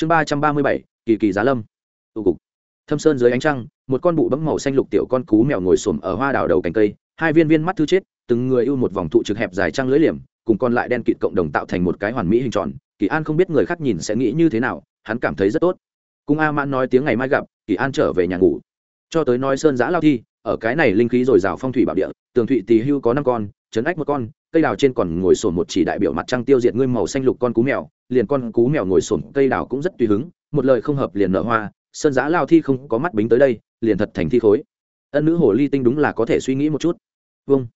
chương ba trăm ba mươi bảy, kỳ kỳ giá lâm. Tụ cục. Thâm sơn dưới ánh trăng, một con bụ bấm màu xanh lục tiểu con cú mèo ngồi xổm ở hoa đào đầu cành cây, hai viên viên mắt thư chết, từng người ưu một vòng thụ trực hẹp dài trăng lưỡi liềm, cùng còn lại đen kịt cộng đồng tạo thành một cái hoàn mỹ hình tròn, kỳ an không biết người khác nhìn sẽ nghĩ như thế nào, hắn cảm thấy rất tốt. Cung a mãn nói tiếng ngày mai gặp, kỳ an trở về nhà ngủ. Cho tới nói sơn giã lao thi, ở cái này linh khí dồi dào phong thủy bảo địa, tường thụy tỳ hưu có năm con, trấn ách một con, cây đào trên còn ngồi sổn một chỉ đại biểu mặt trăng tiêu diệt ngươi màu xanh lục con cú mèo liền con cú mèo ngồi sổn cây đào cũng rất tùy hứng, một lời không hợp liền nở hoa, sơn giã lao thi không có mắt bính tới đây, liền thật thành thi khối. Ân nữ hồ ly tinh đúng là có thể suy nghĩ một chút. Vâng.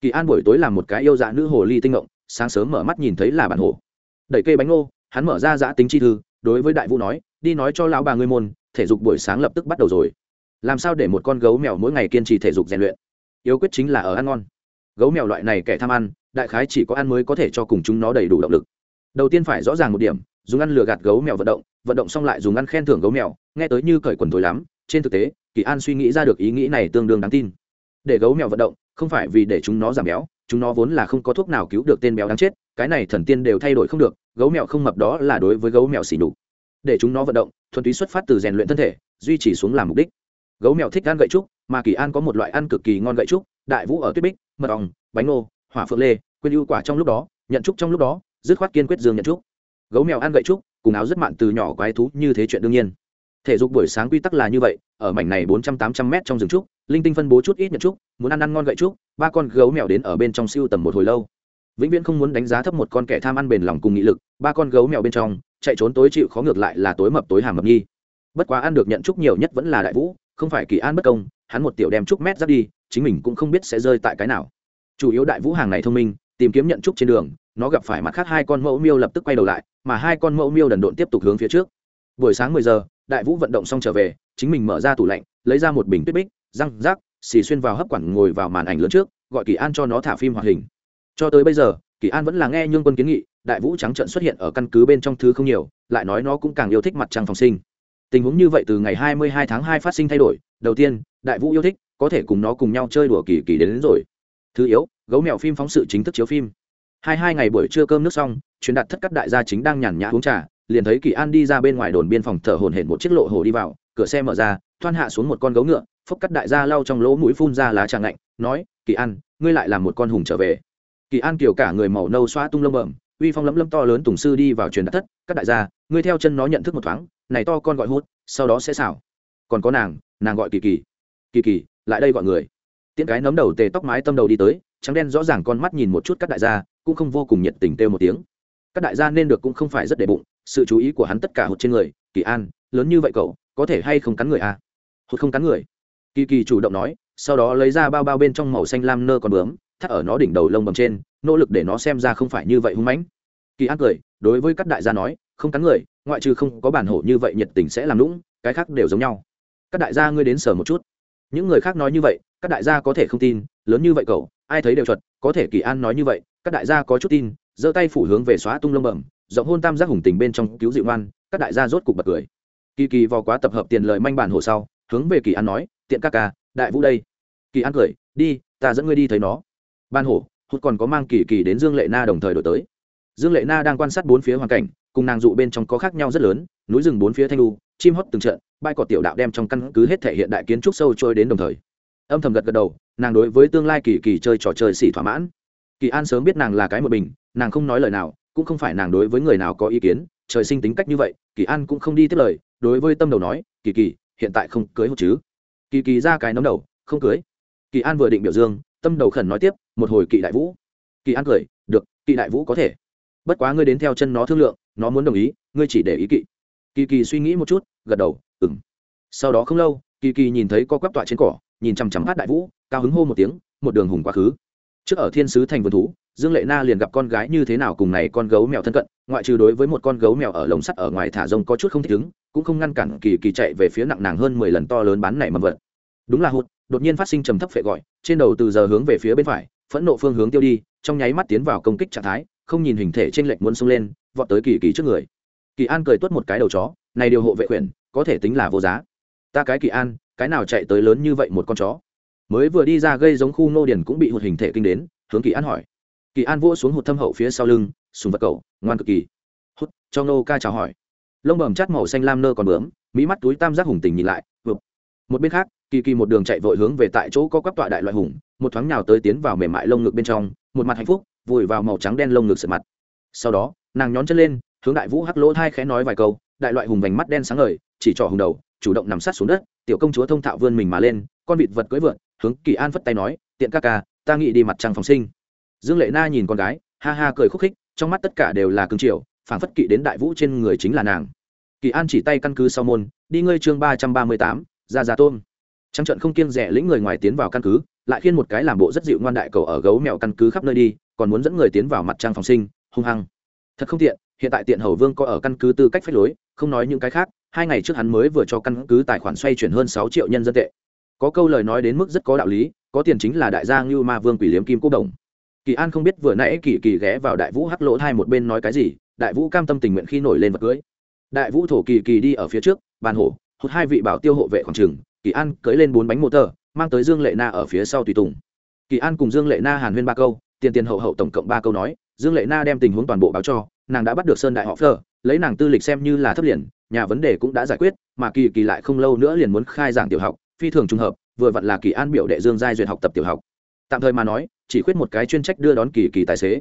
Kỳ an buổi tối làm một cái yêu dạ nữ hồ ly tinh ngộng, sáng sớm mở mắt nhìn thấy là bản hồ. Đẩy cây bánh ngô, hắn mở ra giã tính chi thư, đối với đại vũ nói, đi nói cho lão bà ngươi môn, thể dục buổi sáng lập tức bắt đầu rồi. Làm sao để một con gấu mèo mỗi ngày kiên trì thể dục rèn luyện? Yếu quyết chính là ở ăn ngon. Gấu mèo loại này kẻ tham ăn, đại khái chỉ có ăn mới có thể cho cùng chúng nó đầy đủ động lực đầu tiên phải rõ ràng một điểm, dùng ăn lừa gạt gấu mèo vận động vận động xong lại dùng ăn khen thưởng gấu mèo, nghe tới như cởi quần thối lắm, trên thực tế, kỳ an suy nghĩ ra được ý nghĩ này tương đương đáng tin. Để gấu mèo vận động, không phải vì để chúng nó giảm béo, chúng nó vốn là không có thuốc nào cứu được tên béo đáng chết, cái này thần tiên đều thay đổi không được, gấu mèo không mập đó là đối với gấu mèo xỉ đục để chúng nó vận động, thuần túy xuất phát từ rèn luyện thân thể, duy trì xuống làm mục đích. Gấu mèo thích ăn gậy trúc, mà kỳ an có một loại ăn cực kỳ ngon gậy trúc, đại vũ ở tuyết bích, mật ong, bánh nô hỏa phượng lê, quên ưu quả trong lúc đó, nhận trúc trong lúc đó dứt khoát kiên quyết dương nhận trúc gấu mèo ăn gậy trúc, cùng áo rất mặn từ nhỏ quái thú như thế chuyện đương nhiên. Thể dục buổi sáng quy tắc là như vậy, ở mảnh này bốn trăm tám trăm m trong rừng trúc, linh tinh phân bố chút ít nhận trúc, muốn ăn ăn ngon gậy trúc, ba con gấu mèo đến ở bên trong siêu tầm một hồi lâu. Vĩnh viễn không muốn đánh giá thấp một con kẻ tham ăn bền lòng cùng nghị lực, ba con gấu mèo bên trong, chạy trốn tối chịu khó ngược lại là tối mập tối hàm mập nhi. Bất quá ăn được nhận trúc nhiều nhất vẫn là đại vũ, không phải kỳ an bất công, hắn một tiểu đem trúc mét dắt đi, chính mình cũng không biết sẽ rơi tại cái nào. Chủ yếu đại vũ hàng này thông minh, tìm kiếm nhận trúc trên đường nó gặp phải mặt khác hai con mẫu miêu lập tức quay đầu lại mà hai con mẫu miêu đần độn tiếp tục hướng phía trước. Buổi sáng mười giờ đại vũ vận động xong trở về chính mình mở ra tủ lạnh lấy ra một bình tuyết bích răng rác xì xuyên vào hấp quản ngồi vào màn ảnh lớn trước gọi kỳ an cho nó thả phim hoạt hình. Cho tới bây giờ kỳ an vẫn là nghe nhương quân kiến nghị đại vũ trắng trận xuất hiện ở căn cứ bên trong thứ không nhiều lại nói nó cũng càng yêu thích mặt trăng phòng sinh. Tình huống như vậy từ ngày hai mươi hai tháng hai phát sinh thay đổi đầu tiên đại vũ yêu thích có thể cùng nó cùng nhau chơi đùa kỳ kỳ đến, đến rồi. Thứ yếu gấu mèo phim phóng sự chính thức chiếu phim hai hai ngày buổi trưa cơm nước xong truyền đạt thất các đại gia chính đang nhàn nhã uống trà, liền thấy kỳ an đi ra bên ngoài đồn biên phòng thở hồn hển một chiếc lộ hồ đi vào, cửa xe mở ra, thoan hạ xuống một con gấu ngựa phúc cắt đại gia lau trong lỗ mũi phun ra lá trà lạnh nói, kỳ an, ngươi lại làm một con hùng trở về. Kỳ an kiểu cả người màu nâu xoa tung lông bẩm, uy phong lấm lấm to lớn tùng sư đi vào truyền đạt thất các đại gia, ngươi theo chân nó nhận thức một thoáng, này to con gọi hút, sau đó sẽ xảo. Còn có nàng nàng gọi kỳ kỳ. Kỳ kỳ, lại đây gọi người. Tiễn cái nấm đầu tề tóc mái tâm đầu đi tới, trắng đen rõ ràng con mắt nhìn một chút các đại gia cũng không vô cùng nhiệt tình kêu một tiếng. Các đại gia nên được cũng không phải rất để bụng, sự chú ý của hắn tất cả hụt trên người. Kỳ an, lớn như vậy cậu, có thể hay không cắn người à? Hụt không cắn người. Kỳ kỳ chủ động nói, sau đó lấy ra bao bao bên trong màu xanh lam nơ còn bướm, thắt ở nó đỉnh đầu lông bầm trên, nỗ lực để nó xem ra không phải như vậy hung mãnh. Kỳ an cười, đối với các đại gia nói, không cắn người, ngoại trừ không có bản hổ như vậy nhiệt tình sẽ làm lũng cái khác đều giống nhau. Các đại gia ngươi đến sở một chút. Những người khác nói như vậy, các đại gia có thể không tin, lớn như vậy cậu, ai thấy đều chuẩn, có thể kỳ an nói như vậy các đại gia có chút tin, giơ tay phủ hướng về xóa tung lông bẩm, rộng hôn tam giác hùng tình bên trong cứu dịu ngoan, các đại gia rốt cục bật cười. Kỳ kỳ vào quá tập hợp tiền lời manh bản hồ sau, hướng về kỳ an nói, tiện các ca, đại vũ đây. Kỳ an cười, đi, ta dẫn ngươi đi thấy nó. Ban hổ hút còn có mang kỳ kỳ đến dương lệ na đồng thời đổi tới. Dương lệ na đang quan sát bốn phía hoàn cảnh, cùng nàng dụ bên trong có khác nhau rất lớn, núi rừng bốn phía thanh lu chim hót từng trận bay cỏ tiểu đạo đem trong căn cứ hết thể hiện đại kiến trúc sâu trôi đến đồng thời. Âm thầm gật gật đầu, nàng đối với tương lai kỳ kỳ chơi trò chơi xỉ thỏa mãn kỳ an sớm biết nàng là cái một bình, nàng không nói lời nào, cũng không phải nàng đối với người nào có ý kiến, trời sinh tính cách như vậy, kỳ an cũng không đi tiếp lời, đối với tâm đầu nói, kỳ kỳ, hiện tại không cưới hút chứ? Kỳ kỳ ra cái nóng đầu, không cưới. Kỳ an vừa định biểu dương, tâm đầu khẩn nói tiếp, một hồi Kỳ đại vũ. Kỳ an cười, được Kỳ đại vũ có thể. Bất quá ngươi đến theo chân nó thương lượng, nó muốn đồng ý, ngươi chỉ để ý kỵ. Kỳ kỳ suy nghĩ một chút, gật đầu ừng sau đó không lâu, kỳ kỳ nhìn thấy có quắp tọa trên cỏ, nhìn chằm chằm hát đại vũ, cao hứng hô một tiếng, một đường hùng quá khứ trước ở thiên sứ thành vườn thú, dương lệ na liền gặp con gái như thế nào cùng này con gấu mèo thân cận, ngoại trừ đối với một con gấu mèo ở lồng sắt ở ngoài thả rông có chút không thích ứng, cũng không ngăn cản kỳ kỳ chạy về phía nặng nàng hơn mười lần to lớn bán này mầm vật. Đúng là hụt, đột nhiên phát sinh trầm thấp phệ gọi, trên đầu từ giờ hướng về phía bên phải, phẫn nộ phương hướng tiêu đi, trong nháy mắt tiến vào công kích trạng thái, không nhìn hình thể trên lệnh muốn xông lên, vọt tới kỳ kỳ trước người. Kỳ an cười tuốt một cái đầu chó, này điều hộ vệ quyền, có thể tính là vô giá. Ta cái kỳ an, cái nào chạy tới lớn như vậy một con chó? Mới vừa đi ra gây giống khu nô điền cũng bị hụt hình thể kinh đến, hướng kỳ an hỏi. Kỳ an vỗ xuống hụt thâm hậu phía sau lưng, sùng vật cầu ngoan cực kỳ. Hút, cho nô ca chào hỏi. Lông bầm chát màu xanh lam nơ còn bướm, mỹ mắt túi tam giác hùng tình nhìn lại vực một bên khác, kỳ kỳ một đường chạy vội hướng về tại chỗ có các tọa đại loại hùng, một thoáng nào tới tiến vào mềm mại lông ngực bên trong, một mặt hạnh phúc, vùi vào màu trắng đen lông ngực sượt mặt. Sau đó, nàng nhón chân lên, hướng đại vũ hắc lỗ thai khẽ nói vài câu, đại loại hùng vành mắt đen sáng ngời, chỉ trỏ hùng đầu, chủ động nằm sát xuống đất, tiểu công chúa thông thạo vươn mình mà lên, con vịt vật cưỡi vượn hướng kỳ an phất tay nói, tiện ca ca, ta nghĩ đi mặt trăng phòng sinh. Dương lệ na nhìn con gái, ha ha cười khúc khích, trong mắt tất cả đều là cương triều phảng phất kỵ đến đại vũ trên người chính là nàng. Kỳ an chỉ tay căn cứ sau môn, đi ngơi chương ba trăm ba mươi tám, ra ra tôm. Trăng trận không kiêng rẻ lĩnh người ngoài tiến vào căn cứ, lại khiên một cái làm bộ rất dịu ngoan đại cầu ở gấu mèo căn cứ khắp nơi đi, còn muốn dẫn người tiến vào mặt trăng phòng sinh, hung hăng. Thật không tiện, hiện tại tiện hầu vương có ở căn cứ tư cách phép lối, không nói những cái khác, hai ngày trước hắn mới vừa cho căn cứ tài khoản xoay chuyển hơn sáu triệu nhân dân tệ có câu lời nói đến mức rất có đạo lý, có tiền chính là đại gia ngưu ma vương quỷ liếm kim cô đồng. Kỳ an không biết vừa nãy kỳ kỳ ghé vào đại vũ hắc lỗ hai một bên nói cái gì, đại vũ cam tâm tình nguyện khi nổi lên vật cưới. Đại vũ thổ kỳ kỳ đi ở phía trước, bàn hổ, hụt hai vị bảo tiêu hộ vệ khoảng trường, kỳ an cưới lên bốn bánh mô tờ, mang tới dương lệ na ở phía sau tùy tùng. Kỳ an cùng dương lệ na hàn huyên ba câu, tiền tiền hậu hậu tổng cộng ba câu nói, dương lệ na đem tình huống toàn bộ báo cho, nàng đã bắt được sơn đại họ phờ, lấy nàng tư lịch xem như là thấp liền, nhà vấn đề cũng đã giải quyết, mà kỳ kỳ lại không lâu nữa liền muốn khai giảng tiểu học phi thường trùng hợp, vừa vặn là kỳ an biểu đệ dương giai duyệt học tập tiểu học. Tạm thời mà nói, chỉ khuyết một cái chuyên trách đưa đón kỳ kỳ tài xế.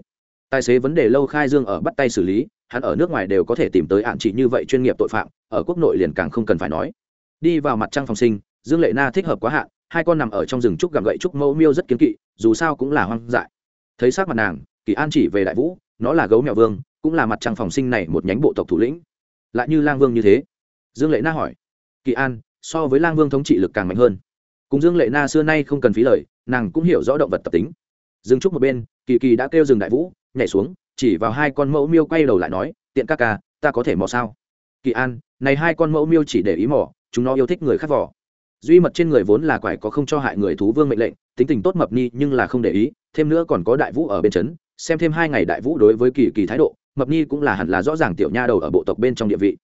Tài xế vấn đề lâu khai dương ở bắt tay xử lý, hắn ở nước ngoài đều có thể tìm tới hạn chỉ như vậy chuyên nghiệp tội phạm, ở quốc nội liền càng không cần phải nói. Đi vào mặt trăng phòng sinh, dương lệ na thích hợp quá hạn, hai con nằm ở trong rừng trúc gặm gậy trúc mẫu miêu rất kiến kỵ, dù sao cũng là hoang dại. Thấy sắc mặt nàng, kỳ an chỉ về đại vũ, nó là gấu mèo vương, cũng là mặt trăng phòng sinh này một nhánh bộ tộc thủ lĩnh. Lại như lang vương như thế? Dương lệ na hỏi. Kỳ an so với lang vương thống trị lực càng mạnh hơn. Cùng dương lệ na xưa nay không cần phí lời, nàng cũng hiểu rõ động vật tập tính. Dừng trúc một bên, kỳ kỳ đã kêu dừng đại vũ, nhảy xuống, chỉ vào hai con mẫu miêu quay đầu lại nói, tiện ca ca, ta có thể mò sao? Kỳ an, này hai con mẫu miêu chỉ để ý mò, chúng nó yêu thích người khắc vỏ duy mật trên người vốn là quải có không cho hại người thú vương mệnh lệnh, tính tình tốt mập ni nhưng là không để ý, thêm nữa còn có đại vũ ở bên trấn, xem thêm hai ngày đại vũ đối với kỳ kỳ thái độ, mập ni cũng là hẳn là rõ ràng tiểu nha đầu ở bộ tộc bên trong địa vị.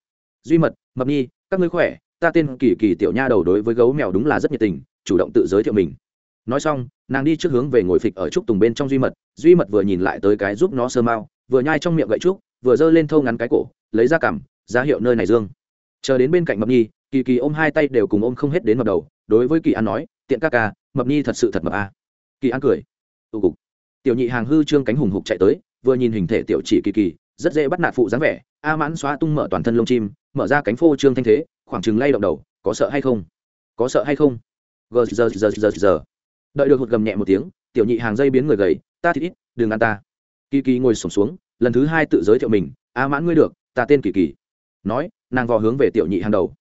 Duy mật, mập ni, các ngươi khỏe ta tên kỳ kỳ tiểu nha đầu đối với gấu mèo đúng là rất nhiệt tình, chủ động tự giới thiệu mình. Nói xong, nàng đi trước hướng về ngồi phịch ở trúc tùng bên trong duy mật duy mật vừa nhìn lại tới cái giúp nó sơ mao, vừa nhai trong miệng gậy trúc, vừa giơ lên thâu ngắn cái cổ, lấy ra cảm ra hiệu nơi này dương. Chờ đến bên cạnh mập nhi, kỳ kỳ ôm hai tay đều cùng ôm không hết đến mập đầu, đối với kỳ an nói, tiện ca ca, mập nhi thật sự thật mập a. À. kỳ an cười. Tụ cục. Tiểu nhị hàng hư trương cánh hùng hục chạy tới, vừa nhìn hình thể tiểu chỉ kỳ kỳ, rất dễ bắt nạt phụ dáng vẻ, a mãn xóa tung mở toàn thân lông chim mở ra cánh phô trương thanh thế, khoảng chừng lay động đầu, có sợ hay không? Có sợ hay không? Gờ giờ giờ giờ giờ đợi được hụt gầm nhẹ một tiếng, tiểu nhị hàng dây biến người gầy, ta thì ít, đừng ăn ta. Kỳ kỳ ngồi sổm xuống, lần thứ hai tự giới thiệu mình, a mãn ngươi được, ta tên kỳ kỳ. Nói, nàng vò hướng về tiểu nhị hàng đầu.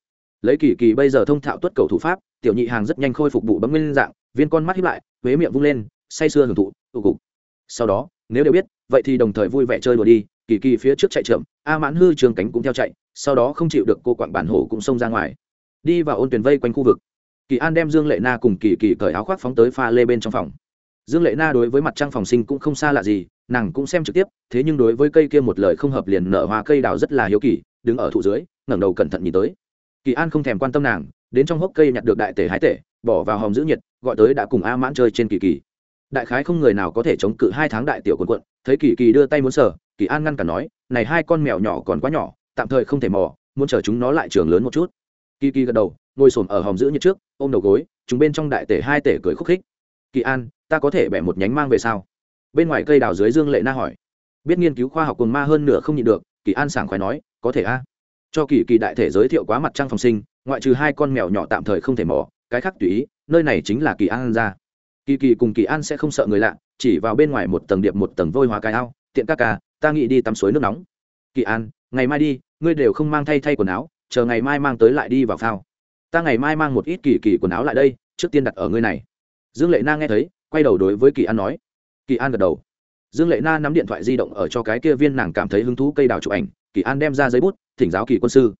Lấy kỳ kỳ bây giờ thông thạo tuất cầu thủ pháp, tiểu nhị hàng rất nhanh khôi phục bụ bấm nguyên dạng, viên con mắt hiếp lại, huế miệng vung lên, say sưa hưởng thụ, tụ cục. Sau đó, nếu đều biết, vậy thì đồng thời vui vẻ chơi đùa đi, kỳ kỳ phía trước chạy chậm, a mãn hư trường cánh cũng theo chạy sau đó không chịu được cô quặng bản hổ cũng xông ra ngoài, đi vào ôn tuyển vây quanh khu vực. Kỳ an đem dương lệ na cùng kỳ kỳ cởi áo khoác phóng tới pha lê bên trong phòng. Dương lệ na đối với mặt trăng phòng sinh cũng không xa lạ gì, nàng cũng xem trực tiếp, thế nhưng đối với cây kia một lời không hợp liền nở hoa cây đào rất là hiếu kỳ, đứng ở thụ dưới, ngẩng đầu cẩn thận nhìn tới. Kỳ an không thèm quan tâm nàng, đến trong hốc cây nhặt được đại tể hái tể, bỏ vào hòm giữ nhiệt, gọi tới đã cùng a mãn chơi trên kỳ kỳ. Đại khái không người nào có thể chống cự hai tháng đại tiểu quần quận, thấy kỳ kỳ đưa tay muốn sờ, kỳ an ngăn cả nói, này hai con mèo nhỏ còn quá nhỏ tạm thời không thể mò, muốn chờ chúng nó lại trường lớn một chút. Kỳ kỳ gật đầu, ngồi s ở hòm giữ nhiệt trước, ôm đầu gối, chúng bên trong đại tể hai tể cười khúc khích. Kỳ an, ta có thể bẻ một nhánh mang về sao? Bên ngoài cây đào dưới dương lệ na hỏi. Biết nghiên cứu khoa học cồn ma hơn nửa không nhịn được, kỳ an sảng khoái nói, có thể a. Cho kỳ kỳ đại thể giới thiệu quá mặt trăng phòng sinh, ngoại trừ hai con mèo nhỏ tạm thời không thể mò, cái khác tùy ý, nơi này chính là kỳ an ra. Kỳ kỳ cùng kỳ an sẽ không sợ người lạ, chỉ vào bên ngoài một tầng điệp một tầng vôi hóa cái ao, tiện ca ca, ta nghĩ đi tắm suối nước nóng kỳ an, ngày mai đi, ngươi đều không mang thay thay quần áo, chờ ngày mai mang tới lại đi vào phao. Ta ngày mai mang một ít kỳ kỳ quần áo lại đây, trước tiên đặt ở ngươi này. Dương lệ na nghe thấy, quay đầu đối với kỳ an nói. Kỳ an gật đầu. Dương lệ na nắm điện thoại di động ở cho cái kia viên nàng cảm thấy hứng thú cây đào chụp ảnh, kỳ an đem ra giấy bút, thỉnh giáo kỳ quân sư.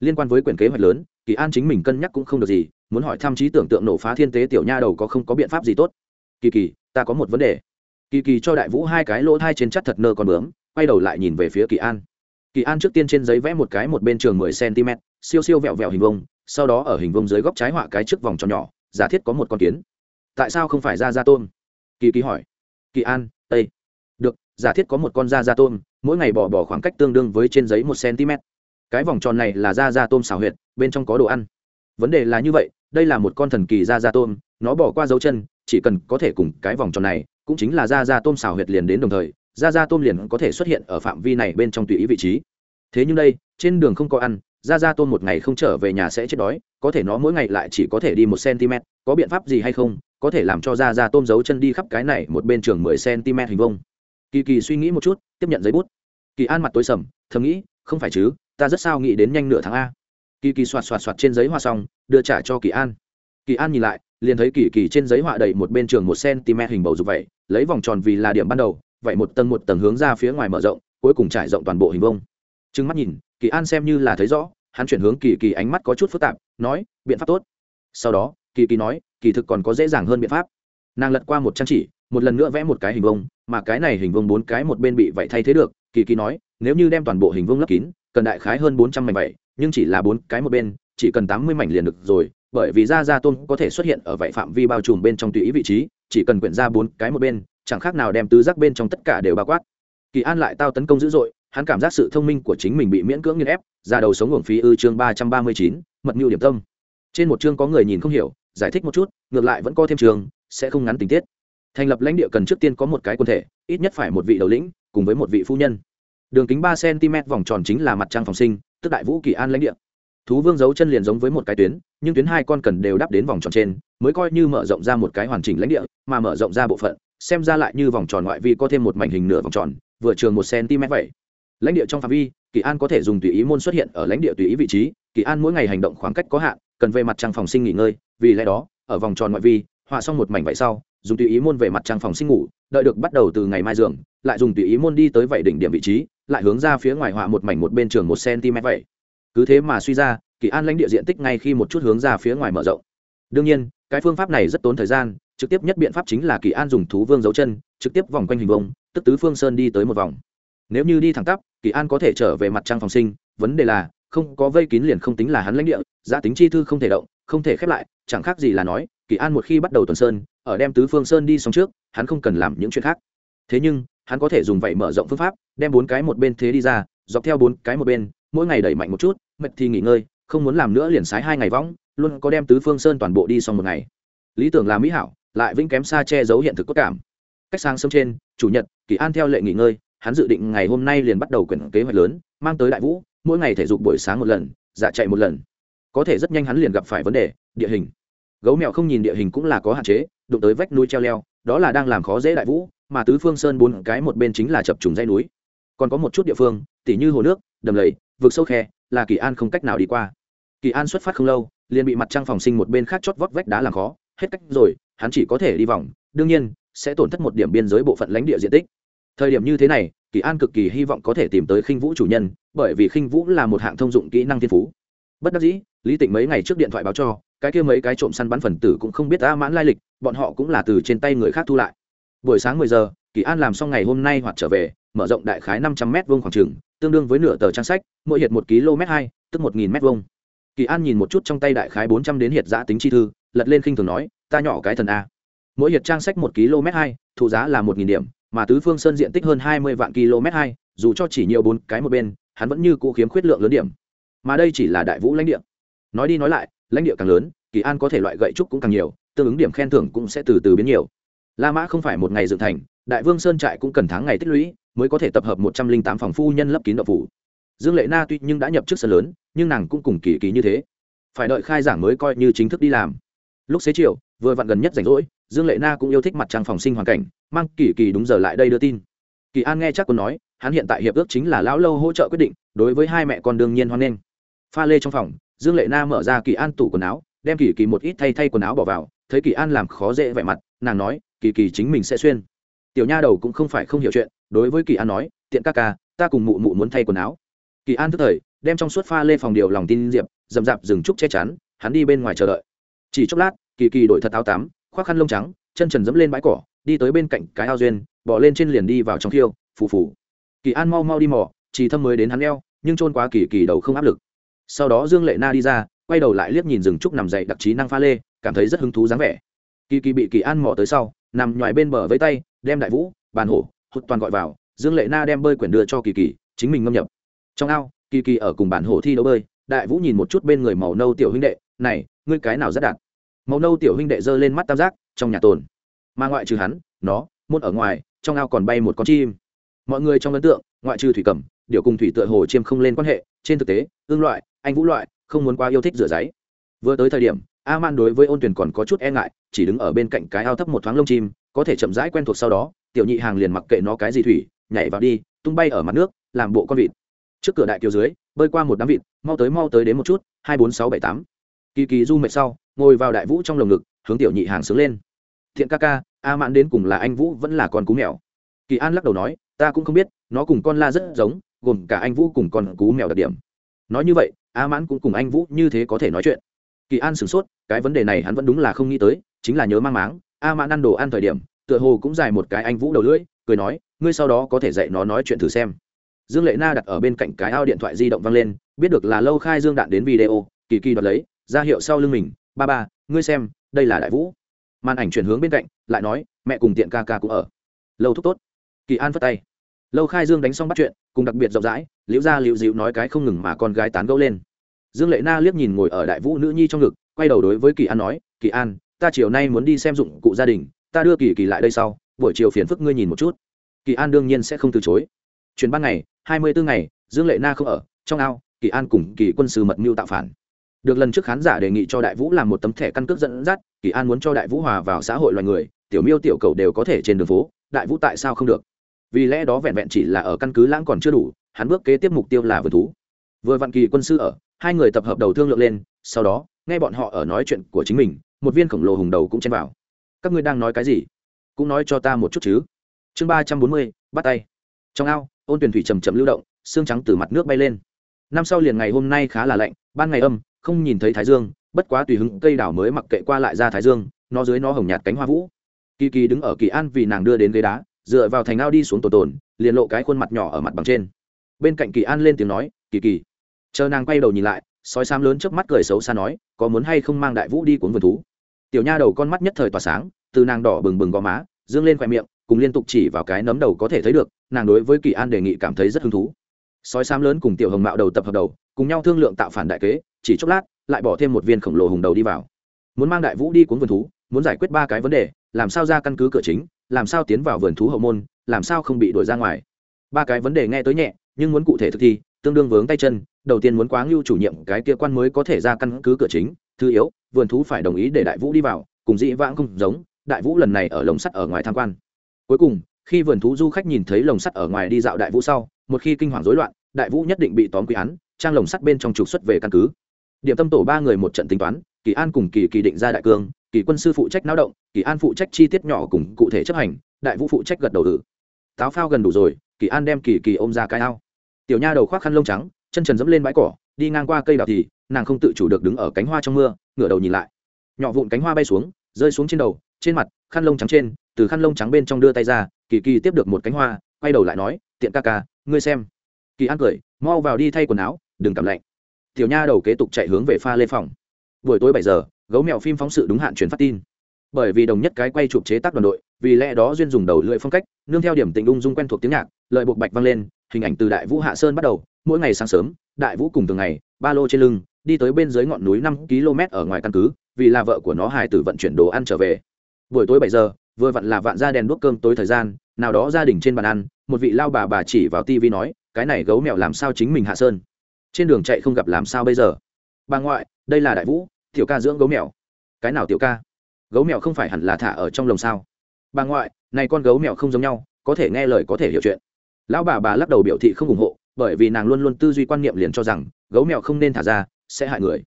Liên quan với quyển kế hoạch lớn, kỳ an chính mình cân nhắc cũng không được gì, muốn hỏi thăm trí tưởng tượng nổ phá thiên tế tiểu nha đầu có không có biện pháp gì tốt. Kỳ kỳ, ta có một vấn đề. Kỳ kỳ cho đại vũ hai cái lỗ thai trên chắt thật nơ còn bướm, quay đầu lại nhìn về phía kỳ an kỳ an trước tiên trên giấy vẽ một cái một bên trường mười cm siêu siêu vẹo vẹo hình vông sau đó ở hình vông dưới góc trái họa cái trước vòng tròn nhỏ, giả thiết có một con kiến. Tại sao không phải ra ra tôm? Kỳ kỳ hỏi. Kỳ an tây được, giả thiết có một con da da tôm, mỗi ngày bỏ bỏ khoảng cách tương đương với trên giấy một cm cái vòng tròn này là da da tôm xào huyệt, bên trong có đồ ăn. Vấn đề là như vậy, đây là một con thần kỳ da da tôm, nó bỏ qua dấu chân, chỉ cần có thể cùng cái vòng tròn này, cũng chính là da da tôm xào huyệt liền đến đồng thời da da tôm liền có thể xuất hiện ở phạm vi này bên trong tùy ý vị trí thế nhưng đây, trên đường không có ăn ra ra tôn một ngày không trở về nhà sẽ chết đói, có thể nó mỗi ngày lại chỉ có thể đi một cm, có biện pháp gì hay không, có thể làm cho ra ra tôm giấu chân đi khắp cái này một bên trường mười cm hình vông kỳ kỳ suy nghĩ một chút, tiếp nhận giấy bút. Kỳ an mặt tối sầm, thầm nghĩ, không phải chứ, ta rất sao nghĩ đến nhanh nửa tháng a. Kỳ kỳ soạt soạt soạt trên giấy hoa xong, đưa trả cho kỳ an. Kỳ an nhìn lại, liền thấy kỳ kỳ trên giấy họa đầy một bên trường một cm hình bầu dục vậy, lấy vòng tròn vì là điểm ban đầu, vậy một tầng một tầng hướng ra phía ngoài mở rộng, cuối cùng trải rộng toàn bộ hình vông trừng mắt nhìn, kỳ an xem như là thấy rõ, hắn chuyển hướng kỳ kỳ ánh mắt có chút phức tạp, nói, biện pháp tốt. Sau đó, kỳ kỳ nói, kỳ thực còn có dễ dàng hơn biện pháp. Nàng lật qua một trang chỉ, một lần nữa vẽ một cái hình vông mà cái này hình vông bốn cái một bên bị vậy thay thế được, kỳ kỳ nói, nếu như đem toàn bộ hình vông lấp kín, cần đại khái hơn bốn trăm mảnh vậy nhưng chỉ là bốn cái một bên, chỉ cần tám mươi mảnh liền được rồi, bởi vì da da tôm có thể xuất hiện ở vậy phạm vi bao trùm bên trong tùy ý vị trí, chỉ cần quyển ra bốn cái một bên, chẳng khác nào đem tứ giác bên trong tất cả đều bao quát. Kỳ an lại tao tấn công dữ dội hắn cảm giác sự thông minh của chính mình bị miễn cưỡng nghiên ép, ra đầu sống hưởng phí ư chương ba trăm ba mươi chín, mật mưu điểm tâm. Trên một chương có người nhìn không hiểu, giải thích một chút, ngược lại vẫn có thêm trường, sẽ không ngắn tình tiết. Thành lập lãnh địa cần trước tiên có một cái quân thể, ít nhất phải một vị đầu lĩnh, cùng với một vị phu nhân. Đường kính ba cm vòng tròn chính là mặt trăng phòng sinh, tức đại vũ kỳ an lãnh địa. Thú vương giấu chân liền giống với một cái tuyến, nhưng tuyến hai con cần đều đắp đến vòng tròn trên, mới coi như mở rộng ra một cái hoàn chỉnh lãnh địa, mà mở rộng ra bộ phận, xem ra lại như vòng tròn ngoại vi có thêm một mảnh hình nửa vòng tròn, vừa trường một cm vậy lãnh địa trong phạm vi, kỳ an có thể dùng tùy ý môn xuất hiện ở lãnh địa tùy ý vị trí. Kỳ an mỗi ngày hành động khoảng cách có hạn, cần về mặt trăng phòng sinh nghỉ ngơi. Vì lẽ đó, ở vòng tròn ngoại vi, họa xong một mảnh vậy sau, dùng tùy ý môn về mặt trăng phòng sinh ngủ, đợi được bắt đầu từ ngày mai giường, lại dùng tùy ý môn đi tới vậy đỉnh điểm vị trí, lại hướng ra phía ngoài họa một mảnh một bên trường một cm vậy. Cứ thế mà suy ra, kỳ an lãnh địa diện tích ngay khi một chút hướng ra phía ngoài mở rộng. Đương nhiên, cái phương pháp này rất tốn thời gian, trực tiếp nhất biện pháp chính là kỳ an dùng thú vương dấu chân, trực tiếp vòng quanh hình vông tức tứ phương sơn đi tới một vòng nếu như đi thẳng tắp, kỳ an có thể trở về mặt trăng phòng sinh, vấn đề là, không có vây kín liền không tính là hắn lãnh địa, giá tính chi thư không thể động, không thể khép lại, chẳng khác gì là nói, kỳ an một khi bắt đầu tuần sơn, ở đem tứ phương sơn đi xong trước, hắn không cần làm những chuyện khác. Thế nhưng, hắn có thể dùng vậy mở rộng phương pháp, đem bốn cái một bên thế đi ra, dọc theo bốn cái một bên, mỗi ngày đẩy mạnh một chút, mệt thì nghỉ ngơi, không muốn làm nữa liền sái hai ngày võng, luôn có đem tứ phương sơn toàn bộ đi xong một ngày. Lý tưởng là mỹ hảo, lại vĩnh kém xa che giấu hiện thực cốt cảm. Cách sáng sớm trên, chủ nhật, kỳ an theo lệ nghỉ ngơi hắn dự định ngày hôm nay liền bắt đầu quyển kế hoạch lớn, mang tới đại vũ, mỗi ngày thể dục buổi sáng một lần dạ chạy một lần. Có thể rất nhanh hắn liền gặp phải vấn đề, địa hình. Gấu mèo không nhìn địa hình cũng là có hạn chế, đụng tới vách núi treo leo, đó là đang làm khó dễ đại vũ, mà tứ phương sơn bốn cái một bên chính là chập trùng dây núi. Còn có một chút địa phương, tỉ như hồ nước, đầm lầy, vực sâu khe, là kỳ an không cách nào đi qua. Kỳ an xuất phát không lâu, liền bị mặt trăng phòng sinh một bên khác chót vót vách đá làm khó, hết cách rồi, hắn chỉ có thể đi vòng, đương nhiên, sẽ tổn thất một điểm biên giới bộ phận lãnh địa diện tích thời điểm như thế này, kỳ an cực kỳ hy vọng có thể tìm tới khinh vũ chủ nhân, bởi vì khinh vũ là một hạng thông dụng kỹ năng thiên phú. Bất đắc dĩ, lý tịnh mấy ngày trước điện thoại báo cho, cái kia mấy cái trộm săn bắn phần tử cũng không biết a mãn lai lịch, bọn họ cũng là từ trên tay người khác thu lại. Buổi sáng mười giờ, kỳ an làm xong ngày hôm nay hoặc trở về, mở rộng đại khái năm trăm m vuông khoảng trừng tương đương với nửa tờ trang sách, mỗi hiệt một km hai, tức một nghìn m vuông. Kỳ an nhìn một chút trong tay đại khái bốn trăm đến hiệt giã tính chi thư, lật lên khinh thường nói, ta nhỏ cái thần a. Mỗi hiệt trang sách một km hai thụ giá là một nghìn điểm mà tứ phương sơn diện tích hơn hai mươi vạn km hai, dù cho chỉ nhiều bốn cái một bên, hắn vẫn như cũ khiếm khuyết lượng lớn điểm. Mà đây chỉ là đại vũ lãnh địa. Nói đi nói lại, lãnh địa càng lớn, kỳ an có thể loại gậy trúc cũng càng nhiều, tương ứng điểm khen thưởng cũng sẽ từ từ biến nhiều. La mã không phải một ngày dựng thành, đại vương sơn trại cũng cần tháng ngày tích lũy, mới có thể tập hợp một trăm linh tám phòng phu nhân lấp kín đậu phủ. Dương lệ na tuy nhưng đã nhập chức sân lớn, nhưng nàng cũng cùng kỳ kỳ như thế. Phải đợi khai giảng mới coi như chính thức đi làm. Lúc xế chiều, vừa vặn gần nhất rảnh rỗi dương lệ na cũng yêu thích mặt trăng phòng sinh hoàn cảnh, mang kỳ kỳ đúng giờ lại đây đưa tin. Kỳ an nghe chắc cô nói, hắn hiện tại hiệp ước chính là lão lâu hỗ trợ quyết định, đối với hai mẹ con đương nhiên hoan nghênh. Pha lê trong phòng, dương lệ na mở ra kỳ an tủ quần áo, đem kỳ kỳ một ít thay thay quần áo bỏ vào, thấy kỳ an làm khó dễ vẻ mặt, nàng nói, kỳ kỳ chính mình sẽ xuyên. Tiểu nha đầu cũng không phải không hiểu chuyện, đối với kỳ an nói, tiện ca ca, ta cùng mụ mụ muốn thay quần áo. Kỳ an tức thời, đem trong suốt pha lê phòng điều lòng tin diệp dầm p dừng trúc che chắn, hắn đi bên ngoài chờ đợi. Chỉ chốc lát, kỳ kỳ đổi thật áo tắm khoác khăn lông trắng, chân trần dẫm lên bãi cỏ, đi tới bên cạnh cái ao duyên, bỏ lên trên liền đi vào trong khiêu, phù phù. Kỳ an mau mau đi mò chỉ thâm mới đến hắn eo, nhưng trôn quá kỳ kỳ đầu không áp lực. Sau đó dương lệ na đi ra, quay đầu lại liếc nhìn rừng trúc nằm dậy đặc trí năng pha lê, cảm thấy rất hứng thú dáng vẻ. Kỳ kỳ bị kỳ an mò tới sau, nằm ngoài bên bờ với tay, đem đại vũ, bàn hổ, hụt toàn gọi vào, dương lệ na đem bơi quyển đưa cho kỳ kỳ, chính mình ngâm nhập. Trong ao, kỳ kỳ ở cùng bản hồ thi đấu bơi, đại vũ nhìn một chút bên người màu nâu tiểu huynh đệ, này, ngươi cái nào rất đạt? Màu nâu tiểu huynh đệ giơ lên mắt tam giác, trong nhà tồn. Mà ngoại trừ hắn, nó, môn ở ngoài, trong ao còn bay một con chim. Mọi người trong ấn tượng, ngoại trừ thủy cẩm điều cùng thủy tựa hồ chiêm không lên quan hệ, trên thực tế ương loại, anh vũ loại, không muốn quá yêu thích rửa giấy. Vừa tới thời điểm a man đối với ôn tuyển còn có chút e ngại, chỉ đứng ở bên cạnh cái ao thấp một thoáng lông chim, có thể chậm rãi quen thuộc sau đó, tiểu nhị hàng liền mặc kệ nó cái gì thủy, nhảy vào đi, tung bay ở mặt nước, làm bộ con vịt. Trước cửa đại kiều dưới, bơi qua một đám vịt, mau tới mau tới đến một chút, hai bốn sáu bảy tám. Kỳ kỳ du mệt sau ngồi vào đại vũ trong lồng ngực, hướng tiểu nhị hàng sướng lên. Thiện ca ca, a mãn đến cùng là anh vũ vẫn là con cú mèo? Kỳ an lắc đầu nói, ta cũng không biết, nó cùng con la rất giống, gồm cả anh vũ cùng con cú mèo đặc điểm. Nói như vậy, a mãn cũng cùng anh vũ như thế có thể nói chuyện. Kỳ an sửng sốt, cái vấn đề này hắn vẫn đúng là không nghĩ tới, chính là nhớ mang máng, a mãn ăn đồ ăn thời điểm, tựa hồ cũng dài một cái anh vũ đầu lưỡi, cười nói, ngươi sau đó có thể dạy nó nói chuyện thử xem. Dương lệ na đặt ở bên cạnh cái ao điện thoại di động văng lên, biết được là lâu khai dương đạn đến video, kỳ kỳ đoạt lấy, ra hiệu sau lưng mình ba ba, ngươi xem, đây là đại vũ. Màn ảnh chuyển hướng bên cạnh, lại nói, mẹ cùng tiện ca ca cũng ở. Lâu thúc tốt. Kỳ an phất tay. Lâu khai dương đánh xong bắt chuyện, cùng đặc biệt rộng rãi, liễu ra liễu dịu nói cái không ngừng mà con gái tán gẫu lên. Dương lệ na liếc nhìn ngồi ở đại vũ nữ nhi trong ngực, quay đầu đối với kỳ an nói, kỳ an, ta chiều nay muốn đi xem dụng cụ gia đình, ta đưa kỳ kỳ lại đây sau, buổi chiều phiền phức ngươi nhìn một chút. Kỳ an đương nhiên sẽ không từ chối. Chuyến ban ngày, hai mươi bốn ngày, dương lệ na không ở, trong ao, kỳ an cùng kỳ quân sư mật mưu tạo phản được lần trước khán giả đề nghị cho đại vũ làm một tấm thẻ căn cước dẫn dắt, kỳ an muốn cho đại vũ hòa vào xã hội loài người, tiểu miêu tiểu cầu đều có thể trên đường phố, đại vũ tại sao không được? Vì lẽ đó vẹn vẹn chỉ là ở căn cứ lãng còn chưa đủ, hắn bước kế tiếp mục tiêu là vườn thú. Vừa vạn kỳ quân sư ở, hai người tập hợp đầu thương lượng lên, sau đó, nghe bọn họ ở nói chuyện của chính mình, một viên khổng lồ hùng đầu cũng chen vào. Các ngươi đang nói cái gì? Cũng nói cho ta một chút chứ. Chương ba trăm bốn mươi, bắt tay. Trong ao, ôn tuyển thủy chầm chậm lưu động, xương trắng từ mặt nước bay lên. Năm sau liền ngày hôm nay khá là lạnh, ban ngày âm không nhìn thấy thái dương, bất quá tùy hứng cây đảo mới mặc kệ qua lại ra thái dương, nó dưới nó hồng nhạt cánh hoa vũ. Kỳ kỳ đứng ở kỳ an vì nàng đưa đến ghế đá, dựa vào thành ao đi xuống tổ tồn, liền lộ cái khuôn mặt nhỏ ở mặt bằng trên. Bên cạnh kỳ an lên tiếng nói, kỳ kỳ. Chờ nàng quay đầu nhìn lại, sói xám lớn trước mắt cười xấu xa nói, có muốn hay không mang đại vũ đi cuốn vườn thú? Tiểu nha đầu con mắt nhất thời tỏa sáng, từ nàng đỏ bừng bừng gò má, dương lên khoe miệng, cùng liên tục chỉ vào cái nấm đầu có thể thấy được, nàng đối với kỳ an đề nghị cảm thấy rất hứng thú. Sói xám lớn cùng tiểu hồng mạo đầu tập hợp đầu cùng nhau thương lượng tạo phản đại kế, chỉ chốc lát, lại bỏ thêm một viên khổng lồ hùng đầu đi vào. Muốn mang đại vũ đi cuốn vườn thú, muốn giải quyết ba cái vấn đề, làm sao ra căn cứ cửa chính, làm sao tiến vào vườn thú hậu môn, làm sao không bị đuổi ra ngoài. Ba cái vấn đề nghe tới nhẹ, nhưng muốn cụ thể thực thi, tương đương vướng tay chân, đầu tiên muốn quá ngưu chủ nhiệm cái kia quan mới có thể ra căn cứ cửa chính, thứ yếu, vườn thú phải đồng ý để đại vũ đi vào, cùng dĩ vãng không giống, đại vũ lần này ở lồng sắt ở ngoài tham quan. Cuối cùng, khi vườn thú du khách nhìn thấy lồng sắt ở ngoài đi dạo đại vũ sau, một khi kinh hoàng rối loạn, đại vũ nhất định bị tóm quy án trang lồng sắt bên trong trục xuất về căn cứ. Điểm tâm tổ ba người một trận tính toán, kỳ an cùng kỳ kỳ định ra đại cương, kỳ quân sư phụ trách náo động, kỳ an phụ trách chi tiết nhỏ cùng cụ thể chấp hành, đại vũ phụ trách gật đầu tử táo phao gần đủ rồi, kỳ an đem kỳ kỳ ôm ra cái ao. Tiểu nha đầu khoác khăn lông trắng, chân trần dẫm lên bãi cỏ, đi ngang qua cây đào thì, nàng không tự chủ được đứng ở cánh hoa trong mưa, ngửa đầu nhìn lại. Nhỏ vụn cánh hoa bay xuống, rơi xuống trên đầu, trên mặt, khăn lông trắng trên, từ khăn lông trắng bên trong đưa tay ra, kỳ kỳ tiếp được một cánh hoa, quay đầu lại nói, tiện ca ca, ngươi xem. Kỳ an cười, mau vào đi thay quần áo đừng cảm lạnh. Tiểu nha đầu kế tục chạy hướng về pha lê phòng. Buổi tối bảy giờ, gấu mèo phim phóng sự đúng hạn truyền phát tin. Bởi vì đồng nhất cái quay chụp chế tác đoàn đội, vì lẽ đó duyên dùng đầu lưỡi phong cách, nương theo điểm tình ung dung quen thuộc tiếng nhạc lợi buộc bạch vang lên, hình ảnh từ đại vũ hạ sơn bắt đầu, mỗi ngày sáng sớm, đại vũ cùng từng ngày, ba lô trên lưng, đi tới bên dưới ngọn núi năm km ở ngoài căn cứ, vì là vợ của nó hài tử vận chuyển đồ ăn trở về. Buổi tối bảy giờ, vừa vặn là vạn ra đèn đuốc cơm tối thời gian, nào đó gia đình trên bàn ăn, một vị lao bà bà chỉ vào tivi nói, cái này gấu mèo làm sao chính mình hạ sơn? Trên đường chạy không gặp làm sao bây giờ? Bà ngoại, đây là đại vũ, tiểu ca dưỡng gấu mèo. Cái nào tiểu ca? Gấu mèo không phải hẳn là thả ở trong lồng sao? Bà ngoại, này con gấu mèo không giống nhau, có thể nghe lời, có thể hiểu chuyện. Lão bà bà lắc đầu biểu thị không ủng hộ, bởi vì nàng luôn luôn tư duy quan niệm liền cho rằng, gấu mèo không nên thả ra, sẽ hại người.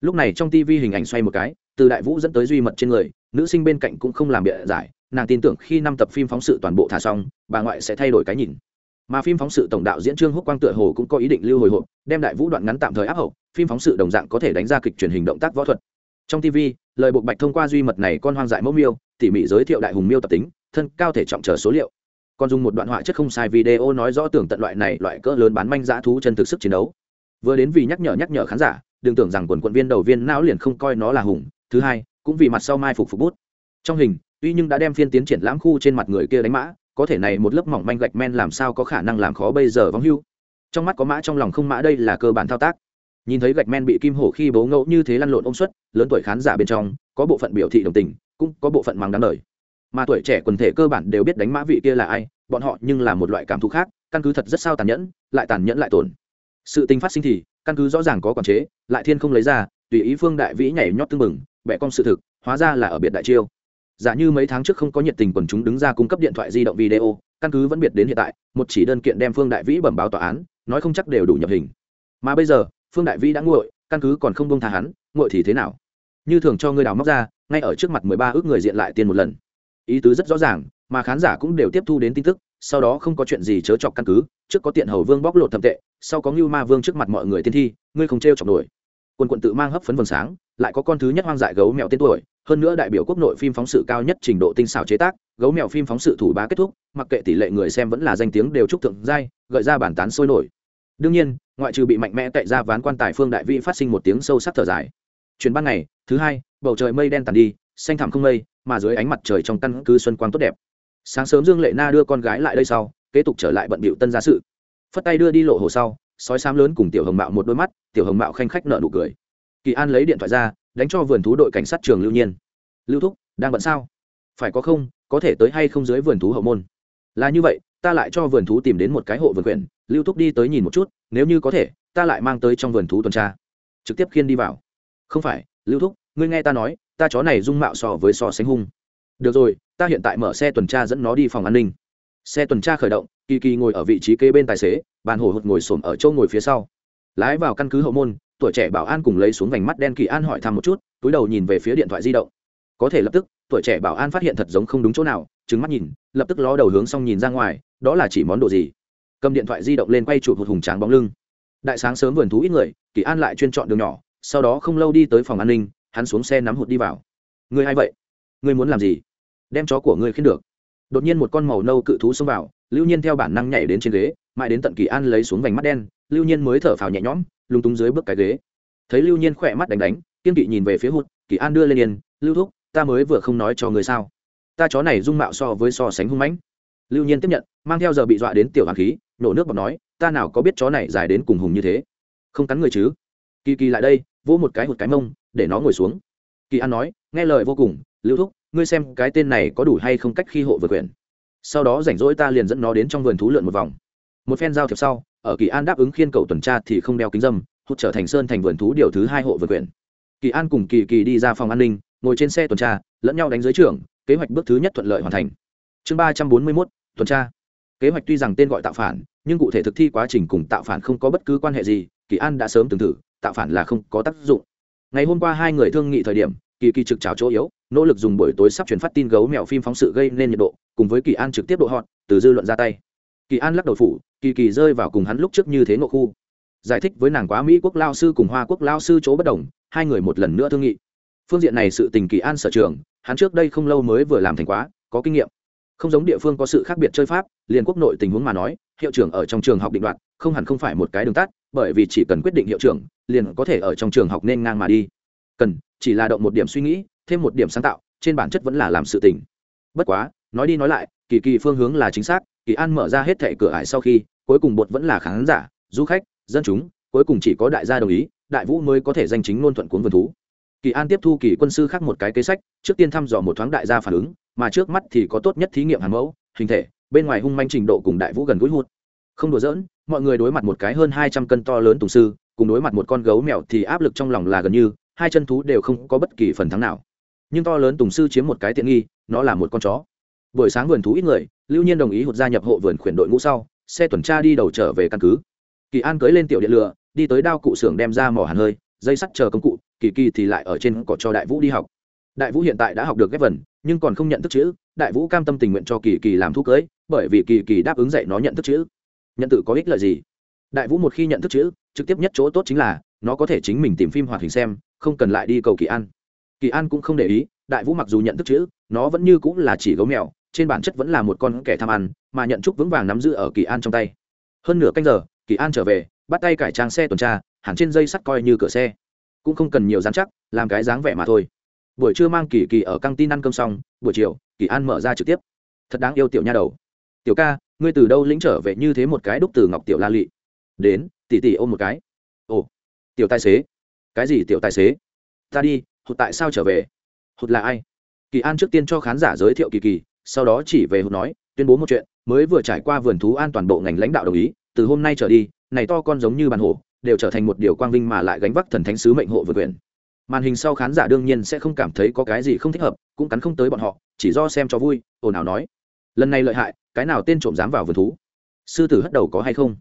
Lúc này trong tivi hình ảnh xoay một cái, từ đại vũ dẫn tới duy mật trên người, nữ sinh bên cạnh cũng không làm bịa giải, nàng tin tưởng khi năm tập phim phóng sự toàn bộ thả xong, bà ngoại sẽ thay đổi cái nhìn mà phim phóng sự tổng đạo diễn trương húc quang tựa hồ cũng có ý định lưu hồi hộp, đem đại vũ đoạn ngắn tạm thời áp hậu, phim phóng sự đồng dạng có thể đánh ra kịch truyền hình động tác võ thuật. Trong tv lời buộc bạch thông qua duy mật này con hoang dại mẫu miêu, tỉ mỉ giới thiệu đại hùng miêu tập tính, thân cao thể trọng chờ số liệu. Còn dùng một đoạn họa chất không sai video nói rõ tưởng tận loại này loại cỡ lớn bán manh dã thú chân thực sức chiến đấu. Vừa đến vì nhắc nhở nhắc nhở khán giả, đừng tưởng rằng quần quận viên đầu viên não liền không coi nó là hùng, thứ hai, cũng vì mặt sau mai phục phục bút. Trong hình, tuy nhưng đã đem phiên tiến triển lãm khu trên mặt người kia đánh mã có thể này một lớp mỏng manh gạch men làm sao có khả năng làm khó bây giờ vắng hưu? Trong mắt có mã, trong lòng không mã, đây là cơ bản thao tác. Nhìn thấy gạch men bị kim hổ khi bố ngẫu như thế lăn lộn ông suất, lớn tuổi khán giả bên trong, có bộ phận biểu thị đồng tình, cũng có bộ phận mắng đáng đời. Mà tuổi trẻ quần thể cơ bản đều biết đánh mã vị kia là ai, bọn họ nhưng là một loại cảm thụ khác, căn cứ thật rất sao tàn nhẫn, lại tàn nhẫn lại tổn. Sự tình phát sinh thì, căn cứ rõ ràng có quản chế, lại thiên không lấy ra, tùy ý phương đại vĩ nhảy nhót tương mừng bẻ cong sự thực, hóa ra là ở biệt đại chiêu giả như mấy tháng trước không có nhiệt tình quần chúng đứng ra cung cấp điện thoại di động video, căn cứ vẫn biệt đến hiện tại, một chỉ đơn kiện đem phương đại vĩ bẩm báo tòa án, nói không chắc đều đủ nhập hình. Mà bây giờ, phương đại vĩ đã nguội, căn cứ còn không bông tha hắn, nguội thì thế nào? Như thường cho ngươi đào móc ra, ngay ở trước mặt mười ba ước người diện lại tiền một lần. Ý tứ rất rõ ràng, mà khán giả cũng đều tiếp thu đến tin tức, sau đó không có chuyện gì chớ chọc căn cứ, trước có tiện hầu vương bóc lột thậm tệ, sau có ngưu ma vương trước mặt mọi người tiên thi, ngươi không t r e o chọc nổi. Quân quận tự mang hấp phấn vầng sáng, lại có con thứ nhất hoang dại gấu mèo tên tuổi hơn nữa đại biểu quốc nội phim phóng sự cao nhất trình độ tinh xảo chế tác, gấu mèo phim phóng sự thủ bá kết thúc, mặc kệ tỷ lệ người xem vẫn là danh tiếng đều trúc thượng giai, gợi ra bản tán sôi nổi. Đương nhiên, ngoại trừ bị mạnh mẽ tệ ra ván quan tài phương đại vị phát sinh một tiếng sâu sắc thở dài. Chuyến ban ngày, thứ hai, bầu trời mây đen tàn đi, xanh thẳm không mây, mà dưới ánh mặt trời trong căn cứ xuân quang tốt đẹp. Sáng sớm dương lệ na đưa con gái lại đây sau, kế tục trở lại bận bịu tân gia sự. Phất tay đưa đi lộ hồ sau, sói xám lớn cùng tiểu hồng mạo một đôi mắt, tiểu hồng mạo khanh khách nợ nụ cười. Kỳ an lấy điện thoại ra đánh cho vườn thú đội cảnh sát trường lưu nhiên. Lưu thúc, đang bận sao? Phải có không, có thể tới hay không dưới vườn thú hậu môn? Là như vậy, ta lại cho vườn thú tìm đến một cái hộ vườn quyển, lưu thúc đi tới nhìn một chút, nếu như có thể, ta lại mang tới trong vườn thú tuần tra. Trực tiếp khiên đi vào. Không phải, lưu thúc, ngươi nghe ta nói, ta chó này dung mạo so với so sánh hung. Được rồi, ta hiện tại mở xe tuần tra dẫn nó đi phòng an ninh. Xe tuần tra khởi động, kỳ kỳ ngồi ở vị trí kế bên tài xế, bàn hồ hụt ngồi xổm ở chỗ ngồi phía sau. Lái vào căn cứ hậu môn tuổi trẻ bảo an cùng lấy xuống vành mắt đen kỳ an hỏi thăm một chút, túi đầu nhìn về phía điện thoại di động. Có thể lập tức, tuổi trẻ bảo an phát hiện thật giống không đúng chỗ nào trứng mắt nhìn, lập tức ló đầu hướng xong nhìn ra ngoài, đó là chỉ món đồ gì? Cầm điện thoại di động lên quay chụp một hùng tráng bóng lưng. Đại sáng sớm vườn thú ít người, kỳ an lại chuyên chọn đường nhỏ, sau đó không lâu đi tới phòng an ninh, hắn xuống xe nắm hụt đi vào. Người hay vậy? Người muốn làm gì? Đem chó của người khiến được. Đột nhiên một con màu nâu cự thú xông vào, lưu nhiên theo bản năng nhảy đến trên ghế, mãi đến tận kỳ an lấy xuống vành mắt đen, lưu nhiên mới thở phào nhẹ nhõm lung túng dưới bước cái ghế. Thấy lưu nhiên khỏe mắt đánh đánh, kiên kỵ nhìn về phía hụt, kỳ an đưa lên yên, lưu thúc, ta mới vừa không nói cho người sao? Ta chó này dung mạo so với so sánh hung mãnh. Lưu nhiên tiếp nhận, mang theo giờ bị dọa đến tiểu hoàng khí, nổ nước bọc nói, ta nào có biết chó này dài đến cùng hùng như thế? Không cắn người chứ? Kỳ kỳ lại đây, vỗ một cái hụt cái mông, để nó ngồi xuống. Kỳ an nói, nghe lời vô cùng, lưu thúc, ngươi xem cái tên này có đủ hay không cách khi hộ vượt quyển. Sau đó rảnh rỗi ta liền dẫn nó đến trong vườn thú lượn một vòng. Một phen giao thiệp sau ở kỳ an đáp ứng khiên cầu tuần tra thì không đeo kính dâm, hút trở thành sơn thành vườn thú điều thứ hai hộ vượt quyền kỳ an cùng kỳ kỳ đi ra phòng an ninh, ngồi trên xe tuần tra, lẫn nhau đánh giới trưởng, kế hoạch bước thứ nhất thuận lợi hoàn thành. Chương ba trăm bốn mươi mốt, tuần tra. Kế hoạch tuy rằng tên gọi tạo phản, nhưng cụ thể thực thi quá trình cùng tạo phản không có bất cứ quan hệ gì, kỳ an đã sớm từng thử, tạo phản là không có tác dụng. Ngày hôm qua hai người thương nghị thời điểm, kỳ kỳ trực trào chỗ yếu, nỗ lực dùng buổi tối sắp truyền phát tin gấu mèo phim phóng sự gây nên nhiệt độ, cùng với kỳ an trực tiếp độ họn từ dư luận ra tay kỳ an lắc đầu phủ, kỳ kỳ rơi vào cùng hắn lúc trước như thế ngộ khu. Giải thích với nàng quá mỹ quốc lao sư cùng hoa quốc lao sư chỗ bất đồng, hai người một lần nữa thương nghị. Phương diện này sự tình kỳ an sở trường, hắn trước đây không lâu mới vừa làm thành quá, có kinh nghiệm. Không giống địa phương có sự khác biệt chơi pháp, liền quốc nội tình huống mà nói, hiệu trưởng ở trong trường học định đoạt, không hẳn không phải một cái đường tắt, bởi vì chỉ cần quyết định hiệu trưởng, liền có thể ở trong trường học nên ngang mà đi. Cần, chỉ là động một điểm suy nghĩ, thêm một điểm sáng tạo, trên bản chất vẫn là làm sự tình. Bất quá, nói đi nói lại, kỳ kỳ phương hướng là chính xác kỳ an mở ra hết thệ cửa ải sau khi, cuối cùng bột vẫn là khán giả, du khách, dân chúng, cuối cùng chỉ có đại gia đồng ý, đại vũ mới có thể danh chính ngôn thuận cuốn vườn thú. Kỳ an tiếp thu kỳ quân sư khác một cái kế sách, trước tiên thăm dò một thoáng đại gia phản ứng, mà trước mắt thì có tốt nhất thí nghiệm hàn mẫu, hình thể, bên ngoài hung manh trình độ cùng đại vũ gần gũi hút không đùa giỡn, mọi người đối mặt một cái hơn hai trăm cân to lớn tùng sư, cùng đối mặt một con gấu mèo thì áp lực trong lòng là gần như, hai chân thú đều không có bất kỳ phần thắng nào. Nhưng to lớn tùng sư chiếm một cái tiện nghi, nó là một con chó buổi sáng vườn thú ít người, lưu nhiên đồng ý hụt gia nhập hộ vườn khuyển đội ngũ sau, xe tuần tra đi đầu trở về căn cứ. Kỳ an cưới lên tiểu điện lửa đi tới đao cụ xưởng đem ra mỏ hàn hơi, dây sắt chờ công cụ, kỳ kỳ thì lại ở trên cỏ cho đại vũ đi học. Đại vũ hiện tại đã học được ghép vần, nhưng còn không nhận thức chữ, đại vũ cam tâm tình nguyện cho kỳ kỳ làm thú cưới, bởi vì kỳ kỳ đáp ứng dạy nó nhận thức chữ. Nhận tự có ích lợi gì? Đại vũ một khi nhận thức chữ, trực tiếp nhất chỗ tốt chính là, nó có thể chính mình tìm phim hoạt hình xem, không cần lại đi cầu kỳ an. Kỳ an cũng không để ý, đại vũ mặc dù nhận thức chữ, nó vẫn như cũng là chỉ gấu mèo trên bản chất vẫn là một con kẻ tham ăn, mà nhận trúc vững vàng nắm giữ ở kỳ an trong tay. Hơn nửa canh giờ, kỳ an trở về, bắt tay cải trang xe tuần tra, hẳn trên dây sắt coi như cửa xe. Cũng không cần nhiều dán chắc, làm cái dáng vẻ mà thôi. Buổi trưa mang kỳ kỳ ở căng tin ăn cơm xong, buổi chiều, kỳ an mở ra trực tiếp. Thật đáng yêu tiểu nha đầu. Tiểu ca, ngươi từ đâu lĩnh trở về như thế một cái đúc từ ngọc tiểu la lị? Đến tỉ tỉ ôm một cái. Ồ, tiểu tài xế. Cái gì tiểu tài xế? Ta đi, hụt tại sao trở về? Hụt là ai? Kỳ an trước tiên cho khán giả giới thiệu kỳ kỳ sau đó chỉ về hụt nói, tuyên bố một chuyện, mới vừa trải qua vườn thú an toàn bộ ngành lãnh đạo đồng ý, từ hôm nay trở đi, này to con giống như bàn hổ, đều trở thành một điều quang vinh mà lại gánh vác thần thánh sứ mệnh hộ vượt quyền. Màn hình sau khán giả đương nhiên sẽ không cảm thấy có cái gì không thích hợp, cũng cắn không tới bọn họ, chỉ do xem cho vui, ồn ào nói. Lần này lợi hại, cái nào tên trộm dám vào vườn thú? Sư tử hất đầu có hay không?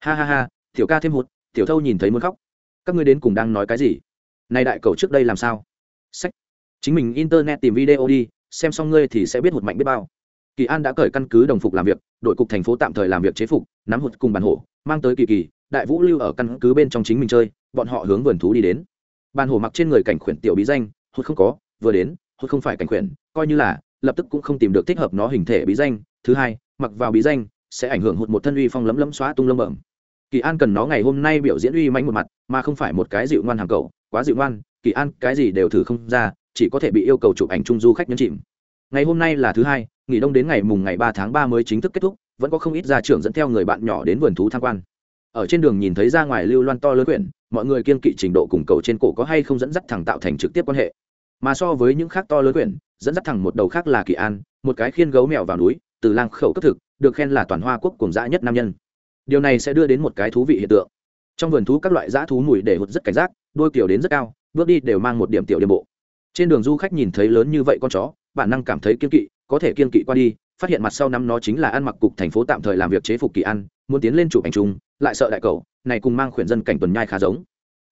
Ha ha ha, tiểu ca thêm hụt, tiểu thâu nhìn thấy muốn khóc. Các ngươi đến cùng đang nói cái gì? Này đại cầu trước đây làm sao? Sách. Chính mình internet tìm video đi xem xong ngươi thì sẽ biết hụt mạnh biết bao. Kỳ an đã cởi căn cứ đồng phục làm việc, đội cục thành phố tạm thời làm việc chế phục, nắm hụt cùng bàn hổ, mang tới kỳ kỳ, đại vũ lưu ở căn cứ bên trong chính mình chơi, bọn họ hướng vườn thú đi đến. Bàn hổ mặc trên người cảnh khuyển tiểu bí danh, hụt không có, vừa đến, hụt không phải cảnh khuyển, coi như là, lập tức cũng không tìm được thích hợp nó hình thể bí danh. Thứ hai, mặc vào bí danh, sẽ ảnh hưởng hụt một thân uy phong lấm lấm xóa tung lông bẩm. Kỳ an cần nó ngày hôm nay biểu diễn uy mạnh một mặt, mà không phải một cái dịu ngoan hàng cầu quá dịu ngoan, kỳ an, cái gì đều thử không ra chỉ có thể bị yêu cầu chụp ảnh chung du khách nhấn chìm. Ngày hôm nay là thứ hai, nghỉ đông đến ngày mùng ngày ba tháng ba mới chính thức kết thúc, vẫn có không ít gia trưởng dẫn theo người bạn nhỏ đến vườn thú tham quan. Ở trên đường nhìn thấy ra ngoài lưu loan to lớn quyển, mọi người kiên kỵ trình độ cùng cầu trên cổ có hay không dẫn dắt thẳng tạo thành trực tiếp quan hệ. Mà so với những khác to lớn quyển, dẫn dắt thẳng một đầu khác là kỳ an, một cái khiên gấu mèo vào núi, từ lang khẩu cấp thực, được khen là toàn hoa quốc cùng dã nhất nam nhân. Điều này sẽ đưa đến một cái thú vị hiện tượng. Trong vườn thú các loại dã thú mùi để hụt rất cảnh giác đôi kiểu đến rất cao, bước đi đều mang một điểm tiểu điểm bộ trên đường du khách nhìn thấy lớn như vậy con chó, bản năng cảm thấy kiên kỵ, có thể kiên kỵ qua đi, phát hiện mặt sau năm nó chính là ăn mặc cục thành phố tạm thời làm việc chế phục kỳ ăn, muốn tiến lên chụp ảnh chung, lại sợ đại cầu này cùng mang khuyển dân cảnh tuần nhai khá giống.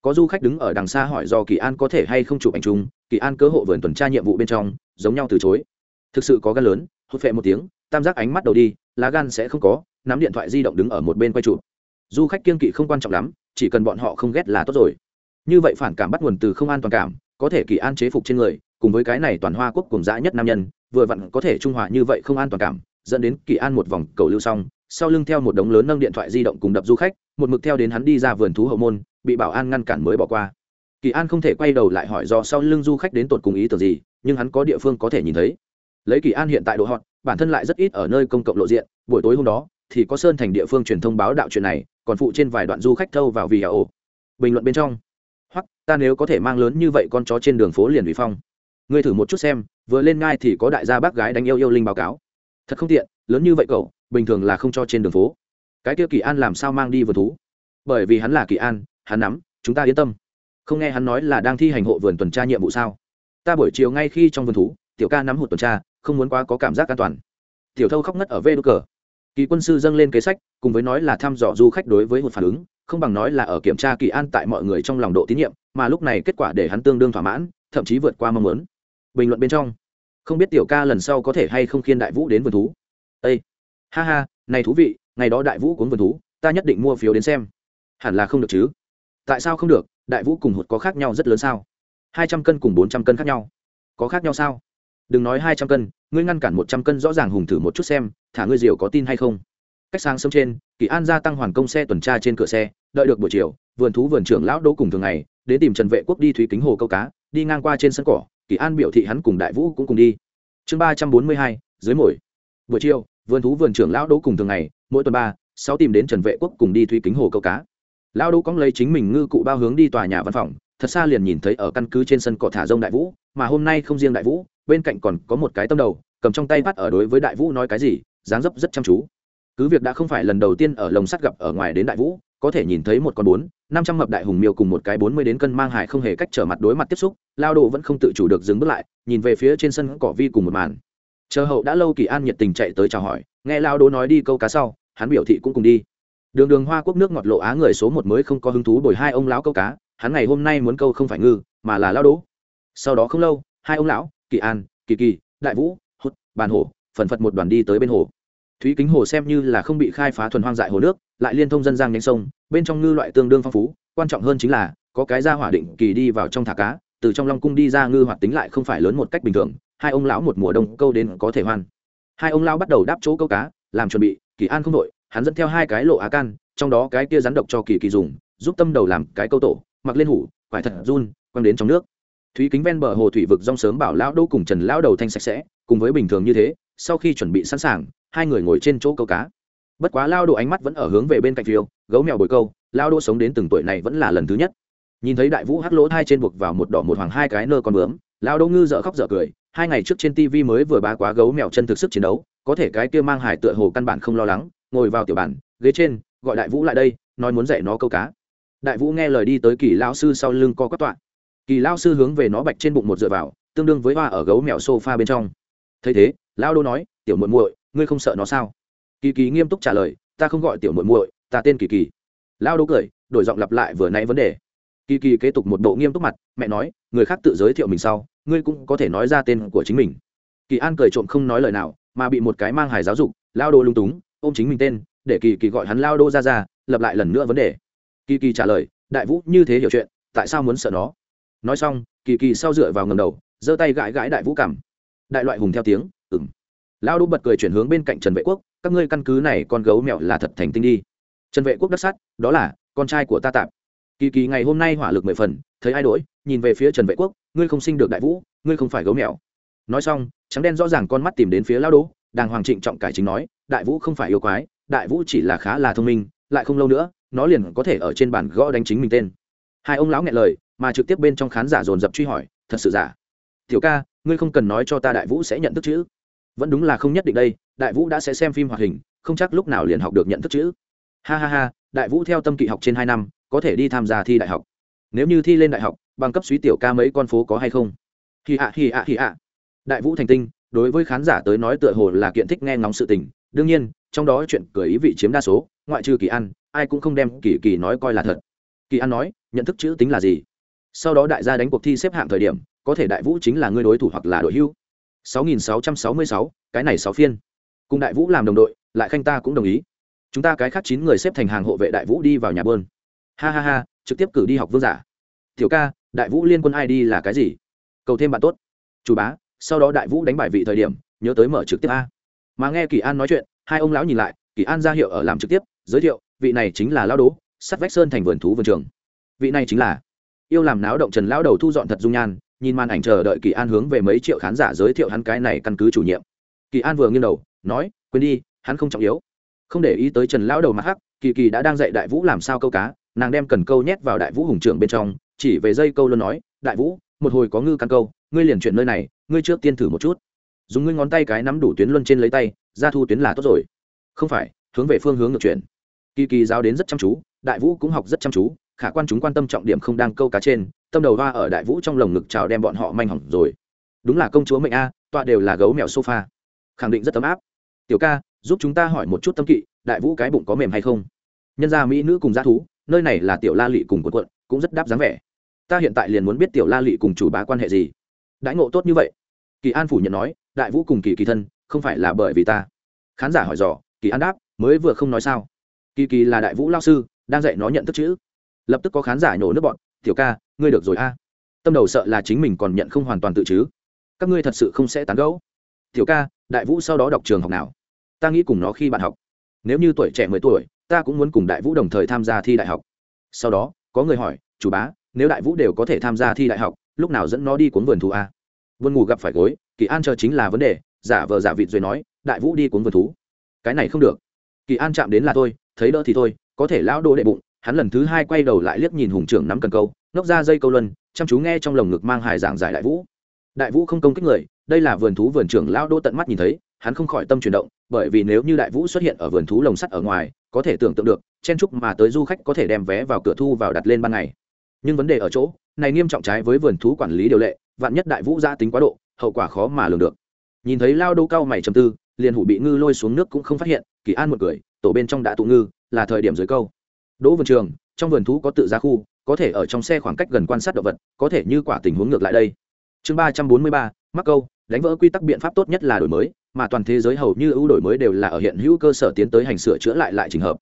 Có du khách đứng ở đằng xa hỏi do kỳ an có thể hay không chụp ảnh chung, kỳ an cơ hộ vườn tuần tra nhiệm vụ bên trong, giống nhau từ chối. Thực sự có gan lớn hốt phệ một tiếng, tam giác ánh mắt đầu đi, lá gan sẽ không có, nắm điện thoại di động đứng ở một bên quay chụp. Du khách kiên kỵ không quan trọng lắm, chỉ cần bọn họ không ghét là tốt rồi. Như vậy phản cảm bắt nguồn từ không an toàn cảm có thể kỳ an chế phục trên người, cùng với cái này toàn hoa quốc cùng dã nhất nam nhân, vừa vặn có thể trung hòa như vậy không an toàn cảm, dẫn đến kỳ an một vòng cầu lưu xong, sau lưng theo một đống lớn nâng điện thoại di động cùng đập du khách, một mực theo đến hắn đi ra vườn thú hậu môn, bị bảo an ngăn cản mới bỏ qua. Kỳ an không thể quay đầu lại hỏi do sau lưng du khách đến tột cùng ý tưởng gì, nhưng hắn có địa phương có thể nhìn thấy. Lấy kỳ an hiện tại độ họ bản thân lại rất ít ở nơi công cộng lộ diện, buổi tối hôm đó, thì có sơn thành địa phương truyền thông báo đạo chuyện này, còn phụ trên vài đoạn du khách thâu vào vì ảo bình luận bên trong ta nếu có thể mang lớn như vậy con chó trên đường phố liền bị phong. Ngươi thử một chút xem, vừa lên ngai thì có đại gia bác gái đánh yêu yêu linh báo cáo. Thật không tiện, lớn như vậy cậu, bình thường là không cho trên đường phố. Cái kia kỳ an làm sao mang đi vườn thú? Bởi vì hắn là kỳ an, hắn nắm, chúng ta yên tâm. Không nghe hắn nói là đang thi hành hộ vườn tuần tra nhiệm vụ sao? Ta buổi chiều ngay khi trong vườn thú, tiểu ca nắm hụt tuần tra, không muốn quá có cảm giác an toàn. Tiểu thâu khóc ngất ở vê đ cờ. Kỳ quân sư dâng lên kế sách, cùng với nói là thăm dò du khách đối với hụt phản ứng không bằng nói là ở kiểm tra kỳ an tại mọi người trong lòng độ tín nhiệm, mà lúc này kết quả để hắn tương đương thỏa mãn, thậm chí vượt qua mong muốn. Bình luận bên trong, không biết tiểu ca lần sau có thể hay không khiên đại vũ đến vườn thú. Â ha ha, này thú vị, ngày đó đại vũ cuốn vườn thú, ta nhất định mua phiếu đến xem. Hẳn là không được chứ? Tại sao không được? Đại vũ cùng hụt có khác nhau rất lớn sao? Hai trăm cân cùng bốn trăm cân khác nhau. Có khác nhau sao? Đừng nói hai trăm cân, ngươi ngăn cản một trăm cân rõ ràng hùng thử một chút xem, thả ngươi diều có tin hay không? Cách sáng sớm trên, kỳ an gia tăng hoàn công xe tuần tra trên cửa xe, đợi được buổi chiều, vườn thú vườn trưởng lão đỗ cùng thường ngày, đến tìm trần vệ quốc đi thúy kính hồ câu cá, đi ngang qua trên sân cỏ, kỳ an biểu thị hắn cùng đại vũ cũng cùng đi. Chương ba trăm bốn mươi hai, dưới mồi. Buổi chiều, vườn thú vườn trưởng lão đỗ cùng thường ngày, mỗi tuần ba, sáu tìm đến trần vệ quốc cùng đi thúy kính hồ câu cá. Lão đỗ cóng lấy chính mình ngư cụ bao hướng đi tòa nhà văn phòng, thật xa liền nhìn thấy ở căn cứ trên sân cỏ thả rông đại vũ, mà hôm nay không riêng đại vũ, bên cạnh còn có một cái tâm đầu, cầm trong tay bắt ở đối với đại vũ nói cái gì, dáng dấp rất chăm chú cứ việc đã không phải lần đầu tiên ở lồng sắt gặp ở ngoài đến đại vũ, có thể nhìn thấy một con bốn, năm trăm mập đại hùng miêu cùng một cái bốn mươi đến cân mang hải không hề cách trở mặt đối mặt tiếp xúc, lao đồ vẫn không tự chủ được dừng bước lại, nhìn về phía trên sân cỏ vi cùng một màn. Chờ hậu đã lâu kỳ an nhiệt tình chạy tới chào hỏi, nghe lao đồ nói đi câu cá sau, hắn biểu thị cũng cùng đi. Đường đường hoa quốc nước ngọt lộ á người số một mới không có hứng thú bồi hai ông lão câu cá, hắn ngày hôm nay muốn câu không phải ngư, mà là lao đố sau đó không lâu, hai ông lão, kỳ an, kỳ kỳ, đại vũ, hút, bàn hổ, phần phật một đoàn đi tới bên hồ thúy kính hồ xem như là không bị khai phá thuần hoang dại hồ nước, lại liên thông dân giang nhanh sông, bên trong ngư loại tương đương phong phú, quan trọng hơn chính là, có cái ra hỏa định kỳ đi vào trong thả cá, từ trong long cung đi ra ngư hoạt tính lại không phải lớn một cách bình thường, hai ông lão một mùa đông câu đến có thể hoan. Hai ông lão bắt đầu đáp chỗ câu cá, làm chuẩn bị, kỳ an không đội, hắn dẫn theo hai cái lộ á can, trong đó cái kia rắn độc cho kỳ kỳ dùng, giúp tâm đầu làm cái câu tổ, mặc lên hủ phải thật run, quăng đến trong nước. Thúy kính ven bờ hồ thủy vực rong sớm bảo lão đô cùng trần lão đầu thanh sạch sẽ, cùng với bình thường như thế, sau khi chuẩn bị sẵn sàng hai người ngồi trên chỗ câu cá. Bất quá lao đồ ánh mắt vẫn ở hướng về bên cạnh phiêu, gấu mèo bồi câu, lao đô sống đến từng tuổi này vẫn là lần thứ nhất. Nhìn thấy đại vũ hắc lỗ hai trên buộc vào một đỏ một hoàng hai cái nơ con bướm, lao đô ngư dợ khóc dợ cười, hai ngày trước trên tv mới vừa bá quá gấu mèo chân thực sức chiến đấu, có thể cái kia mang hải tựa hồ căn bản không lo lắng, ngồi vào tiểu bản ghế trên, gọi đại vũ lại đây, nói muốn dạy nó câu cá. Đại vũ nghe lời đi tới kỳ lao sư sau lưng co quát tọa. Kỳ lao sư hướng về nó bạch trên bụng một dựa vào, tương đương với hoa ở gấu mèo sofa bên trong. Thấy thế, lao đô nói, tiểu muội muội ngươi không sợ nó sao? Kỳ kỳ nghiêm túc trả lời, ta không gọi tiểu muội muội, ta tên kỳ kỳ. Lao đô cười, đổi giọng lặp lại vừa nãy vấn đề. Kỳ kỳ kế tục một bộ nghiêm túc mặt, mẹ nói, người khác tự giới thiệu mình sau, ngươi cũng có thể nói ra tên của chính mình. Kỳ an cười trộm không nói lời nào, mà bị một cái mang hài giáo dục, lao đô lung túng, ôm chính mình tên, để kỳ kỳ gọi hắn lao đô ra ra lập lại lần nữa vấn đề. Kỳ kỳ trả lời, đại vũ, như thế hiểu chuyện, tại sao muốn sợ nó? Nói xong, kỳ kỳ sau dựa vào ngầm đầu, giơ tay gãi gãi đại vũ cảm. Đại loại hùng theo tiếng ừng lao đô bật cười chuyển hướng bên cạnh trần vệ quốc, các ngươi căn cứ này con gấu mẹo là thật thành tinh đi. Trần vệ quốc đắc sát, đó là, con trai của ta tạp kỳ kỳ ngày hôm nay hỏa lực mười phần, thấy ai đỗi nhìn về phía trần vệ quốc, ngươi không sinh được đại vũ, ngươi không phải gấu mẹo. nói xong, trắng đen rõ ràng con mắt tìm đến phía lao đỗ đàng hoàng trịnh trọng cải chính nói, đại vũ không phải yêu quái, đại vũ chỉ là khá là thông minh, lại không lâu nữa, nó liền có thể ở trên bàn gõ đánh chính mình tên. Hai ông lão nghe lời, mà trực tiếp bên trong khán giả dồn dập truy hỏi, thật sự giả? Tiểu ca, ngươi không cần nói cho ta đại vũ sẽ nhận thức chữ vẫn đúng là không nhất định đây đại vũ đã sẽ xem phim hoạt hình không chắc lúc nào liền học được nhận thức chữ. Ha ha ha đại vũ theo tâm kỵ học trên hai năm có thể đi tham gia thi đại học. Nếu như thi lên đại học bằng cấp suý tiểu ca mấy con phố có hay không? Hì ạ hì ạ hì ạ đại vũ thành tinh đối với khán giả tới nói tựa hồ là kiện thích nghe ngóng sự tình. Đương nhiên trong đó chuyện cười ý vị chiếm đa số ngoại trừ kỳ ăn, ai cũng không đem kỳ kỳ nói coi là thật. Kỳ ăn nói nhận thức chữ tính là gì? Sau đó đại gia đánh cuộc thi xếp hạng thời điểm có thể đại vũ chính là người đối thủ hoặc là đội hưu. 6666, cái này sáu phiên. Cùng đại vũ làm đồng đội lại khanh ta cũng đồng ý. Chúng ta cái khác chín người xếp thành hàng hộ vệ đại vũ đi vào nhà bơn. Ha ha ha trực tiếp cử đi học vương giả. Tiểu ca đại vũ liên quân ai đi là cái gì? Cầu thêm bạn tốt. Chủ bá sau đó đại vũ đánh bài vị thời điểm nhớ tới mở trực tiếp a. Mà nghe kỳ an nói chuyện hai ông lão nhìn lại kỳ an ra hiệu ở làm trực tiếp giới thiệu vị này chính là lão đố sắt vách sơn thành vườn thú vườn trường. Vị này chính là yêu làm náo động trần lão đầu thu dọn thật dung nhan nhìn màn ảnh chờ đợi kỳ an hướng về mấy triệu khán giả giới thiệu hắn cái này căn cứ chủ nhiệm. Kỳ an vừa nghiêng đầu, nói, quên đi, hắn không trọng yếu. Không để ý tới trần lão đầu mặt hắc, kỳ kỳ đã đang dạy đại vũ làm sao câu cá, nàng đem cần câu nhét vào đại vũ hùng trưởng bên trong, chỉ về dây câu luôn nói, đại vũ, một hồi có ngư căn câu, ngươi liền chuyển nơi này, ngươi trước tiên thử một chút. Dùng ngươi ngón tay cái nắm đủ tuyến luân trên lấy tay, ra thu tuyến là tốt rồi. Không phải, hướng về phương hướng ngược chuyển. Kỳ kỳ giáo đến rất chăm chú, đại vũ cũng học rất chăm chú, khả quan chúng quan tâm trọng điểm không đang câu cá trên tâm đầu va ở đại vũ trong lồng ngực chào đem bọn họ manh hỏng rồi. Đúng là công chúa mệnh a, tọa đều là gấu mèo sofa. Khẳng định rất tấm áp. Tiểu ca, giúp chúng ta hỏi một chút tâm kỵ, đại vũ cái bụng có mềm hay không? Nhân gia mỹ nữ cùng g thú, nơi này là tiểu la lị cùng quần quận, cũng rất đáp dáng vẻ. Ta hiện tại liền muốn biết tiểu la lị cùng chủ bá quan hệ gì. Đãi ngộ tốt như vậy. Kỳ an phủ nhận nói, đại vũ cùng kỳ kỳ thân, không phải là bởi vì ta. Khán giả hỏi dò, kỳ an đáp, mới vừa không nói sao. Kỳ kỳ là đại vũ lao sư, đang dạy nó nhận thức chữ. Lập tức có khán giả nhổ nước bọn, tiểu ca ngươi được rồi a. Tâm đầu sợ là chính mình còn nhận không hoàn toàn tự chứ. Các ngươi thật sự không sẽ tán gẫu. Tiểu ca, đại vũ sau đó đọc trường học nào? Ta nghĩ cùng nó khi bạn học. Nếu như tuổi trẻ mười tuổi, ta cũng muốn cùng đại vũ đồng thời tham gia thi đại học. Sau đó, có người hỏi, chủ bá, nếu đại vũ đều có thể tham gia thi đại học, lúc nào dẫn nó đi cuốn vườn thú a? Vườn ngủ gặp phải gối, kỳ an chờ chính là vấn đề, giả vờ giả vịt rồi nói, đại vũ đi cuốn vườn thú. Cái này không được. Kỳ an chạm đến là tôi, thấy đỡ thì thôi, có thể lão đô đệ bụng hắn lần thứ hai quay đầu lại liếc nhìn hùng trưởng nắm cần câu nốc ra dây câu luân, chăm chú nghe trong lồng ngực mang hài giảng giải đại vũ. Đại vũ không công kích người, đây là vườn thú vườn trưởng lao đô tận mắt nhìn thấy, hắn không khỏi tâm chuyển động, bởi vì nếu như đại vũ xuất hiện ở vườn thú lồng sắt ở ngoài, có thể tưởng tượng được, chen trúc mà tới du khách có thể đem vé vào cửa thu vào đặt lên ban ngày. Nhưng vấn đề ở chỗ, này nghiêm trọng trái với vườn thú quản lý điều lệ, vạn nhất đại vũ gia tính quá độ, hậu quả khó mà lường được. Nhìn thấy lao đô cao mày trầm tư, liền hủ bị ngư lôi xuống nước cũng không phát hiện, kỳ an một cười, tổ bên trong đã tụ ngư, là thời điểm dưới câu đỗ vườn trường, trong vườn thú có tự ra khu, có thể ở trong xe khoảng cách gần quan sát động vật, có thể như quả tình huống ngược lại đây. Chương ba trăm bốn mươi ba, mắc câu, đánh vỡ quy tắc biện pháp tốt nhất là đổi mới, mà toàn thế giới hầu như ưu đổi mới đều là ở hiện hữu cơ sở tiến tới hành sửa chữa lại lại trình hợp.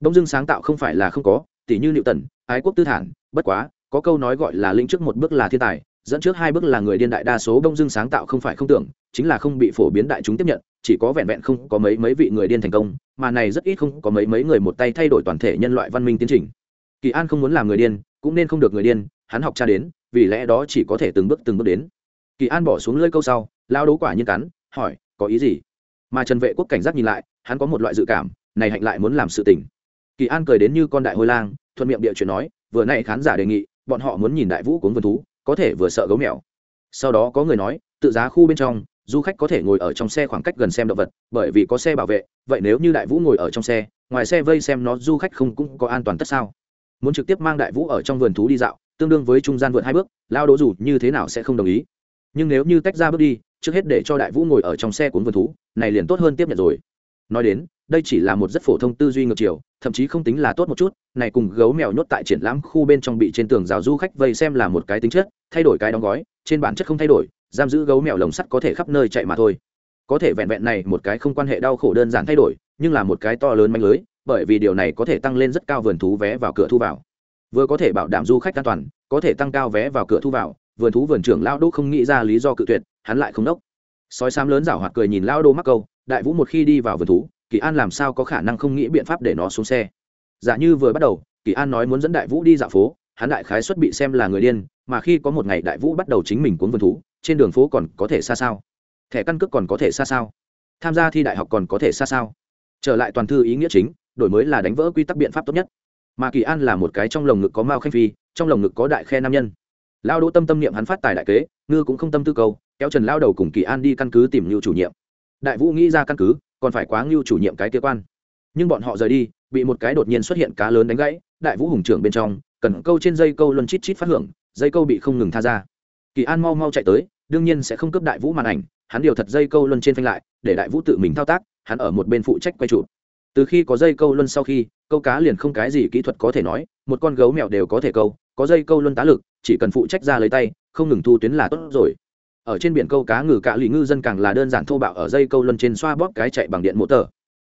Đông Dương sáng tạo không phải là không có tỷ như liệu tần ái quốc tư thản, bất quá, có câu nói gọi là linh trước một bước là thiên tài, dẫn trước hai bước là người điên đại đa số đông Dương sáng tạo không phải không tưởng, chính là không bị phổ biến đại chúng tiếp nhận chỉ có vẹn vẹn không có mấy mấy vị người điên thành công, mà này rất ít không có mấy mấy người một tay thay đổi toàn thể nhân loại văn minh tiến trình. Kỳ an không muốn làm người điên, cũng nên không được người điên, hắn học cha đến, vì lẽ đó chỉ có thể từng bước từng bước đến. Kỳ an bỏ xuống lơi câu sau, lao đấu quả nhiên cắn, hỏi, có ý gì? Mà trần vệ quốc cảnh giác nhìn lại, hắn có một loại dự cảm, này hạnh lại muốn làm sự tình. Kỳ an cười đến như con đại hôi lang, thuận miệng địa chuyện nói, vừa nay khán giả đề nghị, bọn họ muốn nhìn đại vũ cuốn vườn thú, có thể vừa sợ gấu mèo. Sau đó có người nói, tự giá khu bên trong du khách có thể ngồi ở trong xe khoảng cách gần xem động vật, bởi vì có xe bảo vệ, vậy nếu như đại vũ ngồi ở trong xe, ngoài xe vây xem nó, du khách không cũng có an toàn tất sao? Muốn trực tiếp mang đại vũ ở trong vườn thú đi dạo, tương đương với trung gian vượt hai bước, lao đỗ dù như thế nào sẽ không đồng ý. Nhưng nếu như tách ra bước đi, trước hết để cho đại vũ ngồi ở trong xe cuốn vườn thú, này liền tốt hơn tiếp nhận rồi. Nói đến, đây chỉ là một rất phổ thông tư duy ngược chiều, thậm chí không tính là tốt một chút, này cùng gấu mèo nhốt tại triển lãm khu bên trong bị trên tường rào du khách vây xem là một cái tính chất, thay đổi cái đóng gói, trên bản chất không thay đổi giam giữ gấu mèo lồng sắt có thể khắp nơi chạy mà thôi. Có thể vẹn vẹn này một cái không quan hệ đau khổ đơn giản thay đổi, nhưng là một cái to lớn manh lưới, bởi vì điều này có thể tăng lên rất cao vườn thú vé vào cửa thu vào. Vừa có thể bảo đảm du khách an toàn, có thể tăng cao vé vào cửa thu vào, vườn thú vườn trưởng lao đô không nghĩ ra lý do cự tuyệt, hắn lại không đốc. Sói xám lớn rảo hoạt cười nhìn lao đô mắc câu, đại vũ một khi đi vào vườn thú, kỳ an làm sao có khả năng không nghĩ biện pháp để nó xuống xe? Giả như vừa bắt đầu, kỳ an nói muốn dẫn đại vũ đi dạo phố, hắn đại khái xuất bị xem là người điên, mà khi có một ngày đại vũ bắt đầu chính mình cuốn vườn thú trên đường phố còn có thể xa sao? Thẻ căn cước còn có thể xa sao? Tham gia thi đại học còn có thể xa sao? Trở lại toàn thư ý nghĩa chính, đổi mới là đánh vỡ quy tắc biện pháp tốt nhất. Mà kỳ an là một cái trong lồng ngực có mao khanh phi, trong lồng ngực có đại khe nam nhân. Lao đỗ tâm tâm niệm hắn phát tài đại kế, ngư cũng không tâm tư câu, kéo trần lao đầu cùng kỳ an đi căn cứ tìm ngưu chủ nhiệm. Đại vũ nghĩ ra căn cứ, còn phải quá ngưu chủ nhiệm cái kế quan. Nhưng bọn họ rời đi, bị một cái đột nhiên xuất hiện cá lớn đánh gãy, đại vũ hùng trưởng bên trong, cần câu trên dây câu luân chít chít phát hưởng, dây câu bị không ngừng tha ra kỳ an mau mau chạy tới, đương nhiên sẽ không cướp đại vũ màn ảnh, hắn điều thật dây câu luân trên phanh lại, để đại vũ tự mình thao tác, hắn ở một bên phụ trách quay chụp. Từ khi có dây câu luân sau khi, câu cá liền không cái gì kỹ thuật có thể nói, một con gấu mèo đều có thể câu, có dây câu luân tá lực, chỉ cần phụ trách ra lấy tay, không ngừng thu tuyến là tốt rồi. Ở trên biển câu cá ngừ cả lì ngư dân càng là đơn giản thô bạo ở dây câu luân trên xoa bóp cái chạy bằng điện mô tờ.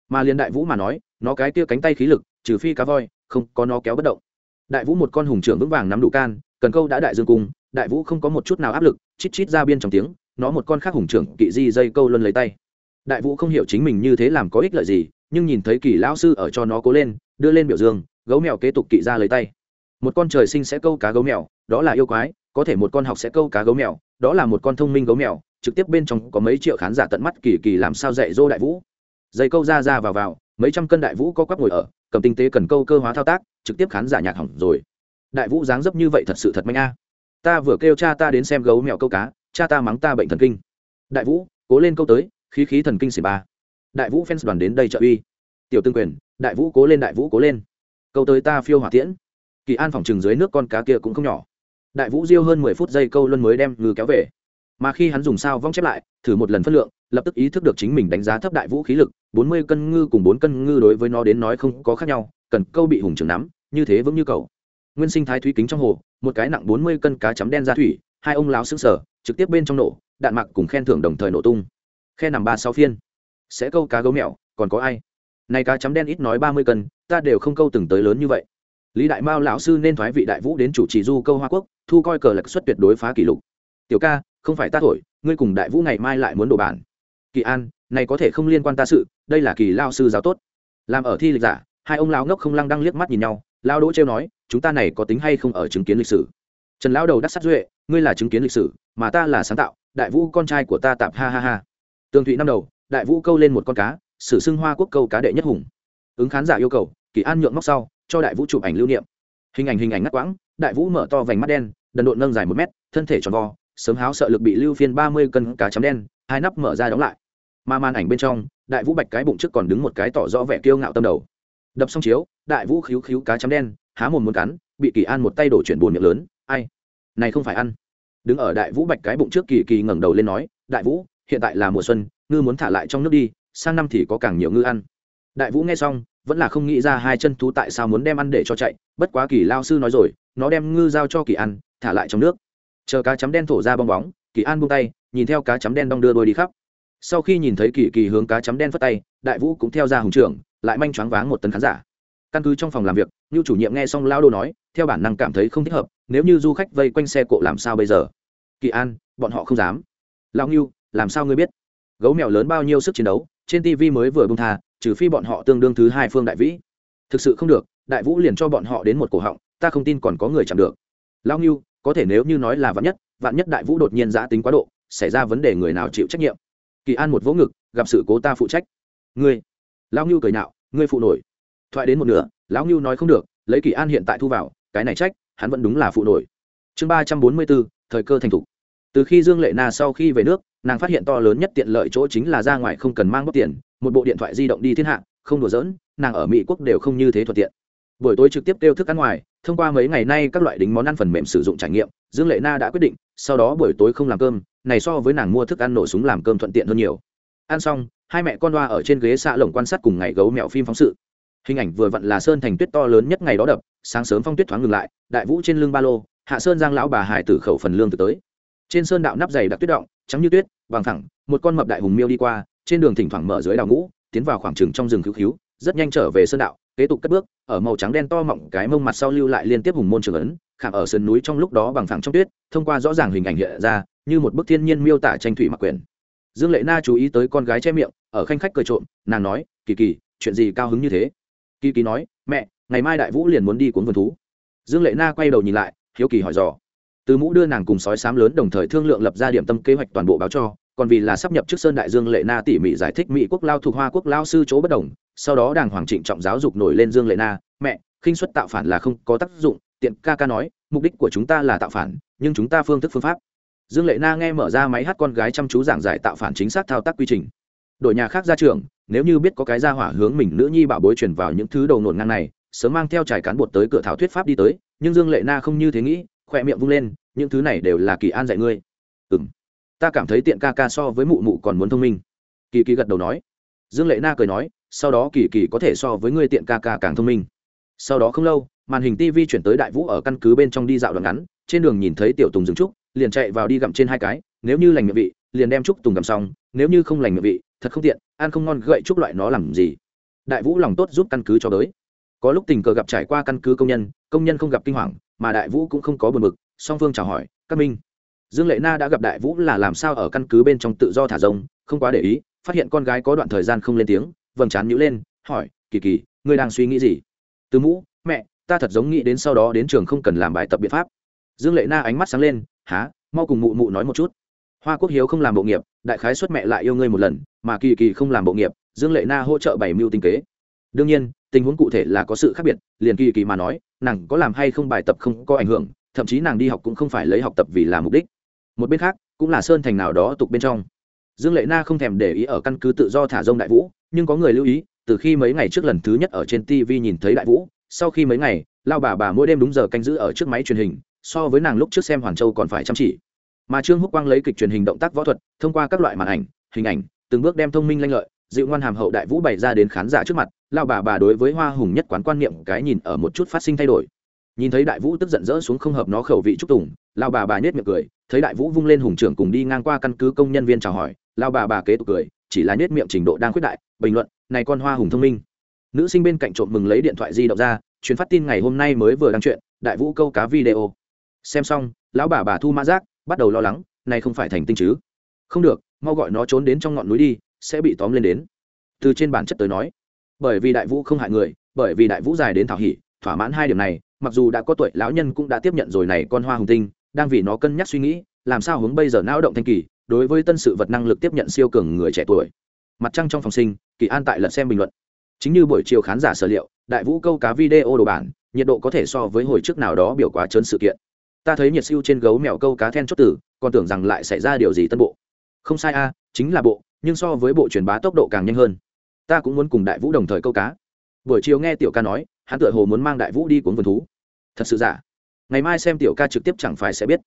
Mà liền đại vũ mà nói, nó cái kia cánh tay khí lực, trừ phi cá voi, không, có nó kéo bất động. Đại vũ một con hùng trưởng vững vàng nắm đủ can, cần câu đã đại dương cung đại vũ không có một chút nào áp lực, chít chít ra biên trong tiếng, nó một con khác hùng trưởng kỵ di dây câu luân lấy tay. Đại vũ không hiểu chính mình như thế làm có ích lợi gì, nhưng nhìn thấy kỳ lão sư ở cho nó cố lên, đưa lên biểu dương, gấu mèo kế tục kỵ ra lấy tay. Một con trời sinh sẽ câu cá gấu mèo, đó là yêu quái, có thể một con học sẽ câu cá gấu mèo, đó là một con thông minh gấu mèo, trực tiếp bên trong có mấy triệu khán giả tận mắt kỳ kỳ làm sao dạy dỗ đại vũ. Dây câu ra ra vào vào, mấy trăm cân đại vũ có quắp ngồi ở, cầm tinh tế cần câu cơ hóa thao tác, trực tiếp khán giả nhạc hỏng rồi. Đại vũ dáng dấp như vậy thật sự thật manh a ta vừa kêu cha ta đến xem gấu mèo câu cá, cha ta mắng ta bệnh thần kinh. Đại vũ, cố lên câu tới, khí khí thần kinh xỉ ba. Đại vũ fans đoàn đến đây trợ uy. Tiểu tương quyền, đại vũ cố lên, đại vũ cố lên. Câu tới ta phiêu hỏa tiễn. Kỳ an phòng trừng dưới nước con cá kia cũng không nhỏ. Đại vũ diêu hơn mười phút giây câu luân mới đem ngư kéo về. Mà khi hắn dùng sao vong chép lại, thử một lần phân lượng, lập tức ý thức được chính mình đánh giá thấp đại vũ khí lực, bốn mươi cân ngư cùng bốn cân ngư đối với nó đến nói không có khác nhau, cần câu bị hùng trường nắm, như thế vững như cầu. Nguyên sinh thái thúy kính trong hồ một cái nặng bốn mươi cân cá chấm đen ra thủy, hai ông lão xứng sở trực tiếp bên trong nổ, đạn mặc cùng khen thưởng đồng thời nổ tung. Khe nằm ba sáu phiên. Sẽ câu cá gấu mèo, còn có ai? Này cá chấm đen ít nói ba mươi cân, ta đều không câu từng tới lớn như vậy. Lý đại mao lão sư nên thoái vị đại vũ đến chủ trì du câu hoa quốc, thu coi cờ lạc suất tuyệt đối phá kỷ lục. Tiểu ca, không phải ta thổi, ngươi cùng đại vũ ngày mai lại muốn đổ bản. Kỳ an, này có thể không liên quan ta sự, đây là kỳ lao sư giáo tốt. Làm ở thi lịch giả, hai ông lão ngốc không lăng đăng liếc mắt nhìn nhau lao đỗ trêu nói, chúng ta này có tính hay không ở chứng kiến lịch sử? Trần lão đầu đắc sát duệ, ngươi là chứng kiến lịch sử, mà ta là sáng tạo, đại vũ con trai của ta tạp, ha ha ha. Tường thụy năm đầu, đại vũ câu lên một con cá, sử xưng hoa quốc câu cá đệ nhất hùng. Ứng khán giả yêu cầu, kỳ an nhượng móc sau, cho đại vũ chụp ảnh lưu niệm. Hình ảnh hình ảnh ngắt quãng, đại vũ mở to vành mắt đen, đần độn nâng dài một mét, thân thể tròn vo, sớm háo sợ lực bị lưu phiên ba mươi cân cá chấm đen, hai nắp mở ra đóng lại. Mà màn ảnh bên trong, đại vũ bạch cái bụng trước còn đứng một cái tỏ rõ vẻ kiêu ngạo tâm đầu. Đập xong chiếu đại vũ khíu khíu cá chấm đen, há mồm muốn cắn, bị kỳ an một tay đổ chuyển buồn miệng lớn, ai? Này không phải ăn. Đứng ở đại vũ bạch cái bụng trước kỳ kỳ ngẩng đầu lên nói, đại vũ, hiện tại là mùa xuân, ngư muốn thả lại trong nước đi, sang năm thì có càng nhiều ngư ăn. Đại vũ nghe xong, vẫn là không nghĩ ra hai chân thú tại sao muốn đem ăn để cho chạy, bất quá kỳ lao sư nói rồi, nó đem ngư giao cho kỳ ăn thả lại trong nước. Chờ cá chấm đen thổ ra bong bóng, kỳ an buông tay, nhìn theo cá chấm đen đong đưa đôi đi khắp. Sau khi nhìn thấy kỳ kỳ hướng cá chấm đen phất tay, đại vũ cũng theo ra hùng trưởng, lại manh choáng váng một tấn khán giả căn cứ trong phòng làm việc như chủ nhiệm nghe xong lao đồ nói, theo bản năng cảm thấy không thích hợp, nếu như du khách vây quanh xe cộ làm sao bây giờ? Kỳ an, bọn họ không dám. Lao ngưu làm sao ngươi biết? Gấu mèo lớn bao nhiêu sức chiến đấu, trên tv mới vừa bung tha, trừ phi bọn họ tương đương thứ hai phương đại vĩ. Thực sự không được, đại vũ liền cho bọn họ đến một cổ họng, ta không tin còn có người chạm được. Lao ngưu có thể nếu như nói là vạn nhất vạn nhất đại vũ đột nhiên giã tính quá độ, xảy ra vấn đề người nào chịu trách nhiệm? Kỳ an một vỗ ngực, gặp sự cố ta phụ trách. Ngươi. Lao ngưu cười nạo ngươi phụ nổi thoại đến một nửa, lão ngưu nói không được, lấy kỳ an hiện tại thu vào, cái này trách, hắn vẫn đúng là phụ nổi. Chương ba trăm bốn mươi bốn, thời cơ thành thục. Từ khi dương lệ na sau khi về nước, nàng phát hiện to lớn nhất tiện lợi chỗ chính là ra ngoài không cần mang bóc tiền, một bộ điện thoại di động đi thiên hạ, không đùa giỡn, nàng ở mỹ quốc đều không như thế thuận tiện. Buổi tối trực tiếp kêu thức ăn ngoài, thông qua mấy ngày nay các loại đính món ăn phần mềm sử dụng trải nghiệm, dương lệ na đã quyết định, sau đó buổi tối không làm cơm, này so với nàng mua thức ăn nổ súng làm cơm thuận tiện hơn nhiều. Ăn xong, hai mẹ con đoa ở trên ghế xạ lồng quan sát cùng ngày gấu mẹo phim phóng sự hình ảnh vừa vặn là sơn thành tuyết to lớn nhất ngày đó đập, sáng sớm phong tuyết thoáng ngừng lại, đại vũ trên lưng ba lô, hạ sơn giang lão bà hải tử khẩu phần lương từ tới. Trên sơn đạo nắp dày đặc tuyết động, trắng như tuyết, vàng thẳng một con mập đại hùng miêu đi qua, trên đường thỉnh thoảng mở dưới đào ngũ, tiến vào khoảng trừng trong rừng cứu cứu, rất nhanh trở về sơn đạo, kế tục cất bước, ở màu trắng đen to mọng cái mông mặt sau lưu lại liên tiếp hùng môn trường ấn, khảm ở sườn núi trong lúc đó bằng phẳng trong tuyết, thông qua rõ ràng hình ảnh hiện ra, như một bức thiên nhiên miêu tả tranh thủy mặc quyền. Dương lệ na chú ý tới con gái che miệng, ở khanh khách cười trộm, nàng nói, kỳ kỳ, chuyện gì cao hứng như thế? Kỳ kỳ nói, mẹ, ngày mai đại vũ liền muốn đi cuốn vườn thú. Dương lệ na quay đầu nhìn lại, hiếu kỳ hỏi dò. Từ mũ đưa nàng cùng sói sám lớn đồng thời thương lượng lập ra điểm tâm kế hoạch toàn bộ báo cho, còn vì là sắp nhập trước sơn đại dương lệ na tỉ mỉ giải thích mỹ quốc lao thuộc hoa quốc lao sư chỗ bất đồng, sau đó đàng hoàng trịnh trọng giáo dục nổi lên dương lệ na, mẹ, khinh xuất tạo phản là không có tác dụng, tiện ca ca nói, mục đích của chúng ta là tạo phản, nhưng chúng ta phương thức phương pháp. Dương lệ na nghe mở ra máy hát con gái chăm chú giảng giải tạo phản chính xác thao tác quy trình đội nhà khác ra trường, nếu như biết có cái ra hỏa hướng mình nữ nhi bảo bối truyền vào những thứ đầu nổn ngang này, sớm mang theo trải cán bột tới cửa thảo thuyết pháp đi tới, nhưng dương lệ na không như thế nghĩ khoe miệng vung lên, những thứ này đều là kỳ an dạy ngươi. Ừ m ta cảm thấy tiện ca ca so với mụ mụ còn muốn thông minh. Kỳ kỳ gật đầu nói. Dương lệ na cười nói, sau đó kỳ kỳ có thể so với ngươi tiện ca ca càng thông minh. Sau đó không lâu, màn hình tv chuyển tới đại vũ ở căn cứ bên trong đi dạo đoạn ngắn, trên đường nhìn thấy tiểu tùng dừng trúc, liền chạy vào đi gặm trên hai cái, nếu như lành miệng vị, liền đem trúc tùng gặm xong, nếu như không lành miệng vị thật không tiện, ăn không ngon gậy chúc loại nó làm gì? Đại vũ lòng tốt giúp căn cứ cho tới. Có lúc tình cờ gặp trải qua căn cứ công nhân công nhân không gặp kinh hoàng, mà đại vũ cũng không có buồn bực, song phương chào hỏi, các minh, dương lệ na đã gặp đại vũ là làm sao ở căn cứ bên trong tự do thả rông, không quá để ý, phát hiện con gái có đoạn thời gian không lên tiếng, vầng trán nhữ lên, hỏi, kỳ kỳ, ngươi đang suy nghĩ gì? Từ mũ, mẹ, ta thật giống nghĩ đến sau đó đến trường không cần làm bài tập biện pháp. Dương lệ na ánh mắt sáng lên há mau cùng mụ mụ nói một chút. Hoa quốc hiếu không làm bộ nghiệp, đại khái xuất mẹ lại yêu ngươi một lần mà kỳ kỳ không làm bộ nghiệp, dương lệ na hỗ trợ bảy mưu tinh kế. Đương nhiên, tình huống cụ thể là có sự khác biệt, liền kỳ kỳ mà nói, nàng có làm hay không bài tập không có ảnh hưởng, thậm chí nàng đi học cũng không phải lấy học tập vì là mục đích. Một bên khác, cũng là sơn thành nào đó tục bên trong. Dương lệ na không thèm để ý ở căn cứ tự do thả rông đại vũ, nhưng có người lưu ý, từ khi mấy ngày trước lần thứ nhất ở trên tv nhìn thấy đại vũ, sau khi mấy ngày, lao bà bà mỗi đêm đúng giờ canh giữ ở trước máy truyền hình, so với nàng lúc trước xem hoàn châu còn phải chăm chỉ. Mà trương húc quang lấy kịch truyền hình động tác võ thuật, thông qua các loại màn ảnh, hình ảnh từng bước đem thông minh lanh lợi, dịu ngoan hàm hậu đại vũ bày ra đến khán giả trước mặt, lao bà bà đối với hoa hùng nhất quán quan niệm cái nhìn ở một chút phát sinh thay đổi. Nhìn thấy đại vũ tức giận dỡ xuống không hợp nó khẩu vị trúc tùng, lao bà bà nhét miệng cười, thấy đại vũ vung lên hùng trưởng cùng đi ngang qua căn cứ công nhân viên chào hỏi, lao bà bà kế tục cười, chỉ là nhét miệng trình độ đang khuyết đại, bình luận, này con hoa hùng thông minh. Nữ sinh bên cạnh trộm mừng lấy điện thoại di động ra chuyến phát tin ngày hôm nay mới vừa đăng chuyện, đại vũ câu cá video. Xem xong, lão bà bà thu mã giác, bắt đầu lo lắng, này không phải thành tinh chứ? Không được mau gọi nó trốn đến trong ngọn núi đi, sẽ bị tóm lên đến. Từ trên bản chất tới nói, bởi vì đại vũ không hại người, bởi vì đại vũ dài đến thảo hỉ, thỏa mãn hai điểm này, mặc dù đã có tuổi, lão nhân cũng đã tiếp nhận rồi này con hoa hồng tinh, đang vì nó cân nhắc suy nghĩ, làm sao hướng bây giờ não động thanh kỳ, đối với tân sự vật năng lực tiếp nhận siêu cường người trẻ tuổi. Mặt trăng trong phòng sinh, kỳ an tại lật xem bình luận. Chính như buổi chiều khán giả sở liệu, đại vũ câu cá video đồ bản, nhiệt độ có thể so với hồi trước nào đó biểu quá trớn sự kiện. Ta thấy nhiệt siêu trên gấu mèo câu cá then chốt tử, còn tưởng rằng lại xảy ra điều gì tân bộ không sai a, chính là bộ, nhưng so với bộ truyền bá tốc độ càng nhanh hơn. Ta cũng muốn cùng đại vũ đồng thời câu cá. Buổi chiều nghe tiểu ca nói, hắn tựa hồ muốn mang đại vũ đi cuốn vườn thú. Thật sự giả. Ngày mai xem tiểu ca trực tiếp chẳng phải sẽ biết.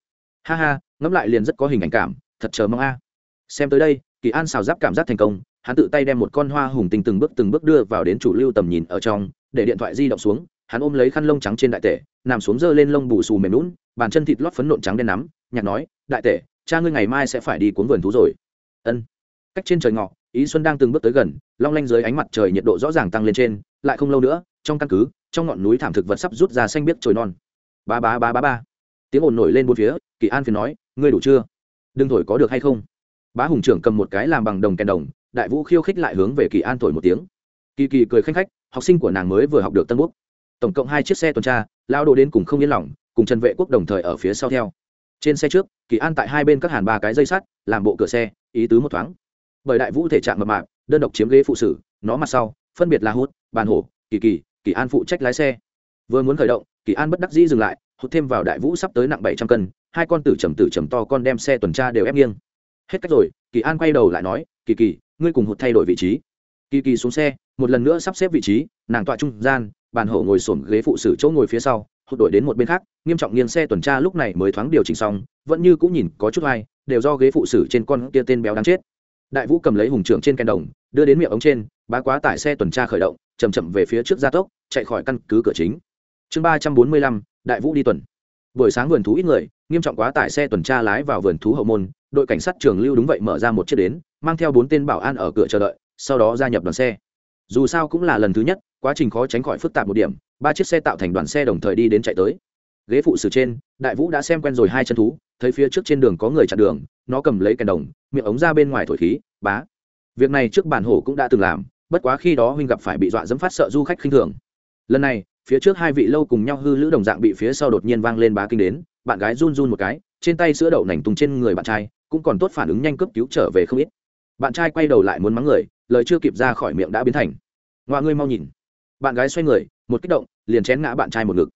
Ha ha, ngẫm lại liền rất có hình ảnh cảm, thật chờ mong a. Xem tới đây, kỳ an xào giáp cảm giác thành công, hắn tự tay đem một con hoa hùng tinh từng bước từng bước đưa vào đến chủ lưu tầm nhìn ở trong, để điện thoại di động xuống, hắn ôm lấy khăn lông trắng trên đại tể, nằm xuống dơ lên lông bù xù mềm lún bàn chân thịt lót phấn nộn trắng đen nắm nhạc nói, đại tể cha ngươi ngày mai sẽ phải đi cuốn vườn thú rồi. Ân. Cách trên trời ngọ, ý xuân đang từng bước tới gần, long lanh dưới ánh mặt trời nhiệt độ rõ ràng tăng lên trên, lại không lâu nữa, trong căn cứ, trong ngọn núi thảm thực vật sắp rút ra xanh biếc trồi non. Ba ba ba ba ba. Tiếng ồn nổi lên bốn phía, kỳ an phiền nói, ngươi đủ chưa? Đừng thổi có được hay không? Bá hùng trưởng cầm một cái làm bằng đồng kèn đồng, đại vũ khiêu khích lại hướng về kỳ an thổi một tiếng. Kỳ kỳ cười khanh khách, học sinh của nàng mới vừa học được tân quốc tổng cộng hai chiếc xe tuần tra, lao đồ đến cùng không yên lòng, cùng trần vệ quốc đồng thời ở phía sau theo trên xe trước, kỳ an tại hai bên các hàn ba cái dây sắt, làm bộ cửa xe, ý tứ một thoáng. Bởi đại vũ thể trạng mập mạp, đơn độc chiếm ghế phụ sử, nó mặt sau, phân biệt là hút, bàn hổ, kỳ kỳ kỳ an phụ trách lái xe. Vừa muốn khởi động, kỳ an bất đắc dĩ dừng lại, hút thêm vào đại vũ sắp tới nặng bảy trăm cân, hai con tử trầm tử trầm to con đem xe tuần tra đều ép nghiêng. Hết cách rồi, kỳ an quay đầu lại nói, kỳ kỳ, ngươi cùng hụt thay đổi vị trí. Kỳ kỳ xuống xe, một lần nữa sắp xếp vị trí, nàng tọa trung gian, bàn hổ ngồi sổm ghế phụ sử chỗ ngồi phía sau hụt đổi đến một bên khác, nghiêm trọng nghiêng xe tuần tra lúc này mới thoáng điều chỉnh xong, vẫn như cũng nhìn có chút hay đều do ghế phụ sử trên con kia tên béo đáng chết. Đại vũ cầm lấy hùng trưởng trên kèn đồng, đưa đến miệng ống trên, bá quá tải xe tuần tra khởi động chầm chậm về phía trước gia tốc, chạy khỏi căn cứ cửa chính. Chương ba trăm bốn mươi lăm, đại vũ đi tuần. Buổi sáng vườn thú ít người, nghiêm trọng quá tải xe tuần tra lái vào vườn thú hậu môn, đội cảnh sát trường lưu đúng vậy mở ra một chiếc đến, mang theo bốn tên bảo an ở cửa chờ đợi, sau đó gia nhập đoàn xe. Dù sao cũng là lần thứ nhất, quá trình khó tránh khỏi phức tạp một điểm ba chiếc xe tạo thành đoàn xe đồng thời đi đến chạy tới. Ghế phụ sử trên, đại vũ đã xem quen rồi hai chân thú, thấy phía trước trên đường có người chặn đường, nó cầm lấy kèn đồng, miệng ống ra bên ngoài thổi khí, bá. Việc này trước bản hổ cũng đã từng làm, bất quá khi đó huynh gặp phải bị dọa dẫm phát sợ du khách khinh thường. Lần này, phía trước hai vị lâu cùng nhau hư lữ đồng dạng bị phía sau đột nhiên vang lên bá kinh đến, bạn gái run run một cái, trên tay sữa đậu nành tung trên người bạn trai, cũng còn tốt phản ứng nhanh cấp cứu trở về không ít. Bạn trai quay đầu lại muốn mắng người, lời chưa kịp ra khỏi miệng đã biến thành ngoa ngươi mau nhìn. Bạn gái xoay người, một kích động liền chén ngã bạn trai một ngực.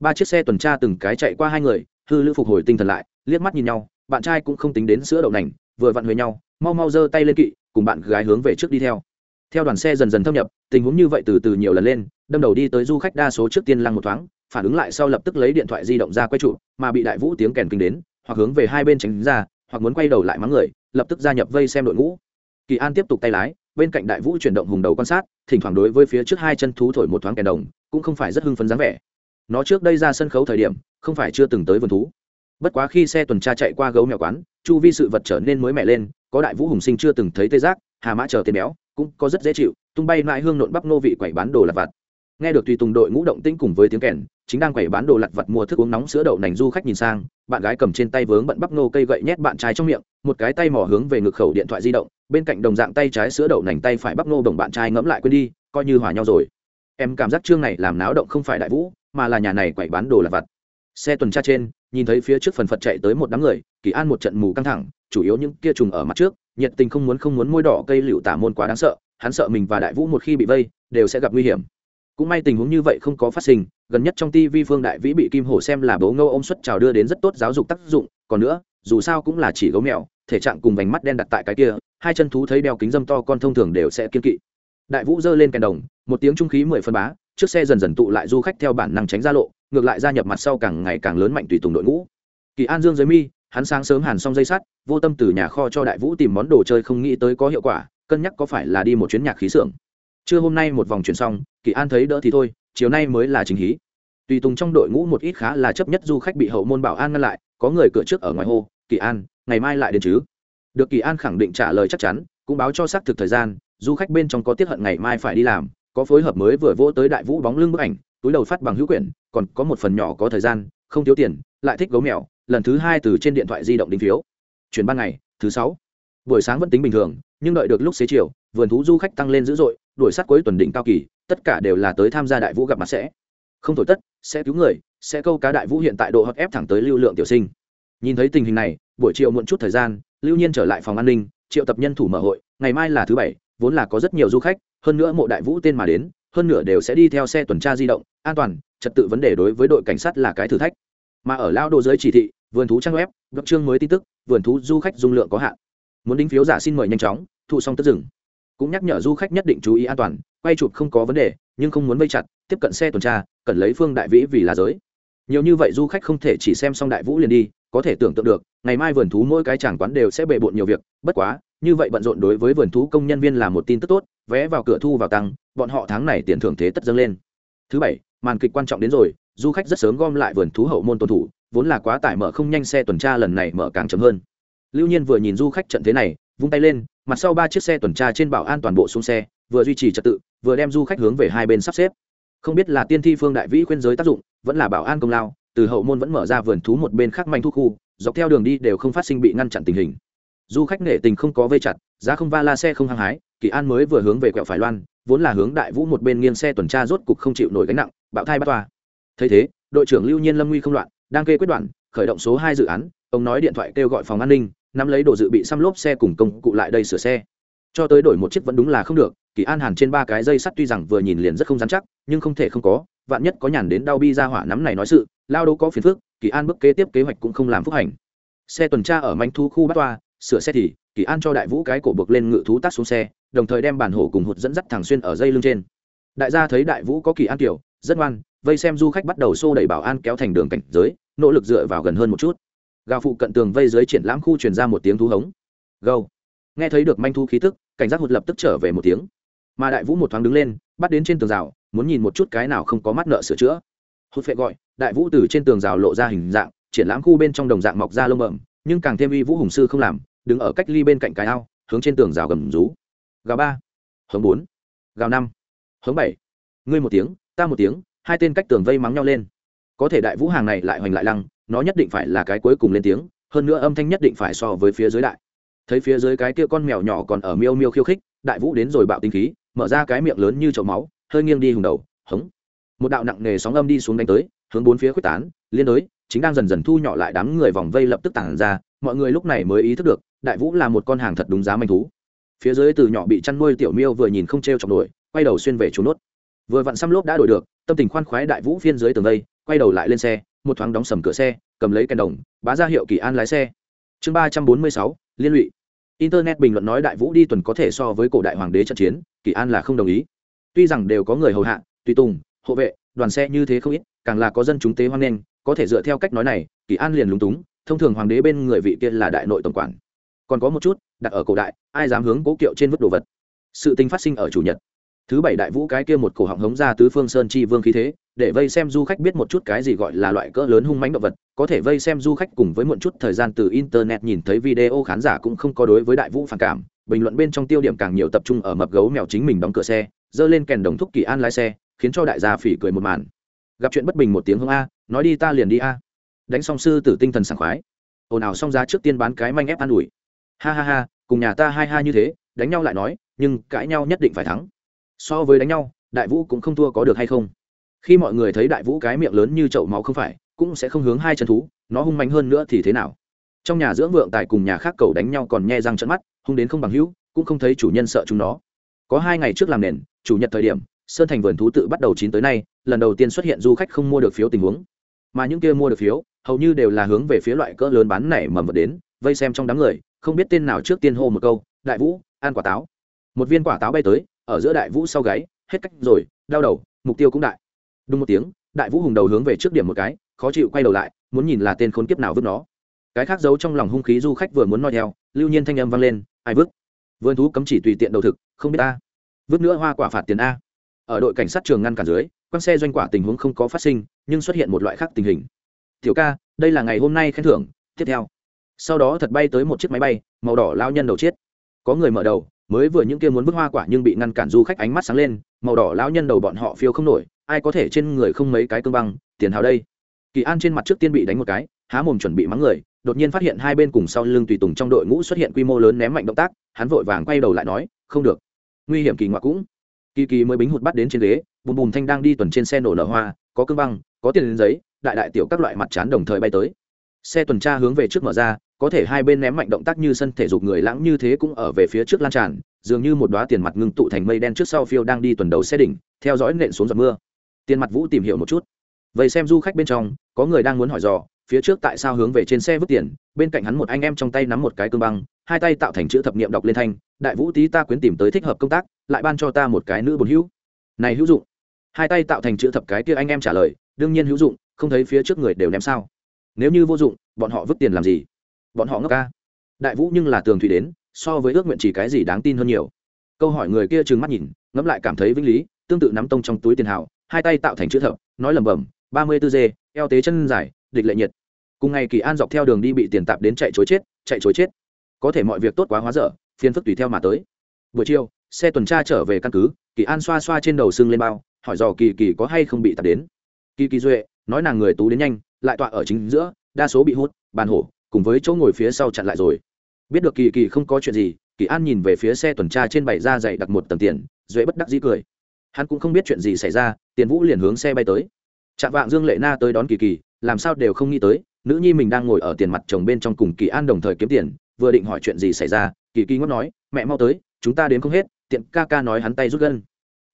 Ba chiếc xe tuần tra từng cái chạy qua hai người, hư lữ phục hồi tinh thần lại, liếc mắt nhìn nhau, bạn trai cũng không tính đến sữa đậu nành, vừa vặn huề nhau, mau mau giơ tay lên kỵ, cùng bạn gái hướng về trước đi theo. Theo đoàn xe dần dần thâm nhập, tình huống như vậy từ từ nhiều lần lên, đâm đầu đi tới du khách đa số trước tiên lăng một thoáng, phản ứng lại sau lập tức lấy điện thoại di động ra quay trụ, mà bị đại vũ tiếng kèn kinh đến, hoặc hướng về hai bên tránh ra, hoặc muốn quay đầu lại mắng người, lập tức gia nhập vây xem đội ngũ. Kỳ an tiếp tục tay lái, bên cạnh đại vũ chuyển động hùng đầu quan sát, thỉnh thoảng đối với phía trước hai chân thú thổi một thoáng kèn đồng cũng không phải rất hưng phấn dáng vẻ. Nó trước đây ra sân khấu thời điểm, không phải chưa từng tới vườn thú. Bất quá khi xe tuần tra chạy qua gấu mèo quán, chu vi sự vật trở nên mới mẻ lên, có đại vũ hùng sinh chưa từng thấy tê giác, hà mã chờ tên béo, cũng có rất dễ chịu, tung bay mãi hương nộn bắp nô vị quẩy bán đồ lặt vặt. Nghe được tùy tùng đội ngũ động tĩnh cùng với tiếng kèn, chính đang quẩy bán đồ lặt vặt mua thức uống nóng sữa đậu nành du khách nhìn sang, bạn gái cầm trên tay vướng bận bắp nô cây gậy nhét bạn trai trong miệng, một cái tay mò hướng về ngực khẩu điện thoại di động, bên cạnh đồng dạng tay trái sữa đậu nành tay phải bắp nô đồng bạn trai ngẫm lại quên đi, coi như hòa nhau rồi em cảm giác chương này làm náo động không phải đại vũ, mà là nhà này quẩy bán đồ lặt vặt. Xe tuần tra trên, nhìn thấy phía trước phần phật chạy tới một đám người, kỳ an một trận mù căng thẳng, chủ yếu những kia trùng ở mặt trước, nhiệt tình không muốn không muốn môi đỏ cây liễu tả môn quá đáng sợ, hắn sợ mình và đại vũ một khi bị vây, đều sẽ gặp nguy hiểm. Cũng may tình huống như vậy không có phát sinh, gần nhất trong TV phương đại vĩ bị kim hổ xem là bố ngâu ông xuất trào đưa đến rất tốt giáo dục tác dụng, còn nữa, dù sao cũng là chỉ gấu mèo, thể trạng cùng vành mắt đen đặt tại cái kia, hai chân thú thấy đeo kính dâm to con thông thường đều sẽ kiên kỵ đại vũ giơ lên kèn đồng, một tiếng trung khí mười phân bá chiếc xe dần dần tụ lại du khách theo bản năng tránh ra lộ, ngược lại gia nhập mặt sau càng ngày càng lớn mạnh tùy tùng đội ngũ. Kỳ an dương dưới mi, hắn sáng sớm hàn xong dây sắt, vô tâm từ nhà kho cho đại vũ tìm món đồ chơi không nghĩ tới có hiệu quả, cân nhắc có phải là đi một chuyến nhạc khí xưởng. Trưa hôm nay một vòng chuyển xong, kỳ an thấy đỡ thì thôi, chiều nay mới là chính hí. Tùy tùng trong đội ngũ một ít khá là chấp nhất du khách bị hậu môn bảo an ngăn lại, có người cửa trước ở ngoài hô, kỳ an, ngày mai lại đến chứ? Được kỳ an khẳng định trả lời chắc chắn cũng báo cho xác thực thời gian, du khách bên trong có tiết hận ngày mai phải đi làm, có phối hợp mới vừa vỗ tới đại vũ bóng lưng bức ảnh, túi đầu phát bằng hữu quyển, còn có một phần nhỏ có thời gian, không thiếu tiền, lại thích gấu mèo, lần thứ hai từ trên điện thoại di động đính phiếu. Chuyển ban ngày, thứ sáu. Buổi sáng vẫn tính bình thường, nhưng đợi được lúc xế chiều, vườn thú du khách tăng lên dữ dội đuổi sát cuối tuần đỉnh cao kỳ, tất cả đều là tới tham gia đại vũ gặp mặt sẽ. Không thổi tất, sẽ cứu người, sẽ câu cá đại vũ hiện tại độ hấp ép thẳng tới lưu lượng tiểu sinh. Nhìn thấy tình hình này, buổi chiều muộn chút thời gian, lưu nhiên trở lại phòng an ninh triệu tập nhân thủ mở hội, ngày mai là thứ bảy, vốn là có rất nhiều du khách, hơn nữa mộ đại vũ tên mà đến, hơn nửa đều sẽ đi theo xe tuần tra di động, an toàn, trật tự vấn đề đối với đội cảnh sát là cái thử thách. Mà ở lao đồ dưới chỉ thị, vườn thú trang web gấp chương mới tin tức, vườn thú du khách dung lượng có hạn. Muốn đính phiếu giả xin mời nhanh chóng thụ xong tất dừng. Cũng nhắc nhở du khách nhất định chú ý an toàn, quay chụp không có vấn đề, nhưng không muốn vây chặt, tiếp cận xe tuần tra, cần lấy phương đại vĩ vì là giới. Nhiều như vậy du khách không thể chỉ xem xong đại vũ liền đi có thể tưởng tượng được, ngày mai vườn thú mỗi cái chẳng quán đều sẽ bề bộn nhiều việc, bất quá, như vậy bận rộn đối với vườn thú công nhân viên là một tin tức tốt, vé vào cửa thu vào tăng, bọn họ tháng này tiền thưởng thế tất dâng lên. Thứ bảy, màn kịch quan trọng đến rồi, du khách rất sớm gom lại vườn thú hậu môn tuần thủ, vốn là quá tải mở không nhanh xe tuần tra lần này mở càng chậm hơn. Lưu nhiên vừa nhìn du khách trận thế này, vung tay lên, mặt sau ba chiếc xe tuần tra trên bảo an toàn bộ xuống xe, vừa duy trì trật tự, vừa đem du khách hướng về hai bên sắp xếp. Không biết là tiên thi phương đại vĩ khuyên giới tác dụng, vẫn là bảo an công lao từ hậu môn vẫn mở ra vườn thú một bên khác manh thu khu, dọc theo đường đi đều không phát sinh bị ngăn chặn tình hình. Du khách nghệ tình không có vây chặt, giá không va la xe không hăng hái, kỳ an mới vừa hướng về quẹo phải loan, vốn là hướng đại vũ một bên nghiêng xe tuần tra rốt cục không chịu nổi gánh nặng, bạo thai bắt toa. Thấy thế, đội trưởng lưu nhiên lâm nguy không loạn, đang kê quyết đoạn, khởi động số hai dự án, ông nói điện thoại kêu gọi phòng an ninh, nắm lấy đồ dự bị xăm lốp xe cùng công cụ lại đây sửa xe. Cho tới đổi một chiếc vẫn đúng là không được, kỳ an hàn trên ba cái dây sắt tuy rằng vừa nhìn liền rất không dán chắc, nhưng không thể không có vạn nhất có nhàn đến đau bi ra hỏa nắm này nói sự, lao đố có phiền phức, kỳ an bước kế tiếp kế hoạch cũng không làm phúc hành. Xe tuần tra ở manh thu khu bắt toa, sửa xe thì, kỳ an cho đại vũ cái cổ buộc lên ngự thú tắt xuống xe, đồng thời đem bản hổ cùng hụt dẫn dắt thẳng xuyên ở dây lưng trên. Đại gia thấy đại vũ có kỳ an kiểu, rất ngoan, vây xem du khách bắt đầu xô đẩy bảo an kéo thành đường cảnh giới, nỗ lực dựa vào gần hơn một chút. Gào phụ cận tường vây dưới triển lãm khu truyền ra một tiếng thú hống. Gâu. Nghe thấy được manh thu khí tức, cảnh giác hụt lập tức trở về một tiếng. Mà đại vũ một thoáng đứng lên, bắt đến trên tường rào muốn nhìn một chút cái nào không có mắt nợ sửa chữa. Hốt phệ gọi, đại vũ từ trên tường rào lộ ra hình dạng, triển lãm khu bên trong đồng dạng mọc ra lông bẩm, nhưng càng thêm uy vũ hùng sư không làm, đứng ở cách ly bên cạnh cái ao, hướng trên tường rào gầm rú. Gào ba hướng bốn, gào năm hướng bảy. Ngươi một tiếng, ta một tiếng, hai tên cách tường vây mắng nhau lên. Có thể đại vũ hàng này lại hoành lại lăng, nó nhất định phải là cái cuối cùng lên tiếng, hơn nữa âm thanh nhất định phải so với phía dưới đại. Thấy phía dưới cái kia con mèo nhỏ còn ở miêu miêu khiêu khích, đại vũ đến rồi bạo tinh khí, mở ra cái miệng lớn như chậu máu hơi nghiêng đi hùng đầu, hống. Một đạo nặng nề sóng âm đi xuống đánh tới, hướng bốn phía quyết tán, liên đối, chính đang dần dần thu nhỏ lại đám người vòng vây lập tức tản ra, mọi người lúc này mới ý thức được, đại vũ là một con hàng thật đúng giá manh thú. Phía dưới từ nhỏ bị chăn nuôi tiểu miêu vừa nhìn không t r e o chọc nổi, quay đầu xuyên về trốn nốt. Vừa vặn xăm lốp đã đổi được, tâm tình khoan khoái đại vũ phiên dưới tường vây, quay đầu lại lên xe, một thoáng đóng sầm cửa xe, cầm lấy kèn đồng, bá ra hiệu kỳ an lái xe. Chương ba trăm bốn mươi sáu, liên lụy. Internet bình luận nói đại vũ đi tuần có thể so với cổ đại hoàng đế trận chiến, kỳ an là không đồng ý tuy rằng đều có người hầu hạ, tùy tùng, hộ vệ, đoàn xe như thế không ít, càng là có dân chúng tế hoan nghênh, có thể dựa theo cách nói này, kỳ an liền lúng túng, thông thường hoàng đế bên người vị kia là đại nội tổng quản. Còn có một chút, đặt ở cổ đại, ai dám hướng cố kiệu trên vứt đồ vật? Sự tình phát sinh ở chủ nhật. Thứ bảy đại vũ cái kia một cổ họng hống ra tứ phương sơn chi vương khí thế, để vây xem du khách biết một chút cái gì gọi là loại cỡ lớn hung mánh động vật, có thể vây xem du khách cùng với một chút thời gian từ internet nhìn thấy video khán giả cũng không có đối với đại vũ phản cảm, bình luận bên trong tiêu điểm càng nhiều tập trung ở mập gấu mèo chính mình đóng cửa xe dơ lên kèn đồng thúc kỳ an lái xe, khiến cho đại gia phỉ cười một màn. Gặp chuyện bất bình một tiếng hông a, nói đi ta liền đi a. Đánh song sư tử tinh thần sảng khoái. Ồn ào xong ra trước tiên bán cái manh ép an ủi. Ha ha ha, cùng nhà ta hai ha như thế, đánh nhau lại nói, nhưng cãi nhau nhất định phải thắng. So với đánh nhau, đại vũ cũng không thua có được hay không? Khi mọi người thấy đại vũ cái miệng lớn như chậu máu không phải, cũng sẽ không hướng hai chân thú, nó hung mạnh hơn nữa thì thế nào? Trong nhà dưỡng vượng tài cùng nhà khác cầu đánh nhau còn nhe răng trận mắt, hung đến không bằng hữu, cũng không thấy chủ nhân sợ chúng nó có hai ngày trước làm nền, chủ nhật thời điểm, sơn thành vườn thú tự bắt đầu chín tới nay, lần đầu tiên xuất hiện du khách không mua được phiếu tình huống. Mà những kia mua được phiếu, hầu như đều là hướng về phía loại cỡ lớn bán nảy mầm vật đến, vây xem trong đám người, không biết tên nào trước tiên hô một câu, đại vũ, ăn quả táo. Một viên quả táo bay tới, ở giữa đại vũ sau gáy, hết cách rồi, đau đầu, mục tiêu cũng đại. Đúng một tiếng, đại vũ hùng đầu hướng về trước điểm một cái, khó chịu quay đầu lại, muốn nhìn là tên khốn kiếp nào vứt nó. Cái khác giấu trong lòng hung khí du khách vừa muốn nói theo, lưu nhiên thanh âm vang lên, ai vứt? Vườn thú cấm chỉ tùy tiện đầu thực, không biết ta vứt nữa hoa quả phạt tiền a. Ở đội cảnh sát trường ngăn cản dưới, quan xe doanh quả tình huống không có phát sinh, nhưng xuất hiện một loại khác tình hình. Tiểu ca, đây là ngày hôm nay khen thưởng, tiếp theo. Sau đó thật bay tới một chiếc máy bay, màu đỏ lao nhân đầu chết. Có người mở đầu, mới vừa những kia muốn bức hoa quả nhưng bị ngăn cản du khách ánh mắt sáng lên, màu đỏ lao nhân đầu bọn họ phiêu không nổi, ai có thể trên người không mấy cái cương băng, tiền hào đây. Kỳ an trên mặt trước tiên bị đánh một cái, há mồm chuẩn bị mắng người đột nhiên phát hiện hai bên cùng sau lưng tùy tùng trong đội ngũ xuất hiện quy mô lớn ném mạnh động tác, hắn vội vàng quay đầu lại nói, không được. Nguy hiểm kỳ ngoại cũng. Kỳ kỳ mới bính hụt bắt đến trên ghế, bùm bùm thanh đang đi tuần trên xe nổ nở hoa, có cương băng, có tiền đến giấy, đại đại tiểu các loại mặt chán đồng thời bay tới. Xe tuần tra hướng về trước mở ra, có thể hai bên ném mạnh động tác như sân thể dục người lãng như thế cũng ở về phía trước lan tràn, dường như một đoá tiền mặt ngưng tụ thành mây đen trước sau phiêu đang đi tuần đầu xe đỉnh, theo dõi nện xuống giọt mưa. Tiền mặt vũ tìm hiểu một chút. Vậy xem du khách bên trong, có người đang muốn hỏi dò phía trước tại sao hướng về trên xe vứt tiền, bên cạnh hắn một anh em trong tay nắm một cái cương băng, hai tay tạo thành chữ thập niệm đọc lên thanh, đại vũ tí ta quyến tìm tới thích hợp công tác, lại ban cho ta một cái nữ bồn hữu. Này hữu dụng. Hai tay tạo thành chữ thập cái kia anh em trả lời, đương nhiên hữu dụng, không thấy phía trước người đều ném sao? Nếu như vô dụng, bọn họ vứt tiền làm gì? Bọn họ ngốc ca. Đại vũ nhưng là tường thủy đến, so với ước nguyện chỉ cái gì đáng tin hơn nhiều. Câu hỏi người kia trừng mắt nhìn, ngẫm lại cảm thấy vĩnh lý, tương tự nắm tông trong túi tiền hào hai tay tạo thành chữ thập, nói lẩm bẩm, ba mươi tư dê, eo tế chân dài địch lệ nhiệt. Cùng ngày kỳ an dọc theo đường đi bị tiền tạp đến chạy chối chết, chạy chối chết. Có thể mọi việc tốt quá hóa dở, phiền phức tùy theo mà tới. Buổi chiều, xe tuần tra trở về căn cứ, kỳ an xoa xoa trên đầu sưng lên bao, hỏi dò kỳ kỳ có hay không bị tạp đến. Kỳ kỳ duệ, nói nàng người tú đến nhanh, lại tọa ở chính giữa, đa số bị hút, bàn hổ, cùng với chỗ ngồi phía sau chặn lại rồi. Biết được kỳ kỳ không có chuyện gì, kỳ an nhìn về phía xe tuần tra trên bảy ra dày đặt một tầng tiền, duệ bất đắc dĩ cười. Hắn cũng không biết chuyện gì xảy ra, tiền vũ liền hướng xe bay tới. Chạm vạng dương lệ na tới đón kỳ kỳ làm sao đều không nghĩ tới, nữ nhi mình đang ngồi ở tiền mặt chồng bên trong cùng kỳ an đồng thời kiếm tiền, vừa định hỏi chuyện gì xảy ra, kỳ kỳ ngót nói, mẹ mau tới, chúng ta đến không hết. Tiện ca ca nói hắn tay rút gân.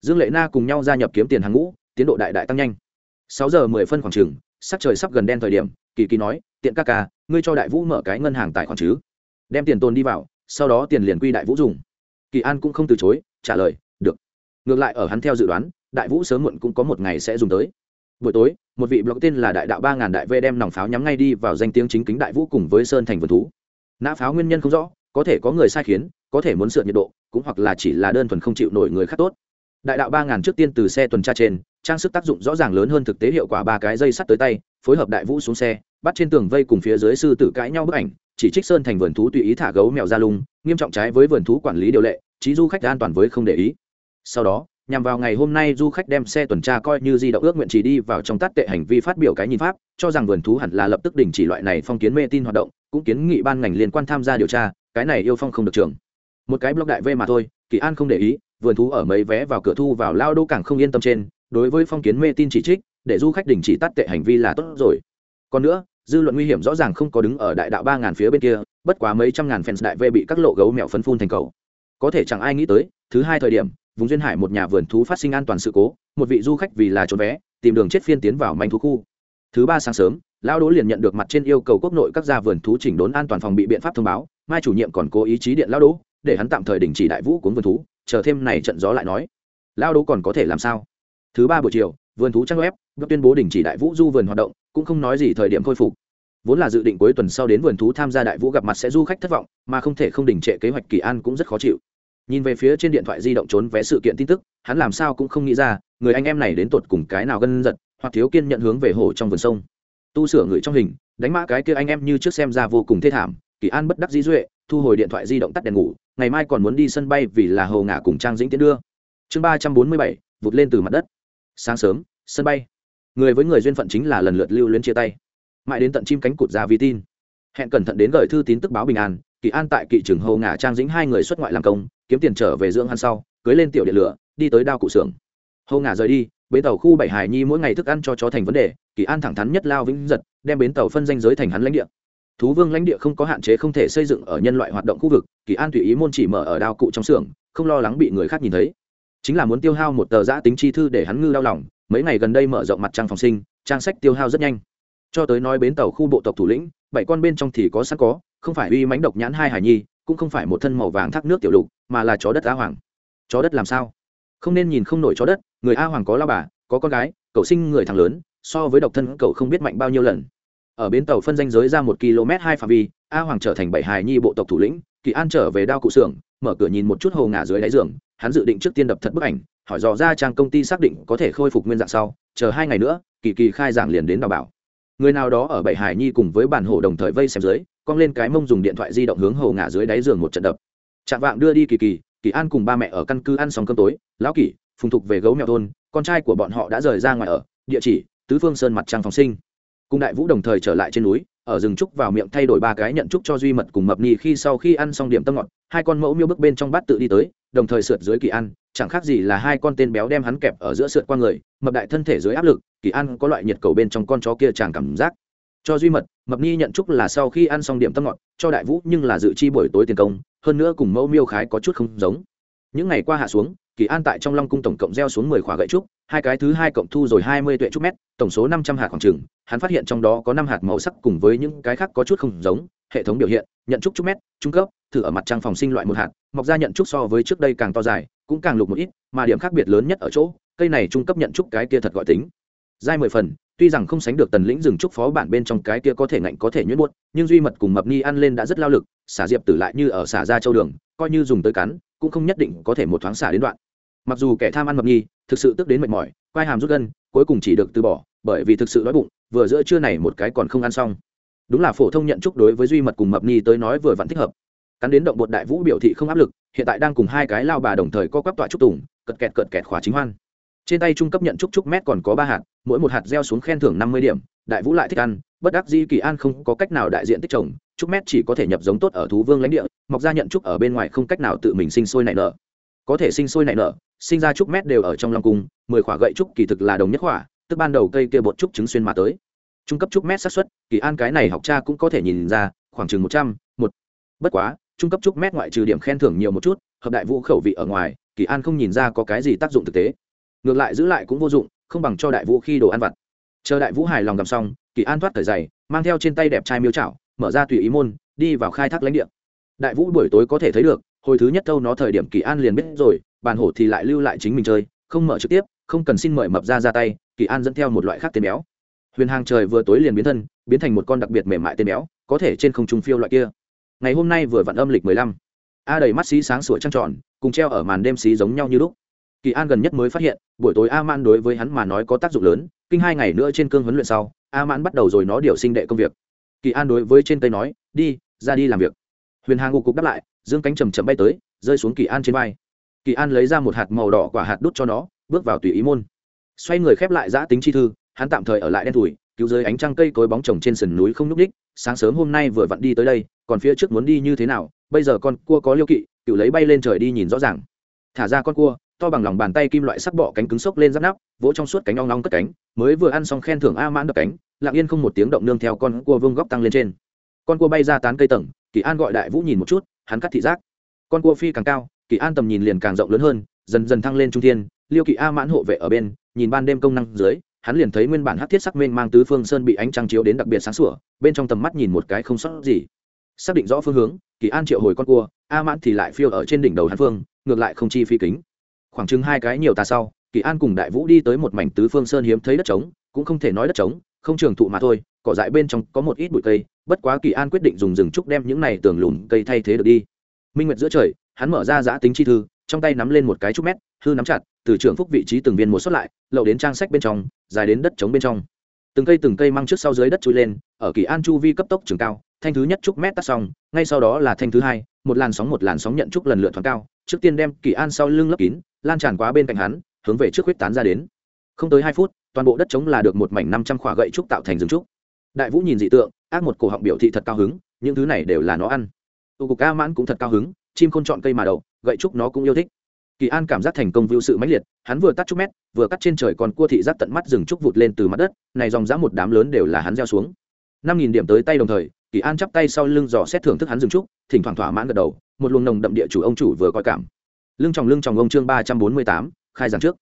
Dương lệ na cùng nhau gia nhập kiếm tiền hàng ngũ, tiến độ đại đại tăng nhanh. Sáu giờ mười phân khoảng chừng sắc trời sắp gần đen thời điểm, kỳ kỳ nói, tiện ca ca, ngươi cho đại vũ mở cái ngân hàng tài khoản chứ? Đem tiền tồn đi vào, sau đó tiền liền quy đại vũ dùng. Kỳ an cũng không từ chối, trả lời, được. Ngược lại ở hắn theo dự đoán, đại vũ sớm muộn cũng có một ngày sẽ dùng tới. Buổi tối một vị blog tên là đại đạo ba ngàn đại v đem nòng pháo nhắm ngay đi vào danh tiếng chính kính đại vũ cùng với sơn thành vườn thú. Nã pháo nguyên nhân không rõ, có thể có người sai khiến, có thể muốn sượt nhiệt độ, cũng hoặc là chỉ là đơn thuần không chịu nổi người khác tốt. Đại đạo ba ngàn trước tiên từ xe tuần tra trên, trang sức tác dụng rõ ràng lớn hơn thực tế hiệu quả ba cái dây sắt tới tay, phối hợp đại vũ xuống xe, bắt trên tường vây cùng phía dưới sư tử cãi nhau bức ảnh, chỉ trích sơn thành vườn thú tùy ý thả gấu mèo ra lung, nghiêm trọng trái với vườn thú quản lý điều lệ trí du khách an toàn với không để ý. Sau đó nhằm vào ngày hôm nay du khách đem xe tuần tra coi như di động ước nguyện chỉ đi vào trong tát tệ hành vi phát biểu cái nhìn pháp, cho rằng vườn thú hẳn là lập tức đình chỉ loại này phong kiến mê tin hoạt động, cũng kiến nghị ban ngành liên quan tham gia điều tra, cái này yêu phong không được trường. Một cái blog đại v mà thôi, kỳ an không để ý, vườn thú ở mấy vé vào cửa thu vào lao đô càng không yên tâm trên, đối với phong kiến mê tin chỉ trích, để du khách đình chỉ tắt tệ hành vi là tốt rồi. Còn nữa, dư luận nguy hiểm rõ ràng không có đứng ở đại đạo ba ngàn phía bên kia, bất quá mấy trăm ngàn fans đại v bị các lộ gấu mèo phấn phun thành cầu. Có thể chẳng ai nghĩ tới, thứ hai thời điểm vùng duyên hải một nhà vườn thú phát sinh an toàn sự cố, một vị du khách vì là trốn vé, tìm đường chết phiên tiến vào manh thú khu. Thứ ba sáng sớm, lão đỗ liền nhận được mặt trên yêu cầu quốc nội các gia vườn thú chỉnh đốn an toàn phòng bị biện pháp thông báo, mai chủ nhiệm còn cố ý chí điện lão đỗ, để hắn tạm thời đình chỉ đại vũ cuốn vườn thú, chờ thêm này trận gió lại nói. Lão đỗ còn có thể làm sao? Thứ ba buổi chiều, vườn thú trang web đã tuyên bố đình chỉ đại vũ du vườn hoạt động, cũng không nói gì thời điểm khôi phục. Vốn là dự định cuối tuần sau đến vườn thú tham gia đại vũ gặp mặt sẽ du khách thất vọng, mà không thể không đình trệ kế hoạch kỳ an cũng rất khó chịu nhìn về phía trên điện thoại di động trốn vé sự kiện tin tức, hắn làm sao cũng không nghĩ ra, người anh em này đến tột cùng cái nào gân giật, hoặc thiếu kiên nhận hướng về hồ trong vườn sông. Tu sửa người trong hình, đánh mã cái kia anh em như trước xem ra vô cùng thê thảm, kỳ an bất đắc dĩ duệ, thu hồi điện thoại di động tắt đèn ngủ, ngày mai còn muốn đi sân bay vì là hồ ngả cùng trang dĩnh tiến đưa. Chương ba trăm bốn mươi bảy, vụt lên từ mặt đất. Sáng sớm, sân bay. Người với người duyên phận chính là lần lượt lưu luyến chia tay. Mãi đến tận chim cánh cụt ra vi tin. Hẹn cẩn thận đến gửi thư tín tức báo bình an kỳ an tại kỵ trường hồ ngả trang dĩnh hai người xuất ngoại làm công, kiếm tiền trở về dưỡng hắn sau, cưới lên tiểu điện lửa, đi tới đao cụ xưởng. Hồ ngả rời đi, bến tàu khu bảy hải nhi mỗi ngày thức ăn cho chó thành vấn đề, kỳ an thẳng thắn nhất lao vĩnh giật, đem bến tàu phân danh giới thành hắn lãnh địa. Thú vương lãnh địa không có hạn chế không thể xây dựng ở nhân loại hoạt động khu vực, kỳ an tùy ý môn chỉ mở ở đao cụ trong xưởng, không lo lắng bị người khác nhìn thấy. Chính là muốn tiêu hao một tờ giã tính chi thư để hắn ngư đau lòng, mấy ngày gần đây mở rộng mặt trang phòng sinh, trang sách tiêu hao rất nhanh. Cho tới nói bến tàu khu bộ tộc thủ lĩnh, bảy con bên trong thì có sẵn có không phải uy mánh độc nhãn hai hải nhi, cũng không phải một thân màu vàng thác nước tiểu lục, mà là chó đất a hoàng. Chó đất làm sao? Không nên nhìn không nổi chó đất, người a hoàng có lao bà, có con gái, cậu sinh người thằng lớn, so với độc thân cậu không biết mạnh bao nhiêu lần. Ở bến tàu phân danh giới ra một km hai phạm vi, a hoàng trở thành bảy hài nhi bộ tộc thủ lĩnh, kỳ an trở về đao cụ xưởng, mở cửa nhìn một chút hồ ngả dưới đáy giường, hắn dự định trước tiên đập thật bức ảnh, hỏi dò ra trang công ty xác định có thể khôi phục nguyên dạng sau, chờ hai ngày nữa, kỳ kỳ khai giảng liền đến đào bảo người nào đó ở bảy hải nhi cùng với bản hồ đồng thời vây xem dưới, cong lên cái mông dùng điện thoại di động hướng hồ ngả dưới đáy giường một trận đập. Chạm vạng đưa đi kỳ kỳ kỳ an cùng ba mẹ ở căn cứ ăn xong cơm tối, lão kỳ, phùng thục về gấu mèo thôn, con trai của bọn họ đã rời ra ngoài ở, địa chỉ, tứ phương sơn mặt trăng phòng sinh. Cùng đại vũ đồng thời trở lại trên núi, ở rừng trúc vào miệng thay đổi ba cái nhận trúc cho duy mật cùng mập ni khi sau khi ăn xong điểm tâm ngọt, hai con mẫu miêu bước bên trong bát tự đi tới, đồng thời sượt dưới kỳ ăn chẳng khác gì là hai con tên béo đem hắn kẹp ở giữa sượt qua người, mập đại thân thể dưới áp lực, kỳ an có loại nhiệt cầu bên trong con chó kia chàng cảm giác. Cho duy mật, mập nhi nhận chúc là sau khi ăn xong điểm tâm ngọt, cho đại vũ nhưng là dự chi buổi tối tiền công, hơn nữa cùng mẫu miêu khái có chút không giống. Những ngày qua hạ xuống, kỳ an tại trong long cung tổng cộng gieo xuống mười khỏa gậy trúc, hai cái thứ hai cộng thu rồi hai mươi tuệ trúc mét, tổng số năm trăm hạt khoảng trừng hắn phát hiện trong đó có năm hạt màu sắc cùng với những cái khác có chút không giống, hệ thống biểu hiện, nhận trúc trúc mét, trung cấp, thử ở mặt trang phòng sinh loại một hạt, mọc ra nhận trúc so với trước đây càng to dài cũng càng lục một ít, mà điểm khác biệt lớn nhất ở chỗ, cây này trung cấp nhận trúc cái kia thật gọi tính. Giai mười phần, tuy rằng không sánh được tần lĩnh rừng trúc phó bản bên trong cái kia có thể ngạnh có thể nhuyễn buốt, nhưng duy mật cùng mập ni ăn lên đã rất lao lực, xả diệp tử lại như ở xả ra châu đường, coi như dùng tới cắn, cũng không nhất định có thể một thoáng xả đến đoạn. Mặc dù kẻ tham ăn mập nhi thực sự tức đến mệt mỏi, quai hàm rút gân, cuối cùng chỉ được từ bỏ, bởi vì thực sự đói bụng, vừa giữa trưa này một cái còn không ăn xong. Đúng là phổ thông nhận trúc đối với duy mật cùng mập nhi tới nói vừa vẫn thích hợp. Cắn đến động bột đại vũ biểu thị không áp lực hiện tại đang cùng hai cái lao bà đồng thời co quắp tọa trúc tùng, cật kẹt cật kẹt khóa chính hoan. Trên tay trung cấp nhận trúc trúc mét còn có ba hạt, mỗi một hạt gieo xuống khen thưởng năm mươi điểm, đại vũ lại thích ăn, bất đắc di kỳ an không có cách nào đại diện tích trồng, trúc mét chỉ có thể nhập giống tốt ở thú vương lãnh địa, mọc ra nhận trúc ở bên ngoài không cách nào tự mình sinh sôi nảy nở. Có thể sinh sôi nảy nở, sinh ra trúc mét đều ở trong long cung mười khỏa gậy trúc kỳ thực là đồng nhất khỏa tức ban đầu cây kia bột trúc trứng xuyên mà tới. Trung cấp trúc mét xác suất, kỳ an cái này học cha cũng có thể nhìn ra, khoảng chừng một trăm, một. Bất quá trung cấp trúc mét ngoại trừ điểm khen thưởng nhiều một chút, hợp đại vũ khẩu vị ở ngoài, kỳ an không nhìn ra có cái gì tác dụng thực tế. Ngược lại giữ lại cũng vô dụng, không bằng cho đại vũ khi đồ ăn vặt. Chờ đại vũ hài lòng gầm xong, kỳ an thoát thời giày, mang theo trên tay đẹp trai miêu chảo, mở ra tùy ý môn, đi vào khai thác lãnh địa. Đại vũ buổi tối có thể thấy được, hồi thứ nhất thâu nó thời điểm kỳ an liền biết rồi, bàn hổ thì lại lưu lại chính mình chơi, không mở trực tiếp, không cần xin mời mập ra ra tay, kỳ an dẫn theo một loại khác tên béo. Huyền hàng trời vừa tối liền biến thân, biến thành một con đặc biệt mềm mại tên béo, có thể trên không trung phiêu loại kia ngày hôm nay vừa vặn âm lịch mười lăm. A đầy mắt xí sáng sủa trăng tròn, cùng treo ở màn đêm xí giống nhau như lúc. Kỳ an gần nhất mới phát hiện, buổi tối a man đối với hắn mà nói có tác dụng lớn, kinh hai ngày nữa trên cương huấn luyện sau a man bắt đầu rồi nó điều sinh đệ công việc. Kỳ an đối với trên Tây nói, đi, ra đi làm việc. Huyền hàng ngục cục đáp lại, dương cánh chầm chậm bay tới, rơi xuống kỳ an trên vai. Kỳ an lấy ra một hạt màu đỏ quả hạt đút cho nó, bước vào tùy ý môn. Xoay người khép lại giã tính chi thư, hắn tạm thời ở lại đen thủi cứu dưới ánh trăng cây cối bóng trồng trên sườn núi không nhúc ú ních sáng sớm hôm nay vừa vặn đi tới đây, còn phía trước muốn đi như thế nào, bây giờ con cua có liêu kỵ, cựu lấy bay lên trời đi nhìn rõ ràng. Thả ra con cua, to bằng lòng bàn tay kim loại sắc bọ cánh cứng sốc lên giáp nắp, vỗ trong suốt cánh ong long cất cánh, mới vừa ăn xong khen thưởng a mãn đập cánh, lặng yên không một tiếng động nương theo con cua vương góc tăng lên trên. Con cua bay ra tán cây tầng, kỳ an gọi đại vũ nhìn một chút, hắn cắt thị giác. Con cua phi càng cao, kỳ an tầm nhìn liền càng rộng lớn hơn, dần dần thăng lên trung thiên, liêu kỵ a mãn hộ vệ ở bên, nhìn ban đêm công năng dưới hắn liền thấy nguyên bản hát thiết sắc mênh mang tứ phương sơn bị ánh trăng chiếu đến đặc biệt sáng sủa, bên trong tầm mắt nhìn một cái không sót gì. Xác định rõ phương hướng, kỳ an triệu hồi con cua, a mãn thì lại phiêu ở trên đỉnh đầu hắn phương ngược lại không chi phi kính. Khoảng chừng hai cái nhiều tà sau, kỳ an cùng đại vũ đi tới một mảnh tứ phương sơn hiếm thấy đất trống, cũng không thể nói đất trống, không trường thụ mà thôi, cỏ dại bên trong có một ít bụi cây, bất quá kỳ an quyết định dùng rừng trúc đem những này tường lùm cây thay thế được đi. Minh nguyệt giữa trời, hắn mở ra giã tính chi thư, trong tay nắm lên một cái trúc mét, hư nắm chặt, từ trường phúc vị trí từng viên một xuất lại, lậu đến trang sách bên trong dài đến đất trống bên trong. Từng cây từng cây mang trước sau dưới đất trôi lên, ở kỳ an chu vi cấp tốc trường cao, thanh thứ nhất trúc mét tắt xong, ngay sau đó là thanh thứ hai, một làn sóng một làn sóng nhận trúc lần lượt thoáng cao, trước tiên đem kỳ an sau lưng lấp kín, lan tràn quá bên cạnh hắn, hướng về trước huyết tán ra đến. Không tới hai phút, toàn bộ đất trống là được một mảnh năm trăm khỏa gậy trúc tạo thành rừng trúc. Đại vũ nhìn dị tượng, ác một cổ họng biểu thị thật cao hứng, những thứ này đều là nó ăn. Tụ cục ca mãn cũng thật cao hứng, chim không chọn cây mà đậu, gậy trúc nó cũng yêu thích kỳ an cảm giác thành công vưu sự mãnh liệt, hắn vừa tắt chút mét, vừa cắt trên trời còn cua thị giác tận mắt rừng trúc vụt lên từ mặt đất, này dòng dã một đám lớn đều là hắn gieo xuống. Năm nghìn điểm tới tay đồng thời, kỳ an chắp tay sau lưng dò xét thưởng thức hắn rừng trúc, thỉnh thoảng thỏa mãn gật đầu, một luồng nồng đậm địa chủ ông chủ vừa coi cảm. Lưng tròng lưng tròng ông chương ba trăm bốn mươi tám, khai giảng trước.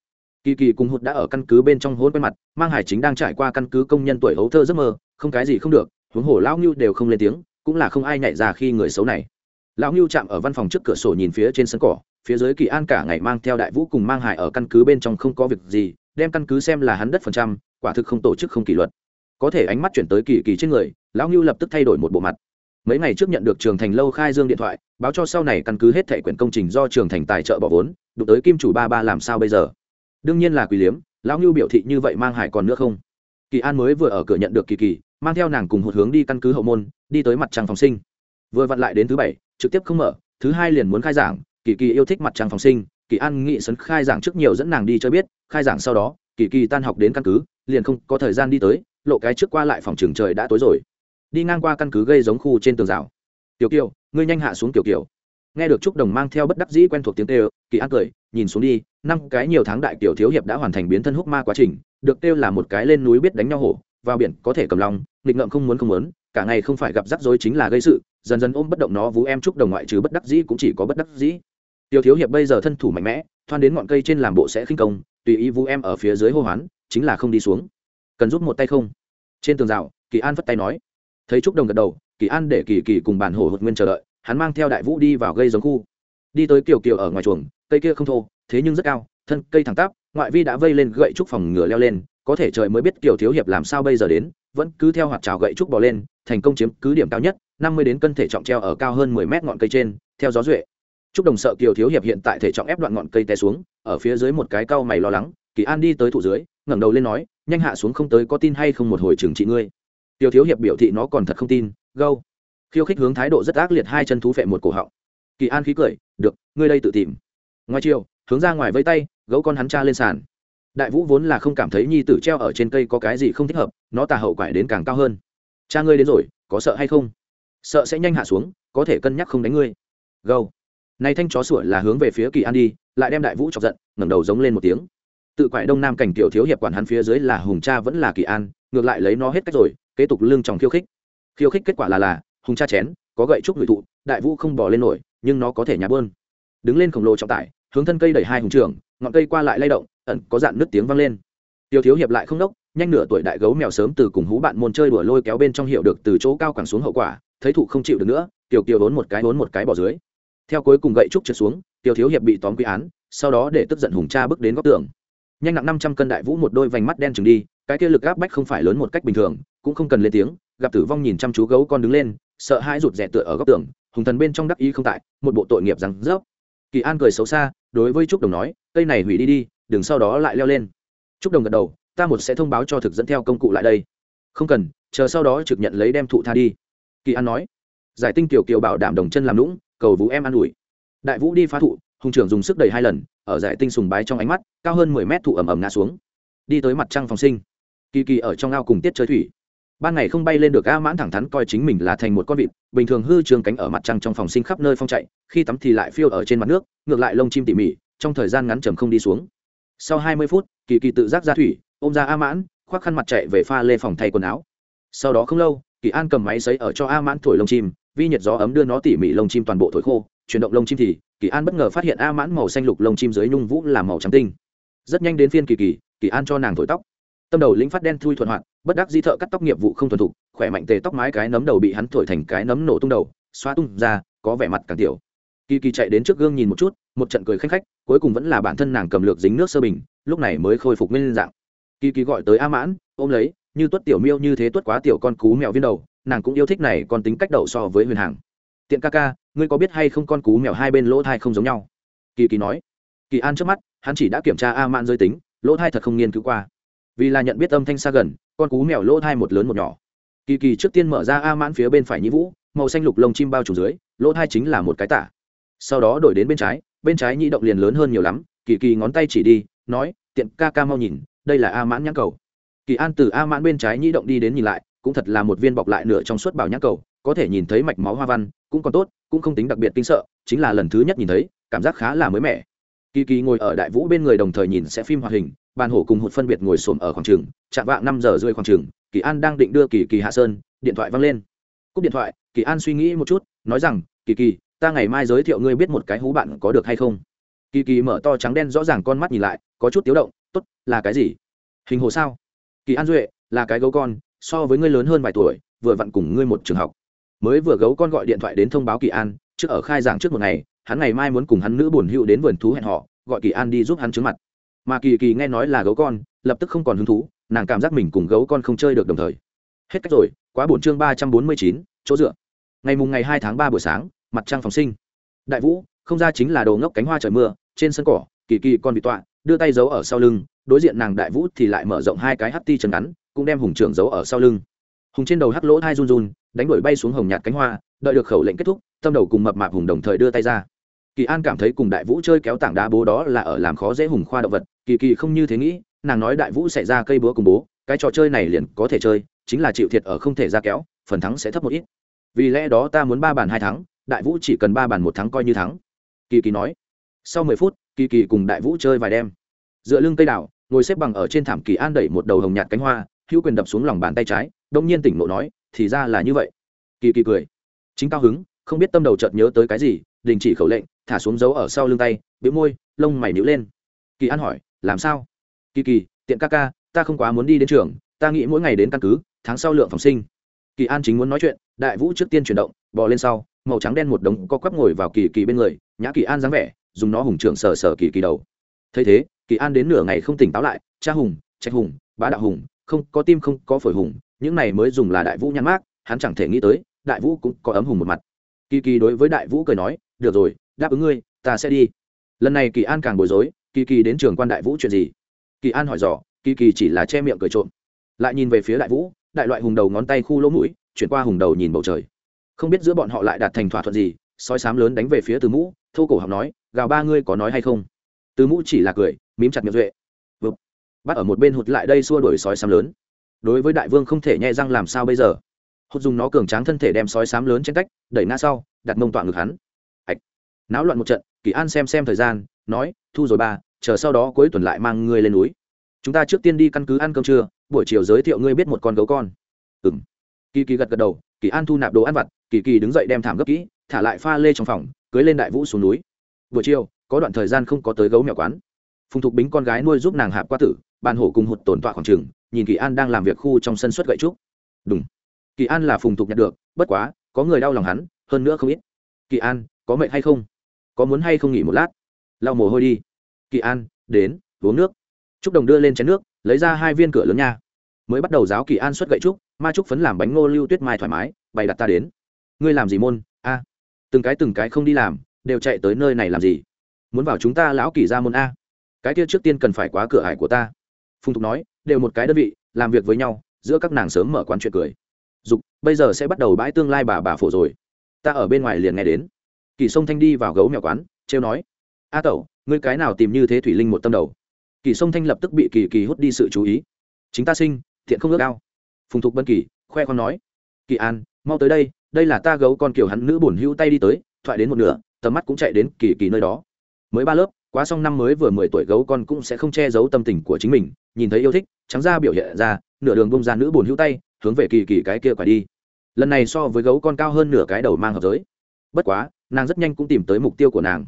Kỳ kỳ cùng hụt đã ở căn cứ bên trong hôn quen mặt, mang hải chính đang trải qua căn cứ công nhân tuổi hấu thơ giấc mơ, không cái gì không được, huống hồ lão ngưu đều không lên tiếng, cũng là không ai nhảy ra khi người xấu này. Lão ngưu chạm ở văn phòng trước cửa sổ nhìn phía trên sân cỏ phía dưới kỳ an cả ngày mang theo đại vũ cùng mang hải ở căn cứ bên trong không có việc gì, đem căn cứ xem là hắn đất phần trăm, quả thực không tổ chức không kỷ luật. Có thể ánh mắt chuyển tới kỳ kỳ trên người, lão ngưu lập tức thay đổi một bộ mặt. Mấy ngày trước nhận được trường thành lâu khai dương điện thoại, báo cho sau này căn cứ hết thẻ quyển công trình do trường thành tài trợ bỏ vốn, đụng tới kim chủ ba ba làm sao bây giờ? Đương nhiên là quỳ liếm, lão ngưu biểu thị như vậy mang hải còn nữa không? Kỳ an mới vừa ở cửa nhận được kỳ kỳ, mang theo nàng cùng một hướng đi căn cứ hậu môn, đi tới mặt trăng phòng sinh. Vừa vặn lại đến thứ bảy, trực tiếp không mở, thứ hai liền muốn khai giảng kỳ kỳ yêu thích mặt trăng phòng sinh, kỳ an nghị sấn khai giảng trước nhiều dẫn nàng đi cho biết, khai giảng sau đó, kỳ kỳ tan học đến căn cứ, liền không có thời gian đi tới, lộ cái trước qua lại phòng trường trời đã tối rồi. Đi ngang qua căn cứ gây giống khu trên tường rào. Tiểu kiều, ngươi nhanh hạ xuống, tiểu kiều. Nghe được trúc đồng mang theo bất đắc dĩ quen thuộc tiếng tê kỳ an cười, nhìn xuống đi, năm cái nhiều tháng đại kiểu thiếu hiệp đã hoàn thành biến thân húc ma quá trình, được kêu là một cái lên núi biết đánh nhau hổ, vào biển có thể cầm lòng, nghịch ngợm không muốn không muốn, cả ngày không phải gặp rắc rối chính là gây sự, dần dần ôm bất động nó vú em trúc đồng ngoại trừ bất đắc dĩ cũng chỉ có bất đắc dĩ tiểu thiếu hiệp bây giờ thân thủ mạnh mẽ, thoan đến ngọn cây trên làm bộ sẽ khinh công, tùy ý vũ em ở phía dưới hô hoán, chính là không đi xuống. Cần giúp một tay không? Trên tường rào, kỳ an vất tay nói. Thấy trúc đồng gật đầu, kỳ an để kỳ kỳ cùng bản hồ hột nguyên chờ đợi, hắn mang theo đại vũ đi vào gây giống khu. Đi tới kiều kiều ở ngoài chuồng, cây kia không thô, thế nhưng rất cao, thân cây thẳng tắp, ngoại vi đã vây lên gậy trúc phòng ngựa leo lên, có thể trời mới biết kiều thiếu hiệp làm sao bây giờ đến, vẫn cứ theo hoạt trào gậy trúc bò lên, thành công chiếm cứ điểm cao nhất, năm mươi đến cân thể trọng treo ở cao hơn mười mét ngọn cây trên, theo gió duệ trúc đồng sợ kiều thiếu hiệp hiện tại thể trọng ép đoạn ngọn cây té xuống, ở phía dưới một cái cao mày lo lắng, kỳ an đi tới thụ dưới, ngẩng đầu lên nói, nhanh hạ xuống không tới có tin hay không một hồi trừng trị ngươi. Tiêu thiếu hiệp biểu thị nó còn thật không tin, gâu. Khiêu khích hướng thái độ rất ác liệt hai chân thú phệ một cổ họng. Kỳ an khí cười, được, ngươi đây tự tìm. Ngoài chiều, hướng ra ngoài vây tay, gấu con hắn cha lên sàn. Đại vũ vốn là không cảm thấy nhi tử treo ở trên cây có cái gì không thích hợp, nó tà hậu quải đến càng cao hơn. Cha ngươi đến rồi, có sợ hay không? Sợ sẽ nhanh hạ xuống, có thể cân nhắc không đánh ngươi. Gâu nay thanh chó sủa là hướng về phía kỳ an đi, lại đem đại vũ chọc giận, ngẩng đầu giống lên một tiếng. Tự quại đông nam cảnh tiểu thiếu hiệp quản hắn phía dưới là hùng cha vẫn là kỳ an, ngược lại lấy nó hết cách rồi, kế tục lương trọng khiêu khích. Khiêu khích kết quả là là, hùng cha chén, có gậy trúc người thụ đại vũ không bỏ lên nổi, nhưng nó có thể nhà bơn. Đứng lên khổng lồ trọng tải, hướng thân cây đẩy hai hùng trưởng, ngọn cây qua lại lay động, ẩn có dạn nứt tiếng vang lên. Tiểu thiếu hiệp lại không đốc, nhanh nửa tuổi đại gấu mèo sớm từ cùng hú bạn môn chơi đùa lôi kéo bên trong hiệu được từ chỗ cao quẳng xuống hậu quả, thấy thụ không chịu được nữa, tiểu kiều vốn một cái vốn một cái bỏ dưới theo cuối cùng gậy trúc trượt xuống, tiêu thiếu hiệp bị tóm quy án, sau đó để tức giận hùng cha bước đến góc tường. Nhanh nặng năm trăm cân đại vũ một đôi vành mắt đen chừng đi, cái kia lực áp bách không phải lớn một cách bình thường, cũng không cần lên tiếng, gặp tử vong nhìn chăm chú gấu con đứng lên, sợ hãi rụt rè tựa ở góc tường, hùng thần bên trong đắc ý không tại, một bộ tội nghiệp rằng rớp. Kỳ an cười xấu xa, đối với trúc đồng nói, cây này hủy đi đi, đừng sau đó lại leo lên. Trúc đồng gật đầu, ta một sẽ thông báo cho thực dẫn theo công cụ lại đây. Không cần, chờ sau đó trực nhận lấy đem thụ tha đi. Kỳ an nói. Giải tinh tiểu kiều bảo đảm đồng chân làm lũng cầu vũ em an ủi. Đại vũ đi phá thụ, hùng trưởng dùng sức đầy hai lần, ở giải tinh sùng bái trong ánh mắt, cao hơn mười mét thụ ẩm ẩm ngã xuống. Đi tới mặt trăng phòng sinh. Kỳ kỳ ở trong ao cùng tiết chơi thủy. Ban ngày không bay lên được a mãn thẳng thắn coi chính mình là thành một con vịt, bình thường hư trường cánh ở mặt trăng trong phòng sinh khắp nơi phong chạy, khi tắm thì lại phiêu ở trên mặt nước, ngược lại lông chim tỉ mỉ, trong thời gian ngắn trầm không đi xuống. Sau hai mươi phút, kỳ kỳ tự giác ra thủy, ôm ra a mãn, khoác khăn mặt chạy về pha lê phòng thay quần áo. Sau đó không lâu kỳ an cầm máy xấy ở cho a mãn thổi lông chim, vi nhiệt gió ấm đưa nó tỉ mỉ lông chim toàn bộ thổi khô, chuyển động lông chim thì, kỳ an bất ngờ phát hiện a mãn màu xanh lục lông chim dưới nhung vũ là màu trắng tinh. Rất nhanh đến phiên kỳ kỳ kỳ an cho nàng thổi tóc. Tâm đầu lĩnh phát đen thui thuận hoạt, bất đắc di thợ cắt tóc nghiệp vụ không thuần thục, khỏe mạnh tề tóc mái cái nấm đầu bị hắn thổi thành cái nấm nổ tung đầu xoa tung ra, có vẻ mặt càng tiểu. Kỳ kỳ chạy đến trước gương nhìn một chút, một trận cười khanh khách, cuối cùng vẫn là bản thân nàng cầm lược dính nước sơ bình, lúc này mới khôi phục nguyên dạng. Kỳ kỳ gọi tới a mãn, ôm lấy như tuất tiểu miêu như thế tuất quá tiểu con cú mèo viên đầu, nàng cũng yêu thích này còn tính cách đậu so với huyền hàng. Tiện ca ca, ngươi có biết hay không con cú mèo hai bên lỗ thai không giống nhau? Kỳ kỳ nói. Kỳ an trước mắt, hắn chỉ đã kiểm tra a mãn giới tính, lỗ thai thật không nghiên cứu qua. Vì là nhận biết âm thanh xa gần, con cú mèo lỗ thai một lớn một nhỏ. Kỳ kỳ trước tiên mở ra a mãn phía bên phải nhĩ vũ, màu xanh lục lông chim bao trùm dưới, lỗ thai chính là một cái tả. Sau đó đổi đến bên trái bên trái nhĩ động liền lớn hơn nhiều lắm, kỳ kỳ ngón tay chỉ đi, nói, tiện ca ca mau nhìn, đây là a mãn nhãn cầu kỳ an từ a mãn bên trái nhĩ động đi đến nhìn lại, cũng thật là một viên bọc lại nửa trong suốt bảo nhãn cầu, có thể nhìn thấy mạch máu hoa văn, cũng còn tốt, cũng không tính đặc biệt kinh sợ, chính là lần thứ nhất nhìn thấy, cảm giác khá là mới mẻ. Kỳ kỳ ngồi ở đại vũ bên người đồng thời nhìn sẽ phim hoạt hình, bàn hổ cùng hụt phân biệt ngồi xổm ở khoảng trường, chạm vạng năm giờ rơi khoảng trường, kỳ an đang định đưa kỳ kỳ hạ sơn, điện thoại văng lên. Cúp điện thoại, kỳ an suy nghĩ một chút, nói rằng, kỳ kỳ, ta ngày mai giới thiệu ngươi biết một cái hú bạn có được hay không? Kỳ kỳ mở to trắng đen rõ ràng con mắt nhìn lại, có chút tiếu động, tốt, là cái gì? Hình hồ sao? Kỳ an duệ là cái gấu con, so với ngươi lớn hơn vài tuổi, vừa vặn cùng ngươi một trường học. Mới vừa gấu con gọi điện thoại đến thông báo kỳ an, trước ở khai giảng trước một ngày, hắn ngày mai muốn cùng hắn nữ bổn hữu đến vườn thú hẹn họ gọi kỳ an đi giúp hắn trứng mặt. Mà kỳ kỳ nghe nói là gấu con, lập tức không còn hứng thú, nàng cảm giác mình cùng gấu con không chơi được đồng thời. Hết cách rồi, quá bổn chương ba trăm bốn mươi chín, chỗ dựa. Ngày mùng ngày hai tháng ba buổi sáng, mặt trăng phòng sinh. Đại vũ, không ra chính là đồ ngốc cánh hoa trời mưa, trên sân cỏ kỳ kỳ con bị tọa, đưa tay giấu ở sau lưng, đối diện nàng đại vũ thì lại mở rộng hai cái hắt ti chân ngắn, cũng đem hùng trưởng giấu ở sau lưng. Hùng trên đầu hắt lỗ hai run run, đánh đuổi bay xuống hồng nhạt cánh hoa, đợi được khẩu lệnh kết thúc, tâm đầu cùng mập mạp hùng đồng thời đưa tay ra. Kỳ an cảm thấy cùng đại vũ chơi kéo tảng đá bố đó là ở làm khó dễ hùng khoa động vật, kỳ kỳ không như thế nghĩ, nàng nói đại vũ sẽ ra cây búa cùng bố, cái trò chơi này liền có thể chơi, chính là chịu thiệt ở không thể ra kéo, phần thắng sẽ thấp một ít. Vì lẽ đó ta muốn ba bàn hai thắng, đại vũ chỉ cần ba bàn một thắng coi như thắng. Kỳ kỳ nói. Sau mười phút kỳ kỳ cùng đại vũ chơi vài đêm. Dựa lưng cây đảo ngồi xếp bằng ở trên thảm kỳ an đẩy một đầu hồng nhạt cánh hoa, hữu quyền đập xuống lòng bàn tay trái, đông nhiên tỉnh ngộ nói, thì ra là như vậy. Kỳ kỳ cười. Chính cao hứng, không biết tâm đầu chợt nhớ tới cái gì, đình chỉ khẩu lệnh, thả xuống dấu ở sau lưng tay, bĩu môi, lông mày níu lên. Kỳ an hỏi, làm sao? Kỳ kỳ, tiện ca ca, ta không quá muốn đi đến trường, ta nghĩ mỗi ngày đến căn cứ, tháng sau lượng phòng sinh. Kỳ an chính muốn nói chuyện, đại vũ trước tiên chuyển động, bò lên sau, màu trắng đen một đống co quắp ngồi vào kỳ kỳ bên người, nhã kỳ an dáng vẻ dùng nó hùng trưởng sờ sờ kỳ kỳ đầu. Thấy thế, kỳ an đến nửa ngày không tỉnh táo lại, cha hùng, trạch hùng, bá đạo hùng, không, có tim không, có phổi hùng, những này mới dùng là đại vũ nhăn mát hắn chẳng thể nghĩ tới, đại vũ cũng có ấm hùng một mặt. Kỳ kỳ đối với đại vũ cười nói, được rồi, đáp ứng ngươi, ta sẽ đi. Lần này kỳ an càng bối rối, kỳ kỳ đến trường quan đại vũ chuyện gì? Kỳ an hỏi dò, kỳ kỳ chỉ là che miệng cười trộm. Lại nhìn về phía đại vũ, đại loại hùng đầu ngón tay khu lỗ mũi, chuyển qua hùng đầu nhìn bầu trời. Không biết giữa bọn họ lại đạt thành thỏa thuận gì, sói sám lớn đánh về phía từ mũ, thô cổ học nói gào ba ngươi có nói hay không? Từ mũ chỉ là cười, mím chặt miệng duệ. Vực. bắt ở một bên hụt lại đây xua đuổi sói sám lớn. Đối với đại vương không thể nhẹ răng làm sao bây giờ? Hụt dùng nó cường tráng thân thể đem sói sám lớn trên cách đẩy ngã sau, đặt mông tọa ngực hắn. Ạch náo loạn một trận, kỳ an xem xem thời gian, nói, thu rồi ba, chờ sau đó cuối tuần lại mang ngươi lên núi. Chúng ta trước tiên đi căn cứ ăn cơm trưa, buổi chiều giới thiệu ngươi biết một con gấu con. Ừ m kỳ kỳ gật gật đầu, kỳ an thu nạp đồ ăn vặt, kỳ kỳ đứng dậy đem thảm gấp kỹ, thả lại pha lê trong phòng, cưới lên đại vũ xuống núi buổi chiều, có đoạn thời gian không có tới gấu mèo quán. Phùng thục bính con gái nuôi giúp nàng hạp qua tử, bàn hổ cùng hụt tồn tọa khoảng trường, nhìn kỳ an đang làm việc khu trong sân xuất gậy trúc. Đúng kỳ an là phùng thục nhận được, bất quá, có người đau lòng hắn, hơn nữa không ít. Kỳ an, có mệt hay không? Có muốn hay không nghỉ một lát? Lau mồ hôi đi. Kỳ an, đến, uống nước. Trúc đồng đưa lên chén nước, lấy ra hai viên cửa lớn nha. Mới bắt đầu giáo kỳ an xuất gậy trúc, ma trúc phấn làm bánh ngô lưu tuyết mai thoải mái, bày đặt ta đến. Ngươi làm gì môn? A. Từng cái từng cái không đi làm đều chạy tới nơi này làm gì? Muốn vào chúng ta lão kỳ ra môn a. Cái kia trước tiên cần phải quá cửa hải của ta. Phùng thục nói, đều một cái đơn vị, làm việc với nhau, giữa các nàng sớm mở quán chuyện cười. Dục, bây giờ sẽ bắt đầu bãi tương lai bà bà phổ rồi. Ta ở bên ngoài liền nghe đến. Kỳ sông thanh đi vào gấu mèo quán, trêu nói, a tẩu, ngươi cái nào tìm như thế thủy linh một tâm đầu? Kỳ sông thanh lập tức bị kỳ kỳ hút đi sự chú ý. Chính ta sinh, thiện không ước ao. Phùng thục bân kỳ, khoe con nói, kỳ an, mau tới đây đây là ta gấu con kiểu hắn nữ bổn hữu tay đi tới, thoại đến một nửa tầm mắt cũng chạy đến kỳ kỳ nơi đó. Mới ba lớp, quá xong năm mới vừa mười tuổi gấu con cũng sẽ không che giấu tâm tình của chính mình, nhìn thấy yêu thích, trắng ra biểu hiện ra, nửa đường bông ra nữ bồn hữu tay, hướng về kỳ kỳ cái kia quả đi. Lần này so với gấu con cao hơn nửa cái đầu mang hợp giới. Bất quá, nàng rất nhanh cũng tìm tới mục tiêu của nàng.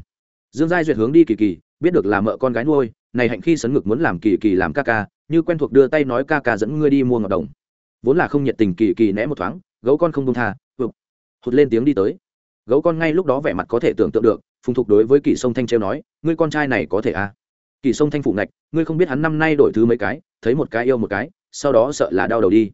Dương giai duyệt hướng đi kỳ kỳ, biết được là mợ con gái nuôi, này hạnh khi sấn ngực muốn làm kỳ kỳ làm ca ca, như quen thuộc đưa tay nói ca ca dẫn ngươi đi mua ngọc đồng. Vốn là không nhiệt tình kỳ kỳ né một thoáng, gấu con không công tha vực hụt lên tiếng đi tới gấu con ngay lúc đó vẻ mặt có thể tưởng tượng được, phùng thục đối với kỳ sông thanh trêu nói, ngươi con trai này có thể à? Kỳ sông thanh phụ ngạch, ngươi không biết hắn năm nay đổi thứ mấy cái, thấy một cái yêu một cái, sau đó sợ là đau đầu đi.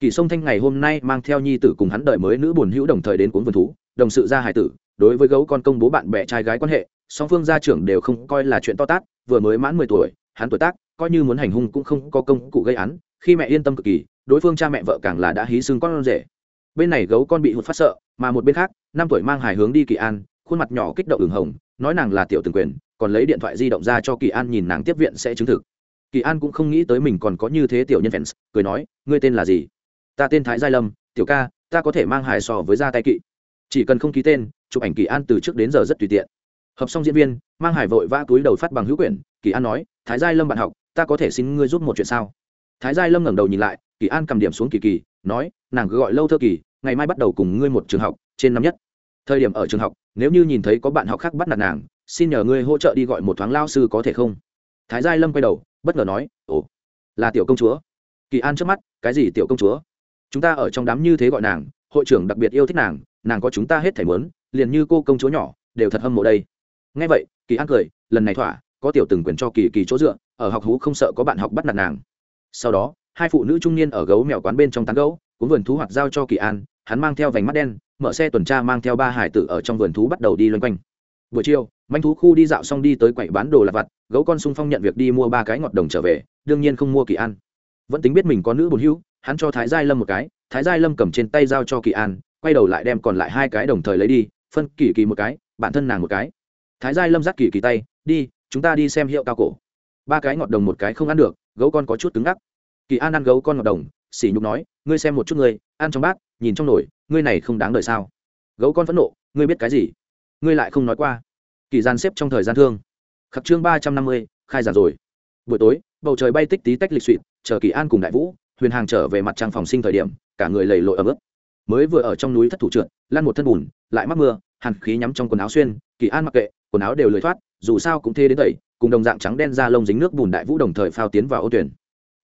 Kỳ sông thanh ngày hôm nay mang theo nhi tử cùng hắn đợi mới nữ buồn hữu đồng thời đến cuốn vườn thú, đồng sự gia hải tử, đối với gấu con công bố bạn bè trai gái quan hệ, song phương gia trưởng đều không coi là chuyện to tát, vừa mới mãn mười tuổi, hắn tuổi tác, coi như muốn hành hung cũng không có công cụ gây án, khi mẹ yên tâm cực kỳ, đối phương cha mẹ vợ càng là đã hí xương con rể. Bên này gấu con bị hụt phát sợ, mà một bên khác năm tuổi mang hài hướng đi kỳ an, khuôn mặt nhỏ kích động ửng hồng, nói nàng là tiểu từng quyền, còn lấy điện thoại di động ra cho kỳ an nhìn nàng tiếp viện sẽ chứng thực. Kỳ an cũng không nghĩ tới mình còn có như thế tiểu nhân fans, cười nói, ngươi tên là gì? Ta tên thái giai lâm, tiểu ca, ta có thể mang hài sò với ra tay kỵ. Chỉ cần không ký tên, chụp ảnh kỳ an từ trước đến giờ rất tùy tiện. Hợp xong diễn viên, mang hải vội vã túi đầu phát bằng hữu quyển, kỳ an nói, thái giai lâm bạn học, ta có thể xin ngươi giúp một chuyện sao? Thái giai lâm ngẩng đầu nhìn lại, kỳ an cầm điểm xuống kỳ kỳ, nói, nàng cứ gọi lâu thơ kỳ, ngày mai bắt đầu cùng ngươi một trường học trên năm nhất. Thời điểm ở trường học, nếu như nhìn thấy có bạn học khác bắt nạt nàng, xin nhờ ngươi hỗ trợ đi gọi một thoáng lao sư có thể không? Thái giai lâm quay đầu, bất ngờ nói, ồ, là tiểu công chúa. Kỳ an trước mắt, cái gì tiểu công chúa? Chúng ta ở trong đám như thế gọi nàng, hội trưởng đặc biệt yêu thích nàng nàng có chúng ta hết thảy mớn liền như cô công chúa nhỏ, đều thật hâm mộ đây. Ngay vậy, kỳ an cười, lần này thỏa, có tiểu từng quyền cho kỳ kỳ chỗ dựa, ở học hú không sợ có bạn học bắt nạt nàng. Sau đó, hai phụ nữ trung niên ở gấu mèo quán bên trong tán gấu cũng vườn thú hoạt giao cho kỳ an, hắn mang theo vành mắt đen mở xe tuần tra mang theo ba hải tử ở trong vườn thú bắt đầu đi loanh quanh. Buổi chiều, manh thú khu đi dạo xong đi tới quầy bán đồ lặt vặt, gấu con sung phong nhận việc đi mua ba cái ngọt đồng trở về, đương nhiên không mua kỳ an. Vẫn tính biết mình có nữ bồn hữu, hắn cho thái giai lâm một cái, thái giai lâm cầm trên tay giao cho kỳ an, quay đầu lại đem còn lại hai cái đồng thời lấy đi, phân kỳ kỳ một cái, bản thân nàng một cái. Thái giai lâm dắt kỳ kỳ tay, đi, chúng ta đi xem hiệu cao cổ. Ba cái ngọt đồng một cái không ăn được, gấu con có chút cứng ngắc. Kỳ an ăn gấu con ngọt đồng xỉ nhục nói, ngươi xem một chút ngươi, ăn trong bát nhìn trong nồi ngươi này không đáng đời sao? Gấu con phẫn nộ, ngươi biết cái gì? Ngươi lại không nói qua. Kỳ gian xếp trong thời gian thương. Khắc chương ba trăm năm mươi, khai giảng rồi. Buổi tối, bầu trời bay tích tí tách lịch suỵt chờ kỳ an cùng đại vũ, huyền hàng trở về mặt trăng phòng sinh thời điểm, cả người lầy lội ấm ướp mới vừa ở trong núi thất thủ trượt lan một thân bùn, lại mắc mưa, hàn khí nhắm trong quần áo xuyên, kỳ an mặc kệ, quần áo đều lười thoát, dù sao cũng thế đến tẩy, cùng đồng dạng trắng đen ra lông dính nước bùn đại vũ đồng thời phao tiến vào ô tuyển.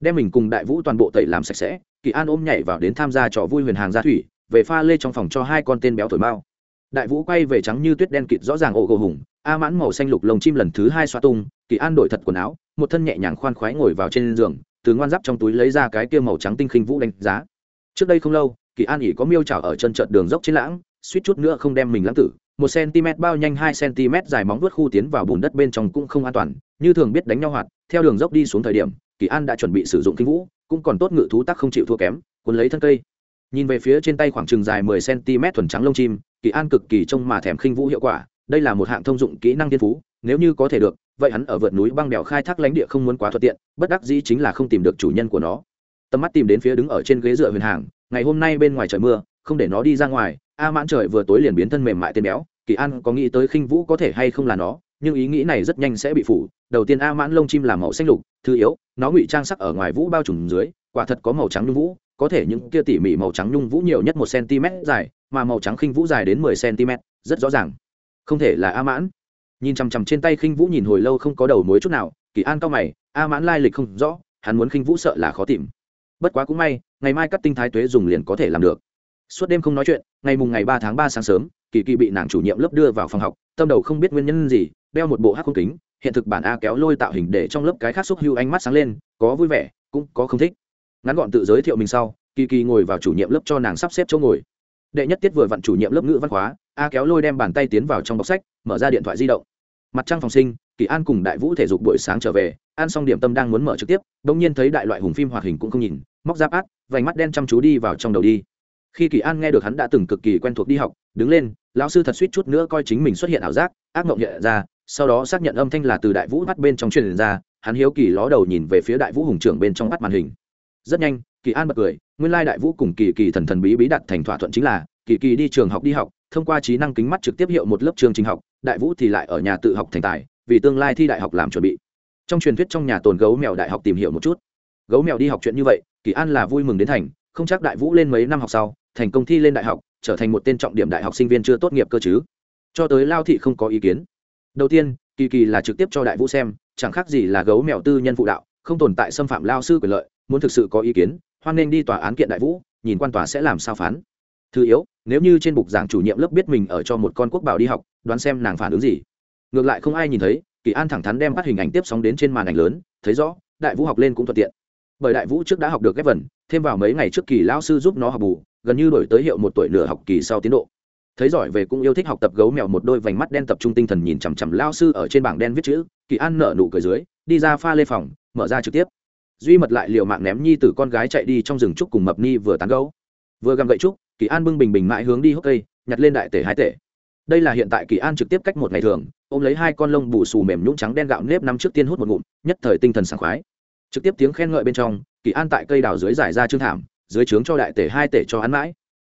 Đem mình cùng đại vũ toàn bộ tẩy làm sạch sẽ kỳ an ôm nhảy vào đến tham gia trò vui huyền hàng gia thủy, về pha lê trong phòng cho hai con tên béo thổi mao. Đại vũ quay về trắng như tuyết đen kịt rõ ràng ổ gỗ hùng, a mãn màu xanh lục lồng chim lần thứ hai xoa tung, kỳ an đổi thật quần áo, một thân nhẹ nhàng khoan khoái ngồi vào trên giường, từ ngoan giáp trong túi lấy ra cái kia màu trắng tinh khinh vũ đánh giá. Trước đây không lâu, kỳ an ỉ có miêu trào ở chân chợt đường dốc trên lãng, suýt chút nữa không đem mình lãng tử. Một cm bao nhanh hai cm dài móng vuốt khu tiến vào bùn đất bên trong cũng không an toàn, như thường biết đánh nhau hoạt, theo đường dốc đi xuống thời điểm, kỳ an đã chuẩn bị sử dụng kinh vũ cũng còn tốt ngự thú tác không chịu thua kém, cuốn lấy thân cây. Nhìn về phía trên tay khoảng chừng dài 10 cm thuần trắng lông chim, kỳ an cực kỳ trông mà thèm khinh vũ hiệu quả, đây là một hạng thông dụng kỹ năng tiên phú, nếu như có thể được, vậy hắn ở vượt núi băng đèo khai thác lãnh địa không muốn quá thuận tiện, bất đắc dĩ chính là không tìm được chủ nhân của nó. Tầm mắt tìm đến phía đứng ở trên ghế dựa huyền hàng, ngày hôm nay bên ngoài trời mưa, không để nó đi ra ngoài, a mãn trời vừa tối liền biến thân mềm mại tên béo, kỳ an có nghĩ tới khinh vũ có thể hay không là nó? Nhưng ý nghĩ này rất nhanh sẽ bị phủ. Đầu tiên a mãn lông chim là màu xanh lục, thứ yếu, nó ngụy trang sắc ở ngoài vũ bao trùm dưới, quả thật có màu trắng nhung vũ, có thể những kia tỉ mỉ màu trắng nhung vũ nhiều nhất một cm dài, mà màu trắng khinh vũ dài đến mười cm, rất rõ ràng. Không thể là a mãn. Nhìn chằm chằm trên tay khinh vũ nhìn hồi lâu không có đầu mối chút nào, kỳ an cao mày, a mãn lai lịch không rõ, hắn muốn khinh vũ sợ là khó tìm. Bất quá cũng may, ngày mai cắt tinh thái tuế dùng liền có thể làm được. Suốt đêm không nói chuyện, ngày mùng ngày ba tháng ba sáng sớm, kỳ kỳ bị nàng chủ nhiệm lớp đưa vào phòng học, tâm đầu không biết nguyên nhân gì đeo một bộ hát không kính, hiện thực bản a kéo lôi tạo hình để trong lớp cái khác xúc hưu ánh mắt sáng lên, có vui vẻ, cũng có không thích. Ngắn gọn tự giới thiệu mình sau, kỳ kỳ ngồi vào chủ nhiệm lớp cho nàng sắp xếp chỗ ngồi. Đệ nhất tiết vừa vặn chủ nhiệm lớp ngữ văn hóa a kéo lôi đem bàn tay tiến vào trong bọc sách, mở ra điện thoại di động. Mặt trăng phòng sinh, kỳ an cùng đại vũ thể dục buổi sáng trở về an xong điểm tâm đang muốn mở trực tiếp, bỗng nhiên thấy đại loại hùng phim hoạt hình cũng không nhìn, móc giáp át, vành mắt đen chăm chú đi vào trong đầu đi. Khi kỳ an nghe được hắn đã từng cực kỳ quen thuộc đi học, đứng lên, lão sư thật suýt chút nữa coi chính mình xuất hiện ảo giác, ác mộng hiện ra sau đó xác nhận âm thanh là từ đại vũ bắt bên trong truyền ra, hắn hiếu kỳ ló đầu nhìn về phía đại vũ hùng trưởng bên trong bắt màn hình. Rất nhanh, kỳ an bật cười, nguyên lai đại vũ cùng kỳ kỳ thần thần bí bí đặt thành thỏa thuận chính là, kỳ kỳ đi trường học đi học, thông qua trí năng kính mắt trực tiếp hiệu một lớp trường trình học, đại vũ thì lại ở nhà tự học thành tài, vì tương lai thi đại học làm chuẩn bị. Trong truyền thuyết trong nhà tồn gấu mèo đại học tìm hiểu một chút. Gấu mèo đi học chuyện như vậy, kỳ an là vui mừng đến thành, không chắc đại vũ lên mấy năm học sau, thành công thi lên đại học, trở thành một tên trọng điểm đại học sinh viên chưa tốt nghiệp cơ chứ. Cho tới lao thị không có ý kiến đầu tiên, kỳ kỳ là trực tiếp cho đại vũ xem, chẳng khác gì là gấu mèo tư nhân phụ đạo, không tồn tại xâm phạm lao sư quyền lợi, muốn thực sự có ý kiến, hoan nên đi tòa án kiện đại vũ, nhìn quan tòa sẽ làm sao phán. Thứ yếu, nếu như trên bục giảng chủ nhiệm lớp biết mình ở cho một con quốc bảo đi học, đoán xem nàng phản ứng gì. Ngược lại không ai nhìn thấy, kỳ an thẳng thắn đem bắt hình ảnh tiếp sóng đến trên màn ảnh lớn, thấy rõ, đại vũ học lên cũng thuận tiện. Bởi đại vũ trước đã học được ghép vần, thêm vào mấy ngày trước kỳ lao sư giúp nó học bù, gần như đổi tới hiệu một tuổi nửa học kỳ sau tiến độ thấy giỏi về cũng yêu thích học tập gấu mèo, một đôi vành mắt đen tập trung tinh thần nhìn chằm chằm lao sư ở trên bảng đen viết chữ, kỳ an nở nụ cười dưới, đi ra pha lê phòng, mở ra trực tiếp. Duy mật lại liều mạng ném nhi tử con gái chạy đi trong rừng trúc cùng mập ni vừa tán gấu. Vừa gầm gậy trúc, kỳ an bưng bình bình mãi hướng đi hốc cây, nhặt lên đại tể hai tể. Đây là hiện tại kỳ an trực tiếp cách một ngày thường, ôm lấy hai con lông bù xù mềm nhũng trắng đen gạo nếp năm trước tiên hút một ngụm, nhất thời tinh thần sảng khoái. Trực tiếp tiếng khen ngợi bên trong, kỳ an tại cây đào dưới giải ra trương thảm, dưới trướng cho đại tể hai tể cho hắn mãi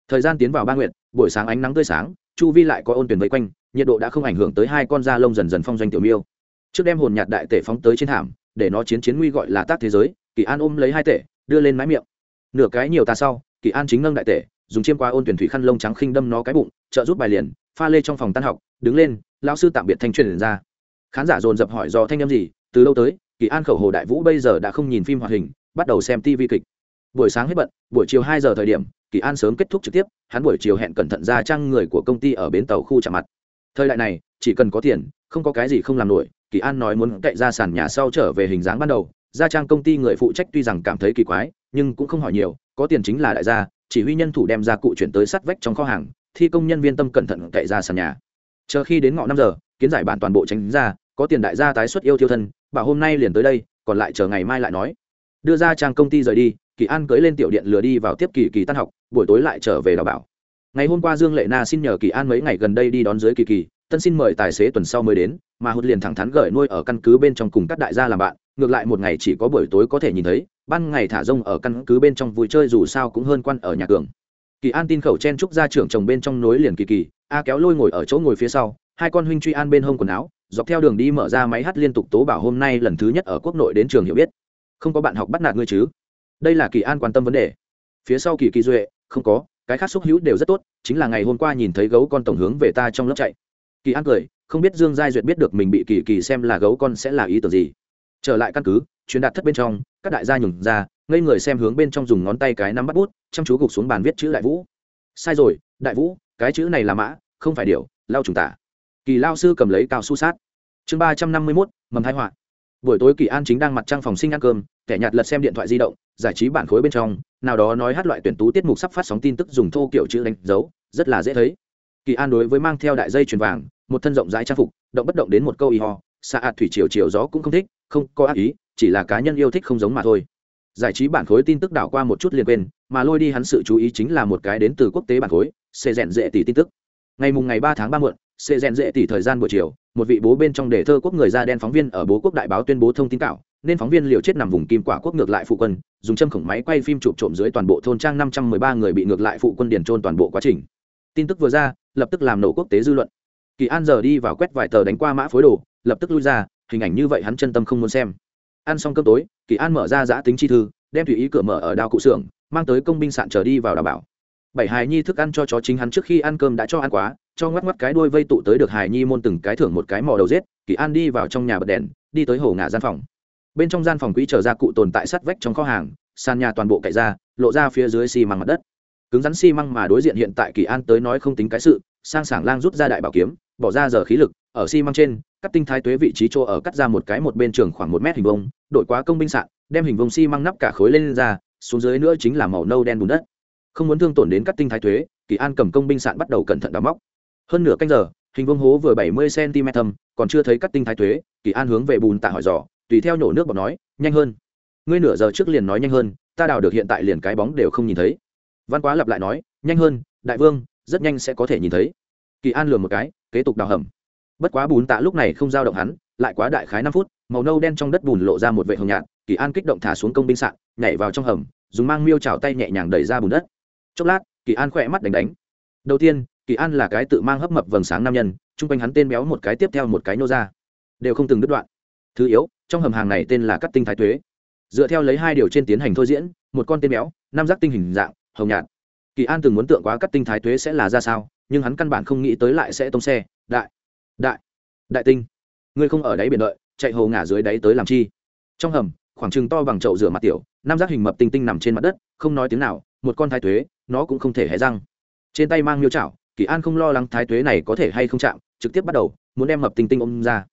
thời gian tiến vào ba nguyện buổi sáng ánh nắng tươi sáng, chu vi lại có ôn tuyển vây quanh, nhiệt độ đã không ảnh hưởng tới hai con da lông dần dần phong doanh tiểu miêu. Trước đem hồn nhạt đại tể phóng tới trên thảm, để nó chiến chiến nguy gọi là tác thế giới, kỳ an ôm lấy hai tể, đưa lên mái miệng. Nửa cái nhiều ta sau, kỳ an chính nâng đại tể, dùng chiêm qua ôn tuyển thủy khăn lông trắng khinh đâm nó cái bụng, trợ giúp bài liền, pha lê trong phòng tan học, đứng lên lao sư tạm biệt thanh truyền ra. Khán giả dồn dập hỏi do thanh â m gì, từ lâu tới, kỳ an khẩu hồ đại vũ bây giờ đã không nhìn phim hoạt hình, bắt đầu xem tv kịch buổi sáng hết bận, buổi chiều hai giờ thời điểm, kỳ an sớm kết thúc trực tiếp, hắn buổi chiều hẹn cẩn thận ra trang người của công ty ở bến tàu khu chạm mặt. Thời đại này, chỉ cần có tiền, không có cái gì không làm nổi, kỳ an nói muốn cậy ra sàn nhà sau trở về hình dáng ban đầu. Gia trang công ty người phụ trách tuy rằng cảm thấy kỳ quái, nhưng cũng không hỏi nhiều, có tiền chính là đại gia, chỉ huy nhân thủ đem ra cụ chuyển tới sắt vách trong kho hàng, thi công nhân viên tâm cẩn thận cậy ra sàn nhà. Chờ khi đến ngọ năm giờ, kiến giải bản toàn bộ tránh ra, có tiền đại gia tái xuất yêu thiêu thân, bảo hôm nay liền tới đây, còn lại chờ ngày mai lại nói. Đưa ra trang công ty rời đi kỳ an cưới lên tiểu điện lừa đi vào tiếp kỳ kỳ tan học, buổi tối lại trở về đào bảo. Ngày hôm qua dương lệ na xin nhờ kỳ an mấy ngày gần đây đi đón dưới kỳ kỳ, tân xin mời tài xế tuần sau mới đến, mà hụt liền thẳng thắn gửi nuôi ở căn cứ bên trong cùng các đại gia làm bạn, ngược lại một ngày chỉ có buổi tối có thể nhìn thấy, ban ngày thả rông ở căn cứ bên trong vui chơi dù sao cũng hơn quan ở nhà cường. Kỳ an tin khẩu chen trúc ra trưởng chồng bên trong nối liền kỳ kỳ, a kéo lôi ngồi ở chỗ ngồi phía sau, hai con huynh truy an bên hông quần áo, dọc theo đường đi mở ra máy hát liên tục tố bảo hôm nay lần thứ nhất ở quốc nội đến trường hiểu biết. Không có bạn học bắt nạt ngươi chứ? Đây là kỳ an quan tâm vấn đề. Phía sau kỳ kỳ duệ, không có, cái khác xúc hữu đều rất tốt, chính là ngày hôm qua nhìn thấy gấu con tổng hướng về ta trong lớp chạy. Kỳ an cười, không biết dương giai duyệt biết được mình bị kỳ kỳ xem là gấu con sẽ là ý tưởng gì. Trở lại căn cứ, truyền đạt thất bên trong, các đại gia nhường ra, ngây người xem hướng bên trong dùng ngón tay cái nắm bắt bút, chăm chú gục xuống bàn viết chữ đại vũ. Sai rồi, đại vũ, cái chữ này là mã, không phải điều, lao trùng tả. Kỳ lao sư cầm lấy cao su sát. Chương ba trăm năm mươi mốt, mầm thái họa. Buổi tối kỳ an chính đang mặt trăng phòng sinh ăn cơm kẻ nhạt lật xem điện thoại di động, giải trí bản khối bên trong, nào đó nói hát loại tuyển tú tiết mục sắp phát sóng tin tức dùng thô kiểu chữ đánh dấu, rất là dễ thấy. Kỳ an đối với mang theo đại dây chuyền vàng, một thân rộng rãi trang phục, động bất động đến một câu y ho xa ạt thủy chiều chiều gió cũng không thích, không có ác ý, chỉ là cá nhân yêu thích không giống mà thôi. Giải trí bản khối tin tức đảo qua một chút liền quên, mà lôi đi hắn sự chú ý chính là một cái đến từ quốc tế bản khối xê rèn dễ tỷ tin tức. Ngày mùng ngày ba tháng ba muộn xê rèn dễ tỷ thời gian buổi chiều, một vị bố bên trong đề thơ quốc người da đen phóng viên ở bố quốc đại báo tuyên bố thông tin cạo nên phóng viên liều chết nằm vùng kim quả quốc ngược lại phụ quân, dùng châm khổng máy quay phim chụp trộm dưới toàn bộ thôn trang năm trăm mười ba người bị ngược lại phụ quân điền trôn toàn bộ quá trình. Tin tức vừa ra, lập tức làm nổ quốc tế dư luận. Kỳ an giờ đi vào quét vài tờ đánh qua mã phối đồ, lập tức lui ra, hình ảnh như vậy hắn chân tâm không muốn xem. Ăn xong cơm tối, kỳ an mở ra giã tính chi thư, đem tùy ý cửa mở ở đao cụ xưởng, mang tới công binh sạn trở đi vào đảm bảo. Bảy hài nhi thức ăn cho chó chính hắn trước khi ăn cơm đã cho ăn quá, cho ngoắc ngoắc cái đuôi vây tụ tới được hài nhi môn từng cái thưởng một cái mò đầu giết, kỳ an đi vào trong nhà bật đèn, đi tới hồ ngã gian phòng bên trong gian phòng quỹ trở ra cụ tồn tại sắt vách trong kho hàng, sàn nhà toàn bộ cậy ra, lộ ra phía dưới xi măng mặt đất. Cứng rắn xi măng mà đối diện hiện tại kỳ an tới nói không tính cái sự, sang sảng lang rút ra đại bảo kiếm, bỏ ra giờ khí lực, ở xi măng trên, cắt tinh thái tuế vị trí chỗ ở cắt ra một cái một bên trường khoảng một mét hình vông đổi quá công binh sạn, đem hình vông xi măng nắp cả khối lên ra, xuống dưới nữa chính là màu nâu đen bùn đất. Không muốn thương tổn đến cắt tinh thái tuế, kỳ an cầm công binh sạn bắt đầu cẩn thận đào móc. Hơn nửa canh giờ, hình vông hố vừa bảy mươi cm thâm, còn chưa thấy cắt tinh thái tuế, kỳ an hướng về bùn tạ hỏi dò tùy theo nhổ nước bọt nói, nhanh hơn. Ngươi nửa giờ trước liền nói nhanh hơn, ta đào được hiện tại liền cái bóng đều không nhìn thấy. Văn quá lặp lại nói, nhanh hơn, đại vương, rất nhanh sẽ có thể nhìn thấy. Kỳ an lừa một cái, kế tục đào hầm. Bất quá bùn tạ lúc này không giao động hắn, lại quá đại khái năm phút, màu nâu đen trong đất bùn lộ ra một vệ hồng nhạt, kỳ an kích động thả xuống công binh sạn, nhảy vào trong hầm, dùng mang miêu trào tay nhẹ nhàng đẩy ra bùn đất. Chốc lát, kỳ an khỏe mắt đánh đánh. Đầu tiên, kỳ an là cái tự mang hấp mập vầng sáng nam nhân, chung quanh hắn tên béo một cái tiếp theo một cái nô ra. Đều không từng đứt đoạn. Thứ yếu trong hầm hàng này tên là cắt tinh thái tuế. Dựa theo lấy hai điều trên tiến hành thôi diễn, một con tên béo nam giác tinh hình dạng, hồng nhạt. Kỳ an từng muốn tượng quá cắt tinh thái tuế sẽ là ra sao, nhưng hắn căn bản không nghĩ tới lại sẽ tông xe. Đại đại đại tinh. Ngươi không ở đáy biển đợi, chạy hồ ngả dưới đáy tới làm chi? Trong hầm, khoảng trừng to bằng chậu rửa mặt tiểu nam giác hình mập tinh tinh nằm trên mặt đất, không nói tiếng nào, một con thái tuế, nó cũng không thể hé răng. Trên tay mang miêu chảo, kỳ an không lo lắng thái tuế này có thể hay không chạm, trực tiếp bắt đầu, muốn đem mập tinh tinh ôm ra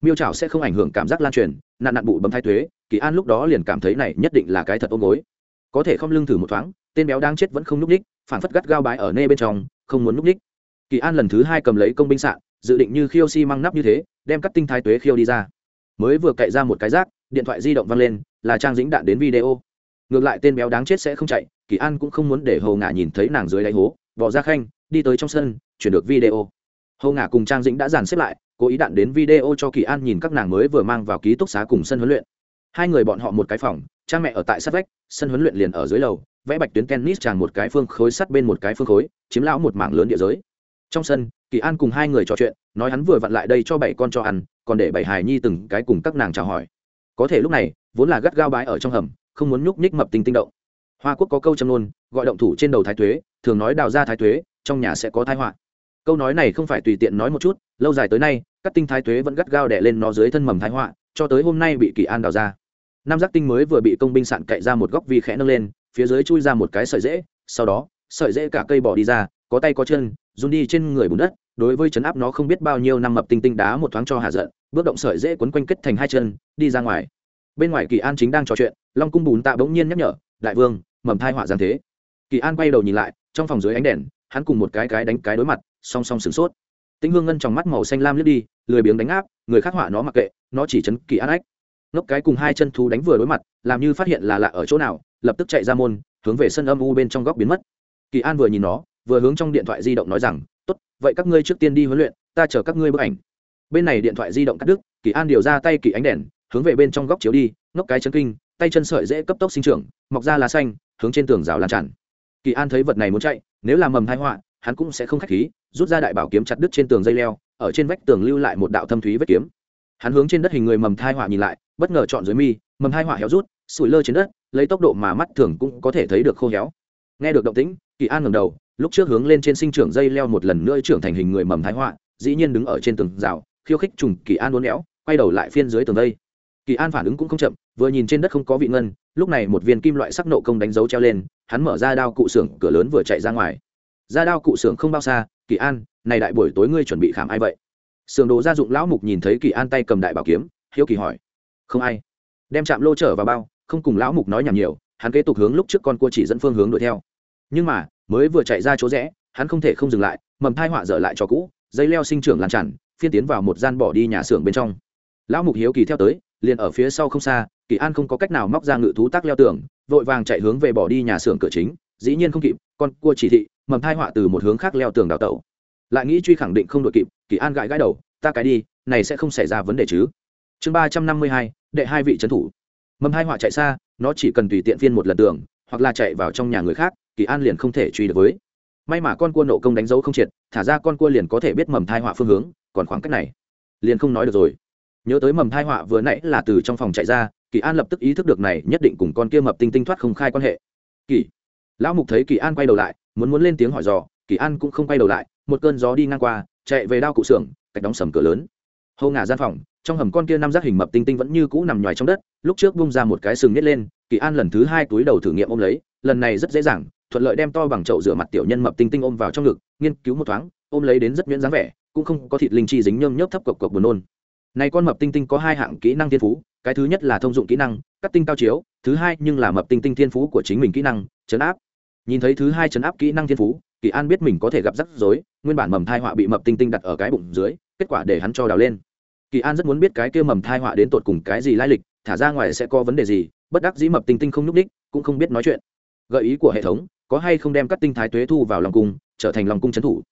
miêu chảo sẽ không ảnh hưởng cảm giác lan truyền, nạn nạn bụ bấm thái tuế, kỳ an lúc đó liền cảm thấy này nhất định là cái thật ôm gối. Có thể không lưng thử một thoáng, tên béo đang chết vẫn không núp ních phản phất gắt gao bái ở nê bên trong, không muốn núp ních kỳ an lần thứ hai cầm lấy công binh sạn, dự định như khiêu xi、si、măng nắp như thế, đem cắt tinh thái tuế khiêu đi ra. Mới vừa cậy ra một cái rác, điện thoại di động văng lên, là trang dính đạn đến video. Ngược lại tên béo đáng chết sẽ không chạy, kỳ an cũng không muốn để hầu ngả nhìn thấy nàng dưới đáy hố, bỏ ra khanh, đi tới trong sân, chuyển được video hầu ngả cùng trang dĩnh đã dàn xếp lại, cố ý đạn đến video cho kỳ an nhìn các nàng mới vừa mang vào ký túc xá cùng sân huấn luyện. Hai người bọn họ một cái phòng, cha mẹ ở tại sát vách, sân huấn luyện liền ở dưới lầu, vẽ bạch tuyến tennis tràn một cái phương khối sắt bên một cái phương khối, chiếm lão một mảng lớn địa giới. Trong sân, kỳ an cùng hai người trò chuyện, nói hắn vừa vặn lại đây cho bảy con cho ăn, còn để bảy hài nhi từng cái cùng các nàng chào hỏi. Có thể lúc này, vốn là gắt gao bái ở trong hầm, không muốn nhúc nhích mập tinh tinh động. Hoa quốc có câu châm nôn gọi động thủ trên đầu thái tuế, thường nói đào ra thái tuế, trong nhà sẽ có thái họa câu nói này không phải tùy tiện nói một chút, lâu dài tới nay, các tinh thái tuế vẫn gắt gao đẻ lên nó dưới thân mầm thái họa, cho tới hôm nay bị kỳ an đào ra. Nam giác tinh mới vừa bị công binh sạn cậy ra một góc vi khẽ nâng lên, phía dưới chui ra một cái sợi dễ sau đó, sợi dễ cả cây bỏ đi ra, có tay có chân, run đi trên người bùn đất, đối với chấn áp nó không biết bao nhiêu năm mập tinh tinh đá một thoáng cho hạ giận, bước động sợi dễ quấn quanh kết thành hai chân, đi ra ngoài. Bên ngoài kỳ an chính đang trò chuyện, long cung bùn tạ bỗng nhiên nhắc nhở, đại vương, mầm thai họa giáng thế. Kỳ an quay đầu nhìn lại, trong phòng dưới ánh đèn, hắn cùng một cái cái đánh cái đối mặt song song sửng sốt. Tĩnh hương ngân trong mắt màu xanh lam lướt đi, lười biếng đánh áp, người khắc họa nó mặc kệ, nó chỉ chấn kỳ an ách. Ngốc cái cùng hai chân thú đánh vừa đối mặt, làm như phát hiện là lạ ở chỗ nào, lập tức chạy ra môn, hướng về sân âm u bên trong góc biến mất. Kỳ an vừa nhìn nó, vừa hướng trong điện thoại di động nói rằng, tốt, vậy các ngươi trước tiên đi huấn luyện, ta chờ các ngươi bức ảnh. Bên này điện thoại di động cắt đứt, kỳ an điều ra tay kỳ ánh đèn, hướng về bên trong góc chiếu đi, ngốc cái chân kinh, tay chân sợi dễ cấp tốc sinh trưởng, mọc ra lá xanh, hướng trên tường rào lan tràn. Kỳ an thấy vật này muốn chạy, nếu là mầm thai họa hắn cũng sẽ không khách khí, rút ra đại bảo kiếm chặt đứt trên tường dây leo, ở trên vách tường lưu lại một đạo thâm thúy vết kiếm. Hắn hướng trên đất hình người mầm thai họa nhìn lại, bất ngờ chọn dưới mi, mầm thai họa héo rút, sủi lơ trên đất, lấy tốc độ mà mắt thường cũng có thể thấy được khô héo. Nghe được động tĩnh, kỳ an ngầm đầu, lúc trước hướng lên trên sinh trưởng dây leo một lần nữa trưởng thành hình người mầm thái họa, dĩ nhiên đứng ở trên tường rào, khiêu khích trùng kỳ an uốn éo, quay đầu lại phiên dưới tường đây. Kỳ an phản ứng cũng không chậm, vừa nhìn trên đất không có vị ngân, lúc này một viên kim loại sắc nộ công đánh dấu treo lên, hắn mở ra đao cụ xưởng, cửa lớn vừa chạy ra ngoài ra đao cụ xưởng không bao xa, kỳ an, này đại buổi tối ngươi chuẩn bị khảm ai vậy? Xưởng đồ gia dụng lão mục nhìn thấy kỳ an tay cầm đại bảo kiếm, hiếu kỳ hỏi. Không ai. Đem chạm lô trở vào bao, không cùng lão mục nói nhảm nhiều, hắn kế tục hướng lúc trước con cua chỉ dẫn phương hướng đuổi theo. Nhưng mà, mới vừa chạy ra chỗ rẽ, hắn không thể không dừng lại, mầm thai họa dở lại cho cũ, dây leo sinh trưởng lan tràn, phiên tiến vào một gian bỏ đi nhà xưởng bên trong. Lão mục hiếu kỳ theo tới, liền ở phía sau không xa, kỳ an không có cách nào móc ra ngự thú tác leo tường, vội vàng chạy hướng về bỏ đi nhà xưởng cửa chính, dĩ nhiên không kịp con cua chỉ thị, mầm thai họa từ một hướng khác leo tường đào tẩu. Lại nghĩ truy khẳng định không đội kịp, kỳ an gãi gãi đầu, ta cái đi, này sẽ không xảy ra vấn đề chứ. Chương ba trăm năm mươi hai, đệ hai vị trấn thủ. Mầm hai họa chạy xa, nó chỉ cần tùy tiện phiên một lần tường, hoặc là chạy vào trong nhà người khác, kỳ an liền không thể truy được với. May mà con cua nộ công đánh dấu không triệt, thả ra con cua liền có thể biết mầm thai họa phương hướng, còn khoảng cách này, liền không nói được rồi. Nhớ tới mầm thai họa vừa nãy là từ trong phòng chạy ra, kỳ an lập tức ý thức được này nhất định cùng con kia mập tinh tinh thoát không khai quan hệ. Kỳ lão mục thấy kỳ an quay đầu lại, muốn muốn lên tiếng hỏi dò, kỳ an cũng không quay đầu lại, một cơn gió đi ngang qua, chạy về đao cụ xưởng, cách đóng sầm cửa lớn. Hầu ngả gian phòng, trong hầm con kia năm giác hình mập tinh tinh vẫn như cũ nằm ngoài trong đất, lúc trước bung ra một cái sừng nhét lên, kỳ an lần thứ hai túi đầu thử nghiệm ôm lấy, lần này rất dễ dàng, thuận lợi đem to bằng chậu rửa mặt tiểu nhân mập tinh tinh ôm vào trong ngực, nghiên cứu một thoáng, ôm lấy đến rất nhuyễn dáng vẻ, cũng không có thịt linh chi dính nhơm nhớp thấp cộc cộc buồn nôn. Này con mập tinh tinh có hai hạng kỹ năng thiên phú, cái thứ nhất là thông dụng kỹ năng, cắt tinh cao chiếu, thứ hai nhưng là mập tinh tinh thiên phú của chính mình kỹ năng, chấn áp nhìn thấy thứ hai chấn áp kỹ năng thiên phú, kỳ an biết mình có thể gặp rắc rối, nguyên bản mầm thai họa bị mập tinh tinh đặt ở cái bụng dưới, kết quả để hắn cho đào lên. Kỳ an rất muốn biết cái kia mầm thai họa đến tột cùng cái gì lai lịch, thả ra ngoài sẽ có vấn đề gì, bất đắc dĩ mập tinh tinh không n ú c đích cũng không biết nói chuyện. Gợi ý của hệ thống, có hay không đem các tinh thái tuế thu vào lòng cung, trở thành lòng cung trấn thủ?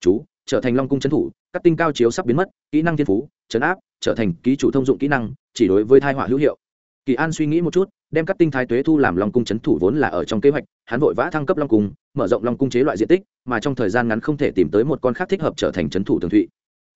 Chú, trở thành long cung trấn thủ các tinh cao chiếu sắp biến mất, kỹ năng thiên phú trấn áp, trở thành ký chủ thông dụng kỹ năng, chỉ đối với thai họa hữu hiệu kỳ an suy nghĩ một chút, đem các tinh thái tuế thu làm long cung trấn thủ vốn là ở trong kế hoạch, hắn vội vã thăng cấp long cung, mở rộng long cung chế loại diện tích, mà trong thời gian ngắn không thể tìm tới một con khác thích hợp trở thành trấn thủ tường thụy.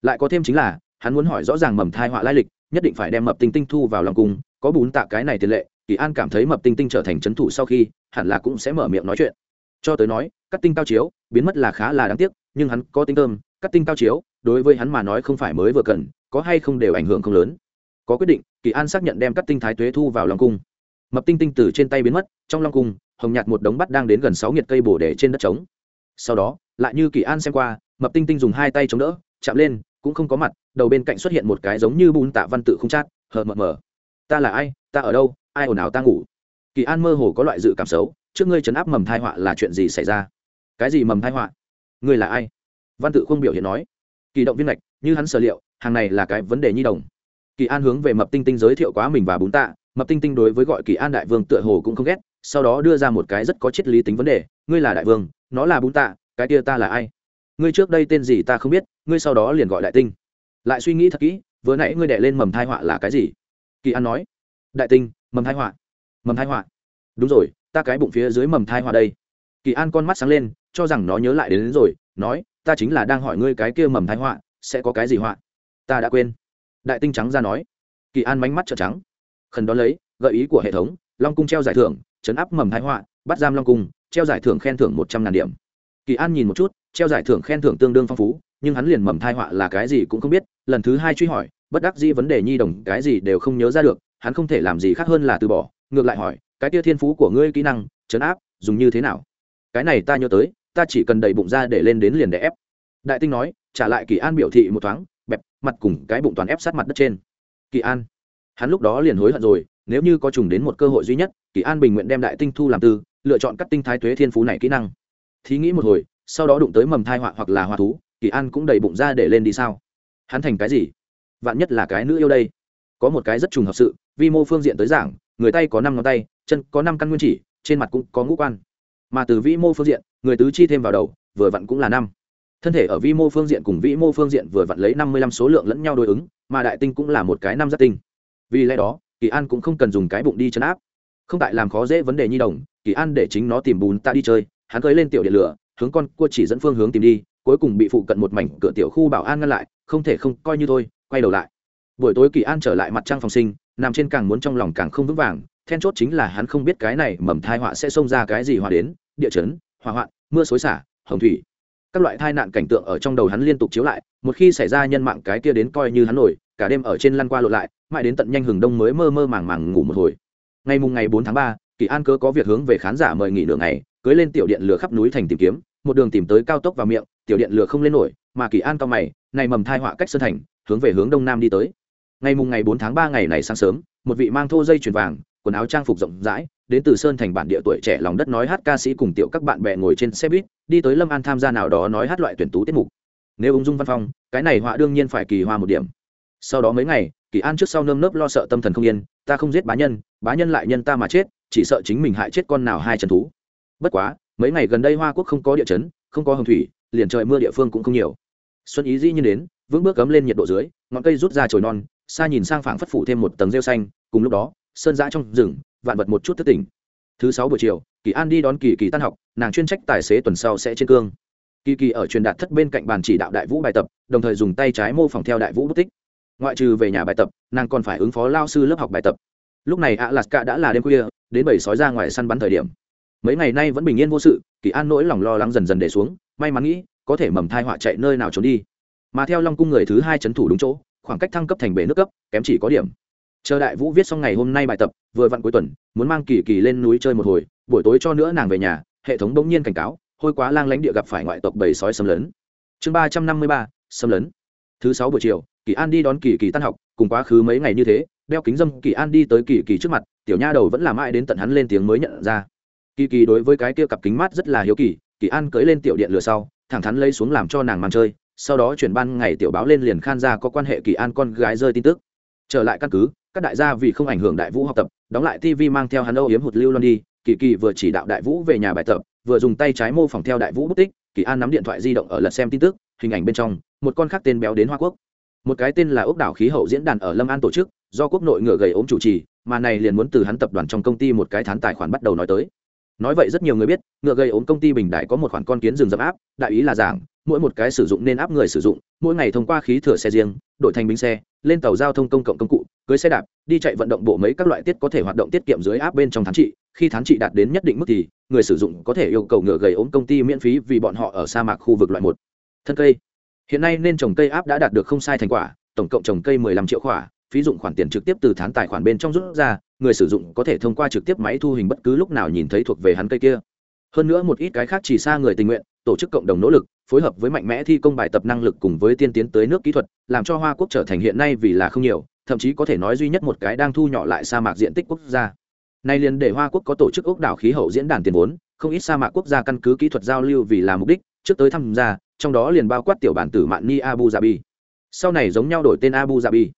Lại có thêm chính là, hắn muốn hỏi rõ ràng mầm thai họa lai lịch, nhất định phải đem mập tinh tinh thu vào long cung, có bún tạ cái này tiền lệ, kỳ an cảm thấy mập tinh tinh trở thành trấn thủ sau khi, hẳn là cũng sẽ mở miệng nói chuyện. Cho tới nói, cắt tinh cao chiếu, biến mất là khá là đáng tiếc, nhưng hắn có tinh cơm cắt tinh cao chiếu, đối với hắn mà nói không phải mới vừa cần, có hay không đều ảnh hưởng không lớn. Có quyết định kỳ an xác nhận đem các tinh thái tuế thu vào long cung. Mập tinh tinh từ trên tay biến mất, trong long cung, hồng nhạt một đống bắt đang đến gần sáu nhiệt cây bổ để trên đất trống. Sau đó, lại như kỳ an xem qua, mập tinh tinh dùng hai tay chống đỡ, chạm lên, cũng không có mặt, đầu bên cạnh xuất hiện một cái giống như bùn tạ văn tự không chát, hờ mờ mờ. Ta là ai? Ta ở đâu? Ai ồn ào ta ngủ? Kỳ an mơ hồ có loại dự cảm xấu, trước ngươi chấn áp mầm thai họa là chuyện gì xảy ra? Cái gì mầm thai họa? Ngươi là ai? Văn tự không biểu hiện nói. Kỳ động viên lệch như hắn sở liệu, hàng này là cái vấn đề nhi đồng kỳ an hướng về mập tinh tinh giới thiệu quá mình và bún tạ. Mập tinh tinh đối với gọi kỳ an đại vương tựa hồ cũng không ghét sau đó đưa ra một cái rất có triết lý tính vấn đề. Ngươi là đại vương nó là bún tạ cái kia ta là ai? Ngươi trước đây tên gì ta không biết ngươi sau đó liền gọi đại tinh. Lại suy nghĩ thật kỹ vừa nãy ngươi đệ lên mầm thai họa là cái gì? Kỳ an nói. Đại tinh mầm thai họa. Mầm thai họa. Đúng rồi ta cái bụng phía dưới mầm thai họa đây. Kỳ an con mắt sáng lên cho rằng nó nhớ lại đến, đến rồi nói ta chính là đang hỏi ngươi cái kia mầm thai họa sẽ có cái gì họa? Ta đã quên đại tinh trắng ra nói. Kỳ an mánh mắt trợn trắng. Khẩn đón lấy, gợi ý của hệ thống, long cung treo giải thưởng chấn áp mầm thái họa, bắt giam long cung, treo giải thưởng khen thưởng một trăm ngàn điểm. Kỳ an nhìn một chút, treo giải thưởng khen thưởng tương đương phong phú, nhưng hắn liền mầm thai họa là cái gì cũng không biết, lần thứ hai truy hỏi, bất đắc dĩ vấn đề nhi đồng, cái gì đều không nhớ ra được, hắn không thể làm gì khác hơn là từ bỏ, ngược lại hỏi, cái tia thiên phú của ngươi kỹ năng chấn áp, dùng như thế nào? Cái này ta nhớ tới, ta chỉ cần đầy bụng ra để lên đến liền để ép. Đại tinh nói, trả lại kỳ an biểu thị một thoáng bẹp, mặt cùng cái bụng toàn ép sát mặt đất trên. Kỳ an, hắn lúc đó liền hối hận rồi, nếu như có trùng đến một cơ hội duy nhất, kỳ an bình nguyện đem đại tinh thu làm tư, lựa chọn các tinh thái thuế thiên phú này kỹ năng. Thí nghĩ một hồi, sau đó đụng tới mầm thai họa hoặc là hoa thú, kỳ an cũng đầy bụng ra để lên đi sao? Hắn thành cái gì? Vạn nhất là cái nữ yêu đây. Có một cái rất trùng hợp sự, vi mô phương diện tới giảng, người tay có năm ngón tay, chân có năm căn nguyên chỉ, trên mặt cũng có ngũ quan. Mà từ vĩ mô phương diện, người tứ chi thêm vào đầu, vừa vặn cũng là năm thân thể ở vi mô phương diện cùng vĩ mô phương diện vừa vặn lấy năm mươi lăm số lượng lẫn nhau đối ứng, mà đại tinh cũng là một cái năm giác tinh. Vì lẽ đó, kỳ an cũng không cần dùng cái bụng đi chấn áp. Không tại làm khó dễ vấn đề nhi đồng, kỳ an để chính nó tìm bùn ta đi chơi, hắn cưới lên tiểu điện lửa, hướng con cua chỉ dẫn phương hướng tìm đi, cuối cùng bị phụ cận một mảnh cửa tiểu khu bảo an ngăn lại, không thể không coi như thôi, quay đầu lại. Buổi tối kỳ an trở lại mặt trăng phòng sinh, nằm trên càng muốn trong lòng càng không vững vàng, then chốt chính là hắn không biết cái này mầm thai họa sẽ xông ra cái gì hòa đến, địa chấn, hỏa hoạn, mưa xối xả, hồng thủy các loại tai nạn cảnh tượng ở trong đầu hắn liên tục chiếu lại, một khi xảy ra nhân mạng cái kia đến coi như hắn nổi, cả đêm ở trên lăn qua lộn lại, mãi đến tận nhanh hừng đông mới mơ mơ màng màng ngủ một hồi. Ngày mùng ngày bốn tháng ba, kỳ an cơ có việc hướng về khán giả mời nghỉ nửa ngày, cưới lên tiểu điện lửa khắp núi thành tìm kiếm, một đường tìm tới cao tốc vào miệng, tiểu điện lửa không lên nổi, mà kỳ an cao mày, này mầm thai họa cách sơn thành, hướng về hướng đông nam đi tới. Ngày mùng ngày bốn tháng ba ngày này sáng sớm, một vị mang thô dây chuyền vàng, quần áo trang phục rộng rãi đến từ sơn thành bản địa tuổi trẻ lòng đất nói hát ca sĩ cùng tiểu các bạn bè ngồi trên xe buýt, đi tới lâm an tham gia nào đó nói hát loại tuyển tú tiết mục. Nếu ung dung văn phong, cái này họa đương nhiên phải kỳ hoa một điểm. Sau đó mấy ngày, kỳ an trước sau nơm nớp lo sợ tâm thần không yên, ta không giết bá nhân bá nhân lại nhân ta mà chết, chỉ sợ chính mình hại chết con nào hai trần thú. Bất quá, mấy ngày gần đây hoa quốc không có địa chấn, không có hồng thủy, liền trời mưa địa phương cũng không nhiều. Xuân ý dĩ nhiên đến, vững bước cấm lên nhiệt độ dưới, ngọn cây rút ra chồi non, xa nhìn sang phảng phất phủ thêm một tầng rêu xanh, cùng lúc đó, sơn giã trong rừng vạn vật một chút thất tỉnh. Thứ sáu buổi chiều, kỳ an đi đón kỳ kỳ tan học, nàng chuyên trách tài xế tuần sau sẽ trên cương. Kỳ kỳ ở truyền đạt thất bên cạnh bàn chỉ đạo đại vũ bài tập, đồng thời dùng tay trái mô phỏng theo đại vũ bút tích. Ngoại trừ về nhà bài tập, nàng còn phải ứng phó lao sư lớp học bài tập. Lúc này ạ lạt cạ đã là đêm khuya, đến bảy sói ra ngoài săn bắn thời điểm. Mấy ngày nay vẫn bình yên vô sự, kỳ an nỗi lòng lo lắng dần dần để xuống, may mắn nghĩ, có thể mầm thai họa chạy nơi nào trốn đi. Mà theo long cung người thứ hai trấn thủ đúng chỗ, khoảng cách thăng cấp thành bể nước cấp, kém chỉ có điểm chờ đại vũ viết xong ngày hôm nay bài tập, vừa vặn cuối tuần, muốn mang kỳ kỳ lên núi chơi một hồi, buổi tối cho nữa nàng về nhà, hệ thống bỗng nhiên cảnh cáo, hôi quá lang lãnh địa gặp phải ngoại tộc bầy sói xâm lấn. Chương ba trăm năm mươi ba, xâm lấn. Thứ sáu buổi chiều, kỳ an đi đón kỳ kỳ tan học, cùng quá khứ mấy ngày như thế, đeo kính dâm kỳ an đi tới kỳ kỳ trước mặt, tiểu nha đầu vẫn làm ai đến tận hắn lên tiếng mới nhận ra. Kỳ kỳ đối với cái kia cặp kính mát rất là hiếu kỳ kỳ an cưỡi lên tiểu điện lửa sau, thẳng thắn lấy xuống làm cho nàng mang chơi, sau đó chuyển ban ngày tiểu báo lên liền khan ra có quan hệ kỳ an con gái rơi tin tức. Trở lại căn cứ các đại gia vì không ảnh hưởng đại vũ học tập, đóng lại tv mang theo hắn âu yếm hụt lưu loan đi, kỳ kỳ vừa chỉ đạo đại vũ về nhà bài tập, vừa dùng tay trái mô phỏng theo đại vũ bút tích, kỳ an nắm điện thoại di động ở lật xem tin tức, hình ảnh bên trong, một con khác tên béo đến hoa quốc. Một cái tên là ốc đảo khí hậu diễn đàn ở lâm an tổ chức, do quốc nội ngựa gầy ốm chủ trì, mà này liền muốn từ hắn tập đoàn trong công ty một cái thán tài khoản bắt đầu nói tới. Nói vậy rất nhiều người biết, ngựa gầy ốm công ty bình đại có một khoản con kiến rừng dập áp, đại ý là giảng mỗi một cái sử dụng nên áp người sử dụng, mỗi ngày thông qua khí thừa xe riêng, đổi thành binh xe, lên tàu giao thông công cộng công cụ, cưới xe đạp, đi chạy vận động bộ mấy các loại tiết có thể hoạt động tiết kiệm dưới áp bên trong thán trị. Khi thán trị đạt đến nhất định mức thì, người sử dụng có thể yêu cầu ngựa gầy ốm công ty miễn phí vì bọn họ ở sa mạc khu vực loại một. Thân cây. Hiện nay nên trồng cây áp đã đạt được không sai thành quả, tổng cộng trồng cây 15 triệu khỏa, phí dụng khoản tiền trực tiếp từ thán tài khoản bên trong rút ra, người sử dụng có thể thông qua trực tiếp máy thu hình bất cứ lúc nào nhìn thấy thuộc về hắn cây kia. Hơn nữa một ít cái khác chỉ xa người tình nguyện, tổ chức cộng đồng nỗ lực phối hợp với mạnh mẽ thi công bài tập năng lực cùng với tiên tiến tới nước kỹ thuật, làm cho hoa quốc trở thành hiện nay vì là không nhiều, thậm chí có thể nói duy nhất một cái đang thu nhỏ lại sa mạc diện tích quốc gia. Nay liền để hoa quốc có tổ chức ốc đảo khí hậu diễn đàn tiền vốn, không ít sa mạc quốc gia căn cứ kỹ thuật giao lưu vì là mục đích, trước tới tham gia, trong đó liền bao quát tiểu bản tử mạn ni abu dhabi. Sau này giống nhau đổi tên abu dhabi.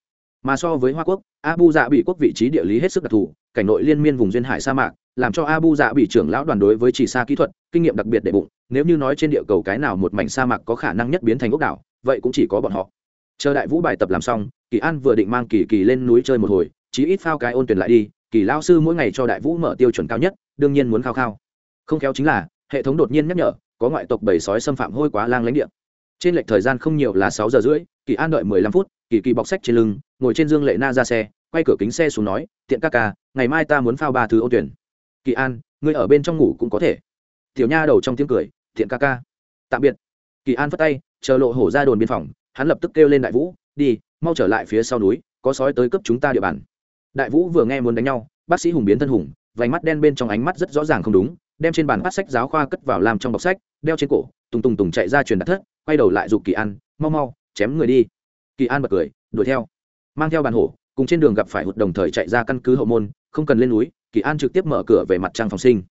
Mà so với hoa quốc, abu dạ bị quốc vị trí địa lý hết sức đặc thù, cảnh nội liên miên vùng duyên hải sa mạc, làm cho abu dạ bị trưởng lão đoàn đối với chỉ xa kỹ thuật, kinh nghiệm đặc biệt để bụng nếu như nói trên địa cầu cái nào một mảnh sa mạc có khả năng nhất biến thành ốc đảo, vậy cũng chỉ có bọn họ. Chờ đại vũ bài tập làm xong, kỳ an vừa định mang kỳ kỳ lên núi chơi một hồi, chí ít phao cái ôn tuyển lại đi, kỳ lao sư mỗi ngày cho đại vũ mở tiêu chuẩn cao nhất, đương nhiên muốn khao khao. Không khéo chính là, hệ thống đột nhiên nhắc nhở, có ngoại tộc bầy sói xâm phạm hôi quá lang lãnh địa. Trên lệch thời gian không nhiều là sáu giờ rưỡi, kỳ an đợi mười lăm phút, kỳ kỳ bọc sách trên lưng, ngồi trên dương lệ na ra xe, quay cửa kính xe xuống nói, tiện ca ca, ngày mai ta muốn phao ba thứ ô tuyển. Kỳ an, ngươi ở bên trong ngủ cũng có thể. Tiểu nha đầu trong tiếng cười thiện ca ca. Tạm biệt. Kỳ an phất tay, chờ lộ hổ ra đồn biên phòng, hắn lập tức kêu lên đại vũ, đi, mau trở lại phía sau núi, có sói tới cướp chúng ta địa bàn. Đại vũ vừa nghe muốn đánh nhau, bác sĩ hùng biến thân hùng, vành mắt đen bên trong ánh mắt rất rõ ràng không đúng, đem trên bàn phát sách giáo khoa cất vào làm trong bọc sách, đeo trên cổ, tùng tùng tùng chạy ra truyền đặt thất, quay đầu lại giục kỳ an, mau mau, chém người đi. Kỳ an bật cười, đuổi theo. Mang theo bàn hổ, cùng trên đường gặp phải hụt đồng thời chạy ra căn cứ hậu môn, không cần lên núi, kỳ an trực tiếp mở cửa về mặt trăng phòng sinh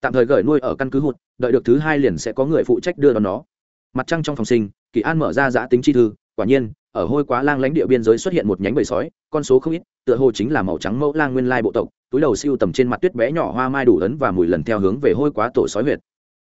tạm thời gửi nuôi ở căn cứ hụt, đợi được thứ hai liền sẽ có người phụ trách đưa đón nó. Mặt trăng trong phòng sinh, kỳ an mở ra giã tính chi thư, quả nhiên, ở hôi quá lang lãnh địa biên giới xuất hiện một nhánh bầy sói, con số không ít, tựa hồ chính là màu trắng mẫu lang nguyên lai bộ tộc, túi đầu siêu tầm trên mặt tuyết bé nhỏ hoa mai đủ ấn và mùi lần theo hướng về hôi quá tổ sói huyệt.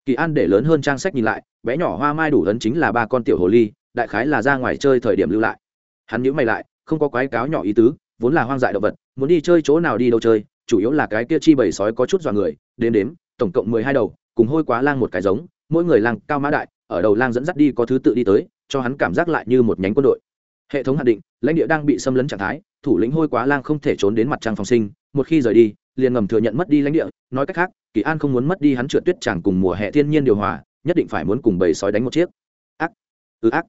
Kỳ an để lớn hơn trang sách nhìn lại, bé nhỏ hoa mai đủ ấn chính là ba con tiểu hồ ly, đại khái là ra ngoài chơi thời điểm lưu lại. Hắn nhíu mày lại, không có quái cáo nhỏ ý tứ, vốn là hoang dại động vật, muốn đi chơi chỗ nào đi đâu chơi, chủ yếu là cái kia chi bầy sói có chút dọa người đến đếm tổng cộng mười hai đầu, cùng hôi quá lang một cái giống, mỗi người lang cao mã đại, ở đầu lang dẫn dắt đi có thứ tự đi tới, cho hắn cảm giác lại như một nhánh quân đội. Hệ thống hạn định, lãnh địa đang bị xâm lấn trạng thái, thủ lĩnh hôi quá lang không thể trốn đến mặt trăng phòng sinh, một khi rời đi, liền ngầm thừa nhận mất đi lãnh địa, nói cách khác, kỳ an không muốn mất đi hắn trượt tuyết chẳng cùng mùa hè thiên nhiên điều hòa, nhất định phải muốn cùng bầy sói đánh một chiếc. Ác. Ư ác.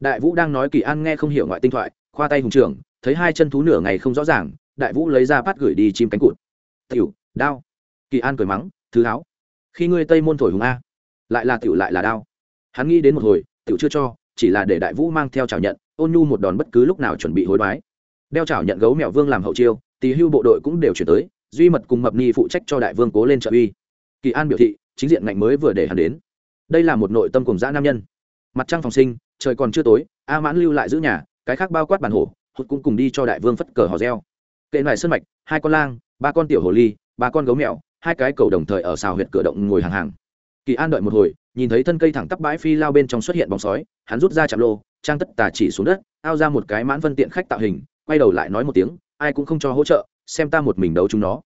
Đại vũ đang nói kỳ an nghe không hiểu ngoại tinh thoại, khoa tay hùng trưởng, thấy hai chân thú nửa ngày không rõ ràng, đại vũ lấy ra bát gửi đi chim cánh cụt. Tiểu, đao. Kỳ an cười mắng thứ áo khi ngươi tây môn thổi hùng a, lại là tiểu lại là đao. Hắn nghĩ đến một hồi, tiểu chưa cho, chỉ là để đại vũ mang theo chảo nhận, ôn nhu một đòn bất cứ lúc nào chuẩn bị hối đoái. Đeo chảo nhận gấu mèo vương làm hậu chiêu tì hưu bộ đội cũng đều chuyển tới, duy mật cùng mập ni phụ trách cho đại vương cố lên trợ uy. Kỳ an biểu thị, chính diện ngạnh mới vừa để hắn đến. Đây là một nội tâm cùng dã nam nhân. Mặt trăng phòng sinh, trời còn chưa tối, a mãn lưu lại giữ nhà, cái khác bao quát bản hổ, hụt cũng cùng đi cho đại vương phất cờ hò reo. Kệ ngoài sân mạch, hai con lang, ba con tiểu hồ ly, ba con gấu mèo hai cái cầu đồng thời ở xào huyệt cửa động ngồi hàng hàng. Kỳ an đợi một hồi nhìn thấy thân cây thẳng tắp bãi phi lao bên trong xuất hiện bóng sói hắn rút ra chạm lô trang tất tà chỉ xuống đất ao ra một cái mãn phân tiện khách tạo hình quay đầu lại nói một tiếng ai cũng không cho hỗ trợ xem ta một mình đấu chúng nó.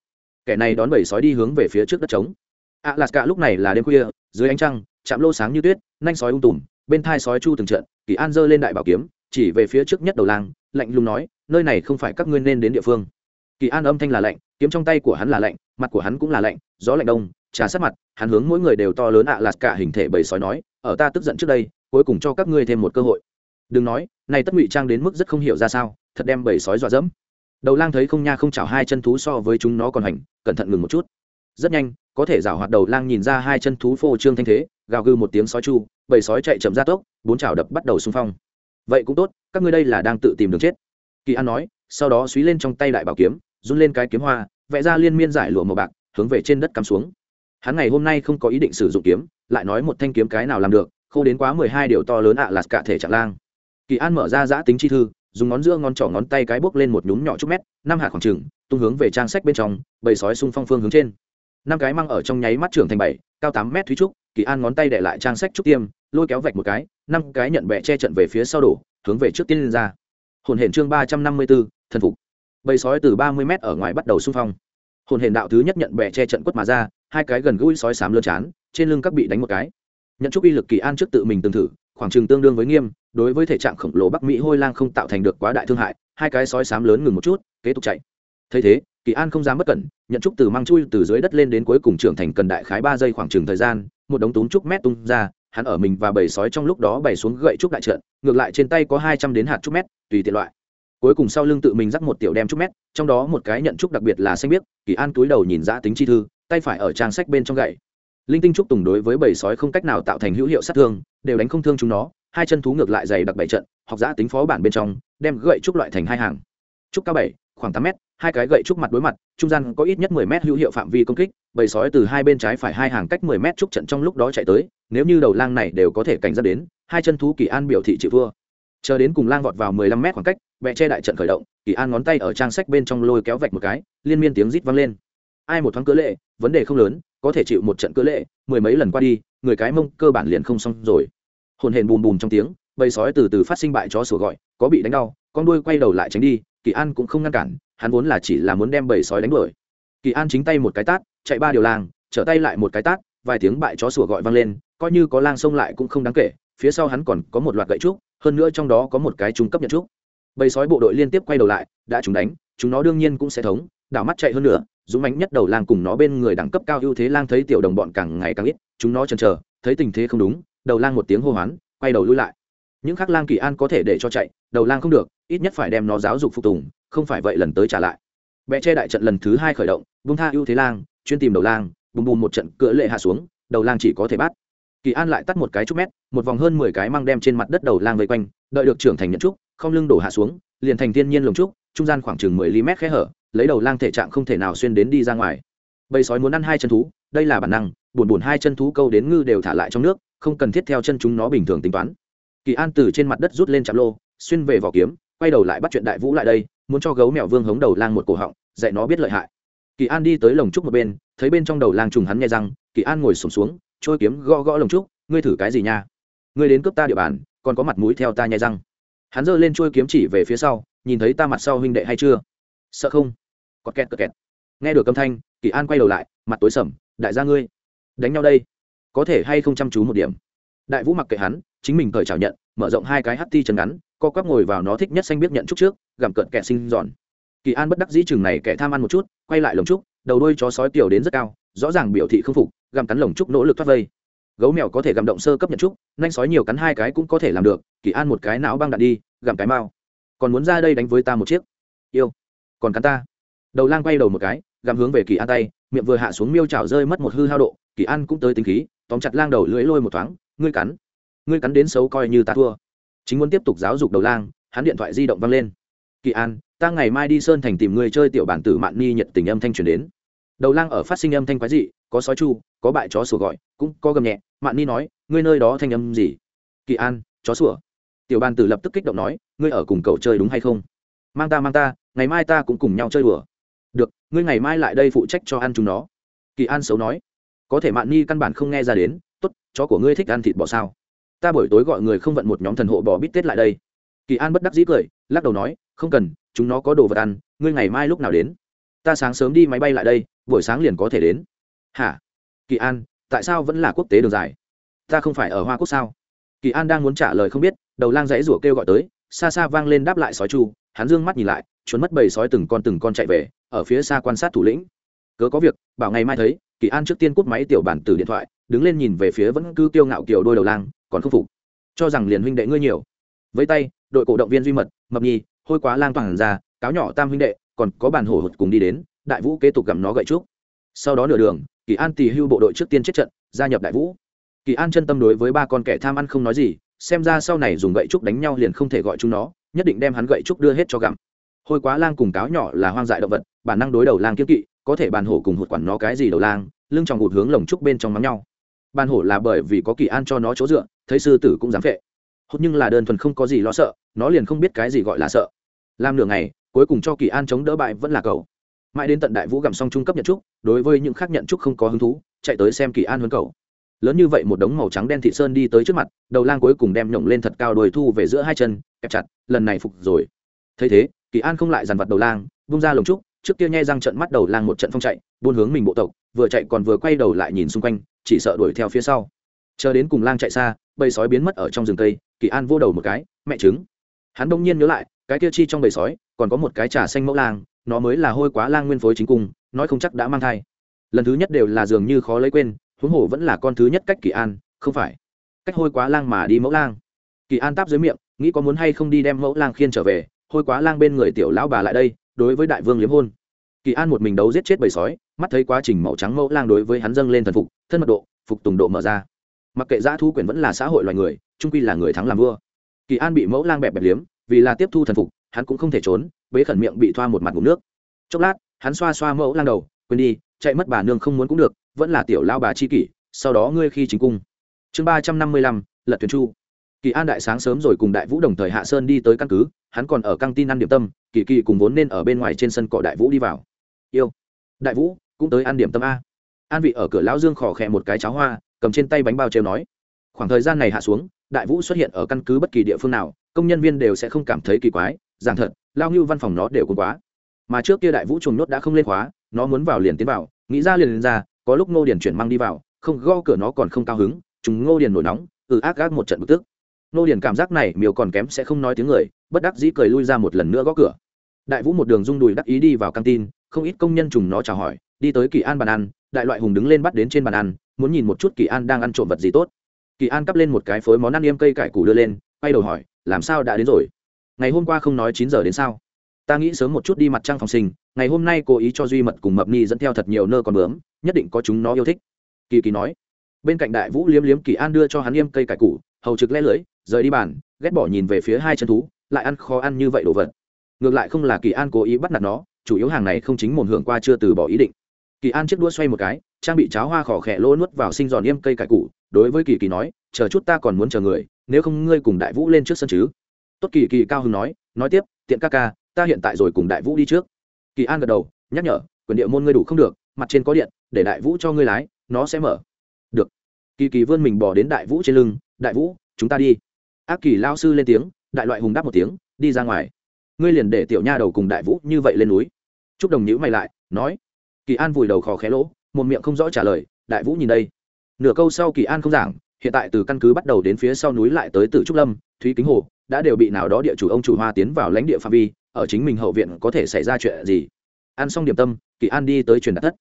Kẻ này đón bầy sói đi hướng về phía trước đất trống. A lạt cả lúc này là đêm khuya dưới ánh trăng chạm lô sáng như tuyết nanh sói ung tùm bên thai sói chu từng trận kỳ an giơ lên đại bảo kiếm chỉ về phía trước nhất đầu làng, lạnh lùng nói nơi này không phải các ngươi nên đến địa phương. Kỳ an âm thanh là lạnh kiếm trong tay của hắn là lạnh mặt của hắn cũng là lạnh, gió lạnh đông, trà sát mặt, hắn hướng mỗi người đều to lớn ạ lạt cả hình thể bầy sói nói, ở ta tức giận trước đây, cuối cùng cho các ngươi thêm một cơ hội. Đừng nói, này tất ngụy trang đến mức rất không hiểu ra sao, thật đem bầy sói dọa dẫm. Đầu lang thấy không nha không chảo hai chân thú so với chúng nó còn hành, cẩn thận ngừng một chút. Rất nhanh, có thể rào hoạt đầu lang nhìn ra hai chân thú phô trương thanh thế, gào gư một tiếng sói chu, bầy sói chạy chậm ra tốc, bốn chảo đập bắt đầu xung phong. Vậy cũng tốt, các ngươi đây là đang tự tìm đường chết. Kỳ an nói, sau đó xúy lên trong tay đại bảo kiếm, run lên cái kiếm hoa vẽ ra liên miên giải lụa màu bạc, hướng về trên đất cắm xuống. Hắn ngày hôm nay không có ý định sử dụng kiếm, lại nói một thanh kiếm cái nào làm được, khô đến quá mười hai điều to lớn ạ à lạt cả thể trạng lang. Kỳ an mở ra giã tính chi thư, dùng ngón giữa ngón trỏ ngón tay cái bốc lên một nhúm nhỏ chút mét, năm hạt khoảng trừng tung hướng về trang sách bên trong, bầy sói xung phong phương hướng trên. Năm cái măng ở trong nháy mắt trưởng thành bảy, cao tám mét thúy trúc, kỳ an ngón tay để lại trang sách trúc tiêm, lôi kéo vạch một cái, năm cái nhận bẹ che trận về phía sau đổ, hướng về trước tiên lên ra. Hồn hển chương ba trăm năm mươi bốn thần phục bầy sói từ ba mươi m ở ngoài bắt đầu xung phong. Hồn hển đạo thứ nhất nhận bẹ che trận quất mà ra, hai cái gần gũi sói sám lơ chán trên lưng các bị đánh một cái. Nhận chúc uy lực kỳ an trước tự mình từng thử, khoảng chừng tương đương với nghiêm, đối với thể trạng khổng lồ bắc mỹ hôi lang không tạo thành được quá đại thương hại, hai cái sói sám lớn ngừng một chút, kế tục chạy. Thấy thế, kỳ an không dám bất cẩn, nhận trúc từ mang chui từ dưới đất lên đến cuối cùng trưởng thành cần đại khái ba giây khoảng chừng thời gian, một đống túm trúc mét tung ra, hắn ở mình và bầy sói trong lúc đó bày xuống gậy trúc đại trận, ngược lại trên tay có hai trăm đến hạt trúc mét, tùy tiện loại cuối cùng sau lưng tự mình dắt một tiểu đem trúc mét, trong đó một cái nhận trúc đặc biệt là xanh biếc, kỳ an túi đầu nhìn ra tính chi thư, tay phải ở trang sách bên trong gậy linh tinh trúc tùng đối với bầy sói không cách nào tạo thành hữu hiệu sát thương, đều đánh không thương chúng nó, hai chân thú ngược lại dày đặc bảy trận, học giả tính phó bản bên trong, đem gậy trúc loại thành hai hàng trúc cao bảy, khoảng tám mét, hai cái gậy trúc mặt đối mặt, trung gian có ít nhất mười mét hữu hiệu phạm vi công kích, bầy sói từ hai bên trái phải hai hàng cách mười mét trúc trận trong lúc đó chạy tới, nếu như đầu lang này đều có thể cảnh giác đến, hai chân thú kỳ an biểu thị chịu vua chờ đến cùng lang vọt vào mười lăm mét khoảng cách vẽ che đại trận khởi động, kỳ an ngón tay ở trang sách bên trong lôi kéo vạch một cái, liên miên tiếng rít vang lên. Ai một thoáng cỡ lệ, vấn đề không lớn, có thể chịu một trận cỡ lệ, mười mấy lần qua đi, người cái mông cơ bản liền không xong rồi. Hồn hển bùm bùm trong tiếng, bầy sói từ từ phát sinh bại chó sủa gọi, có bị đánh đau, con đuôi quay đầu lại tránh đi, kỳ an cũng không ngăn cản, hắn vốn là chỉ là muốn đem bầy sói đánh đuổi. Kỳ an chính tay một cái tát, chạy ba điều làng, trở tay lại một cái tát, vài tiếng bại chó sủa gọi vang lên, coi như có lang xông lại cũng không đáng kể, phía sau hắn còn có một loạt gậy trúc hơn nữa trong đó có một cái trung cấp nhận trúc. Bầy sói bộ đội liên tiếp quay đầu lại, đã chúng đánh, chúng nó đương nhiên cũng sẽ thống, đảo mắt chạy hơn nữa, dũng mánh nhất đầu lang cùng nó bên người đẳng cấp cao ưu thế lang thấy tiểu đồng bọn càng ngày càng ít, chúng nó chần chờ, thấy tình thế không đúng, đầu lang một tiếng hô hoán, quay đầu lui lại. Những khác lang kỳ an có thể để cho chạy, đầu lang không được, ít nhất phải đem nó giáo dục phục tùng, không phải vậy lần tới trả lại. Bẹ che đại trận lần thứ hai khởi động, vung tha ưu thế lang, chuyên tìm đầu lang, bùm bùm một trận cỡ lệ hạ xuống, đầu lang chỉ có thể bắt kỳ an lại tắt một cái chút mét một vòng hơn mười cái mang đem trên mặt đất đầu lang vây quanh đợi được trưởng thành nhận trúc không lưng đổ hạ xuống liền thành thiên nhiên lồng trúc trung gian khoảng chừng mười ly mét khẽ hở lấy đầu lang thể trạng không thể nào xuyên đến đi ra ngoài. Bầy sói muốn ăn hai chân thú đây là bản năng buồn buồn hai chân thú câu đến ngư đều thả lại trong nước không cần thiết theo chân chúng nó bình thường tính toán. Kỳ an từ trên mặt đất rút lên chạm lô xuyên về vỏ kiếm quay đầu lại bắt chuyện đại vũ lại đây muốn cho gấu mèo vương hống đầu lang một cổ họng dạy nó biết lợi hại. Kỳ an đi tới lồng trúc một bên thấy bên trong đầu lang trùng hắn nghe răng kỳ an ngồi sổm xuống, xuống trôi kiếm gõ gõ lồng trúc, ngươi thử cái gì nha? Ngươi đến cướp ta địa bàn, còn có mặt mũi theo ta nhai răng. Hắn giơ lên trôi kiếm chỉ về phía sau, nhìn thấy ta mặt sau huynh đệ hay chưa? Sợ không? Có kẹt cọt kẹt. Nghe được âm thanh, kỳ an quay đầu lại, mặt tối sầm, đại gia ngươi, đánh nhau đây, có thể hay không chăm chú một điểm? Đại vũ mặc kệ hắn, chính mình cởi chào nhận, mở rộng hai cái hắt ti chân ngắn, co quắp ngồi vào nó thích nhất xanh biết nhận chút trước, gặm cợt kẻ sinh giòn. Kỳ an bất đắc dĩ chừng này kẻ tham ăn một chút, quay lại lồng trúc, đầu đôi chó sói tiểu đến rất cao, rõ ràng biểu thị không phục gặm cắn lồng trúc nỗ lực thoát vây. Gấu mèo có thể gặm động sơ cấp nhận trúc, nhanh sói nhiều cắn hai cái cũng có thể làm được, kỳ an một cái não băng đạn đi, gặm cái mao còn muốn ra đây đánh với ta một chiếc. Yêu. Còn cắn ta. Đầu lang quay đầu một cái, gặm hướng về kỳ an tay, miệng vừa hạ xuống miêu trào rơi mất một hư hao độ, kỳ an cũng tới tính khí, tóm chặt lang đầu lưỡi lôi một thoáng, ngươi cắn. Ngươi cắn đến xấu coi như ta thua. Chính muốn tiếp tục giáo dục đầu lang, hắn điện thoại di động văng lên. Kỳ an, ta ngày mai đi sơn thành tìm người chơi tiểu bản tử mạn ni nhiệt tình âm thanh truyền đến. Đầu lang ở phát sinh âm thanh quái dị có sói chu, có bại chó sủa gọi, cũng có gầm nhẹ. Mạn ni nói, ngươi nơi đó thanh âm gì? Kỳ an, chó sủa. Tiểu bàn tử lập tức kích động nói, ngươi ở cùng cậu chơi đúng hay không? Mang ta mang ta, ngày mai ta cũng cùng nhau chơi đùa. Được, ngươi ngày mai lại đây phụ trách cho ăn chúng nó. Kỳ an xấu nói. Có thể mạn ni căn bản không nghe ra đến t ố t chó của ngươi thích ăn thịt bò sao? Ta buổi tối gọi người không vận một nhóm thần hộ bò bít tết lại đây. Kỳ an bất đắc dĩ cười, lắc đầu nói, không cần, chúng nó có đồ vật ăn, ngươi ngày mai lúc nào đến? Ta sáng sớm đi máy bay lại đây, buổi sáng liền có thể đến hả? Kỳ an, tại sao vẫn là quốc tế đường dài? Ta không phải ở hoa quốc sao? Kỳ an đang muốn trả lời không biết, đầu lang dãy rủa kêu gọi tới, xa xa vang lên đáp lại sói chu, hắn dương mắt nhìn lại, trốn mất bầy sói từng con từng con chạy về, ở phía xa quan sát thủ lĩnh. Cớ có việc, bảo ngày mai thấy, kỳ an trước tiên cút máy tiểu bản từ điện thoại, đứng lên nhìn về phía vẫn cứ kiêu ngạo kiểu đôi đầu lang, còn không phục. Cho rằng liền huynh đệ ngươi nhiều. Với tay, đội cổ động viên duy mật, mập nhi hôi quá lang toàn ra, cáo nhỏ tam huynh đệ, còn có bàn hổ hụt cùng đi đến, đại vũ kế tục gặm nó gậy trúc. Sau đó nửa đường kỳ an tỉ hưu bộ đội trước tiên chết trận, gia nhập đại vũ. Kỳ an chân tâm đối với ba con kẻ tham ăn không nói gì, xem ra sau này dùng gậy trúc đánh nhau liền không thể gọi chúng nó, nhất định đem hắn gậy trúc đưa hết cho gặm. Hôi quá lang cùng cáo nhỏ là hoang dại động vật, bản năng đối đầu lang kiếm kỵ, có thể bàn hổ cùng hụt quản nó cái gì đầu lang, lưng tròng hụt hướng lồng trúc bên trong mắng nhau. Bàn hổ là bởi vì có kỳ an cho nó chỗ dựa, thấy sư tử cũng dám vệ hụt nhưng là đơn thuần không có gì lo sợ, nó liền không biết cái gì gọi là sợ. Làm nửa ngày, cuối cùng cho kỳ an chống đỡ bại vẫn là cầu mãi đến tận đại vũ gặm xong trung cấp nhận trúc, đối với những khác nhận trúc không có hứng thú, chạy tới xem kỳ an hơn cầu. Lớn như vậy một đống màu trắng đen thị sơn đi tới trước mặt, đầu lang cuối cùng đem nhổng lên thật cao đồi thu về giữa hai chân ép chặt, lần này phục rồi. Thấy thế, kỳ an không lại dằn vặt đầu lang bung ra lồng trúc, trước kia nhai răng trận mắt đầu lang một trận phong chạy, buôn hướng mình bộ tộc, vừa chạy còn vừa quay đầu lại nhìn xung quanh, chỉ sợ đuổi theo phía sau. Chờ đến cùng lang chạy xa, bầy sói biến mất ở trong rừng cây, kỳ an vô đầu một cái, mẹ trứng. Hắn đông nhiên nhớ lại, cái kia chi trong bầy sói, còn có một cái trà xanh mẫu lang nó mới là hôi quá lang nguyên phối chính cung, nói không chắc đã mang thai. Lần thứ nhất đều là dường như khó lấy quên, huống hồ vẫn là con thứ nhất cách kỳ an, không phải. Cách hôi quá lang mà đi mẫu lang. Kỳ an táp dưới miệng, nghĩ có muốn hay không đi đem mẫu lang khiên trở về, hôi quá lang bên người tiểu lão bà lại đây, đối với đại vương liếm hôn. Kỳ an một mình đấu giết chết bầy sói, mắt thấy quá trình màu trắng mẫu lang đối với hắn dâng lên thần phục, thân mật độ, phục tùng độ mở ra. Mặc kệ giã thu quyền vẫn là xã hội loài người trung quy là người thắng làm vua. Kỳ an bị mẫu lang bẹp bẹp liếm, vì là tiếp thu thần phục, hắn cũng không thể trốn bế khẩn miệng bị thoa một mặt ngụm nước. Chốc lát, hắn xoa xoa mẫu lang đầu, quên đi, chạy mất bà nương không muốn cũng được, vẫn là tiểu lao bà chi kỷ, sau đó ngươi khi chính cung. Chương ba trăm năm mươi lăm, lật tuyển chu. Kỳ an đại sáng sớm rồi cùng đại vũ đồng thời hạ sơn đi tới căn cứ, hắn còn ở căng tin ăn điểm tâm, kỳ kỳ cùng vốn nên ở bên ngoài trên sân cọ đại vũ đi vào. Yêu. Đại vũ, cũng tới ăn điểm tâm a. An vị ở cửa lão dương khỏ khẽ một cái cháo hoa, cầm trên tay bánh bao treo nói. Khoảng thời gian này hạ xuống, đại vũ xuất hiện ở căn cứ bất kỳ địa phương nào, công nhân viên đều sẽ không cảm thấy kỳ quái giảng thật, lao ngưu văn phòng nó đều cũng quá. Mà trước kia đại vũ chuồng nốt đã không lên khóa, nó muốn vào liền tiến vào, nghĩ ra liền lên ra, có lúc ngô điền chuyển mang đi vào, không, gõ cửa nó còn không cao hứng chúng ngô điền nổi nóng ừ ác ác một trận bực tức. Ngô điền cảm giác này miều còn kém sẽ không nói tiếng người, bất đắc dĩ cười lui ra một lần nữa gõ cửa. Đại vũ một đường rung đùi đắc ý đi vào căng tin, không ít công nhân trùng nó chào hỏi, đi tới kỳ an bàn ăn, đại loại hùng đứng lên bắt đến trên bàn ăn, muốn nhìn một chút kỳ an đang ăn trộm vật gì tốt. Kỳ an cắp lên một cái phối món ăn yêm cây cải củ đưa lên, quay đầu hỏi, làm sao đã đến rồi? Ngày hôm qua không nói chín giờ đến sao? Ta nghĩ sớm một chút đi mặt trăng phòng sinh, ngày hôm nay cố ý cho duy mật cùng mập ni dẫn theo thật nhiều nơ còn bướm, nhất định có chúng nó yêu thích. Kỳ kỳ nói. Bên cạnh đại vũ liếm liếm kỳ an đưa cho hắn yêm cây cải củ, hầu trực lẽ lưỡi, rời đi bàn, ghét bỏ nhìn về phía hai chân thú, lại ăn khó ăn như vậy đồ vật. Ngược lại không là kỳ an cố ý bắt nạt nó, chủ yếu hàng này không chính mồn hưởng qua chưa từ bỏ ý định. Kỳ an chiếc đũa xoay một cái, trang bị cháo hoa khỏ khẽ lỗ nuốt vào sinh giòn yêm cây cải củ, đối với kỳ kỳ nói, chờ chút ta còn muốn chờ người, nếu không ngươi cùng đại vũ lên trước sân chứ tốt kỳ kỳ cao hưng nói nói tiếp, tiện ca ca, ta hiện tại rồi cùng đại vũ đi trước. Kỳ an gật đầu, nhắc nhở, quyền địa môn ngươi đủ không được, mặt trên có điện, để đại vũ cho ngươi lái, nó sẽ mở. Được. Kỳ kỳ vươn mình bỏ đến đại vũ trên lưng, đại vũ, chúng ta đi. Ác kỳ lao sư lên tiếng, đại loại hùng đáp một tiếng, đi ra ngoài. Ngươi liền để tiểu nha đầu cùng đại vũ như vậy lên núi. T r ú c đồng nhữ mày lại, nói. Kỳ an vùi đầu khò khé lỗ, một miệng không rõ trả lời, đại vũ nhìn đây. Nửa câu sau kỳ an không giảng, hiện tại từ căn cứ bắt đầu đến phía sau núi lại tới từ trúc lâm, thúy kính hồ đã đều bị nào đó địa chủ ông chủ hoa tiến vào lãnh địa phạm vi, ở chính mình hậu viện có thể xảy ra chuyện gì? Ăn xong điểm tâm, kỳ an đi tới truyền đạt thất.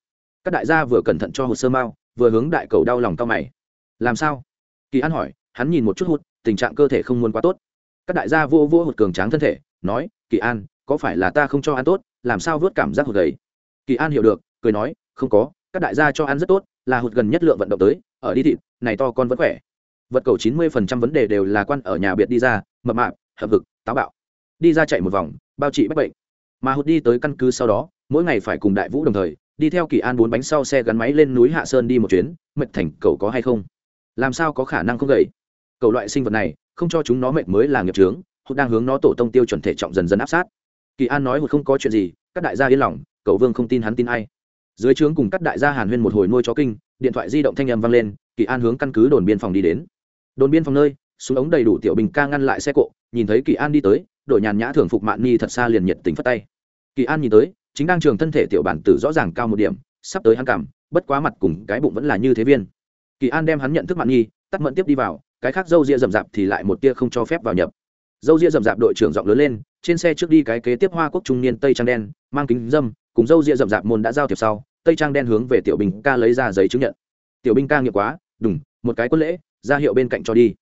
Các đại gia vừa cẩn thận cho hồ sơ mao, vừa hướng đại cầu đau lòng cao mày. Làm sao? Kỳ an hỏi, hắn nhìn một chút hụt, tình trạng cơ thể không muốn quá tốt. Các đại gia vô vô hụt cường tráng thân thể, nói, kỳ an, có phải là ta không cho ăn tốt? Làm sao vớt cảm giác hụt gầy? Kỳ an hiểu được, cười nói, không có, các đại gia cho ăn rất tốt, là hụt gần nhất lượng vận động tới, ở đi thịt, này to con vẫn khỏe. Vật cầu chín mươi phần trăm vấn đề đều là quan ở nhà biệt đi ra mập mạp hợp vực táo bạo. Đi ra chạy một vòng, bao trị bách bệnh. Mà hụt đi tới căn cứ sau đó, mỗi ngày phải cùng đại vũ đồng thời, đi theo kỳ an bốn bánh sau xe gắn máy lên núi hạ sơn đi một chuyến, mệt thành cầu có hay không? Làm sao có khả năng không gầy? Cầu loại sinh vật này, không cho chúng nó mệt mới là nghiệp trướng hụt đang hướng nó tổ tông tiêu chuẩn thể trọng dần dần áp sát. Kỳ an nói hụt không có chuyện gì, các đại gia yên lòng, cậu vương không tin hắn tin ai. Dưới trướng cùng các đại gia hàn huyên một hồi nuôi chó kinh, điện thoại di động thanh âm vang lên, kỳ an hướng căn cứ đồn biên phòng đi đến. Đồn biên phòng nơi súng ống đầy đủ tiểu bình ca ngăn lại xe cộ, nhìn thấy kỳ an đi tới, đội nhàn nhã thường phục mạn ni thật xa liền nhiệt tình phất tay. Kỳ an nhìn tới, chính đang trường thân thể tiểu bản tử rõ ràng cao một điểm, sắp tới hắn cảm, bất quá mặt cùng cái bụng vẫn là như thế viên. Kỳ an đem hắn nhận thức mạn nhi tắt mẫn tiếp đi vào, cái khác dâu ria rậm rạp thì lại một tia không cho phép vào nhập. Dâu ria rậm rạp đội trưởng giọng lớn lên, trên xe trước đi cái kế tiếp hoa quốc trung niên tây trang đen, mang kính dâm, cùng dâu ria rậm rạp môn đã giao thiệp sau, tây trang đen hướng về tiểu bình ca lấy ra giấy chứng nhận. Tiểu binh ca nghiệp quá đúng một cái quân lễ, ra hiệu bên cạnh cho đi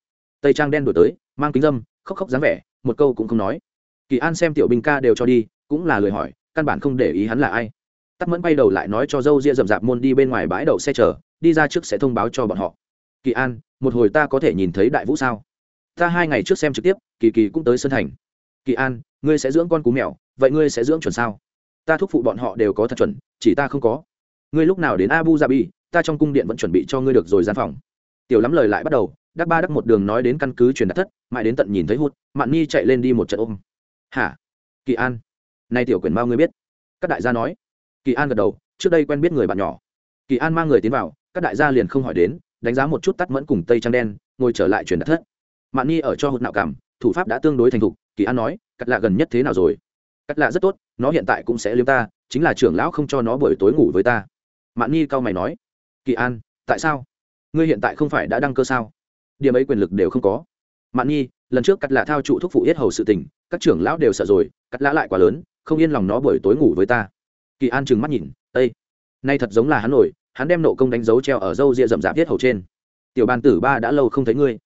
tây trang đen đổi tới, mang kính dâm, khóc khóc dáng vẻ, một câu cũng không nói. Kỳ an xem tiểu binh ca đều cho đi, cũng là lời hỏi, căn bản không để ý hắn là ai. Tắt mẫn bay đầu lại nói cho dâu ria rậm rạp môn đi bên ngoài bãi đậu xe chở đi ra trước sẽ thông báo cho bọn họ. Kỳ an, một hồi ta có thể nhìn thấy đại vũ sao? Ta hai ngày trước xem trực tiếp, kỳ kỳ cũng tới sân thành. Kỳ an, ngươi sẽ dưỡng con cú mèo, vậy ngươi sẽ dưỡng chuẩn sao? Ta thúc phụ bọn họ đều có thật chuẩn, chỉ ta không có. Ngươi lúc nào đến abu dhabi, ta trong cung điện vẫn chuẩn bị cho ngươi được rồi gian phòng. Tiểu lắm lời lại bắt đầu đắc ba đắc một đường nói đến căn cứ truyền đặt thất, mãi đến tận nhìn thấy hút mạn nhi chạy lên đi một trận ôm. Hả? Kỳ an? Nay tiểu quyền bao ngươi biết? Các đại gia nói. Kỳ an gật đầu, trước đây quen biết người bạn nhỏ. Kỳ an mang người tiến vào, các đại gia liền không hỏi đến, đánh giá một chút tắt mẫn cùng tây trang đen, ngồi trở lại truyền đặt thất. Mạn nhi ở cho hụt nạo cảm, thủ pháp đã tương đối thành thục, kỳ an nói, cắt lạ gần nhất thế nào rồi? Cắt lạ rất tốt, nó hiện tại cũng sẽ liếm ta, chính là trưởng lão không cho nó buổi tối ngủ với ta. Mạn nhi cau mày nói, kỳ an, tại sao? Ngươi hiện tại không phải đã đăng cơ sao? Điểm ấy quyền lực đều không có. Mạn nhi, lần trước cắt lạ thao trụ thúc phụ yết hầu sự tình, các trưởng lão đều sợ rồi, cắt lạ lại quá lớn, không yên lòng nó buổi tối ngủ với ta. Kỳ an trừng mắt nhìn ây nay thật giống là hắn nổi hắn đem nộ công đánh dấu treo ở râu ria rậm rạp yết hầu trên. Tiểu bàn tử ba đã lâu không thấy ngươi.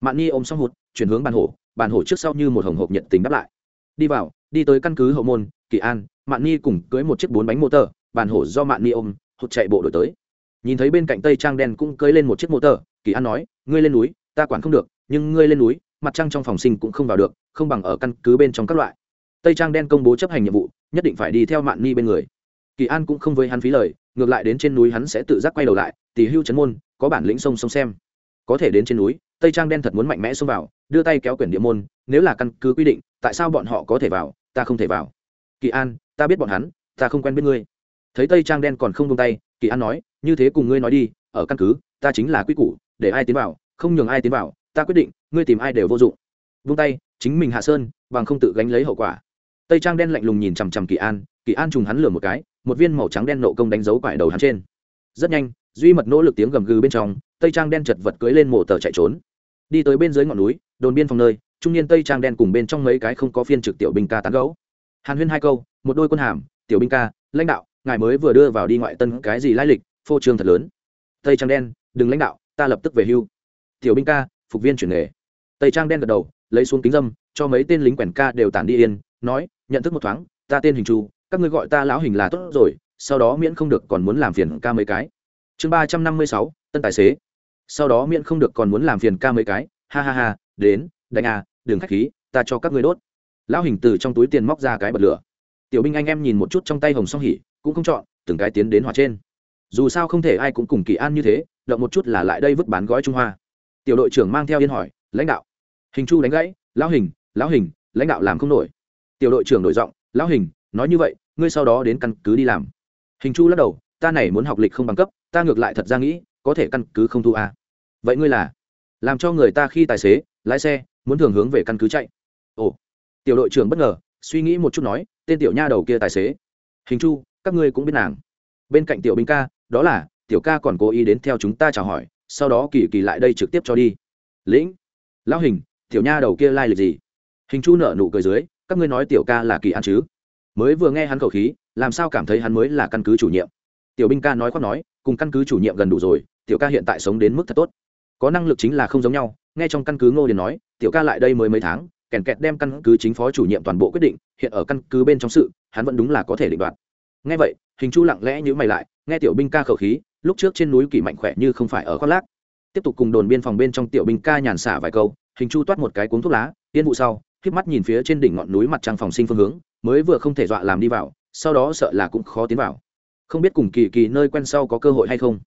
Mạn nhi ôm xong hụt, chuyển hướng bàn hổ bàn hổ trước sau như một hồng hộp nhiệt tình đáp lại. Đi vào, đi tới căn cứ hậu môn, kỳ an, mạn nhi cùng cưới một chiếc bốn bánh motor bàn hổ do mạn nhi ôm, hụt chạy bộ đổi tới. Nhìn thấy bên cạnh tây trang đen cũng cưới lên một chiếc motor kỳ an nói, ngươi lên núi ta quản không được, nhưng ngươi lên núi, mặt trăng trong phòng sinh cũng không vào được, không bằng ở căn cứ bên trong các loại. Tây trang đen công bố chấp hành nhiệm vụ, nhất định phải đi theo mạn ni bên người. Kỳ an cũng không với hắn phí lời, ngược lại đến trên núi hắn sẽ tự giác quay đầu lại, tỉ hưu chấn môn, có bản lĩnh sông sông xem. Có thể đến trên núi, tây trang đen thật muốn mạnh mẽ xông vào, đưa tay kéo quyển địa môn, nếu là căn cứ quy định, tại sao bọn họ có thể vào, ta không thể vào. Kỳ an, ta biết bọn hắn, ta không quen biết ngươi. Thấy tây trang đen còn không tung tay, kỳ an nói, như thế cùng ngươi nói đi, ở căn cứ, ta chính là quy củ, để ai tiến vào không nhường ai tiến vào, ta quyết định, ngươi tìm ai đều vô dụng. Vung tay, chính mình hạ sơn, bằng không tự gánh lấy hậu quả. Tây trang đen lạnh lùng nhìn chằm chằm kỳ an kỳ an trùng hắn lửa một cái, một viên màu trắng đen nộ công đánh dấu quải đầu hắn trên. Rất nhanh, duy mật nỗ lực tiếng gầm gừ bên trong, tây trang đen chật vật cưới lên mộ tờ chạy trốn. Đi tới bên dưới ngọn núi, đồn biên phòng nơi, trung niên tây trang đen cùng bên trong mấy cái không có phiên trực tiểu binh ca tán gấu hàn huyên hai câu, một đôi quân hàm, tiểu binh ca, lãnh đạo, ngài mới vừa đưa vào đi ngoại tân cái gì lai lịch, phô trương thật lớn. Tây trang đen, đừng lãnh đạo, ta lập tức về hưu tiểu binh ca, phục viên chuyển nghề. Tây trang đen gật đầu, lấy xuống kính dâm, cho mấy tên lính quèn ca đều tản đi yên, nói, nhận thức một thoáng, ta tên hình chu, các ngươi gọi ta lão hình là tốt rồi, sau đó miễn không được còn muốn làm phiền ca mấy cái. Chương ba trăm năm mươi sáu, tân tài xế. Sau đó miễn không được còn muốn làm phiền ca mấy cái, ha ha ha, đến, đánh à đừng khách khí, ta cho các ngươi đốt. Lão hình từ trong túi tiền móc ra cái bật lửa. Tiểu binh anh em nhìn một chút trong tay hồng song hỉ, cũng không chọn, từng cái tiến đến hỏa trên. Dù sao không thể ai cũng cùng kỳ an như thế, động một chút là lại đây vứt bán gói trung hoa tiểu đội trưởng mang theo yên hỏi, lãnh đạo, hình chu đánh gãy, lão hình lão hình, lãnh đạo làm không nổi. Tiểu đội trưởng đổi giọng, lão hình, nói như vậy, ngươi sau đó đến căn cứ đi làm. Hình chu lắc đầu, ta này muốn học lịch không bằng cấp, ta ngược lại thật ra nghĩ, có thể căn cứ không thu à. vậy ngươi là làm cho người ta khi tài xế, lái xe, muốn thường hướng về căn cứ chạy. Ồ. Tiểu đội trưởng bất ngờ, suy nghĩ một chút nói, tên tiểu nha đầu kia tài xế. Hình chu, các ngươi cũng biết nàng. Bên cạnh tiểu binh ca, đó là, tiểu ca còn cố ý đến theo chúng ta chào hỏi sau đó kỳ kỳ lại đây trực tiếp cho đi. Lĩnh, lão hình, tiểu nha đầu kia lai、like、lịch gì? Hình chu nở nụ cười dưới, các ngươi nói tiểu ca là kỳ an chứ? Mới vừa nghe hắn khẩu khí, làm sao cảm thấy hắn mới là căn cứ chủ nhiệm? Tiểu binh ca nói khoác nói, cùng căn cứ chủ nhiệm gần đủ rồi, tiểu ca hiện tại sống đến mức thật tốt. Có năng lực chính là không giống nhau, nghe trong căn cứ ngô điền nói, tiểu ca lại đây mới mấy tháng, kèn kẹt đem căn cứ chính phó chủ nhiệm toàn bộ quyết định, hiện ở căn cứ bên trong sự, hắn vẫn đúng là có thể định đoạt. Nghe vậy, hình chu lặng lẽ nhữ mày lại, nghe tiểu binh ca khẩu khí lúc trước trên núi kỳ mạnh khỏe như không phải ở khoác lác. Tiếp tục cùng đồn biên phòng bên trong tiểu binh ca nhàn xả vài câu, hình chu toát một cái cuốn thuốc lá tiên vụ sau khiếp mắt nhìn phía trên đỉnh ngọn núi mặt trăng phòng sinh phương hướng, mới vừa không thể dọa làm đi vào, sau đó sợ là cũng khó tiến vào. Không biết cùng kỳ kỳ nơi quen sau có cơ hội hay không.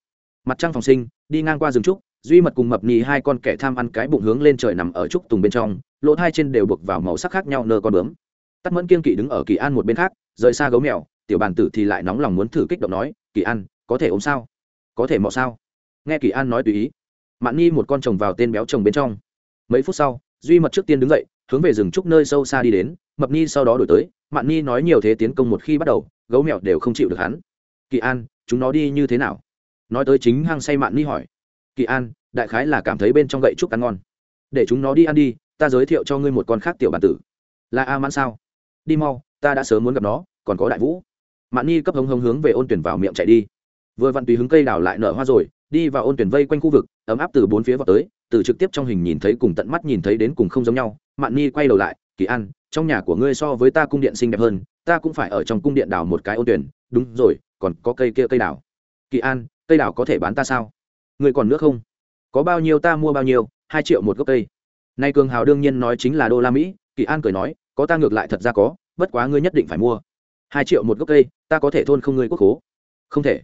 Mặt trăng phòng sinh, đi ngang qua rừng trúc, duy mật cùng mập nhì hai con kẻ tham ăn cái bụng hướng lên trời nằm ở trúc tùng bên trong, lỗ hai trên đều buộc vào màu sắc khác nhau nơ con bướm. Tắt mẫn kiên kỵ đứng ở kỳ an một bên khác, rời xa gấu mèo, tiểu bàn tử thì lại nóng lòng muốn thử kích động nói, kỳ an, có thể ốm sao? Có thể mọ sao? Nghe kỳ an nói tùy ý. Mạn nhi một con chồng vào tên béo chồng bên trong. Mấy phút sau, duy mật trước tiên đứng dậy, hướng về rừng trúc nơi sâu xa đi đến. Mập nhi sau đó đổi tới. Mạn nhi nói nhiều thế tiến công một khi bắt đầu, gấu mèo đều không chịu được hắn. Kỳ an, chúng nó đi như thế nào? Nói tới chính hăng say mạn nhi hỏi. Kỳ an, đại khái là cảm thấy bên trong gậy trúc ăn ngon. Để chúng nó đi ăn đi, ta giới thiệu cho ngươi một con khác tiểu bản tử. Là a mãn sao? Đi mau, ta đã sớm muốn gặp nó, còn có đại vũ. Mạn nhi cấp hống hống hướng về ôn tuyển vào miệng chạy đi vừa vặn tùy hứng cây đào lại nở hoa rồi, đi vào ôn tuyển vây quanh khu vực, ấm áp từ bốn phía vào tới, từ trực tiếp trong hình nhìn thấy cùng tận mắt nhìn thấy đến cùng không giống nhau. Mạn ni quay đầu lại, kỳ an, trong nhà của ngươi so với ta cung điện xinh đẹp hơn, ta cũng phải ở trong cung điện đào một cái ôn tuyển. Đúng rồi, còn có cây kia cây đào. Kỳ an, cây đào có thể bán ta sao? Ngươi còn nước không? Có bao nhiêu ta mua bao nhiêu, hai triệu một gốc cây. Nay cường hào đương nhiên nói chính là đô la mỹ. Kỳ an cười nói, có ta ngược lại thật ra có, bất quá ngươi nhất định phải mua. Hai triệu một gốc cây, ta có thể thôn không ngươi quốc hố không thể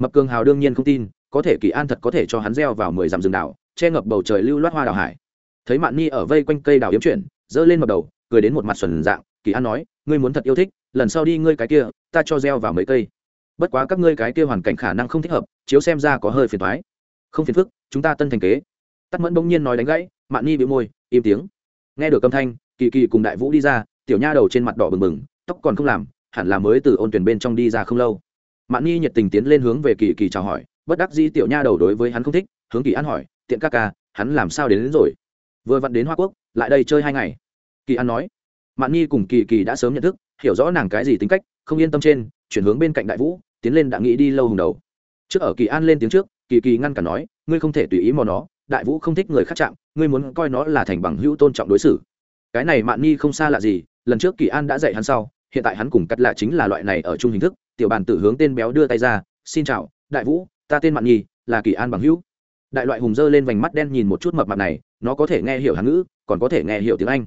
mập cường hào đương nhiên không tin, có thể kỳ an thật có thể cho hắn gieo vào mười dặm rừng đảo, che ngập bầu trời lưu loát hoa đào hải. Thấy mạn ni ở vây quanh cây đào yếm chuyển, giơ lên mập đầu, cười đến một mặt xuẩn dạng, kỳ an nói, ngươi muốn thật yêu thích, lần sau đi ngươi cái kia, ta cho gieo vào mấy cây. Bất quá các ngươi cái kia hoàn cảnh khả năng không thích hợp, chiếu xem ra có hơi phiền thoái không phiền phức, chúng ta tân thành kế. Tắt mẫn bỗng nhiên nói đánh gãy, mạn ni bị môi, im tiếng. Nghe được âm thanh, kỳ kỳ cùng đại vũ đi ra, tiểu nha đầu trên mặt đỏ bừng bừng, tóc còn không làm, hẳn là mới từ ôn tuyển bên trong đi ra không lâu mạn Nhi nhiệt tình tiến lên hướng về kỳ kỳ chào hỏi bất đắc Di tiểu nha đầu đối với hắn không thích hướng kỳ an hỏi tiện ca ca hắn làm sao đến, đến rồi? Vừa vặn đến hoa quốc lại đây chơi hai ngày. Kỳ an nói. Mạn Nhi cùng kỳ kỳ đã sớm nhận thức hiểu rõ nàng cái gì tính cách không yên tâm trên chuyển hướng bên cạnh đại vũ tiến lên đã nghĩ đi lâu hùng đầu. Trước ở kỳ an lên tiếng trước kỳ kỳ ngăn cản nói ngươi không thể tùy ý mò nó đại vũ không thích người khác chạm ngươi muốn coi nó là thành bằng hữu tôn trọng đối xử. Cái này mạn Nhi không xa lạ gì lần trước kỳ an đã dạy hắn sau hiện tại hắn cùng cắt lạ chính là loại này ở chung hình thức tiểu bàn tử hướng tên béo đưa tay ra, xin chào, đại vũ, ta tên mạn nhi là kỳ an bằng hữu. Đại loại hùng dơ lên vành mắt đen nhìn một chút mập mặt này, nó có thể nghe hiểu hán ngữ, còn có thể nghe hiểu tiếng anh.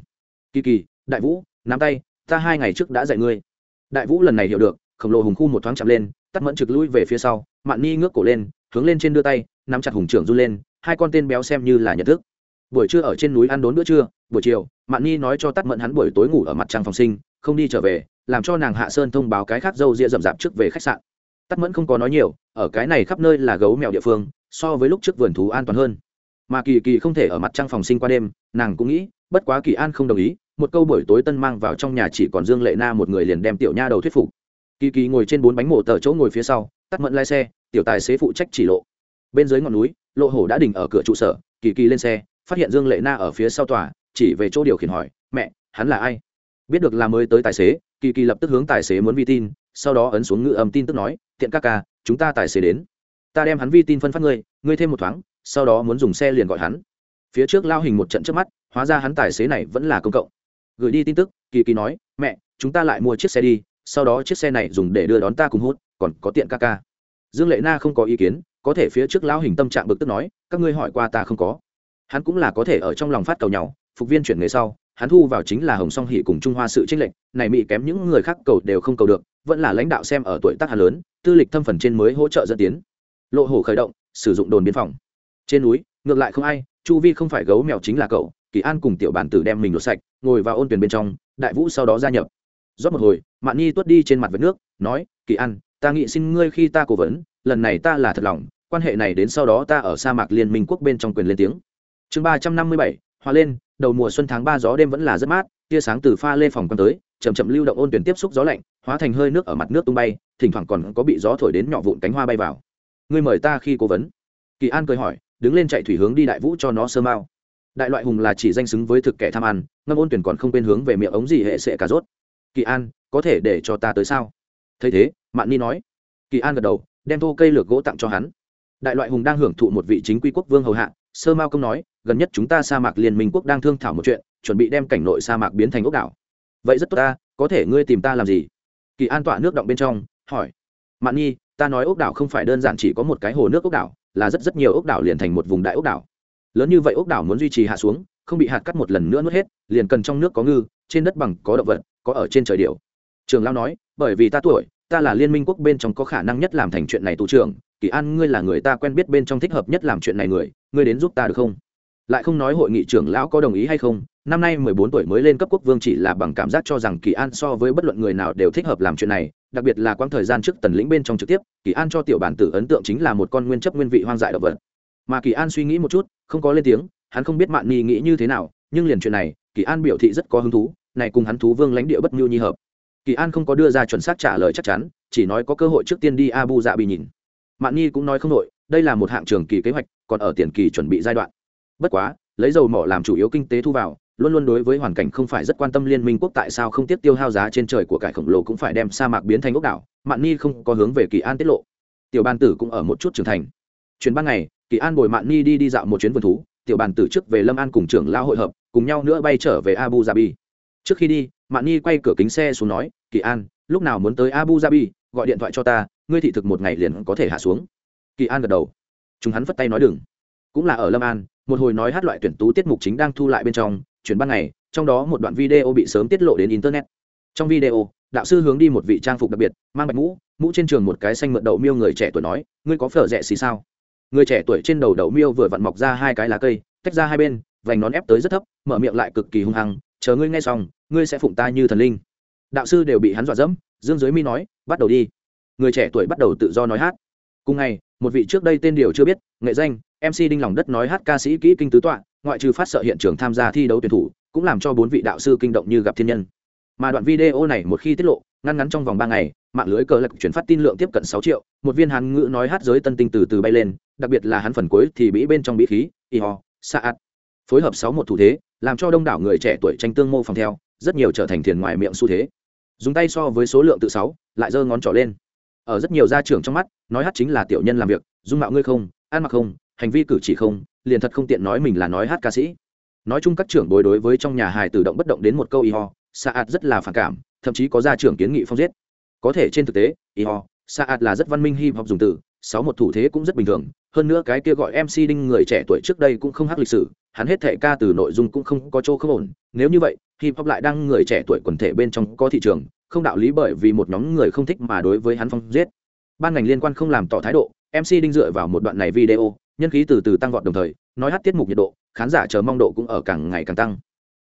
Kỳ kỳ, đại vũ, nắm tay, ta hai ngày trước đã dạy ngươi. Đại vũ lần này hiểu được, khổng lồ hùng khu một thoáng chạm lên, tắt mẫn trực lui về phía sau, mạn ni ngước cổ lên, hướng lên trên đưa tay, nắm chặt hùng trưởng run lên, hai con tên béo xem như là nhận thức. Buổi trưa ở trên núi ăn đốn bữa trưa, buổi chiều, mạn ni nói cho tắt mẫn hắn buổi tối ngủ ở mặt trăng phòng sinh, không đi trở về làm cho nàng hạ sơn thông báo cái khác dâu ria rậm rạp trước về khách sạn. Tắt mẫn không có nói nhiều, ở cái này khắp nơi là gấu mèo địa phương, so với lúc trước vườn thú an toàn hơn. Mà kỳ kỳ không thể ở mặt trăng phòng sinh qua đêm, nàng cũng nghĩ, bất quá kỳ an không đồng ý, một câu buổi tối tân mang vào trong nhà chỉ còn dương lệ na một người liền đem tiểu nha đầu thuyết phục. Kỳ kỳ ngồi trên bốn bánh mổ tờ chỗ ngồi phía sau, tắt mẫn lai xe, tiểu tài xế phụ trách chỉ lộ. Bên dưới ngọn núi, lộ hổ đã đình ở cửa trụ sở, kỳ kỳ lên xe, phát hiện dương lệ na ở phía sau tòa, chỉ về chỗ điều khiển hỏi, mẹ, hắn là ai? Biết được là mới tới tài xế kỳ kỳ lập tức hướng tài xế muốn vi tin, sau đó ấn xuống ngự âm tin tức nói, tiện ca ca, chúng ta tài xế đến. Ta đem hắn vi tin phân phát ngươi ngươi thêm một thoáng, sau đó muốn dùng xe liền gọi hắn. Phía trước lao hình một trận trước mắt, hóa ra hắn tài xế này vẫn là công cộng. Gửi đi tin tức, kỳ kỳ nói, mẹ, chúng ta lại mua chiếc xe đi, sau đó chiếc xe này dùng để đưa đón ta cùng hút còn có tiện ca ca. Dương lệ na không có ý kiến, có thể phía trước lão hình tâm trạng bực tức nói, các ngươi hỏi qua ta không có. Hắn cũng là có thể ở trong lòng phát cầu nhau, phục viên chuyển nghề sau hắn thu vào chính là hồng song hỷ cùng trung hoa sự trinh lệnh này mỹ kém những người khác cầu đều không cầu được, vẫn là lãnh đạo xem ở tuổi tác hà lớn, tư lịch thâm phần trên mới hỗ trợ dẫn tiến. Lộ hổ khởi động, sử dụng đồn biên phòng. Trên núi, ngược lại không ai, chu vi không phải gấu mèo chính là cậu, kỳ an cùng tiểu bản tử đem mình lột sạch, ngồi vào ôn tuyển bên trong, đại vũ sau đó gia nhập. Rót một hồi, mạn nhi tuốt đi trên mặt vết nước, nói, kỳ an, ta nghĩ xin ngươi khi ta cố vấn, lần này ta là thật lòng, quan hệ này đến sau đó ta ở sa mạc liên minh quốc bên trong quyền lên tiếng. Chương ba trăm năm mươi bảy hòa lên, đầu mùa xuân tháng ba gió đêm vẫn là rất mát, tia sáng từ pha lê phòng quăng tới, chậm chậm lưu động ôn tuyển tiếp xúc gió lạnh, hóa thành hơi nước ở mặt nước tung bay, thỉnh thoảng còn có bị gió thổi đến nhỏ vụn cánh hoa bay vào. Ngươi mời ta khi cố vấn. Kỳ an cười hỏi, đứng lên chạy thủy hướng đi đại vũ cho nó sơ mao. Đại loại hùng là chỉ danh xứng với thực kẻ tham ăn, ngâm ôn tuyển còn không quên hướng về miệng ống gì hệ sệ cà rốt. Kỳ an, có thể để cho ta tới sao? Thấy thế, mạn ni nói. Kỳ an gật đầu, đem thô cây lược gỗ tặng cho hắn. Đại loại hùng đang hưởng thụ một vị chính quy quốc vương hầu hạ sơ mao công nói, gần nhất chúng ta sa mạc liên minh quốc đang thương thảo một chuyện, chuẩn bị đem cảnh nội sa mạc biến thành ốc đảo. Vậy rất tốt ta, có thể ngươi tìm ta làm gì? Kỳ an tọa nước động bên trong, hỏi. Mạn nhi, ta nói ốc đảo không phải đơn giản chỉ có một cái hồ nước ốc đảo, là rất rất nhiều ốc đảo liền thành một vùng đại ốc đảo. Lớn như vậy ốc đảo muốn duy trì hạ xuống, không bị hạt cắt một lần nữa nuốt hết, liền cần trong nước có ngư, trên đất bằng có động vật, có ở trên trời điều. trường lao nói, bởi vì ta tuổi, ta là liên minh quốc bên trong có khả năng nhất làm thành chuyện này tù trưởng, kỳ an ngươi là người ta quen biết bên trong thích hợp nhất làm chuyện này người ngươi đến giúp ta được không? Lại không nói hội nghị trưởng lão có đồng ý hay không, năm nay mười bốn tuổi mới lên cấp quốc vương chỉ là bằng cảm giác cho rằng kỳ an so với bất luận người nào đều thích hợp làm chuyện này, đặc biệt là quãng thời gian trước tần lĩnh bên trong trực tiếp, kỳ an cho tiểu bản tử ấn tượng chính là một con nguyên chấp nguyên vị hoang dại động vật. Mà kỳ an suy nghĩ một chút, không có lên tiếng, hắn không biết mạn ni nghĩ như thế nào, nhưng liền chuyện này, kỳ an biểu thị rất có hứng thú, này cùng hắn thú vương lãnh địa bất mưu nhi hợp. Kỳ an không có đưa ra chuẩn xác trả lời chắc chắn, chỉ nói có cơ hội trước tiên đi abu dạ bị nhìn. Mạn nhi cũng nói không nội đây là một hạng trường kỳ kế hoạch, còn ở tiền kỳ chuẩn bị giai đoạn. Bất quá, lấy dầu mỏ làm chủ yếu kinh tế thu vào, luôn luôn đối với hoàn cảnh không phải rất quan tâm liên minh quốc tại sao không tiếp tiêu hao giá trên trời của cải khổng lồ cũng phải đem sa mạc biến thành ốc đảo, mạn ni không có hướng về kỳ an tiết lộ. Tiểu ban tử cũng ở một chút trưởng thành. Chuyến ban ngày, kỳ an bồi mạn ni đi đi dạo một chuyến vườn thú, tiểu bàn tử trước về lâm an cùng trưởng lao hội hợp, cùng nhau nữa bay trở về abu dhabi. Trước khi đi, mạn ni quay cửa kính xe xuống nói, kỳ an, lúc nào muốn tới abu dhabi, gọi điện thoại cho ta, ngươi thị thực một ngày liền có thể hạ xuống kỳ an gật đầu. Chúng hắn vất tay nói đừng. Cũng là ở lâm an, một hồi nói hát loại tuyển tú tiết mục chính đang thu lại bên trong, chuyển ban ngày, trong đó một đoạn video bị sớm tiết lộ đến internet. Trong video, đạo sư hướng đi một vị trang phục đặc biệt, mang bạch mũ mũ trên trường một cái xanh mượn đậu miêu người trẻ tuổi nói, ngươi có phở rẻ xì sao? Người trẻ tuổi trên đầu đậu miêu vừa vặn mọc ra hai cái lá cây, tách ra hai bên, vành nón ép tới rất thấp, mở miệng lại cực kỳ hung hăng, chờ ngươi nghe xong, ngươi sẽ phụng ta như thần linh. Đạo sư đều bị hắn dọa dẫm, dương giới mi nói, bắt đầu đi. Người trẻ tuổi bắt đầu tự do nói hát. Cùng ngày một vị trước đây tên điều chưa biết, nghệ danh mc đinh lòng đất nói hát ca sĩ kỹ kinh tứ tọa, ngoại trừ phát sợ hiện trường tham gia thi đấu tuyển thủ, cũng làm cho bốn vị đạo sư kinh động như gặp thiên nhân. Mà đoạn video này một khi tiết lộ, ngăn ngắn trong vòng ba ngày, mạng lưới cờ lạc chuyển phát tin lượng tiếp cận sáu triệu, một viên hán ngữ nói hát giới tân tinh từ từ bay lên, đặc biệt là hắn phần cuối thì bị bên trong bí khí, y ho, sa ạt, phối hợp sáu một thủ thế, làm cho đông đảo người trẻ tuổi tranh tương mô phòng theo, rất nhiều trở thành thiền ngoài miệng xu thế. Dùng tay so với số lượng tự sáu, lại giơ ngón trỏ lên ở rất nhiều gia trưởng trong mắt, nói hát chính là tiểu nhân làm việc, dung mạo ngươi không, ăn mặc không, hành vi cử chỉ không, liền thật không tiện nói mình là nói hát ca sĩ. Nói chung các trưởng bối đối với trong nhà hài tự động bất động đến một câu y ho sa ạt rất là phản cảm, thậm chí có gia trưởng kiến nghị phong giết. Có thể trên thực tế, y ho sa ạt là rất văn minh hip hop dùng từ, sáu một thủ thế cũng rất bình thường, hơn nữa cái kia gọi mc đinh người trẻ tuổi trước đây cũng không hát lịch sử, hắn hết thể ca từ nội dung cũng không có chỗ không ổn, nếu như vậy, hip hop lại đang người trẻ tuổi quần thể bên trong có thị trường không đạo lý bởi vì một nhóm người không thích mà đối với hắn phong giết. Ban ngành liên quan không làm tỏ thái độ mc đinh dựa vào một đoạn này video, nhân khí từ từ tăng vọt đồng thời, nói hát tiết mục nhiệt độ, khán giả chờ mong độ cũng ở càng ngày càng tăng.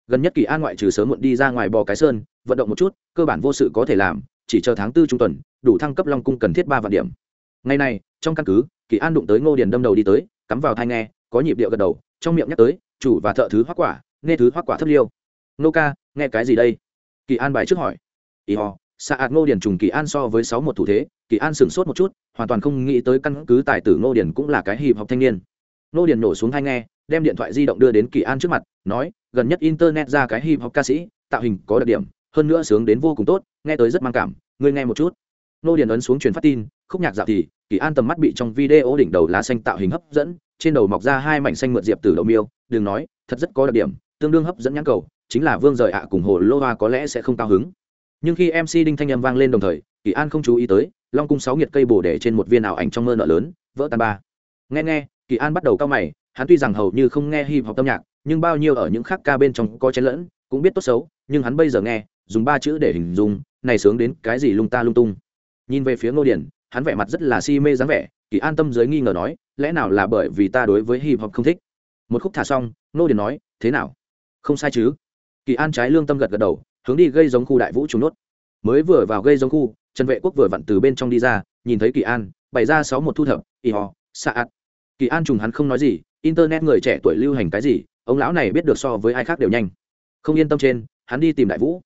Gần nhất kỳ an ngoại trừ sớm muộn đi ra ngoài bò cái sơn, vận động một chút, cơ bản vô sự có thể làm, chỉ chờ tháng tư trung tuần, đủ thăng cấp long cung cần thiết ba vạn điểm. Ngày này, trong căn cứ, kỳ an đụng tới ngô điền đâm đầu đi tới, cắm vào thai nghe, có nhịp điệu gật đầu, trong miệng nhắc tới, chủ và thợ thứ hoắc quả, nghe thứ hoắc quả thất liêu. Nô ca, nghe cái gì đây? Kỳ an bài trước hỏi y ho xạ ạt ngô điền trùng kỳ an so với sáu một thủ thế, kỳ an sửng sốt một chút, hoàn toàn không nghĩ tới căn cứ tài tử ngô điền cũng là cái hiệp học thanh niên. Ngô điền nổ xuống hai nghe, đem điện thoại di động đưa đến kỳ an trước mặt, nói, gần nhất internet ra cái hiệp học ca sĩ, tạo hình có đặc điểm, hơn nữa sướng đến vô cùng tốt, nghe tới rất mang cảm, ngươi nghe một chút. Ngô điền ấn xuống truyền phát tin, khúc nhạc dạo thì, kỳ an tầm mắt bị trong video đỉnh đầu lá xanh tạo hình hấp dẫn, trên đầu mọc ra hai mảnh xanh mượn diệp từ đậu miêu, đừng nói, thật rất có đặc điểm, tương đương hấp dẫn nhãn cầu, chính là vương rời ạ cùng hồ lô hoa có lẽ sẽ không cao hứng nhưng khi mc đinh thanh âm vang lên đồng thời, kỳ an không chú ý tới, long cung sáu nghiệt cây bổ để trên một viên ảo ảnh trong mơ nợ lớn, vỡ tan ba. Nghe nghe, kỳ an bắt đầu cao mày, hắn tuy rằng hầu như không nghe hip hop âm nhạc, nhưng bao nhiêu ở những khác ca bên trong có chén lẫn, cũng biết tốt xấu, nhưng hắn bây giờ nghe, dùng ba chữ để hình dung, này sướng đến cái gì lung ta lung tung. Nhìn về phía ngô điển, hắn vẻ mặt rất là si mê dáng vẻ, kỳ an tâm giới nghi ngờ nói, lẽ nào là bởi vì ta đối với hip hop không thích? Một khúc thả xong, ngô điển nói, thế nào? Không sai chứ. Kỳ an trái lương tâm gật gật đầu hướng đi gây giống khu đại vũ trùng nốt. Mới vừa vào gây giống khu, trần vệ quốc vừa vặn từ bên trong đi ra, nhìn thấy kỳ an, bày ra sáu một thu thập, y ho, xạ ạt. Kỳ an trùng hắn không nói gì, internet người trẻ tuổi lưu hành cái gì, ông lão này biết được so với ai khác đều nhanh. Không yên tâm trên, hắn đi tìm đại vũ.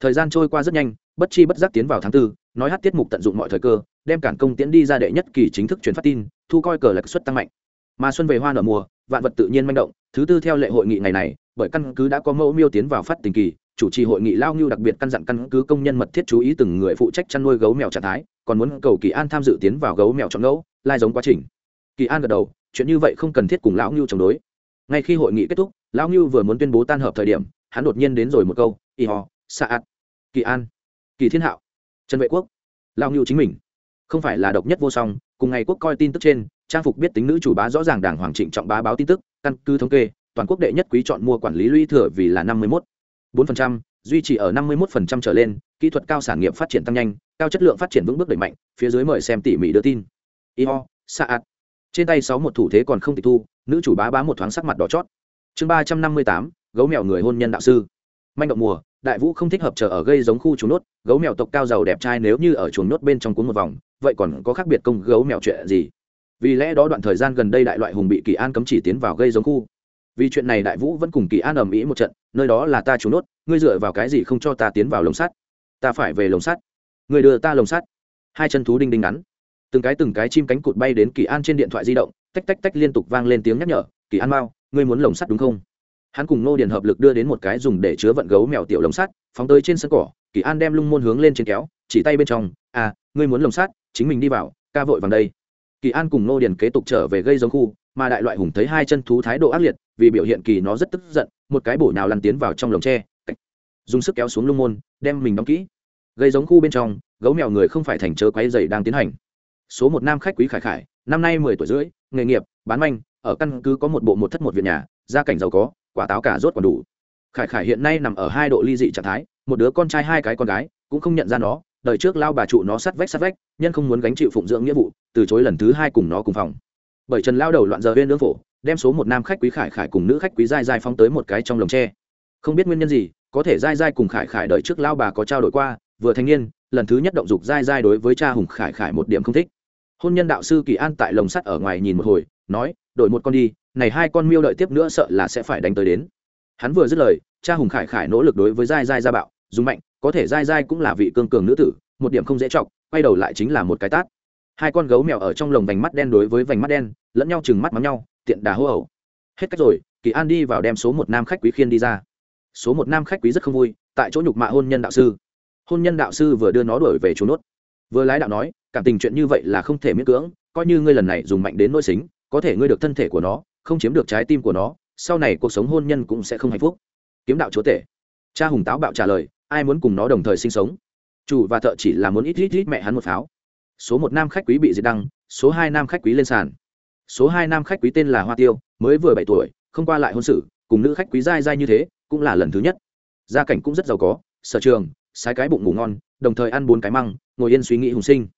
Thời gian trôi qua rất nhanh, bất chi bất giác tiến vào tháng tư, nói hát tiết mục tận dụng mọi thời cơ, đem cản công tiến đi ra đệ nhất kỳ chính thức truyền phát tin, thu coi cờ lạc suất tăng mạnh. Mà xuân về hoa nở mùa, vạn vật tự nhiên manh động, thứ tư theo lệ hội nghị ngày này, bởi căn cứ đã có mẫu miêu tiến vào phát tình kỳ chủ trì hội nghị lao ngưu đặc biệt căn dặn căn cứ công nhân mật thiết chú ý từng người phụ trách chăn nuôi gấu mèo trạng thái, còn muốn cầu kỳ an tham dự tiến vào gấu mèo chọn ngẫu lai giống quá trình. Kỳ an gật đầu, chuyện như vậy không cần thiết cùng lão ngưu chống đối. Ngay khi hội nghị kết thúc, lão ngưu vừa muốn tuyên bố tan hợp thời điểm, hắn đột nhiên đến rồi một câu y hò sa ạt. Kỳ an. Kỳ thiên hạo. Trần vệ quốc. Lão ngưu chính mình. Không phải là độc nhất vô song, cùng ngày quốc coi tin tức trên, trang phục biết tính nữ chủ bá rõ ràng đảng hoàng trịnh trọng bá báo tin tức, căn cứ thống kê, toàn quốc đệ nhất quý chọn mua quản lý lũy thừa vì là năm mươi mốt. 4%, duy trì ở 51% trở lên, kỹ thuật cao sản nghiệp phát triển tăng nhanh, cao chất lượng phát triển vững bước đẩy mạnh, phía dưới mời xem tỉ mỉ đưa tin. Iho, Saat. Trên tay 6 một thủ thế còn không tịch thu, nữ chủ bá bá một thoáng sắc mặt đỏ chót. Chương 358, gấu mèo người hôn nhân đạo sư. Manh động mùa, đại vũ không thích hợp chờ ở gây giống khu chuồng nốt, gấu mèo tộc cao giàu đẹp trai nếu như ở chuồng nốt bên trong cuốn một vòng, vậy còn có khác biệt công gấu mèo chuyện gì? Vì lẽ đó đoạn thời gian gần đây đại loại hùng bị Kỳ An cấm chỉ tiến vào gây giống khu, vì chuyện này đại vũ vẫn cùng kỳ an ầm ĩ một trận, nơi đó là ta trốn nốt, ngươi dựa vào cái gì không cho ta tiến vào lồng sắt? Ta phải về lồng sắt. Người đưa ta lồng sắt. Hai chân thú đinh đinh ngắn. Từng cái từng cái chim cánh cụt bay đến kỳ an trên điện thoại di động, tách tách tách liên tục vang lên tiếng nhắc nhở, kỳ an mao ngươi muốn lồng sắt đúng không? Hắn cùng nô điền hợp lực đưa đến một cái dùng để chứa vận gấu mèo tiểu lồng sắt, phóng tới trên sân cỏ, kỳ an đem lung môn hướng lên trên kéo, chỉ tay bên trong à ngươi muốn lồng sắt, chính mình đi vào, ca vội vàng đây. Kỳ an cùng nô điền kế tục trở về gây giống khu mà đại loại hùng thấy hai chân thú thái độ ác liệt, vì biểu hiện kỳ nó rất tức giận, một cái bổ nào lăn tiến vào trong lồng tre dùng sức kéo xuống lung môn, đem mình đóng kỹ. Gây giống khu bên trong, gấu mèo người không phải thành chớ quấy dày đang tiến hành. Số một nam khách quý khải khải, năm nay mười tuổi rưỡi, nghề nghiệp, bán manh, ở căn cứ có một bộ một thất một viện nhà, gia cảnh giàu có, quả táo cả rốt còn đủ. Khải khải hiện nay nằm ở hai độ ly dị trạng thái, một đứa con trai hai cái con gái, cũng không nhận ra nó, đời trước lao bà trụ nó sát vách sát vách, nhân không muốn gánh chịu phụng dưỡng nghĩa vụ, từ chối lần thứ hai cùng nó cùng phòng bởi trần lao đầu loạn giờ viên lưỡng phổ, đem số một nam khách quý khải khải cùng nữ khách quý dai dai phóng tới một cái trong lồng tre. Không biết nguyên nhân gì, có thể dai dai cùng khải khải đợi trước lao bà có trao đổi qua, vừa thanh niên, lần thứ nhất động dục dai dai đối với cha hùng khải khải một điểm không thích. Hôn nhân đạo sư kỳ an tại lồng sắt ở ngoài nhìn một hồi, nói, đổi một con đi, này hai con miêu đợi tiếp nữa sợ là sẽ phải đánh tới đến. Hắn vừa dứt lời, cha hùng khải khải nỗ lực đối với dai dai ra bạo, dùng mạnh, có thể dai dai cũng là vị cương cường nữ tử, một điểm không dễ chọc, quay đầu lại chính là một cái tát. Hai con gấu mèo ở trong lồng vành mắt đen đối với vành mắt đen lẫn nhau chừng mắt mắm nhau, tiện đà hô ẩu hết cách rồi, kỳ an đi vào đem số một nam khách quý khiên đi ra. Số một nam khách quý rất không vui, tại chỗ nhục mạ hôn nhân đạo sư. Hôn nhân đạo sư vừa đưa nó đuổi về chú nốt. Vừa lái đạo nói, cảm tình chuyện như vậy là không thể miễn cưỡng, coi như ngươi lần này dùng mạnh đến nỗi xính, có thể ngươi được thân thể của nó, không chiếm được trái tim của nó, sau này cuộc sống hôn nhân cũng sẽ không hạnh phúc. Kiếm đạo chúa tể. Cha hùng táo bạo trả lời, ai muốn cùng nó đồng thời sinh sống? Chủ và thợ chỉ là muốn ít ít ít mẹ hắn một pháo. Số một nam khách quý bị diệt đăng, số hai nam khách quý lên sàn số hai nam khách quý tên là hoa tiêu, mới vừa bảy tuổi, không qua lại hôn sự, cùng nữ khách quý dai dai như thế, cũng là lần thứ nhất. Gia cảnh cũng rất giàu có, sở trường, sái cái bụng ngủ ngon, đồng thời ăn bốn cái măng, ngồi yên suy nghĩ hùng sinh.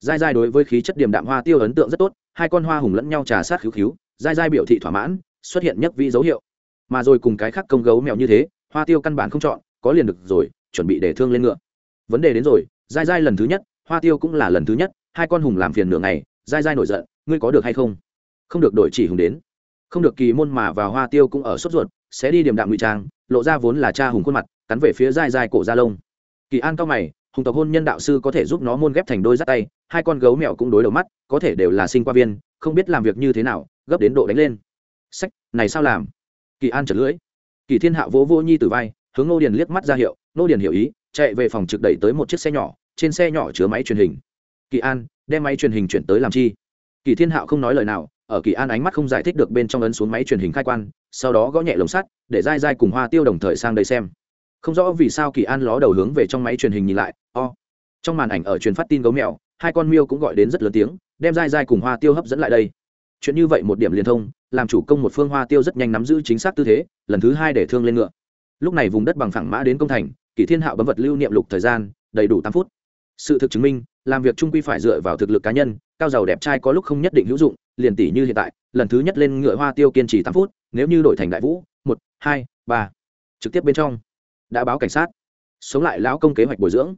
Dai dai đối với khí chất điềm đạm hoa tiêu ấn tượng rất tốt, hai con hoa hùng lẫn nhau trà sát khíu khíu, dai dai biểu thị thỏa mãn, xuất hiện nhất vi dấu hiệu. Mà rồi cùng cái khác công gấu mèo như thế, hoa tiêu căn bản không chọn, có liền được rồi, chuẩn bị để thương lên ngựa. Vấn đề đến rồi, dai dai lần thứ nhất, hoa tiêu cũng là lần thứ nhất, hai con hùng làm phiền nửa ngày, dai dai nổi giận, ngươi có được hay không? Không được đổi chỉ hùng đến. Không được kỳ môn mà vào hoa tiêu cũng ở sốt ruột, sẽ đi điểm đạm ngụy trang, lộ ra vốn là cha hùng khuôn mặt, cắn về phía dai dai cổ da lông. Kỳ an cao mày, hùng tộc hôn nhân đạo sư có thể giúp nó môn ghép thành đôi dắt tay, hai con gấu mèo cũng đối đầu mắt, có thể đều là sinh qua viên, không biết làm việc như thế nào, gấp đến độ đánh lên. Sách, này sao làm? Kỳ an chật lưỡi. Kỳ thiên hạ vỗ vô nhi từ vai, hướng nô điền liếc mắt ra hiệu nô điền hiểu ý, chạy về phòng trực đẩy tới một chiếc xe nhỏ, trên xe nhỏ chứa máy truyền hình. Kỳ an, đem máy truyền hình chuyển tới làm chi? Kỳ thiên hạo không nói lời nào ở kỳ an ánh mắt không giải thích được bên trong ấn xuống máy truyền hình khai quan, sau đó gõ nhẹ lồng sắt, để dai dai cùng hoa tiêu đồng thời sang đây xem. Không rõ vì sao kỳ an ló đầu hướng về trong máy truyền hình nhìn lại, o、oh. trong màn ảnh ở truyền phát tin gấu mèo, hai con miêu cũng gọi đến rất lớn tiếng, đem dai dai cùng hoa tiêu hấp dẫn lại đây. Chuyện như vậy một điểm liên thông, làm chủ công một phương hoa tiêu rất nhanh nắm giữ chính xác tư thế, lần thứ hai để thương lên ngựa. Lúc này vùng đất bằng phẳng mã đến công thành kỷ thiên hạo bấm vật lưu niệm lục thời gian, đầy đủ tám phút. Sự thực chứng minh, làm việc trung quy phải dựa vào thực lực cá nhân, cao giàu đẹp trai có lúc không nhất định hữu dụng liền tỷ như hiện tại, lần thứ nhất lên ngựa hoa tiêu kiên trì tám phút, nếu như đổi thành đại vũ, một, hai, ba, trực tiếp bên trong, đã báo cảnh sát. Sống lại lão công kế hoạch bồi dưỡng.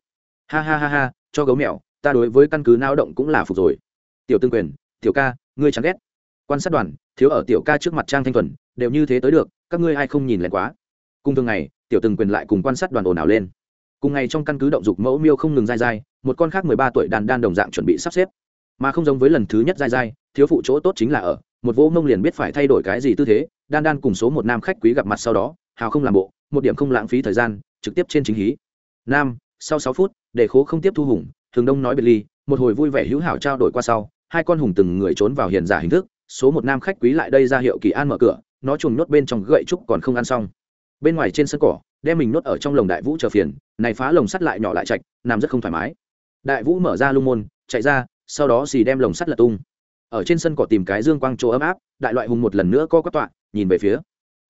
Ha ha ha ha, cho gấu mèo, ta đối với căn cứ lao động cũng là phục rồi. Tiểu tương quyền, tiểu ca, ngươi chẳng ghét. Quan sát đoàn, thiếu ở tiểu ca trước mặt trang thanh thuần, đều như thế tới được, các ngươi ai không nhìn lén quá. Cùng thường ngày, tiểu từng quyền lại cùng quan sát đoàn ồn ào lên. Cùng ngày trong căn cứ động dục mẫu miêu không ngừng dai dai, một con khác mười ba tuổi đàn đan đồng dạng chuẩn bị sắp xếp mà không giống với lần thứ nhất dai dai thiếu phụ chỗ tốt chính là ở, một vô mông liền biết phải thay đổi cái gì tư thế, đan đan cùng số một nam khách quý gặp mặt sau đó, hào không làm bộ, một điểm không lãng phí thời gian, trực tiếp trên chính hí. Nam, sau sáu phút, để khố không tiếp thu hùng, thường đông nói biệt ly, một hồi vui vẻ hữu hảo trao đổi qua sau, hai con hùng từng người trốn vào hiền giả hình thức, số một nam khách quý lại đây ra hiệu kỳ an mở cửa, nó chuồng nhốt bên trong gậy trúc còn không ăn xong. Bên ngoài trên sân cỏ, đem mình nhốt ở trong lồng đại vũ chờ phiền, này phá lồng sắt lại nhỏ lại chạch, nằm rất không thoải mái. Đại vũ mở ra lung môn, chạy ra sau đó xì đem lồng sắt lật tung. Ở trên sân cỏ tìm cái dương quang chỗ ấm áp, đại loại hùng một lần nữa co quắp tọa, nhìn về phía.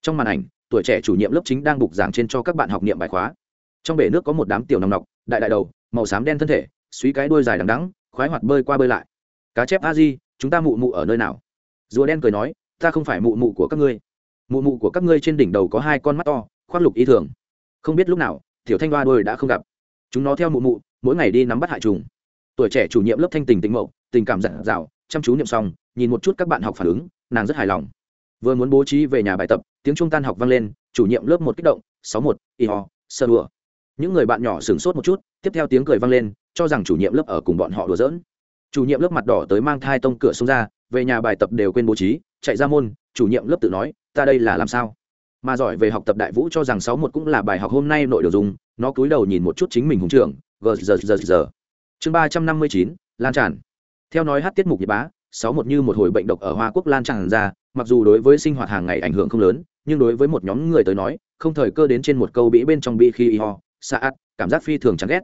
Trong màn ảnh, tuổi trẻ chủ nhiệm lớp chính đang bục giảng trên cho các bạn học niệm bài khóa. Trong bể nước có một đám tiểu nòng nọc, đại đại đầu, màu xám đen thân thể, suy cái đuôi dài đằng đắng khoái hoạt bơi qua bơi lại. Cá chép a di, chúng ta mụ mụ ở nơi nào? Rùa đen cười nói, ta không phải mụ mụ của các ngươi. Mụ mụ của các ngươi trên đỉnh đầu có hai con mắt to, khoác lục ý thường. Không biết lúc nào, tiểu thanh hoa đôi đã không gặp. Chúng nó theo mụ mụ, mỗi ngày đi nắm bắt hại trùng tuổi trẻ chủ nhiệm lớp thanh tình tính mậu tình cảm giản dạo chăm chú niệm xong nhìn một chút các bạn học phản ứng, nàng rất hài lòng. Vừa muốn bố trí về nhà bài tập, tiếng trung tan học vang lên, chủ nhiệm lớp một kích động, sáu một, y ho, sơ đùa. Những người bạn nhỏ sửng sốt một chút, tiếp theo tiếng cười vang lên, cho rằng chủ nhiệm lớp ở cùng bọn họ đùa giỡn. Chủ nhiệm lớp mặt đỏ tới mang thai tông cửa xông ra, về nhà bài tập đều quên bố trí, chạy ra môn, chủ nhiệm lớp tự nói, ta đây là làm sao? Mà giỏi về học tập đại vũ cho rằng sáu một cũng là bài học hôm nay nội đồ dùng, nó cúi đầu nhìn một chút chính mình hùng trưởng, gờ giờ giờ giờ chương ba trăm năm mươi chín lan tràn. Theo nói hát tiết mục nhật bá sáu một như một hồi bệnh độc ở hoa quốc lan tràn ra mặc dù đối với sinh hoạt hàng ngày ảnh hưởng không lớn nhưng đối với một nhóm người tới nói không thời cơ đến trên một câu bĩ bên trong bị khi y ho xa ạt cảm giác phi thường chán ghét.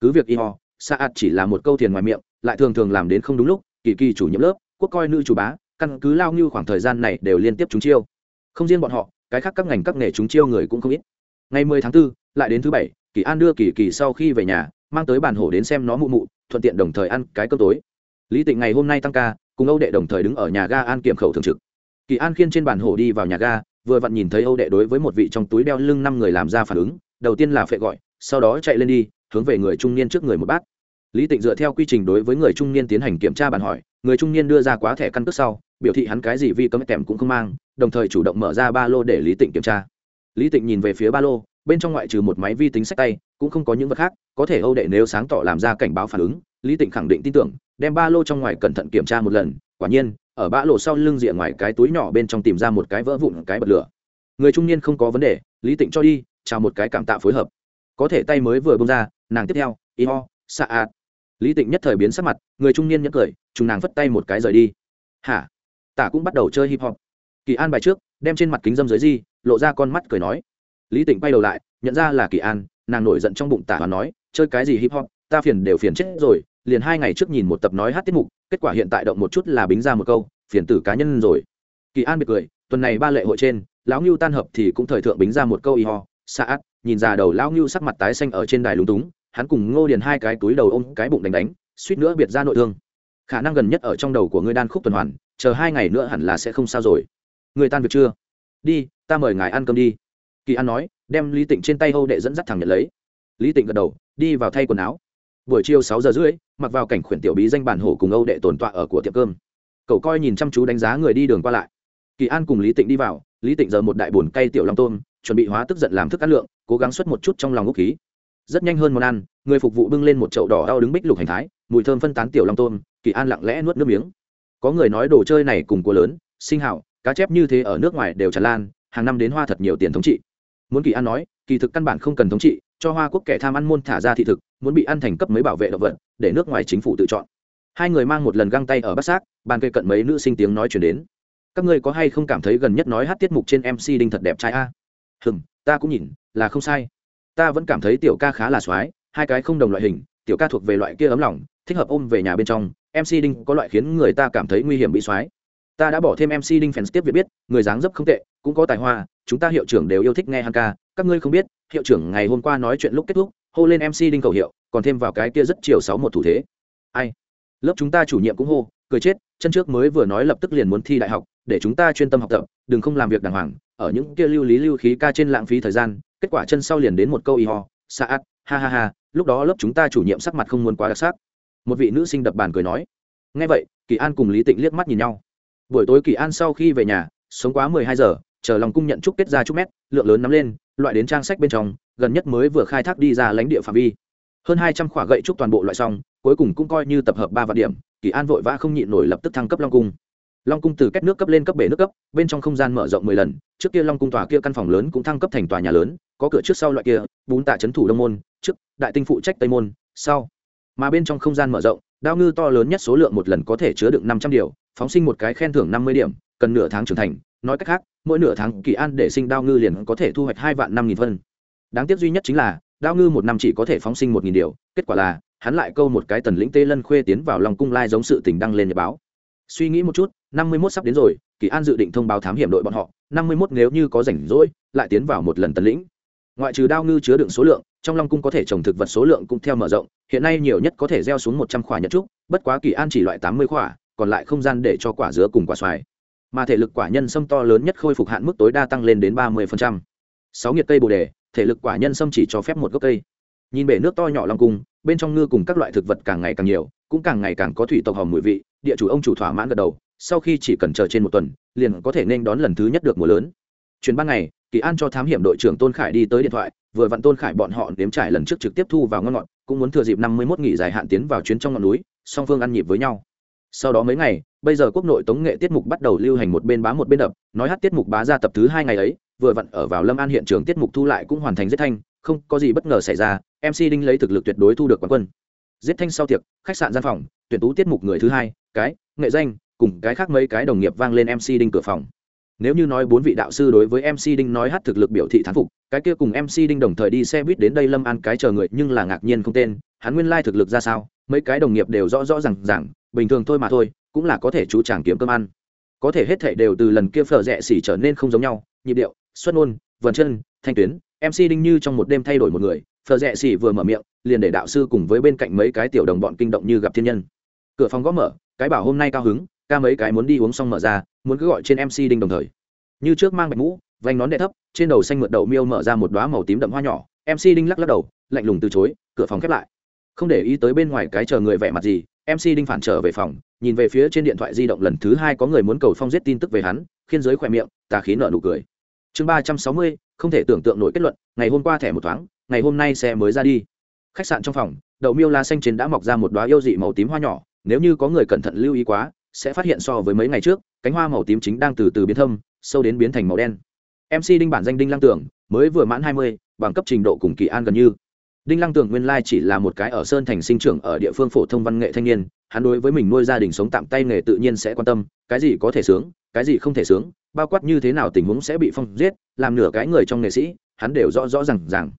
Cứ việc y ho xa ạt chỉ là một câu thiền ngoài miệng lại thường thường làm đến không đúng lúc kỳ kỳ chủ nhiệm lớp quốc coi nữ chủ bá căn cứ lao như khoảng thời gian này đều liên tiếp trúng chiêu. Không riêng bọn họ cái khác các ngành các nghề trúng chiêu người cũng không ít. Ngày mười tháng 4, lại đến thứ bảy kỳ an đưa kỳ kỳ sau khi về nhà mang tới bàn hổ đến xem nó mụ mụ, thuận tiện đồng thời ăn cái cơm tối. Lý tịnh ngày hôm nay tăng ca, cùng âu đệ đồng thời đứng ở nhà ga an kiểm khẩu thường trực. Kỳ an khiên trên bàn hổ đi vào nhà ga, vừa vặn nhìn thấy âu đệ đối với một vị trong túi đeo lưng năm người làm ra phản ứng, đầu tiên là phệ gọi, sau đó chạy lên đi, hướng về người trung niên trước người một bát lý tịnh dựa theo quy trình đối với người trung niên tiến hành kiểm tra bàn hỏi, người trung niên đưa ra quá thẻ căn cước sau, biểu thị hắn cái gì vi cấm kèm cũng không mang, đồng thời chủ động mở ra ba lô để lý tịnh kiểm tra. Lý tịnh nhìn về phía ba lô bên trong ngoại trừ một máy vi tính sách tay, cũng không có những vật khác, có thể âu đệ nếu sáng tỏ làm ra cảnh báo phản ứng, lý tịnh khẳng định tin tưởng, đem ba lô trong ngoài cẩn thận kiểm tra một lần, quả nhiên, ở ba lô sau lưng rìa ngoài cái túi nhỏ bên trong tìm ra một cái vỡ vụn, cái bật lửa. Người trung niên không có vấn đề, lý tịnh cho đi, chào một cái cảm tạ phối hợp. Có thể tay mới vừa bông ra, nàng tiếp theo, y ho, xạ ạ. Lý tịnh nhất thời biến sắc mặt, người trung niên nhẫn cười, chúng nàng vất tay một cái rời đi. Hả? Tả cũng bắt đầu chơi hip hop. Kỳ an bài trước, đem trên mặt kính dâm dưới di lộ ra con mắt cười nói lý tịnh bay đầu lại, nhận ra là kỳ an, nàng nổi giận trong bụng tả và nói, chơi cái gì hip hop, ta phiền đều phiền chết rồi, liền hai ngày trước nhìn một tập nói hát tiết mục, kết quả hiện tại động một chút là bính ra một câu, phiền tử cá nhân rồi. Kỳ an biệt cười, tuần này ba lệ hội trên, lão ngưu tan hợp thì cũng thời thượng bính ra một câu y ho, xa ác nhìn ra đầu lão ngưu sắc mặt tái xanh ở trên đài lúng túng, hắn cùng ngô điền hai cái túi đầu ôm cái bụng đánh đánh, suýt nữa biệt ra nội thương. Khả năng gần nhất ở trong đầu của ngươi đan khúc tuần hoàn, chờ hai ngày nữa hẳn là sẽ không sao rồi. Người tan việc chưa? Đi, ta mời ngài ăn cơm đi kỳ an nói, đem lý tịnh trên tay hâu đệ dẫn dắt thằng nhận lấy. Lý tịnh gật đầu, đi vào thay quần áo. Buổi chiều sáu giờ rưỡi, mặc vào cảnh khuyển tiểu bí danh bản hổ cùng âu đệ tồn tọa ở của tiệm cơm. Cậu coi nhìn chăm chú đánh giá người đi đường qua lại. Kỳ an cùng lý tịnh đi vào, lý tịnh giờ một đại bồn cây tiểu long tôm, chuẩn bị hóa tức giận làm thức ăn lượng, cố gắng xuất một chút trong lòng ốc khí. Rất nhanh hơn món ăn, người phục vụ bưng lên một chậu đỏ đau đứng bích lục hành thái, mùi thơm phân tán tiểu long tôm, kỳ an lặng lẽ nuốt nước miếng. Có người nói đồ chơi này cùng cua lớn, sinh hảo, cá chép như thế ở nước ngoài đều tràn lan, hàng năm đến hoa thật nhiều tiền thống trị muốn kỳ an nói, kỳ thực căn bản không cần thống trị, cho hoa quốc kẻ tham ăn môn thả ra thị thực, muốn bị ăn thành cấp mấy bảo vệ động vật, để nước ngoài chính phủ tự chọn. Hai người mang một lần găng tay ở bát xác, bàn cây cận mấy nữ sinh tiếng nói chuyển đến. Các ngươi có hay không cảm thấy gần nhất nói hát tiết mục trên mc đinh thật đẹp trai a? Hừm, ta cũng nhìn, là không sai. Ta vẫn cảm thấy tiểu ca khá là soái, hai cái không đồng loại hình, tiểu ca thuộc về loại kia ấm lòng, thích hợp ôm về nhà bên trong. Mc đinh có loại khiến người ta cảm thấy nguy hiểm bị soái ta đã bỏ thêm mc đinh fans tiếp việc biết, người dáng dấp không tệ, cũng có tài hoa, chúng ta hiệu trưởng đều yêu thích nghe hắn ca, các ngươi không biết, hiệu trưởng ngày hôm qua nói chuyện lúc kết thúc, hô lên mc đinh cầu hiệu, còn thêm vào cái kia rất chiều sáu một thủ thế. Ai? Lớp chúng ta chủ nhiệm cũng hô, cười chết, chân trước mới vừa nói lập tức liền muốn thi đại học, để chúng ta chuyên tâm học tập, đừng không làm việc đàng hoàng, ở những kia lưu lý lưu khí ca trên lãng phí thời gian, kết quả chân sau liền đến một câu y ho xa át, ha ha ha, lúc đó lớp chúng ta chủ nhiệm sắc mặt không muốn quá đặc sắc. Một vị nữ sinh đập bàn cười nói ngay vậy, kỳ an cùng lý tịnh liếc mắt nhìn nhau buổi tối kỳ an sau khi về nhà, sống quá mười hai giờ, chờ lòng cung nhận trúc kết ra trúc mét, lượng lớn nắm lên, loại đến trang sách bên trong, gần nhất mới vừa khai thác đi ra lãnh địa phạm vi. Hơn hai trăm khỏa gậy trúc toàn bộ loại xong, cuối cùng cũng coi như tập hợp ba vạn điểm, kỳ an vội vã không nhịn nổi lập tức thăng cấp long cung. Long cung từ kết nước cấp lên cấp bể nước cấp, bên trong không gian mở rộng mười lần, trước kia long cung tòa kia căn phòng lớn cũng thăng cấp thành tòa nhà lớn, có cửa trước sau loại kia, bún tạ trấn thủ đông môn, trước, đại tinh phụ trách tây môn, sau. Mà bên trong không gian mở rộng, đao ngư to lớn nhất số lượng một lần có thể chứa được năm trăm điều phóng sinh một cái khen thưởng năm mươi điểm, cần nửa tháng trưởng thành. Nói cách khác, mỗi nửa tháng kỳ an để sinh đao ngư liền có thể thu hoạch hai vạn năm nghìn phân. Đáng tiếc duy nhất chính là, đao ngư một năm chỉ có thể phóng sinh một nghìn điều, kết quả là, hắn lại câu một cái tần lĩnh tê lân khuê tiến vào lòng cung lai giống sự tình đăng lên nhật báo. Suy nghĩ một chút, năm mươi mốt sắp đến rồi, kỳ an dự định thông báo thám hiểm đội bọn họ. Năm mươi mốt nếu như có rảnh rỗi, lại tiến vào một lần tần lĩnh. Ngoại trừ đao ngư chứa đựng số lượng, trong long cung có thể trồng thực vật số lượng cũng theo mở rộng, hiện nay nhiều nhất có thể gieo xuống một trăm khỏa nhật trúc, bất quá kỳ an chỉ loại tám mươi khỏa còn lại không gian để cho quả dứa cùng quả xoài. Mà thể lực quả nhân sâm to lớn nhất khôi phục hạn mức tối đa tăng lên đến ba mươi sáu nhiệt cây bồ đề, thể lực quả nhân sâm chỉ cho phép một gốc cây. Nhìn bể nước to nhỏ long cung, bên trong ngư cùng các loại thực vật càng ngày càng nhiều, cũng càng ngày càng có thủy tộc hòm mùi vị, địa chủ ông chủ thỏa mãn gật đầu, sau khi chỉ cần chờ trên một tuần, liền có thể nên đón lần thứ nhất được mùa lớn. Chuyến ban ngày, kỳ an cho thám hiểm đội trưởng tôn khải đi tới điện thoại, vừa vặn tôn khải bọn họ nếm trải lần trước trực tiếp thu vào ngon ngọt, cũng muốn thừa dịp năm mươi mốt nghỉ dài hạn tiến vào chuyến trong ngọn núi, song phương ăn nhịp với nhau sau đó mấy ngày, bây giờ quốc nội tống nghệ tiết mục bắt đầu lưu hành một bên bá một bên đập, nói hát tiết mục bá ra tập thứ hai ngày ấy, vừa vặn ở vào lâm an hiện trường tiết mục thu lại cũng hoàn thành giết thanh, không có gì bất ngờ xảy ra mc đinh lấy thực lực tuyệt đối thu được quán quân. Giết thanh sau tiệc, khách sạn gian phòng, tuyển tú tiết mục người thứ hai, cái, nghệ danh, cùng cái khác mấy cái đồng nghiệp vang lên mc đinh cửa phòng. Nếu như nói bốn vị đạo sư đối với mc đinh nói hát thực lực biểu thị thán phục, cái kia cùng mc đinh đồng thời đi xe buýt đến đây lâm an cái chờ người nhưng là ngạc nhiên không tên, hắn nguyên lai thực lực ra sao, mấy cái đồng nghiệp đều rõ rõ r à n g rằng bình thường thôi mà thôi cũng là có thể chú chàng kiếm cơm ăn. Có thể hết thảy đều từ lần kia phở rẽ xỉ trở nên không giống nhau nhịp điệu xuất ôn, vần chân thanh tuyến mc đinh như trong một đêm thay đổi một người phở rẽ xỉ vừa mở miệng liền để đạo sư cùng với bên cạnh mấy cái tiểu đồng bọn kinh động như gặp thiên nhân. Cửa phòng gõ mở cái bảo hôm nay cao hứng ca mấy cái muốn đi uống xong mở ra muốn cứ gọi trên mc đinh đồng thời. Như trước mang bạch mũ vành nón đệ thấp trên đầu xanh mượt đậu miêu mở ra một đoá màu tím đậm hoa nhỏ mc đinh lắc lắc đầu lạnh lùng từ chối cửa phòng khép lại. Không để ý tới bên ngoài cái chờ người vẻ mặt gì mc đinh phản trở về phòng, nhìn về phía trên điện thoại di động lần thứ hai có người muốn cầu phong giết tin tức về hắn, khiên giới khỏe miệng, tà khí nợ nụ cười. Chương ba trăm sáu mươi, không thể tưởng tượng nổi kết luận, ngày hôm qua thẻ một thoáng, ngày hôm nay xe mới ra đi. Khách sạn trong phòng, đậu miêu la xanh trên đã mọc ra một đoá yêu dị màu tím hoa nhỏ, nếu như có người cẩn thận lưu ý quá, sẽ phát hiện so với mấy ngày trước, cánh hoa màu tím chính đang từ từ biến thâm, sâu đến biến thành màu đen. Mc đinh bản danh đinh lăng tưởng, mới vừa mãn hai mươi, bằng cấp trình độ cùng kỳ an gần như đinh lăng tưởng nguyên lai chỉ là một cái ở sơn thành sinh trưởng ở địa phương phổ thông văn nghệ thanh niên, hắn đối với mình nuôi gia đình sống tạm tay nghề tự nhiên sẽ quan tâm, cái gì có thể sướng, cái gì không thể sướng, bao quát như thế nào tình huống sẽ bị phong giết, làm nửa cái người trong nghệ sĩ, hắn đều rõ rõ rằng rằng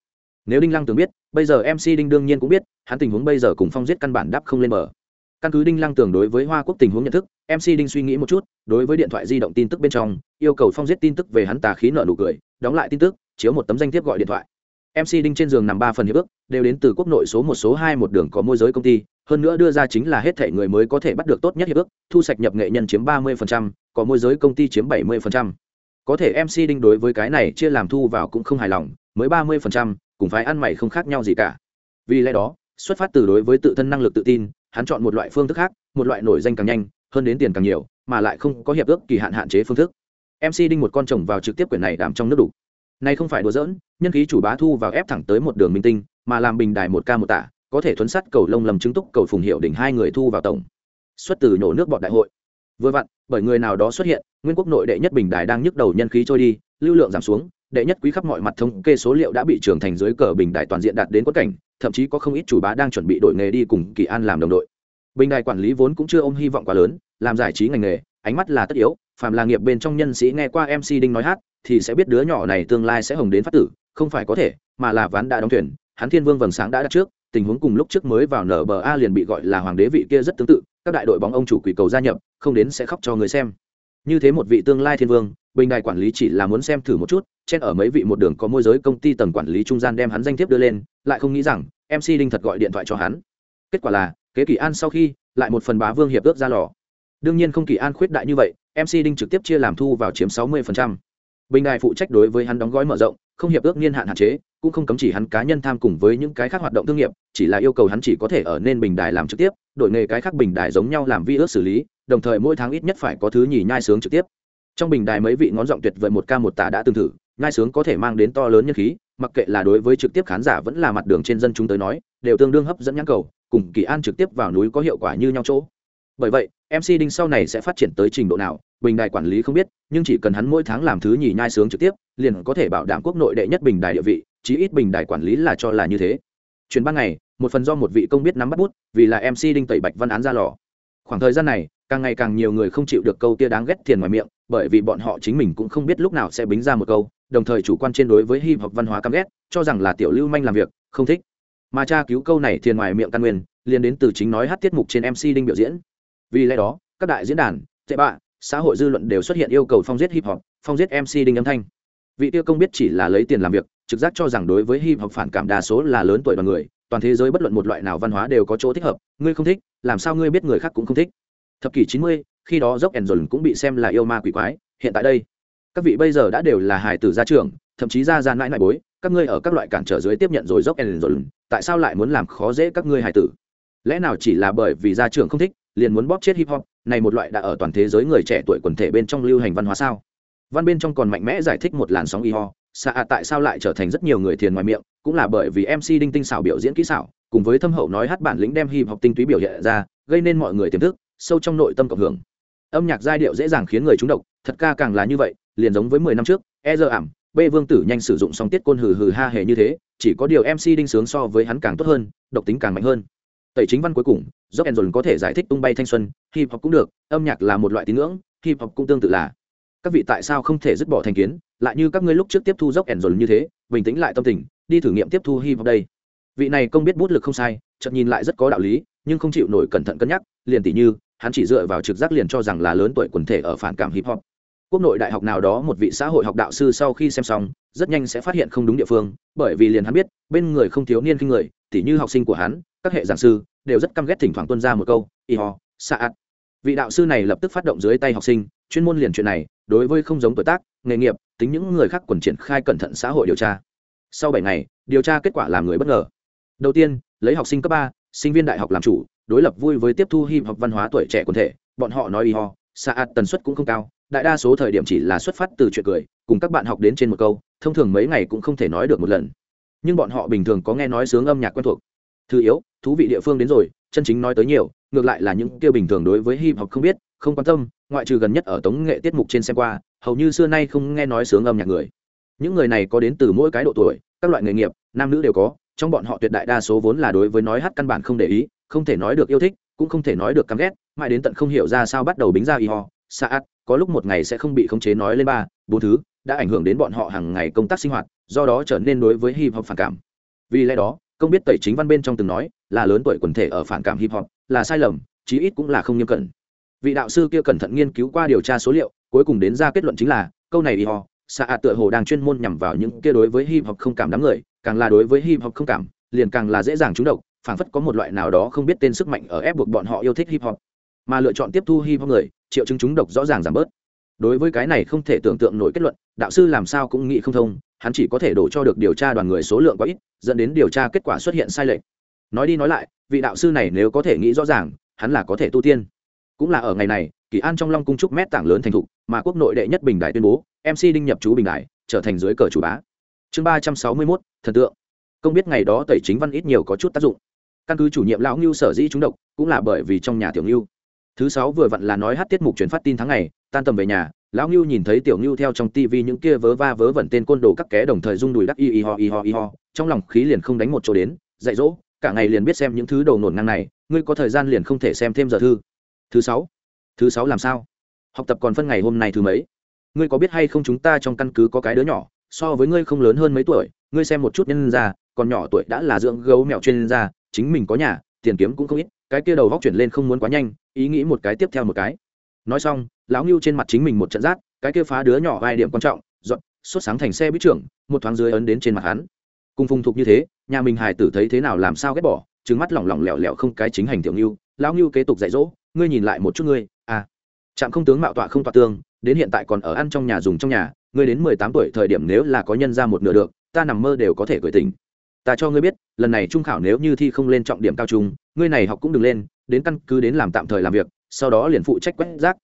nếu đinh lăng tưởng biết, bây giờ mc đinh đương nhiên cũng biết, hắn tình huống bây giờ cùng phong giết căn bản đáp không lên mở căn cứ đinh lăng tường đối với hoa quốc tình huống nhận thức mc đinh suy nghĩ một chút, đối với điện thoại di động tin tức bên trong, yêu cầu phong giết tin tức về hắn tà khí nợ nụ cười, đóng lại tin tức, chiếu một tấm danh thiếp gọi điện thoại mc đinh trên giường nằm ba phần hiệp ước, đều đến từ quốc nội số một, số hai một đường có môi giới công ty, hơn nữa đưa ra chính là hết thể người mới có thể bắt được tốt nhất hiệp ước, thu sạch nhập nghệ nhân chiếm ba mươi có môi giới công ty chiếm bảy mươi có thể mc đinh đối với cái này chia làm thu vào cũng không hài lòng, mới ba mươi cùng phải ăn mày không khác nhau gì cả. Vì lẽ đó, xuất phát từ đối với tự thân năng lực tự tin, hắn chọn một loại phương thức khác, một loại nổi danh càng nhanh, hơn đến tiền càng nhiều, mà lại không có hiệp ước kỳ hạn hạn chế phương thức. Mc đinh một con chồng vào trực tiếp quyển này đảm trong nước đủ này không phải đùa giỡn, nhân khí chủ bá thu vào ép thẳng tới một đường minh tinh, mà làm bình đài một ca một tả có thể thuấn sắt cầu lông lầm chứng túc cầu phùng hiệu đỉnh hai người thu vào tổng. Xuất từ nhổ nước bọn đại hội. Vừa vặn, bởi người nào đó xuất hiện, nguyên quốc nội đệ nhất bình đài đang nhức đầu nhân khí trôi đi, lưu lượng giảm xuống, đệ nhất quý khắp mọi mặt thống kê số liệu đã bị trưởng thành dưới cờ bình đài toàn diện đạt đến quất cảnh, thậm chí có không ít chủ bá đang chuẩn bị đổi nghề đi cùng kỳ an làm đồng đội. Bình đài quản lý vốn cũng chưa ôm hy vọng quá lớn, làm giải trí ngành nghề, ánh mắt là tất yếu, phàm là nghiệp bên trong nhân sĩ nghe qua mc đinh nói hát thì sẽ biết đứa nhỏ này tương lai sẽ hồng đến phát tử, không phải có thể, mà là ván đã đóng thuyền, hắn thiên vương vầng sáng đã đặt trước, tình huống cùng lúc trước mới vào nở bờ a liền bị gọi là hoàng đế vị kia rất tương tự, các đại đội bóng ông chủ quỷ cầu gia nhập, không đến sẽ khóc cho người xem. Như thế một vị tương lai thiên vương, bình đài quản lý chỉ là muốn xem thử một chút, trên ở mấy vị một đường có môi giới công ty tầng quản lý trung gian đem hắn danh thiếp đưa lên, lại không nghĩ rằng mc đinh thật gọi điện thoại cho hắn. Kết quả là, kế kỳ an sau khi, lại một phần bá vương hiệp ước ra lò. Đương nhiên không kỳ an khuyết đại như vậy mc đinh trực tiếp chia làm thu vào chiếm sáu mươi phần trăm bình đài phụ trách đối với hắn đóng gói mở rộng, không hiệp ước niên hạn hạn chế, cũng không cấm chỉ hắn cá nhân tham cùng với những cái khác hoạt động thương nghiệp, chỉ là yêu cầu hắn chỉ có thể ở nên bình đài làm trực tiếp, đổi nghề cái khác bình đài giống nhau làm vi ước xử lý, đồng thời mỗi tháng ít nhất phải có thứ nhì nhai sướng trực tiếp. Trong bình đài mấy vị ngón giọng tuyệt vời một ca một tả đã từng thử, nhai sướng có thể mang đến to lớn nhân khí, mặc kệ là đối với trực tiếp khán giả vẫn là mặt đường trên dân chúng tới nói, đều tương đương hấp dẫn nhãn cầu, cùng kỳ an trực tiếp vào núi có hiệu quả như nhau chỗ. Bởi vậy mc đinh sau này sẽ phát triển tới trình độ nào bình đài quản lý không biết, nhưng chỉ cần hắn mỗi tháng làm thứ nhì nhai sướng trực tiếp, liền có thể bảo đảm quốc nội đệ nhất bình đài địa vị, chí ít bình đài quản lý là cho là như thế. Chuyến ban ngày, một phần do một vị công biết nắm bắt bút, vì là mc đinh tẩy bạch văn án ra lò. Khoảng thời gian này, càng ngày càng nhiều người không chịu được câu tia đáng ghét tiền ngoài miệng, bởi vì bọn họ chính mình cũng không biết lúc nào sẽ bính ra một câu, đồng thời chủ quan trên đối với hip hop văn hóa căm ghét, cho rằng là tiểu lưu manh làm việc, không thích. Mà tra cứu câu này thiền ngoài miệng căn nguyên liên đến từ chính nói hát tiết mục trên mc đinh biểu diễn. Vì lẽ đó, các đại diễn đàn, tệ bạ xã hội dư luận đều xuất hiện yêu cầu phong giết hip hop, phong giết mc đinh âm thanh. Vị tiêu công biết chỉ là lấy tiền làm việc, trực giác cho rằng đối với hip hop phản cảm đa số là lớn tuổi đoàn người, toàn thế giới bất luận một loại nào văn hóa đều có chỗ thích hợp, ngươi không thích, làm sao ngươi biết người khác cũng không thích? Thập kỷ chín mươi, khi đó dốc ẻn cũng bị xem là yêu ma quỷ quái, hiện tại đây, các vị bây giờ đã đều là hài tử gia trưởng, thậm chí ra ra mãi mãi bối, các ngươi ở các loại cản trở dưới tiếp nhận rồi dốc ẻn tại sao lại muốn làm khó dễ các ngươi hài tử? Lẽ nào chỉ là bởi vì gia trưởng không thích, liền muốn bóp chết hip hop này một loại đã ở toàn thế giới người trẻ tuổi quần thể bên trong lưu hành văn hóa sao? Văn bên trong còn mạnh mẽ giải thích một làn sóng y ho xạ à tại sao lại trở thành rất nhiều người thiền ngoài miệng, cũng là bởi vì mc đinh tinh xảo biểu diễn kỹ xảo, cùng với thâm hậu nói hát bản lĩnh đem hip học tinh túy biểu hiện ra, gây nên mọi người tiềm thức, sâu trong nội tâm cộng hưởng. Âm nhạc giai điệu dễ dàng khiến người trúng độc, thật ca càng là như vậy, liền giống với mười năm trước e giờ ảm, b vương tử nhanh sử dụng song tiết côn hừ hừ ha hề như thế, chỉ có điều mc đinh sướng so với hắn càng tốt hơn, độc tính càng mạnh hơn tẩy chính văn cuối cùng dốc ẻn dồn có thể giải thích tung bay thanh xuân, hip hop cũng được, âm nhạc là một loại tín ngưỡng, hip hop cũng tương tự là. Các vị tại sao không thể dứt bỏ thành kiến, lại như các ngươi lúc trước tiếp thu dốc ẻn dồn như thế, bình tĩnh lại tâm tình, đi thử nghiệm tiếp thu hip hop đây. Vị này công biết bút lực không sai chậm nhìn lại rất có đạo lý, nhưng không chịu nổi cẩn thận cân nhắc, liền tỷ như, hắn chỉ dựa vào trực giác liền cho rằng là lớn tuổi quần thể ở phản cảm hip hop. Quốc nội đại học nào đó một vị xã hội học đạo sư sau khi xem xong, rất nhanh sẽ phát hiện không đúng địa phương, bởi vì liền hắn biết, bên người không thiếu niên khi người tỷ như học sinh của hắn các hệ giảng sư đều rất căm ghét thỉnh thoảng tuân ra một câu y ho xa ạt vị đạo sư này lập tức phát động dưới tay học sinh, chuyên môn liền chuyện này, đối với không giống tuổi tác, nghề nghiệp, tính những người khác quần triển khai cẩn thận xã hội điều tra. Sau bảy ngày, điều tra kết quả làm người bất ngờ. Đầu tiên, lấy học sinh cấp ba, sinh viên đại học làm chủ, đối lập vui với tiếp thu hip hop văn hóa tuổi trẻ quần thể, bọn họ nói y ho xa ạt tần suất cũng không cao, đại đa số thời điểm chỉ là xuất phát từ chuyện cười, cùng các bạn học đến trên một câu, thông thường mấy ngày cũng không thể nói được một lần. Nhưng bọn họ bình thường có nghe nói sướng âm nhạc quen thuộc thứ yếu thú vị địa phương đến rồi chân chính nói tới nhiều ngược lại là những kia bình thường đối với hip hop không biết không quan tâm ngoại trừ gần nhất ở tống nghệ tiết mục trên xem qua hầu như xưa nay không nghe nói sướng âm nhạc người. Những người này có đến từ mỗi cái độ tuổi các loại nghề nghiệp nam nữ đều có trong bọn họ tuyệt đại đa số vốn là đối với nói hát căn bản không để ý không thể nói được yêu thích cũng không thể nói được căm ghét mãi đến tận không hiểu ra sao bắt đầu bính ra y ho xa ắt, có lúc một ngày sẽ không bị khống chế nói lên ba bốn thứ đã ảnh hưởng đến bọn họ hàng ngày công tác sinh hoạt do đó trở nên đối với hip hop phản cảm. Vì lẽ đó không biết tẩy chính văn bên trong từng nói, là lớn tuổi quần thể ở phản cảm hip hop, là sai lầm, chí ít cũng là không nghiêm cẩn. Vị đạo sư kia cẩn thận nghiên cứu qua điều tra số liệu, cuối cùng đến ra kết luận chính là, câu này y ho xạ ạ tựa hồ đang chuyên môn nhằm vào những kia đối với hip hop không cảm đám người, càng là đối với hip hop không cảm, liền càng là dễ dàng trúng độc, phảng phất có một loại nào đó không biết tên sức mạnh ở ép buộc bọn họ yêu thích hip hop. Mà lựa chọn tiếp thu hip hop người, triệu chứng trúng độc rõ ràng giảm bớt. Đối với cái này không thể tưởng tượng nổi kết luận, đạo sư làm sao cũng nghĩ không thông hắn chỉ có thể đổ cho được điều tra đoàn người số lượng quá ít, dẫn đến điều tra kết quả xuất hiện sai lệch. Nói đi nói lại, vị đạo sư này nếu có thể nghĩ rõ ràng, hắn là có thể tu tiên. Cũng là ở ngày này, kỳ an trong long cung trúc mét tảng lớn thành thục, mà quốc nội đệ nhất bình đại tuyên bố mc đinh nhập chú bình đại trở thành dưới cờ chủ bá. Chương ba trăm sáu mươi mốt, thần tượng. Không biết ngày đó tẩy chính văn ít nhiều có chút tác dụng. Căn cứ chủ nhiệm lão ngưu sở dĩ trúng độc, cũng là bởi vì trong nhà tiểu ngưu. Thứ sáu vừa vặn là nói hát tiết mục truyền phát tin tháng ngày, tan tầm về nhà lão ngưu nhìn thấy tiểu ngưu theo trong tivi những kia vớ va vớ vẩn tên côn đồ các ké đồng thời rung đùi đắc y y ho y ho y ho, trong lòng khí liền không đánh một chỗ đến, dạy dỗ, cả ngày liền biết xem những thứ đầu nổn ngang này, ngươi có thời gian liền không thể xem thêm giờ thư. Thứ sáu thứ sáu làm sao? Học tập còn phân ngày hôm nay thứ mấy? Ngươi có biết hay không chúng ta trong căn cứ có cái đứa nhỏ, so với ngươi không lớn hơn mấy tuổi, ngươi xem một chút nhân ra, còn nhỏ tuổi đã là dưỡng gấu mèo chuyên gia, chính mình có nhà, tiền kiếm cũng không ít, cái kia đầu góc chuyển lên không muốn quá nhanh, ý nghĩ một cái tiếp theo một cái. Nói xong lão ngưu trên mặt chính mình một trận rát, cái kia phá đứa nhỏ vài điểm quan trọng, dọn xuất sáng thành xe bít trưởng, một thoáng dưới ấn đến trên mặt hắn. Cùng phung thục như thế, nhà mình hài tử thấy thế nào làm sao ghét bỏ trứng mắt lỏng lỏng lẻo lẻo không cái chính hành tiểu ngưu lão ngưu kế tục dạy dỗ, ngươi nhìn lại một chút ngươi à trạm không tướng mạo tọa không tọa tương, đến hiện tại còn ở ăn trong nhà dùng trong nhà, ngươi đến mười tám tuổi thời điểm nếu là có nhân ra một nửa được, ta nằm mơ đều có thể cười tình ta cho ngươi biết, lần này trung khảo nếu như thi không lên trọng điểm cao trung, ngươi này học cũng đừng lên, đến căn cứ đến làm tạm thời làm việc, sau đó liền phụ trách quét rác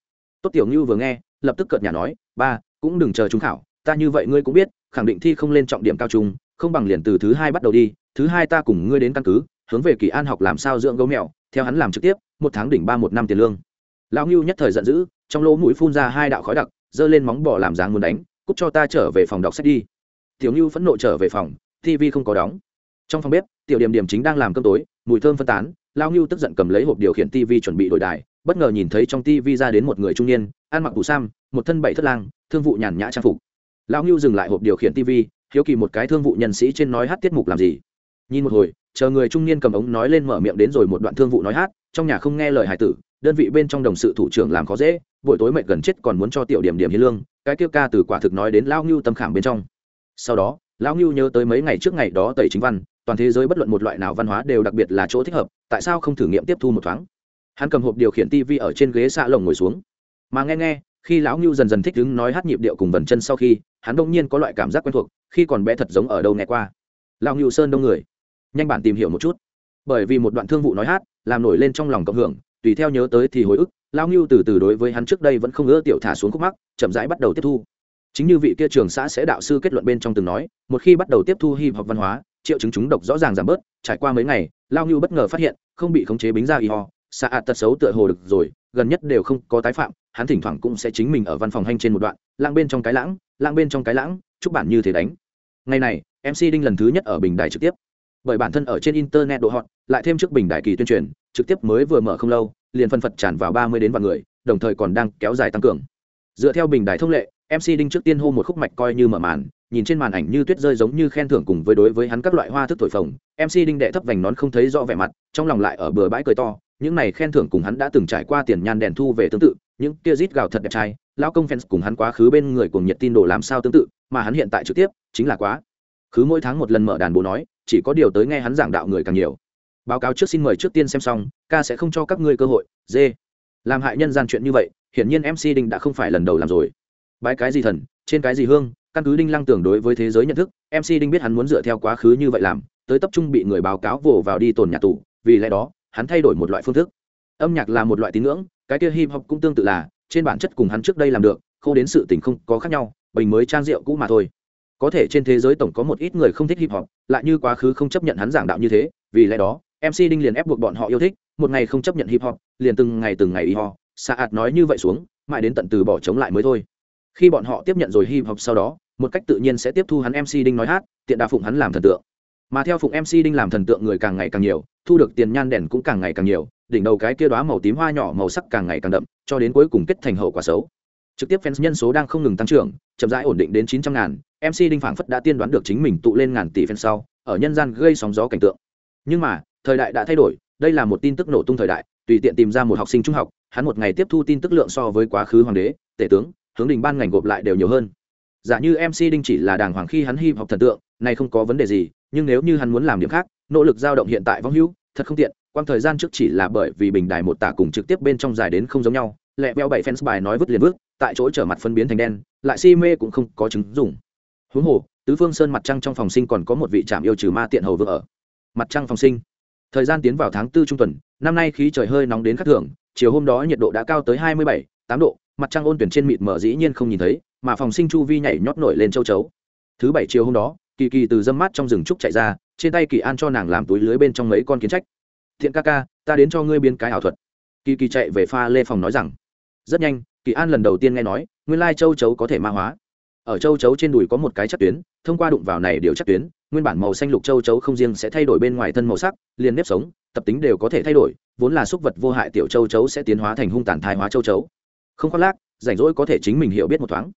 tốt tiểu ngưu vừa nghe, lập tức cợt nhà nói, ba, cũng đừng chờ trung khảo, ta như vậy ngươi cũng biết, khẳng định thi không lên trọng điểm cao trung, không bằng liền từ thứ hai bắt đầu đi, thứ hai ta cùng ngươi đến căn cứ, hướng về kỳ an học làm sao dưỡng gấu mèo, theo hắn làm trực tiếp, một tháng đỉnh ba một năm tiền lương. Lão ngưu nhất thời giận dữ, trong lỗ mũi phun ra hai đạo khói đặc, giơ lên móng bỏ làm dáng muốn đánh cúc cho ta trở về phòng đọc sách đi. Tiểu ngưu phẫn nộ trở về phòng, tv không có đóng. Trong phòng bếp, tiểu điểm điểm chính đang làm cơm tối, mùi thơm phân tán lao ngưu tức giận cầm lấy hộp điều khiển tv chuẩn bị đổi đài bất ngờ nhìn thấy trong tivi ra đến một người trung niên ăn mặc bù sam một thân bảy thất lang thương vụ nhàn nhã trang phục. Lão ngưu dừng lại hộp điều khiển tivi, hiếu kỳ một cái thương vụ nhân sĩ trên nói hát tiết mục làm gì. Nhìn một hồi chờ người trung niên cầm ống nói lên mở miệng đến rồi một đoạn thương vụ nói hát trong nhà không nghe lời hải tử đơn vị bên trong đồng sự thủ trưởng làm khó dễ buổi tối mệt gần chết còn muốn cho tiểu điểm điểm hiến lương cái kêu ca từ quả thực nói đến Lão ngưu tâm khảm bên trong. Sau đó lão ngưu nhớ tới mấy ngày trước ngày đó tẩy chính văn toàn thế giới bất luận một loại nào văn hóa đều đặc biệt là chỗ thích hợp tại sao không thử nghiệm tiếp thu một thoáng? Hắn cầm hộp điều khiển tv ở trên ghế xạ lồng ngồi xuống. Mà nghe nghe, khi lão ngưu dần dần thích đứng nói hát nhịp điệu cùng vần chân sau khi, hắn đông nhiên có loại cảm giác quen thuộc, khi còn bé thật giống ở đâu nghe qua. Lão ngưu sơn đông người. Nhanh bản tìm hiểu một chút. Bởi vì một đoạn thương vụ nói hát, làm nổi lên trong lòng cộng hưởng, tùy theo nhớ tới thì hồi ức, lão ngưu từ từ đối với hắn trước đây vẫn không ưa tiểu thả xuống khúc mắc, chậm rãi bắt đầu tiếp thu. Chính như vị kia trường xã sẽ đạo sư kết luận bên trong từng nói, một khi bắt đầu tiếp thu hip hop văn hóa, triệu chứng chúng độc rõ ràng giảm bớt, trải qua mấy ngày lao ngưu bất ngờ phát hiện, không bị khống chế bính ra y ho xạ ạt tật xấu tựa hồ được rồi, gần nhất đều không có tái phạm, hắn thỉnh thoảng cũng sẽ chính mình ở văn phòng hành trên một đoạn lãng bên trong cái lãng lãng bên trong cái lãng, chúc bản như thế đánh. Ngày này mc đinh lần thứ nhất ở bình đài trực tiếp. Bởi bản thân ở trên internet độ hot, lại thêm trước bình đại kỳ tuyên truyền, trực tiếp mới vừa mở không lâu, liền phân phật tràn vào ba mươi đến vạn người, đồng thời còn đang kéo dài tăng cường. Dựa theo bình đài thông lệ mc đinh trước tiên hô một khúc mạch coi như mở màn, nhìn trên màn ảnh như tuyết rơi giống như khen thưởng cùng với đối với hắn các loại hoa thức thổi phồng. Mc đinh đệ thấp vành nón không thấy rõ vẻ mặt, trong lòng lại ở bừa bãi cười to những này khen thưởng cùng hắn đã từng trải qua tiền nhan đèn thu về tương tự, những kia rít gào thật đẹp trai, lão công fans cùng hắn quá khứ bên người cùng nhiệt tin đồ làm sao tương tự, mà hắn hiện tại trực tiếp, chính là quá. Khứ mỗi tháng một lần mở đàn bố nói, chỉ có điều tới nghe hắn giảng đạo người càng nhiều. Báo cáo trước xin mời trước tiên xem xong, ca sẽ không cho các ngươi cơ hội d làm hại nhân gian chuyện như vậy, hiển nhiên mc đinh đã không phải lần đầu làm rồi. Bái cái gì thần, trên cái gì hương, căn cứ đinh lăng tưởng đối với thế giới nhận thức mc đinh biết hắn muốn dựa theo quá khứ như vậy làm, tới tập trung bị người báo cáo vồ vào đi tồn nhà tù, vì lẽ đó hắn thay đổi một loại phương thức. Âm nhạc là một loại tín ngưỡng, cái kia hip hop cũng tương tự là, trên bản chất cùng hắn trước đây làm được, khô đến sự tình không có khác nhau, bình mới trang rượu cũ mà thôi. Có thể trên thế giới tổng có một ít người không thích hip hop, lại như quá khứ không chấp nhận hắn giảng đạo như thế, vì lẽ đó mc đinh liền ép buộc bọn họ yêu thích, một ngày không chấp nhận hip hop, liền từng ngày từng ngày y ho. Xa ạt nói như vậy xuống, mãi đến tận từ bỏ chống lại mới thôi. Khi bọn họ tiếp nhận rồi hip hop sau đó, một cách tự nhiên sẽ tiếp thu hắn mc đinh nói hát, tiện đà phụng hắn làm thần tượng mà theo phụng mc đinh làm thần tượng người càng ngày càng nhiều, thu được tiền nhan đèn cũng càng ngày càng nhiều, đỉnh đầu cái kia đoá màu tím hoa nhỏ màu sắc càng ngày càng đậm, cho đến cuối cùng kết thành hậu quả xấu. Trực tiếp fans nhân số đang không ngừng tăng trưởng, chậm rãi ổn định đến chín trăm ngàn mc đinh phảng phất đã tiên đoán được chính mình tụ lên ngàn tỷ fans sau, ở nhân gian gây sóng gió cảnh tượng. Nhưng mà, thời đại đã thay đổi, đây là một tin tức nổ tung thời đại, tùy tiện tìm ra một học sinh trung học, hắn một ngày tiếp thu tin tức lượng so với quá khứ hoàng đế, tể tướng, hướng đình ban ngành gộp lại đều nhiều hơn. Giả như mc đinh chỉ là đàng hoàng khi hắn hy học thần tượng này không có vấn đề gì, nhưng nếu như hắn muốn làm điểm khác, nỗ lực dao động hiện tại vong hữu, thật không tiện, quang thời gian trước chỉ là bởi vì bình đài một tả cùng trực tiếp bên trong dài đến không giống nhau, lẹ beo bảy fans bài nói vứt liền vứt, tại chỗ trở mặt phân biến thành đen, lại si mê cũng không có chứng dùng huống hồ, tứ phương sơn mặt trăng trong phòng sinh còn có một vị trạm yêu trừ ma tiện hầu vừa ở. Mặt trăng phòng sinh. Thời gian tiến vào tháng tư trung tuần, năm nay khí trời hơi nóng đến khắc thường, chiều hôm đó nhiệt độ đã cao tới hai mươi bảy, tám độ, mặt trăng ôn tuyển trên mịt mở dĩ nhiên không nhìn thấy, mà phòng sinh chu vi nhảy nhót nổi lên châu chấu. Thứ bảy chiều hôm đó kỳ kỳ từ dâm mát trong rừng trúc chạy ra, trên tay kỳ an cho nàng làm túi lưới bên trong mấy con kiến trách. Thiện ca ca, ta đến cho ngươi biến cái ảo thuật. Kỳ kỳ chạy về pha lê phòng nói rằng. Rất nhanh, kỳ an lần đầu tiên nghe nói, nguyên lai châu chấu có thể ma hóa. Ở châu chấu trên đùi có một cái chất tuyến, thông qua đụng vào này điều chất tuyến, nguyên bản màu xanh lục châu chấu không riêng sẽ thay đổi bên ngoài thân màu sắc, liền nếp sống, tập tính đều có thể thay đổi, vốn là súc vật vô hại tiểu châu chấu sẽ tiến hóa thành hung tàn thai hóa châu chấu. Không khoác lác, rảnh rỗi có thể chính mình hiểu biết một thoáng.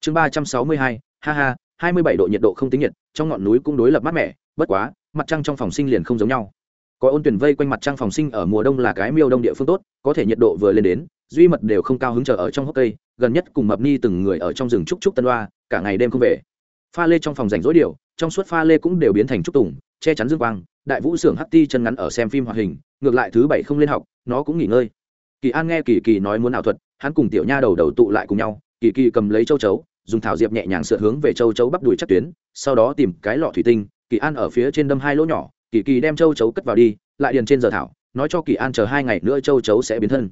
Chương ba trăm sáu mươi hai, ha ha hai mươi bảy độ nhiệt độ không tính nhiệt trong ngọn núi cũng đối lập mát mẻ bất quá mặt trăng trong phòng sinh liền không giống nhau. Có ôn tuyển vây quanh mặt trăng phòng sinh ở mùa đông là cái miêu đông địa phương tốt có thể nhiệt độ vừa lên đến duy mật đều không cao hứng chờ ở trong hốc cây gần nhất cùng mập ni từng người ở trong rừng trúc trúc tân hoa, cả ngày đêm không về. Pha lê trong phòng rảnh rỗi điều trong suốt pha lê cũng đều biến thành trúc tùng che chắn dương quang đại vũ xưởng hắt ti chân ngắn ở xem phim hoạt hình ngược lại thứ bảy không lên học nó cũng nghỉ ngơi. Kỳ an nghe kỳ kỳ nói muốn ảo thuật hắn cùng tiểu nha đầu đầu tụ lại cùng nhau kỳ kỳ cầm lấy châu chấu dùng thảo diệp nhẹ nhàng sượt hướng về châu chấu bắp đùi chắc tuyến, sau đó tìm cái lọ thủy tinh, kỳ an ở phía trên đâm hai lỗ nhỏ, kỳ kỳ đem châu chấu cất vào đi, lại điền trên giờ thảo, nói cho kỳ an chờ hai ngày nữa châu chấu sẽ biến thân.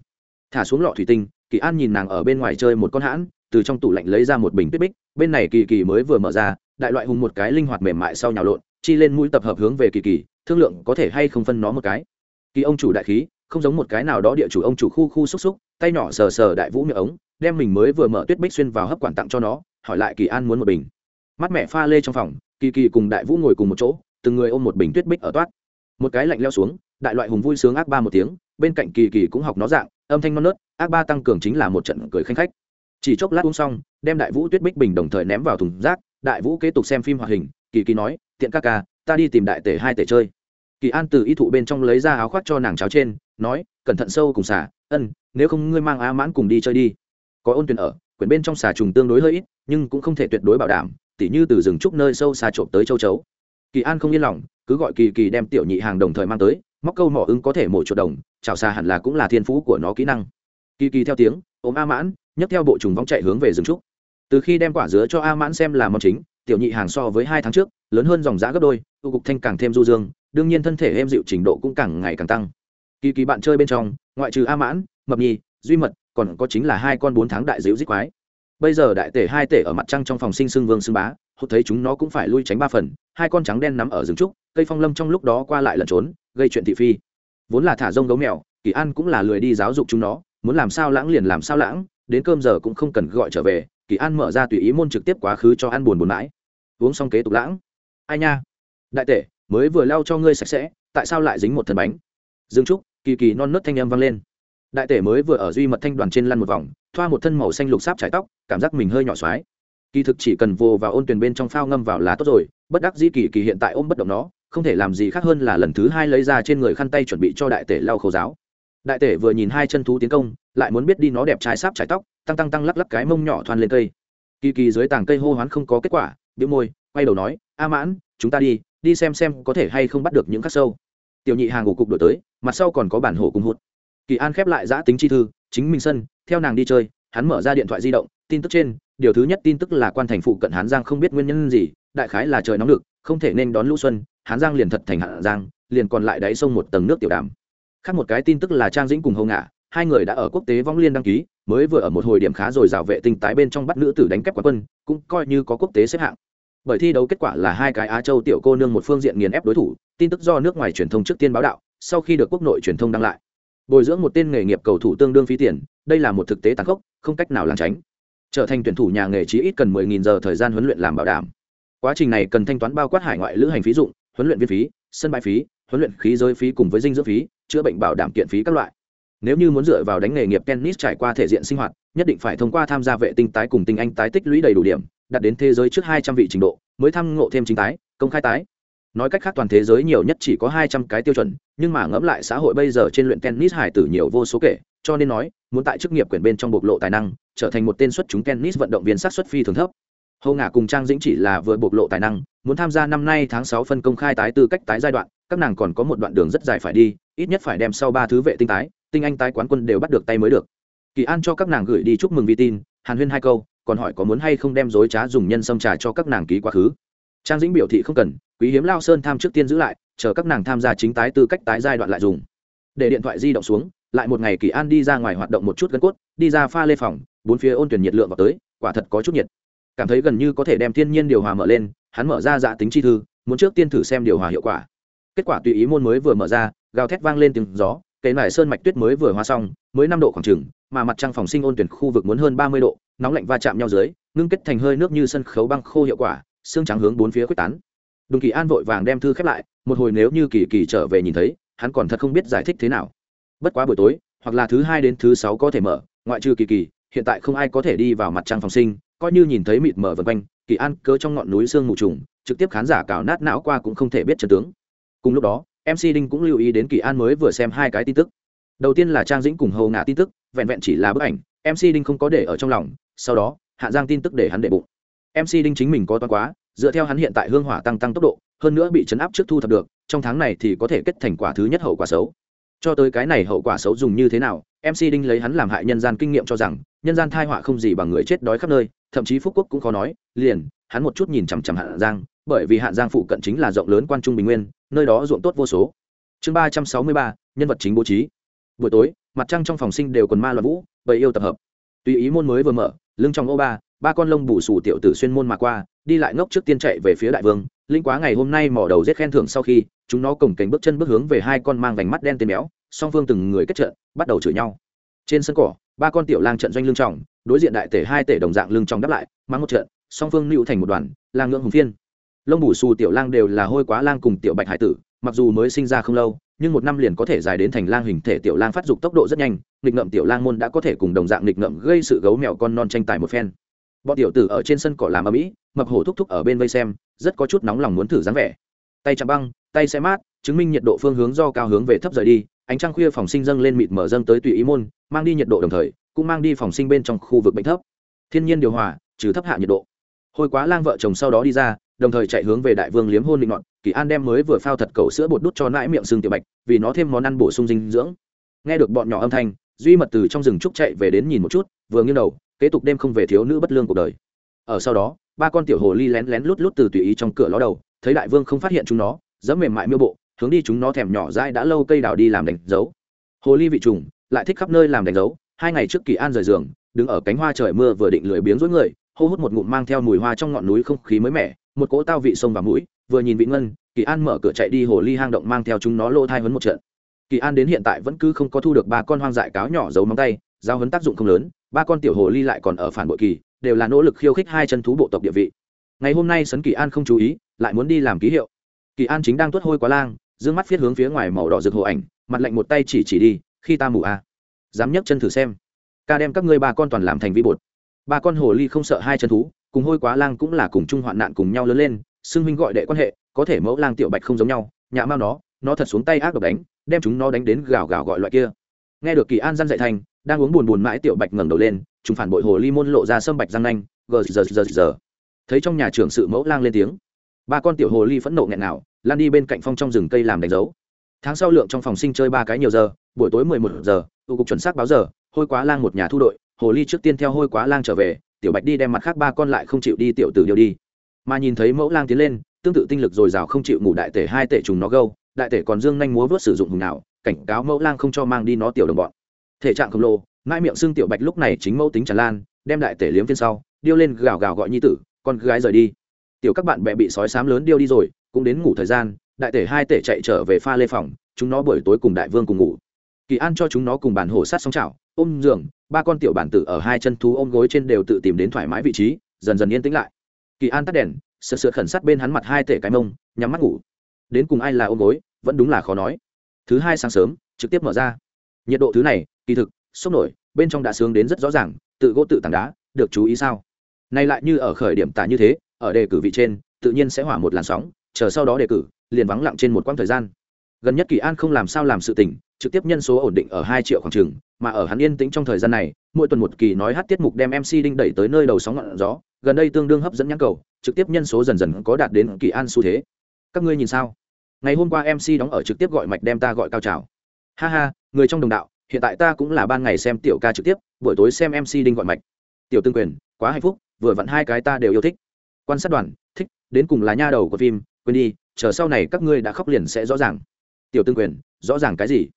Thả xuống lọ thủy tinh, kỳ an nhìn nàng ở bên ngoài chơi một con hãn, từ trong tủ lạnh lấy ra một bình tuyết bích, bên này kỳ kỳ mới vừa mở ra, đại loại hùng một cái linh hoạt mềm mại sau nhào lộn, chi lên mũi tập hợp hướng về kỳ kỳ, thương lượng có thể hay không phân nó một cái. Kỳ ông chủ đại khí, không giống một cái nào đó địa chủ ông chủ khu khu xúc xúc, tay nhỏ sờ sờ đại vũ miệng ống đem mình mới vừa mở tuyết bích xuyên vào hấp quản tặng cho nó, hỏi lại kỳ an muốn một bình. Mắt mẹ pha lê trong phòng, kỳ kỳ cùng đại vũ ngồi cùng một chỗ, từng người ôm một bình tuyết bích ở toát. Một cái lạnh leo xuống, đại loại hùng vui sướng ác ba một tiếng, bên cạnh kỳ kỳ cũng học nó dạng, âm thanh non nớt, ác ba tăng cường chính là một trận cười khanh khách. Chỉ chốc lát uống xong, đem đại vũ tuyết bích bình đồng thời ném vào thùng rác, đại vũ kế tục xem phim hoạt hình, kỳ kỳ nói, tiện ca ca, ta đi tìm đại tể hai tể chơi. Kỳ an từ y thụ bên trong lấy ra áo khoác cho nàng cháo trên, nói, cẩn thận sâu cùng xả, ân, nếu không ngươi mang á mãn cùng đi chơi đi có ôn tuyển ở, quyển bên trong xà trùng tương đối hơi ít, nhưng cũng không thể tuyệt đối bảo đảm, tỉ như từ rừng trúc nơi sâu xa trộm tới châu chấu. Kỳ an không yên lòng, cứ gọi kỳ kỳ đem tiểu nhị hàng đồng thời mang tới, móc câu mỏ ứng có thể mổ chuột đồng chào xa hẳn là cũng là thiên phú của nó kỹ năng. Kỳ kỳ theo tiếng, ôm a mãn, nhấc theo bộ trùng vong chạy hướng về rừng trúc. Từ khi đem quả dứa cho a mãn xem là món chính, tiểu nhị hàng so với hai tháng trước, lớn hơn dòng giá gấp đôi tu cục thanh càng thêm du dương, đương nhiên thân thể êm dịu trình độ cũng càng ngày càng tăng. Kỳ kỳ bạn chơi bên trong, ngoại trừ a mãn, mập nhi, duy mật còn có chính là hai con bốn tháng đại diễu dích quái. Bây giờ đại tể hai tể ở mặt trăng trong phòng sinh xưng vương xưng bá hốt thấy chúng nó cũng phải lui tránh ba phần, hai con trắng đen nắm ở rừng trúc, cây phong lâm trong lúc đó qua lại lẩn trốn, gây chuyện thị phi. Vốn là thả rông gấu mèo, kỳ an cũng là lười đi giáo dục chúng nó, muốn làm sao lãng liền làm sao lãng, đến cơm giờ cũng không cần gọi trở về, kỳ an mở ra tùy ý môn trực tiếp quá khứ cho ăn buồn buồn mãi. Uống xong kế tục lãng. Ai nha? Đại tể, mới vừa lau cho ngươi sạch sẽ, tại sao lại dính một thần bánh? Dương trúc, kỳ kỳ non nớt thanh âm vang lên đại tể mới vừa ở duy mật thanh đoàn trên lăn một vòng, thoa một thân màu xanh lục sáp trải tóc, cảm giác mình hơi nhỏ xoái. Kỳ thực chỉ cần vồ vào ôn tuyển bên trong phao ngâm vào là tốt rồi, bất đắc dĩ kỳ kỳ hiện tại ôm bất động nó, không thể làm gì khác hơn là lần thứ hai lấy ra trên người khăn tay chuẩn bị cho đại tể lau khẩu giáo. Đại tể vừa nhìn hai chân thú tiến công, lại muốn biết đi nó đẹp trái sáp trải tóc, tăng tăng tăng lắc lắc cái mông nhỏ thoan lên cây. Kỳ kỳ dưới tàng cây hô hoán không có kết quả đĩu môi, quay đầu nói, a mãn, chúng ta đi đi xem xem có thể hay không bắt được những khắc sâu. Tiểu nhị hàng của cục đổi tới, mặt sau còn có bản hổ cùng hụt kỳ an khép lại giã tính chi thư, chính minh sân, theo nàng đi chơi, hắn mở ra điện thoại di động, tin tức trên, điều thứ nhất tin tức là quan thành phụ cận hán giang không biết nguyên nhân gì, đại khái là trời nóng lực, không thể nên đón lũ xuân, hán giang liền thật thành hạn giang, liền còn lại đáy sông một tầng nước tiểu đàm. Khác một cái tin tức là trang dĩnh cùng hầu ngạ, hai người đã ở quốc tế vong liên đăng ký, mới vừa ở một hồi điểm khá rồi rào vệ tinh tái bên trong bắt nữ tử đánh kép quá quân, cũng coi như có quốc tế xếp hạng. Bởi thi đấu kết quả là hai cái á châu tiểu cô nương một phương diện nghiền ép đối thủ, tin tức do nước ngoài truyền thông trước tiên báo đạo, sau khi được quốc nội truyền thông đăng lại bồi dưỡng một tên nghề nghiệp cầu thủ tương đương phí tiền, đây là một thực tế tàn khốc, không cách nào lảng tránh. Trở thành tuyển thủ nhà nghề chí ít cần 10.000 giờ thời gian huấn luyện làm bảo đảm. Quá trình này cần thanh toán bao quát hải ngoại lữ hành phí dụng, huấn luyện viên phí, sân bãi phí, huấn luyện khí giới phí cùng với dinh dưỡng phí, chữa bệnh bảo đảm kiện phí các loại. Nếu như muốn dựa vào đánh nghề nghiệp tennis trải qua thể diện sinh hoạt, nhất định phải thông qua tham gia vệ tinh tái cùng tinh anh tái tích lũy đầy đủ điểm, đạt đến thế giới trước 200 vị trình độ, mới thăm ngộ thêm chính tái, công khai tái nói cách khác toàn thế giới nhiều nhất chỉ có 200 cái tiêu chuẩn, nhưng mà ngẫm lại xã hội bây giờ trên luyện tennis hải tử nhiều vô số kể, cho nên nói, muốn tại chức nghiệp quyền bên trong bộc lộ tài năng, trở thành một tên xuất chúng tennis vận động viên sát xuất phi thường thấp. Hầu ngả cùng trang dĩnh chỉ là vừa bộc lộ tài năng, muốn tham gia năm nay tháng sáu phân công khai tái tư cách tái giai đoạn, các nàng còn có một đoạn đường rất dài phải đi, ít nhất phải đem sau ba thứ vệ tinh tái, tinh anh tái quán quân đều bắt được tay mới được. Kỳ an cho các nàng gửi đi chúc mừng vi tin, hàn huyên hai câu, còn hỏi có muốn hay không đem dối trá dùng nhân sâm trà cho các nàng ký quá khứ trang dĩnh biểu thị không cần, quý hiếm lao sơn tham trước tiên giữ lại, chờ các nàng tham gia chính tái tư cách tái giai đoạn lại dùng. Để điện thoại di động xuống, lại một ngày kỳ an đi ra ngoài hoạt động một chút gân cốt, đi ra pha lê phòng, bốn phía ôn tuyển nhiệt lượng vào tới, quả thật có chút nhiệt. Cảm thấy gần như có thể đem thiên nhiên điều hòa mở lên, hắn mở ra dạ tính chi thư, muốn trước tiên thử xem điều hòa hiệu quả. Kết quả tùy ý môn mới vừa mở ra, gào thét vang lên tiếng gió, cây nải sơn mạch tuyết mới vừa hoa xong, mới năm độ khoảng trừng mà mặt trăng phòng sinh ôn tuyển khu vực muốn hơn ba mươi độ, nóng lạnh va chạm nhau dưới, ngưng kết thành hơi nước như sân khấu băng khô hiệu quả xương trắng hướng bốn phía quyết tán. Đùng kỳ an vội vàng đem thư khép lại, một hồi nếu như kỳ kỳ trở về nhìn thấy, hắn còn thật không biết giải thích thế nào. Bất quá buổi tối, hoặc là thứ hai đến thứ sáu có thể mở, ngoại trừ kỳ kỳ, hiện tại không ai có thể đi vào mặt trăng phòng sinh, coi như nhìn thấy mịt mở vân quanh, kỳ an cớ trong ngọn núi sương mù trùng, trực tiếp khán giả cào nát não qua cũng không thể biết chân tướng. Cùng lúc đó mc đinh cũng lưu ý đến kỳ an mới vừa xem hai cái tin tức. Đầu tiên là trang dĩnh cùng hầu ngã tin tức, vẹn vẹn chỉ là bức ảnh mc đinh không có để ở trong lòng, sau đó, hạ giang tin tức để hắn để bụng mc đinh chính mình có toán quá, dựa theo hắn hiện tại hương hỏa tăng tăng tốc độ, hơn nữa bị chấn áp trước thu thập được, trong tháng này thì có thể kết thành quả thứ nhất hậu quả xấu. Cho tới cái này hậu quả xấu dùng như thế nào mc đinh lấy hắn làm hại nhân gian kinh nghiệm cho rằng, nhân gian thai họa không gì bằng người chết đói khắp nơi, thậm chí phúc quốc cũng khó nói, liền, hắn một chút nhìn chằm chằm hạn giang, bởi vì hạn giang phụ cận chính là rộng lớn quan trung bình nguyên, nơi đó ruộng tốt vô số. Chương ba trăm sáu mươi ba, nhân vật chính bố trí. Buổi tối, mặt trăng trong phòng sinh đều còn ma loạn vũ, bầy yêu tập hợp. Tùy ý môn mới vừa mở, lưng trong ô ba ba con lông bù xù tiểu tử xuyên môn mà qua, đi lại ngốc trước tiên chạy về phía đại vương. Linh quá ngày hôm nay mỏ đầu rết khen thưởng sau khi, chúng nó cổng cánh bước chân bước hướng về hai con mang vành mắt đen tên béo, song phương từng người kết trận, bắt đầu chửi nhau. Trên sân cỏ, ba con tiểu lang trận doanh lương trọng đối diện đại tể hai tể đồng dạng lương trọng đáp lại mang một trận, song phương lưu thành một đoàn, lang ngưỡng hùng phiên. Lông bù xù tiểu lang đều là hôi quá lang cùng tiểu bạch hải tử, mặc dù mới sinh ra không lâu, nhưng một năm liền có thể dài đến thành lang hình thể tiểu lang phát dục tốc độ rất nhanh, nghịch ngợm tiểu lang môn đã có thể cùng đồng dạng nghịch ngợm gây sự gấu mèo con non tranh tài một phen bọn tiểu tử ở trên sân cỏ làm ở mỹ mập hổ thúc thúc ở bên vây xem, rất có chút nóng lòng muốn thử dáng vẻ. Tay chạm băng, tay xe mát, chứng minh nhiệt độ phương hướng do cao hướng về thấp rời đi, ánh trăng khuya phòng sinh dâng lên mịt mở dâng tới tùy ý môn, mang đi nhiệt độ đồng thời, cũng mang đi phòng sinh bên trong khu vực bệnh thấp. Thiên nhiên điều hòa, trừ thấp hạ nhiệt độ. Hồi quá lang vợ chồng sau đó đi ra, đồng thời chạy hướng về đại vương liếm hôn định ngọn kỳ an đem mới vừa phao thật cầu sữa bột đút cho nãi miệng xương tiểu bạch, vì nó thêm món ăn bổ sung dinh dưỡng. Nghe được bọn nhỏ âm thanh duy mật từ trong rừng trúc chạy về đến nhìn một chút, vừa nghiêng đầu, kế tục đêm không về thiếu nữ bất lương cuộc đời. Ở sau đó, ba con tiểu hồ ly lén lén lút lút từ tùy ý trong cửa ló đầu, thấy đại vương không phát hiện chúng nó, dẫm mềm mại miêu bộ, hướng đi chúng nó thèm nhỏ dai đã lâu cây đào đi làm đánh dấu. Hồ ly vị trùng, lại thích khắp nơi làm đánh dấu, hai ngày trước kỳ an rời giường, đứng ở cánh hoa trời mưa vừa định lười biếng rối người, hô hút một ngụm mang theo mùi hoa trong ngọn núi không khí mới mẻ, một cỗ tao vị sông và mũi, vừa nhìn vị ngân, kỳ an mở cửa chạy đi hồ ly hang động mang theo chúng nó lô thai hấn một trận kỳ an đến hiện tại vẫn cứ không có thu được ba con hoang dại cáo nhỏ giấu móng tay, giao hấn tác dụng không lớn, ba con tiểu hồ ly lại còn ở phản bội kỳ, đều là nỗ lực khiêu khích hai chân thú bộ tộc địa vị. Ngày hôm nay sấn kỳ an không chú ý, lại muốn đi làm ký hiệu. Kỳ an chính đang tuốt hôi quá lang d mắt viết hướng phía ngoài màu đỏ rực hồ ảnh, mặt lạnh một tay chỉ chỉ đi, khi ta mù a. À. dám nhấc chân thử xem. Ca đem các ngươi ba con toàn làm thành vi bột. Ba con hồ ly không sợ hai chân thú, cùng hôi quá lang cũng là cùng chung hoạn nạn cùng nhau lớn lên, xưng huynh gọi đệ quan hệ, có thể mẫu lang tiểu bạch không giống nhau nhà mau nó nó thật xuống tay ác độc đánh, đem chúng nó đánh đến gào gào gọi loại kia. Nghe được kỳ an răn dạy thành, đang uống buồn buồn mãi tiểu bạch ngẩng đầu lên, chúng phản bội hồ ly môn lộ ra sâm bạch răng nanh, gờ giờ giờ giờ thấy trong nhà trưởng sự mẫu lang lên tiếng, ba con tiểu hồ ly phẫn nộ nghẹn nào lan đi bên cạnh phong trong rừng cây làm đánh dấu. Tháng sau lượng trong phòng sinh chơi ba cái nhiều giờ, buổi tối mười một giờ, tụ cục chuẩn xác báo giờ, hôi quá lang một nhà thu đội, hồ ly trước tiên theo hôi quá lang trở về, tiểu bạch đi đem mặt khác ba con lại không chịu đi tiểu tử điều đi. Mà nhìn thấy mẫu lang tiến lên, tương tự tinh lực dồi dào không chịu ngủ đại tể hai tể trùng nó gâu đại tể còn dương nhanh múa vớt sử dụng hùng nào, cảnh cáo mẫu lang không cho mang đi nó tiểu đồng bọn. Thể trạng khổng lồ mai miệng xương tiểu bạch lúc này chính mẫu tính tràn lan, đem đại tể liếm phiên sau, điêu lên gào gào gọi nhi tử, con gái rời đi. Tiểu các bạn bè bị sói sám lớn điêu đi rồi, cũng đến ngủ thời gian. Đại tể hai tể chạy trở về pha lê phòng, chúng nó buổi tối cùng đại vương cùng ngủ. Kỳ an cho chúng nó cùng bàn hổ sát xong chảo, ôm giường, ba con tiểu bản tử ở hai chân thú ôm gối trên đều tự tìm đến thoải mái vị trí, dần dần yên tĩnh lại. Kỳ an tắt đèn sợ sượt khẩn sát bên hắn mặt hai tể cái mông, nhắm mắt ngủ đến cùng ai là ôm gối, vẫn đúng là khó nói. Thứ hai sáng sớm, trực tiếp mở ra. Nhiệt độ thứ này, kỳ thực, sốc nổi, bên trong đã sướng đến rất rõ ràng, tự gỗ tự tảng đá, được chú ý sao? Nay lại như ở khởi điểm tả như thế, ở đề cử vị trên, tự nhiên sẽ hỏa một làn sóng, chờ sau đó đề cử, liền vắng lặng trên một quãng thời gian. Gần nhất kỳ an không làm sao làm sự tình, trực tiếp nhân số ổn định ở hai triệu khoảng trường mà ở hắn yên tĩnh trong thời gian này, mỗi tuần một kỳ nói hát tiết mục đem mc đinh đẩy tới nơi đầu sóng ngọn gió, gần đây tương đương hấp dẫn nhãn cầu, trực tiếp nhân số dần dần có đạt đến kỳ an xu thế. Các ngươi nhìn sao? Ngày hôm qua mc đóng ở trực tiếp gọi mạch đem ta gọi cao trào. Ha ha, người trong đồng đạo, hiện tại ta cũng là ban ngày xem tiểu ca trực tiếp, buổi tối xem mc đinh gọi mạch. Tiểu tương quyền, quá hạnh phúc, vừa vặn hai cái ta đều yêu thích. Quan sát đoàn, thích, đến cùng là nha đầu của phim, quên đi, chờ sau này các ngươi đã khóc liền sẽ rõ ràng. Tiểu tương quyền, rõ ràng cái gì?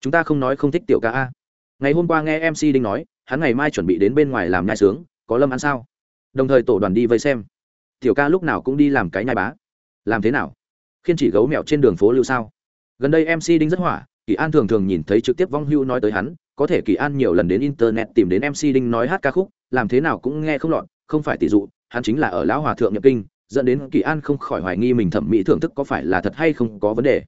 Chúng ta không nói không thích tiểu ca a. Ngày hôm qua nghe mc đinh nói, hắn ngày mai chuẩn bị đến bên ngoài làm nhai sướng, có lâm ăn sao? Đồng thời tổ đoàn đi vây xem. Tiểu ca lúc nào cũng đi làm cái nhai bá. Làm thế nào? Khiên chỉ gấu mèo trên đường phố lưu sao. Gần đây mc đinh rất hỏa, kỳ an thường thường nhìn thấy trực tiếp vong hưu nói tới hắn, có thể kỳ an nhiều lần đến internet tìm đến mc đinh nói hát ca khúc, làm thế nào cũng nghe không lọt, không phải tỷ dụ, hắn chính là ở lão hòa thượng nhập kinh, dẫn đến kỳ an không khỏi hoài nghi mình thẩm mỹ thưởng thức có phải là thật hay không có vấn đề.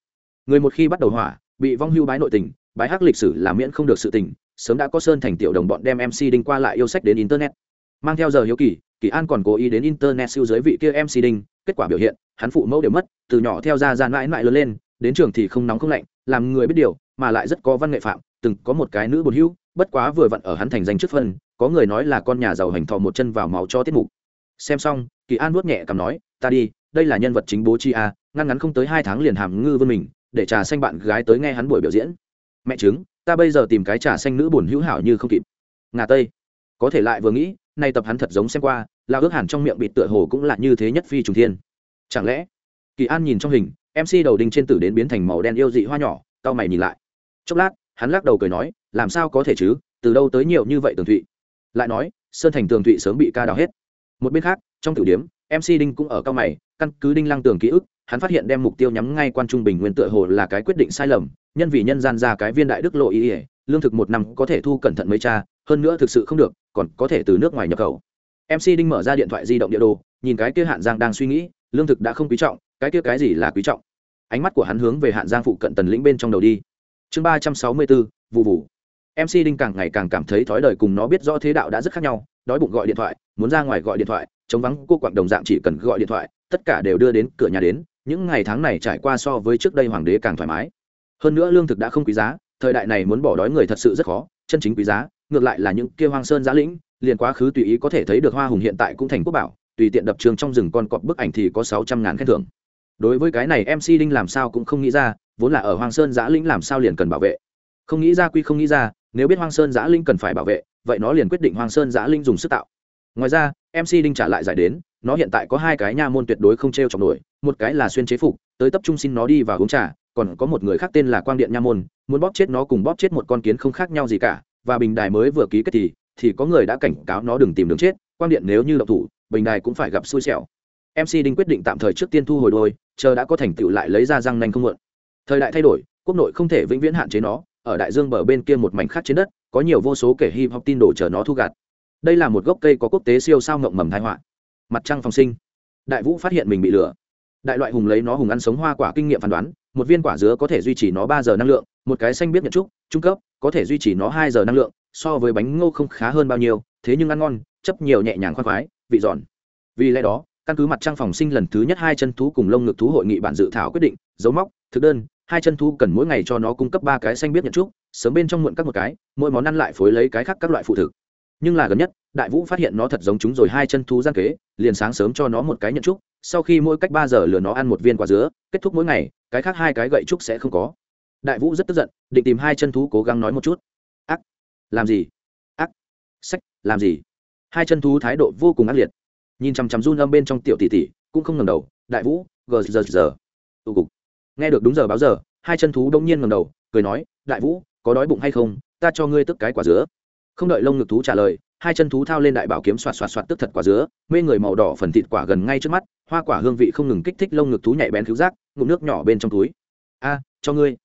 Người một khi bắt đầu hỏa, bị vong hưu bái nội tình, bái hắc lịch sử là miễn không được sự tình, sớm đã có sơn thành tiểu đồng bọn đem mc đinh qua lại yêu sách đến internet. Mang theo giờ hiếu kỳ kỳ an còn cố ý đến internet siêu giới vị kia mc đinh, kết quả biểu hiện hắn phụ mẫu đều mất, từ nhỏ theo ra gian mãi mãi lớn lên, đến trường thì không nóng không lạnh, làm người biết điều, mà lại rất có văn nghệ phạm, từng có một cái nữ bột hữu, bất quá vừa vặn ở hắn thành danh trước phân, có người nói là con nhà giàu hành thọ một chân vào máu cho tiết mục. Xem xong, kỳ an nuốt nhẹ cầm nói, ta đi, đây là nhân vật chính bố chi a, ngăn ngắn không tới hai tháng liền hàm ngư vươn mình, để trà xanh bạn gái tới nghe hắn buổi biểu diễn. Mẹ chứng ta bây giờ tìm cái trà xanh nữ buồn hữu hảo như không kịp. Ngà tây. Có thể lại vừa nghĩ, nay tập hắn thật giống xem qua là ước hẳn trong miệng bịt tựa hồ cũng là như thế nhất phi trùng thiên chẳng lẽ? Kỳ an nhìn trong hình mc đầu đinh trên tử đến biến thành màu đen yêu dị hoa nhỏ tao mày nhìn lại. Chốc lát, hắn lắc đầu cười nói, làm sao có thể chứ? Từ đâu tới nhiều như vậy tường thụy? Lại nói, sơn thành tường thụy sớm bị ca đào hết. Một bên khác, trong tử điếm mc đinh cũng ở cao mày, căn cứ đinh lăng tường ký ức, hắn phát hiện đem mục tiêu nhắm ngay quan trung bình nguyên tựa hồ là cái quyết định sai lầm, nhân vì nhân gian ra cái viên đại đức lộ ý ỉa lương thực một năm có thể thu cẩn thận mấy cha, hơn nữa thực sự không được, còn có thể từ nước ngoài nhập khẩu. Mc đinh mở ra điện thoại di động địa đồ, nhìn cái kia hạn giang đang suy nghĩ lương thực đã không quý trọng, cái kia cái gì là quý trọng? Ánh mắt của hắn hướng về hạn giang phụ cận tần lĩnh bên trong đầu đi. Chương ba trăm sáu mươi bốn, vụ vụ. Mc đinh càng ngày càng cảm thấy thói đời cùng nó biết rõ thế đạo đã rất khác nhau, đói bụng gọi điện thoại, muốn ra ngoài gọi điện thoại, chống vắng cô quặng đồng dạng chỉ cần gọi điện thoại, tất cả đều đưa đến cửa nhà đến, những ngày tháng này trải qua so với trước đây hoàng đế càng thoải mái. Hơn nữa lương thực đã không quý giá, thời đại này muốn bỏ đói người thật sự rất khó, chân chính quý giá, ngược lại là những kia hoang sơn giã lĩnh, liền quá khứ tùy ý có thể thấy được hoa hùng hiện tại cũng thành quốc bảo tùy tiện đập trường trong rừng con cọp bức ảnh thì có sáu trăm ngàn khen thưởng. Đối với cái này mc đinh làm sao cũng không nghĩ ra, vốn là ở hoang sơn giã lĩnh làm sao liền cần bảo vệ. Không nghĩ ra quy không nghĩ ra, nếu biết hoang sơn giã linh cần phải bảo vệ, vậy nó liền quyết định hoang sơn giã linh dùng sức tạo. Ngoài ra mc đinh trả lại giải đến, nó hiện tại có hai cái nha môn tuyệt đối không t r e o chọc nổi, một cái là xuyên chế phục, tới tập trung xin nó đi vào uống trà, còn có một người khác tên là quang điện nha môn, muốn bóp chết nó cùng bóp chết một con kiến không khác nhau gì cả, và bình đài mới vừa ký kết thì thì có người đã cảnh cáo nó đừng tìm đường chết quang điện nếu như độc thủ, bình đài cũng phải gặp xui xẻo. Mc đinh quyết định tạm thời trước tiên thu hồi đôi, chờ đã có thành tựu lại lấy ra răng nanh không mượn thời đại thay đổi, quốc nội không thể vĩnh viễn hạn chế nó, ở đại dương bờ bên kia một mảnh khác trên đất, có nhiều vô số kẻ hip hop tin đổ chờ nó thu gạt. đây là một gốc cây có quốc tế siêu sao ngộng mầm thái họa. Mặt trăng phòng sinh. Đại vũ phát hiện mình bị lừa. Đại loại hùng lấy nó hùng ăn sống hoa quả kinh nghiệm phán đoán, một viên quả dứa có thể duy trì nó ba giờ năng lượng, một cái xanh biết nhận trúc, trung cấp, có thể duy trì nó hai giờ năng lượng, so với bánh ngô không khá hơn bao nhiêu, thế nhưng ăn ngon chấp nhiều nhẹ nhàng khoan khoái, vị giòn vì lẽ đó, căn cứ mặt trăng phòng sinh lần thứ nhất hai chân thú cùng lông ngực thú hội nghị bản dự thảo quyết định, dấu móc, thực đơn, hai chân thú cần mỗi ngày cho nó cung cấp ba cái xanh biết nhận trúc, sớm bên trong muộn các một cái, mỗi món ăn lại phối lấy cái khác các loại phụ thực. Nhưng là gần nhất, đại vũ phát hiện nó thật giống chúng rồi, hai chân thú gian kế, liền sáng sớm cho nó một cái nhận trúc, sau khi mỗi cách ba giờ lừa nó ăn một viên quả dứa, kết thúc mỗi ngày, cái khác hai cái gậy trúc sẽ không có. Đại vũ rất tức giận, định tìm hai chân thú cố gắng nói một chút. Ác, làm gì? Ác, sách, làm gì? Hai chân thú thái độ vô cùng ác liệt. Nhìn chằm chằm run âm bên trong tiểu tỷ tỷ, cũng không ngầm đầu, đại vũ gờ giờ giờ tụ cục. Nghe được đúng giờ báo giờ, hai chân thú đông nhiên ngầm đầu, cười nói, đại vũ, có đói bụng hay không? Ta cho ngươi tức cái quả dứa. Không đợi lông ngực thú trả lời, hai chân thú thao lên đại bảo kiếm xoạt xoạt xoạt tức thật quả dứa, mê người màu đỏ phần thịt quả gần ngay trước mắt, hoa quả hương vị không ngừng kích thích lông ngực thú nhạy bén cứu giác, ngụm nước nhỏ bên trong túi. A, cho ngươi.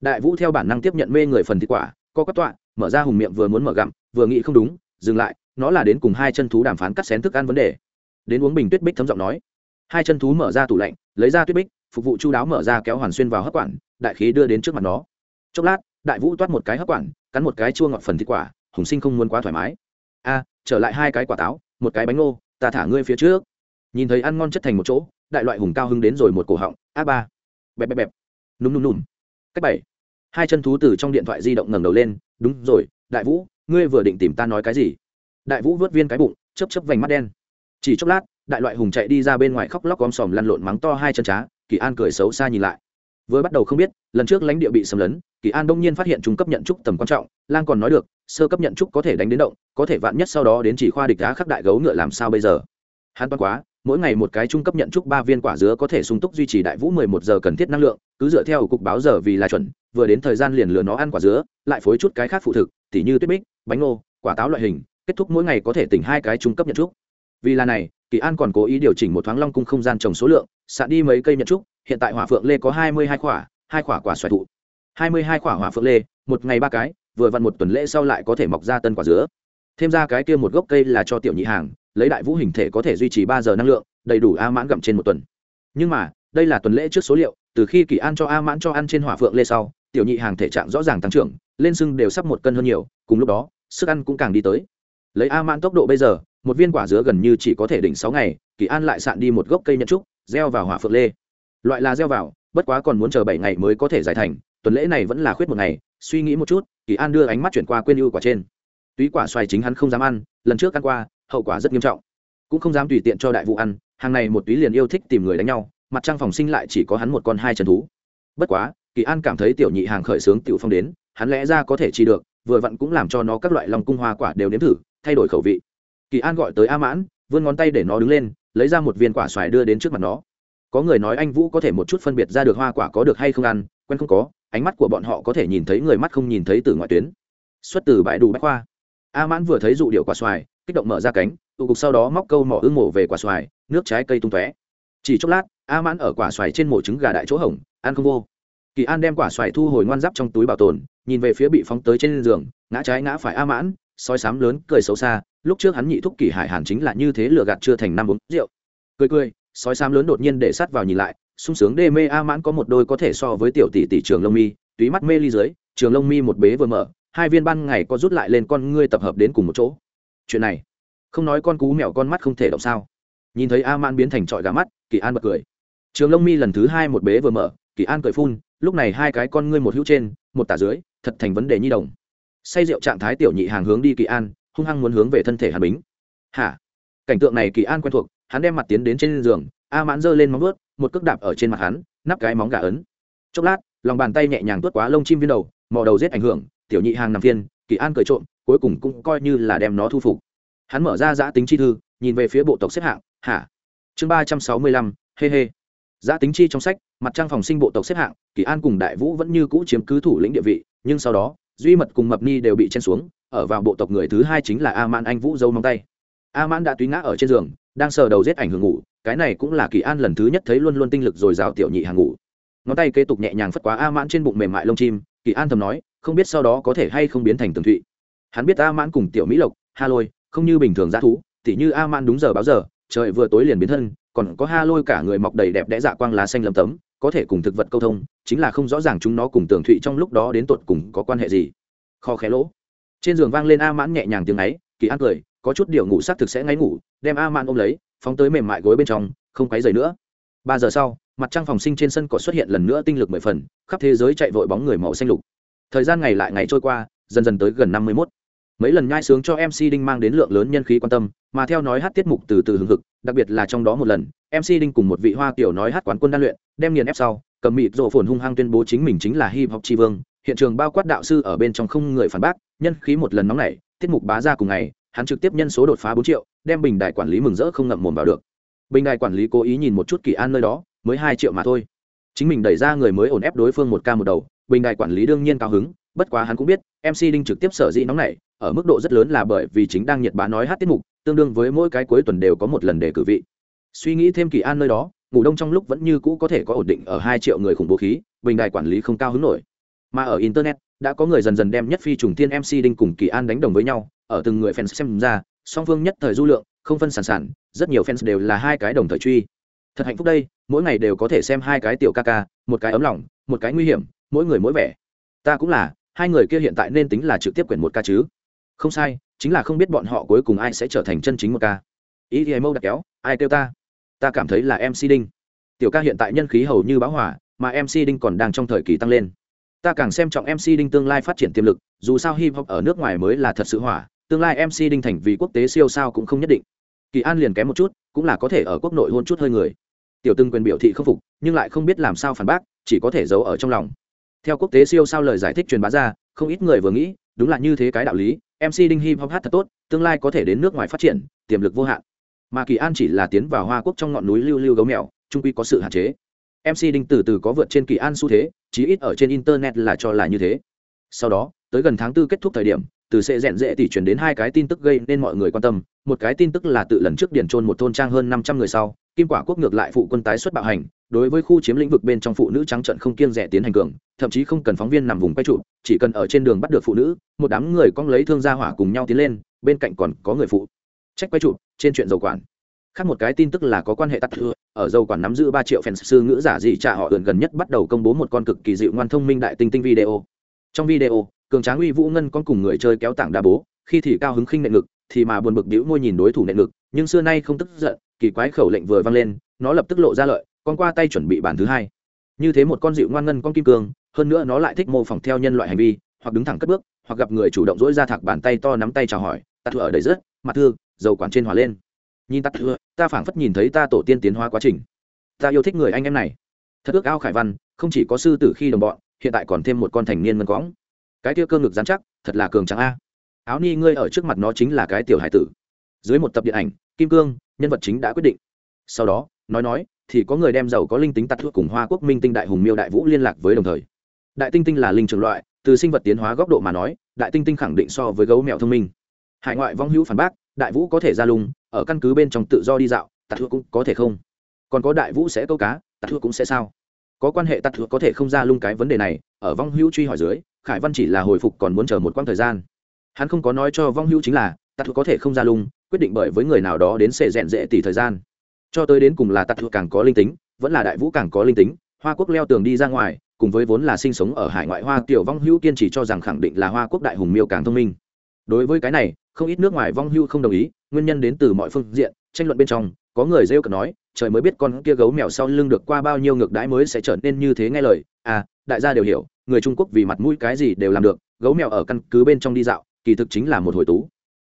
Đại vũ theo bản năng tiếp nhận mê người phần thịt quả, co quắp tọa, mở ra hùng miệng vừa muốn mở gặm, vừa nghĩ không đúng, dừng lại nó là đến cùng hai chân thú đàm phán cắt xén thức ăn vấn đề. Đến uống bình tuyết bích thấm giọng nói. Hai chân thú mở ra tủ lạnh, lấy ra tuyết bích, phục vụ chu đáo mở ra kéo hoàn xuyên vào hấp quản, đại khí đưa đến trước mặt nó. Chốc lát, đại vũ toát một cái hấp quản, cắn một cái chua ngọt phần thịt quả, hùng sinh không muốn quá thoải mái. A, trở lại hai cái quả táo, một cái bánh ngô, ta thả ngươi phía trước. Nhìn thấy ăn ngon chất thành một chỗ, đại loại hùng cao hưng đến rồi một cổ họng, a ba. Bẹp bẹp bẹp. Núm núm núm cách bảy. Hai chân thú từ trong điện thoại di động ngẩng đầu lên, đúng rồi, đại vũ, ngươi vừa định tìm ta nói cái gì? Đại vũ vớt viên cái bụng chấp chấp vành mắt đen. Chỉ chốc lát, đại loại hùng chạy đi ra bên ngoài khóc lóc gom sòm lăn lộn mắng to hai chân trá, kỳ an cười xấu xa nhìn lại. Vừa bắt đầu không biết, lần trước lãnh địa bị xâm lấn, kỳ an đông nhiên phát hiện trung cấp nhận trúc tầm quan trọng lan còn nói được, sơ cấp nhận trúc có thể đánh đến động, có thể vạn nhất sau đó đến chỉ khoa địch đá khắc đại gấu ngựa làm sao bây giờ? Hắn toán quá, mỗi ngày một cái trung cấp nhận trúc ba viên quả dứa có thể sung túc duy trì đại vũ mười một giờ cần thiết năng lượng, cứ dựa theo cục báo giờ vì là chuẩn, vừa đến thời gian liền lừa nó ăn quả dứa, lại phối chút cái khác phụ thực, tỉ như tuyết bích, bánh ngô, quả táo loại hình kết thúc mỗi ngày có thể tỉnh hai cái trung cấp nhận trúc. Vì là này, kỳ an còn cố ý điều chỉnh một thoáng long cung không gian trồng số lượng, xạ đi mấy cây nhận trúc, hiện tại hỏa phượng lê có hai mươi hai quả hai quả quả xoài thụ. hai mươi hai quả hỏa phượng lê, một ngày ba cái, vừa vặn một tuần lễ sau lại có thể mọc ra tân quả dứa. Thêm ra cái kia một gốc cây là cho tiểu nhị hàng, lấy đại vũ hình thể có thể duy trì ba giờ năng lượng, đầy đủ a mãn gặm trên một tuần. Nhưng mà, đây là tuần lễ trước số liệu, từ khi kỳ an cho a mãn cho ăn trên hỏa phượng lê sau, tiểu nhị hàng thể trạng rõ ràng tăng trưởng, lên sưng đều sắp một cân hơn nhiều, cùng lúc đó, sức ăn cũng càng đi tới lấy a mãn tốc độ bây giờ, một viên quả dứa gần như chỉ có thể đỉnh sáu ngày, kỳ an lại sạn đi một gốc cây nhận trúc, gieo vào hỏa phượng lê. Loại là gieo vào, bất quá còn muốn chờ bảy ngày mới có thể giải thành, tuần lễ này vẫn là khuyết một ngày, suy nghĩ một chút, kỳ an đưa ánh mắt chuyển qua quên ưu quả trên. Túy quả xoài chính hắn không dám ăn, lần trước ăn qua, hậu quả rất nghiêm trọng. Cũng không dám tùy tiện cho đại vụ ăn, hàng này một túy liền yêu thích tìm người đánh nhau, mặt trăng phòng sinh lại chỉ có hắn một con hai chân thú. Bất quá, kỳ an cảm thấy tiểu nhị hàng khởi sướng tiểu phong đến, hắn lẽ ra có thể chi được, vừa vặn cũng làm cho nó các loại lòng cung hoa quả đều nếm thử thay đổi khẩu vị. Kỳ an gọi tới a mãn, vươn ngón tay để nó đứng lên, lấy ra một viên quả xoài đưa đến trước mặt nó. Có người nói anh vũ có thể một chút phân biệt ra được hoa quả có được hay không ăn, quen không có, ánh mắt của bọn họ có thể nhìn thấy, người mắt không nhìn thấy từ ngoại tuyến. Xuất từ bãi đủ bách khoa. A mãn vừa thấy dụ điệu quả xoài, kích động mở ra cánh, tụ cục sau đó móc câu mỏ ưng mổ về quả xoài, nước trái cây tung tóe. Chỉ chốc lát, a mãn ở quả xoài trên mổ trứng gà đại chỗ hỏng ăn không vô. Kỳ an đem quả xoài thu hồi ngoan giáp trong túi bảo tồn, nhìn về phía bị phóng tới trên giường, ngã trái ngã phải a mãn Sói sám lớn, cười xấu xa, lúc trước hắn nhị thúc kỷ hải hàn chính là như thế lừa gạt chưa thành năm uống rượu. Cười cười sói sám lớn đột nhiên để sát vào nhìn lại, sung sướng đê mê a mãn có một đôi có thể so với tiểu tỷ tỷ trường lông mi, túy mắt mê ly dưới, trường lông mi một bế vừa mở, hai viên ban ngày có rút lại lên con ngươi tập hợp đến cùng một chỗ. Chuyện này, không nói con cú mèo con mắt không thể động sao. Nhìn thấy a mãn biến thành trọi gà mắt, kỳ an bật cười. Trường lông mi lần thứ hai một bế vừa mở, kỳ an cười phun, lúc này hai cái con ngươi một hữu trên, một tả dưới, thật thành vấn đề nhi đồng say rượu trạng thái tiểu nhị hàng hướng đi kỳ an, hung hăng muốn hướng về thân thể hàn bính. Hả? Cảnh tượng này kỳ an quen thuộc, hắn đem mặt tiến đến trên giường, a mãn giơ lên móng vuốt, một cước đạp ở trên mặt hắn, nắp cái móng gà ấn. Chốc lát, lòng bàn tay nhẹ nhàng tuốt quá lông chim viên đầu, mò đầu giết ảnh hưởng, tiểu nhị hàng nằm phiên, kỳ an cười trộm, cuối cùng cũng coi như là đem nó thu phục. Hắn mở ra giã tính chi thư, nhìn về phía bộ tộc xếp hạng, hả? Chương ba trăm sáu mươi lăm, hê hê. Giã tính chi trong sách, mặt trang phòng sinh bộ tộc xếp hạng, kỳ an cùng đại vũ vẫn như cũ chiếm cứ thủ lĩnh địa vị, nhưng sau đó duy mật cùng mập ni đều bị chen xuống, ở vào bộ tộc người thứ hai chính là a man anh vũ dâu móng tay. A man đã túy ngã ở trên giường, đang sờ đầu giết ảnh hưởng ngủ, cái này cũng là kỳ an lần thứ nhất thấy luôn luôn tinh lực dồi dào tiểu nhị hàng ngủ. Ngón tay kế tục nhẹ nhàng phất quá a mãn trên bụng mềm mại lông chim, kỳ an thầm nói, không biết sau đó có thể hay không biến thành tường thụy. Hắn biết a mãn cùng tiểu mỹ lộc ha lôi không như bình thường g thú, tỉ như a mãn đúng giờ báo giờ, trời vừa tối liền biến thân, còn có ha lôi cả người mọc đầy đẹp đẽ dạ quang lá xanh lấm tấm có thể cùng thực vật câu thông, chính là không rõ ràng chúng nó cùng tường thụy trong lúc đó đến tột cùng có quan hệ gì. Kho khé lỗ. Trên giường vang lên a mãn nhẹ nhàng tiếng ấy, kỳ an cười, có chút điều ngủ s thực sẽ ngáy ngủ, đem a mãn ôm lấy, phóng tới mềm mại gối bên trong, không quấy dày nữa. Ba giờ sau, mặt trăng phòng sinh trên sân cỏ xuất hiện lần nữa tinh lực mười phần, khắp thế giới chạy vội bóng người màu xanh lục. Thời gian ngày lại ngày trôi qua, dần dần tới gần năm mươi mốt mấy lần nhai sướng cho mc đinh mang đến lượng lớn nhân khí quan tâm, mà theo nói hát tiết mục từ từ hừng hực, đặc biệt là trong đó một lần mc đinh cùng một vị hoa kiểu nói hát quán quân đan luyện, đem nghiền ép sau, cầm mịt rộ phồn hung hăng tuyên bố chính mình chính là hip hop tri vương, hiện trường bao quát đạo sư ở bên trong không người phản bác, nhân khí một lần nóng nảy, tiết mục bá ra cùng ngày, hắn trực tiếp nhân số đột phá bốn triệu, đem bình đài quản lý mừng rỡ không ngậm mồm vào được. Bình đài quản lý cố ý nhìn một chút kỳ an nơi đó, mới hai triệu mà thôi. Chính mình đẩy ra người mới ổn ép đối phương một ca một đầu, bình đài quản lý đương nhiên cao hứng bất quá hắn cũng biết mc đinh trực tiếp sở dĩ nóng này ở mức độ rất lớn là bởi vì chính đang nhiệt bá nói hát tiết mục, tương đương với mỗi cái cuối tuần đều có một lần để cử vị. Suy nghĩ thêm kỳ an nơi đó, ngủ đông trong lúc vẫn như cũ có thể có ổn định ở hai triệu người khủng bố khí, bình đài quản lý không cao hứng nổi. Mà ở internet, đã có người dần dần đem nhất phi trùng tiên mc đinh cùng kỳ an đánh đồng với nhau, ở từng người fans xem ra, song phương nhất thời du lượng, không phân sản sản, rất nhiều fans đều là hai cái đồng thời truy. Thật hạnh phúc đây, mỗi ngày đều có thể xem hai cái tiểu ca ca, một cái ấm lòng, một cái nguy hiểm, mỗi người mỗi vẻ. Ta cũng là hai người kia hiện tại nên tính là trực tiếp quyển một ca chứ? Không sai, chính là không biết bọn họ cuối cùng ai sẽ trở thành chân chính một ca. Ý thì mâu đặt kéo, ai kêu ta? Ta cảm thấy là mc đinh. Tiểu ca hiện tại nhân khí hầu như báo hỏa mà mc đinh còn đang trong thời kỳ tăng lên. Ta càng xem trọng mc đinh tương lai phát triển tiềm lực, dù sao hip hop ở nước ngoài mới là thật sự hỏa, tương lai mc đinh thành vì quốc tế siêu sao cũng không nhất định. Kỳ an liền kém một chút, cũng là có thể ở quốc nội hôn chút hơi người. Tiểu từng quyền biểu thị không phục, nhưng lại không biết làm sao phản bác, chỉ có thể giấu ở trong lòng theo quốc tế siêu sao lời giải thích truyền bá ra, không ít người vừa nghĩ, đúng là như thế cái đạo lý mc đinh hip hop hát thật tốt, tương lai có thể đến nước ngoài phát triển, tiềm lực vô hạn. Mà kỳ an chỉ là tiến vào hoa quốc trong ngọn núi lưu lưu gấu mèo, trung quy có sự hạn chế. Mc đinh từ từ có vượt trên kỳ an xu thế, chí ít ở trên internet là cho là như thế. Sau đó, tới gần tháng tư kết thúc thời điểm, từ sẽ rèn dễ thì chuyển đến hai cái tin tức gây nên mọi người quan tâm, một cái tin tức là tự lần trước điển trôn một thôn trang hơn năm trăm người sau kim quả quốc ngược lại phụ quân tái xuất bạo hành, đối với khu chiếm lĩnh vực bên trong phụ nữ trắng trận không kiêng rẻ tiến hành cường, thậm chí không cần phóng viên nằm vùng quay trụ, chỉ cần ở trên đường bắt được phụ nữ, một đám người cong lấy thương gia hỏa cùng nhau tiến lên, bên cạnh còn có người phụ trách quay trụ, trên chuyện dầu quản. Khác một cái tin tức là có quan hệ tắt thừa ở dầu quản nắm giữ ba triệu fans sư ngữ giả gì trả họ ượn gần nhất bắt đầu công bố một con cực kỳ dịu ngoan thông minh đại tinh tinh video. Trong video, cường tráng uy vũ ngân con cùng người chơi kéo tảng đa bố, khi thì cao hứng khinh nệ ngực thì mà buồn bực đĩu môi nhìn đối thủ nệ ngực, nhưng xưa nay không tức giận, kỳ quái khẩu lệnh vừa vang lên, nó lập tức lộ ra lợi, con qua tay chuẩn bị bản thứ hai. Như thế một con dịu ngoan ngân con kim cương, hơn nữa nó lại thích mô phỏng theo nhân loại hành vi, hoặc đứng thẳng cất bước, hoặc gặp người chủ động dỗi ra thạc bàn tay to nắm tay chào hỏi, ta thừa ở đầy rất mặt thư dầu quản trên hòa lên. Nhìn ta thừa ta phảng phất nhìn thấy ta tổ tiên tiến hóa quá trình. Ta yêu thích người anh em này. Thật ước ao khải văn, không chỉ có sư tử khi đồng bọn, hiện tại còn thêm một con thành niên ngân cõng cái tiêu cơ ngực dán chắc, thật là cường trắng a áo ni ngươi ở trước mặt nó chính là cái tiểu hải tử. Dưới một tập điện ảnh, kim cương, nhân vật chính đã quyết định. Sau đó, nói nói, thì có người đem giàu có linh tính tạt thuốc cùng hoa quốc minh tinh đại hùng miêu đại vũ liên lạc với đồng thời. Đại tinh tinh là linh trường loại, từ sinh vật tiến hóa góc độ mà nói, đại tinh tinh khẳng định so với gấu mèo thông minh. Hải ngoại vong hữu phản bác, đại vũ có thể ra lùng ở căn cứ bên trong tự do đi dạo, tạt thuốc cũng có thể không. Còn có đại vũ sẽ câu cá, tạt thuốc cũng sẽ sao? Có quan hệ tạt thuốc có thể không ra lung cái vấn đề này, ở vong hữu truy hỏi dưới, khải văn chỉ là hồi phục còn muốn chờ một quãng thời gian hắn không có nói cho vong hữu chính là, tạ thuộc có thể không ra lung, quyết định bởi với người nào đó đến sẽ rèn dễ tỷ thời gian. Cho tới đến cùng là tạ thuộc càng có linh tính, vẫn là đại vũ càng có linh tính, hoa quốc leo tường đi ra ngoài, cùng với vốn là sinh sống ở hải ngoại hoa, tiểu vong hữu kiên trì cho rằng khẳng định là hoa quốc đại hùng miêu càng thông minh. Đối với cái này, không ít nước ngoài vong hữu không đồng ý, nguyên nhân đến từ mọi phương diện, tranh luận bên trong, có người rêu cực nói, trời mới biết con kia gấu mèo sau lưng được qua bao nhiêu ngược đãi mới sẽ trở nên như thế nghe lời. À đại gia đều hiểu, người trung quốc vì mặt mũi cái gì đều làm được, gấu mèo ở căn cứ bên trong đi dạo kỳ thực chính là một hồi tú.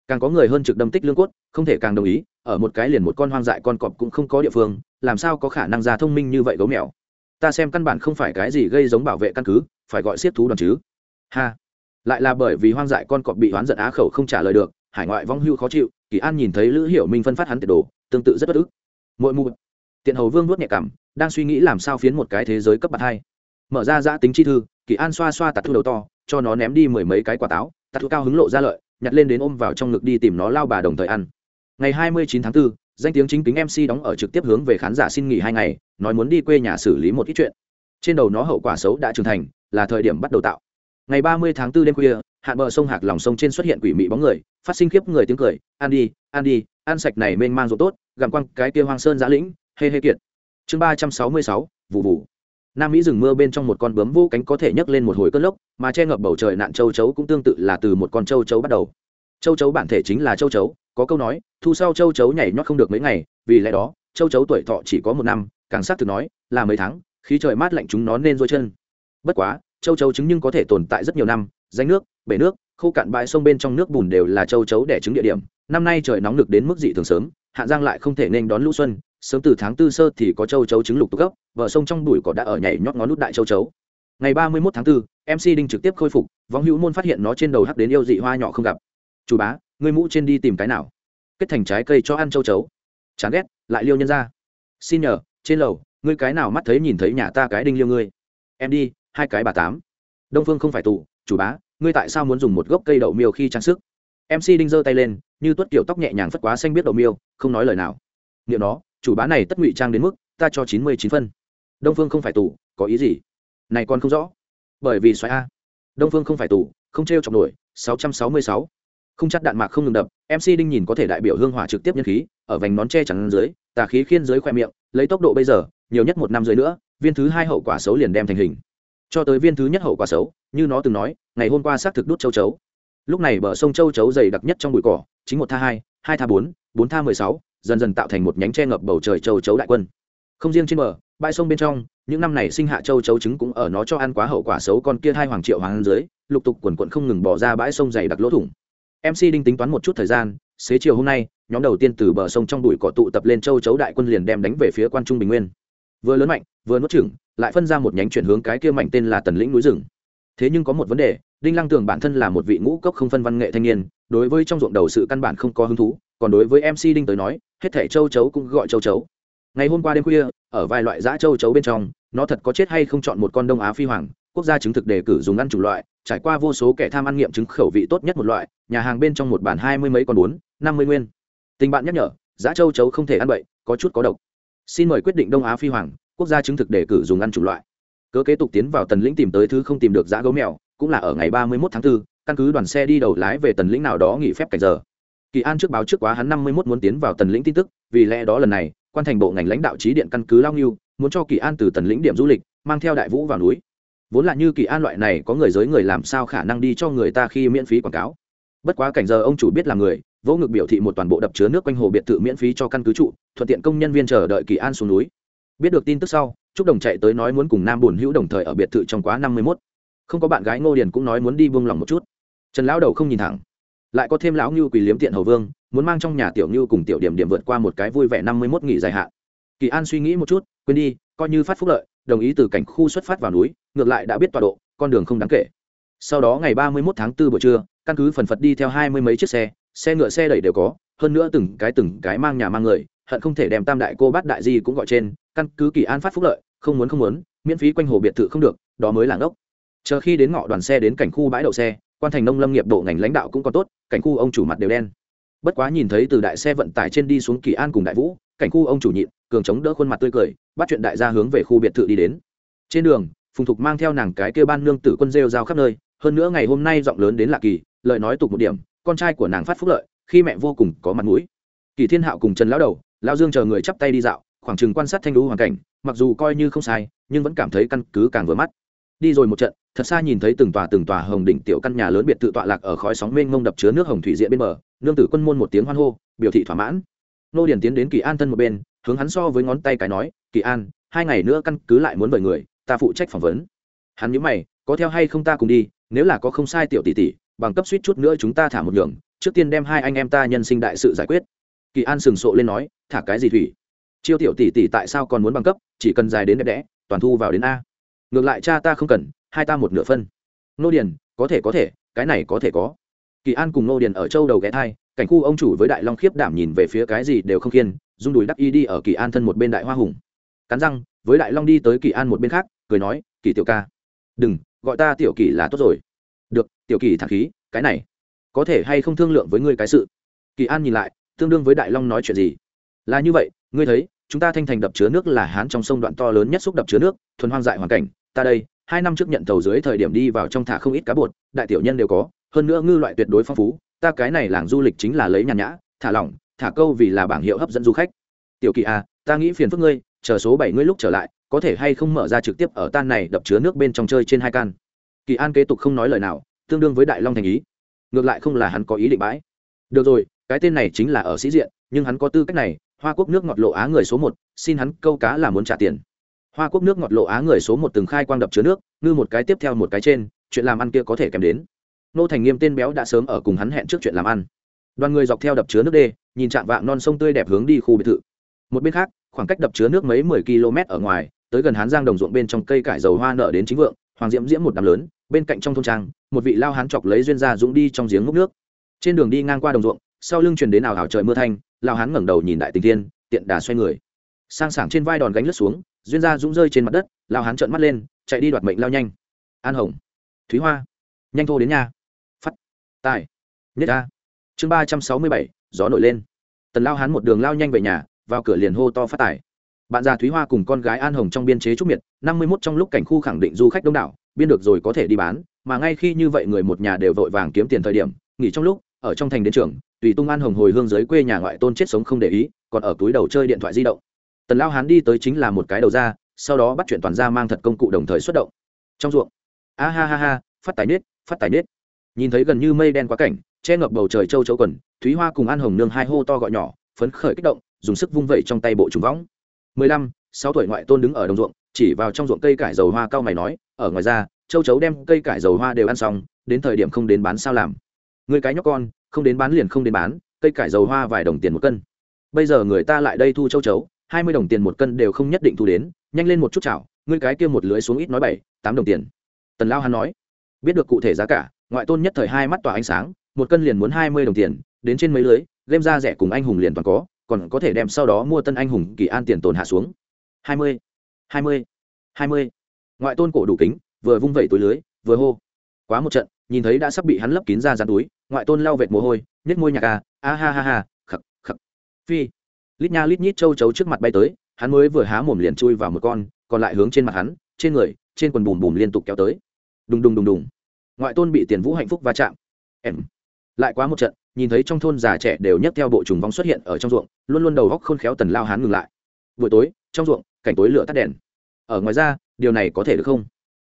Càng có người hơn trực đâm tích lương cốt, không thể càng đồng ý, ở một cái liền một con hoang dại con cọp cũng không có địa phương, làm sao có khả năng ra thông minh như vậy gấu mèo? Ta xem căn bản không phải cái gì gây giống bảo vệ căn cứ, phải gọi siết thú đoàn chứ. Ha. Lại là bởi vì hoang dại con cọp bị oán giận á khẩu không trả lời được, hải ngoại vong hưu khó chịu, kỳ an nhìn thấy lữ hiểu minh phân phát hắn tiệt đồ, tương tự rất bất ức. Mỗi mụ tiện hầu vương nuốt nhẹ cảm đang suy nghĩ làm sao phiến một cái thế giới cấp bậc hai. Mở ra giã tính chi thư, kỳ an xoa xoa tạt thu đầu to, cho nó ném đi mười mấy cái quả táo tạ thú cao hứng lộ ra lợi nhặt lên đến ôm vào trong ngực đi tìm nó lao bà đồng thời ăn. Ngày 29 tháng 4, danh tiếng chính kính mc đóng ở trực tiếp hướng về khán giả xin nghỉ hai ngày nói muốn đi quê nhà xử lý một ít chuyện. Trên đầu nó hậu quả xấu đã trưởng thành là thời điểm bắt đầu tạo. Ngày 30 tháng 4 đêm khuya hạn bờ sông hạc lòng sông trên xuất hiện quỷ mị bóng người phát sinh khiếp người tiếng cười ăn đi ăn đi ăn sạch này mênh mang rộ tốt gặm quăng cái kia hoang sơn giã lĩnh hê hê kiệt. Chương ba trăm sáu mươi sáu vụ vụ nam mỹ rừng mưa bên trong một con bướm vô cánh có thể nhấc lên một hồi cơn lốc, mà che ngập bầu trời nạn châu chấu cũng tương tự là từ một con châu chấu bắt đầu. Châu chấu bản thể chính là châu chấu, có câu nói, thu sau châu chấu nhảy nhót không được mấy ngày, vì lẽ đó, châu chấu tuổi thọ chỉ có một năm, càng xác thực nói, là mấy tháng, khí trời mát lạnh chúng nó nên rôi chân. Bất quá, châu chấu trứng nhưng có thể tồn tại rất nhiều năm, danh nước, bể nước, khô cạn bãi sông bên trong nước bùn đều là châu chấu đẻ trứng địa điểm. Năm nay trời nóng lực đến mức dị thường sớm, Hạ giang lại không thể nên đón lũ xuân sớm từ tháng tư sơ thì có châu chấu trứng lục tục gốc vợ sông trong bụi cỏ đã ở nhảy nhót ngón nút đại châu chấu. Ngày ba mươi một tháng 4, mc đinh trực tiếp khôi phục võng hữu môn phát hiện nó trên đầu hắc đến yêu dị hoa nhỏ không gặp. Chủ bá ngươi mũ trên đi tìm cái nào? Kết thành trái cây cho ăn châu chấu. Chán ghét lại liêu nhân ra. Xin nhờ trên lầu ngươi cái nào mắt thấy nhìn thấy nhà ta cái đinh liêu ngươi? Em đi hai cái bà tám. Đông phương không phải tù chủ bá ngươi tại sao muốn dùng một gốc cây đậu miêu khi trang sức? mc đinh giơ tay lên như tuất kiểu tóc nhẹ nhàng phất quá xanh biết đậu miêu không nói lời nào. Nghiệm nó chủ bá này tất ngụy trang đến mức ta cho chín mươi chín phân. Đông phương không phải tù, có ý gì? Này còn không rõ. Bởi vì xoáy a. Đông phương không phải tù, không t r e o chọc nổi, sáu trăm sáu mươi sáu. Không chắc đạn mạc không ngừng đập mc đinh nhìn có thể đại biểu hương hỏa trực tiếp nhân khí, ở vành nón che chắn dưới, tà khí khiên dưới khoe miệng, lấy tốc độ bây giờ, nhiều nhất một năm dưới nữa, viên thứ hai hậu quả xấu liền đem thành hình. Cho tới viên thứ nhất hậu quả xấu, như nó từng nói, ngày hôm qua xác thực đút châu chấu. Lúc này bờ sông châu chấu dày đặc nhất trong bụi cỏ, chính một tha hai hai tha bốn bốn tha mười sáu, dần dần tạo thành một nhánh che ngập bầu trời châu chấu đại quân. Không riêng trên bờ, bãi sông bên trong, những năm này sinh hạ châu chấu trứng cũng ở nó cho ăn quá hậu quả xấu con kia hai hoàng triệu hoàng dưới, lục tục quần quận không ngừng bỏ ra bãi sông dày đặc lỗ thủng. Mc đinh tính toán một chút thời gian, xế chiều hôm nay, nhóm đầu tiên từ bờ sông trong đùi cỏ tụ tập lên châu chấu đại quân liền đem đánh về phía quan trung bình nguyên. Vừa lớn mạnh, vừa nuốt chửng, lại phân ra một nhánh chuyển hướng cái kia mạnh tên là tần lĩnh núi rừng. Thế nhưng có một vấn đề, đinh lăng tường bản thân là một vị ngũ cốc không phân văn nghệ thanh niên đối với trong ruộng đầu sự căn bản không có hứng thú còn đối với mc đinh tới nói hết thẻ châu chấu cũng gọi châu chấu. Ngày hôm qua đêm khuya ở vài loại giã châu chấu bên trong nó thật có chết hay không chọn một con đông á phi hoàng quốc gia chứng thực đề cử dùng ăn chủng loại trải qua vô số kẻ tham ăn nghiệm chứng khẩu vị tốt nhất một loại nhà hàng bên trong một bản hai mươi mấy con bốn năm mươi nguyên. Tình bạn nhắc nhở giã châu chấu không thể ăn bậy có chút có độc. Xin mời quyết định đông á phi hoàng quốc gia chứng thực đề cử dùng ăn chủng loại. Cớ kế tục tiến vào tần lĩnh tìm tới thứ không tìm được giã gấu mèo cũng là ở ngày ba mươi một tháng 4, căn cứ đoàn xe đi đầu lái về tần lĩnh nào đó nghỉ phép cảnh giờ. Kỳ an trước báo trước quá hắn năm mươi một muốn tiến vào tần lĩnh tin tức, vì lẽ đó lần này, quan thành bộ ngành lãnh đạo trí điện căn cứ lao nghiêu muốn cho kỳ an từ tần lĩnh điểm du lịch, mang theo đại vũ vào núi. Vốn là như kỳ an loại này có người giới người làm sao khả năng đi cho người ta khi miễn phí quảng cáo. Bất quá cảnh giờ ông chủ biết là người, vỗ ngực biểu thị một toàn bộ đập chứa nước quanh hồ biệt thự miễn phí cho căn cứ trụ, thuận tiện công nhân viên chờ đợi kỳ an xuống núi. Biết được tin tức sau, trúc đồng chạy tới nói muốn cùng nam bùn hữu đồng thời ở biệt thự trong quá năm mươi mốt không có bạn gái ngô điền cũng nói muốn đi buông lòng một chút. Trần lão đầu không nhìn thẳng. Lại có thêm lão ngưu quỳ liếm tiện hầu vương, muốn mang trong nhà tiểu ngưu cùng tiểu điểm điểm vượt qua một cái vui vẻ năm mươi mốt nghỉ dài hạn. Kỳ an suy nghĩ một chút, quên đi, coi như phát phúc lợi, đồng ý từ cảnh khu xuất phát vào núi, ngược lại đã biết tọa độ, con đường không đáng kể. Sau đó ngày ba mươi một tháng 4 buổi trưa, căn cứ phần phật đi theo hai mươi mấy chiếc xe xe ngựa xe đẩy đều có, hơn nữa từng cái từng cái mang nhà mang người, hận không thể đem tam đại cô bát đại di cũng gọi trên, căn cứ kỳ an phát phúc lợi, không muốn không muốn, miễn phí quanh hồ biệt thự không được, đó mới là ngốc chờ khi đến ngõ đoàn xe đến cảnh khu bãi đậu xe, quan thành nông lâm nghiệp bộ ngành lãnh đạo cũng còn tốt, cảnh khu ông chủ mặt đều đen. Bất quá nhìn thấy từ đại xe vận tải trên đi xuống kỳ an cùng đại vũ, cảnh khu ông chủ nhịn, cường chống đỡ khuôn mặt tươi cười, bắt chuyện đại gia hướng về khu biệt thự đi đến. Trên đường, phùng thục mang theo nàng cái kêu ban nương tử quân rêu rao khắp nơi, hơn nữa ngày hôm nay giọng lớn đến lạ kỳ, lời nói tục một điểm, con trai của nàng phát phúc lợi, khi mẹ vô cùng có mặt mũi. Kỳ thiên hạo cùng trần lão đầu, lão dương chờ người chắp tay đi dạo, khoảng chừng quan sát thanh lũ hoàn cảnh, mặc dù coi như không sai, nhưng vẫn cảm thấy căn cứ càng vừa mắt đi rồi một trận, thật xa nhìn thấy từng tòa từng tòa hồng đỉnh tiểu căn nhà lớn biệt thự tọa lạc ở khói sóng mênh mông đập chứa nước hồng thủy diện bên bờ, nương tử quân môn một tiếng hoan hô, biểu thị thỏa mãn. Nô điển tiến đến kỳ an thân một bên, hướng hắn so với ngón tay cái nói, kỳ an, hai ngày nữa căn cứ lại muốn mời người, ta phụ trách phỏng vấn. Hắn nhớ mày, có theo hay không ta cùng đi, nếu là có không sai tiểu tỷ tỷ, bằng cấp suýt chút nữa chúng ta thả một đường trước tiên đem hai anh em ta nhân sinh đại sự giải quyết. Kỳ an sừng sộ lên nói, thả cái gì thủy? Chiêu tiểu tỷ tỷ tại sao còn muốn bằng cấp, chỉ cần dài đến đẹp đẽ, toàn thu vào đến a ngược lại cha ta không cần, hai ta một nửa phân. Nô điền, có thể có thể, cái này có thể có. Kỳ an cùng nô điền ở châu đầu ghé thai, cảnh khu ông chủ với đại long khiếp đảm nhìn về phía cái gì đều không kiên dung đùi đắc y đi ở kỳ an thân một bên đại hoa hùng. Cắn răng, với đại long đi tới kỳ an một bên khác, cười nói, kỳ tiểu ca, đừng, gọi ta tiểu kỳ là tốt rồi. Được, tiểu kỳ thẳng khí, cái này, có thể hay không thương lượng với ngươi cái sự? Kỳ an nhìn lại, tương đương với đại long nói chuyện gì? Là như vậy, ngươi thấy, chúng ta thanh thành đập chứa nước là hán trong sông đoạn to lớn nhất xúc đập chứa nước, thuần hoang dại hoàn cảnh ta đây hai năm trước nhận tàu dưới thời điểm đi vào trong thả không ít cá bột đại tiểu nhân đều có hơn nữa ngư loại tuyệt đối phong phú ta cái này làng du lịch chính là lấy nhàn nhã thả lỏng thả câu vì là bảng hiệu hấp dẫn du khách. Tiểu kỳ à, ta nghĩ phiền phức ngươi chờ số bảy ngươi lúc trở lại có thể hay không mở ra trực tiếp ở tan này đập chứa nước bên trong chơi trên hai can. Kỳ an kế tục không nói lời nào tương đương với đại long thành ý. Ngược lại không là hắn có ý định bãi. Được rồi cái tên này chính là ở sĩ diện nhưng hắn có tư cách này hoa quốc nước ngọt lộ á người số một xin hắn câu cá là muốn trả tiền hoa quốc nước ngọt lộ á người số một từng khai quang đập chứa nước, ngư một cái tiếp theo một cái trên, chuyện làm ăn kia có thể kèm đến. Nô thành nghiêm tên béo đã sớm ở cùng hắn hẹn trước chuyện làm ăn. Đoàn người dọc theo đập chứa nước đê, nhìn chạm vạng non sông tươi đẹp hướng đi khu biệt thự. Một bên khác, khoảng cách đập chứa nước mấy mười km ở ngoài, tới gần hán giang đồng ruộng bên trong cây cải dầu hoa nở đến chính vượng, hoàng diễm diễm một đám lớn, bên cạnh trong thôn trang, một vị lao hán chọc lấy duyên gia dũng đi trong giếng múc nước. Trên đường đi ngang qua đồng ruộng, sau lưng truyền đến ảo hảo trời mưa thanh, lao hán ngẩng đầu nhìn đại tình thiên, tiện đà xoay người. Sang sảng trên vai đòn gánh lướt xuống duyên gia dũng rơi trên mặt đất, lao hán trợn mắt lên, chạy đi đoạt mệnh lao nhanh. An hồng, thúy hoa, nhanh thô đến nhà. Phắt, tài, nhất ra. Chương ba trăm sáu mươi bảy, gió nổi lên. Tần lao hán một đường lao nhanh về nhà, vào cửa liền hô to phát tài. Bạn già thúy hoa cùng con gái an hồng trong biên chế trúc miệt, năm mươi mốt trong lúc cảnh khu khẳng định du khách đông đảo, biên được rồi có thể đi bán, mà ngay khi như vậy người một nhà đều vội vàng kiếm tiền thời điểm, nghỉ trong lúc, ở trong thành đến trường, tùy tung an hồng hồi hương dưới quê nhà ngoại tôn chết sống không để ý, còn ở túi đầu chơi điện thoại di động tần lao hán đi tới chính là một cái đầu ra, sau đó bắt chuyện toàn ra mang thật công cụ đồng thời xuất động. Trong ruộng. A ha ha ha, phát tài nết, phát tài nết. Nhìn thấy gần như mây đen quá cảnh, che ngập bầu trời châu chấu quần, thúy hoa cùng an hồng nương hai hô to gọi nhỏ, phấn khởi kích động, dùng sức vung vẩy trong tay bộ trùng võng. Mười lăm, sáu tuổi ngoại tôn đứng ở đồng ruộng, chỉ vào trong ruộng cây cải dầu hoa cao mày nói, ở ngoài ra, châu chấu đem cây cải dầu hoa đều ăn xong, đến thời điểm không đến bán sao làm. Người cái nhóc con, không đến bán liền không đến bán, cây cải dầu hoa vài đồng tiền một cân. Bây giờ người ta lại đây thu châu chấu hai mươi đồng tiền một cân đều không nhất định thu đến nhanh lên một chút chảo ngươi cái kia một lưới xuống ít nói bảy tám đồng tiền. Tần lao hắn nói biết được cụ thể giá cả ngoại tôn nhất thời hai mắt tỏa ánh sáng một cân liền muốn hai mươi đồng tiền đến trên mấy lưới game ra rẻ cùng anh hùng liền toàn có còn có thể đem sau đó mua tân anh hùng kỳ an tiền tồn hạ xuống. Hai mươi hai mươi hai mươi. Ngoại tôn cổ đủ kính vừa vung vẩy túi lưới vừa hô. Quá một trận nhìn thấy đã sắp bị hắn lấp kín ra dán túi ngoại tôn lau vệt mồ hôi nhét môi nhạc à a ha ha ha khập khập, phi lít nha lít nhít châu chấu trước mặt bay tới, hắn mới vừa há mồm liền chui vào một con, còn lại hướng trên mặt hắn, trên người, trên quần bùm bùm liên tục kéo tới. Đùng đùng đùng đùng. Ngoại tôn bị tiền vũ hạnh phúc va chạm. Em. Lại quá một trận, nhìn thấy trong thôn già trẻ đều nhấc theo bộ trùng vong xuất hiện ở trong ruộng, luôn luôn đầu góc khôn khéo tần lao hán ngừng lại. Buổi tối, trong ruộng, cảnh tối lửa tắt đèn. Ở ngoài ra, điều này có thể được không?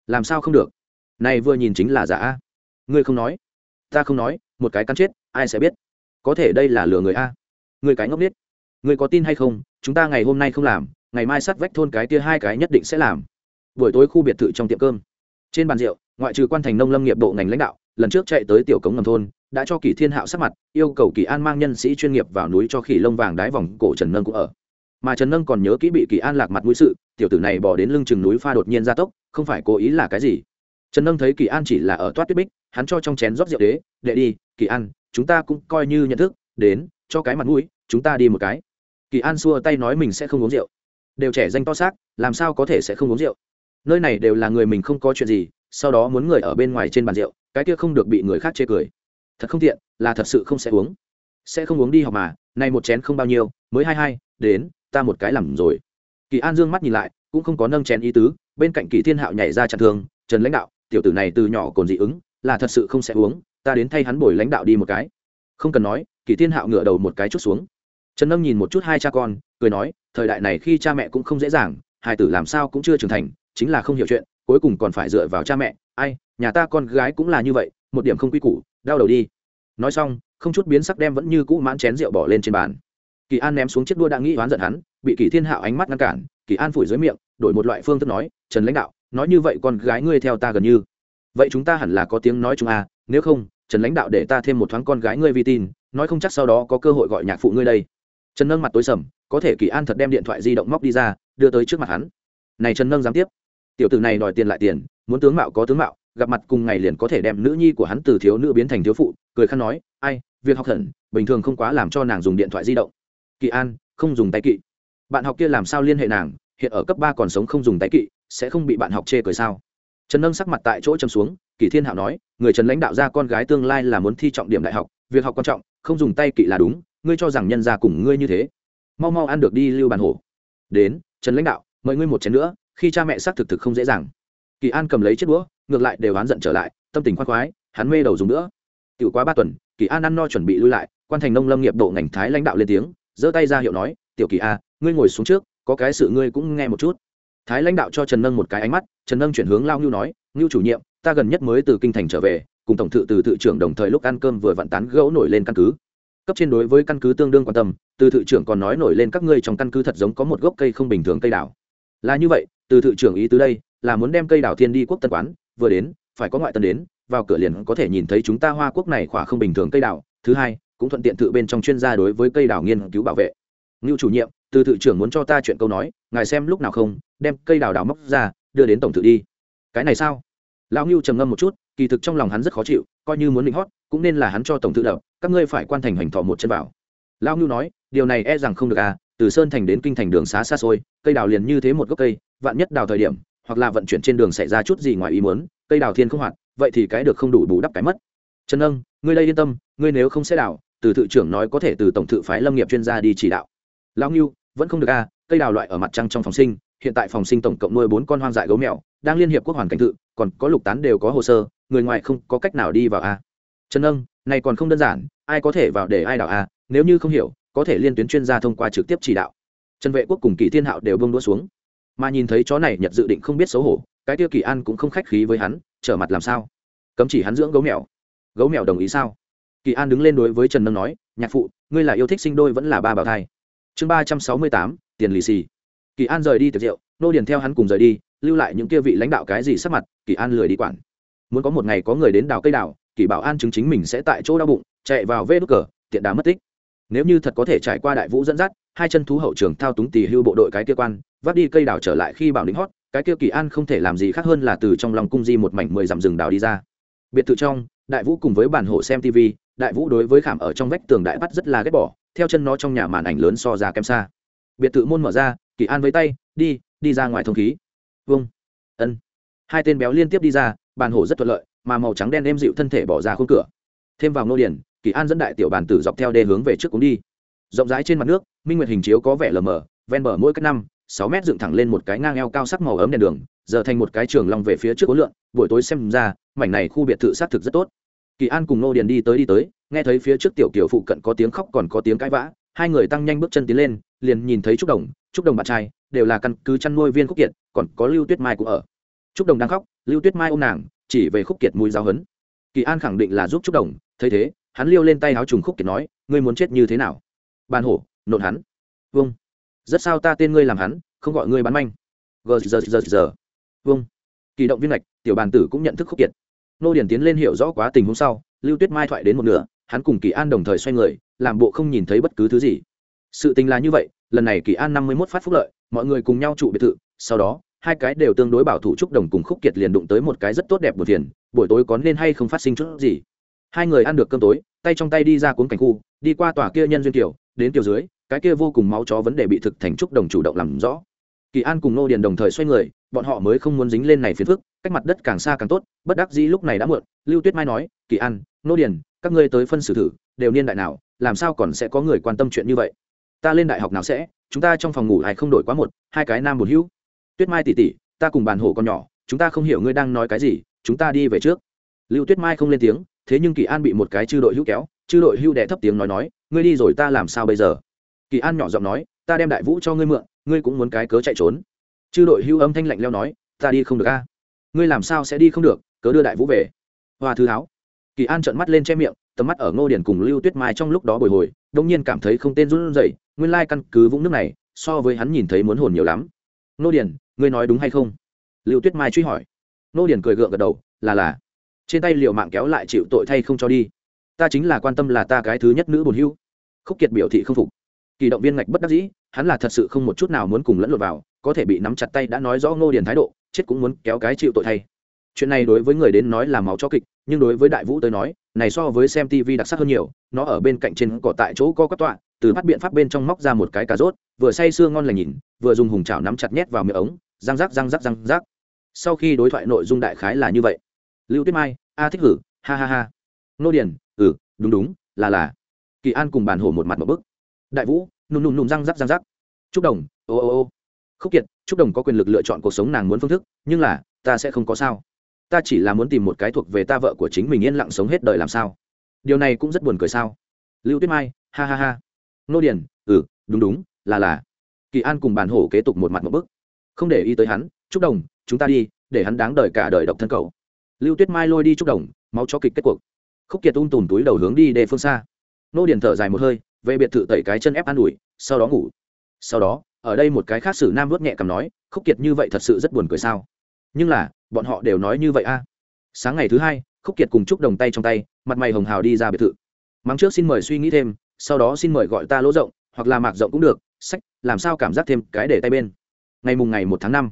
Làm sao không được? Này vừa nhìn chính là giả. A ngươi không nói. Ta không nói, một cái cắn chết, ai sẽ biết? Có thể đây là lừa người a. Người cái ngốc biết người có tin hay không? Chúng ta ngày hôm nay không làm, ngày mai sắt vách thôn cái kia hai cái nhất định sẽ làm. Buổi tối khu biệt thự trong tiệm cơm. Trên bàn rượu, ngoại trừ quan thành nông lâm nghiệp bộ ngành lãnh đạo, lần trước chạy tới tiểu cống ngầm thôn, đã cho kỳ thiên hạo sắc mặt, yêu cầu kỳ an mang nhân sĩ chuyên nghiệp vào núi cho khỉ lông vàng đái vòng, cổ trần nâng cũng ở. Mà trần nâng còn nhớ kỹ bị kỳ an lạc mặt mũi sự, tiểu tử này bỏ đến lưng chừng núi pha đột nhiên ra tốc, không phải cố ý là cái gì. Trần nâng thấy kỳ an chỉ là ở toát tuyết bích, hắn cho trong chén rót rượu đế, đệ đi, kỳ an, chúng ta cũng coi như nhận thức, đến, cho cái mặt mũi, chúng ta đi một cái kỳ an xua tay nói mình sẽ không uống rượu. Đều trẻ danh to xác, làm sao có thể sẽ không uống rượu? Nơi này đều là người mình không có chuyện gì, sau đó muốn người ở bên ngoài trên bàn rượu, cái kia không được bị người khác chê cười. Thật không tiện, là thật sự không sẽ uống. Sẽ không uống đi học mà, nay một chén không bao nhiêu, mới hai hai, đến, ta một cái làm rồi. Kỳ an dương mắt nhìn lại, cũng không có nâng chén ý tứ, bên cạnh kỳ thiên hạo nhảy ra chặn thương trần lãnh đạo, tiểu tử này từ nhỏ còn dị ứng, là thật sự không sẽ uống, ta đến thay hắn bồi lãnh đạo đi một cái. Không cần nói, kỳ thiên hạo ngửa đầu một cái chút xuống trần nâng nhìn một chút hai cha con, cười nói, thời đại này khi cha mẹ cũng không dễ dàng Hải tử làm sao cũng chưa trưởng thành, chính là không hiểu chuyện, cuối cùng còn phải dựa vào cha mẹ. Ai, nhà ta con gái cũng là như vậy, một điểm không quy củ, đau đầu đi. Nói xong, không chút biến sắc đem vẫn như cũ mãn chén rượu bỏ lên trên bàn. Kỳ an ném xuống chiếc đua đã nghĩ oán giận hắn, bị kỳ thiên hạo ánh mắt ngăn cản, kỳ an phủi dưới miệng, đổi một loại phương thức nói, trần lãnh đạo, nói như vậy con gái ngươi theo ta gần như. Vậy chúng ta hẳn là có tiếng nói chúng à nếu không, trần lãnh đạo để ta thêm một thoáng con gái ngươi vi tin, nói không chắc sau đó có cơ hội gọi nhạc phụ ngươi đây trần nâng mặt tối sầm, có thể kỳ an thật đem điện thoại di động móc đi ra, đưa tới trước mặt hắn. Này trần nâng dám tiếp. Tiểu tử này đòi tiền lại tiền, muốn tướng mạo có tướng mạo, gặp mặt cùng ngày liền có thể đem nữ nhi của hắn từ thiếu nữ biến thành thiếu phụ, cười khăn nói, ai, việc học thần bình thường không quá làm cho nàng dùng điện thoại di động. Kỳ an, không dùng tay kỵ. Bạn học kia làm sao liên hệ nàng, hiện ở cấp ba còn sống không dùng tay kỵ, sẽ không bị bạn học chê cười sao? Trần nâng sắc mặt tại chỗ châm xuống, kỳ thiên hạo nói, người trần lãnh đạo ra con gái tương lai là muốn thi trọng điểm đại học, việc học quan trọng, không dùng tay kỵ là đúng ngươi cho rằng nhân ra cùng ngươi như thế. Mau mau ăn được đi, lưu bàn hổ. Đến, trần lãnh đạo, mời ngươi một chén nữa, khi cha mẹ xác thực thực không dễ dàng. Kỳ an cầm lấy chiếc đũa, ngược lại đều oán giận trở lại, tâm tình khoan khoái, hắn mê đầu dùng nữa. Tiểu quá ba tuần, kỳ an ăn no chuẩn bị lui lại, quan thành nông lâm nghiệp độ ngành thái lãnh đạo lên tiếng, giơ tay ra hiệu nói, tiểu kỳ a, ngươi ngồi xuống trước, có cái sự ngươi cũng nghe một chút. Thái lãnh đạo cho trần nâng một cái ánh mắt, trần nâng chuyển hướng lao ngưu nói, ngưu chủ nhiệm, ta gần nhất mới từ kinh thành trở về, cùng tổng thự từ tự trưởng đồng thời lúc ăn cơm vừa vặn tán gẫu nổi lên căn cứ cấp trên đối với căn cứ tương đương quan tâm, từ thự trưởng còn nói nổi lên các ngươi trong căn cứ thật giống có một gốc cây không bình thường cây đảo là như vậy, từ thự trưởng ý tứ đây, là muốn đem cây đảo thiên đi quốc tân quán, vừa đến, phải có ngoại tân đến, vào cửa liền có thể nhìn thấy chúng ta hoa quốc này khỏa không bình thường cây đảo thứ hai, cũng thuận tiện tự bên trong chuyên gia đối với cây đảo nghiên cứu bảo vệ. Ngưu chủ nhiệm, từ thự trưởng muốn cho ta chuyện câu nói, ngài xem lúc nào không, đem cây đào đào móc ra, đưa đến tổng thự đi. Cái này sao? Lão ngưu trầm ngâm một chút, kỳ thực trong lòng hắn rất khó chịu, coi như muốn định hót cũng nên là hắn cho tổng tự đập, các ngươi phải quan thành hoành thọ một chân vào. Lão ngưu nói, điều này e rằng không được à từ sơn thành đến kinh thành đường xá xa xôi, cây đào liền như thế một gốc cây, vạn nhất đào thời điểm, hoặc là vận chuyển trên đường xảy ra chút gì ngoài ý muốn, cây đào thiên không hoạt, vậy thì cái được không đủ bù đắp cái mất. Trần âng ngươi đây yên tâm, ngươi nếu không sẽ đào, từ thự trưởng nói có thể từ tổng thự phái lâm nghiệp chuyên gia đi chỉ đạo. Lão ngưu vẫn không được a cây đào loại ở mặt trăng trong phòng sinh, hiện tại phòng sinh tổng cộng nuôi bốn con hoang dại gấu mèo, đang liên hiệp quốc hoàn cảnh tự còn có lục tán đều có hồ sơ, người ngoài không có cách nào đi vào a trần âng này còn không đơn giản, ai có thể vào để ai đảo à? nếu như không hiểu, có thể liên tuyến chuyên gia thông qua trực tiếp chỉ đạo. Trần vệ quốc cùng kỳ thiên hạo đều bông đũa xuống. Mà nhìn thấy chó này nhật dự định không biết xấu hổ, cái tiêu kỳ an cũng không khách khí với hắn, trở mặt làm sao? Cấm chỉ hắn dưỡng gấu mèo. Gấu mèo đồng ý sao? Kỳ an đứng lên đối với trần nâng nói, nhạc phụ, ngươi là yêu thích sinh đôi vẫn là ba bảo thai. Chương ba trăm sáu mươi tám, tiền lì xì. Kỳ an rời đi tiệc rượu, nô điền theo hắn cùng rời đi, lưu lại những kia vị lãnh đạo cái gì sắc mặt, kỳ an lười đi quản. Muốn có một ngày có người đến đào cây đào kỳ bảo an chứng chính mình sẽ tại chỗ đau bụng, chạy vào vê đốt cờ, tiện đá mất tích. Nếu như thật có thể trải qua đại vũ dẫn dắt, hai chân thú hậu trường thao túng tỳ hưu bộ đội cái kia quan, vác đi cây đào trở lại khi bảo lính hót, cái kia kỳ an không thể làm gì khác hơn là từ trong lòng cung di một mảnh mười dặm rừng đào đi ra. Biệt thự trong, đại vũ cùng với bản hộ xem tv đại vũ đối với khảm ở trong vách tường đại bắt rất là ghét bỏ, theo chân nó trong nhà màn ảnh lớn so ra kém xa. Biệt thự môn mở ra, kỳ an với tay, đi đi ra ngoài thông khí. Vâng. Ân. Hai tên béo liên tiếp đi ra bàn hổ rất thuận lợi, mà màu trắng đen êm dịu thân thể bỏ ra khung cửa. Thêm vào nô điển kỳ an dẫn đại tiểu bàn tử dọc theo đê hướng về trước cũng đi. Rộng rãi trên mặt nước, minh nguyệt hình chiếu có vẻ lờ mờ, ven bờ mỗi cách năm, sáu mét dựng thẳng lên một cái ngang eo cao sắc màu ấm đèn đường, giờ thành một cái trường long về phía trước cố lượn, buổi tối xem ra, mảnh này khu biệt thự xác thực rất tốt. Kỳ an cùng nô điền đi tới đi tới, nghe thấy phía trước tiểu kiều phụ cận có tiếng khóc còn có tiếng cãi vã, hai người tăng nhanh bước chân tiến lên, liền nhìn thấy trúc đồng trúc đồng bạn trai, đều là căn cứ chăn nuôi viên khúc kiệt, còn có lưu tuyết mai cũng ở. Trúc đồng đang khóc lưu tuyết mai ôm nàng, chỉ về khúc kiệt mùi giáo hấn kỳ an khẳng định là giúp trúc đồng, thấy thế, hắn liêu lên tay áo trùng khúc kiệt nói, ngươi muốn chết như thế nào? Bàn hổ, nộn hắn. Vâng. Rất sao ta tên ngươi làm hắn, không gọi ngươi bán manh. Gờ giờ giờ giờ vâng. Kỳ động viên lạch tiểu bàn tử cũng nhận thức khúc kiệt. Nô điển tiến lên hiểu rõ quá tình hôm sau, lưu tuyết mai thoại đến một nửa, hắn cùng kỳ an đồng thời xoay người, làm bộ không nhìn thấy bất cứ thứ gì. Sự tình là như vậy, lần này kỳ an năm mươi mốt phát phúc lợi, mọi người cùng nhau trụ biệt thự, sau đó hai cái đều tương đối bảo thủ trúc đồng cùng khúc kiệt liền đụng tới một cái rất tốt đẹp một tiền buổi tối có nên hay không phát sinh chút gì. Hai người ăn được cơm tối, tay trong tay đi ra cuốn cảnh khu, đi qua tòa kia nhân duyên kiểu đến kiểu dưới, cái kia vô cùng máu chó vấn đề bị thực thành trúc đồng chủ động làm rõ. Kỳ an cùng nô điền đồng thời xoay người, bọn họ mới không muốn dính lên này phiền phức, cách mặt đất càng xa càng tốt, bất đắc dĩ lúc này đã muộn, lưu tuyết mai nói, kỳ an, nô điền, các ngươi tới phân xử thử, đều niên đại nào, làm sao còn sẽ có người quan tâm chuyện như vậy? Ta lên đại học nào sẽ, chúng ta trong phòng ngủ ai không đổi quá một, hai cái nam một hữu tuyết mai tỉ tỉ, ta cùng bàn hổ con nhỏ, chúng ta không hiểu ngươi đang nói cái gì, chúng ta đi về trước. Lưu tuyết mai không lên tiếng, thế nhưng kỳ an bị một cái chư đội hữu kéo, chư đội hữu đẻ thấp tiếng nói nói, ngươi đi rồi ta làm sao bây giờ? Kỳ an nhỏ giọng nói, ta đem đại vũ cho ngươi mượn, ngươi cũng muốn cái cớ chạy trốn. Chư đội hữu âm thanh lạnh leo nói, ta đi không được a. Ngươi làm sao sẽ đi không được, cớ đưa đại vũ về. Hoa thư háo. Kỳ an trợn mắt lên che miệng, tầm mắt ở ngô điển cùng lưu tuyết mai trong lúc đó bồi hồi đông nhiên cảm thấy không tên run rẩy, nguyên lai căn cứ vũng nước này, so với hắn nhìn thấy muốn hồn nhiều lắm. Ngô điển ngươi nói đúng hay không? Lưu tuyết mai truy hỏi. Ngô điển cười gượng gật đầu, là là. Trên tay liệu mạng kéo lại chịu tội thay không cho đi. Ta chính là quan tâm là ta cái thứ nhất nữ bồn hưu khúc kiệt biểu thị không phục. Kỳ động viên ngạch bất đắc dĩ, hắn là thật sự không một chút nào muốn cùng lẫn lộn vào, có thể bị nắm chặt tay đã nói rõ ngô điền thái độ, chết cũng muốn kéo cái chịu tội thay. Chuyện này đối với người đến nói là máu cho kịch, nhưng đối với đại vũ tới nói, này so với xem tv đặc sắc hơn nhiều, nó ở bên cạnh trên cỏ tại chỗ co các tọa, từ bắt biện pháp bên trong móc ra một cái cà rốt, vừa say sưa ngon lành nhìn, vừa dùng hùng chảo nắm chặt nhét vào miệng ống răng rắc răng rắc răng rắc. Sau khi đối thoại nội dung đại khái là như vậy. Lưu tuyết mai, a thích hử, ha ha ha. Nô điền ừ đúng đúng, là là. Kỳ an cùng bàn hổ một mặt một bức. Đại vũ, nùm nùm nùm răng rắc răng rắc. Chúc đồng, ô ô ô. Khúc kiệt chúc đồng có quyền lực lựa chọn cuộc sống nàng muốn phương thức, nhưng là, ta sẽ không có sao. Ta chỉ là muốn tìm một cái thuộc về ta vợ của chính mình yên lặng sống hết đời làm sao. Điều này cũng rất buồn cười sao? Lưu tuyết mai, ha ha ha. Nô điền ừ đúng đúng, là là. Kỳ an cùng bàn hổ kế tục một mặt một bức không để ý tới hắn chúc đồng, chúng ta đi, để hắn đáng đời cả đời độc thân cầu. Lưu tuyết mai lôi đi chúc đồng, máu cho kịch kết cuộc. Khúc kiệt ung tùm túi đầu hướng đi đề phương xa. Nô điền thở dài một hơi, về biệt thự tẩy cái chân ép an ủi, sau đó ngủ. Sau đó, ở đây một cái khác sử nam vớt nhẹ cầm nói, khúc kiệt như vậy thật sự rất buồn cười sao? Nhưng là, bọn họ đều nói như vậy a. Sáng ngày thứ hai, khúc kiệt cùng chúc đồng tay trong tay, mặt mày hồng hào đi ra biệt thự. Mắng trước xin mời suy nghĩ thêm, sau đó xin mời gọi ta lỗ rộng, hoặc là mạc rộng cũng được, sách, làm sao cảm giác thêm cái để tay bên? Ngày mùng ngày một tháng năm.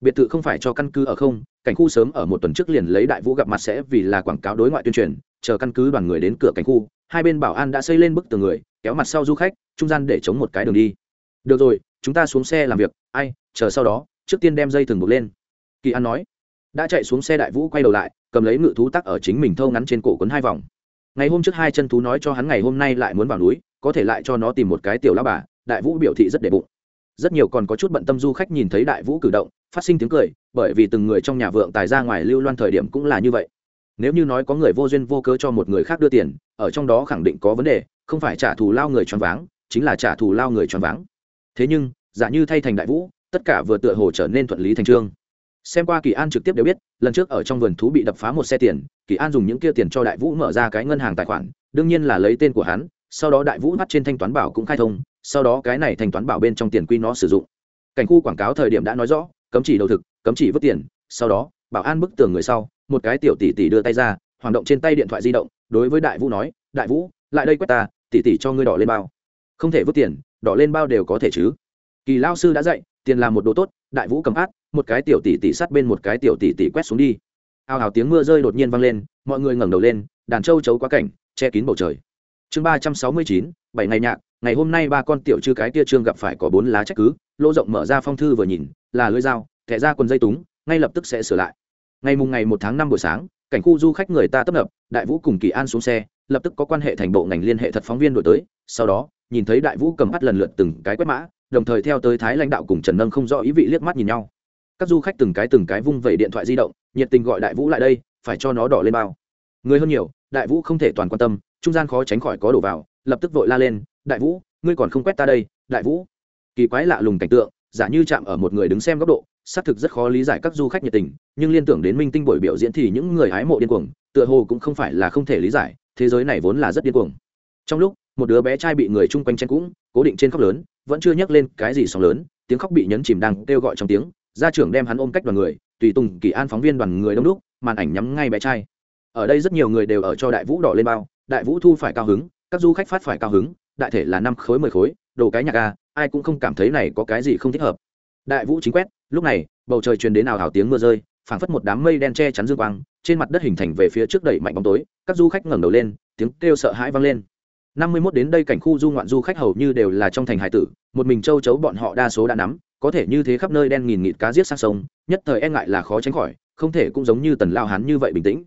Biệt thự không phải cho căn cứ ở không, cảnh khu sớm ở một tuần trước liền lấy đại vũ gặp mặt sẽ vì là quảng cáo đối ngoại tuyên truyền, chờ căn cứ đoàn người đến cửa cảnh khu, hai bên bảo an đã xây lên bức tường người, kéo mặt sau du khách, trung gian để chống một cái đường đi. Được rồi, chúng ta xuống xe làm việc, ai, chờ sau đó, trước tiên đem dây thừng buộc lên. Kỳ an nói. Đã chạy xuống xe đại vũ quay đầu lại, cầm lấy ngự thú tắc ở chính mình thâu ngắn trên cổ quấn hai vòng. Ngày hôm trước hai chân thú nói cho hắn ngày hôm nay lại muốn vào núi, có thể lại cho nó tìm một cái tiểu lao bà, đại vũ biểu thị rất đệ bụng rất nhiều còn có chút bận tâm du khách nhìn thấy đại vũ cử động, phát sinh tiếng cười, bởi vì từng người trong nhà vượng tài ra ngoài lưu loan thời điểm cũng là như vậy. Nếu như nói có người vô duyên vô cớ cho một người khác đưa tiền, ở trong đó khẳng định có vấn đề, không phải trả thù lao người choáng váng, chính là trả thù lao người choáng váng. Thế nhưng, giả như thay thành đại vũ, tất cả vừa tựa hồ trở nên thuận lý thành trương. Xem qua kỳ an trực tiếp đều biết, lần trước ở trong vườn thú bị đập phá một xe tiền, kỳ an dùng những kia tiền cho đại vũ mở ra cái ngân hàng tài khoản, đương nhiên là lấy tên của hắn sau đó đại vũ bắt trên thanh toán bảo cũng khai thông, sau đó cái này thanh toán bảo bên trong tiền quy nó sử dụng. Cảnh khu quảng cáo thời điểm đã nói rõ, cấm chỉ đầu thực, cấm chỉ vứt tiền, sau đó, bảo an bức tường người sau, một cái tiểu tỷ tỷ đưa tay ra hoạt động trên tay điện thoại di động, đối với đại vũ nói, đại vũ, lại đây quét ta, tỷ tỷ cho ngươi đỏ lên bao. Không thể vứt tiền, đỏ lên bao đều có thể chứ. Kỳ lao sư đã dạy, tiền là một đồ tốt. Đại vũ cầm át, một cái tiểu tỷ tỷ sát bên một cái tiểu tỷ tỷ quét xuống đi. Ao hào tiếng mưa rơi đột nhiên vang lên, mọi người ngẩng đầu lên, đàn trâu chấu quá cảnh, che kín bầu trời chương ba trăm sáu mươi chín, bảy ngày nhạc, ngày hôm nay ba con tiểu chư cái tia trương gặp phải có bốn lá trách cứ, lỗ rộng mở ra phong thư vừa nhìn, là lưỡi dao, thẻ ra quần dây túng, ngay lập tức sẽ sửa lại. Ngày mùng ngày một tháng năm buổi sáng, cảnh khu du khách người ta tấp nập, đại vũ cùng kỳ an xuống xe, lập tức có quan hệ thành bộ ngành liên hệ thật phóng viên đổi tới, sau đó, nhìn thấy đại vũ cầm bắt lần lượt từng cái quét mã, đồng thời theo tới thái lãnh đạo cùng trần nâng không rõ ý vị liếc mắt nhìn nhau. Các du khách từng cái từng cái vung vẩy điện thoại di động, nhiệt tình gọi đại vũ lại đây, phải cho nó đỏ lên bao. Người hơn nhiều, đại vũ không thể toàn quan tâm trung gian khó tránh khỏi có đổ vào, lập tức vội la lên, đại vũ, ngươi còn không quét ta đây, đại vũ. Kỳ quái lạ lùng cảnh tượng, giả như chạm ở một người đứng xem góc độ, xác thực rất khó lý giải các du khách nhiệt tình, nhưng liên tưởng đến minh tinh buổi biểu diễn thì những người hái mộ điên cuồng, tựa hồ cũng không phải là không thể lý giải, thế giới này vốn là rất điên cuồng. Trong lúc, một đứa bé trai bị người chung quanh chen cũng, cố định trên khóc lớn, vẫn chưa nhắc lên cái gì sóng lớn, tiếng khóc bị nhấn chìm đang kêu gọi trong tiếng, gia trưởng đem hắn ôm cách đoàn người, tùy tùng kỳ an phóng viên đoàn người đông đúc, màn ảnh nhắm ngay bé trai. Ở đây rất nhiều người đều ở cho đại vũ đỏ lên bao đại vũ thu phải cao hứng, các du khách phát phải cao hứng, đại thể là năm khối, mười khối, đồ cái nhạc a ai cũng không cảm thấy này có cái gì không thích hợp. Đại vũ chính quét, lúc này, bầu trời truyền đến ảo ảo tiếng mưa rơi, phảng phất một đám mây đen che chắn dương quang, trên mặt đất hình thành về phía trước đẩy mạnh bóng tối, các du khách ngẩng đầu lên, tiếng kêu sợ hãi vang lên. Năm mươi 51 đến đây cảnh khu du ngoạn du khách hầu như đều là trong thành hải tử, một mình châu chấu bọn họ đa số đã nắm, có thể như thế khắp nơi đen nghìn nghịt cá giết sang sông, nhất thời e ngại là khó tránh khỏi, không thể cũng giống như tần lao hán như vậy bình tĩnh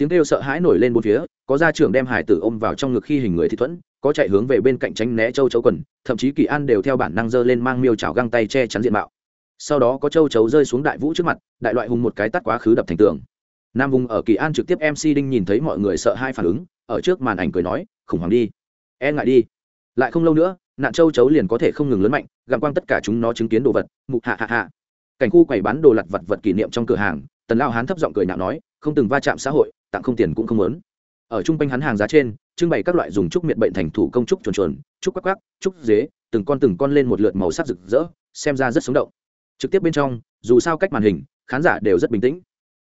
tiếng kêu sợ hãi nổi lên bốn phía, có gia trưởng đem hải tử ôm vào trong ngực khi hình người thị thuẫn, có chạy hướng về bên cạnh tránh né châu chấu quần, thậm chí kỳ an đều theo bản năng dơ lên mang miêu chảo găng tay che chắn diện mạo. Sau đó có châu chấu rơi xuống đại vũ trước mặt, đại loại hùng một cái tắt quá khứ đập thành tường. Nam vùng ở kỳ an trực tiếp mc đinh nhìn thấy mọi người sợ hai phản ứng, ở trước màn ảnh cười nói, khủng hoảng đi e ngại đi. Lại không lâu nữa, nạn châu chấu liền có thể không ngừng lớn mạnh, gặm quang tất cả chúng nó chứng kiến đồ vật, mụ hạ hạ hạ. Cảnh khu quầy bán đồ lặt vật vật kỷ niệm trong cửa hàng, tần lao hán thấp giọng cười nhạo nói, không từng va chạm xã hội tặng không tiền cũng không lớn ở trung quanh hắn hàng giá trên, trưng bày các loại dùng trúc miệng bệnh thành thủ công trúc chuồn chuồn, trúc quắc quắc, trúc dế, từng con từng con lên một lượt màu sắc rực rỡ, xem ra rất sống động. Trực tiếp bên trong, dù sao cách màn hình, khán giả đều rất bình tĩnh.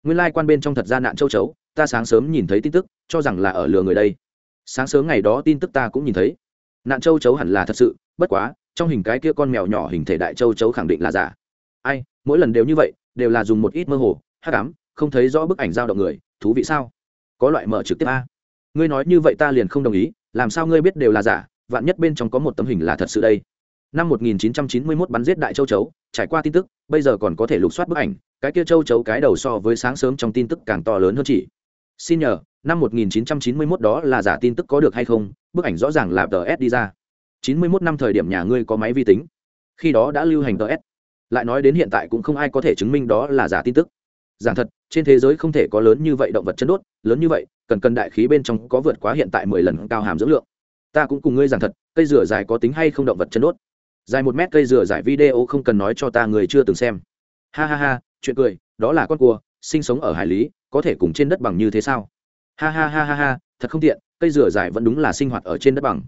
Nguyên lai、like、quan bên trong thật ra nạn châu chấu, ta sáng sớm nhìn thấy tin tức, cho rằng là ở lừa người đây. Sáng sớm ngày đó tin tức ta cũng nhìn thấy. Nạn châu chấu hẳn là thật sự, bất quá, trong hình cái kia con mèo nhỏ hình thể đại châu chấu khẳng định là giả. Ai, mỗi lần đều như vậy, đều là dùng một ít mơ hồ hát ám không thấy rõ bức ảnh giao động người, thú vị sao? Có loại mở trực tiếp a. Ngươi nói như vậy ta liền không đồng ý, làm sao ngươi biết đều là giả, vạn nhất bên trong có một tấm hình là thật sự đây. Năm 1991 bắn giết đại châu chấu, trải qua tin tức, bây giờ còn có thể lục soát bức ảnh, cái kia châu chấu cái đầu so với sáng sớm trong tin tức càng to lớn hơn chỉ. Xin nhờ, năm 1991 đó là giả tin tức có được hay không, bức ảnh rõ ràng là ts đi ra. 91 năm thời điểm nhà ngươi có máy vi tính. Khi đó đã lưu hành ts lại nói đến hiện tại cũng không ai có thể chứng minh đó là giả tin tức giảng thật, trên thế giới không thể có lớn như vậy động vật chân đốt, lớn như vậy, cần cân đại khí bên trong có vượt quá hiện tại mười lần cao hàm dưỡng lượng. Ta cũng cùng ngươi giảng thật, cây rửa dài có tính hay không động vật chân đốt? Dài một mét cây dừa dài video không cần nói cho ta, người chưa từng xem. Ha ha ha, chuyện cười, đó là con cua, sinh sống ở hải lý, có thể cùng trên đất bằng như thế sao? Ha ha ha ha ha, thật không tiện, cây dừa dài vẫn đúng là sinh hoạt ở trên đất bằng.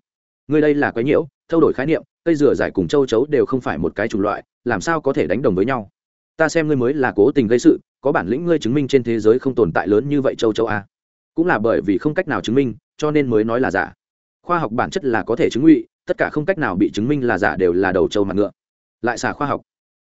Người đây là quái nhiễu, thâu đổi khái niệm, cây dừa dài cùng châu chấu đều không phải một cái chủng loại, làm sao có thể đánh đồng với nhau? Ta xem ngươi mới là cố tình gây sự, có bản lĩnh ngươi chứng minh trên thế giới không tồn tại lớn như vậy châu châu a. Cũng là bởi vì không cách nào chứng minh, cho nên mới nói là giả. Khoa học bản chất là có thể chứng ngụy, tất cả không cách nào bị chứng minh là giả đều là đầu châu mặt ngựa. Lại xả khoa học.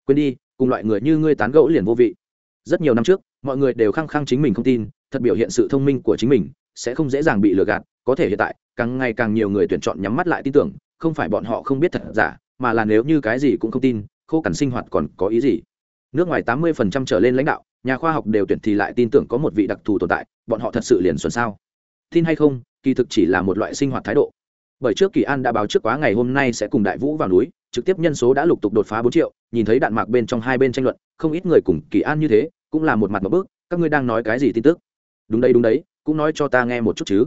Quên đi, cùng loại người như ngươi tán gẫu liền vô vị. Rất nhiều năm trước, mọi người đều khăng khăng chính mình không tin, thật biểu hiện sự thông minh của chính mình, sẽ không dễ dàng bị lừa gạt, có thể hiện tại, càng ngày càng nhiều người tuyển chọn nhắm mắt lại tin tưởng, không phải bọn họ không biết thật giả, mà là nếu như cái gì cũng không tin, khô cằn sinh hoạt còn có ý gì? Nước ngoài tám mươi phần trăm trở lên lãnh đạo, nhà khoa học đều tuyển thì lại tin tưởng có một vị đặc thù tồn tại, bọn họ thật sự liền xuân sao? Tin hay không, kỳ thực chỉ là một loại sinh hoạt thái độ. Bởi trước kỳ an đã báo trước quá ngày hôm nay sẽ cùng đại vũ vào núi, trực tiếp nhân số đã lục tục đột phá bốn triệu, nhìn thấy đạn mạc bên trong hai bên tranh luận, không ít người cùng kỳ an như thế, cũng là một mặt một bước, các ngươi đang nói cái gì tin tức? Đúng đấy đúng đấy, cũng nói cho ta nghe một chút chứ.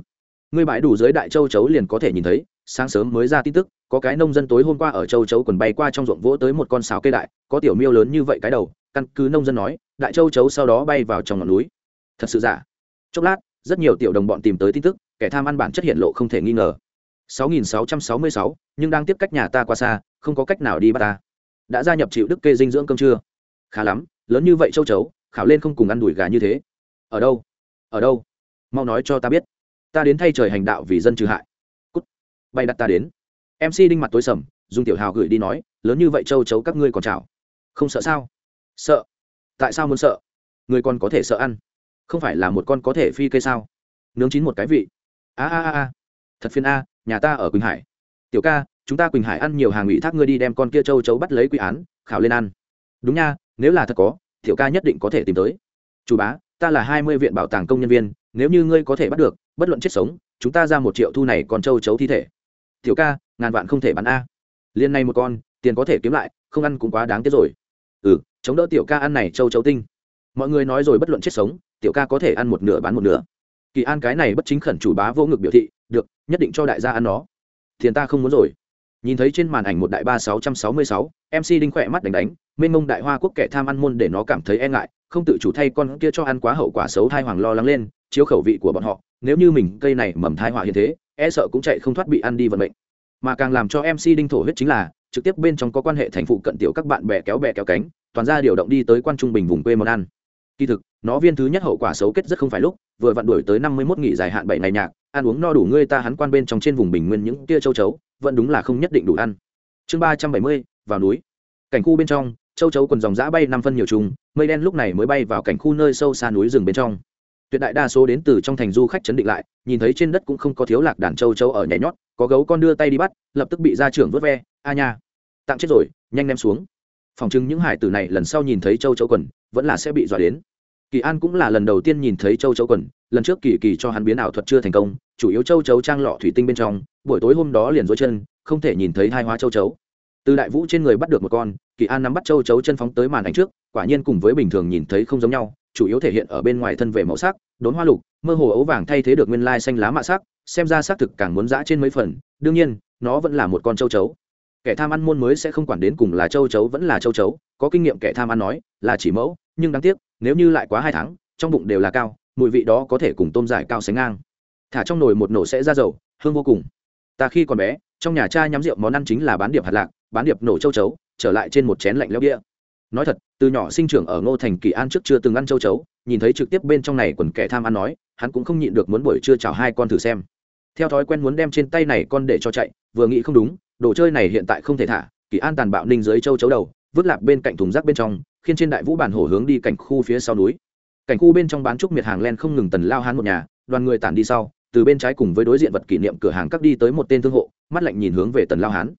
Ngươi bãi đủ dưới đại châu chấu liền có thể nhìn thấy, sáng sớm mới ra tin tức có cái nông dân tối hôm qua ở châu chấu quần bay qua trong ruộng vỗ tới một con sáo cây đại có tiểu miêu lớn như vậy cái đầu căn cứ nông dân nói đại châu chấu sau đó bay vào trong ngọn núi. Thật sự giả. Chốc lát rất nhiều tiểu đồng bọn tìm tới tin tức kẻ tham ăn bản chất hiện lộ không thể nghi ngờ. 6666, nhưng đang tiếp cách nhà ta qua xa không có cách nào đi bắt ta. Đã gia nhập chịu đức kê dinh dưỡng cơm chưa khá lắm lớn như vậy châu chấu khảo lên không cùng ăn đùi gà như thế. Ở đâu? Ở đâu? Mau nói cho ta biết. Ta đến thay trời hành đạo vì dân trừ hại. Cút. Bay đặt ta đến mc đinh mặt tối sầm, dùng tiểu hào gửi đi nói, lớn như vậy châu chấu các ngươi còn chảo. Không sợ sao? Sợ. Tại sao muốn sợ? Người còn có thể sợ ăn. Không phải là một con có thể phi cây sao? Nướng chín một cái vị. A a a a. Thật phiên a, nhà ta ở quỳnh hải. Tiểu ca, chúng ta quỳnh hải ăn nhiều hàng ủy thác ngươi đi đem con kia châu chấu bắt lấy quy án, khảo lên ăn. Đúng nha, nếu là thật có, tiểu ca nhất định có thể tìm tới. Chủ bá, ta là hai mươi viện bảo tàng công nhân viên, nếu như ngươi có thể bắt được, bất luận chết sống, chúng ta ra một triệu thu này còn châu chấu thi thể. Tiểu ca ngàn vạn không thể bán a. Liên này một con, tiền có thể kiếm lại, không ăn cũng quá đáng tiếc rồi. Ừ chống đỡ tiểu ca ăn này châu chấu tinh. Mọi người nói rồi bất luận chết sống, tiểu ca có thể ăn một nửa bán một nửa. Kỳ an cái này bất chính khẩn chủ bá vô ngực biểu thị, được, nhất định cho đại gia ăn nó. Tiền ta không muốn rồi. Nhìn thấy trên màn ảnh một đại ba sáu trăm sáu mươi sáu mc đinh khỏe mắt đánh đánh, mênh mông đại hoa quốc kẻ tham ăn môn để nó cảm thấy e ngại, không tự chủ thay con kia cho ăn quá hậu quả xấu thai hoàng lo lắng lên, chiếu khẩu vị của bọn họ, nếu như mình cây này mầm thai họa hiện thế e sợ cũng chạy không thoát bị ăn đi vận mệnh mà càng làm cho mc đinh thổ huyết chính là, trực tiếp bên trong có quan hệ thành phụ cận tiểu các bạn bè kéo bè kéo cánh, toàn ra điều động đi tới quan trung bình vùng quê món ăn. Kỳ thực, nó viên thứ nhất hậu quả xấu kết rất không phải lúc, vừa vặn đuổi tới năm mươi mốt nghỉ dài hạn bảy ngày nhạc, ăn uống no đủ ngươi ta hắn quan bên trong trên vùng bình nguyên những tia châu chấu, vẫn đúng là không nhất định đủ ăn. Chương ba trăm bảy mươi, vào núi. Cảnh khu bên trong, châu chấu còn dòng giã bay năm phân nhiều trùng, mây đen lúc này mới bay vào cảnh khu nơi sâu xa núi rừng bên trong tuyệt đại đa số đến từ trong thành du khách chấn định lại, nhìn thấy trên đất cũng không có thiếu lạc đàn châu châu ở nhảy nhót, có gấu con đưa tay đi bắt, lập tức bị gia trưởng vớt ve, a nha, tặng chết rồi, nhanh ném xuống. Phòng chứng những hải tử này lần sau nhìn thấy châu châu quần, vẫn là sẽ bị dọa đến. Kỳ an cũng là lần đầu tiên nhìn thấy châu châu quần, lần trước kỳ kỳ cho hắn biến ảo thuật chưa thành công, chủ yếu châu chấu trang lọ thủy tinh bên trong, buổi tối hôm đó liền dối chân, không thể nhìn thấy hai hóa châu chấu từ đại vũ trên người bắt được một con, kỳ an nắm bắt châu chấu chân phóng tới màn ảnh trước, quả nhiên cùng với bình thường nhìn thấy không giống nhau chủ yếu thể hiện ở bên ngoài thân về màu sắc, đốn hoa lục, mơ hồ ấu vàng thay thế được nguyên lai xanh lá mạ sắc, xem ra xác thực càng muốn dã trên mấy phần, đương nhiên, nó vẫn là một con châu chấu. Kẻ tham ăn môn mới sẽ không quản đến cùng là châu chấu vẫn là châu chấu, có kinh nghiệm kẻ tham ăn nói, là chỉ mẫu, nhưng đáng tiếc, nếu như lại quá hai tháng, trong bụng đều là cao, mùi vị đó có thể cùng tôm giải cao sánh ngang. Thả trong nồi một nổ sẽ ra dầu, hương vô cùng. Ta khi còn bé, trong nhà cha nhắm rượu món ăn chính là bán điệp hạt lạc, bán điệp nổ châu chấu, trở lại trên một chén lạnh leo bia nói thật, từ nhỏ sinh trưởng ở ngô thành kỳ an trước chưa từng ăn châu chấu, nhìn thấy trực tiếp bên trong này quần kẻ tham ăn nói, hắn cũng không nhịn được muốn buổi trưa chào hai con thử xem. Theo thói quen muốn đem trên tay này con để cho chạy, vừa nghĩ không đúng, đồ chơi này hiện tại không thể thả, kỳ an tàn bạo ninh dưới châu chấu đầu, vứt lạc bên cạnh thùng rác bên trong khiến trên đại vũ bản hổ hướng đi cảnh khu phía sau núi. Cảnh khu bên trong bán trúc miệt hàng len không ngừng tần lao hán một nhà, đoàn người tản đi sau, từ bên trái cùng với đối diện vật kỷ niệm cửa hàng cắt đi tới một tên thương hộ, mắt lạnh nhìn hướng về tần lao hán.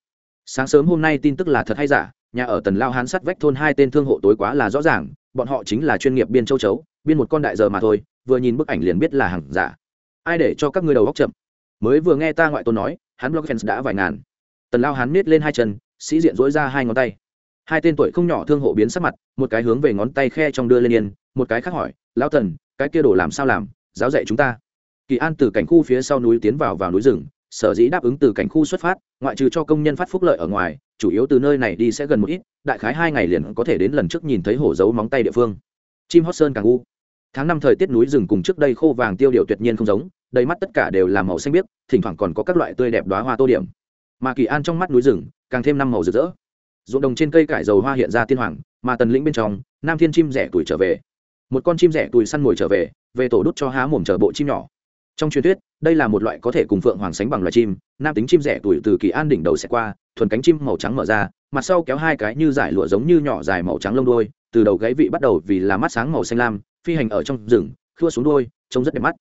Sáng sớm hôm nay tin tức là thật hay giả nhà ở tần lao hán sắt vách thôn hai tên thương hộ tối quá là rõ ràng, bọn họ chính là chuyên nghiệp biên châu chấu, biên một con đại giờ mà thôi, vừa nhìn bức ảnh liền biết là hàng giả. Ai để cho các ngươi đầu góc chậm? Mới vừa nghe ta ngoại tôn nói, hắn blog fans đã vài ngàn. Tần lao hán miết lên hai chân, sĩ diện dối ra hai ngón tay. Hai tên tuổi không nhỏ thương hộ biến sắc mặt, một cái hướng về ngón tay khe trong đưa lên yên, một cái khác hỏi lao tần, cái kia đổ làm sao làm? Giáo dạy chúng ta. Kỳ an từ cảnh khu phía sau núi tiến vào vào núi rừng, sở dĩ đáp ứng từ cảnh khu xuất phát, ngoại trừ cho công nhân phát phúc lợi ở ngoài chủ yếu từ nơi này đi sẽ gần một ít, đại khái hai ngày liền có thể đến lần trước nhìn thấy hổ dấu móng tay địa phương. Chim hót sơn càng u. Tháng năm thời tiết núi rừng cùng trước đây khô vàng tiêu điều tuyệt nhiên không giống, đầy mắt tất cả đều là màu xanh biếc, thỉnh thoảng còn có các loại tươi đẹp đoá hoa tô điểm. Mà kỳ an trong mắt núi rừng, càng thêm năm màu rực rỡ. Ruộng đồng trên cây cải dầu hoa hiện ra tiên hoàng, mà tần lĩnh bên trong, nam thiên chim rẻ tuổi trở về. Một con chim rẻ tuổi săn mồi trở về về tổ đút cho há mồm chở bộ chim nhỏ trong truyền thuyết, đây là một loại có thể cùng phượng hoàng sánh bằng loài chim, nam tính chim rẻ tuổi từ kỳ an đỉnh đầu sẽ qua, thuần cánh chim màu trắng mở ra, mặt sau kéo hai cái như giải lụa giống như nhỏ dài màu trắng lông đôi từ đầu gáy vị bắt đầu vì là mắt sáng màu xanh lam, phi hành ở trong rừng, khua xuống đôi trông rất đẹp mắt.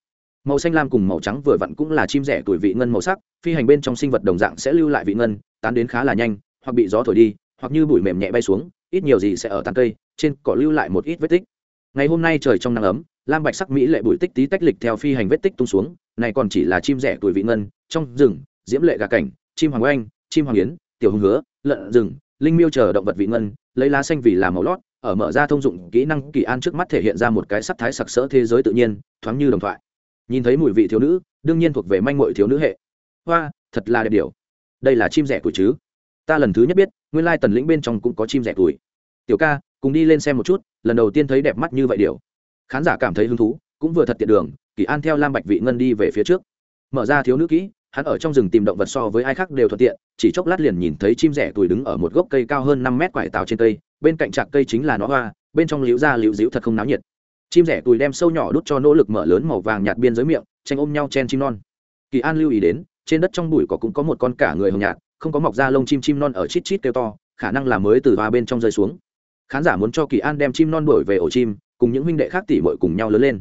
Màu xanh lam cùng màu trắng vừa vặn cũng là chim rẻ tuổi vị ngân màu sắc, phi hành bên trong sinh vật đồng dạng sẽ lưu lại vị ngân, tán đến khá là nhanh, hoặc bị gió thổi đi, hoặc như bụi mềm nhẹ bay xuống, ít nhiều gì sẽ ở tàn cây, trên cỏ lưu lại một ít vết tích. Ngày hôm nay trời trong nắng ấm lam bạch sắc mỹ lệ bụi tích tí tách lịch theo phi hành vết tích tung xuống, này còn chỉ là chim rẻ tuổi vị ngân, trong rừng, diễm lệ gà cảnh, chim hoàng oanh, chim hoàng yến, tiểu hùng hứa, lợn rừng, linh miêu chờ động vật vị ngân, lấy lá xanh vì làm màu lót, ở mở ra thông dụng kỹ năng kỳ an trước mắt thể hiện ra một cái sắc thái sặc sỡ thế giới tự nhiên, thoáng như đồng thoại. Nhìn thấy mùi vị thiếu nữ, đương nhiên thuộc về manh mội thiếu nữ hệ. Hoa, thật là đẹp điều. Đây là chim rẻ tuổi chứ? Ta lần thứ nhất biết, nguyên lai tần lĩnh bên trong cũng có chim rẻ tuổi. Tiểu ca, cùng đi lên xem một chút, lần đầu tiên thấy đẹp mắt như vậy điều khán giả cảm thấy hứng thú, cũng vừa thật tiện đường, kỳ an theo lam bạch vị ngân đi về phía trước. Mở ra thiếu nữ kỹ, hắn ở trong rừng tìm động vật so với ai khác đều thuận tiện, chỉ chốc lát liền nhìn thấy chim rẻ tuổi đứng ở một gốc cây cao hơn năm mét quải tàu trên cây, bên cạnh trạc cây chính là nó hoa, bên trong liễu ra liễu dĩu thật không náo nhiệt. Chim rẻ tuổi đem sâu nhỏ đút cho nỗ lực mở lớn màu vàng nhạt biên giới miệng, tranh ôm nhau chen chim non. Kỳ an lưu ý đến, trên đất trong bụi cỏ cũng có một con cả người hồng nhạt, không có mọc ra lông chim chim non ở chít chít kêu to, khả năng là mới từ hoa bên trong rơi xuống. Khán giả muốn cho kỳ an đem chim non đổi về ổ chim cùng những huynh đệ khác tỉ muội cùng nhau lớn lên.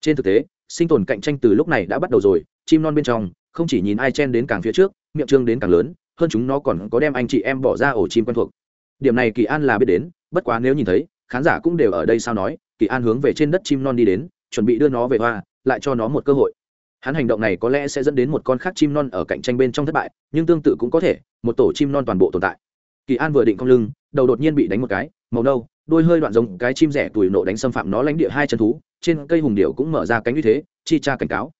Trên thực tế, sinh tồn cạnh tranh từ lúc này đã bắt đầu rồi, chim non bên trong, không chỉ nhìn ai chen đến càng phía trước, miệng trương đến càng lớn, hơn chúng nó còn có đem anh chị em bỏ ra ổ chim quen thuộc. Điểm này kỳ an là biết đến, bất quá nếu nhìn thấy, khán giả cũng đều ở đây sao nói, kỳ an hướng về trên đất chim non đi đến, chuẩn bị đưa nó về hoa, lại cho nó một cơ hội. Hắn hành động này có lẽ sẽ dẫn đến một con khác chim non ở cạnh tranh bên trong thất bại, nhưng tương tự cũng có thể, một tổ chim non toàn bộ tồn tại. Kỳ an vừa định cong lưng, đầu đột nhiên bị đánh một cái, màu nâu đôi hơi đoạn giống cái chim rẻ tuổi nộ đánh xâm phạm nó lãnh địa hai chân thú, trên cây hùng điệu cũng mở ra cánh như thế, chi cha cảnh cáo.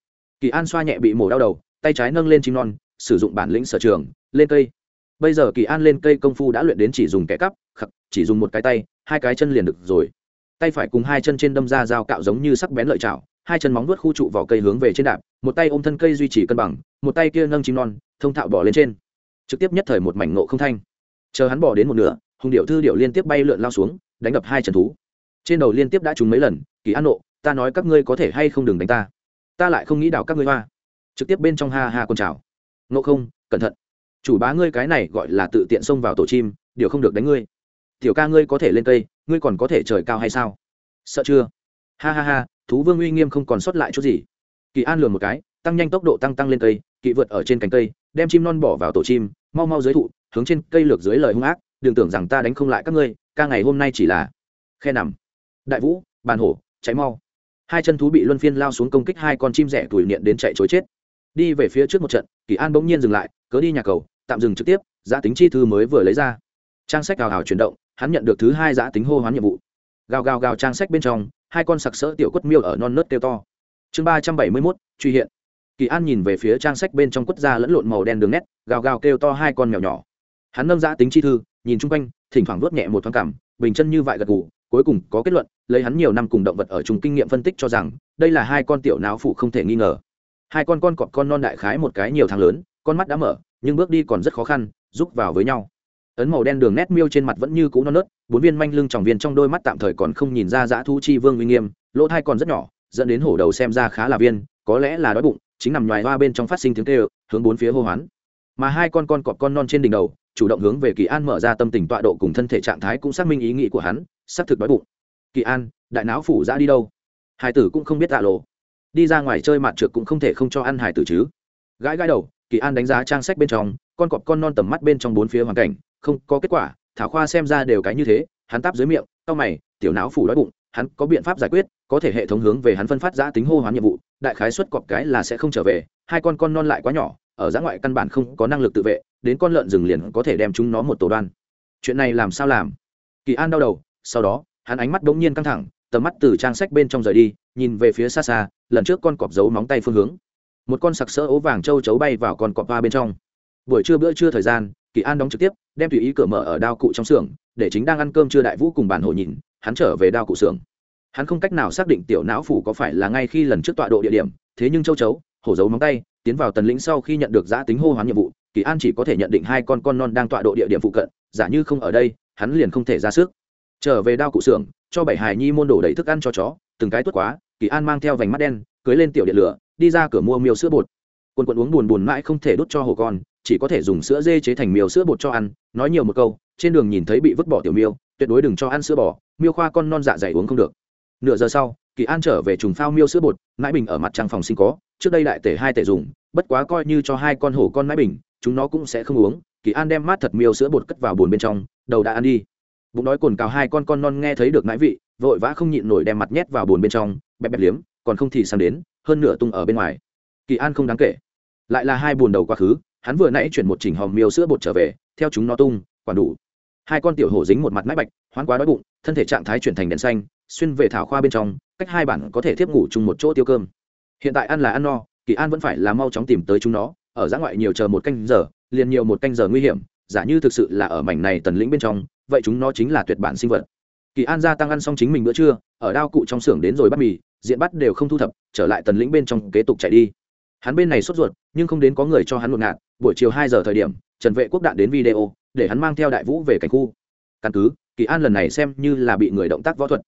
Kỳ an xoa nhẹ bị mổ đau đầu, tay trái nâng lên chim non, sử dụng bản lĩnh sở trường, lên cây. Bây giờ kỳ an lên cây công phu đã luyện đến chỉ dùng kẻ cắp, khắc, chỉ dùng một cái tay, hai cái chân liền được rồi. Tay phải cùng hai chân trên đâm ra dao cạo giống như sắc bén lợi chảo hai chân móng vuốt khu trụ vào cây hướng về trên đạp, một tay ôm thân cây duy trì cân bằng, một tay kia nâng chim non, thông thạo bỏ lên trên. Trực tiếp nhất thời một mảnh nộ không thanh. Chờ hắn bỏ đến một nửa, hùng điệu thư điệu liên tiếp bay lượn lao xuống đánh đập hai trần thú. Trên đầu liên tiếp đã trúng mấy lần, kỳ an nộ, ta nói các ngươi có thể hay không đừng đánh ta. Ta lại không nghĩ đảo các ngươi hoa. Trực tiếp bên trong ha ha con chào. Nộ không, cẩn thận. Chủ bá ngươi cái này gọi là tự tiện xông vào tổ chim, điều không được đánh ngươi. Tiểu ca ngươi có thể lên cây, ngươi còn có thể trời cao hay sao? Sợ chưa? Ha ha ha, thú vương uy nghiêm không còn sót lại chút gì. Kỳ an lường một cái, tăng nhanh tốc độ tăng tăng lên cây, kỵ vượt ở trên cành cây, đem chim non bỏ vào tổ chim, mau mau dưới thụ, hướng trên cây lược dưới lời hung ác, đừng tưởng rằng ta đánh không lại các ngươi ca ngày hôm nay chỉ là khe nằm, đại vũ, bàn hổ, cháy mau. Hai chân thú bị luân phiên lao xuống công kích, hai con chim rẻ tuổi niệm đến chạy chối chết. Đi về phía trước một trận, kỳ an bỗng nhiên dừng lại, cớ đi nhà cầu, tạm dừng trực tiếp giá tính chi thư mới vừa lấy ra. Trang sách gào hào chuyển động, hắn nhận được thứ hai giá tính hô hoán nhiệm vụ. Gào gào gào trang sách bên trong, hai con sặc sỡ tiểu quất miêu ở non nớt kêu to. Chương ba trăm bảy mươi mốt, truy hiện. Kỳ an nhìn về phía trang sách bên trong quất da lẫn lộn màu đen đường nét, gào gào kêu to hai con mèo nhỏ. Hắn nâng giã tính chi thư nhìn chung quanh, thỉnh thoảng vuốt nhẹ một thoáng cảm, bình chân như vại gật gù, cuối cùng có kết luận, lấy hắn nhiều năm cùng động vật ở chung kinh nghiệm phân tích cho rằng, đây là hai con tiểu não phụ không thể nghi ngờ. Hai con con cọp con non đại khái một cái nhiều tháng lớn, con mắt đã mở, nhưng bước đi còn rất khó khăn, rúc vào với nhau. Ấn màu đen đường nét miêu trên mặt vẫn như cũ non nớt, bốn viên manh lưng tròng viên trong đôi mắt tạm thời còn không nhìn ra dã thu chi vương uy nghiêm, lỗ thai còn rất nhỏ, dẫn đến hổ đầu xem ra khá là viên, có lẽ là đói bụng, chính nằm ngoài hoa bên trong phát sinh tiếng kêu, hướng bốn phía hô hoán. Mà hai con con cọp con non trên đỉnh đầu chủ động hướng về kỳ an mở ra tâm tình tọa độ cùng thân thể trạng thái cũng xác minh ý nghĩ của hắn, xác thực đói bụng. Kỳ an, đại não phủ ra đi đâu? Hải tử cũng không biết tạ lộ. Đi ra ngoài chơi mặt trượt cũng không thể không cho ăn hải tử chứ. Gãi gãi đầu, kỳ an đánh giá trang sách bên trong, con cọp con non tầm mắt bên trong bốn phía hoàn cảnh, không có kết quả, thảo khoa xem ra đều cái như thế, hắn táp dưới miệng tao mày, tiểu não phủ đói bụng, hắn có biện pháp giải quyết, có thể hệ thống hướng về hắn phân phát giã tính hô hoán nhiệm vụ, đại khái xuất cọp cái là sẽ không trở về, hai con con non lại quá nhỏ ở giã ngoại căn bản không có năng lực tự vệ, đến con lợn rừng liền có thể đem chúng nó một tổ đoan. Chuyện này làm sao làm? Kỳ an đau đầu, sau đó, hắn ánh mắt đ ỗ n g nhiên căng thẳng, tầm mắt từ trang sách bên trong rời đi, nhìn về phía xa xa, lần trước con cọp giấu móng tay phương hướng. Một con sặc sỡ ố vàng châu chấu bay vào con cọp hoa bên trong. Buổi trưa bữa trưa thời gian, kỳ an đóng trực tiếp, đem tùy ý cửa mở ở đao cụ trong xưởng, để chính đang ăn cơm chưa đại vũ cùng bản hồ nhìn, hắn trở về đao cụ xưởng. Hắn không cách nào xác định tiểu não phủ có phải là ngay khi lần trước tọa độ địa điểm, thế nhưng châu chấu, hổ giấu móng tay tiến vào tần lĩnh sau khi nhận được giã tính hô hoán nhiệm vụ, kỳ an chỉ có thể nhận định hai con con non đang tọa độ địa điểm phụ cận, giả như không ở đây, hắn liền không thể ra sức. Trở về đao cụ xưởng, cho bảy hài nhi môn đổ đầy thức ăn cho chó, từng cái tuốt quá, kỳ an mang theo vành mắt đen, cưới lên tiểu điện lửa, đi ra cửa mua miêu sữa bột. Quần quần uống buồn buồn mãi không thể đốt cho hồ con, chỉ có thể dùng sữa dê chế thành miêu sữa bột cho ăn, nói nhiều một câu, trên đường nhìn thấy bị vứt bỏ tiểu miêu, tuyệt đối đừng cho ăn sữa bò, miêu khoa con non dạ dày uống không được. Nửa giờ sau kỳ an trở về trùng phao miêu sữa bột, mãi bình ở mặt trăng phòng sinh có, trước đây đại tể hai tể dùng, bất quá coi như cho hai con hổ con mãi bình, chúng nó cũng sẽ không uống. Kỳ an đem mát thật miêu sữa bột cất vào bồn bên trong, đầu đã ăn đi. Bụng đói cồn cào hai con con non nghe thấy được mãi vị, vội vã không nhịn nổi đem mặt nhét vào bồn bên trong, bẹp bẹp liếm, còn không thì sang đến, hơn nửa tung ở bên ngoài. Kỳ an không đáng kể. Lại là hai bồn đầu quá khứ, hắn vừa nãy chuyển một chỉnh hòm miêu sữa bột trở về, theo chúng nó tung, quản đủ. Hai con tiểu hổ dính một mặt mái bạch, hoán quá đói bụng, thân thể trạng thái chuyển thành đèn xanh, xuyên về thảo khoa bên trong cách hai bản có thể tiếp ngủ chung một chỗ tiêu cơm. Hiện tại ăn là ăn no, kỳ an vẫn phải là mau chóng tìm tới chúng nó, ở giã ngoại nhiều chờ một canh giờ, liền nhiều một canh giờ nguy hiểm, giả như thực sự là ở mảnh này tần lĩnh bên trong, vậy chúng nó chính là tuyệt bản sinh vật. Kỳ an gia tăng ăn xong chính mình bữa trưa, ở đao cụ trong xưởng đến rồi bắt mì, diện bắt đều không thu thập, trở lại tần lĩnh bên trong kế tục chạy đi. Hắn bên này sốt ruột, nhưng không đến có người cho hắn một ngạt, buổi chiều hai giờ thời điểm, trần vệ quốc đạn đến video, để hắn mang theo đại vũ về cảnh khu. Căn cứ, kỳ an lần này xem như là bị người động tác võ thuật.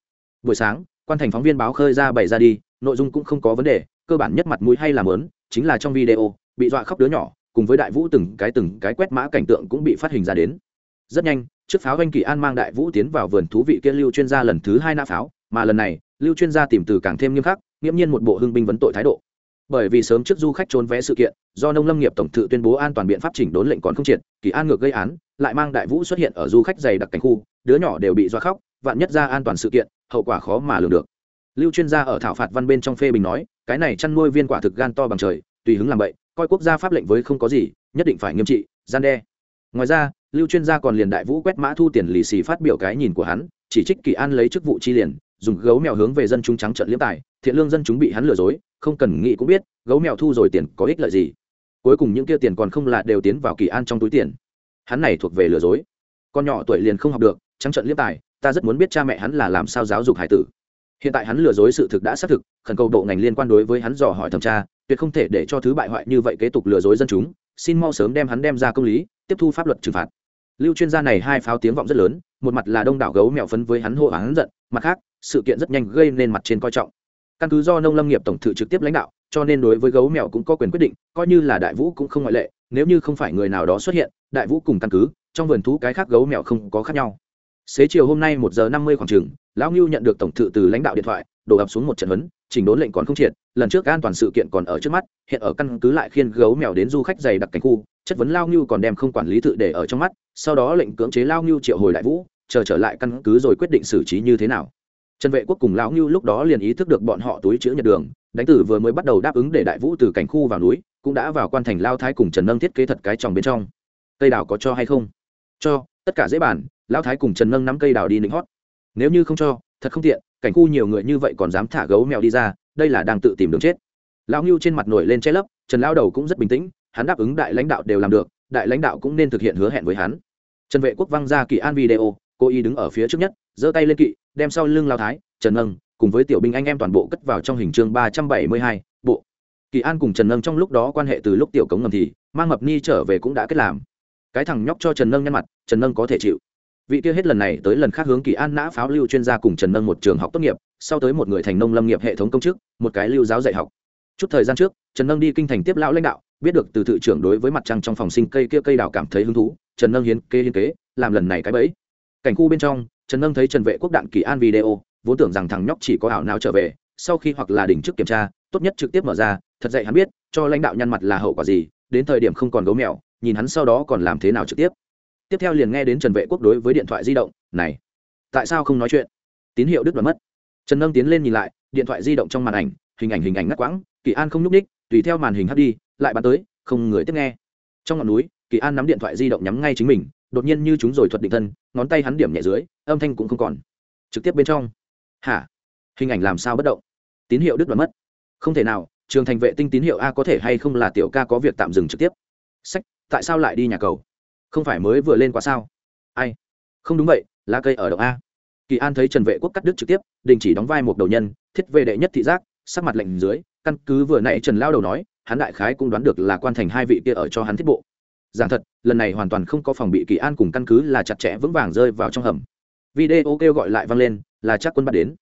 Buổi sáng quan thành phóng viên báo khơi ra bày ra đi, nội dung cũng không có vấn đề, cơ bản nhất mặt mũi hay làm lớn chính là trong video, bị dọa khóc đứa nhỏ, cùng với đại vũ từng cái từng cái quét mã cảnh tượng cũng bị phát hình ra đến. Rất nhanh, trước pháo anh kỳ an mang đại vũ tiến vào vườn thú vị kia lưu chuyên gia lần thứ hai nã pháo, mà lần này, lưu chuyên gia tìm từ càng thêm nghiêm khắc, nghiễm nhiên một bộ hưng binh vấn tội thái độ. Bởi vì sớm trước du khách trốn vé sự kiện, do nông lâm nghiệp tổng thự tuyên bố an toàn biện pháp chỉnh đốn lệnh còn không triệt, kỳ an ngược gây án, lại mang đại vũ xuất hiện ở du khách dày đặc cảnh khu, đứa nhỏ đều bị do khóc, vạn nhất ra an toàn sự kiện hậu quả khó mà lường được. Lưu chuyên gia ở thảo phạt văn bên trong phê bình nói, cái này chăn nuôi viên quả thực gan to bằng trời, tùy hứng làm vậy coi quốc gia pháp lệnh với không có gì, nhất định phải nghiêm trị, gian đe. Ngoài ra, lưu chuyên gia còn liền đại vũ quét mã thu tiền lì xì phát biểu cái nhìn của hắn, chỉ trích kỳ an lấy chức vụ chi liền, dùng gấu mèo hướng về dân chúng trắng trận liếm tài, thiện lương dân chúng bị hắn lừa dối, không cần nghĩ cũng biết, gấu mèo thu rồi tiền có ích lợi gì. Cuối cùng những kia tiền còn không là đều tiến vào kỳ an trong túi tiền. Hắn này thuộc về lừa dối. Con nhỏ tuổi liền không học được, trắng trận liếm tài ta rất muốn biết cha mẹ hắn là làm sao giáo dục hải tử. Hiện tại hắn lừa dối sự thực đã xác thực, khẩn cầu bộ ngành liên quan đối với hắn dò hỏi thẩm tra, tuyệt không thể để cho thứ bại hoại như vậy kế tục lừa dối dân chúng, xin mau sớm đem hắn đem ra công lý, tiếp thu pháp luật trừng phạt. Lưu chuyên gia này hai pháo tiếng vọng rất lớn, một mặt là đông đảo gấu mèo phấn với hắn hô hắn giận, mặt khác, sự kiện rất nhanh gây nên mặt trên coi trọng. Căn cứ do nông lâm nghiệp tổng thự trực tiếp lãnh đạo, cho nên đối với gấu mèo cũng có quyền quyết định, coi như là đại vũ cũng không ngoại lệ, nếu như không phải người nào đó xuất hiện, đại vũ cùng căn cứ, trong vườn thú cái khác gấu mèo không có khác nhau xế chiều hôm nay một giờ năm mươi khoảng trường lão ngưu nhận được tổng thự từ lãnh đạo điện thoại, đổ ập xuống một trận huấn, chỉnh đốn lệnh còn không triệt, lần trước an toàn sự kiện còn ở trước mắt, hiện ở căn cứ lại khiên gấu mèo đến du khách dày đặc cảnh khu, chất vấn lao ngưu còn đem không quản lý tự để ở trong mắt, sau đó lệnh cưỡng chế lao ngưu triệu hồi đại vũ, chờ trở lại căn cứ rồi quyết định xử trí như thế nào. Trần vệ quốc cùng lão ngưu lúc đó liền ý thức được bọn họ túi chữ nhật đường, đánh tử vừa mới bắt đầu đáp ứng để đại vũ từ cảnh khu vào núi, cũng đã vào quan thành lao thái cùng trần nâng thiết kế thật cái tròng bên trong. Cây đào có cho hay không? Cho, tất cả dễ bàn, lão thái cùng trần nâng nắm cây đào đi nịnh hót. Nếu như không cho, thật không tiện, cảnh khu nhiều người như vậy còn dám thả gấu mèo đi ra, đây là đang tự tìm đường chết. Lão ngưu trên mặt nổi lên che lấp, trần lao đầu cũng rất bình tĩnh, hắn đáp ứng đại lãnh đạo đều làm được, đại lãnh đạo cũng nên thực hiện hứa hẹn với hắn. Trần vệ quốc văng ra kỳ an video, cô y đứng ở phía trước nhất, giơ tay lên kỵ, đem sau lưng lao thái, trần nâng cùng với tiểu binh anh em toàn bộ cất vào trong hình chương ba trăm bảy mươi hai, bộ. Kỳ an cùng trần nâng trong lúc đó quan hệ từ lúc tiểu cống ngầm thì, mang mập ni trở về cũng đã kết làm cái thằng nhóc cho trần nâng nhăn mặt, trần nâng có thể chịu. Vị kia hết lần này tới lần khác hướng kỳ an nã pháo lưu chuyên gia cùng trần nâng một trường học tốt nghiệp, sau tới một người thành nông lâm nghiệp hệ thống công chức, một cái lưu giáo dạy học. Chút thời gian trước, trần nâng đi kinh thành tiếp lão lãnh đạo, biết được từ thự trưởng đối với mặt trăng trong phòng sinh cây kia cây đào cảm thấy hứng thú, trần nâng hiến kế hiến kế, làm lần này cái bẫy. Cảnh khu bên trong, trần nâng thấy trần vệ quốc đạn kỳ an video, vốn tưởng rằng thằng nhóc chỉ có ảo nào trở về, sau khi hoặc là đỉnh trước kiểm tra, tốt nhất trực tiếp mở ra, thật dạy hắn biết, cho lãnh đạo nhăn mặt là hậu quả gì, đến thời điểm không còn gấu mèo nhìn hắn sau đó còn làm thế nào trực tiếp. Tiếp theo liền nghe đến trần vệ quốc đối với điện thoại di động, này, tại sao không nói chuyện? Tín hiệu đứt đoạn mất. Trần nâng tiến lên nhìn lại, điện thoại di động trong màn ảnh, hình ảnh hình ảnh ngắt quãng, kỳ an không nhúc ních tùy theo màn hình hắt đi, lại bắn tới, không người tiếp nghe. Trong ngọn núi, kỳ an nắm điện thoại di động nhắm ngay chính mình, đột nhiên như chúng rồi thuật định thân, ngón tay hắn điểm nhẹ dưới, âm thanh cũng không còn. Trực tiếp bên trong. Hả? Hình ảnh làm sao bất động? Tín hiệu đứt đoạn mất. Không thể nào, trường thành vệ tinh tín hiệu a có thể hay không là tiểu ca có việc tạm dừng trực tiếp. Sách tại sao lại đi nhà cầu? Không phải mới vừa lên quá sao? Ai? Không đúng vậy, lá cây ở động a. Kỳ an thấy trần vệ quốc cắt đứt trực tiếp, đình chỉ đóng vai một đầu nhân, thiết về đệ nhất thị giác, sắc mặt lạnh dưới, căn cứ vừa nãy trần lao đầu nói, hắn đại khái cũng đoán được là quan thành hai vị kia ở cho hắn thiết bộ. Giảng thật, lần này hoàn toàn không có phòng bị kỳ an cùng căn cứ là chặt chẽ vững vàng rơi vào trong hầm. Video kêu gọi lại vang lên, là chắc quân bắt đến.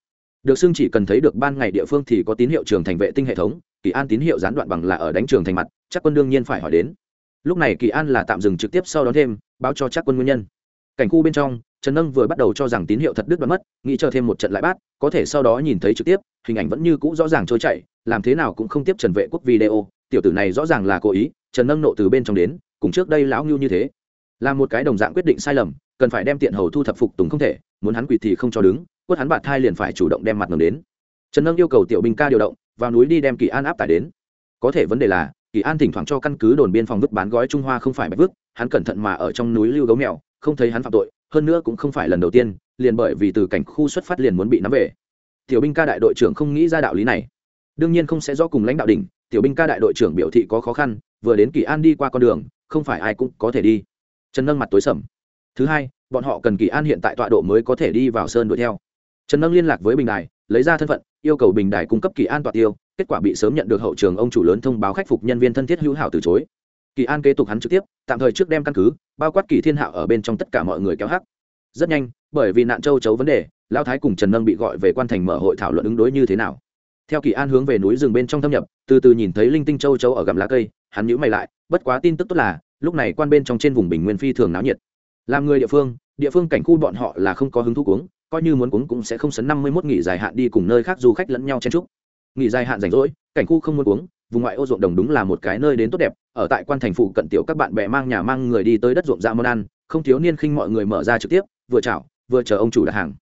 Được xưng chỉ cần thấy được ban ngày địa phương thì có tín hiệu trường thành vệ tinh hệ thống, kỳ an tín hiệu gián đoạn bằng là ở đánh trường thành mặt, chắc quân đương nhiên phải hỏi đến lúc này kỳ an là tạm dừng trực tiếp sau đó thêm, báo cho chắc quân nguyên nhân. Cảnh khu bên trong, trần nâng vừa bắt đầu cho rằng tín hiệu thật đứt đoạn mất, nghĩ chờ thêm một trận lại bát, có thể sau đó nhìn thấy trực tiếp, hình ảnh vẫn như cũ rõ ràng trôi chảy, làm thế nào cũng không tiếp trần vệ quốc video, tiểu tử này rõ ràng là cố ý, trần nâng nộ từ bên trong đến, cùng trước đây lão ngưu như thế. Là một cái đồng dạng quyết định sai lầm, cần phải đem tiện hầu thu thập phục tùng không thể, muốn hắn quỳ thì không cho đứng, quất hắn bạt thai liền phải chủ động đem mặt ngầm đến. Trần nâng yêu cầu tiểu binh ca điều động, vào núi đi đem kỳ an áp tải đến. Có thể vấn đề là kỳ an thỉnh thoảng cho căn cứ đồn biên phòng vứt bán gói trung hoa không phải bạch vứt, hắn cẩn thận mà ở trong núi lưu gấu mèo, không thấy hắn phạm tội, hơn nữa cũng không phải lần đầu tiên, liền bởi vì từ cảnh khu xuất phát liền muốn bị nắm về. Tiểu binh ca đại đội trưởng không nghĩ ra đạo lý này. Đương nhiên không sẽ do cùng lãnh đạo đỉnh, tiểu binh ca đại đội trưởng biểu thị có khó khăn, vừa đến kỳ an đi qua con đường, không phải ai cũng có thể đi. Trần nâng mặt tối sầm. Thứ hai, bọn họ cần kỳ an hiện tại tọa độ mới có thể đi vào sơn đuổi theo. Trần nâng liên lạc với bình đài, lấy ra thân phận, yêu cầu bình đài cung cấp kỳ an tọa tiêu kết quả bị sớm nhận được hậu trường ông chủ lớn thông báo khắc phục nhân viên thân thiết hữu hảo từ chối. Kỳ an kế tục hắn trực tiếp, tạm thời trước đem căn cứ, bao quát kỳ thiên hạo ở bên trong tất cả mọi người kéo hắc. Rất nhanh, bởi vì nạn châu chấu vấn đề lao thái cùng trần nâng bị gọi về quan thành mở hội thảo luận ứng đối như thế nào. Theo kỳ an hướng về núi rừng bên trong thâm nhập, từ từ nhìn thấy linh tinh châu chấu ở gầm lá cây, hắn nhíu mày lại, bất quá tin tức tốt là, lúc này quan bên trong trên vùng bình nguyên phi thường náo nhiệt. Làm người địa phương địa phương cảnh khu bọn họ là không có hứng thú cuống, coi như muốn cuống cũng sẽ không sấn năm mươi mốt nghỉ dài hạn đi cùng nơi khác du khách lẫn nhau chen trúc nghỉ dài hạn rảnh rỗi cảnh khu không muốn uống, vùng ngoại ô ruộng đồng đúng là một cái nơi đến tốt đẹp. Ở tại quan thành phụ cận tiểu các bạn bè mang nhà mang người đi tới đất ruộng dạ món ăn không thiếu niên khinh mọi người mở ra trực tiếp vừa chảo vừa chờ ông chủ đặt hàng.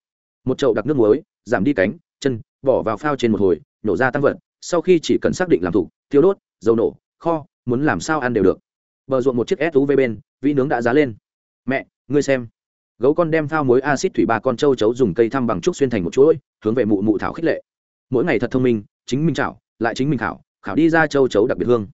Một chậu đặc nước muối giảm đi cánh chân bỏ vào phao trên một hồi nổ ra tăng vật sau khi chỉ cần xác định làm thủ thiếu đốt dầu nổ kho muốn làm sao ăn đều được. Bờ ruộng một chiếc suv bên vĩ nướng đã giá lên. Mẹ ngươi xem. Gấu con đem phao muối acid thủy ba con trâu chấu dùng cây thăm bằng trúc xuyên thành một chuỗi hướng về mụ mụ thảo khích lệ. Mỗi ngày thật thông minh chính mình chảo, lại chính mình khảo khảo đi ra châu chấu đặc biệt hương.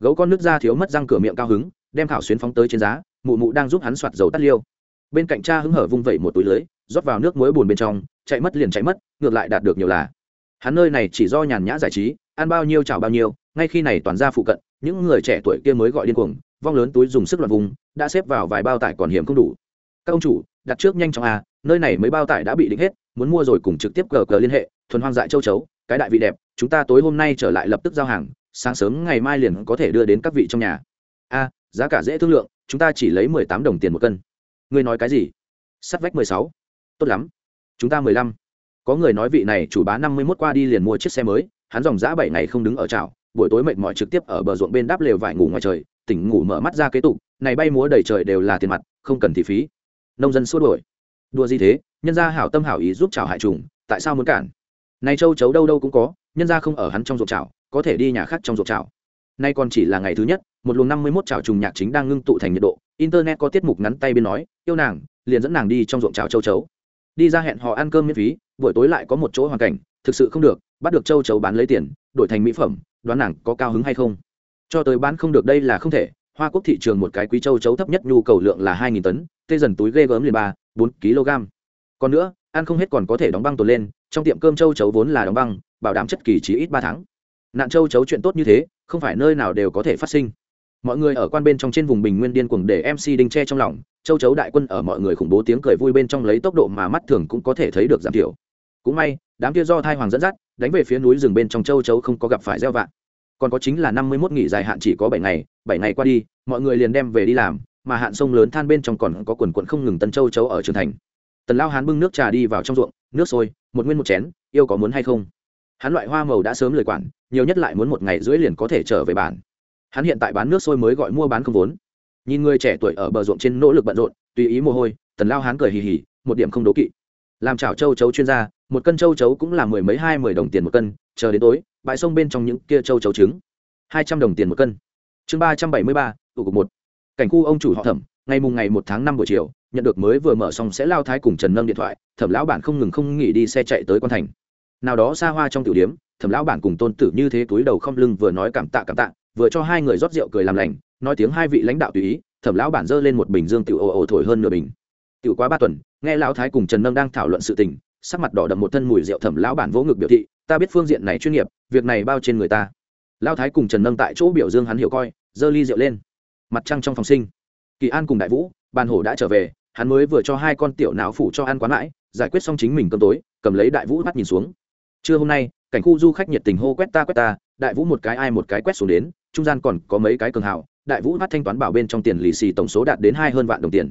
Gấu con nước ra thiếu mất răng cửa miệng cao hứng, đem khảo xuyến phóng tới trên giá, mụ mụ đang giúp hắn soạt dầu tắt liêu. Bên cạnh cha hứng hở vung vẩy một túi lưới, rót vào nước muối bùn bên trong, chạy mất liền chạy mất, ngược lại đạt được nhiều là. Hắn nơi này chỉ do nhàn nhã giải trí, ăn bao nhiêu chảo bao nhiêu, ngay khi này toàn ra phụ cận, những người trẻ tuổi kia mới gọi điên cuồng, vong lớn túi dùng sức loạn vùng, đã xếp vào vài bao tải còn hiểm không đủ. Các ông chủ, đặt trước nhanh chóng à nơi này mấy bao tải đã bị định hết, muốn mua rồi cùng trực tiếp cờ cờ liên hệ, thuần hoang dại châu chấu, cái đại vị đẹp chúng ta tối hôm nay trở lại lập tức giao hàng, sáng sớm ngày mai liền có thể đưa đến các vị trong nhà. A, giá cả dễ thương lượng, chúng ta chỉ lấy mười tám đồng tiền một cân. Ngươi nói cái gì? Sắt vách mười sáu. Tốt lắm. Chúng ta mười lăm. Có người nói vị này chủ bá năm mươi mốt qua đi liền mua chiếc xe mới, hắn dòng giã bảy ngày không đứng ở trào buổi tối mệt mỏi trực tiếp ở bờ ruộng bên đáp lều vải ngủ ngoài trời, tỉnh ngủ mở mắt ra kế tục, này bay múa đầy trời đều là tiền mặt, không cần thị phí. Nông dân xua đuổi. Đua gì thế? Nhân gia hảo tâm hảo ý giúp chào hại trùng, tại sao muốn cản? Này châu chấu đâu đâu cũng có, nhân gia không ở hắn trong ruộng chảo, có thể đi nhà khác trong ruộng chảo. Nay còn chỉ là ngày thứ nhất, một luồng năm mươi mốt chảo trùng nhạc chính đang ngưng tụ thành nhiệt độ. Internet có tiết mục ngắn tay bên nói, yêu nàng, liền dẫn nàng đi trong ruộng chảo châu chấu. Đi ra hẹn họ ăn cơm miễn phí, buổi tối lại có một chỗ hoàn cảnh, thực sự không được, bắt được châu chấu bán lấy tiền, đổi thành mỹ phẩm, đoán nàng có cao hứng hay không? Cho tới bán không được đây là không thể, hoa quốc thị trường một cái quý châu chấu thấp nhất nhu cầu lượng là hai nghìn tấn, tê dần túi ghê gớm liền ba, bốn kg. Còn nữa, ăn không hết còn có thể đóng băng tồn lên trong tiệm cơm châu chấu vốn là đóng băng, bảo đảm chất kỳ chỉ ít ba tháng. Nạn châu chấu chuyện tốt như thế, không phải nơi nào đều có thể phát sinh. Mọi người ở quan bên trong trên vùng bình nguyên điên cuồng để mc đinh che trong lòng, châu chấu đại quân ở mọi người khủng bố tiếng cười vui bên trong lấy tốc độ mà mắt thường cũng có thể thấy được giảm thiểu. Cũng may, đám kia do thai hoàng dẫn dắt, đánh về phía núi rừng bên trong châu chấu không có gặp phải gieo vạn còn có chính là năm mươi mốt nghỉ dài hạn chỉ có bảy ngày bảy ngày qua đi, mọi người liền đem về đi làm, mà hạn sông lớn than bên trong còn có quần quận không ngừng tân châu chấu ở trường thành tần lao hán bưng nước trà đi vào trong ruộng, nước sôi, một nguyên một chén, yêu có muốn hay không? Hắn loại hoa màu đã sớm lời quản, nhiều nhất lại muốn một ngày rưỡi liền có thể trở về bản. Hắn hiện tại bán nước sôi mới gọi mua bán không vốn. Nhìn người trẻ tuổi ở bờ ruộng trên nỗ lực bận rộn, tùy ý mồ hôi, tần lao hán cười hì hì, một điểm không đố kỵ. Làm chảo châu chấu chuyên gia, một cân châu chấu cũng là mười mấy hai mười đồng tiền một cân, chờ đến tối, bãi sông bên trong những kia châu chấu trứng, hai trăm đồng tiền một cân. Chương ba trăm bảy mươi ba, tụ cục một. Cảnh khu ông chủ họ thẩm, ngày mùng ngày một tháng năm buổi chiều nhận được mới vừa mở xong sẽ lao thái cùng trần nâng điện thoại, thẩm lão bản không ngừng không nghỉ đi xe chạy tới quan thành. Nào đó xa hoa trong tiểu điếm, thẩm lão bản cùng tôn tử như thế túi đầu không lưng vừa nói cảm tạ cảm tạ, vừa cho hai người rót rượu cười làm lành, nói tiếng hai vị lãnh đạo tùy ý, thẩm lão bản dơ lên một bình dương tiểu ồ ồ thổi hơn nửa bình. Tiểu quá ba tuần, nghe lão thái cùng trần nâng đang thảo luận sự tình, sắc mặt đỏ đậm một thân mùi rượu thẩm lão bản vỗ ngực biểu thị, ta biết phương diện này chuyên nghiệp, việc này bao trên người ta. Lão thái cùng trần nâng tại chỗ biểu dương hắn hiểu coi dơ ly rượu lên. Mặt trăng trong phòng sinh. Kỳ an cùng đại vũ, bàn hổ đã trở về hắn mới vừa cho hai con tiểu não phủ cho ăn quán mãi, giải quyết xong chính mình cơm tối, cầm lấy đại vũ mắt nhìn xuống. Trưa hôm nay, cảnh khu du khách nhiệt tình hô quét ta quét ta, đại vũ một cái ai một cái quét xuống đến, trung gian còn có mấy cái cường hào, đại vũ mắt thanh toán bảo bên trong tiền lì xì tổng số đạt đến hai hơn vạn đồng tiền.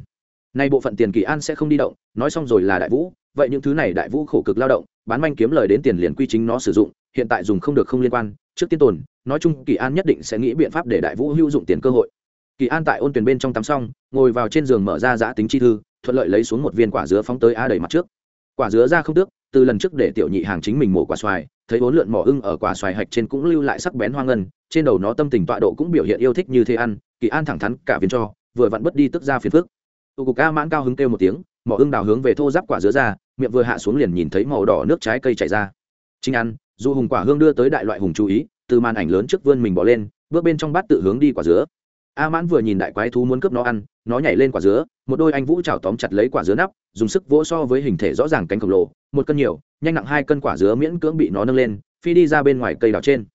Nay bộ phận tiền kỳ an sẽ không đi động, nói xong rồi là đại vũ, vậy những thứ này đại vũ khổ cực lao động, bán manh kiếm lời đến tiền liền quy chính nó sử dụng, hiện tại dùng không được không liên quan, trước tiên tồn, nói chung kỳ an nhất định sẽ nghĩ biện pháp để đại vũ hữu dụng tiền cơ hội kỳ an tại ôn tuyển bên trong tắm xong, ngồi vào trên giường mở ra giã tính chi thư, thuận lợi lấy xuống một viên quả dứa phóng tới a đầy mặt trước. Quả dứa ra không tước, từ lần trước để tiểu nhị hàng chính mình mổ quả xoài, thấy bốn lượn mỏ ưng ở quả xoài hạch trên cũng lưu lại sắc bén hoa ngân, trên đầu nó tâm tình tọa độ cũng biểu hiện yêu thích như thế ăn, kỳ an thẳng thắn cả viên cho, vừa vặn bất đi tức ra phiền phức. Tụ cục a mãn cao hứng kêu một tiếng, mỏ ưng đào hướng về thô giáp quả dứa ra, miệng vừa hạ xuống liền nhìn thấy màu đỏ nước trái cây chảy ra. Chính ăn, dù hùng quả hương đưa tới đại loại hùng chú ý, từ màn ảnh lớn trước vươn mình bỏ lên, bước bên trong bát tự hướng đi quả dứa a mãn vừa nhìn đại quái thú muốn cướp nó ăn, nó nhảy lên quả dứa, một đôi anh vũ chảo tóm chặt lấy quả dứa nắp, dùng sức vỗ so với hình thể rõ ràng cánh khổng lồ, một cân nhiều, nhanh nặng hai cân quả dứa miễn cưỡng bị nó nâng lên, phi đi ra bên ngoài cây đào trên.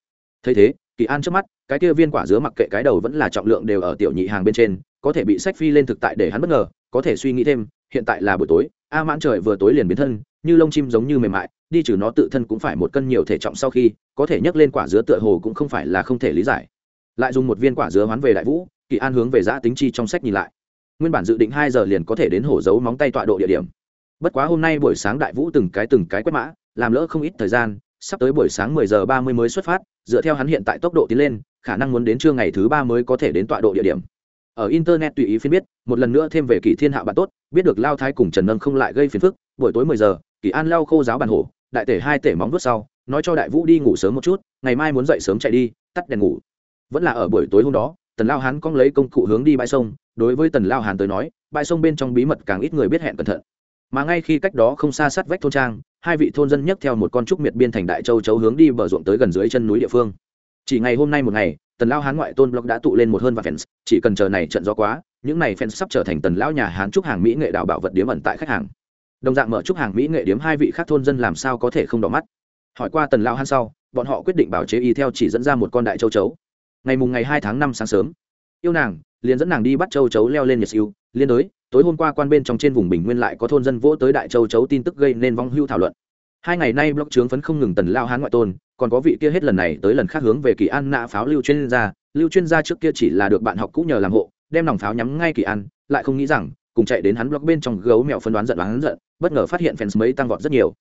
Thấy thế, kỳ an trước mắt, cái kia viên quả dứa mặc kệ cái đầu vẫn là trọng lượng đều ở tiểu nhị hàng bên trên, có thể bị sách phi lên thực tại để hắn bất ngờ, có thể suy nghĩ thêm, hiện tại là buổi tối, a mãn trời vừa tối liền biến thân, như lông chim giống như mềm mại, đi trừ nó tự thân cũng phải một cân nhiều thể trọng sau khi, có thể nhấc lên quả dứa tựa hồ cũng không phải là không thể lý giải. Lại dùng một viên quả dứa hoán về đại vũ kỳ an hướng về giã tính chi trong sách nhìn lại. Nguyên bản dự định hai giờ liền có thể đến hổ dấu móng tay tọa độ địa điểm. Bất quá hôm nay buổi sáng đại vũ từng cái từng cái quét mã, làm lỡ không ít thời gian, sắp tới buổi sáng mười giờ ba mươi mới xuất phát, dựa theo hắn hiện tại tốc độ tiến lên, khả năng muốn đến trưa ngày thứ ba mới có thể đến tọa độ địa điểm. Ở internet tùy ý phiên biết, một lần nữa thêm về kỳ thiên hạ bạn tốt, biết được lao thái cùng trần nâng không lại gây phiền phức, buổi tối mười giờ, kỳ an lao khô giáo bàn hổ, đại tể hai tể móng vuốt sau, nói cho đại vũ đi ngủ sớm một chút, ngày mai muốn dậy sớm chạy đi, tắt đèn ngủ. Vẫn là ở buổi tối hôm đó tần lao hán cong lấy công cụ hướng đi bãi sông, đối với tần lao hán tới nói, bãi sông bên trong bí mật càng ít người biết hẹn cẩn thận. Mà ngay khi cách đó không xa sát vách thôn trang, hai vị thôn dân nhấc theo một con trúc miệt biên thành đại châu chấu hướng đi bờ ruộng tới gần dưới chân núi địa phương. Chỉ ngày hôm nay một ngày, tần lao hán ngoại tôn blog đã tụ lên một hơn và fans, chỉ cần chờ này trận gió quá, những này fans sắp trở thành tần lão nhà hán trúc hàng mỹ nghệ đào bảo vật điếm ẩn tại khách hàng. Đồng dạng mở trúc hàng mỹ nghệ điếm hai vị khác thôn dân làm sao có thể không đỏ mắt? Hỏi qua tần lao hán sau, bọn họ quyết định bảo chế y theo chỉ dẫn ra một con đại châu chấu ngày mùng ngày hai tháng năm sáng sớm. Yêu nàng, liền dẫn nàng đi bắt châu chấu leo lên nhật siêu. Liên đối, tối hôm qua quan bên trong trên vùng bình nguyên lại có thôn dân vỗ tới đại châu chấu tin tức gây nên vong hưu thảo luận. Hai ngày nay blog trướng phấn không ngừng tần lao hán ngoại tôn, còn có vị kia hết lần này tới lần khác hướng về kỳ an nạ pháo lưu chuyên gia. Lưu chuyên gia trước kia chỉ là được bạn học cũ nhờ làm hộ, đem nòng pháo nhắm ngay kỳ an, lại không nghĩ rằng, cùng chạy đến hắn blog bên trong gấu mèo phân đoán giận đoán giận, bất ngờ phát hiện fans mấy tăng vọt rất nhiều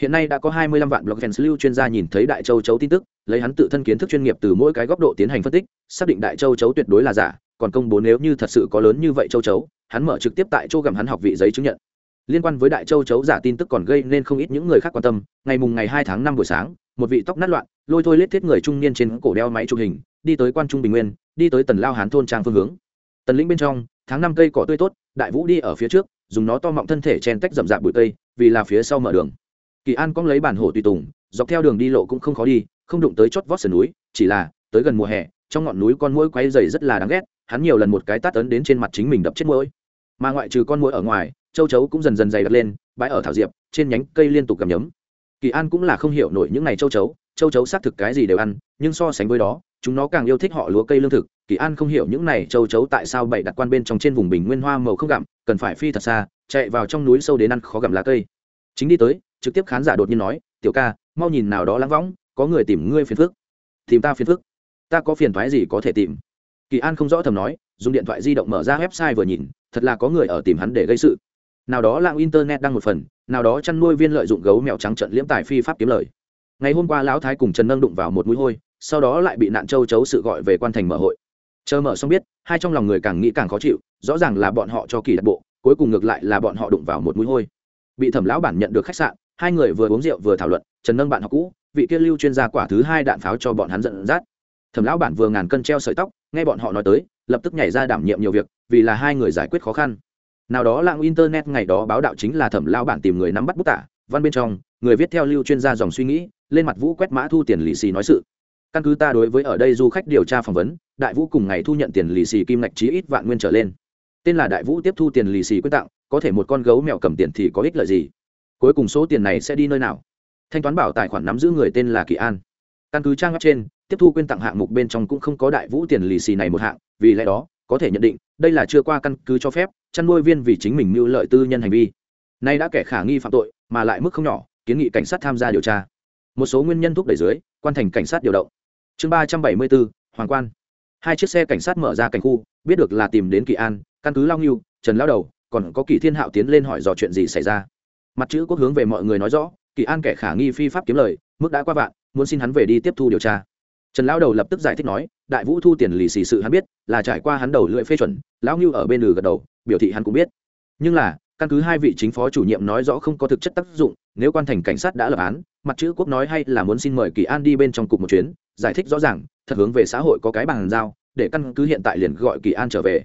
hiện nay đã có 25 vạn blog fans lưu chuyên gia nhìn thấy đại châu chấu tin tức, lấy hắn tự thân kiến thức chuyên nghiệp từ mỗi cái góc độ tiến hành phân tích, xác định đại châu chấu tuyệt đối là giả, còn công bố nếu như thật sự có lớn như vậy châu chấu, hắn mở trực tiếp tại chỗ gặm hắn học vị giấy chứng nhận. Liên quan với đại châu chấu giả tin tức còn gây nên không ít những người khác quan tâm, ngày mùng ngày hai tháng năm buổi sáng, một vị tóc nát loạn, lôi thôi lết thiết người trung niên trên cổ đeo máy chụp hình, đi tới quan trung bình nguyên, đi tới tần lao hán thôn trang phương hướng. Tần lĩnh bên trong, tháng năm cây cỏ tươi tốt, đại vũ đi ở phía trước, dùng nó to mọng thân thể chen tách rậm rạp bụi cây, vì là phía sau mở đường kỳ an cóng lấy bản hổ tùy tùng, dọc theo đường đi lộ cũng không khó đi, không đụng tới chót vót sườn núi, chỉ là, tới gần mùa hè, trong ngọn núi con mũi quay dày rất là đáng ghét, hắn nhiều lần một cái tát ấn đến trên mặt chính mình đập chết mũi mà ngoại trừ con mũi ở ngoài, châu chấu cũng dần dần dày đặc lên, bãi ở thảo diệp, trên nhánh cây liên tục gầm nhấm. Kỳ an cũng là không hiểu nổi những này châu chấu châu chấu xác thực cái gì đều ăn, nhưng so sánh với đó, chúng nó càng yêu thích họ lúa cây lương thực. Kỳ an không hiểu những này châu chấu tại sao bày đặt quan bên trong trên vùng bình nguyên hoa màu không gặm, cần phải phi thật xa, chạy vào trong núi sâu đến ăn khó gặm lá cây. Chính đi tới trực tiếp khán giả đột nhiên nói, tiểu ca, mau nhìn nào đó lãng võng, có người tìm ngươi phiền phức. Tìm ta phiền phức? Ta có phiền thoái gì có thể tìm? Kỳ an không rõ thầm nói, dùng điện thoại di động mở ra website vừa nhìn, thật là có người ở tìm hắn để gây sự. Nào đó lạng internet đăng một phần, nào đó chăn nuôi viên lợi dụng gấu mèo trắng trận liễm tài phi pháp kiếm lời. Ngày hôm qua lão thái cùng trần nâng đụng vào một mũi hôi, sau đó lại bị nạn châu chấu sự gọi về quan thành mở hội. Chờ mở xong biết, hai trong lòng người càng nghĩ càng khó chịu, rõ ràng là bọn họ cho kỳ đặt bộ, cuối cùng ngược lại là bọn họ đụng vào một mũi hôi. Bị thẩm lão bản nhận được khách sạn hai người vừa uống rượu vừa thảo luận, trần nâng bạn học cũ, vị kia lưu chuyên gia quả thứ hai đạn pháo cho bọn hắn giận dắt. Thẩm lão bản vừa ngàn cân treo sợi tóc, nghe bọn họ nói tới, lập tức nhảy ra đảm nhiệm nhiều việc, vì là hai người giải quyết khó khăn. Nào đó lạng internet ngày đó báo đạo chính là thẩm lão bản tìm người nắm bắt bút tả, văn bên trong, người viết theo lưu chuyên gia dòng suy nghĩ, lên mặt vũ quét mã thu tiền lì xì nói sự. Căn cứ ta đối với ở đây du khách điều tra phỏng vấn, đại vũ cùng ngày thu nhận tiền lì xì kim ngạch chí ít vạn nguyên trở lên. Tên là đại vũ tiếp thu tiền lì xì quyết tặng, có thể một con gấu mèo cầm tiền thì có ích lợi gì? Cuối cùng số tiền này sẽ đi nơi nào? Thanh toán bảo tài khoản nắm giữ người tên là kỳ an. Căn cứ trang web trên, tiếp thu quyên tặng hạng mục bên trong cũng không có đại vũ tiền lì xì này một hạng, vì lẽ đó, có thể nhận định, đây là chưa qua căn cứ cho phép, chăn nuôi viên vì chính mình mưu lợi tư nhân hành vi. Nay đã kẻ khả nghi phạm tội, mà lại mức không nhỏ, kiến nghị cảnh sát tham gia điều tra. Một số nguyên nhân thúc đẩy dưới, quan thành cảnh sát điều động. Chương ba trăm bảy mươi bốn, hoàng quan. Hai chiếc xe cảnh sát mở ra cảnh khu, biết được là tìm đến kỳ an, căn cứ lao nghiêu trần lao đầu, còn có kỳ thiên hạo tiến lên hỏi dò chuyện gì xảy ra mặt chữ quốc hướng về mọi người nói rõ, kỳ an kẻ khả nghi phi pháp kiếm lời, mức đã qua vạn, muốn xin hắn về đi tiếp thu điều tra. Trần lão đầu lập tức giải thích nói, đại vũ thu tiền lì xì sự hắn biết, là trải qua hắn đầu lưỡi phê chuẩn, lão ngưu ở bên lừ gật đầu, biểu thị hắn cũng biết. Nhưng là, căn cứ hai vị chính phó chủ nhiệm nói rõ không có thực chất tác dụng, nếu quan thành cảnh sát đã lập án, mặt chữ quốc nói hay là muốn xin mời kỳ an đi bên trong cục một chuyến, giải thích rõ ràng, thật hướng về xã hội có cái bàn giao, để căn cứ hiện tại liền gọi kỳ an trở về.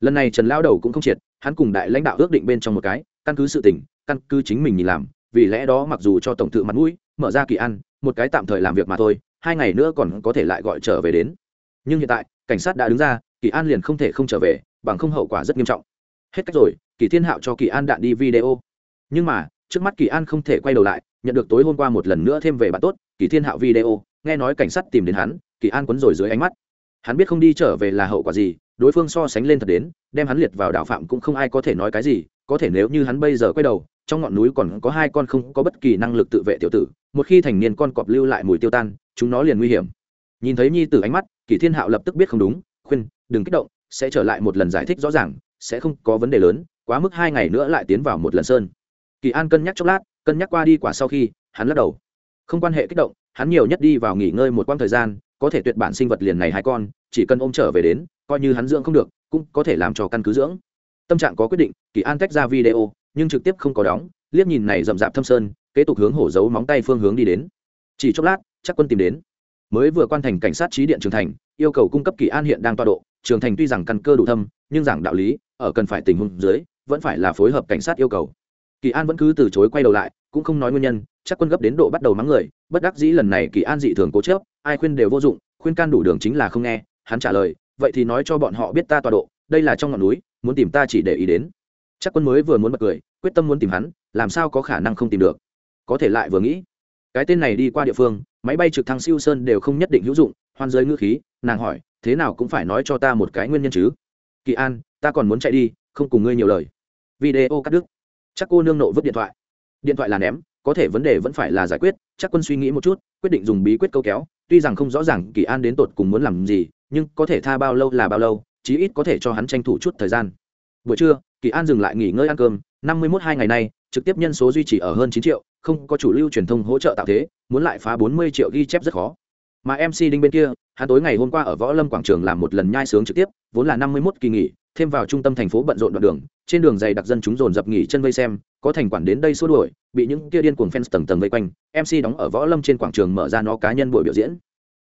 Lần này trần lao đầu cũng không triệt, hắn cùng đại lãnh đạo ước định bên trong một cái, căn cứ sự tỉnh căn cứ chính mình nhìn làm, vì lẽ đó mặc dù cho tổng tự mặt mũi, mở ra kỳ an một cái tạm thời làm việc mà thôi, hai ngày nữa còn có thể lại gọi trở về đến. Nhưng hiện tại, cảnh sát đã đứng ra, kỳ an liền không thể không trở về, bằng không hậu quả rất nghiêm trọng. Hết cách rồi, kỳ thiên hạo cho kỳ an đạn đi video. Nhưng mà, trước mắt kỳ an không thể quay đầu lại, nhận được tối hôm qua một lần nữa thêm về bạn tốt, kỳ thiên hạo video, nghe nói cảnh sát tìm đến hắn, kỳ an quấn rồi dưới ánh mắt. Hắn biết không đi trở về là hậu quả gì, đối phương so sánh lên thật đến, đem hắn liệt vào đạo phạm cũng không ai có thể nói cái gì, có thể nếu như hắn bây giờ quay đầu trong ngọn núi còn có hai con không có bất kỳ năng lực tự vệ tiểu tử, một khi thành niên con cọp lưu lại mùi tiêu tan, chúng nó liền nguy hiểm. Nhìn thấy nhi tử ánh mắt kỷ thiên hạo lập tức biết không đúng, khuyên, đừng kích động, sẽ trở lại một lần giải thích rõ ràng, sẽ không có vấn đề lớn, quá mức hai ngày nữa lại tiến vào một lần sơn. Kỳ an cân nhắc chốc lát, cân nhắc qua đi quả sau khi, hắn lắc đầu. Không quan hệ kích động, hắn nhiều nhất đi vào nghỉ ngơi một quãng thời gian, có thể tuyệt bản sinh vật liền này hai con, chỉ cần ôm trở về đến, coi như hắn dưỡng không được, cũng có thể làm cho căn cứ dưỡng. Tâm trạng có quyết định, kỳ an tách ra video nhưng trực tiếp không có đóng, liếc nhìn này rậm rạp thâm sơn, kế tục hướng hổ giấu móng tay phương hướng đi đến. Chỉ chốc lát, chắc quân tìm đến. Mới vừa quan thành cảnh sát trí điện trường thành, yêu cầu cung cấp kỳ an hiện đang toa độ trường thành tuy rằng căn cơ đủ thâm, nhưng giảng đạo lý, ở cần phải tình huống dưới, vẫn phải là phối hợp cảnh sát yêu cầu. Kỳ an vẫn cứ từ chối quay đầu lại, cũng không nói nguyên nhân, chắc quân gấp đến độ bắt đầu mắng người, bất đắc dĩ lần này kỳ an dị thường cố chớp ai khuyên đều vô dụng, khuyên can đủ đường chính là không nghe, hắn trả lời, vậy thì nói cho bọn họ biết ta tọa độ, đây là trong ngọn núi, muốn tìm ta chỉ để ý đến chắc quân mới vừa muốn bật cười, quyết tâm muốn tìm hắn, làm sao có khả năng không tìm được? Có thể lại vừa nghĩ, cái tên này đi qua địa phương, máy bay trực thăng siêu sơn đều không nhất định hữu dụng, hoan giới ngữ khí, nàng hỏi, thế nào cũng phải nói cho ta một cái nguyên nhân chứ? Kỳ an, ta còn muốn chạy đi, không cùng ngươi nhiều lời. Video cắt đứt. Chắc cô nương nộ vứt điện thoại. Điện thoại là ném, có thể vấn đề vẫn phải là giải quyết, chắc quân suy nghĩ một chút, quyết định dùng bí quyết câu kéo, tuy rằng không rõ ràng kỳ an đến tột cùng muốn làm gì, nhưng có thể tha bao lâu là bao lâu, chí ít có thể cho hắn tranh thủ chút thời gian. Buổi trưa kỳ an dừng lại nghỉ ngơi ăn cơm, năm mươi mốt hai ngày nay, trực tiếp nhân số duy trì ở hơn chín triệu, không có chủ lưu truyền thông hỗ trợ tạo thế, muốn lại phá bốn mươi triệu ghi chép rất khó. Mà mc đinh bên kia, hắn tối ngày hôm qua ở võ lâm quảng trường làm một lần nhai sướng trực tiếp, vốn là năm mươi mốt kỳ nghỉ, thêm vào trung tâm thành phố bận rộn đoạn đường, trên đường dày đặc dân chúng dồn dập nghỉ chân vây xem, có thành quản đến đây xua đuổi, bị những kia điên cuồng fans tầng tầng vây quanh mc đóng ở võ lâm trên quảng trường mở ra nó cá nhân buổi biểu diễn.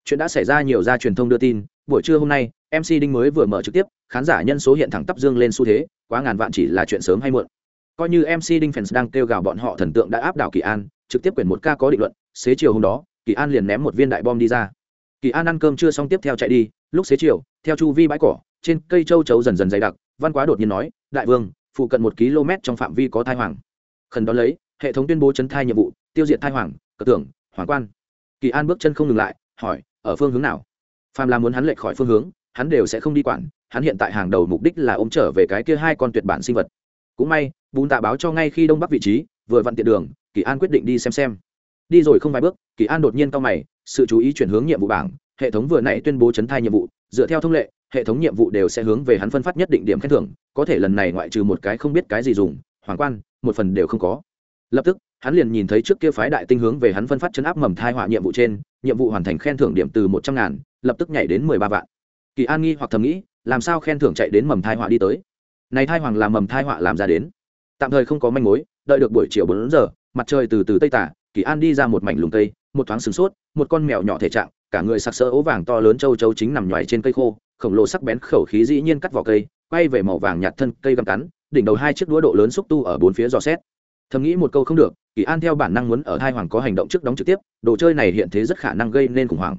Chuyện đã xảy ra nhiều ra truyền thông đưa tin buổi trưa hôm nay mc đinh mới vừa mở trực tiếp, khán giả nhân số hiện thẳng tắp dương lên xu thế, quá ngàn vạn chỉ là chuyện sớm hay muộn. Coi như mc đinh fans đang kêu gào bọn họ thần tượng đã áp đảo kỳ an, trực tiếp quyển một ca có định luận, xế chiều hôm đó, kỳ an liền ném một viên đại bom đi ra. Kỳ an ăn cơm chưa xong tiếp theo chạy đi, lúc xế chiều, theo chu vi bãi cỏ, trên cây châu chấu dần dần dày đặc, văn quá đột nhiên nói, đại vương, phụ cận một km trong phạm vi có thai hoàng. Khẩn đón lấy, hệ thống tuyên bố chấn thai nhiệm vụ, tiêu diệt thai hoàng, cờ tưởng, hoàng quan. Kỳ an bước chân không ngừng lại, hỏi, ở phương hướng nào? Phàm là muốn hắn lệch khỏi phương hướng, hắn đều sẽ không đi quản, hắn hiện tại hàng đầu mục đích là ôm trở về cái kia hai con tuyệt bản sinh vật. Cũng may, bùn tạ báo cho ngay khi đông bắc vị trí, vừa vặn tiện đường, kỳ an quyết định đi xem xem. Đi rồi không vài bước, kỳ an đột nhiên cao mày, sự chú ý chuyển hướng nhiệm vụ bảng, hệ thống vừa nãy tuyên bố chấn thai nhiệm vụ, dựa theo thông lệ, hệ thống nhiệm vụ đều sẽ hướng về hắn phân phát nhất định điểm khen thưởng, có thể lần này ngoại trừ một cái không biết cái gì dùng, hoàng quan, một phần đều không có. Lập tức hắn liền nhìn thấy trước kia phái đại tinh hướng về hắn phân phát chấn áp mầm thai họa nhiệm vụ trên, nhiệm vụ hoàn thành khen thưởng điểm từ một trăm ngàn, lập tức nhảy đến mười ba vạn. Kỳ an nghi hoặc thầm nghĩ, làm sao khen thưởng chạy đến mầm thai họa đi tới? Này thai hoàng làm mầm thai họa làm ra đến. Tạm thời không có manh mối, đợi được buổi chiều bốn giờ, mặt trời từ từ tây tả, kỳ an đi ra một mảnh lùng cây, một thoáng sửng sốt, một con mèo nhỏ thể trạng, cả người sặc sỡ ố vàng to lớn châu châu chính nằm nhoài trên cây khô, khổng lồ sắc bén khẩu khí dĩ nhiên cắt vỏ cây, quay về màu vàng nhạt thân cây găm cắn, đỉnh đầu hai chiếc đũa độ lớn xúc tu ở bốn phía dò xét. Thầm nghĩ một câu không được kỳ an theo bản năng muốn ở hai hoàng có hành động trước đóng trực tiếp, đồ chơi này hiện thế rất khả năng gây nên khủng hoảng.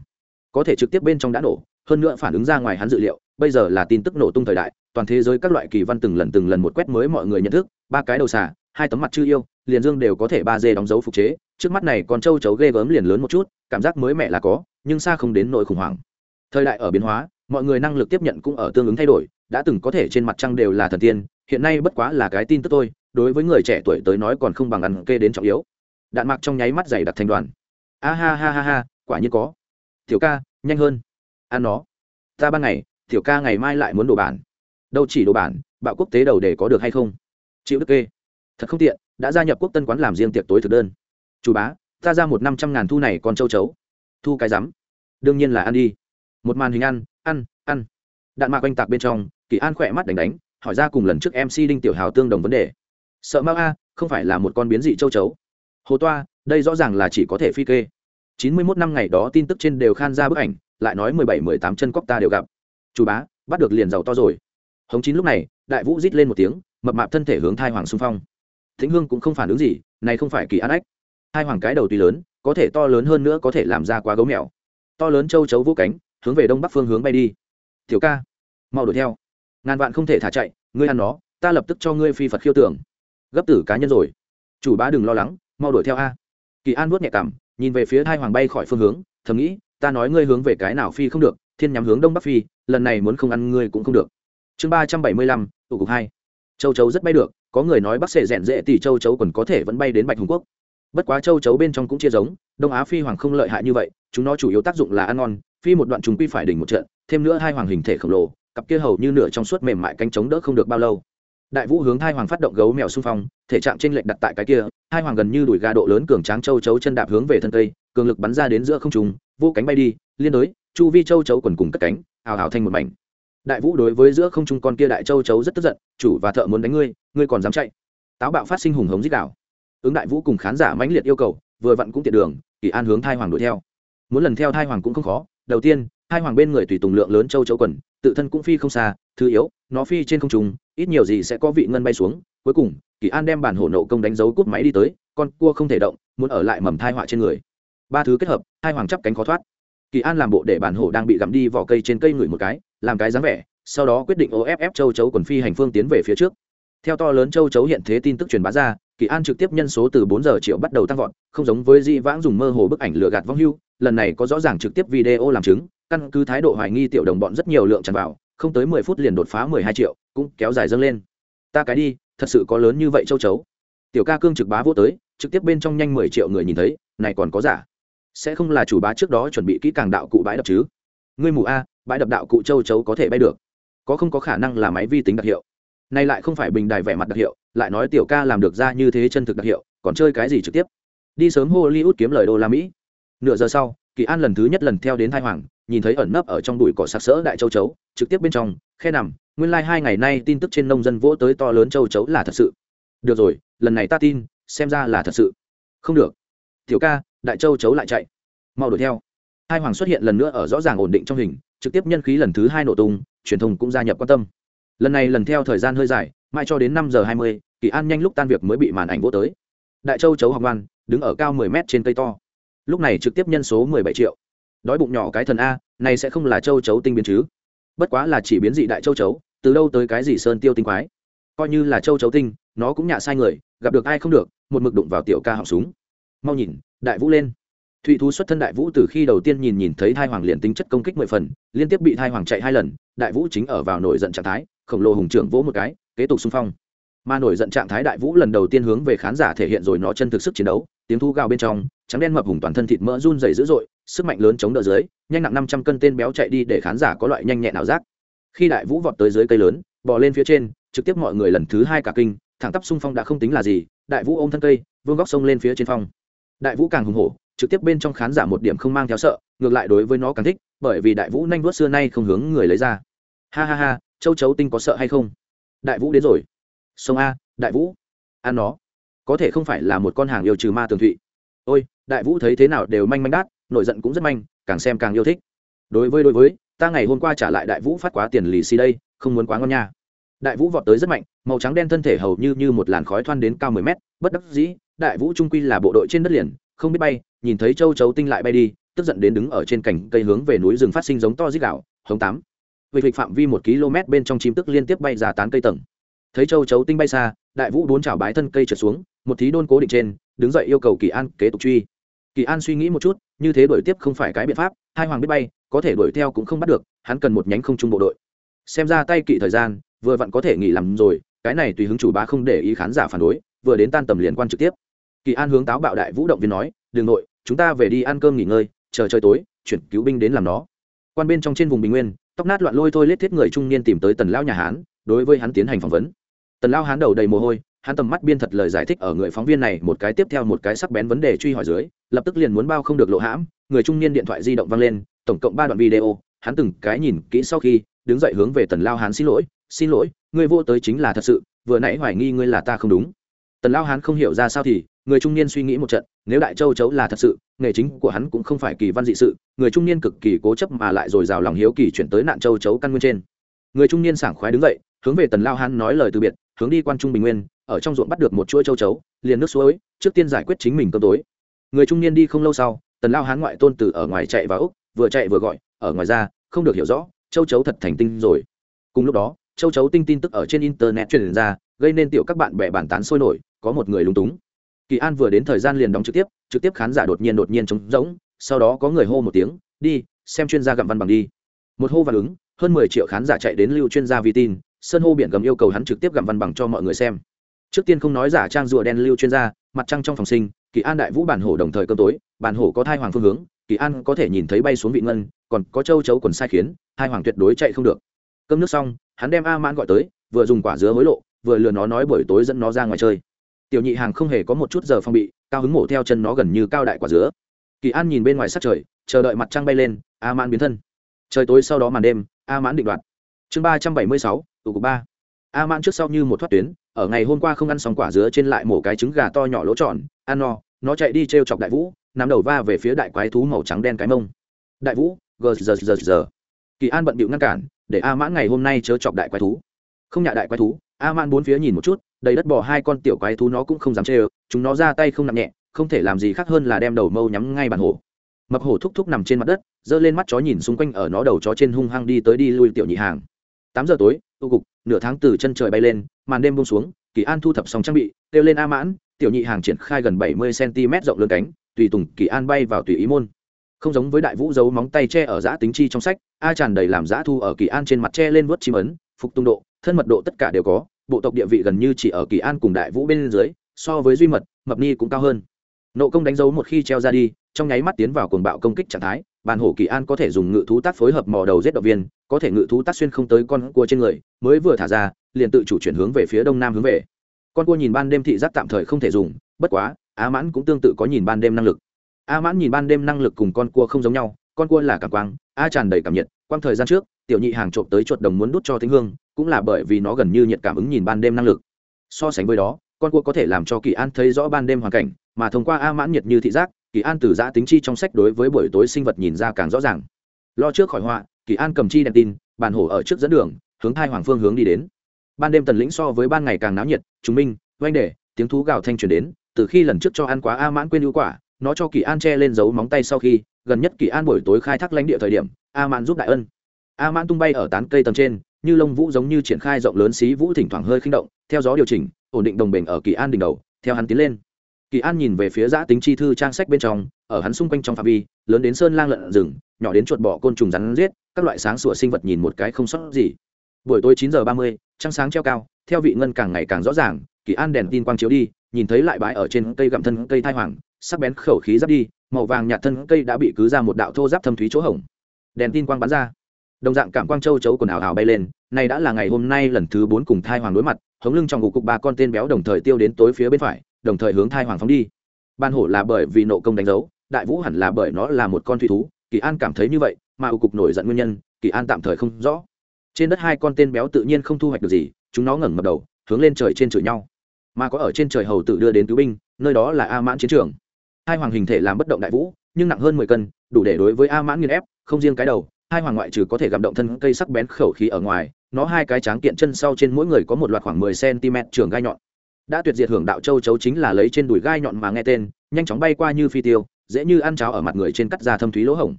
Có thể trực tiếp bên trong đã nổ, hơn nữa phản ứng ra ngoài hắn dự liệu, bây giờ là tin tức nổ tung thời đại, toàn thế giới các loại kỳ văn từng lần từng lần một quét mới mọi người nhận thức, ba cái đầu xà, hai tấm mặt chưa yêu, liền dương đều có thể ba dê đóng dấu phục chế, trước mắt này còn châu chấu ghê gớm liền lớn một chút, cảm giác mới mẻ là có, nhưng xa không đến nỗi khủng hoảng. Thời đại ở biến hóa, mọi người năng lực tiếp nhận cũng ở tương ứng thay đổi, đã từng có thể trên mặt trăng đều là thần tiên, hiện nay bất quá là cái tin tức tôi đối với người trẻ tuổi tới nói còn không bằng ăn kê đến trọng yếu. Đạn mạc trong nháy mắt dày đặc thành đoàn. A ha ha ha ha, quả nhiên có. Tiểu ca, nhanh hơn. Ăn nó. Ta ban ngày, tiểu ca ngày mai lại muốn đồ bản. Đâu chỉ đồ bản, bạo quốc tế đầu để có được hay không? Chịu đức kê. Thật không tiện, đã gia nhập quốc tân quán làm riêng tiệc tối thực đơn. Chủ bá, ta ra một năm trăm ngàn thu này còn châu chấu. Thu cái rắm. Đương nhiên là ăn đi. Một màn hình ăn ăn ăn. Đạn mạc oanh tạc bên trong, kỳ an khỏe mắt đánh đánh, hỏi ra cùng lần trước mc đinh tiểu hào tương đồng vấn đề sợ mau a, không phải là một con biến dị châu chấu. Hồ toa, đây rõ ràng là chỉ có thể phi kê. Chín mươi mốt năm ngày đó tin tức trên đều khan ra bức ảnh, lại nói mười bảy, mười tám chân cóc ta đều gặp. Chủ bá, bắt được liền giàu to rồi. Hống chín lúc này, đại vũ rít lên một tiếng, mập mạp thân thể hướng thai hoàng xung phong. Thính hương cũng không phản ứng gì, này không phải kỳ an ách. Hai hoàng cái đầu tuy lớn, có thể to lớn hơn nữa có thể làm ra quá gấu mèo. To lớn châu chấu vũ cánh, hướng về đông bắc phương hướng bay đi. Tiểu ca, mau đuổi theo. Ngàn vạn không thể thả chạy, ngươi ăn nó, ta lập tức cho ngươi phi phật khiêu tưởng gấp tử cá nhân rồi. Chủ bá đừng lo lắng, mau đuổi theo a. Kỳ an vuốt nhẹ cảm nhìn về phía hai hoàng bay khỏi phương hướng, thầm nghĩ, ta nói ngươi hướng về cái nào phi không được, thiên nhắm hướng đông bắc phi, lần này muốn không ăn ngươi cũng không được. Chương ba trăm bảy mươi lăm, tụ cục hai. Châu chấu rất bay được, có người nói bắc sệ rèn dễ tỷ châu chấu còn có thể vẫn bay đến bạch hùng quốc. Bất quá châu chấu bên trong cũng chia giống, đông á phi hoàng không lợi hại như vậy, chúng nó chủ yếu tác dụng là ăn ngon, phi một đoạn chúng quy phải đỉnh một trận, thêm nữa hai hoàng hình thể khổng lồ, cặp kia hầu như nửa trong suốt mềm mại cánh chống đỡ không được bao lâu đại vũ hướng hai hoàng phát động gấu mèo xung phong, thể trạng trên lệch đặt tại cái kia hai hoàng gần như đuổi gà độ lớn cường tráng châu chấu chân đạp hướng về thân cây, cường lực bắn ra đến giữa không trùng vô cánh bay đi, liên đối, chu vi châu chấu quần cùng cất cánh, ào ào thành một mảnh. Đại vũ đối với giữa không trung con kia đại châu chấu rất tức giận, chủ và thợ muốn đánh ngươi ngươi còn dám chạy? Táo bạo phát sinh hùng hống dích đảo ứng đại vũ cùng khán giả mãnh liệt yêu cầu, vừa vặn cũng tiện đường, kỳ an hướng thai hoàng đuổi theo. Muốn lần theo thai hoàng cũng không khó đầu tiên, hai hoàng bên người tùy tùng lượng lớn châu chấu quần, tự thân cũng phi không xa, thứ yếu, nó phi trên không trung, ít nhiều gì sẽ có vị ngân bay xuống. Cuối cùng, kỳ an đem bản hổ nộ công đánh dấu cúp máy đi tới, con cua không thể động, muốn ở lại mầm thai họa trên người. Ba thứ kết hợp, hai hoàng chắp cánh khó thoát. Kỳ an làm bộ để bản hổ đang bị gặm đi vỏ cây trên cây ngửi một cái, làm cái dáng vẻ, sau đó quyết định off châu chấu quần phi hành phương tiến về phía trước. Theo to lớn châu chấu hiện thế tin tức truyền bá ra, kỳ an trực tiếp nhân số từ bốn giờ triệu bắt đầu tăng vọt, không giống với di vãng dùng mơ hồ bức ảnh lừa gạt vong hưu lần này có rõ ràng trực tiếp video làm chứng, căn cứ thái độ hoài nghi tiểu đồng bọn rất nhiều lượng tràn vào, không tới mười phút liền đột phá mười hai triệu, cũng kéo dài dâng lên. Ta cái đi, thật sự có lớn như vậy châu chấu. Tiểu ca cương trực bá vô tới, trực tiếp bên trong nhanh mười triệu người nhìn thấy, này còn có giả. Sẽ không là chủ bá trước đó chuẩn bị kỹ càng đạo cụ bãi đập chứ? Ngươi mù a, bãi đập đạo cụ châu chấu có thể bay được. Có không có khả năng là máy vi tính đặc hiệu. Nay lại không phải bình đài vẻ mặt đặc hiệu, lại nói tiểu ca làm được ra như thế chân thực đặc hiệu, còn chơi cái gì trực tiếp? Đi sớm hollywood kiếm lời đô la mỹ nửa giờ sau, kỳ an lần thứ nhất lần theo đến thai hoàng, nhìn thấy ẩn nấp ở trong bụi cỏ sặc sỡ đại châu chấu, trực tiếp bên trong, khe nằm, nguyên lai、like、hai ngày nay tin tức trên nông dân vỗ tới to lớn châu chấu là thật sự. Được rồi, lần này ta tin, xem ra là thật sự. Không được. Tiểu ca, đại châu chấu lại chạy. Mau đuổi theo. Hai hoàng xuất hiện lần nữa ở rõ ràng ổn định trong hình, trực tiếp nhân khí lần thứ hai nổ tung, truyền thông cũng gia nhập quan tâm. Lần này lần theo thời gian hơi dài mai cho đến năm giờ hai mươi, kỳ an nhanh lúc tan việc mới bị màn ảnh vỗ tới. Đại châu chấu học ngoan đứng ở cao mười mét trên cây to lúc này trực tiếp nhân số mười bảy triệu. Đói bụng nhỏ cái thần a, này sẽ không là châu chấu tinh biến chứ. Bất quá là chỉ biến dị đại châu chấu, từ đâu tới cái gì sơn tiêu tinh quái. Coi như là châu chấu tinh, nó cũng nhạ sai người, gặp được ai không được, một mực đụng vào tiểu ca họng súng. Mau nhìn, đại vũ lên. Thụy thú xuất thân đại vũ từ khi đầu tiên nhìn nhìn thấy thai hoàng liền tính chất công kích mười phần, liên tiếp bị thai hoàng chạy hai lần, đại vũ chính ở vào nổi giận trạng thái, khổng lồ hùng trưởng vỗ một cái, kế tục xung phong. Mà nổi giận trạng thái đại vũ lần đầu tiên hướng về khán giả thể hiện rồi nó chân thực sức chiến đấu, tiếng thu gào bên trong trắng đen mập hùng toàn thân thịt mỡ run dày dữ dội, sức mạnh lớn chống đỡ dưới, nhanh nặng năm trăm cân tên béo chạy đi để khán giả có loại nhanh nhẹn ảo giác. Khi đại vũ vọt tới dưới cây lớn, bò lên phía trên, trực tiếp mọi người lần thứ hai cả kinh, thẳng tắp xung phong đã không tính là gì, đại vũ ôm thân cây, vương góc sông lên phía trên phong. Đại vũ càng hùng hổ, trực tiếp bên trong khán giả một điểm không mang theo sợ, ngược lại đối với nó càng thích, bởi vì đại vũ nhanh vuốt xưa nay không hướng người lấy ra. Ha ha ha, châu chấu tinh có sợ hay không? Đại vũ đến rồi. Sông a, đại vũ. Ăn nó. Có thể không phải là một con hàng yêu trừ ma tường thụy. Ôi đại vũ thấy thế nào đều manh manh đát, nổi giận cũng rất manh, càng xem càng yêu thích. Đối với đối với, ta ngày hôm qua trả lại đại vũ phát quá tiền lì xì đây, không muốn quá ngon nha. Đại vũ vọt tới rất mạnh, màu trắng đen thân thể hầu như như một làn khói thoan đến cao mười mét, bất đắc dĩ, đại vũ trung quy là bộ đội trên đất liền, không biết bay, nhìn thấy châu chấu tinh lại bay đi, tức giận đến đứng ở trên cành cây hướng về núi rừng phát sinh giống to dít gạo hống tám. Vịt vịt phạm vi một km bên trong chim tức liên tiếp bay ra tán cây tầng. Thấy châu chấu tinh bay xa, đại vũ bốn chảo bái thân cây trượt xuống, một thí đôn cố định trên, đứng dậy yêu cầu kỳ an kế tục truy kỳ an suy nghĩ một chút, như thế đuổi tiếp không phải cái biện pháp, hai hoàng biết bay, có thể đuổi theo cũng không bắt được, hắn cần một nhánh không trung bộ đội. Xem ra tay kỵ thời gian, vừa vặn có thể nghỉ làm rồi, cái này tùy hứng chủ bá không để ý khán giả phản đối, vừa đến tan tầm liền quan trực tiếp. Kỳ an hướng táo bạo đại vũ động viên nói đường nội, chúng ta về đi ăn cơm nghỉ ngơi, chờ trời tối, chuyển cứu binh đến làm nó. Quan bên trong trên vùng bình nguyên, tóc nát loạn lôi thôi lết thiết người trung niên tìm tới tần lao nhà hán, đối với hắn tiến hành phỏng vấn. Tần lao hán đầu đầy mồ hôi hắn tầm mắt biên thật lời giải thích ở người phóng viên này một cái tiếp theo một cái sắc bén vấn đề truy hỏi dưới, lập tức liền muốn bao không được lộ hãm, người trung niên điện thoại di động vang lên, tổng cộng ba đoạn video, hắn từng cái nhìn kỹ sau khi, đứng dậy hướng về tần lao hán xin lỗi xin lỗi, người vô tới chính là thật sự, vừa nãy hoài nghi ngươi là ta không đúng. Tần lao hán không hiểu ra sao thì, người trung niên suy nghĩ một trận, nếu đại châu chấu là thật sự, nghề chính của hắn cũng không phải kỳ văn dị sự, người trung niên cực kỳ cố chấp mà lại dồi rào lòng hiếu kỳ chuyển tới nạn châu chấu căn nguyên trên. Người trung niên sảng khoái đứng dậy, hướng về tần lao hán nói lời từ biệt, hướng đi quan trung bình nguyên ở trong ruộng bắt được một chuỗi châu chấu, liền nước suối, trước tiên giải quyết chính mình cơm tối. Người trung niên đi không lâu sau, tần lao hán ngoại tôn từ ở ngoài chạy vào úc, vừa chạy vừa gọi, ở ngoài ra, không được hiểu rõ, châu chấu thật thành tinh rồi. Cùng lúc đó, châu chấu tinh tin tức ở trên internet truyền ra, gây nên tiểu các bạn bè bàn tán sôi nổi, có một người lúng túng. Kỳ an vừa đến thời gian liền đóng trực tiếp trực tiếp khán giả đột nhiên đột nhiên trống rỗng, sau đó có người hô một tiếng, đi, xem chuyên gia gặm văn bằng đi. Một hô và ứng, hơn mười triệu khán giả chạy đến lưu chuyên gia vi tin sân hô biển gầm yêu cầu hắn trực tiếp gặm văn bằng cho mọi người xem trước tiên không nói giả trang rùa đen lưu chuyên gia, mặt trăng trong phòng sinh, kỳ an đại vũ bản hổ đồng thời cơm tối, bản hổ có thai hoàng phương hướng, kỳ an có thể nhìn thấy bay xuống vị ngân, còn có châu chấu quần sai khiến hai hoàng tuyệt đối chạy không được. Cơm nước xong, hắn đem a mãn gọi tới, vừa dùng quả dứa hối lộ, vừa lừa nó nói buổi tối dẫn nó ra ngoài chơi. Tiểu nhị hàng không hề có một chút giờ phong bị, cao hứng mổ theo chân nó gần như cao đại quả dứa. Kỳ an nhìn bên ngoài sát trời, chờ đợi mặt trăng bay lên, a mãn biến thân. Trời tối sau đó màn đêm, a mãn định đoạt. Chương ba trăm bảy mươi sáu, tù cục ba a mãn trước sau như một thoát tuyến, ở ngày hôm qua không ăn xong quả dứa trên lại mổ cái trứng gà to nhỏ lỗ tròn, ăn no, nó chạy đi t r e o chọc đại vũ, nắm đầu va về phía đại quái thú màu trắng đen cái mông. Đại vũ gờ giờ giờ giờ kỳ an bận bịu ngăn cản, để a mãn ngày hôm nay chớ chọc đại quái thú. Không nhạ đại quái thú, a mãn bốn phía nhìn một chút, đầy đất bỏ hai con tiểu quái thú nó cũng không dám chê ơ chúng nó ra tay không nặng nhẹ, không thể làm gì khác hơn là đem đầu mâu nhắm ngay bàn hổ. Mập hổ thúc thúc nằm trên mặt đất, giơ lên mắt chó nhìn xung quanh ở nó đầu chó trên hung hăng đi tới đi lui tiểu nhị hàng tám giờ tối tu cục, nửa tháng từ chân trời bay lên, màn đêm bông xuống, kỳ an thu thập xong trang bị, kêu lên a mãn, tiểu nhị hàng triển khai gần bảy mươi cm rộng lớn cánh, tùy tùng kỳ an bay vào tùy ý môn. Không giống với đại vũ giấu móng tay che ở giã tính chi trong sách, a tràn đầy làm giã thu ở kỳ an trên mặt che lên vớt chim ấn, phục tung độ, thân mật độ tất cả đều có, bộ tộc địa vị gần như chỉ ở kỳ an cùng đại vũ bên dưới, so với duy mật, mập ni cũng cao hơn. Nộ công đánh dấu một khi treo ra đi, trong nháy mắt tiến vào cuồng bạo công kích trạng thái, bàn hổ kỳ an có thể dùng ngự thú tác phối hợp mò đầu giết động viên có thể ngự thú tác xuyên không tới con cua trên người, mới vừa thả ra, liền tự chủ chuyển hướng về phía đông nam hướng về. Con cua nhìn ban đêm thị giác tạm thời không thể dùng, bất quá á mãn cũng tương tự có nhìn ban đêm năng lực. A mãn nhìn ban đêm năng lực cùng con cua không giống nhau, con cua là cảm quang, a tràn đầy cảm nhiệt, quang thời gian trước, tiểu nhị hàng trộm tới chuột đồng muốn đút cho thính hương, cũng là bởi vì nó gần như nhiệt cảm ứng nhìn ban đêm năng lực. So sánh với đó, con cua có thể làm cho kỳ an thấy rõ ban đêm hoàn cảnh, mà thông qua a mãn nhiệt như thị giác, kỳ an từ giã tính chi trong sách đối với buổi tối sinh vật nhìn ra càng rõ ràng. Lo trước khỏi họa kỳ an cầm chi đèn tin, bàn hổ ở trước dẫn đường, hướng hai hoàng phương hướng đi đến. Ban đêm tần lĩnh so với ban ngày càng náo nhiệt chúng minh, oanh đề tiếng thú gào thanh truyền đến, từ khi lần trước cho ăn quá a mãn quên ưu quả, nó cho kỳ an che lên dấu móng tay sau khi, gần nhất kỳ an buổi tối khai thác lãnh địa thời điểm, a mãn giúp đại ân. A mãn tung bay ở tán cây tầng trên, như lông vũ giống như triển khai rộng lớn xí vũ thỉnh thoảng hơi khinh động, theo gió điều chỉnh, ổn định đồng bình ở kỳ an đỉnh đầu, theo hắn tiến lên. Kỳ an nhìn về phía giã tính chi thư trang sách bên trong, ở hắn xung quanh trong phạm vi, lớn đến sơn lang lợn rừng nhỏ đến chuột bỏ côn trùng rắn giết, các loại sáng sủa sinh vật nhìn một cái không sót gì. Buổi tối chín giờ ba mươi, trăng sáng treo cao, theo vị ngân càng ngày càng rõ ràng, kỳ an đèn tin quang chiếu đi, nhìn thấy lại bãi ở trên cây gặm thân cây thai hoàng, sắc bén khẩu khí giáp đi, màu vàng nhạt thân cây đã bị cứ ra một đạo thô giáp thâm thúy chỗ hổng. Đèn tin quang bắn ra. Đồng dạng cảm quang châu chấu quần ảo ảo bay lên, này đã là ngày hôm nay lần thứ bốn cùng thai hoàng đối mặt, hống lưng trong ngục cục ba con tên béo đồng thời tiêu đến tối phía bên phải, đồng thời hướng thai hoàng phóng đi. Ban hổ là bởi vì nộ công đánh dấu, đại vũ hẳn là bởi nó là một con thủy thú kỳ an cảm thấy như vậy, mà ưu cục nổi giận nguyên nhân, kỳ an tạm thời không rõ. Trên đất hai con tên béo tự nhiên không thu hoạch được gì, chúng nó ngẩng mập đầu, hướng lên trời trên chửi nhau. Mà có ở trên trời hầu tự đưa đến cứu binh, nơi đó là a mãn chiến trường. Hai hoàng hình thể làm bất động đại vũ, nhưng nặng hơn mười cân, đủ để đối với a mãn nghiên ép, không riêng cái đầu, hai hoàng ngoại trừ có thể gặm động thân cây sắc bén khẩu khí ở ngoài, nó hai cái tráng kiện chân sau trên mỗi người có một loạt khoảng mười cm trường gai nhọn. Đã tuyệt diệt hưởng đạo châu chấu chính là lấy trên đùi gai nhọn mà nghe tên, nhanh chóng bay qua như phi tiêu dễ như ăn cháo ở mặt người trên cắt ra thâm thúy lỗ hổng.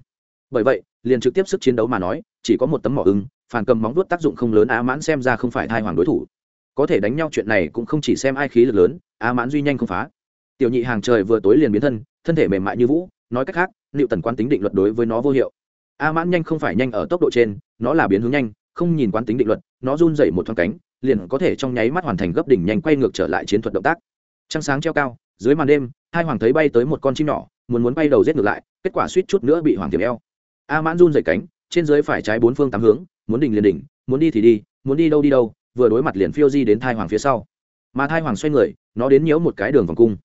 Bởi vậy, liền trực tiếp sức chiến đấu mà nói, chỉ có một tấm mỏ ưng, phản cầm móng đuốt tác dụng không lớn a mãn xem ra không phải thai hoàng đối thủ. Có thể đánh nhau chuyện này cũng không chỉ xem ai khí lực lớn a mãn duy nhanh không phá. Tiểu nhị hàng trời vừa tối liền biến thân thân thể mềm mại như vũ, nói cách khác liệu tần quán tính định luật đối với nó vô hiệu. A mãn nhanh không phải nhanh ở tốc độ trên, nó là biến hướng nhanh, không nhìn quán tính định luật, nó run dậy một thoáng cánh, liền có thể trong nháy mắt hoàn thành gấp đỉnh nhanh quay ngược trở lại chiến thuật động tác. Trăng sáng treo cao, dưới màn đêm, hai hoàng thấy bay tới một con chim nhỏ muốn muốn bay đầu giết ngược lại, kết quả suýt chút nữa bị hoàng tiềm eo. A mãn run rẩy cánh, trên dưới phải trái bốn phương tám hướng, muốn đỉnh liền đỉnh, muốn đi thì đi, muốn đi đâu đi đâu, vừa đối mặt liền phiêu di đến thai hoàng phía sau. Mà thai hoàng xoay người, nó đến nhiễu một cái đường vòng cung.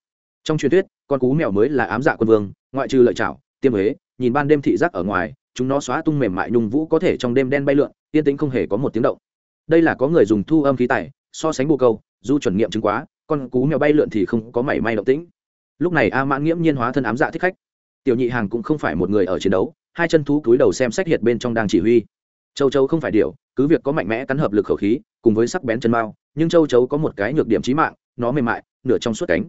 Trong truyền thuyết, con cú mèo mới là ám dạ quân vương, ngoại trừ lợi chảo tiêm huế, nhìn ban đêm thị giác ở ngoài, chúng nó xóa tung mềm mại nhung vũ có thể trong đêm đen bay lượn, yên tĩnh không hề có một tiếng động. Đây là có người dùng thu âm khí tài, so sánh bồ câu du chuẩn nghiệm chứng quá, con cú mèo bay lượn thì không có mảy may động tĩnh lúc này a mãn nghiễm nhiên hóa thân ám dạ thích khách. Tiểu nhị hàng cũng không phải một người ở chiến đấu, hai chân thú cúi đầu xem sách hiệt bên trong đang chỉ huy. Châu châu không phải điều, cứ việc có mạnh mẽ cắn hợp lực khẩu khí, cùng với sắc bén chân mao, nhưng châu chấu có một cái nhược điểm trí mạng, nó mềm mại, nửa trong suốt cánh.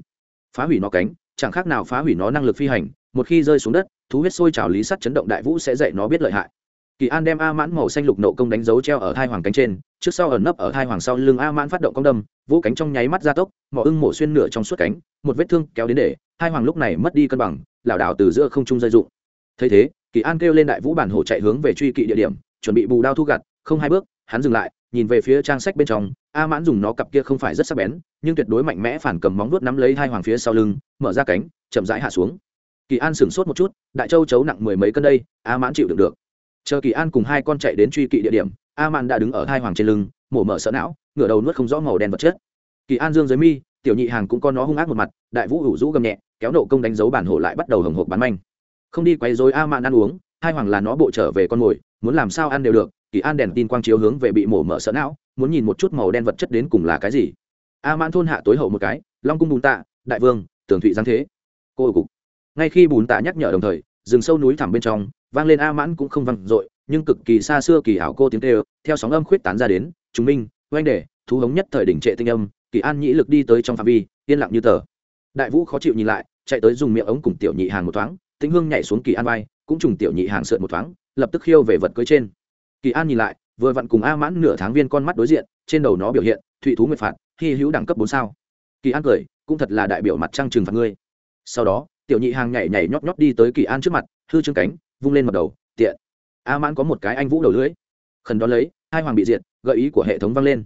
Phá hủy nó cánh, chẳng khác nào phá hủy nó năng lực phi hành, một khi rơi xuống đất, thú huyết sôi trào lý sắt chấn động đại vũ sẽ dạy nó biết lợi hại kỳ an đem a mãn màu xanh lục nộ công đánh dấu treo ở hai hoàng cánh trên, trước sau ẩn nấp ở hai hoàng sau lưng a mãn phát động công đâm, vũ cánh trong nháy mắt ra tốc, mỏ ưng mổ xuyên nửa trong suốt cánh, một vết thương kéo đến để hai hoàng lúc này mất đi cân bằng, lảo đảo từ giữa không trung dây dụng thấy thế, kỳ an kêu lên đại vũ bản hổ chạy hướng về truy kỵ địa điểm, chuẩn bị bù đao thu gặt, không hai bước, hắn dừng lại, nhìn về phía trang sách bên trong, a mãn dùng nó cặp kia không phải rất sắc bén, nhưng tuyệt đối mạnh mẽ phản cầm móng vuốt nắm lấy hai hoàng phía sau lưng, mở ra cánh, chậm rãi hạ xuống. Kỳ an sửng sốt một chút, đại châu chấu nặng mười mấy cân đây, a mãn chịu được được chờ kỳ an cùng hai con chạy đến truy kỵ địa điểm a man đã đứng ở hai hoàng trên lưng, mổ mở sợ não, ngửa đầu nuốt không rõ màu đen vật chất. Kỳ an dương dưới mi, tiểu nhị hàng cũng có nó hung ác một mặt, đại vũ hủ rũ gầm nhẹ, kéo nộ công đánh dấu bản hộ lại bắt đầu hồng hộp bán manh. Không đi quay dối a mạn ăn uống, hai hoàng là nó bộ trở về con mồi, muốn làm sao ăn đều được, kỳ an đèn tin quang chiếu hướng về bị mổ mở sợ não, muốn nhìn một chút màu đen vật chất đến cùng là cái gì. A man thôn hạ tối hậu một cái, long cung bùn tạ, đại vương, tường thụy giáng thế. Cô cục. Ngay khi bùn tạ nhắc nhở đồng thời, rừng sâu núi thẳm bên trong vang lên a mãn cũng không vang dội, nhưng cực kỳ xa xưa kỳ ảo cô tiếng tê theo sóng âm khuyết tán ra đến chúng minh, oanh để, thú hống nhất thời đỉnh trệ tinh âm, kỳ an nhĩ lực đi tới trong phạm vi, yên lặng như tờ. Đại vũ khó chịu nhìn lại, chạy tới dùng miệng ống cùng tiểu nhị hàng một thoáng, tĩnh hương nhảy xuống kỳ an vai, cũng trùng tiểu nhị hàng sượn một thoáng, lập tức khiêu về vật cưới trên. Kỳ an nhìn lại, vừa vặn cùng a mãn nửa tháng viên con mắt đối diện, trên đầu nó biểu hiện, thụy thú nguyệt phạt, hy hữu đẳng cấp bốn sao. Kỳ an cười, cũng thật là đại biểu mặt trăng trừng phạt ngươi. Sau đó, tiểu nhị hàng nhảy nhảy nhóp nhóp đi tới kỳ an trước mặt, hư trương cánh vung lên mặt đầu, tiện. A mãn có một cái anh vũ đầu lưỡi. Khẩn đón lấy, hai hoàng bị diệt, gợi ý của hệ thống vang lên.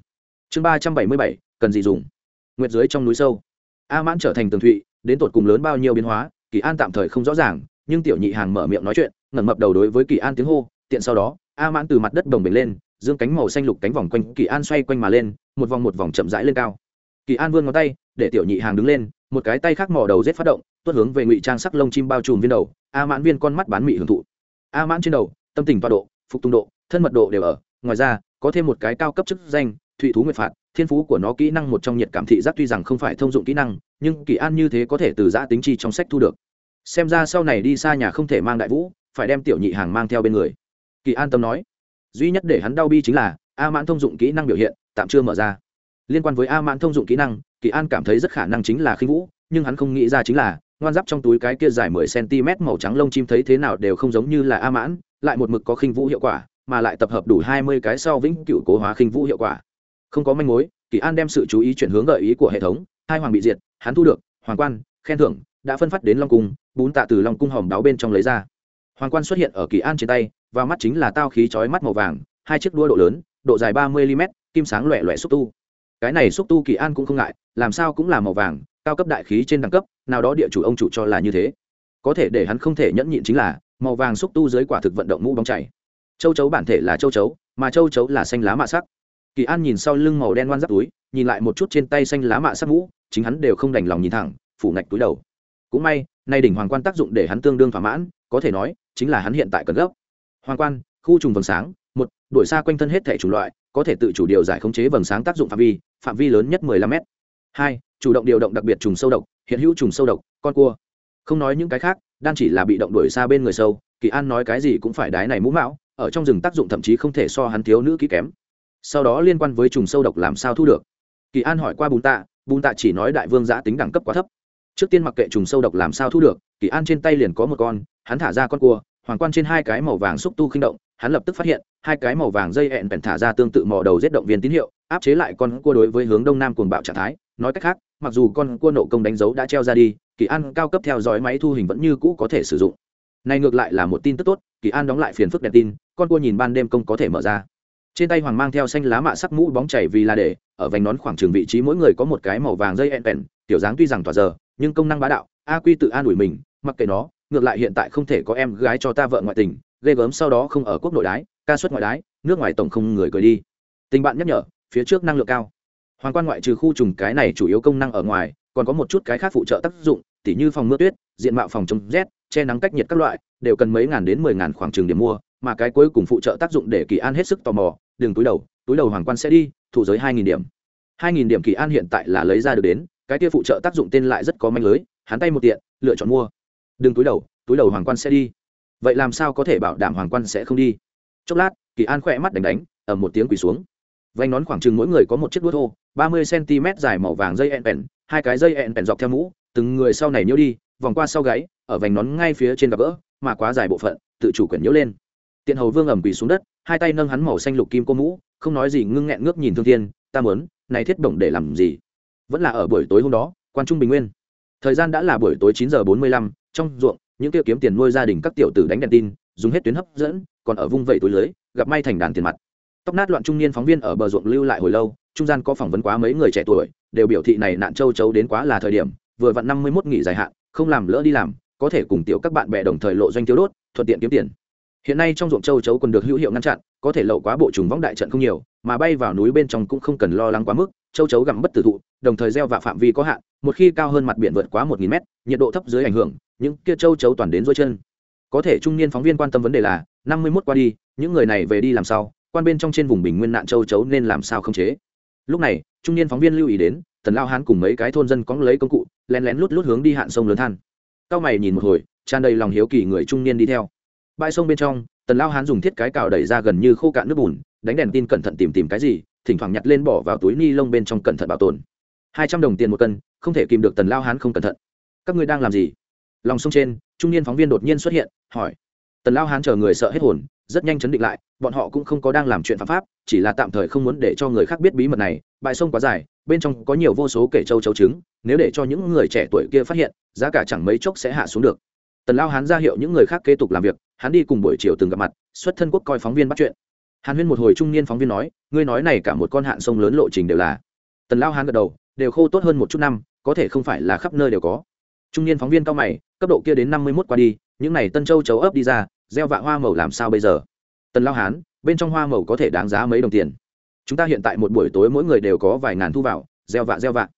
Chương ba trăm bảy mươi bảy, cần gì dùng? Nguyệt dưới trong núi sâu. A mãn trở thành tường thụy, đến tột cùng lớn bao nhiêu biến hóa, kỳ an tạm thời không rõ ràng, nhưng tiểu nhị hàng mở miệng nói chuyện, ngẩng mập đầu đối với kỳ an tiếng hô, tiện sau đó, a mãn từ mặt đất đồng bềnh lên, dương cánh màu xanh lục cánh vòng quanh kỳ an xoay quanh mà lên, một vòng một vòng chậm rãi lên cao. Kỳ an vươn ngón tay, để tiểu nhị hàng đứng lên một cái tay khác mỏ đầu rết phát động, tuốt hướng về ngụy trang sắc lông chim bao trùm viên đầu, a mãn viên con mắt bán mị hưởng thụ. A mãn trên đầu, tâm tình toa độ, phục tung độ, thân mật độ đều ở, ngoài ra, có thêm một cái cao cấp chức danh, thụy thú nguyệt phạt, thiên phú của nó kỹ năng một trong nhiệt cảm thị giác tuy rằng không phải thông dụng kỹ năng, nhưng kỳ an như thế có thể từ giã tính chi trong sách thu được. Xem ra sau này đi xa nhà không thể mang đại vũ, phải đem tiểu nhị hàng mang theo bên người. Kỳ an tâm nói, duy nhất để hắn đau bi chính là, a mãn thông dụng kỹ năng biểu hiện, tạm chưa mở ra. Liên quan với a mãn thông dụng kỹ năng kỳ an cảm thấy rất khả năng chính là khinh vũ, nhưng hắn không nghĩ ra chính là, ngoan giáp trong túi cái kia dài mười cm màu trắng lông chim thấy thế nào đều không giống như là a mãn, lại một mực có khinh vũ hiệu quả, mà lại tập hợp đủ hai mươi cái sau vĩnh cửu cố hóa khinh vũ hiệu quả. Không có manh mối, kỳ an đem sự chú ý chuyển hướng gợi ý của hệ thống, hai hoàng bị diệt, hắn thu được, hoàng quan, khen thưởng, đã phân phát đến long cung, bún tạ từ long cung hòm đáo bên trong lấy ra. Hoàng quan xuất hiện ở kỳ an trên tay và mắt chính là tao khí chói mắt màu vàng, hai chiếc đua độ lớn, độ dài ba mươi mm kim sáng loẹ loẹ xúc tu cái này xúc tu kỳ an cũng không ngại, làm sao cũng là màu vàng, cao cấp đại khí trên đẳng cấp, nào đó địa chủ ông chủ cho là như thế. Có thể để hắn không thể nhẫn nhịn chính là, màu vàng xúc tu dưới quả thực vận động mũ bóng chảy. Châu chấu bản thể là châu chấu, mà châu chấu là xanh lá mạ sắc. Kỳ an nhìn sau lưng màu đen ngoan giáp túi, nhìn lại một chút trên tay xanh lá mạ sắc mũ, chính hắn đều không đành lòng nhìn thẳng, phủ ngạch túi đầu. Cũng may, nay đỉnh hoàng quan tác dụng để hắn tương đương thỏa mãn, có thể nói, chính là hắn hiện tại cần gấp. Hoàng quan, khu trùng vầng sáng, một đổi xa quanh thân hết thể chủng loại có thể tự chủ điều giải khống chế vầng sáng tác dụng phạm vi phạm vi lớn nhất 15 m hai, chủ động điều động đặc biệt trùng sâu độc, hiện hữu trùng sâu độc, con cua. Không nói những cái khác đang chỉ là bị động đuổi xa bên người sâu, kỳ an nói cái gì cũng phải đái này mũ mão, ở trong rừng tác dụng thậm chí không thể so hắn thiếu nữ kỹ kém. Sau đó liên quan với trùng sâu độc làm sao thu được? Kỳ an hỏi qua bùn tạ bùn tạ chỉ nói đại vương giã tính đẳng cấp quá thấp. Trước tiên mặc kệ trùng sâu độc làm sao thu được, kỳ an trên tay liền có một con, hắn thả ra con cua hoàng quan trên hai cái màu vàng xúc tu khinh động, hắn lập tức phát hiện, hai cái màu vàng dây hẹn bèn thả ra tương tự mò đầu giết động viên tín hiệu, áp chế lại con cua đối với hướng đông nam cuồng bạo trạng thái. Nói cách khác, mặc dù con cua nộ công đánh dấu đã treo ra đi, kỳ an cao cấp theo dõi máy thu hình vẫn như cũ có thể sử dụng. Này ngược lại là một tin tức tốt, kỳ an đóng lại phiền phức đèn tin, con cua nhìn ban đêm công có thể mở ra. Trên tay hoàng mang theo xanh lá mạ sắc mũ bóng chảy vì là để, ở vành nón khoảng trường vị trí mỗi người có một cái màu vàng dây hẹn bèn, tiểu dáng tuy rằng tỏa giờ, nhưng công năng bá đạo, a quy tự an ủi mình, mặc kệ nó ngược lại hiện tại không thể có em gái cho ta vợ ngoại tình, ghê gớm sau đó không ở quốc nội đái, ca xuất ngoại đái, nước ngoài tổng không người cười đi. Tình bạn nhắc nhở, phía trước năng lượng cao. Hoàng quan ngoại trừ khu trùng cái này chủ yếu công năng ở ngoài, còn có một chút cái khác phụ trợ tác dụng, tỉ như phòng mưa tuyết, diện mạo phòng chống rét, che nắng cách nhiệt các loại, đều cần mấy ngàn đến mười ngàn khoảng trường điểm mua, mà cái cuối cùng phụ trợ tác dụng để kỳ an hết sức tò mò đường túi đầu túi đầu hoàng quan sẽ đi, thủ giới hai nghìn điểm. Hai nghìn điểm kỳ an hiện tại là lấy ra được đến, cái kia phụ trợ tác dụng tên lại rất có manh lưới, hắn tay một tiện, lựa chọn mua đừng túi đầu túi đầu hoàng quan sẽ đi. Vậy làm sao có thể bảo đảm hoàng quan sẽ không đi? Chốc lát, kỳ an khỏe mắt đánh đánh ở một tiếng quỳ xuống. Vanh nón khoảng chừng mỗi người có một chiếc đuôi thô, ba mươi cm dài màu vàng dây ẹn pèn, hai cái dây ẹn pèn dọc theo mũ, từng người sau này nhiễu đi, vòng qua sau gáy, ở vành nón ngay phía trên gặp gỡ, mà quá dài bộ phận, tự chủ quyển nhiễu lên. Tiện hầu vương ẩm quỳ xuống đất, hai tay nâng hắn màu xanh lục kim cô mũ, không nói gì ngưng nghẹn ngước nhìn thương thiên, ta muốn, này thiết động để làm gì? Vẫn là ở buổi tối hôm đó, quan trung bình nguyên. Thời gian đã là buổi tối chín giờ bốn mươi lăm trong ruộng, những kia kiếm tiền nuôi gia đình các tiểu tử đánh đèn tin, dùng hết tuyến hấp dẫn, còn ở vung vẩy túi lưới, gặp may thành đàn tiền mặt. Tóc nát loạn trung niên phóng viên ở bờ ruộng lưu lại hồi lâu, trung gian có phỏng vấn quá mấy người trẻ tuổi, đều biểu thị này nạn châu chấu đến quá là thời điểm, vừa vặn năm mươi mốt nghỉ dài hạn, không làm lỡ đi làm, có thể cùng tiểu các bạn bè đồng thời lộ doanh thiếu đốt, thuận tiện kiếm tiền. Hiện nay trong ruộng châu chấu còn được hữu hiệu ngăn chặn, có thể lậu quá bộ trùng võng đại trận không nhiều, mà bay vào núi bên trong cũng không cần lo lắng quá mức châu chấu gặm bất tử thụ, đồng thời gieo vạ phạm vi có hạn, một khi cao hơn mặt biển vượt quá một nghìn mét, nhiệt độ thấp dưới ảnh hưởng, những kia châu chấu toàn đến dôi chân. Có thể trung niên phóng viên quan tâm vấn đề là, năm mươi mốt qua đi, những người này về đi làm sao, quan bên trong trên vùng bình nguyên nạn châu chấu nên làm sao không chế? Lúc này, trung niên phóng viên lưu ý đến, tần lao hán cùng mấy cái thôn dân có lấy công cụ, lén lén lút lút hướng đi hạn sông lớn than. Cao mày nhìn một hồi, tràn đầy lòng hiếu kỳ người trung niên đi theo. Bãi sông bên trong, tần lao hán dùng thiết cái cào đẩy ra gần như khô cạn nước bùn, đánh đèn tin cẩn thận tìm tìm cái gì thỉnh thoảng nhặt lên bỏ vào túi ni lông bên trong cẩn thận bảo tồn. Hai trăm đồng tiền một cân, không thể kìm được tần lao hán không cẩn thận. Các ngươi đang làm gì? Lòng sông trên, trung niên phóng viên đột nhiên xuất hiện, hỏi. Tần lao hán chờ người sợ hết hồn, rất nhanh chấn định lại, bọn họ cũng không có đang làm chuyện phạm pháp, chỉ là tạm thời không muốn để cho người khác biết bí mật này, bãi sông quá dài, bên trong có nhiều vô số kể châu châu trứng, nếu để cho những người trẻ tuổi kia phát hiện, giá cả chẳng mấy chốc sẽ hạ xuống được. Tần lao hán ra hiệu những người khác kế tục làm việc, hắn đi cùng buổi chiều từng gặp mặt, xuất thân quốc coi phóng viên bắt chuyện hàn huyên một hồi trung niên phóng viên nói, ngươi nói này cả một con hạn sông lớn lộ trình đều là tần lao hán gật đầu, đều khô tốt hơn một chút năm, có thể không phải là khắp nơi đều có. Trung niên phóng viên cao mày, cấp độ kia đến năm mươi mốt qua đi, những này tân châu chấu ấp đi ra, gieo vạ hoa màu làm sao bây giờ? Tần lao hán, bên trong hoa màu có thể đáng giá mấy đồng tiền. Chúng ta hiện tại một buổi tối mỗi người đều có vài ngàn thu vào, gieo vạ gieo vạ.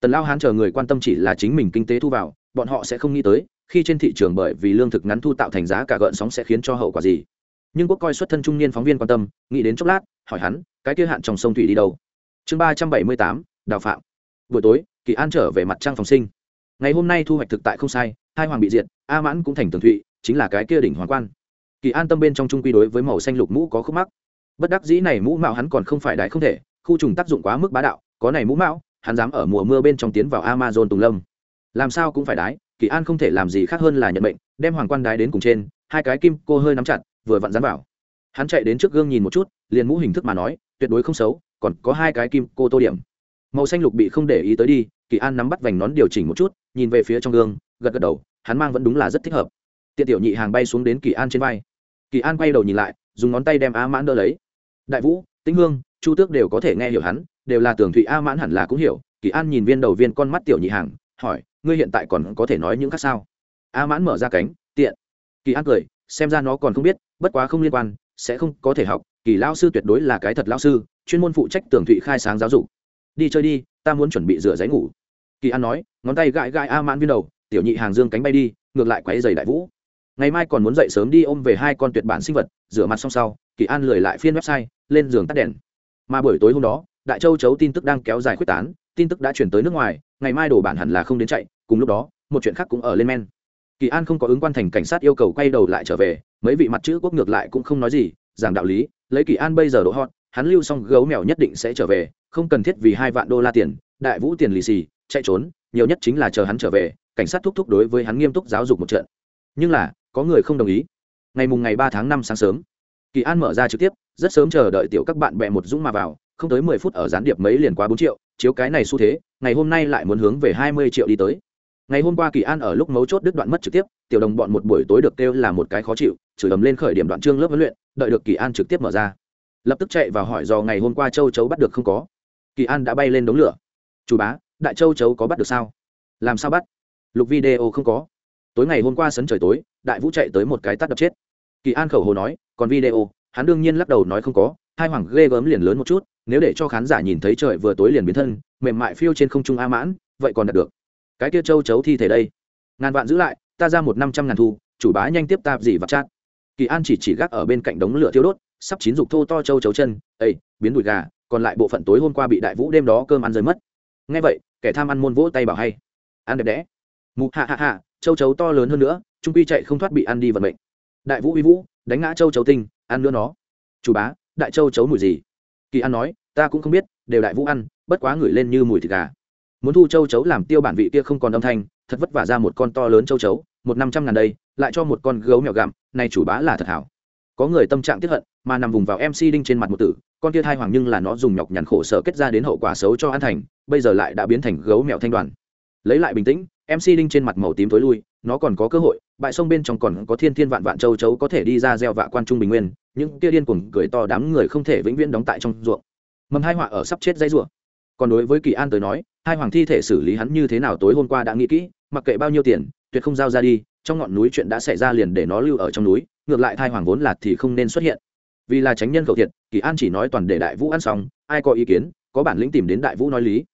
Tần lao hán chờ người quan tâm chỉ là chính mình kinh tế thu vào, bọn họ sẽ không nghĩ tới, khi trên thị trường bởi vì lương thực ngắn thu tạo thành giá cả gợn sóng sẽ khiến cho hậu quả gì nhưng quốc coi xuất thân trung niên phóng viên quan tâm, nghĩ đến chốc lát, hỏi hắn, cái kia hạn trong sông thủy đi đâu? Chương ba trăm bảy mươi tám, đào phạm. Buổi tối, kỳ an trở về mặt trăng phòng sinh. Ngày hôm nay thu hoạch thực tại không sai, hai hoàng bị diệt, a mãn cũng thành tường thụy, chính là cái kia đỉnh hoàng quan. Kỳ an tâm bên trong trung quy đối với màu xanh lục mũ có khúc mắc. Bất đắc dĩ này mũ mạo hắn còn không phải đại không thể, khu trùng tác dụng quá mức bá đạo, có này mũ mạo, hắn dám ở mùa mưa bên trong tiến vào amazon tùng lâm. Làm sao cũng phải đái, kỳ an không thể làm gì khác hơn là nhận bệnh đem hoàng quan đái đến cùng trên, hai cái kim cô hơi nắm chặt vừa vặn dán vào. Hắn chạy đến trước gương nhìn một chút, liền mũ hình thức mà nói, tuyệt đối không xấu, còn có hai cái kim cô tô điểm. Màu xanh lục bị không để ý tới đi, kỳ an nắm bắt vành nón điều chỉnh một chút, nhìn về phía trong gương, gật gật đầu, hắn mang vẫn đúng là rất thích hợp. Tiện tiểu nhị hàng bay xuống đến kỳ an trên vai. Kỳ an quay đầu nhìn lại, dùng ngón tay đem a mãn đỡ lấy. Đại vũ, tĩnh hương, chu tước đều có thể nghe hiểu hắn, đều là tưởng thụy a mãn hẳn là cũng hiểu. Kỳ an nhìn viên đầu viên con mắt tiểu nhị hàng, hỏi, ngươi hiện tại còn có thể nói những khác sao? A mãn mở ra cánh, tiện. Kỳ an cười xem ra nó còn không biết, bất quá không liên quan, sẽ không có thể học, kỳ lao sư tuyệt đối là cái thật lao sư, chuyên môn phụ trách tưởng thụy khai sáng giáo dục. Đi chơi đi, ta muốn chuẩn bị rửa giấy ngủ. Kỳ an nói, ngón tay gãi gãi a mãn viên đầu, tiểu nhị hàng dương cánh bay đi, ngược lại quáy giày đại vũ. Ngày mai còn muốn dậy sớm đi ôm về hai con tuyệt bản sinh vật, rửa mặt xong sau, kỳ an lười lại phiên website, lên giường tắt đèn. Mà buổi tối hôm đó, đại châu chấu tin tức đang kéo dài quyết tán, tin tức đã chuyển tới nước ngoài, ngày mai đổ bản hẳn là không đến chạy, cùng lúc đó, một chuyện khác cũng ở lên men kỳ an không có ứng quan thành cảnh sát yêu cầu quay đầu lại trở về, mấy vị mặt chữ quốc ngược lại cũng không nói gì, giảng đạo lý, lấy kỳ an bây giờ độ hot, hắn lưu xong gấu mèo nhất định sẽ trở về, không cần thiết vì hai vạn đô la tiền, đại vũ tiền lì xì, chạy trốn, nhiều nhất chính là chờ hắn trở về, cảnh sát thúc thúc đối với hắn nghiêm túc giáo dục một trận. Nhưng là, có người không đồng ý. Ngày mùng ngày ba tháng năm sáng sớm, kỳ an mở ra trực tiếp, rất sớm chờ đợi tiểu các bạn bè một dũng mà vào, không tới mười phút ở gián điệp mấy liền quá bốn triệu, chiếu cái này xu thế, ngày hôm nay lại muốn hướng về hai mươi triệu đi tới ngày hôm qua kỳ an ở lúc mấu chốt đứt đoạn mất trực tiếp, tiểu đồng bọn một buổi tối được kêu là một cái khó chịu, chửi ầm lên khởi điểm đoạn chương lớp huấn luyện, đợi được kỳ an trực tiếp mở ra. Lập tức chạy vào hỏi do ngày hôm qua châu chấu bắt được không có. Kỳ an đã bay lên đống lửa. Chủ bá, đại châu chấu có bắt được sao? Làm sao bắt? Lục video không có. Tối ngày hôm qua sấn trời tối, đại vũ chạy tới một cái tắt đập chết. Kỳ an khẩu hồ nói, còn video, hắn đương nhiên lắc đầu nói không có, hai hoàng ghê gớm liền lớn một chút, nếu để cho khán giả nhìn thấy trời vừa tối liền biến thân, mềm mại phiêu trên không trung a mãn, vậy còn đạt được cái kia châu chấu thi thể đây. Ngàn vạn giữ lại, ta ra một năm trăm ngàn thu, chủ bá nhanh tiếp tạp gì vặt chát. Kỳ an chỉ chỉ gác ở bên cạnh đống lửa thiêu đốt, sắp chín dục thô to châu chấu chân ây biến đùi gà, còn lại bộ phận tối hôm qua bị đại vũ đêm đó cơm ăn rơi mất. Ngay vậy, kẻ tham ăn môn vỗ tay bảo hay. Ăn đẹp đẽ. Mụ hạ hạ hạ châu chấu to lớn hơn nữa, trung quy chạy không thoát bị ăn đi vận mệnh. Đại vũ uy vũ, đánh ngã châu chấu tinh, ăn nữa nó. Chủ bá, đại châu chấu mùi gì? Kỳ an nói, ta cũng không biết, đều đại vũ ăn, bất quá ngửi lên như mùi thịt gà muốn thu châu chấu làm tiêu bản vị kia không còn âm thanh, thật vất vả ra một con to lớn châu chấu, một năm trăm ngàn đây, lại cho một con gấu mèo gặm, này chủ bá là thật hảo. Có người tâm trạng tiếp hận, mà nằm vùng vào mc đinh trên mặt một tử, con kia thai hoàng nhưng là nó dùng nhọc nhằn khổ sở kết ra đến hậu quả xấu cho an thành, bây giờ lại đã biến thành gấu mèo thanh đoàn. Lấy lại bình tĩnh mc đinh trên mặt màu tím tối lui, nó còn có cơ hội, bãi sông bên trong còn có thiên thiên vạn vạn châu chấu có thể đi ra gieo vạ quan trung bình nguyên, những kia điên cuồng cười to đám người không thể vĩnh viễn đóng tại trong ruộng. Mầm hai họa ở sắp chết dây ruộng. Còn đối với kỳ an tới nói hai hoàng thi thể xử lý hắn như thế nào tối hôm qua đã nghĩ kỹ, mặc kệ bao nhiêu tiền, tuyệt không giao ra đi, trong ngọn núi chuyện đã xảy ra liền để nó lưu ở trong núi, ngược lại thai hoàng vốn là thì không nên xuất hiện. Vì là tránh nhân khẩu thiệt, kỳ an chỉ nói toàn để đại vũ ăn xong, ai có ý kiến, có bản lĩnh tìm đến đại vũ nói lý.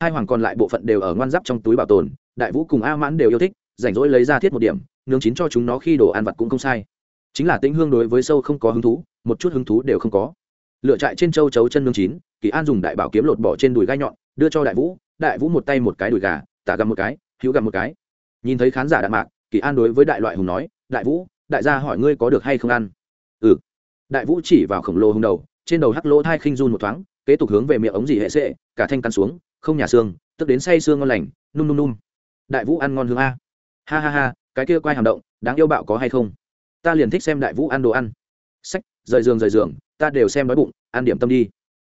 Hai hoàng còn lại bộ phận đều ở ngoan giáp trong túi bảo tồn, đại vũ cùng a mãn đều yêu thích, rảnh rỗi lấy ra thiết một điểm, nướng chín cho chúng nó khi đồ ăn vặt cũng không sai. Chính là tĩnh hương đối với sâu không có hứng thú, một chút hứng thú đều không có. Lựa trại trên châu chấu chân nướng chín, kỳ an dùng đại bảo kiếm lột bỏ trên đùi gai nhọn, đưa cho đại vũ đại vũ một tay một cái đùi gà, tả gầm một cái, hữu gầm một cái. Nhìn thấy khán giả đạn mạc, kỳ an đối với đại loại hùng nói, đại vũ, đại gia hỏi ngươi có được hay không ăn? Ừ. Đại vũ chỉ vào khổng lồ hùng đầu, trên đầu hắc lỗ thai khinh run một thoáng, kế tục hướng về miệng ống gì hệ sệ cả thanh căn xuống, không nhà xương, tức đến say xương ngon lành, num num num. Đại vũ ăn ngon hương a. Ha ha ha, cái kia quay hàm động, đáng yêu bạo có hay không? Ta liền thích xem đại vũ ăn đồ ăn. Sách, rời giường rời giường, ta đều xem đói bụng, ăn điểm tâm đi.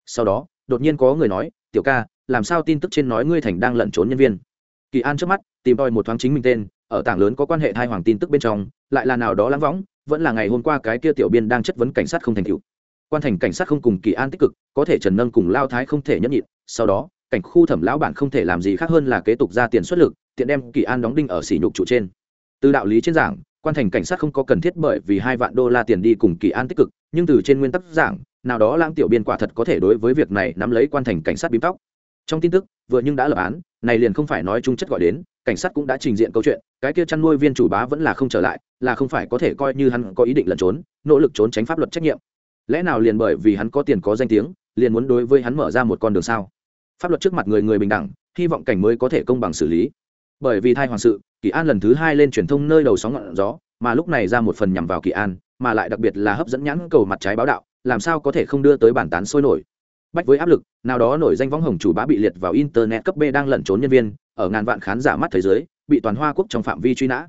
Sau đó, đột nhiên có người nói, tiểu ca làm sao tin tức trên nói ngươi thành đang lẩn trốn nhân viên. Kỳ an trước mắt, tìm đòi một thoáng chính mình tên, ở tảng lớn có quan hệ thai hoàng tin tức bên trong, lại là nào đó lãng võng, vẫn là ngày hôm qua cái kia tiểu biên đang chất vấn cảnh sát không thành cựu quan thành cảnh sát không cùng kỳ an tích cực, có thể trần nâng cùng lao thái không thể nhẫn nhịn, sau đó, cảnh khu thẩm lão bản không thể làm gì khác hơn là kế tục ra tiền xuất lực, tiện đem kỳ an đóng đinh ở sỉ nhục trụ trên. Từ đạo lý trên giảng, quan thành cảnh sát không có cần thiết bởi vì hai vạn đô la tiền đi cùng kỳ an tích cực, nhưng từ trên nguyên tắc giảng, nào đó lãng tiểu biên quả thật có thể đối với việc này nắm lấy quan thành cảnh sát bím tóc trong tin tức, vừa nhưng đã lập án, này liền không phải nói trung chất gọi đến, cảnh sát cũng đã trình diện câu chuyện, cái kia chăn nuôi viên chủ bá vẫn là không trở lại, là không phải có thể coi như hắn có ý định lẩn trốn, nỗ lực trốn tránh pháp luật trách nhiệm. Lẽ nào liền bởi vì hắn có tiền có danh tiếng, liền muốn đối với hắn mở ra một con đường sao? Pháp luật trước mặt người người bình đẳng, hy vọng cảnh mới có thể công bằng xử lý. Bởi vì thai hoàng sự, kỳ an lần thứ hai lên truyền thông nơi đầu sóng ngọn gió, mà lúc này ra một phần nhằm vào kỳ an, mà lại đặc biệt là hấp dẫn nhãn cầu mặt trái báo đạo, làm sao có thể không đưa tới bản tán sôi nổi? Bách với áp lực, nào đó nổi danh võng hồng chủ bá bị liệt vào internet cấp b đang lẩn trốn nhân viên, ở ngàn vạn khán giả mắt thế giới, bị toàn hoa quốc trong phạm vi truy nã.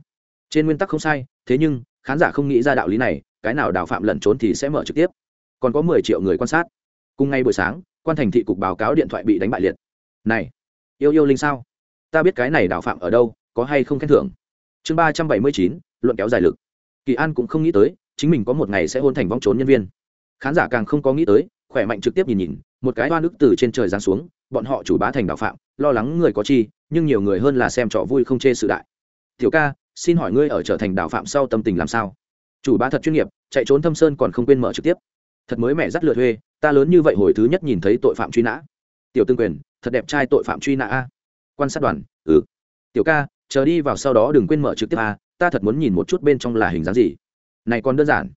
Trên nguyên tắc không sai, thế nhưng, khán giả không nghĩ ra đạo lý này, cái nào đào phạm lẩn trốn thì sẽ mở trực tiếp. Còn có mười triệu người quan sát. Cùng ngay buổi sáng, quan thành thị cục báo cáo điện thoại bị đánh bại liệt. Này, yêu yêu linh sao? Ta biết cái này đào phạm ở đâu, có hay không khen thưởng? Chương ba trăm bảy mươi chín, luận kéo dài lực. Kỳ an cũng không nghĩ tới, chính mình có một ngày sẽ hôn thành vong trốn nhân viên. Khán giả càng không có nghĩ tới, khỏe mạnh trực tiếp nhìn nhìn một cái hoa nước từ trên trời giáng xuống, bọn họ chủ bá thành đạo phạm, lo lắng người có chi, nhưng nhiều người hơn là xem trò vui không chê sự đại. Tiểu ca, xin hỏi ngươi ở trở thành đạo phạm sau tâm tình làm sao? Chủ bá thật chuyên nghiệp, chạy trốn thâm sơn còn không quên mở trực tiếp. Thật mới mẹ dắt lừa thuê, ta lớn như vậy hồi thứ nhất nhìn thấy tội phạm truy nã. Tiểu tương quyền, thật đẹp trai tội phạm truy nã a. Quan sát đoàn ừ. Tiểu ca, chờ đi vào sau đó đừng quên mở trực tiếp a, ta thật muốn nhìn một chút bên trong là hình dáng gì. Này còn đơn giản.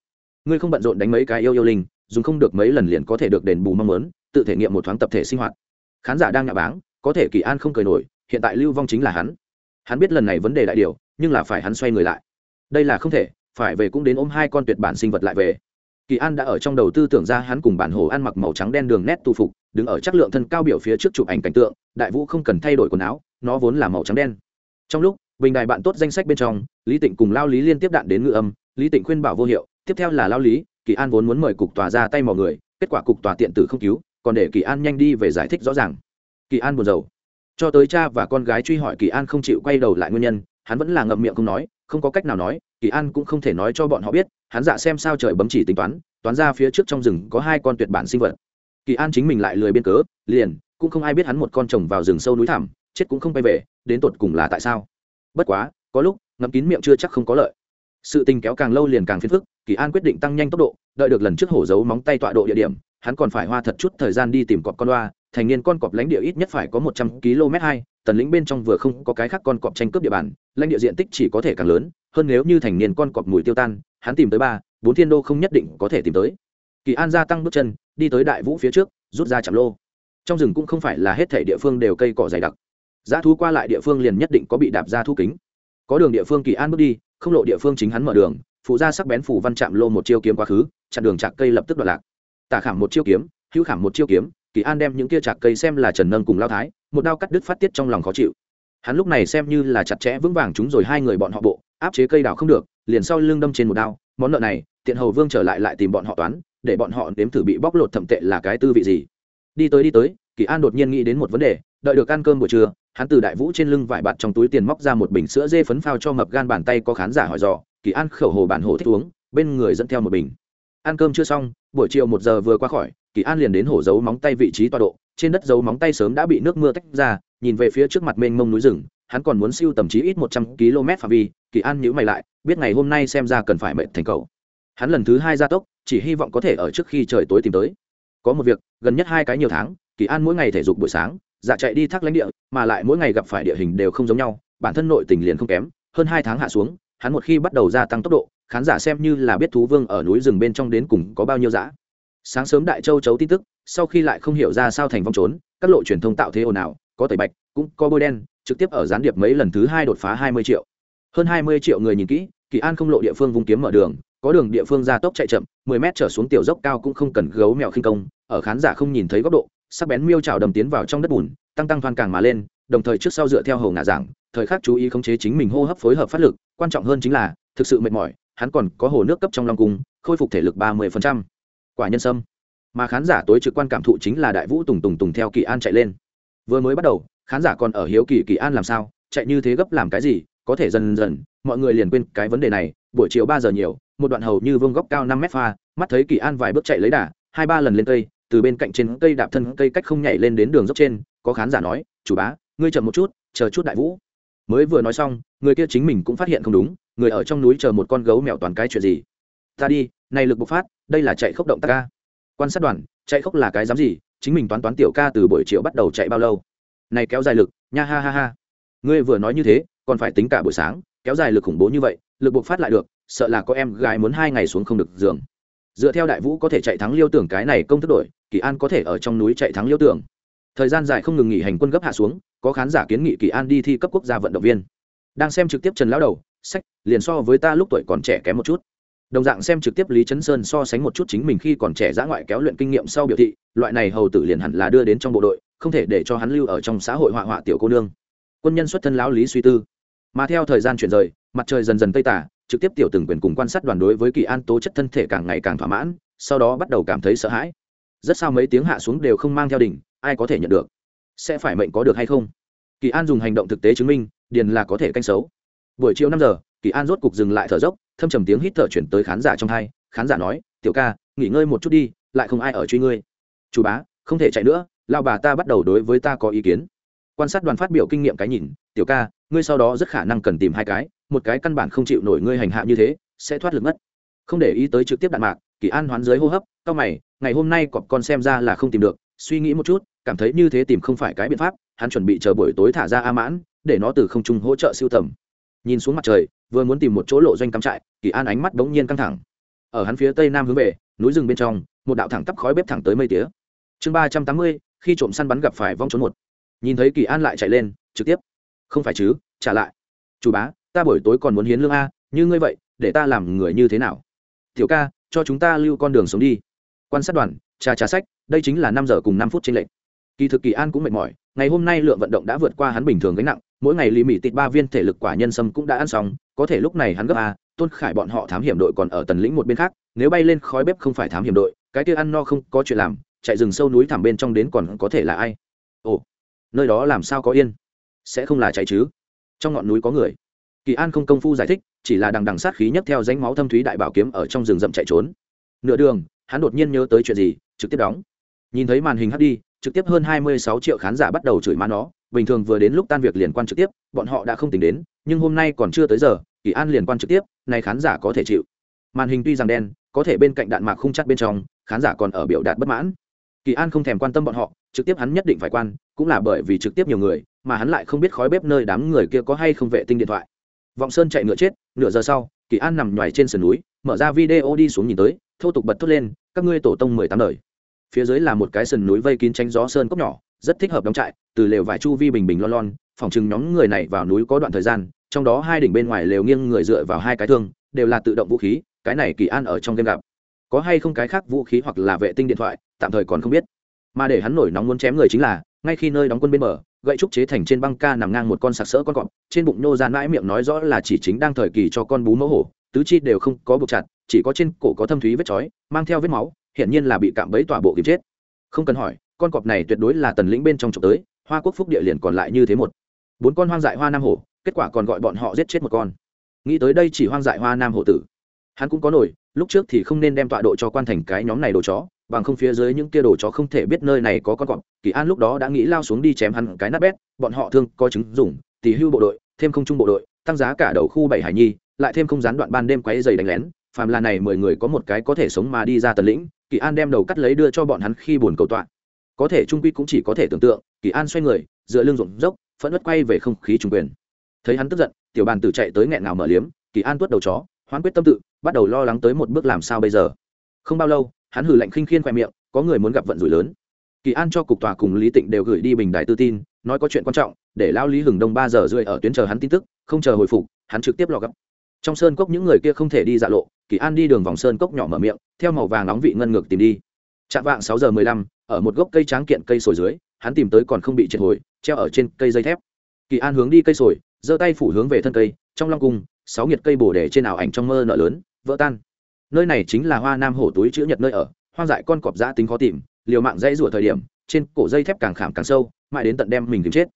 Ngươi không bận rộn đánh mấy cái yêu yêu linh, dùng không được mấy lần liền có thể được đền bù mong muốn tự thể nghiệm một thoáng tập thể sinh hoạt. Khán giả đang nhạ báng, có thể kỳ an không cười nổi, hiện tại lưu vong chính là hắn. Hắn biết lần này vấn đề đại điều, nhưng là phải hắn xoay người lại. Đây là không thể, phải về cũng đến ôm hai con tuyệt bản sinh vật lại về. Kỳ an đã ở trong đầu tư tưởng ra hắn cùng bản hồ ăn mặc màu trắng đen đường nét tu phục, đứng ở chắc lượng thân cao biểu phía trước chụp ảnh cảnh tượng, đại vũ không cần thay đổi quần áo, nó vốn là màu trắng đen. Trong lúc, bình đài bạn tốt danh sách bên trong, lý tịnh cùng lao lý liên tiếp đạn đến ngự âm, lý tịnh khuyên bảo vô hiệu, tiếp theo là lao lý, kỳ an vốn muốn mời cục tòa ra tay mọi người, kết quả cục tòa tiện tử không cứu còn để kỳ an nhanh đi về giải thích rõ ràng. Kỳ an buồn rầu. Cho tới cha và con gái truy hỏi kỳ an không chịu quay đầu lại nguyên nhân, hắn vẫn là ngậm miệng không nói, không có cách nào nói, kỳ an cũng không thể nói cho bọn họ biết, hắn dạ xem sao trời bấm chỉ tính toán toán ra phía trước trong rừng có hai con tuyệt bản sinh vật. Kỳ an chính mình lại lười biên cớ, liền, cũng không ai biết hắn một con chồng vào rừng sâu núi thẳm, chết cũng không quay về, đến tột cùng là tại sao. Bất quá, có lúc, ngậm kín miệng chưa chắc không có lợi. Sự tình kéo càng lâu liền càng phiền phức, kỳ an quyết định tăng nhanh tốc độ, đợi được lần trước hổ giấu móng tay tọa độ địa điểm hắn còn phải hoa thật chút thời gian đi tìm cọp con loa thành niên con cọp lãnh địa ít nhất phải có một trăm km hai, tần lĩnh bên trong vừa không có cái khác con cọp tranh cướp địa bàn, lãnh địa diện tích chỉ có thể càng lớn, hơn nếu như thành niên con cọp mùi tiêu tan, hắn tìm tới ba, bốn thiên đô không nhất định có thể tìm tới. Kỳ an gia tăng bước chân, đi tới đại vũ phía trước, rút ra chạm lô. Trong rừng cũng không phải là hết thể địa phương đều cây cỏ dày đặc. Giá thú qua lại địa phương liền nhất định có bị đạp ra thu kính. Có đường địa phương kỳ an bước đi, không lộ địa phương chính hắn mở đường, phụ ra sắc bén phủ văn chạm lô một chiêu kiếm quá khứ, chặn đường chạc cây lập tức đoạt lạc tả khảm một chiêu kiếm, hữu khảm một chiêu kiếm, kỳ an đem những kia chạc cây xem là trần nâng cùng lao thái, một đao cắt đứt phát tiết trong lòng khó chịu. Hắn lúc này xem như là chặt chẽ vững vàng chúng rồi hai người bọn họ bộ, áp chế cây đào không được, liền sau lưng đâm trên một đao, món nợ này, tiện hầu vương trở lại lại tìm bọn họ toán, để bọn họ nếm thử bị bóc lột thậm tệ là cái tư vị gì. Đi tới đi tới, kỳ an đột nhiên nghĩ đến một vấn đề, đợi được ăn cơm buổi trưa, hắn từ đại vũ trên lưng vải bạt trong túi tiền móc ra một bình sữa dê phấn phao cho mập gan bàn tay có khán giả hỏi dò, kỳ an khẩu hồ bản hồ thích uống, bên người dẫn theo một bình ăn cơm chưa xong, buổi chiều một giờ vừa qua khỏi, kỳ an liền đến hổ dấu móng tay vị trí tọa độ, trên đất dấu móng tay sớm đã bị nước mưa tách ra, nhìn về phía trước mặt mênh mông núi rừng, hắn còn muốn siêu tầm chí ít một trăm km phạm vi, kỳ an nhữ mày lại, biết ngày hôm nay xem ra cần phải mệnh thành cầu hắn lần thứ hai gia tốc, chỉ hy vọng có thể ở trước khi trời tối tìm tới. Có một việc, gần nhất hai cái nhiều tháng, kỳ an mỗi ngày thể dục buổi sáng dạ chạy đi thác lãnh địa, mà lại mỗi ngày gặp phải địa hình đều không giống nhau, bản thân nội tình liền không kém, hơn hai tháng hạ xuống, hắn một khi bắt đầu gia tăng tốc độ khán giả xem như là biết thú vương ở núi rừng bên trong đến cùng có bao nhiêu dã. Sáng sớm đại châu chấu tin tức, sau khi lại không hiểu ra sao thành vong trốn, các lộ truyền thông tạo thế ồn ào, có tẩy bạch, cũng có bôi đen, trực tiếp ở gián điệp mấy lần thứ hai đột phá hai mươi triệu. Hơn hai mươi triệu người nhìn kỹ, kỳ an không lộ địa phương vùng kiếm mở đường, có đường địa phương gia tốc chạy chậm, mười mét trở xuống tiểu dốc cao cũng không cần gấu mèo khinh công, ở khán giả không nhìn thấy góc độ, sắc bén miêu trào đầm tiến vào trong đất bùn, tăng tăng thoan càng mà lên, đồng thời trước sau dựa theo hầu ngả giảng, thời khắc chú ý khống chế chính mình hô hấp phối hợp phát lực, quan trọng hơn chính là, thực sự mệt mỏi hắn còn có hồ nước cấp trong long cung, khôi phục thể lực ba mươi quả nhân sâm. Mà khán giả tối trực quan cảm thụ chính là đại vũ tùng tùng tùng theo kỳ an chạy lên. Vừa mới bắt đầu, khán giả còn ở hiếu kỳ kỳ an làm sao, chạy như thế gấp làm cái gì, có thể dần dần, mọi người liền quên cái vấn đề này, buổi chiều ba giờ nhiều, một đoạn hầu như vương góc cao năm mét pha, mắt thấy kỳ an vài bước chạy lấy đà, hai ba lần lên cây, từ bên cạnh trên cây đạp thân cây cách không nhảy lên đến đường dốc trên, có khán giả nói, chủ bá, ngươi chậm một chút, chờ chút đại vũ. Mới vừa nói xong, người kia chính mình cũng phát hiện không đúng người ở trong núi chờ một con gấu mèo toàn cái chuyện gì? Ta đi, này lực bộc phát, đây là chạy khốc động ta ca. Quan sát đoàn, chạy khốc là cái dám gì? Chính mình toán toán tiểu ca từ buổi chiều bắt đầu chạy bao lâu? Này kéo dài lực, nha ha ha ha. Ngươi vừa nói như thế, còn phải tính cả buổi sáng, kéo dài lực khủng bố như vậy, lực bộc phát lại được, sợ là có em gái muốn hai ngày xuống không được giường. Dựa theo đại vũ có thể chạy thắng liêu tưởng cái này công thức đổi, kỳ an có thể ở trong núi chạy thắng liêu tưởng. Thời gian dài không ngừng nghỉ hành quân gấp hạ xuống, có khán giả kiến nghị kỳ an đi thi cấp quốc gia vận động viên. Đang xem trực tiếp trần lão đầu sách, liền so với ta lúc tuổi còn trẻ kém một chút. Đồng dạng xem trực tiếp lý trấn sơn so sánh một chút chính mình khi còn trẻ giã ngoại kéo luyện kinh nghiệm sau biểu thị, loại này hầu tử liền hẳn là đưa đến trong bộ đội, không thể để cho hắn lưu ở trong xã hội họa họa tiểu cô nương. Quân nhân xuất thân lão lý suy tư. Mà theo thời gian chuyển rời, mặt trời dần dần tây tả, trực tiếp tiểu từng quyền cùng quan sát đoàn đối với kỳ an tố chất thân thể càng ngày càng thỏa mãn, sau đó bắt đầu cảm thấy sợ hãi. Rất sao mấy tiếng hạ xuống đều không mang theo đỉnh, ai có thể nhận được? Sẽ phải mệnh có được hay không? Kỳ an dùng hành động thực tế chứng minh, điền là có thể canh xấu buổi chiều năm giờ, kỳ an rốt cục dừng lại thở dốc, thâm trầm tiếng hít thở chuyển tới khán giả trong hai khán giả nói, tiểu ca, nghỉ ngơi một chút đi, lại không ai ở truy ngươi. Chủ bá, không thể chạy nữa lao bà ta bắt đầu đối với ta có ý kiến. Quan sát đoàn phát biểu kinh nghiệm cái nhìn, tiểu ca, ngươi sau đó rất khả năng cần tìm hai cái, một cái căn bản không chịu nổi ngươi hành hạ như thế, sẽ thoát lực mất. Không để ý tới trực tiếp đạn mạc, kỳ an hoán dưới hô hấp cao mày, ngày hôm nay cọp con xem ra là không tìm được, suy nghĩ một chút, cảm thấy như thế tìm không phải cái biện pháp, hắn chuẩn bị chờ buổi tối thả ra a mãn, để nó từ không trung hỗ trợ siêu tầm nhìn xuống mặt trời, vừa muốn tìm một chỗ lộ doanh cắm trại, kỳ an ánh mắt bỗng nhiên căng thẳng. Ở hắn phía tây nam hướng về, núi rừng bên trong, một đạo thẳng tắp khói bếp thẳng tới mây tía. Chương ba trăm tám mươi, khi trộm săn bắn gặp phải vong trốn một. Nhìn thấy kỳ an lại chạy lên, trực tiếp. Không phải chứ, trả lại. Chủ bá, ta buổi tối còn muốn hiến lương a, như ngươi vậy, để ta làm người như thế nào? Tiểu ca, cho chúng ta lưu con đường sống đi. Quan sát đoàn, trà trà sách, đây chính là năm giờ cùng năm phút trên lệnh kỳ thực kỳ an cũng mệt mỏi, ngày hôm nay lượng vận động đã vượt qua hắn bình thường gánh nặng mỗi ngày lì mị tịt ba viên thể lực quả nhân sâm cũng đã ăn xong, có thể lúc này hắn gấp a, tôn khải bọn họ thám hiểm đội còn ở tần lĩnh một bên khác, nếu bay lên khói bếp không phải thám hiểm đội, cái kia ăn no không có chuyện làm, chạy rừng sâu núi thẳm bên trong đến còn có thể là ai? Ồ, nơi đó làm sao có yên? Sẽ không là chạy chứ? Trong ngọn núi có người. Kỳ an không công phu giải thích, chỉ là đằng đằng sát khí nhấc theo danh máu thâm thúy đại bảo kiếm ở trong rừng rậm chạy trốn. Nửa đường, hắn đột nhiên nhớ tới chuyện gì, trực tiếp đóng. Nhìn thấy màn hình hắt đi, trực tiếp hơn hai mươi sáu triệu khán giả bắt đầu chửi má nó bình thường vừa đến lúc tan việc liền quan trực tiếp, bọn họ đã không tính đến, nhưng hôm nay còn chưa tới giờ, kỳ an liền quan trực tiếp, này khán giả có thể chịu. Màn hình tuy rằng đen, có thể bên cạnh đạn mạc không chắc bên trong, khán giả còn ở biểu đạt bất mãn. Kỳ an không thèm quan tâm bọn họ, trực tiếp hắn nhất định phải quan, cũng là bởi vì trực tiếp nhiều người, mà hắn lại không biết khói bếp nơi đám người kia có hay không vệ tinh điện thoại. Vọng sơn chạy ngựa chết, nửa giờ sau, kỳ an nằm nhoài trên sườn núi, mở ra video đi xuống nhìn tới, thô tục bật thốt lên, các ngươi tổ tông mười tám đời. Phía dưới là một cái sườn núi vây kín tránh gió sơn cốc nhỏ rất thích hợp đóng trại, từ lều vải chu vi bình bình lon lon, phòng chừng nhóm người này vào núi có đoạn thời gian, trong đó hai đỉnh bên ngoài lều nghiêng người dựa vào hai cái thương, đều là tự động vũ khí, cái này kỳ an ở trong game gặp. Có hay không cái khác vũ khí hoặc là vệ tinh điện thoại, tạm thời còn không biết. Mà để hắn nổi nóng muốn chém người chính là, ngay khi nơi đóng quân bên bờ, gậy trúc chế thành trên băng ca nằm ngang một con sặc sỡ con cọp, trên bụng nhô ra mãi miệng nói rõ là chỉ chính đang thời kỳ cho con bú mẫu hổ, tứ chi đều không có buộc chặt, chỉ có trên cổ có thâm thúy vết chói, mang theo vết máu, hiển nhiên là bị cạm bẫy tỏa bộ kịp chết. Không cần hỏi con cọp này tuyệt đối là tần lĩnh bên trong trộm tới, hoa quốc phúc địa liền còn lại như thế một. Bốn con hoang dại hoa nam hổ, kết quả còn gọi bọn họ giết chết một con. Nghĩ tới đây chỉ hoang dại hoa nam hổ tử. Hắn cũng có nổi, lúc trước thì không nên đem tọa độ cho quan thành cái nhóm này đồ chó, bằng không phía dưới những kia đồ chó không thể biết nơi này có con cọp. Kỳ an lúc đó đã nghĩ lao xuống đi chém hắn cái nát bét, bọn họ thương có chứng dùng tỷ hưu bộ đội, thêm không trung bộ đội, tăng giá cả đầu khu bảy hải nhi, lại thêm không gián đoạn ban đêm quấy dày đánh lén. Phàm là này mười người có một cái có thể sống mà đi ra tần lĩnh, kỳ an đem đầu cắt lấy đưa cho bọn hắn khi buồn cầu tọa có thể trung quy cũng chỉ có thể tưởng tượng, kỳ an xoay người, dựa lưng rụng dốc, phẫn ất quay về không khí trung quyền. Thấy hắn tức giận, tiểu bàn tử chạy tới nghẹn ngào mở liếm, kỳ an tuốt đầu chó, hoán quyết tâm tự, bắt đầu lo lắng tới một bước làm sao bây giờ. Không bao lâu, hắn hử lạnh khinh khiên khoe miệng, có người muốn gặp vận rủi lớn. Kỳ an cho cục tòa cùng lý tịnh đều gửi đi bình đại tư tin, nói có chuyện quan trọng, để lao lý hừng đông ba giờ rưỡi ở tuyến chờ hắn tin tức, không chờ hồi phục, hắn trực tiếp lò gấp trong sơn cốc những người kia không thể đi dạ lộ, kỳ an đi đường vòng sơn cốc nhỏ mở miệng, theo màu vàng nóng vị ngân ngược tìm đi chạm vạng sáu giờ mười lăm, ở một gốc cây tráng kiện cây sồi dưới, hắn tìm tới còn không bị triệt hồi, treo ở trên cây dây thép. Kỳ an hướng đi cây sồi, giơ tay phủ hướng về thân cây, trong long cung, sáu nhiệt cây bổ để trên ảo ảnh trong mơ nợ lớn, vỡ tan. Nơi này chính là hoa nam hổ túi chữ nhật nơi ở, hoang dại con cọp giã tính khó tìm, liều mạng dãy rủa thời điểm, trên cổ dây thép càng khảm càng sâu, mãi đến tận đem mình tìm chết.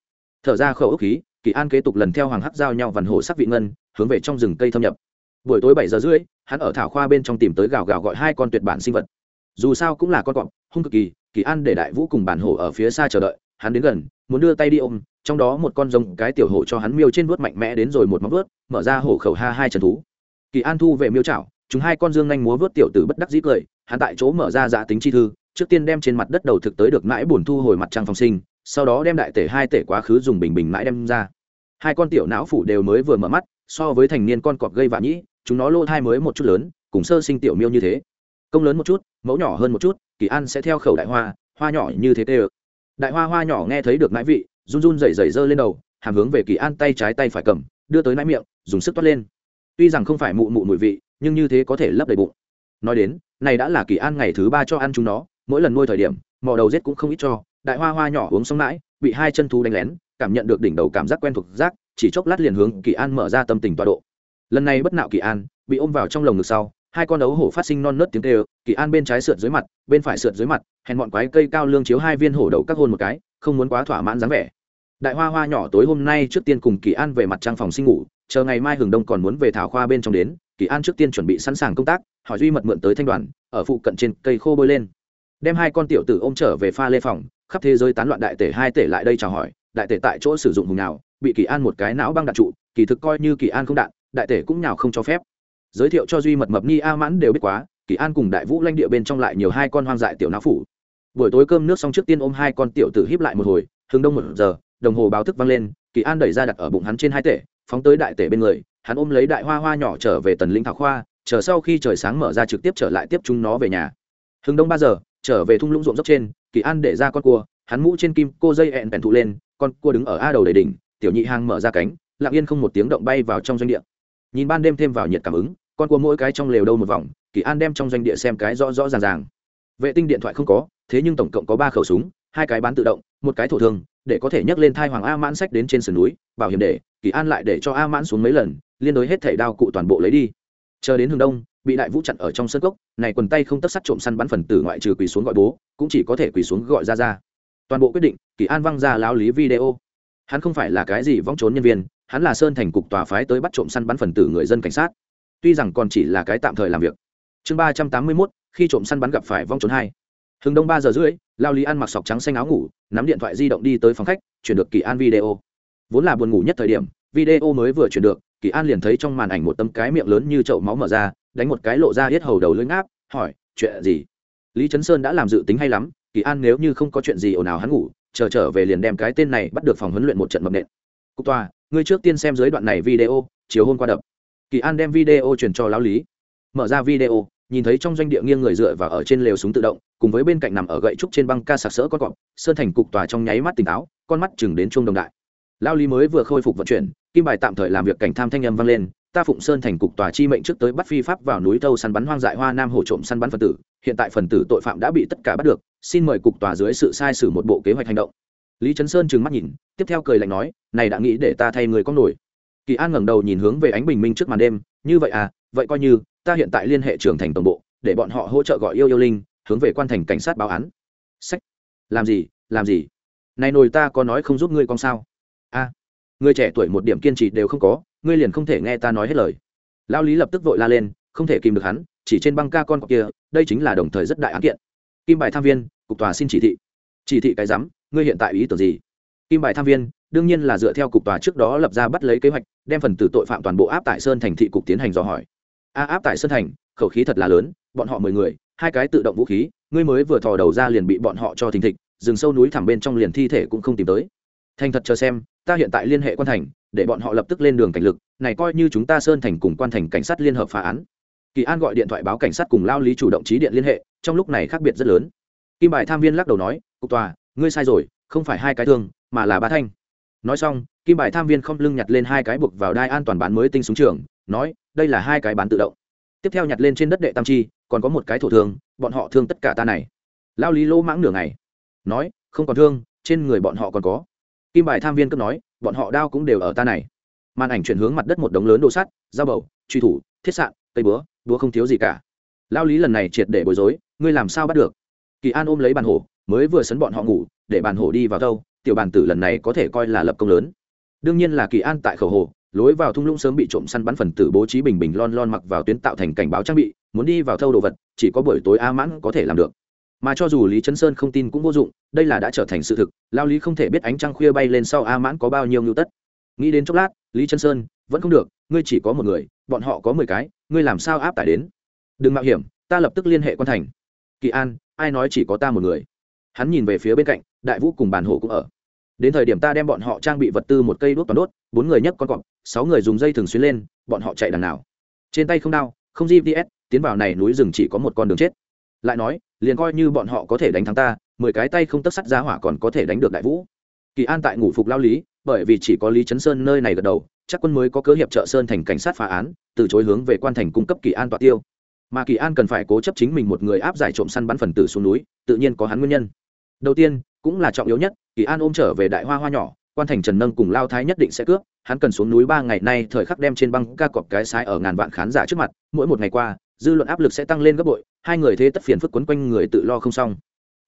Thở ra khẩu ốc khí, kỳ an kế tục lần theo hoàng hắc giao nhau vằn hổ sắc vị ngân, hướng về trong rừng cây thâm nhập. Buổi tối bảy giờ rưỡi, hắn ở thảo khoa bên trong tìm tới gào gào gọi hai con tuyệt bản sinh vật dù sao cũng là con cọp, hung cực kỳ kỳ an để đại vũ cùng bản hổ ở phía xa chờ đợi, hắn đến gần, muốn đưa tay đi ôm, trong đó một con rồng, cái tiểu hổ cho hắn miêu trên vuốt mạnh mẽ đến rồi một móng vuốt, mở ra hổ khẩu ha hai trần thú. Kỳ an thu về miêu chảo, chúng hai con dương nhanh múa vớt tiểu tử bất đắc dĩ cười, hắn tại chỗ mở ra giả tính chi thư, trước tiên đem trên mặt đất đầu thực tới được mãi bổn thu hồi mặt trăng phòng sinh, sau đó đem đại tể hai tể quá khứ dùng bình bình mãi đem ra. Hai con tiểu não phủ đều mới vừa mở mắt, so với thành niên con cọp gây vạ nhĩ, chúng nó lô thai mới một chút lớn, cùng sơ sinh tiểu miêu như thế. Công lớn một chút mẫu nhỏ hơn một chút, kỳ an sẽ theo khẩu đại hoa hoa nhỏ như thế tê ơ. Đại hoa hoa nhỏ nghe thấy được nãi vị, run run rẩy rẩy giơ lên đầu, hàm hướng về kỳ an tay trái tay phải cầm, đưa tới nãi miệng, dùng sức toát lên. Tuy rằng không phải mụ mụ mùi vị, nhưng như thế có thể lấp đầy bụng. Nói đến, này đã là kỳ an ngày thứ ba cho ăn chúng nó, mỗi lần nuôi thời điểm, mò đầu rết cũng không ít cho. Đại hoa hoa nhỏ uống xong mãi, bị hai chân thú đánh lén, cảm nhận được đỉnh đầu cảm giác quen thuộc giác chỉ chốc lát liền hướng kỳ an mở ra tâm tình tọa độ. Lần này bất nạo kỳ an, bị ôm vào trong lồng ngực sau hai con đấu hổ phát sinh non nớt tiếng kêu, kỳ an bên trái sượt dưới mặt, bên phải sượt dưới mặt, hèn bọn quái cây cao lương chiếu hai viên hổ đầu các hôn một cái, không muốn quá thỏa mãn dáng vẻ. Đại hoa hoa nhỏ tối hôm nay trước tiên cùng kỳ an về mặt trang phòng sinh ngủ, chờ ngày mai hưởng đông còn muốn về thảo khoa bên trong đến, kỳ an trước tiên chuẩn bị sẵn sàng công tác, hỏi duy mật mượn tới thanh đoàn, ở phụ cận trên cây khô bơi lên. Đem hai con tiểu tử ôm trở về pha lê phòng, khắp thế giới tán loạn đại tể hai tể lại đây chào hỏi, đại tể tại chỗ sử dụng hùng nào bị kỳ an một cái não băng đạn trụ, kỳ thực coi như kỳ an không đạn, đại tể cũng nhào không cho phép giới thiệu cho duy mật mập ni a mãn đều biết quá, kỳ an cùng đại vũ lanh địa bên trong lại nhiều hai con hoang dại tiểu não phủ. Buổi tối cơm nước xong trước tiên ôm hai con tiểu tử híp lại một hồi, hướng đông một giờ, đồng hồ báo thức vang lên, kỳ an đẩy ra đặt ở bụng hắn trên hai tể, phóng tới đại tể bên người, hắn ôm lấy đại hoa hoa nhỏ trở về tần linh thảo khoa, chờ sau khi trời sáng mở ra trực tiếp trở lại tiếp chúng nó về nhà. Hướng đông ba giờ, trở về thung lũng ruộng dốc trên, kỳ an để ra con cua, hắn mũ trên kim cô dây ẹn bèn thụ lên, con cua đứng ở a đầu đầy đỉnh, tiểu nhị hàng mở ra cánh, lặng yên không một tiếng động bay vào trong doanh địa. Nhìn ban đêm thêm vào nhiệt cảm ứng con cua mỗi cái trong lều đâu một vòng, kỳ an đem trong doanh địa xem cái rõ rõ ràng ràng. Vệ tinh điện thoại không có, thế nhưng tổng cộng có ba khẩu súng, hai cái bán tự động, một cái thổ thương, để có thể nhấc lên thai hoàng a mãn sách đến trên sườn núi, bảo hiểm để, kỳ an lại để cho a mãn xuống mấy lần, liên đối hết thảy đao cụ toàn bộ lấy đi. Chờ đến hướng đông, bị đại vũ chặn ở trong sân cốc, này quần tay không tất sắt trộm săn bắn phần tử ngoại trừ quỳ xuống gọi bố, cũng chỉ có thể quỳ xuống gọi ra ra. Toàn bộ quyết định, kỳ an văng ra lao lý video. Hắn không phải là cái gì vong trốn nhân viên, hắn là sơn thành cục tòa phái tới bắt trộm săn bắn phần tử người dân cảnh sát tuy rằng còn chỉ là cái tạm thời làm việc. Chương ba trăm tám mươi mốt, khi trộm săn bắn gặp phải vong trốn hai. Hừng đông ba giờ rưỡi, lao lý ăn mặc sọc trắng xanh áo ngủ, nắm điện thoại di động đi tới phòng khách, chuyển được kỳ an video. Vốn là buồn ngủ nhất thời điểm, video mới vừa chuyển được, kỳ an liền thấy trong màn ảnh một tấm cái miệng lớn như chậu máu mở ra, đánh một cái lộ ra hết hầu đầu lưỡi ngáp, hỏi, chuyện gì? Lý trấn sơn đã làm dự tính hay lắm, kỳ an nếu như không có chuyện gì ồn ào hắn ngủ, chờ trở về liền đem cái tên này bắt được phòng huấn luyện một trận mập nện. Cục tòa, ngươi trước tiên xem dưới đoạn này video, chiều hôm qua đập kỳ an đem video truyền cho lão lý. Mở ra video, nhìn thấy trong doanh địa nghiêng người dựa và ở trên lều súng tự động, cùng với bên cạnh nằm ở gậy trúc trên băng ca sặc sỡ con cọp, sơn thành cục tòa trong nháy mắt tỉnh táo, con mắt chừng đến chuông đồng đại. Lao lý mới vừa khôi phục vận chuyển, kim bài tạm thời làm việc cảnh tham thanh âm vang lên, ta phụng sơn thành cục tòa chi mệnh trước tới bắt phi pháp vào núi thâu săn bắn hoang dại hoa nam hồ trộm săn bắn phần tử, hiện tại phần tử tội phạm đã bị tất cả bắt được, xin mời cục tòa dưới sự sai sử một bộ kế hoạch hành động. Lý trấn sơn trừng mắt nhìn, tiếp theo cười lạnh nói, này đã nghĩ để ta thay người con nổi kỳ an ngẩng đầu nhìn hướng về ánh bình minh trước màn đêm như vậy à vậy coi như ta hiện tại liên hệ trưởng thành tổng bộ để bọn họ hỗ trợ gọi yêu yêu linh hướng về quan thành cảnh sát báo án. Sách. Làm gì làm gì? Này nồi ta có nói không giúp ngươi con sao? A à, người trẻ tuổi một điểm kiên trì đều không có ngươi liền không thể nghe ta nói hết lời. Lao lý lập tức vội la lên không thể kìm được hắn chỉ trên băng ca con cọc kia đây chính là đồng thời rất đại án kiện. Kim bài tham viên cục tòa xin chỉ thị. Chỉ thị cái rắm ngươi hiện tại ý tưởng gì? Kim bài tham viên, đương nhiên là dựa theo cục tòa trước đó lập ra bắt lấy kế hoạch, đem phần tử tội phạm toàn bộ áp tại sơn thành thị cục tiến hành dò hỏi. A, áp tại sơn thành, khẩu khí thật là lớn, bọn họ mười người, hai cái tự động vũ khí, ngươi mới vừa thò đầu ra liền bị bọn họ cho thình thịch, rừng sâu núi thẳm bên trong liền thi thể cũng không tìm tới. Thành thật chờ xem, ta hiện tại liên hệ quan thành, để bọn họ lập tức lên đường cảnh lực, này coi như chúng ta sơn thành cùng quan thành cảnh sát liên hợp phá án. Kỳ an gọi điện thoại báo cảnh sát cùng lao lý chủ động trí điện liên hệ, trong lúc này khác biệt rất lớn. Kim bài tham viên lắc đầu nói, cục tòa, ngươi sai rồi, không phải hai cái thương mà là ba thanh. Nói xong, kim bài tham viên không lưng nhặt lên hai cái buộc vào đai an toàn bán mới tinh súng trường, nói, đây là hai cái bán tự động. Tiếp theo nhặt lên trên đất đệ tam chi, còn có một cái thổ thương, bọn họ thương tất cả ta này. Lao lý lỗ mãng nửa ngày, nói, không còn thương, trên người bọn họ còn có. Kim bài tham viên cấp nói, bọn họ đao cũng đều ở ta này. Màn ảnh chuyển hướng mặt đất một đống lớn đồ sắt, dao bầu, truy thủ, thiết sạn, cây búa búa không thiếu gì cả. Lao lý lần này triệt để bối rối, ngươi làm sao bắt được? Kỳ an ôm lấy bàn hổ, mới vừa sấn bọn họ ngủ, để bàn hổ đi vào đâu tiểu bàn tử lần này có thể coi là lập công lớn. Đương nhiên là kỳ an tại khẩu hồ, lối vào thung lũng sớm bị trộm săn bắn phần tử bố trí bình bình lon lon mặc vào tuyến tạo thành cảnh báo trang bị, muốn đi vào thâu đồ vật, chỉ có buổi tối a mãn có thể làm được. Mà cho dù lý trấn sơn không tin cũng vô dụng, đây là đã trở thành sự thực, lao lý không thể biết ánh trăng khuya bay lên sau a mãn có bao nhiêu ngưu tất. Nghĩ đến chốc lát, lý trấn sơn, vẫn không được, ngươi chỉ có một người, bọn họ có mười cái, ngươi làm sao áp tải đến? Đừng mạo hiểm, ta lập tức liên hệ quan thành. Kỳ an, ai nói chỉ có ta một người? Hắn nhìn về phía bên cạnh đại vũ cùng bàn hổ cũng ở. Đến thời điểm ta đem bọn họ trang bị vật tư một cây đốt toàn đốt, bốn người nhấc con cọp, sáu người dùng dây thường xuyên lên, bọn họ chạy đằng nào. Trên tay không đau, không gps tiến vào này núi rừng chỉ có một con đường chết. Lại nói, liền coi như bọn họ có thể đánh thắng ta, mười cái tay không tất sắt giá hỏa còn có thể đánh được đại vũ. Kỳ an tại ngủ phục lao lý, bởi vì chỉ có lý trấn sơn nơi này gật đầu, chắc quân mới có cớ hiệp trợ sơn thành cảnh sát phá án, từ chối hướng về quan thành cung cấp kỳ an tọa tiêu. Mà kỳ an cần phải cố chấp chính mình một người áp giải trộm săn bắn phần tử xuống núi, tự nhiên có hắn nguyên nhân. Đầu tiên cũng là trọng yếu nhất, kỳ an ôm trở về đại hoa hoa nhỏ, quan thành trần nâng cùng lao thái nhất định sẽ cướp, hắn cần xuống núi ba ngày nay, thời khắc đem trên băng ca cọp cái sai ở ngàn vạn khán giả trước mặt, mỗi một ngày qua, dư luận áp lực sẽ tăng lên gấp bội, hai người thế tất phiền phức quấn quanh người tự lo không xong.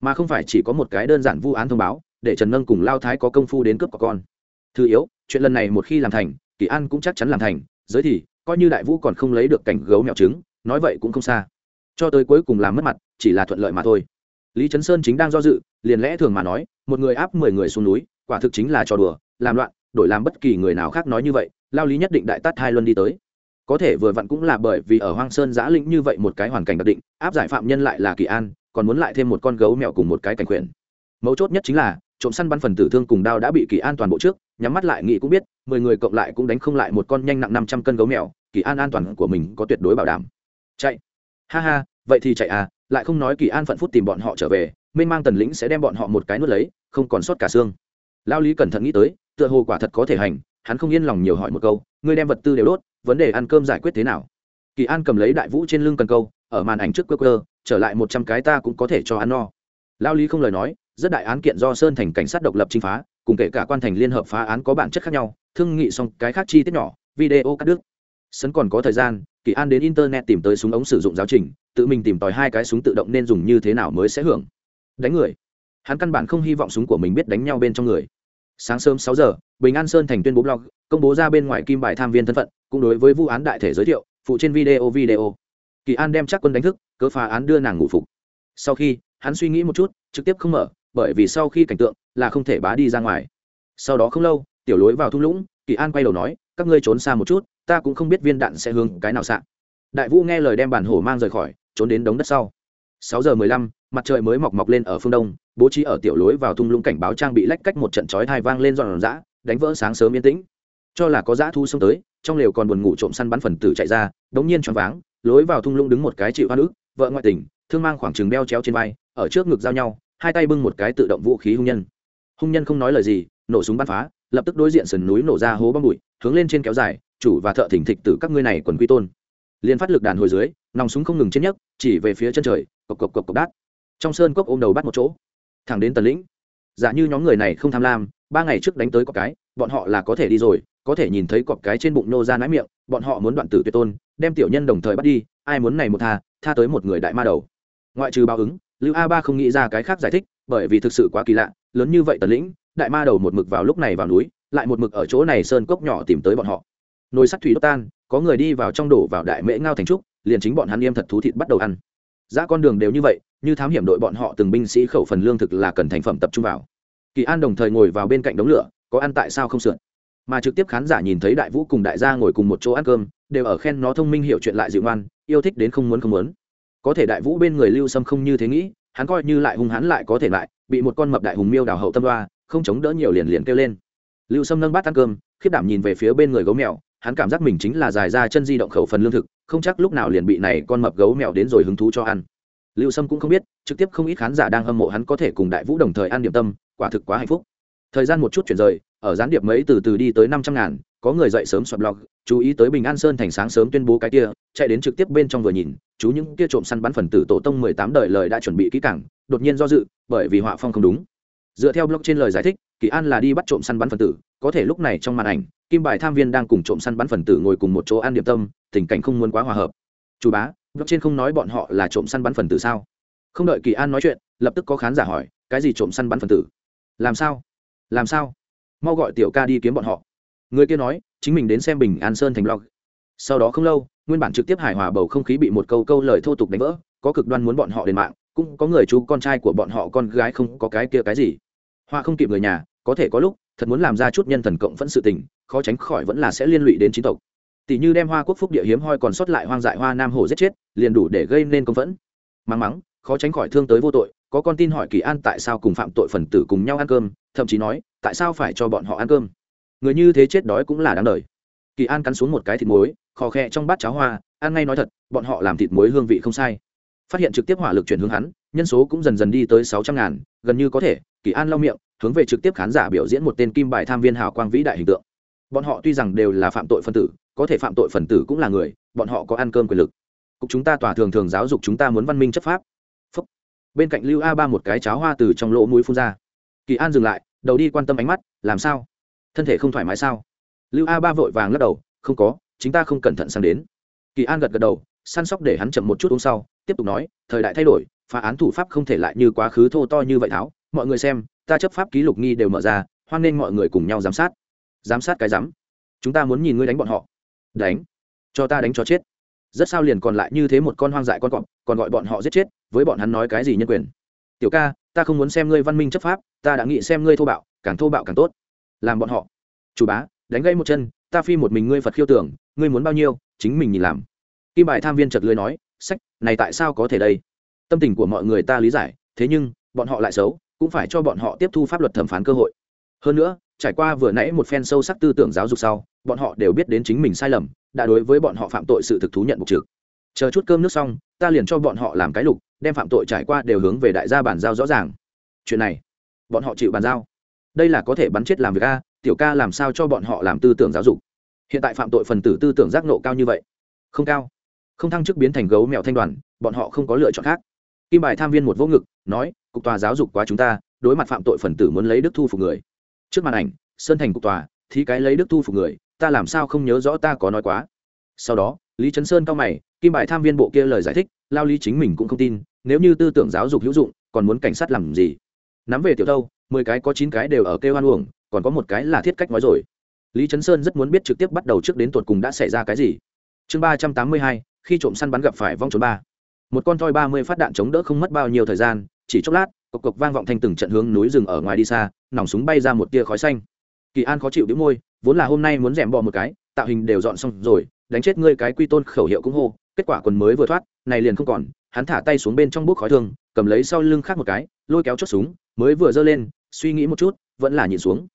Mà không phải chỉ có một cái đơn giản vu án thông báo, để trần nâng cùng lao thái có công phu đến cướp có con. Thứ yếu, chuyện lần này một khi làm thành, kỳ an cũng chắc chắn làm thành, giới thì, coi như đại vũ còn không lấy được cảnh gấu mèo trứng, nói vậy cũng không xa. Cho tới cuối cùng làm mất mặt, chỉ là thuận lợi mà thôi lý trấn sơn chính đang do dự, liền lẽ thường mà nói, một người áp mười người xuống núi, quả thực chính là trò đùa, làm loạn, đổi làm bất kỳ người nào khác nói như vậy, lao lý nhất định đại tát hai luân đi tới. Có thể vừa vặn cũng là bởi vì ở hoang sơn giã lĩnh như vậy một cái hoàn cảnh đặc định, áp giải phạm nhân lại là kỳ an, còn muốn lại thêm một con gấu mèo cùng một cái cảnh quyền mấu chốt nhất chính là, trộm săn bắn phần tử thương cùng đao đã bị kỳ an toàn bộ trước, nhắm mắt lại nghĩ cũng biết, mười người cộng lại cũng đánh không lại một con nhanh nặng năm trăm cân gấu mèo, kỳ an an toàn của mình có tuyệt đối bảo đảm. Chạy. Ha ha, vậy thì chạy à lại không nói kỳ an phận phút tìm bọn họ trở về, mênh mang tần lĩnh sẽ đem bọn họ một cái nuốt lấy, không còn sót cả xương. Lao lý cẩn thận nghĩ tới, tựa hồ quả thật có thể hành, hắn không yên lòng nhiều hỏi một câu, ngươi đem vật tư đều đốt, vấn đề ăn cơm giải quyết thế nào? Kỳ an cầm lấy đại vũ trên lưng cần câu, ở màn ảnh trước cơ cơ trở lại một trăm cái ta cũng có thể cho ăn no. Lao lý không lời nói, rất đại án kiện do sơn thành cảnh sát độc lập chinh phá, cùng kể cả quan thành liên hợp phá án có bản chất khác nhau, thương nghị xong cái khác chi tiết nhỏ, video cắt đứt. Sấn còn có thời gian, kỳ an đến internet tìm tới súng ống sử dụng giáo trình tự mình tìm tòi hai cái súng tự động nên dùng như thế nào mới sẽ hưởng. Đánh người. Hắn căn bản không hy vọng súng của mình biết đánh nhau bên trong người. Sáng sớm sáu giờ, bình an sơn thành tuyên bố blog, công bố ra bên ngoài kim bài tham viên thân phận, cũng đối với vụ án đại thể giới thiệu, phụ trên video video. Kỳ an đem chắc quân đánh thức, cớ phá án đưa nàng ngủ phục. Sau khi, hắn suy nghĩ một chút, trực tiếp không mở, bởi vì sau khi cảnh tượng, là không thể bá đi ra ngoài. Sau đó không lâu, tiểu lối vào thung lũng, kỳ an quay đầu nói, các ngươi trốn xa một chút, ta cũng không biết viên đạn sẽ hướng cái nào xạ. Đại vũ nghe lời đem bản hổ mang rời khỏi trốn đến đống đất sau. Sáu giờ mười lăm, mặt trời mới mọc mọc lên ở phương đông, bố trí ở tiểu lối vào thung lũng cảnh báo trang bị lách cách một trận chói thai vang lên dọn dã đánh vỡ sáng sớm yên tĩnh. Cho là có dã thu xông tới, trong lều còn buồn ngủ trộm săn bắn phần tử chạy ra, đống nhiên choáng váng, lối vào thung lũng đứng một cái chịu hoa nữ vợ ngoại tình, thương mang khoảng chừng đeo chéo trên vai, ở trước ngực giao nhau, hai tay bưng một cái tự động vũ khí hung nhân. Hung nhân không nói lời gì, nổ súng bắn phá, lập tức đối diện sườn núi nổ ra hố bom bụi, hướng lên trên kéo dài, chủ và thợ thỉnh thịch từ các ngươi này quần quy tôn. Liên phát lực đàn hồi dưới nòng súng không ngừng trên nhấc, chỉ về phía chân trời, cộc cộc cộc cộc đát. Trong sơn cốc ôm đầu bắt một chỗ. Thẳng đến tần lĩnh. Giả như nhóm người này không tham lam, ba ngày trước đánh tới cọc cái, bọn họ là có thể đi rồi, có thể nhìn thấy cọc cái trên bụng nô ra nái miệng, bọn họ muốn đoạn tử tuyệt tôn, đem tiểu nhân đồng thời bắt đi, ai muốn này một tha tha tới một người đại ma đầu. Ngoại trừ báo ứng, lưu a ba không nghĩ ra cái khác giải thích, bởi vì thực sự quá kỳ lạ, lớn như vậy tần lĩnh, đại ma đầu một mực vào lúc này vào núi, lại một mực ở chỗ này sơn cốc nhỏ tìm tới bọn họ. Nồi sắt thủy đốt tan, có người đi vào trong đổ vào đại mễ ngao thành trúc liền chính bọn hắn yêm thật thú thịt bắt đầu ăn. Ra con đường đều như vậy, như thám hiểm đội bọn họ từng binh sĩ khẩu phần lương thực là cần thành phẩm tập trung vào. Kỳ an đồng thời ngồi vào bên cạnh đống lửa, có ăn tại sao không sượn. Mà trực tiếp khán giả nhìn thấy đại vũ cùng đại gia ngồi cùng một chỗ ăn cơm, đều ở khen nó thông minh hiểu chuyện lại dịu ngoan, yêu thích đến không muốn không muốn. Có thể đại vũ bên người lưu sâm không như thế nghĩ, hắn coi như lại hung hắn lại có thể lại, bị một con mập đại hùng miêu đào hậu tâm đoa, không chống đỡ nhiều liền liền kêu lên. Lưu sâm nâng bát ăn cơm, khiếp đảm nhìn về phía bên người gấu mèo, hắn cảm giác mình chính là dài ra chân di động khẩu phần lương thực không chắc lúc nào liền bị này con mập gấu mèo đến rồi hứng thú cho ăn. Lưu sâm cũng không biết, trực tiếp không ít khán giả đang hâm mộ hắn có thể cùng đại vũ đồng thời ăn điểm tâm, quả thực quá hạnh phúc. Thời gian một chút chuyển rời, ở gián điệp mấy từ từ đi tới năm trăm ngàn, có người dậy sớm soạt blog, chú ý tới bình an sơn thành sáng sớm tuyên bố cái kia, chạy đến trực tiếp bên trong vừa nhìn, chú những kia trộm săn bắn phần tử tổ tông mười tám đời lời đã chuẩn bị kỹ cảng đột nhiên do dự, bởi vì họa phong không đúng. Dựa theo blog trên lời giải thích, kỳ an là đi bắt trộm săn bắn phần tử, có thể lúc này trong màn ảnh kim bài tham viên đang cùng trộm săn bắn phần tử ngồi cùng một chỗ ăn điệp tâm, tình cảnh không muốn quá hòa hợp. Chủ bá blog trên không nói bọn họ là trộm săn bắn phần tử sao? Không đợi kỳ an nói chuyện, lập tức có khán giả hỏi, cái gì trộm săn bắn phần tử? Làm sao? Làm sao? Mau gọi tiểu ca đi kiếm bọn họ. Người kia nói, chính mình đến xem bình an sơn thành blog. Sau đó không lâu, nguyên bản trực tiếp hài hòa bầu không khí bị một câu câu lời thô tục đánh vỡ, có cực đoan muốn bọn họ đền mạng, cũng có người chú con trai của bọn họ con gái không có cái kia cái gì. Hoa không kịp người nhà, có thể có lúc thật muốn làm ra chút nhân thần cộng phẫn sự tình, khó tránh khỏi vẫn là sẽ liên lụy đến chính tộc. Tỷ như đem hoa quốc phúc địa hiếm hoi còn sót lại hoang dại hoa nam hồ giết chết, liền đủ để gây nên công phẫn. Mắng mắng, khó tránh khỏi thương tới vô tội, có con tin hỏi kỳ an tại sao cùng phạm tội phần tử cùng nhau ăn cơm, thậm chí nói, tại sao phải cho bọn họ ăn cơm? Người như thế chết đói cũng là đáng đời. Kỳ an cắn xuống một cái thịt muối, khò khe trong bát cháo hoa, ăn ngay nói thật, bọn họ làm thịt muối hương vị không sai. Phát hiện trực tiếp hỏa lực chuyển hướng hắn, nhân số cũng dần dần đi tới sáu trăm ngàn, gần như có thể, kỳ an lau miệng hướng về trực tiếp khán giả biểu diễn một tên kim bài tham viên hào quang vĩ đại hình tượng. Bọn họ tuy rằng đều là phạm tội phân tử, có thể phạm tội phần tử cũng là người, bọn họ có ăn cơm quyền lực. Cục chúng ta tòa thường thường giáo dục chúng ta muốn văn minh chấp pháp. Phúc. bên cạnh lưu a ba một cái cháo hoa từ trong lỗ mũi phun ra. Kỳ an dừng lại, đầu đi quan tâm ánh mắt, làm sao? Thân thể không thoải mái sao? Lưu a ba vội vàng lắc đầu, không có, chính ta không cẩn thận sang đến. Kỳ an gật gật đầu, săn sóc để hắn chậm một chút uống sau, tiếp tục nói, thời đại thay đổi, phá án thủ pháp không thể lại như quá khứ thô to như vậy tháo mọi người xem, ta chấp pháp ký lục nghi đều mở ra, hoan nên mọi người cùng nhau giám sát. Giám sát cái giám. Chúng ta muốn nhìn ngươi đánh bọn họ. Đánh. Cho ta đánh cho chết. Rất sao liền còn lại như thế một con hoang dại con cọp, còn gọi bọn họ giết chết, với bọn hắn nói cái gì nhân quyền. Tiểu ca, ta không muốn xem ngươi văn minh chấp pháp, ta đã nghĩ xem ngươi thô bạo, càng thô bạo càng tốt. Làm bọn họ. Chủ bá, đánh gây một chân, ta phi một mình ngươi phật khiêu tưởng, ngươi muốn bao nhiêu, chính mình nhìn làm. Kim bài tham viên chật lưới nói, sách, này tại sao có thể đây? Tâm tình của mọi người ta lý giải, thế nhưng, bọn họ lại xấu cũng phải cho bọn họ tiếp thu pháp luật thẩm phán cơ hội. Hơn nữa, trải qua vừa nãy một phen sâu sắc tư tưởng giáo dục sau, bọn họ đều biết đến chính mình sai lầm, đã đối với bọn họ phạm tội sự thực thú nhận bục trực. Chờ chút cơm nước xong, ta liền cho bọn họ làm cái lục, đem phạm tội trải qua đều hướng về đại gia bàn giao rõ ràng. Chuyện này, bọn họ chịu bàn giao. Đây là có thể bắn chết làm việc a, tiểu ca làm sao cho bọn họ làm tư tưởng giáo dục? Hiện tại phạm tội phần tử tư tưởng giác nộ cao như vậy. Không cao. Không thăng chức biến thành gấu mèo thanh đoàn, bọn họ không có lựa chọn khác. Kim bài tham viên một vô ngực, nói cục tòa giáo dục quá chúng ta, đối mặt phạm tội phần tử muốn lấy đức thu phục người. Trước màn ảnh, sơn thành cục tòa thì cái lấy đức thu phục người, ta làm sao không nhớ rõ ta có nói quá. Sau đó, lý trấn sơn cao mày, kim bài tham viên bộ kia lời giải thích, lao lý chính mình cũng không tin, nếu như tư tưởng giáo dục hữu dụng, còn muốn cảnh sát làm gì? Nắm về tiểu thâu, mười cái có chín cái đều ở kêu hoan uổng, còn có một cái là thiết cách nói rồi. Lý trấn sơn rất muốn biết trực tiếp bắt đầu trước đến tột cùng đã xảy ra cái gì. Chương ba trăm tám mươi hai, khi trộm săn bắn gặp phải vong trốn ba. Một con thoi ba mươi phát đạn chống đỡ không mất bao nhiêu thời gian chỉ chốc lát, cộc cộc vang vọng thành từng trận hướng núi rừng ở ngoài đi xa, nòng súng bay ra một tia khói xanh. Kỳ an khó chịu đĩu môi, vốn là hôm nay muốn rèm bò một cái, tạo hình đều dọn xong rồi, đánh chết ngươi cái quy tôn khẩu hiệu cũng hô, kết quả quần mới vừa thoát, này liền không còn, hắn thả tay xuống bên trong bút khói thương cầm lấy sau lưng khác một cái, lôi kéo chốt súng, mới vừa giơ lên, suy nghĩ một chút, vẫn là nhìn xuống.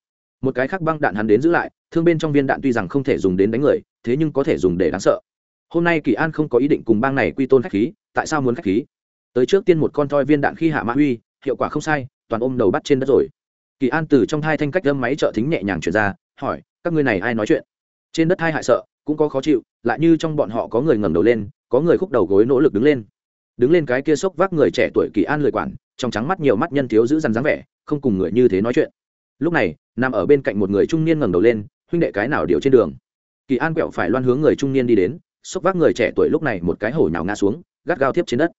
Một cái khác băng đạn hắn đến giữ lại, thương bên trong viên đạn tuy rằng không thể dùng đến đánh người, thế nhưng có thể dùng để đáng sợ. Hôm nay kỳ an không có ý định cùng bang này quy tôn khách khí, tại sao muốn khách khí? Tới trước tiên một con toi viên đạn khi hạ mã huy, hiệu quả không sai, toàn ôm đầu bắt trên đất rồi. Kỳ an từ trong hai thanh cách đâm máy trợ thính nhẹ nhàng chuyển ra, hỏi, các ngươi này ai nói chuyện? Trên đất hai hại sợ, cũng có khó chịu, lại như trong bọn họ có người ngẩng đầu lên, có người khúc đầu gối nỗ lực đứng lên. Đứng lên cái kia sốc vác người trẻ tuổi kỳ an lời quản, trong trắng mắt nhiều mắt nhân thiếu giữ dằn dáng vẻ, không cùng người như thế nói chuyện. Lúc này, nằm ở bên cạnh một người trung niên ngẩng đầu lên, huynh đệ cái nào điều trên đường? Kỳ an quẹo phải loan hướng người trung niên đi đến, sốc vác người trẻ tuổi lúc này một cái hổ nhào ngã xuống, gắt gao tiếp trên đất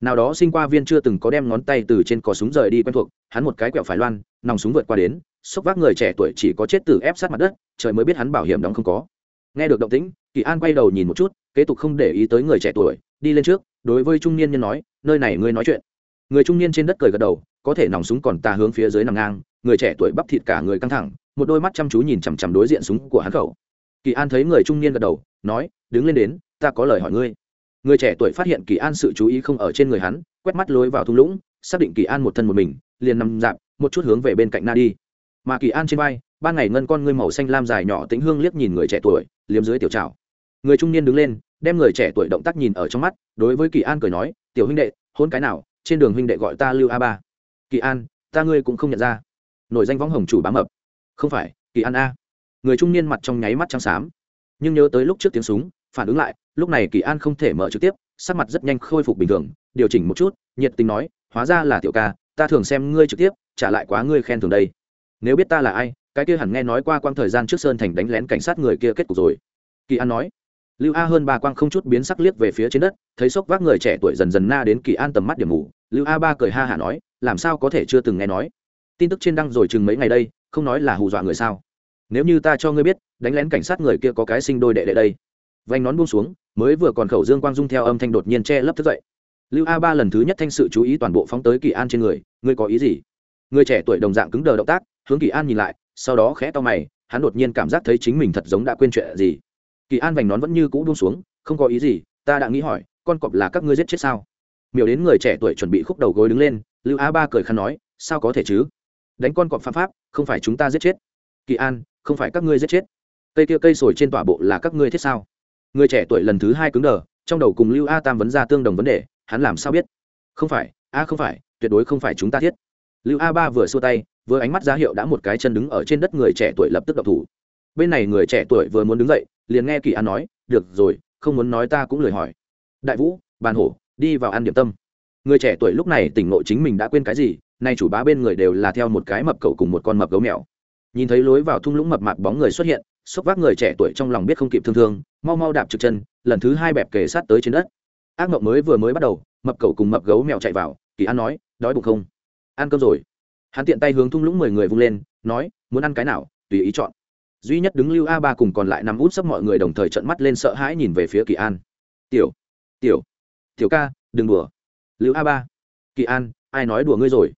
nào đó sinh qua viên chưa từng có đem ngón tay từ trên cò súng rời đi quen thuộc, hắn một cái quẹo phải loan, nòng súng vượt qua đến, xốc vác người trẻ tuổi chỉ có chết từ ép sát mặt đất, trời mới biết hắn bảo hiểm đóng không có. Nghe được động tĩnh, kỳ an quay đầu nhìn một chút, kế tục không để ý tới người trẻ tuổi, đi lên trước, đối với trung niên nhân nói, nơi này ngươi nói chuyện. Người trung niên trên đất cười gật đầu, có thể nòng súng còn tà hướng phía dưới nằm ngang, người trẻ tuổi bắp thịt cả người căng thẳng, một đôi mắt chăm chú nhìn chằm chằm đối diện súng của hắn khẩu. Kỳ an thấy người trung niên gật đầu, nói, đứng lên đến, ta có lời hỏi ngươi người trẻ tuổi phát hiện kỳ an sự chú ý không ở trên người hắn, quét mắt lối vào thung lũng, xác định kỳ an một thân một mình, liền nằm dạp, một chút hướng về bên cạnh na đi. Mà kỳ an trên vai, ban ngày ngân con ngươi màu xanh lam dài nhỏ tĩnh hương liếc nhìn người trẻ tuổi, liếm dưới tiểu trào. Người trung niên đứng lên, đem người trẻ tuổi động tác nhìn ở trong mắt, đối với kỳ an cười nói, tiểu huynh đệ, hôn cái nào, trên đường huynh đệ gọi ta lưu a ba. Kỳ an, ta ngươi cũng không nhận ra. Nổi danh võng hồng chủ bám mập. Không phải, kỳ an a. Người trung niên mặt trong nháy mắt trắng xám. Nhưng nhớ tới lúc trước tiếng súng, phản ứng lại lúc này kỳ an không thể mở trực tiếp, sắc mặt rất nhanh khôi phục bình thường, điều chỉnh một chút, nhiệt tình nói, hóa ra là tiểu ca, ta thường xem ngươi trực tiếp, trả lại quá ngươi khen thường đây. Nếu biết ta là ai, cái kia hẳn nghe nói qua quang thời gian trước sơn thành đánh lén cảnh sát người kia kết cục rồi. Kỳ an nói. Lưu a hơn ba quang không chút biến sắc liếc về phía trên đất, thấy sốc vác người trẻ tuổi dần dần na đến kỳ an tầm mắt điểm ngủ lưu a ba cười ha hả nói, làm sao có thể chưa từng nghe nói? Tin tức trên đăng rồi chừng mấy ngày đây, không nói là hù dọa người sao? Nếu như ta cho ngươi biết, đánh lén cảnh sát người kia có cái sinh đôi đệ đệ đây. Vanh nón buông xuống mới vừa còn khẩu dương quang dung theo âm thanh đột nhiên che lấp thức dậy. Lưu a ba lần thứ nhất thanh sự chú ý toàn bộ phóng tới kỳ an trên người, ngươi có ý gì? Người trẻ tuổi đồng dạng cứng đờ động tác, hướng kỳ an nhìn lại, sau đó khẽ to mày, hắn đột nhiên cảm giác thấy chính mình thật giống đã quên chuyện gì. Kỳ an vành nón vẫn như cũ buông xuống, không có ý gì, ta đã nghĩ hỏi, con cọp là các ngươi giết chết sao? Miểu đến người trẻ tuổi chuẩn bị khúc đầu gối đứng lên, lưu a ba cười khăn nói, sao có thể chứ? Đánh con cọp phạm pháp, không phải chúng ta giết chết. Kỳ an, không phải các ngươi giết chết. Cây kia cây sồi trên tòa bộ là các ngươi thiết sao? Người trẻ tuổi lần thứ hai cứng đờ, trong đầu cùng lưu a tam vấn ra tương đồng vấn đề, hắn làm sao biết? Không phải, a không phải, tuyệt đối không phải chúng ta thiết. Lưu a ba vừa xua tay, vừa ánh mắt ra hiệu đã một cái chân đứng ở trên đất người trẻ tuổi lập tức đập thủ. Bên này người trẻ tuổi vừa muốn đứng dậy, liền nghe kỳ an nói, được rồi, không muốn nói ta cũng lời hỏi. Đại vũ, bàn hổ, đi vào ăn điểm tâm. Người trẻ tuổi lúc này tỉnh ngộ chính mình đã quên cái gì, nay chủ bá bên người đều là theo một cái mập cậu cùng một con mập gấu mèo. Nhìn thấy lối vào thung lũng mập mạp bóng người xuất hiện xốc vác người trẻ tuổi trong lòng biết không kịp thương thương, mau mau đạp trực chân, lần thứ hai bẹp kề sát tới trên đất. Ác mộng mới vừa mới bắt đầu, mập cậu cùng mập gấu mèo chạy vào, kỳ an nói, đói bụng không? Ăn cơm rồi. Hắn tiện tay hướng thung lũng mười người vung lên, nói, muốn ăn cái nào, tùy ý chọn. Duy nhất đứng lưu a ba cùng còn lại nằm út sấp mọi người đồng thời trận mắt lên sợ hãi nhìn về phía kỳ an. Tiểu tiểu tiểu ca, đừng đùa. Lưu a ba, kỳ an, ai nói đùa ngươi rồi?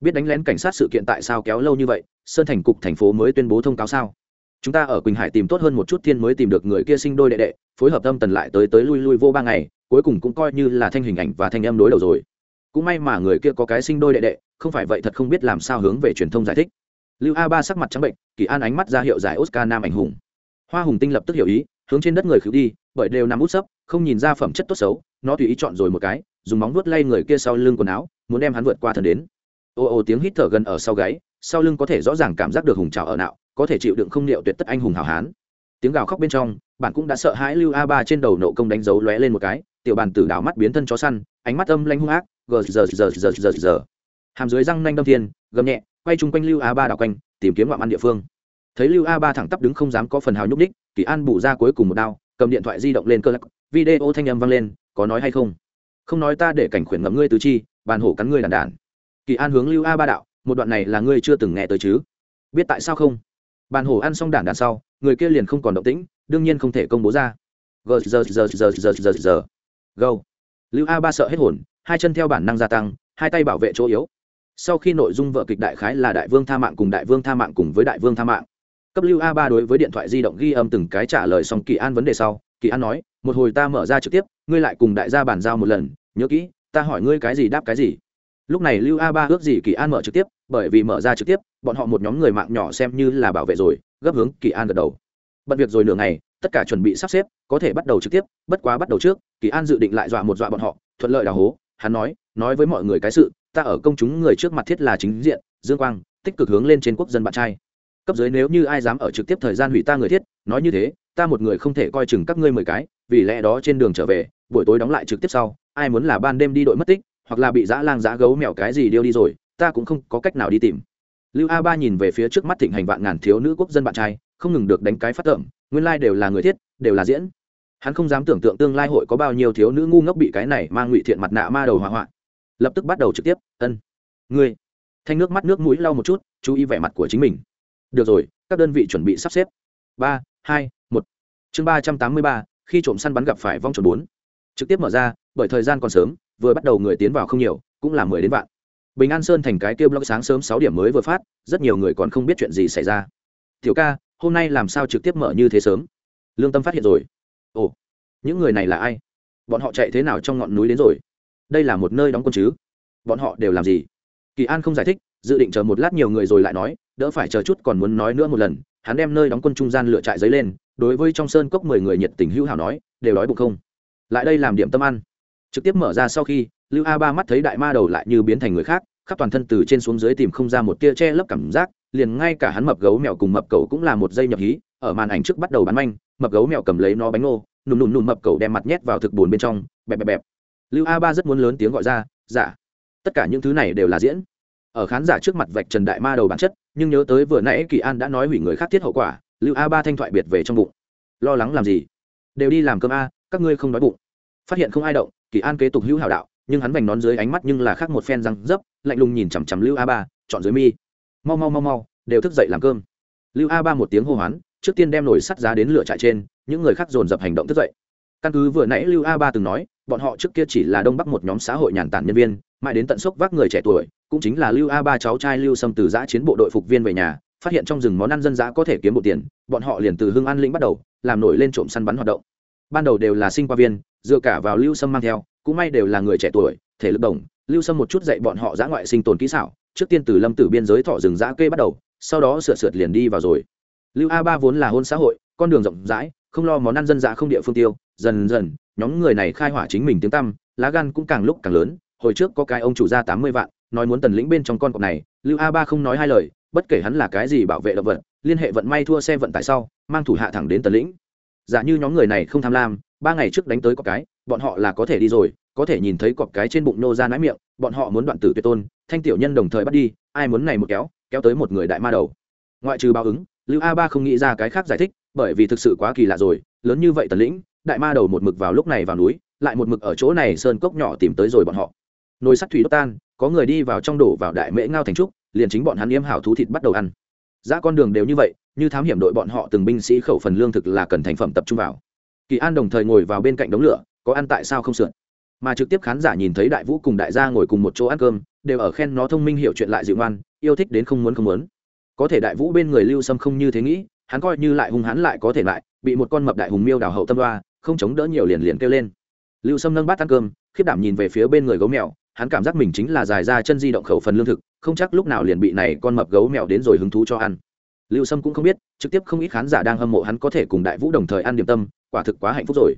Biết đánh lén cảnh sát sự kiện tại sao kéo lâu như vậy, sơn thành cục thành phố mới tuyên bố thông cáo sao? Chúng ta ở quỳnh hải tìm tốt hơn một chút thiên mới tìm được người kia sinh đôi đệ đệ, phối hợp tâm tần lại tới tới lui lui vô ba ngày, cuối cùng cũng coi như là thanh hình ảnh và thanh em đối đầu rồi. Cũng may mà người kia có cái sinh đôi đệ đệ, không phải vậy thật không biết làm sao hướng về truyền thông giải thích. Lưu a ba sắc mặt trắng bệnh, kỳ an ánh mắt ra hiệu giải oscar nam ảnh hùng. Hoa hùng tinh lập tức hiểu ý, hướng trên đất người khử đi, bởi đều nằm út sấp, không nhìn ra phẩm chất tốt xấu, nó tùy ý chọn rồi một cái, dùng móng vuốt lay người kia sau lưng quần áo, muốn đem hắn vượt qua thần đến. Ô ô tiếng hít thở gần ở sau gáy, sau lưng có thể rõ ràng cảm giác được hùng trào ở nạo có thể chịu đựng không liệu tuyệt tất anh hùng hảo hán. Tiếng gào khóc bên trong, bạn cũng đã sợ hãi lưu a ba trên đầu nộ công đánh dấu lóe lên một cái, tiểu bàn tử đảo mắt biến thân chó săn, ánh mắt âm lanh hung ác gờ giờ giờ giờ giờ giờ hàm dưới răng nanh đâm thiên, gầm nhẹ, quay chung quanh lưu a ba đảo quanh, tìm kiếm ngoạm ăn địa phương. Thấy lưu a ba thẳng tắp đứng không dám có phần hào nhúc ních kỳ an bù ra cuối cùng một đao, cầm điện thoại di động lên cơ lắc, video thanh âm vang lên, có nói hay không? Không nói ta để cảnh khuyển ngậm ngươi tứ chi, bàn hổ cắn ngươi đàn đàn. Kỳ an hướng lưu a ba đạo, một đoạn này là ngươi chưa từng nghe tới chứ? Biết tại sao không? Bàn hổ ăn xong đản đản sau, người kia liền không còn động tĩnh, đương nhiên không thể công bố ra. Gờ giờ giờ giờ giờ giờ giờ go. Lưu a ba sợ hết hồn, hai chân theo bản năng gia tăng, hai tay bảo vệ chỗ yếu. Sau khi nội dung vợ kịch đại khái là đại vương tha mạng cùng đại vương tha mạng cùng với đại vương tha mạng. Cấp lưu a ba đối với điện thoại di động ghi âm từng cái trả lời xong kỳ an vấn đề sau, kỳ an nói, một hồi ta mở ra trực tiếp, ngươi lại cùng đại gia bàn giao một lần, nhớ kỹ, ta hỏi ngươi cái gì đáp cái gì lúc này lưu a ba ước gì kỳ an mở trực tiếp, bởi vì mở ra trực tiếp, bọn họ một nhóm người mạng nhỏ xem như là bảo vệ rồi, gấp hướng kỳ an gật đầu. Bận việc rồi nửa ngày, tất cả chuẩn bị sắp xếp, có thể bắt đầu trực tiếp, bất quá bắt đầu trước, kỳ an dự định lại dọa một dọa bọn họ, thuận lợi đào hố. Hắn nói nói với mọi người cái sự, ta ở công chúng người trước mặt thiết là chính diện, dương quang, tích cực hướng lên trên quốc dân bạn trai. Cấp dưới nếu như ai dám ở trực tiếp thời gian hủy ta người thiết, nói như thế, ta một người không thể coi chừng các ngươi mười cái, vì lẽ đó trên đường trở về, buổi tối đóng lại trực tiếp sau, ai muốn là ban đêm đi đội mất tích hoặc là bị dã lang dã gấu mèo cái gì điêu đi rồi, ta cũng không có cách nào đi tìm. Lưu a ba nhìn về phía trước mắt thịnh hành vạn ngàn thiếu nữ quốc dân bạn trai, không ngừng được đánh cái phát tởm nguyên lai、like、đều là người thiết, đều là diễn. Hắn không dám tưởng tượng tương lai hội có bao nhiêu thiếu nữ ngu ngốc bị cái này mang ngụy thiện mặt nạ ma đầu hỏa hoạn. Lập tức bắt đầu trực tiếp, ân, ngươi. Thanh nước mắt nước mũi lau một chút, chú ý vẻ mặt của chính mình. Được rồi, các đơn vị chuẩn bị sắp xếp. Ba, hai, một. Chương ba trăm tám mươi ba, khi trộm săn bắn gặp phải vong trộm bốn. Trực tiếp mở ra, bởi thời gian còn sớm vừa bắt đầu người tiến vào không nhiều, cũng là mười đến vạn. Bình an sơn thành cái kia blog sáng sớm sáu điểm mới vừa phát, rất nhiều người còn không biết chuyện gì xảy ra. Tiểu ca, hôm nay làm sao trực tiếp mở như thế sớm? Lương tâm phát hiện rồi. Ồ, những người này là ai? Bọn họ chạy thế nào trong ngọn núi đến rồi? Đây là một nơi đóng quân chứ? Bọn họ đều làm gì? Kỳ an không giải thích, dự định chờ một lát nhiều người rồi lại nói, đỡ phải chờ chút còn muốn nói nữa một lần. Hắn đem nơi đóng quân trung gian lựa trại giấy lên, đối với trong sơn cốc mười người nhiệt tình hữu hảo nói, đều đói bụng không? Lại đây làm điểm tâm ăn trực tiếp mở ra sau khi, lưu a ba mắt thấy đại ma đầu lại như biến thành người khác, khắp toàn thân từ trên xuống dưới tìm không ra một tia che lấp cảm giác, liền ngay cả hắn mập gấu mèo cùng mập cầu cũng là một dây nhập hí, ở màn ảnh trước bắt đầu bắn manh, mập gấu mèo cầm lấy nó bánh ngô, nùm nùm nùm mập cầu đem mặt nhét vào thực bồn bên trong, bẹp bẹp bẹp. Lưu a ba rất muốn lớn tiếng gọi ra giả dạ. tất cả những thứ này đều là diễn. Ở khán giả trước mặt vạch trần đại ma đầu bản chất, nhưng nhớ tới vừa nãy kỳ an đã nói hủy người khác tiết hậu quả, lưu a ba thanh thoại biệt về trong bụng. Lo lắng làm gì? Đều đi làm cơm a, các ngươi không đói bụng. Phát hiện không ai động kỳ an kế tục hữu hảo đạo, nhưng hắn vành nón dưới ánh mắt nhưng là khác một phen răng dấp, lạnh lùng nhìn chằm chằm lưu a ba, chọn dưới mi. Mau mau mau mau, đều thức dậy làm cơm. Lưu a ba một tiếng hô hoán, trước tiên đem nồi sắt giá đến lửa trại trên, những người khác dồn dập hành động thức dậy. Căn cứ vừa nãy lưu a ba từng nói, bọn họ trước kia chỉ là đông bắc một nhóm xã hội nhàn tản nhân viên, mãi đến tận sốc vác người trẻ tuổi, cũng chính là lưu a ba cháu trai lưu Sâm từ giã chiến bộ đội phục viên về nhà, phát hiện trong rừng món ăn dân dã có thể kiếm một tiền, bọn họ liền từ hưng an lĩnh bắt đầu, làm nổi lên trộm săn bắn hoạt động. Ban đầu đều là sinh qua viên dựa cả vào lưu sâm mang theo, cũng may đều là người trẻ tuổi, thể lực đồng. Lưu sâm một chút dạy bọn họ giã ngoại sinh tồn kỹ xảo, trước tiên từ lâm tử biên giới thọ rừng giã kê bắt đầu, sau đó sửa sượt liền đi vào rồi. Lưu a ba vốn là hôn xã hội, con đường rộng rãi, không lo món ăn dân dã không địa phương tiêu, dần dần, nhóm người này khai hỏa chính mình tiếng tăm, lá gan cũng càng lúc càng lớn. Hồi trước có cái ông chủ ra tám mươi vạn, nói muốn tần lĩnh bên trong con cọp này, lưu a ba không nói hai lời, bất kể hắn là cái gì bảo vệ động vật, liên hệ vận may thua xe vận tải sau, mang thủ hạ thẳng đến tần lĩnh. Giả như nhóm người này không tham lam ba ngày trước đánh tới có cái, bọn họ là có thể đi rồi, có thể nhìn thấy cọp cái trên bụng nô ra nái miệng, bọn họ muốn đoạn tử tuyệt tôn, thanh tiểu nhân đồng thời bắt đi, ai muốn này một kéo kéo tới một người đại ma đầu. Ngoại trừ báo ứng, lưu a ba không nghĩ ra cái khác giải thích, bởi vì thực sự quá kỳ lạ rồi, lớn như vậy tần lĩnh, đại ma đầu một mực vào lúc này vào núi, lại một mực ở chỗ này sơn cốc nhỏ tìm tới rồi bọn họ. Nồi sắt thủy đốt tan, có người đi vào trong đổ vào đại mễ ngao thành trúc, liền chính bọn hắn yếm hảo thú thịt bắt đầu ăn. Ra con đường đều như vậy, như thám hiểm đội bọn họ từng binh sĩ khẩu phần lương thực là cần thành phẩm tập trung vào kỳ an đồng thời ngồi vào bên cạnh đống lửa, có ăn tại sao không sượn? Mà trực tiếp khán giả nhìn thấy đại vũ cùng đại gia ngồi cùng một chỗ ăn cơm, đều ở khen nó thông minh hiểu chuyện lại dịu ngoan, yêu thích đến không muốn không muốn. Có thể đại vũ bên người lưu sâm không như thế nghĩ, hắn coi như lại hung hắn lại có thể lại, bị một con mập đại hùng miêu đào hậu tâm đoa, không chống đỡ nhiều liền liền kêu lên. Lưu sâm nâng bát ăn cơm, khiếp đảm nhìn về phía bên người gấu mèo, hắn cảm giác mình chính là dài ra chân di động khẩu phần lương thực, không chắc lúc nào liền bị này con mập gấu mèo đến rồi hứng thú cho ăn lưu sâm cũng không biết, trực tiếp không ít khán giả đang hâm mộ hắn có thể cùng đại vũ đồng thời ăn điểm tâm, quả thực quá hạnh phúc rồi.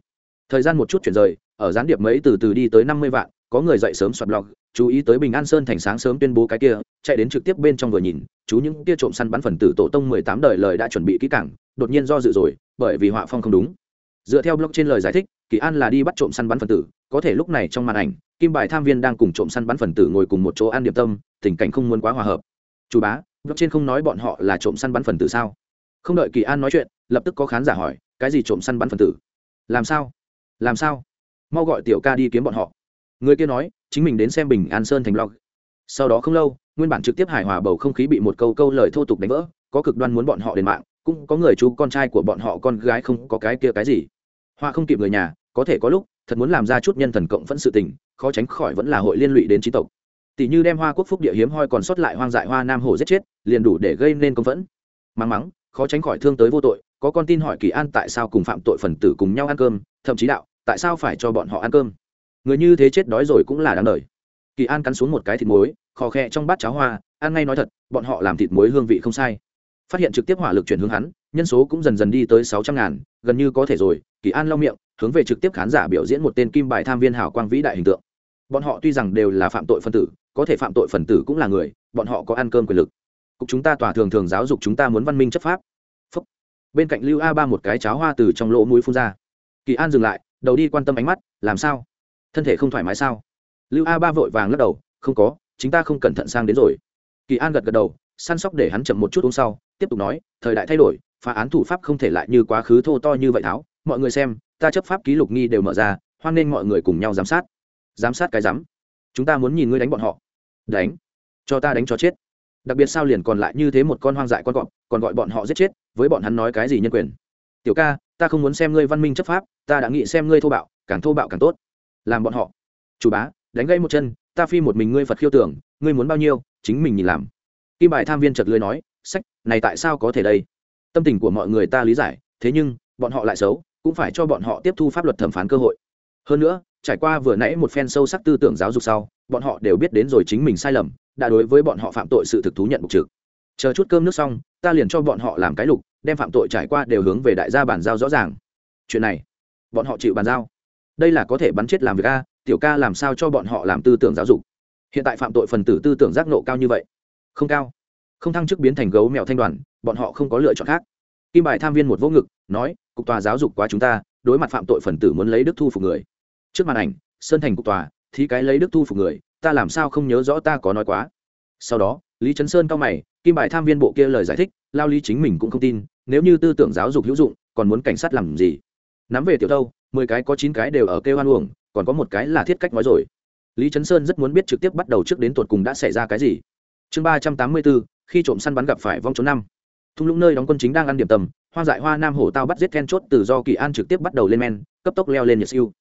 Thời gian một chút chuyển rời, ở gián điệp mấy từ từ đi tới năm mươi vạn, có người dậy sớm soạt blog, chú ý tới bình an sơn thành sáng sớm tuyên bố cái kia, chạy đến trực tiếp bên trong vừa nhìn, chú những kia trộm săn bắn phần tử tổ tông mười tám đời lời đã chuẩn bị kỹ cảng đột nhiên do dự rồi, bởi vì họa phong không đúng. Dựa theo blog trên lời giải thích, kỳ an là đi bắt trộm săn bắn phần tử, có thể lúc này trong màn ảnh, kim bài tham viên đang cùng trộm săn bắn phần tử ngồi cùng một chỗ ăn điểm tâm, tình cảnh không muốn quá hòa hợp. Chú bá blog trên không nói bọn họ là trộm săn bắn phần tử sao? Không đợi kỳ an nói chuyện, lập tức có khán giả hỏi, cái gì trộm săn bắn phần tử? Làm sao? Làm sao? Mau gọi tiểu ca đi kiếm bọn họ. Người kia nói, chính mình đến xem bình an sơn thành blog. Sau đó không lâu, nguyên bản trực tiếp hài hòa bầu không khí bị một câu câu lời thô tục đánh vỡ, có cực đoan muốn bọn họ đền mạng, cũng có người chú con trai của bọn họ con gái không có cái kia cái gì. Hoa không kịp người nhà, có thể có lúc, thật muốn làm ra chút nhân thần cộng phẫn sự tình, khó tránh khỏi vẫn là hội liên lụy đến trí tộc tỷ như đem hoa quốc phúc địa hiếm hoi còn sót lại hoang dại hoa nam hồ giết chết, liền đủ để gây nên công phẫn. Mắng mắng, khó tránh khỏi thương tới vô tội, có con tin hỏi kỳ an tại sao cùng phạm tội phần tử cùng nhau ăn cơm, thậm chí đạo, tại sao phải cho bọn họ ăn cơm? Người như thế chết đói rồi cũng là đáng đời. Kỳ an cắn xuống một cái thịt muối, khò khe trong bát cháo hoa, ăn ngay nói thật, bọn họ làm thịt muối hương vị không sai. Phát hiện trực tiếp hỏa lực chuyển hướng hắn, nhân số cũng dần dần đi tới sáu trăm ngàn, gần như có thể rồi, kỳ an lau miệng, hướng về trực tiếp khán giả biểu diễn một tên kim bài tham viên hảo quang vĩ đại hình tượng. Bọn họ tuy rằng đều là phạm tội phân tử có thể phạm tội phần tử cũng là người, bọn họ có ăn cơm quyền lực. Cục chúng ta tòa thường thường giáo dục chúng ta muốn văn minh chấp pháp. Phúc. bên cạnh lưu a ba một cái cháo hoa từ trong lỗ mũi phun ra. Kỳ an dừng lại, đầu đi quan tâm ánh mắt, làm sao? Thân thể không thoải mái sao? Lưu a ba vội vàng lắc đầu, không có chúng ta không cẩn thận sang đến rồi. Kỳ an gật gật đầu, săn sóc để hắn chậm một chút uống sau, tiếp tục nói, thời đại thay đổi, phá án thủ pháp không thể lại như quá khứ thô to như vậy tháo. Mọi người xem, ta chấp pháp ký lục nghi đều mở ra, hoan nên mọi người cùng nhau giám sát. Giám sát cái giám. Chúng ta muốn nhìn ngươi đánh bọn họ đánh. Cho ta đánh cho chết. Đặc biệt sao liền còn lại như thế một con hoang dại con cọp, còn gọi bọn họ giết chết, với bọn hắn nói cái gì nhân quyền. Tiểu ca, ta không muốn xem ngươi văn minh chấp pháp, ta đã nghĩ xem ngươi thô bạo, càng thô bạo càng tốt. Làm bọn họ. Chủ bá, đánh gây một chân, ta phi một mình ngươi phật khiêu tưởng, ngươi muốn bao nhiêu, chính mình nhìn làm. Kim bài tham viên chật lưới nói, sách, này tại sao có thể đây? Tâm tình của mọi người ta lý giải, thế nhưng, bọn họ lại xấu, cũng phải cho bọn họ tiếp thu pháp luật thẩm phán cơ hội hơn nữa, trải qua vừa nãy một phen sâu sắc tư tưởng giáo dục sau, bọn họ đều biết đến rồi chính mình sai lầm, đã đối với bọn họ phạm tội sự thực thú nhận mục trực. Chờ chút cơm nước xong, ta liền cho bọn họ làm cái lục, đem phạm tội trải qua đều hướng về đại gia bàn giao rõ ràng. Chuyện này, bọn họ chịu bàn giao. Đây là có thể bắn chết làm việc a, tiểu ca làm sao cho bọn họ làm tư tưởng giáo dục? Hiện tại phạm tội phần tử tư tưởng giác nộ cao như vậy. Không cao. Không thăng chức biến thành gấu mèo thanh đoàn, bọn họ không có lựa chọn khác. Kim bài tham viên một vô ngực, nói, cục tòa giáo dục quá chúng ta, đối mặt phạm tội phần tử muốn lấy đức thu phục người trước màn ảnh, sơn thành cục tòa thì cái lấy đức thu phục người, ta làm sao không nhớ rõ ta có nói quá. Sau đó, lý trấn sơn cao mày, kim bài tham viên bộ kia lời giải thích, lao lý chính mình cũng không tin, nếu như tư tưởng giáo dục hữu dụng, còn muốn cảnh sát làm gì? Nắm về tiểu đâu mười cái có chín cái đều ở kêu hoan uổng, còn có một cái là thiết cách nói rồi. Lý trấn sơn rất muốn biết trực tiếp bắt đầu trước đến tột cùng đã xảy ra cái gì. Chương ba trăm tám mươi bốn, khi trộm săn bắn gặp phải vong trốn năm. Thung lũng nơi đóng quân chính đang ăn điểm tầm hoa dại hoa nam hổ tao bắt giết then chốt từ do kỳ an trực tiếp bắt đầu lên men, cấp tốc leo lên nhiệt siêu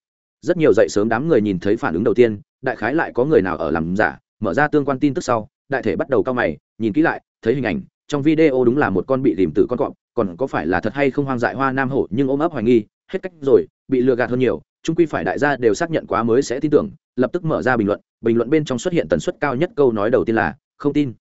rất nhiều dậy sớm đám người nhìn thấy phản ứng đầu tiên, đại khái lại có người nào ở làm giả, mở ra tương quan tin tức sau, đại thể bắt đầu cao mày, nhìn kỹ lại, thấy hình ảnh, trong video đúng là một con bị tìm tử con cọp, còn có phải là thật hay không hoang dại hoa nam hổ, nhưng ôm ấp hoài nghi, hết cách rồi, bị lừa gạt hơn nhiều trung quy phải đại gia đều xác nhận quá mới sẽ tin tưởng, lập tức mở ra bình luận bình luận bên trong xuất hiện tần suất cao nhất câu nói đầu tiên là, không tin.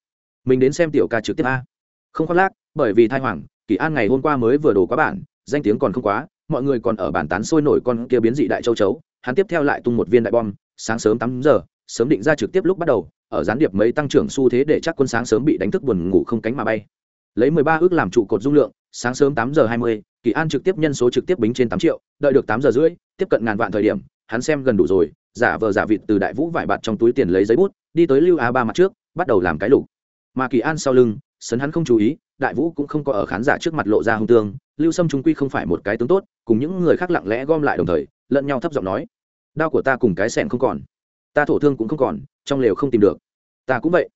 Mình đến xem tiểu ca trực tiếp a. Không khoác lác, bởi vì thai hoàng, kỳ an ngày hôm qua mới vừa đổ quá bản, danh tiếng còn không quá mọi người còn ở bàn tán sôi nổi con kia biến dị đại châu chấu, hắn tiếp theo lại tung một viên đại bom, sáng sớm tám giờ, sớm định ra trực tiếp lúc bắt đầu, ở gián điệp mấy tăng trưởng xu thế để chắc quân sáng sớm bị đánh thức buồn ngủ không cánh mà bay. Lấy mười ba ước làm trụ cột dung lượng, sáng sớm tám giờ hai mươi, kỳ an trực tiếp nhân số trực tiếp bính trên tám triệu, đợi được tám giờ rưỡi, tiếp cận ngàn vạn thời điểm, hắn xem gần đủ rồi, giả vờ giả vịt từ đại vũ vải bạt trong túi tiền lấy giấy bút, đi tới lưu a ba mặt trước, bắt đầu làm cái lục. Mà kỳ an sau lưng, sấn hắn không chú ý, đại vũ cũng không có ở khán giả trước mặt lộ ra hung tương lưu sâm trung quy không phải một cái tướng tốt, cùng những người khác lặng lẽ gom lại đồng thời, lẫn nhau thấp giọng nói, đao của ta cùng cái sẻng không còn, ta thổ thương cũng không còn, trong lều không tìm được. Ta cũng vậy.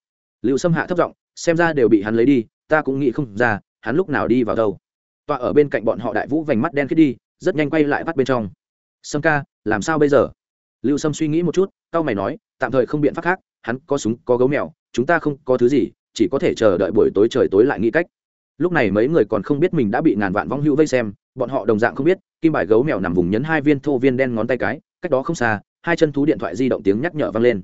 Lưu sâm hạ thấp giọng, xem ra đều bị hắn lấy đi, ta cũng nghĩ không ra, hắn lúc nào đi vào đâu. Tọa ở bên cạnh bọn họ đại vũ vành mắt đen khít đi, rất nhanh quay lại bắt bên trong. Sâm ca, làm sao bây giờ? Lưu sâm suy nghĩ một chút cao mày nói, tạm thời không biện pháp khác, hắn có súng, có gấu mèo, chúng ta không có thứ gì, chỉ có thể chờ đợi buổi tối trời tối lại nghĩ cách lúc này mấy người còn không biết mình đã bị ngàn vạn vong hữu vây xem, bọn họ đồng dạng không biết, kim bài gấu mèo nằm vùng nhấn hai viên thô viên đen ngón tay cái, cách đó không xa, hai chân thú điện thoại di động tiếng nhắc nhở vang lên.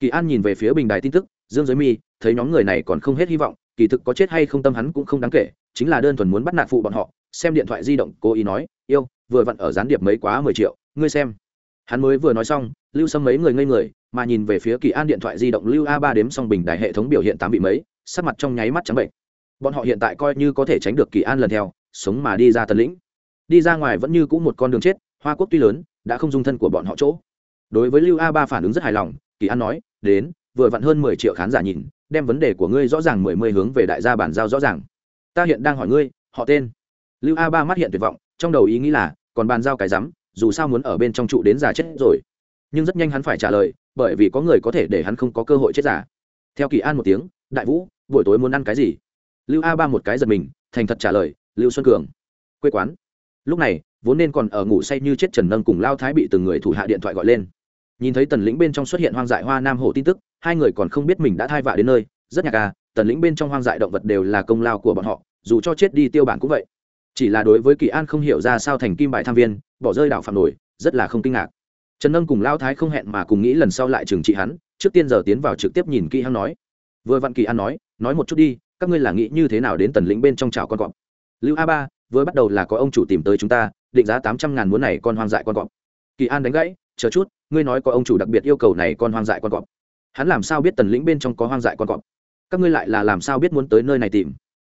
Kỳ an nhìn về phía bình đài tin tức, dương giới mi, thấy nhóm người này còn không hết hy vọng, kỳ thực có chết hay không tâm hắn cũng không đáng kể, chính là đơn thuần muốn bắt nạt phụ bọn họ, xem điện thoại di động, cố ý nói, yêu, vừa vặn ở gián điệp mấy quá mười triệu, ngươi xem. Hắn mới vừa nói xong, lưu sâm mấy người ngây người, mà nhìn về phía kỳ an điện thoại di động lưu a ba đếm xong bình đài hệ thống biểu hiện tám vị mấy, sắc mặt trong nháy mắt trắng bệnh bọn họ hiện tại coi như có thể tránh được kỳ an lần theo, sống mà đi ra tần lĩnh. Đi ra ngoài vẫn như c ũ một con đường chết, hoa quốc tuy lớn, đã không dung thân của bọn họ chỗ. Đối với lưu a ba phản ứng rất hài lòng, kỳ an nói, đến, vừa vặn hơn mười triệu khán giả nhìn, đem vấn đề của ngươi rõ ràng mười mươi hướng về đại gia bản giao rõ ràng. Ta hiện đang hỏi ngươi, họ tên? Lưu a ba mắt hiện tuyệt vọng, trong đầu ý nghĩ là, còn bàn giao cái rắm, dù sao muốn ở bên trong trụ đến già chết rồi. Nhưng rất nhanh hắn phải trả lời, bởi vì có người có thể để hắn không có cơ hội chết giả theo kỳ an một tiếng, đại vũ, buổi tối muốn ăn cái gì? Lưu a ba một cái giật mình, thành thật trả lời, lưu xuân cường, quê quán. Lúc này, vốn nên còn ở ngủ say như chết trần nâng cùng lao thái bị từng người thủ hạ điện thoại gọi lên. Nhìn thấy tần lĩnh bên trong xuất hiện hoang dại hoa nam hồ tin tức, hai người còn không biết mình đã thai vạ đến nơi, rất nhạc à tần lĩnh bên trong hoang dại động vật đều là công lao của bọn họ, dù cho chết đi tiêu bản cũng vậy. Chỉ là đối với kỳ an không hiểu ra sao thành kim bài tham viên, bỏ rơi đảo phạm nổi, rất là không kinh ngạc. Trần nâng cùng lao thái không hẹn mà cùng nghĩ lần sau lại trừng trị hắn, trước tiên giờ tiến vào trực tiếp nhìn kỹ hắn nói. Vừa vặn kỳ an nói nói một chút đi các ngươi là nghĩ như thế nào đến tần lĩnh bên trong chảo con cọp? Lưu a ba, vừa bắt đầu là có ông chủ tìm tới chúng ta, định giá tám trăm ngàn muốn này con hoang dại con cọp. Kỳ an đánh gãy, chờ chút, ngươi nói có ông chủ đặc biệt yêu cầu này con hoang dại con cọp. Hắn làm sao biết tần lĩnh bên trong có hoang dại con cọp? Các ngươi lại là làm sao biết muốn tới nơi này tìm?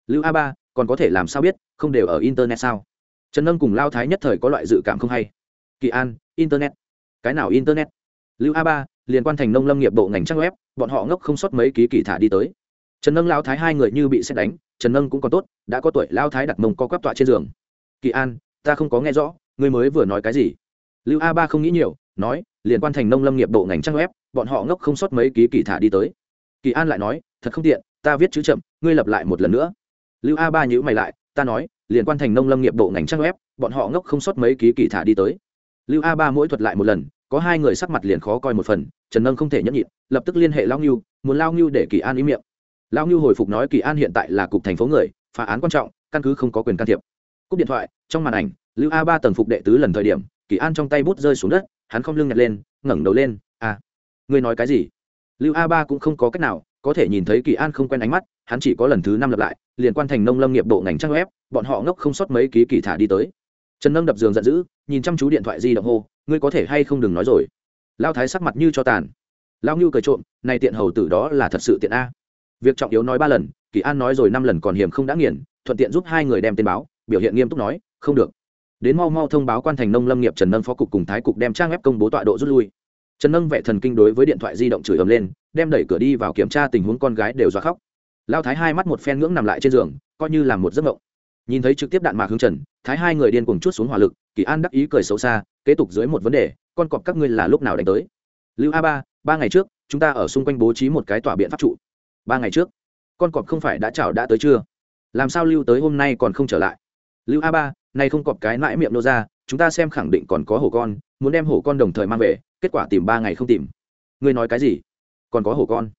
Lưu a ba, còn có thể làm sao biết, không đều ở internet sao? Trần nâng cùng lao thái nhất thời có loại dự cảm không hay. Kỳ an, internet? Cái nào internet? Lưu a ba, liên quan thành nông lâm nghiệp bộ ngành trang web, bọn họ ngốc không sót mấy ký kỳ thả đi tới trần nâng lao thái hai người như bị xét đánh trần nâng cũng còn tốt đã có tuổi lao thái đặt mông co quắp tọa trên giường kỳ an ta không có nghe rõ ngươi mới vừa nói cái gì lưu a ba không nghĩ nhiều nói liên quan thành nông lâm nghiệp bộ ngành trang web bọn họ ngốc không sót mấy ký kỳ thả đi tới kỳ an lại nói thật không tiện ta viết chữ chậm ngươi lập lại một lần nữa lưu a ba nhữ mày lại ta nói liên quan thành nông lâm nghiệp bộ ngành trang web bọn họ ngốc không sót mấy ký kỳ thả đi tới lưu a ba mỗi thuật lại một lần có hai người sắc mặt liền khó coi một phần trần nâng không thể nhẫn nhịn lập tức liên hệ lao ngưu muốn lao ngưu để kỳ an ý miệng Lão ngưu hồi phục nói kỳ an hiện tại là cục thành phố người phá án quan trọng căn cứ không có quyền can thiệp. Cúp điện thoại trong màn ảnh lưu a ba tầng phục đệ tứ lần thời điểm kỳ an trong tay bút rơi xuống đất hắn không lưng nhặt lên ngẩng đầu lên a à, ngươi nói cái gì? Lưu a ba cũng không có cách nào có thể nhìn thấy kỳ an không quen ánh mắt hắn chỉ có lần thứ năm lặp lại liền quan thành nông lâm nghiệp bộ ngành trang web bọn họ ngốc không sót mấy ký kỳ thả đi tới. Trần nâng đập giường giận dữ nhìn chăm chú điện thoại di động hô ngươi có thể hay không đừng nói rồi? Lao thái sắc mặt như cho tàn. Lao ngưu cười trộm này tiện hầu tử đó là thật sự tiện a việc trọng yếu nói ba lần, kỳ an nói rồi năm lần còn hiểm không đã nghiền, thuận tiện giúp hai người đem tên báo, biểu hiện nghiêm túc nói, không được. Đến mau mau thông báo quan thành nông lâm nghiệp trần nâng phó cục cùng thái cục đem trang web công bố tọa độ rút lui. Trần nâng vẻ thần kinh đối với điện thoại di động chửi ầm lên, đem đẩy cửa đi vào kiểm tra tình huống con gái đều dọa khóc. Lao thái hai mắt một phen ngưỡng nằm lại trên giường, coi như là một giấc mộng. Nhìn thấy trực tiếp đạn mạc hướng trần, thái hai người điên cuồng chút xuống hỏa lực, kỳ an đắc ý cười xấu xa, kế tục dưới một vấn đề, con cọp các ngươi là lúc nào đánh tới? Lưu a ba ba ngày trước, chúng ta ở xung quanh bố trí một cái tòa biện pháp trụ ba ngày trước, con cọp không phải đã chảo đã tới chưa? Làm sao lưu tới hôm nay còn không trở lại? Lưu a ba, nay không cọp cái mãi miệng nô ra, chúng ta xem khẳng định còn có hổ con, muốn đem hổ con đồng thời mang về, kết quả tìm ba ngày không tìm. Ngươi nói cái gì? Còn có hổ con?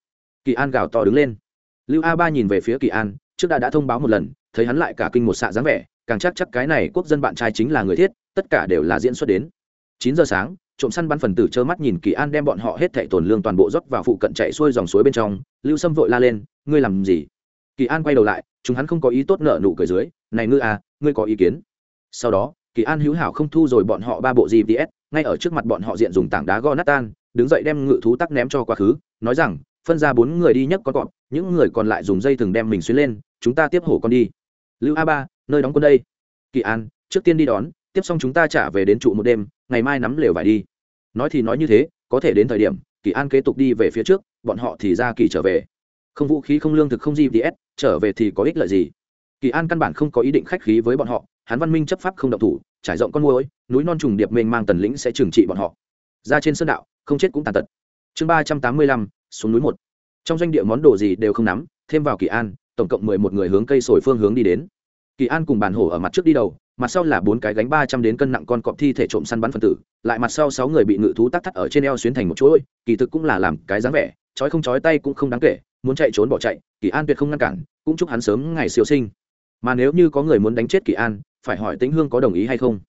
Kỳ an gào to đứng lên. Lưu a ba nhìn về phía kỳ an, trước đã đã thông báo một lần, thấy hắn lại cả kinh một xạ dáng vẻ, càng chắc chắc cái này quốc dân bạn trai chính là người thiết, tất cả đều là diễn xuất đến. Chín giờ sáng trộm săn bắn phần tử trơ mắt nhìn kỳ an đem bọn họ hết thảy tổn lương toàn bộ rót vào phụ cận chạy xuôi dòng suối bên trong, lưu sâm vội la lên, ngươi làm gì? Kỳ an quay đầu lại, chúng hắn không có ý tốt nợ nụ cười dưới, này ngư à ngươi có ý kiến? Sau đó, kỳ an hữu hảo không thu rồi bọn họ ba bộ gps ngay ở trước mặt bọn họ diện dùng tảng đá go nát tan đứng dậy đem ngự thú tắc ném cho quá khứ, nói rằng, phân ra bốn người đi nhấc con cọp, những người còn lại dùng dây thừng đem mình xuyên lên, chúng ta tiếp hổ con đi. Lưu a ba, nơi đóng quân đây. Kỳ an, trước tiên đi đón tiếp xong chúng ta trả về đến trụ một đêm, ngày mai nắm lều vải đi. Nói thì nói như thế, có thể đến thời điểm, kỳ an kế tục đi về phía trước, bọn họ thì ra kỳ trở về. Không vũ khí, không lương thực, không gps trở về thì có ích lợi gì? Kỳ an căn bản không có ý định khách khí với bọn họ, hắn văn minh chấp pháp không động thủ, trải rộng con môi núi non trùng điệp mênh mang tần lĩnh sẽ trừng trị bọn họ. Ra trên sơn đạo, không chết cũng tàn tật. Chương ba trăm tám mươi lăm, xuống núi một. Trong doanh địa món đồ gì đều không nắm, thêm vào kỳ an, tổng cộng mười một người hướng cây sồi phương hướng đi đến kỳ an cùng bàn hổ ở mặt trước đi đầu, mặt sau là bốn cái gánh ba trăm đến cân nặng con cọp thi thể trộm săn bắn phân tử, lại mặt sau sáu người bị ngự thú tắc thắt ở trên eo xuyến thành một chuỗi, kỳ thực cũng là làm cái dáng vẻ, trói không trói tay cũng không đáng kể, muốn chạy trốn bỏ chạy, kỳ an tuyệt không ngăn cản, cũng chúc hắn sớm ngày siêu sinh. Mà nếu như có người muốn đánh chết kỳ an, phải hỏi tĩnh hương có đồng ý hay không.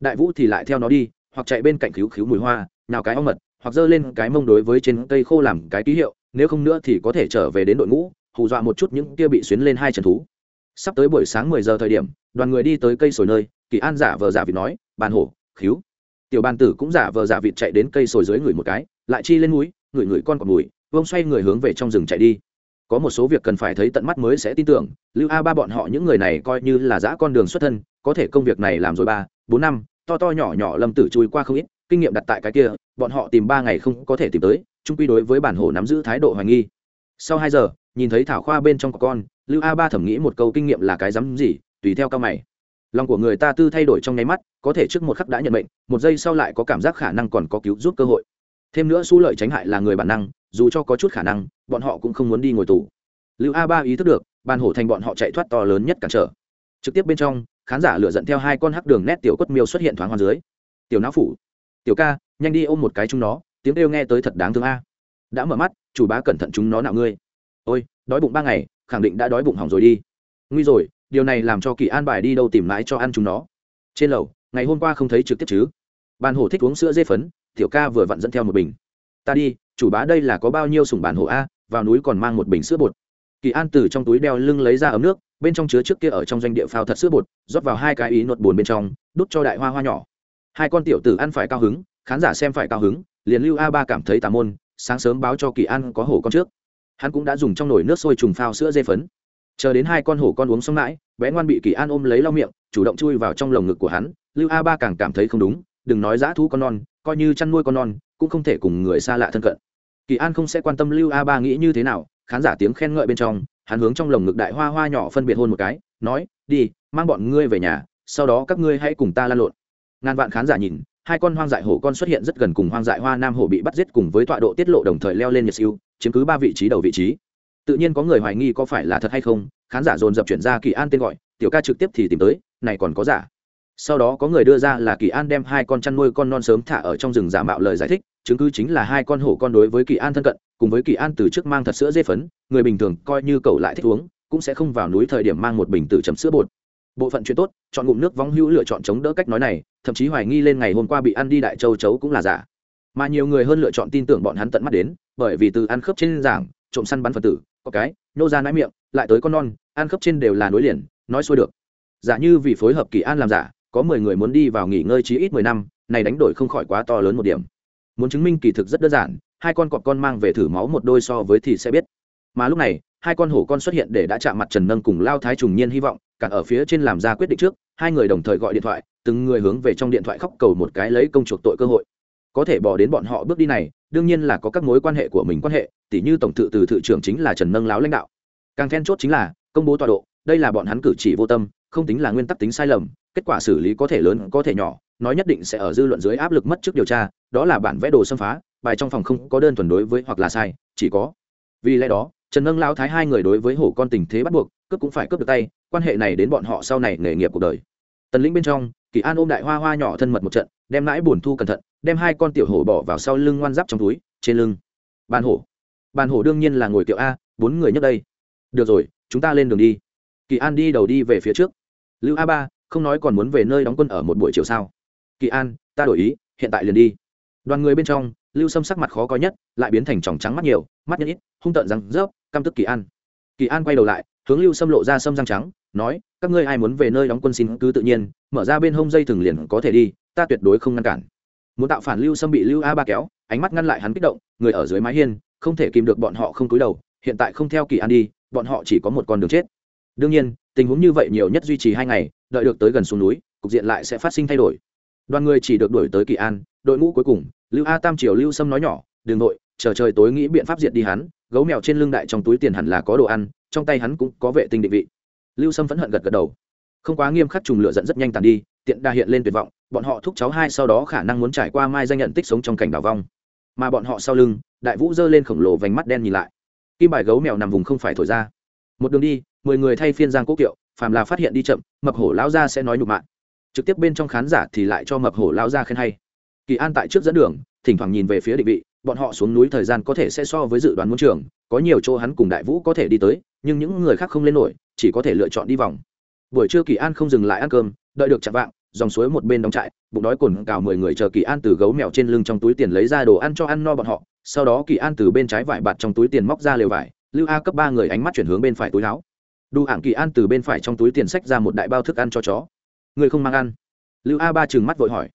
Đại vũ thì lại theo nó đi, hoặc chạy bên cạnh khíu khíu mùi hoa, nào cái ong mật, hoặc giơ lên cái mông đối với trên cây khô làm cái ký hiệu, nếu không nữa thì có thể trở về đến đội ngũ, hù dọa một chút những kia bị xuyến lên hai trần thú sắp tới buổi sáng mười giờ thời điểm, đoàn người đi tới cây sồi nơi, kỳ an giả vờ giả vịt nói, bàn hổ, khíu. Tiểu bàn tử cũng giả vờ giả vịt chạy đến cây sồi dưới người một cái, lại chi lên núi người người con còn mùi, vông xoay người hướng về trong rừng chạy đi. Có một số việc cần phải thấy tận mắt mới sẽ tin tưởng, lưu a ba bọn họ những người này coi như là giã con đường xuất thân, có thể công việc này làm rồi ba, bốn năm, to to nhỏ nhỏ lâm tử chui qua không ít, kinh nghiệm đặt tại cái kia, bọn họ tìm ba ngày không có thể tìm tới trung quy đối với bản hồ nắm giữ thái độ hoài nghi. Sau hai giờ, nhìn thấy thảo khoa bên trong có con lưu a ba thẩm nghĩ một câu kinh nghiệm là cái dám gì, tùy theo cao mày. Lòng của người ta tư thay đổi trong nháy mắt, có thể trước một khắc đã nhận bệnh một giây sau lại có cảm giác khả năng còn có cứu giúp cơ hội. Thêm nữa xu lợi tránh hại là người bản năng, dù cho có chút khả năng, bọn họ cũng không muốn đi ngồi tù. Lưu a ba ý thức được ban hổ thành bọn họ chạy thoát to lớn nhất cản trở. Trực tiếp bên trong, khán giả lựa dẫn theo hai con hắc đường nét tiểu quất miêu xuất hiện thoáng hoa dưới. Tiểu não phủ, tiểu ca, nhanh đi ôm một cái chúng nó, tiếng kêu nghe tới thật đáng thương a. Đã mở mắt, chủ bá cẩn thận chúng nó nạo ngươi. Ôi, đói bụng ba ngày khẳng định đã đói bụng hỏng rồi đi. Nguy rồi, điều này làm cho kỳ an bài đi đâu tìm mãi cho ăn chúng nó. Trên lầu, ngày hôm qua không thấy trực tiếp chứ? Bàn hổ thích uống sữa dê phấn, tiểu ca vừa vặn dẫn theo một bình. Ta đi, chủ bá đây là có bao nhiêu sùng bàn hổ a, vào núi còn mang một bình sữa bột. Kỳ an từ trong túi đeo lưng lấy ra ấm nước, bên trong chứa trước kia ở trong doanh địa phao thật sữa bột, rót vào hai cái ý nột bồn bên trong, đút cho đại hoa hoa nhỏ. Hai con tiểu tử ăn phải cao hứng, khán giả xem phải cao hứng, liền lưu a ba cảm thấy tà môn, sáng sớm báo cho kỳ an có hổ con trước hắn cũng đã dùng trong nồi nước sôi trùng phao sữa dê phấn. Chờ đến hai con hổ con uống xong mãi, bé ngoan bị kỳ an ôm lấy lau miệng, chủ động chui vào trong lồng ngực của hắn. Lưu a ba càng cảm thấy không đúng, đừng nói giã thú con non, coi như chăn nuôi con non, cũng không thể cùng người xa lạ thân cận. Kỳ an không sẽ quan tâm lưu a ba nghĩ như thế nào, khán giả tiếng khen ngợi bên trong, hắn hướng trong lồng ngực đại hoa hoa nhỏ phân biệt hôn một cái, nói, đi, mang bọn ngươi về nhà, sau đó các ngươi hãy cùng ta lan lộn. Ngàn vạn khán giả nhìn hai con hoang dại hổ con xuất hiện rất gần cùng hoang dại hoa nam hổ bị bắt giết cùng với tọa độ tiết lộ đồng thời leo lên nhật siêu, chiếm cứ ba vị trí đầu vị trí. Tự nhiên có người hoài nghi có phải là thật hay không, khán giả dồn dập chuyển ra kỳ an tên gọi, tiểu ca trực tiếp thì tìm tới, này còn có giả. Sau đó có người đưa ra là kỳ an đem hai con chăn nuôi con non sớm thả ở trong rừng giả mạo lời giải thích, chứng cứ chính là hai con hổ con đối với kỳ an thân cận, cùng với kỳ an từ trước mang thật sữa dê phấn, người bình thường coi như cậu lại thích uống, cũng sẽ không vào núi thời điểm mang một bình từ chấm sữa bột bộ phận chuyện tốt, chọn ngụm nước vong hữu lựa chọn chống đỡ cách nói này, thậm chí hoài nghi lên ngày hôm qua bị ăn đi đại châu chấu cũng là giả. Mà nhiều người hơn lựa chọn tin tưởng bọn hắn tận mắt đến, bởi vì từ ăn khớp trên giảng, trộm săn bắn phật tử, có cái, nô ra nãi miệng, lại tới con non, ăn khớp trên đều là nối liền, nói xuôi được. Giả như vì phối hợp kỳ an làm giả, có mười người muốn đi vào nghỉ ngơi chí ít mười năm, này đánh đổi không khỏi quá to lớn một điểm. Muốn chứng minh kỳ thực rất đơn giản, hai con cọp con mang về thử máu một đôi so với thì sẽ biết. Mà lúc này, hai con hổ con xuất hiện để đã chạm mặt trần nâng cùng lao thái trùng nhiên hy vọng cả ở phía trên làm ra quyết định trước, hai người đồng thời gọi điện thoại, từng người hướng về trong điện thoại khóc cầu một cái lấy công chuộc tội cơ hội. Có thể bỏ đến bọn họ bước đi này, đương nhiên là có các mối quan hệ của mình quan hệ, tỉ như tổng thự từ thự trưởng chính là trần nâng láo lãnh đạo. Càng then chốt chính là, công bố tọa độ, đây là bọn hắn cử chỉ vô tâm, không tính là nguyên tắc tính sai lầm, kết quả xử lý có thể lớn có thể nhỏ, nói nhất định sẽ ở dư luận dưới áp lực mất trước điều tra, đó là bản vẽ đồ xâm phá, bài trong phòng không có đơn thuần đối với hoặc là sai, chỉ có. Vì lẽ đó, trần nâng lão thái hai người đối với hổ con tình thế bắt buộc cướp cũng phải cướp được tay, quan hệ này đến bọn họ sau này nghề nghiệp cuộc đời. Tần lĩnh bên trong, kỳ an ôm đại hoa hoa nhỏ thân mật một trận, đem lãi buồn thu cẩn thận, đem hai con tiểu hổ bỏ vào sau lưng ngoan giáp trong túi, trên lưng. Bàn hổ. Bàn hổ đương nhiên là ngồi kiệu a, bốn người nhất đây. Được rồi, chúng ta lên đường đi. Kỳ an đi đầu đi về phía trước. Lưu a ba, không nói còn muốn về nơi đóng quân ở một buổi chiều sao? Kỳ an, ta đổi ý, hiện tại liền đi. Đoàn người bên trong, lưu sâm sắc mặt khó coi nhất, lại biến thành tròng trắng mắt nhiều, mắt nhân ít hung tợn răng rớp, căm tức kỳ an. Kỳ an quay đầu lại hướng lưu sâm lộ ra sâm răng trắng, nói, các ngươi ai muốn về nơi đóng quân xin cứ tự nhiên, mở ra bên hông dây thừng liền có thể đi, ta tuyệt đối không ngăn cản. Muốn tạo phản lưu sâm bị lưu a ba kéo, ánh mắt ngăn lại hắn kích động, người ở dưới mái hiên, không thể kìm được bọn họ không cúi đầu, hiện tại không theo kỳ an đi, bọn họ chỉ có một con đường chết. Đương nhiên, tình huống như vậy nhiều nhất duy trì hai ngày, đợi được tới gần xuống núi, cục diện lại sẽ phát sinh thay đổi. Đoàn người chỉ được đuổi tới kỳ an, đội ngũ cuối cùng, lưu a tam triều lưu sâm nói nhỏ đường nội, chờ trời tối nghĩ biện pháp diệt đi hắn, gấu mèo trên lưng đại trong túi tiền hẳn là có đồ ăn trong tay hắn cũng có vệ tinh định vị. Lưu sâm phẫn hận gật gật đầu. Không quá nghiêm khắc trùng lửa dẫn rất nhanh tàn đi, tiện đa hiện lên tuyệt vọng, bọn họ thúc cháu hai sau đó khả năng muốn trải qua mai danh nhận tích sống trong cảnh đào vong. Mà bọn họ sau lưng, đại vũ giơ lên khổng lồ vành mắt đen nhìn lại. Kim bài gấu mèo nằm vùng không phải thổi ra. Một đường đi, mười người thay phiên giang quốc kiệu, phàm là phát hiện đi chậm, mập hổ lão gia sẽ nói nhục mạng trực tiếp bên trong khán giả thì lại cho mập hổ lão gia khen hay. Kỳ an tại trước dẫn đường, thỉnh thoảng nhìn về phía định vị bọn họ xuống núi thời gian có thể sẽ so với dự đoán muốn trường, có nhiều chỗ hắn cùng đại vũ có thể đi tới, nhưng những người khác không lên nổi, chỉ có thể lựa chọn đi vòng. Buổi trưa kỳ an không dừng lại ăn cơm, đợi được chạm vạng, dòng suối một bên đóng trại, bụng đói cồn cào mười người chờ kỳ an từ gấu mèo trên lưng trong túi tiền lấy ra đồ ăn cho ăn no bọn họ, sau đó kỳ an từ bên trái vải bạt trong túi tiền móc ra lều vải, lưu a cấp ba người ánh mắt chuyển hướng bên phải túi áo. Đu hạng kỳ an từ bên phải trong túi tiền sách ra một đại bao thức ăn cho chó. Người không mang ăn. Lưu a ba trừng mắt vội hỏi.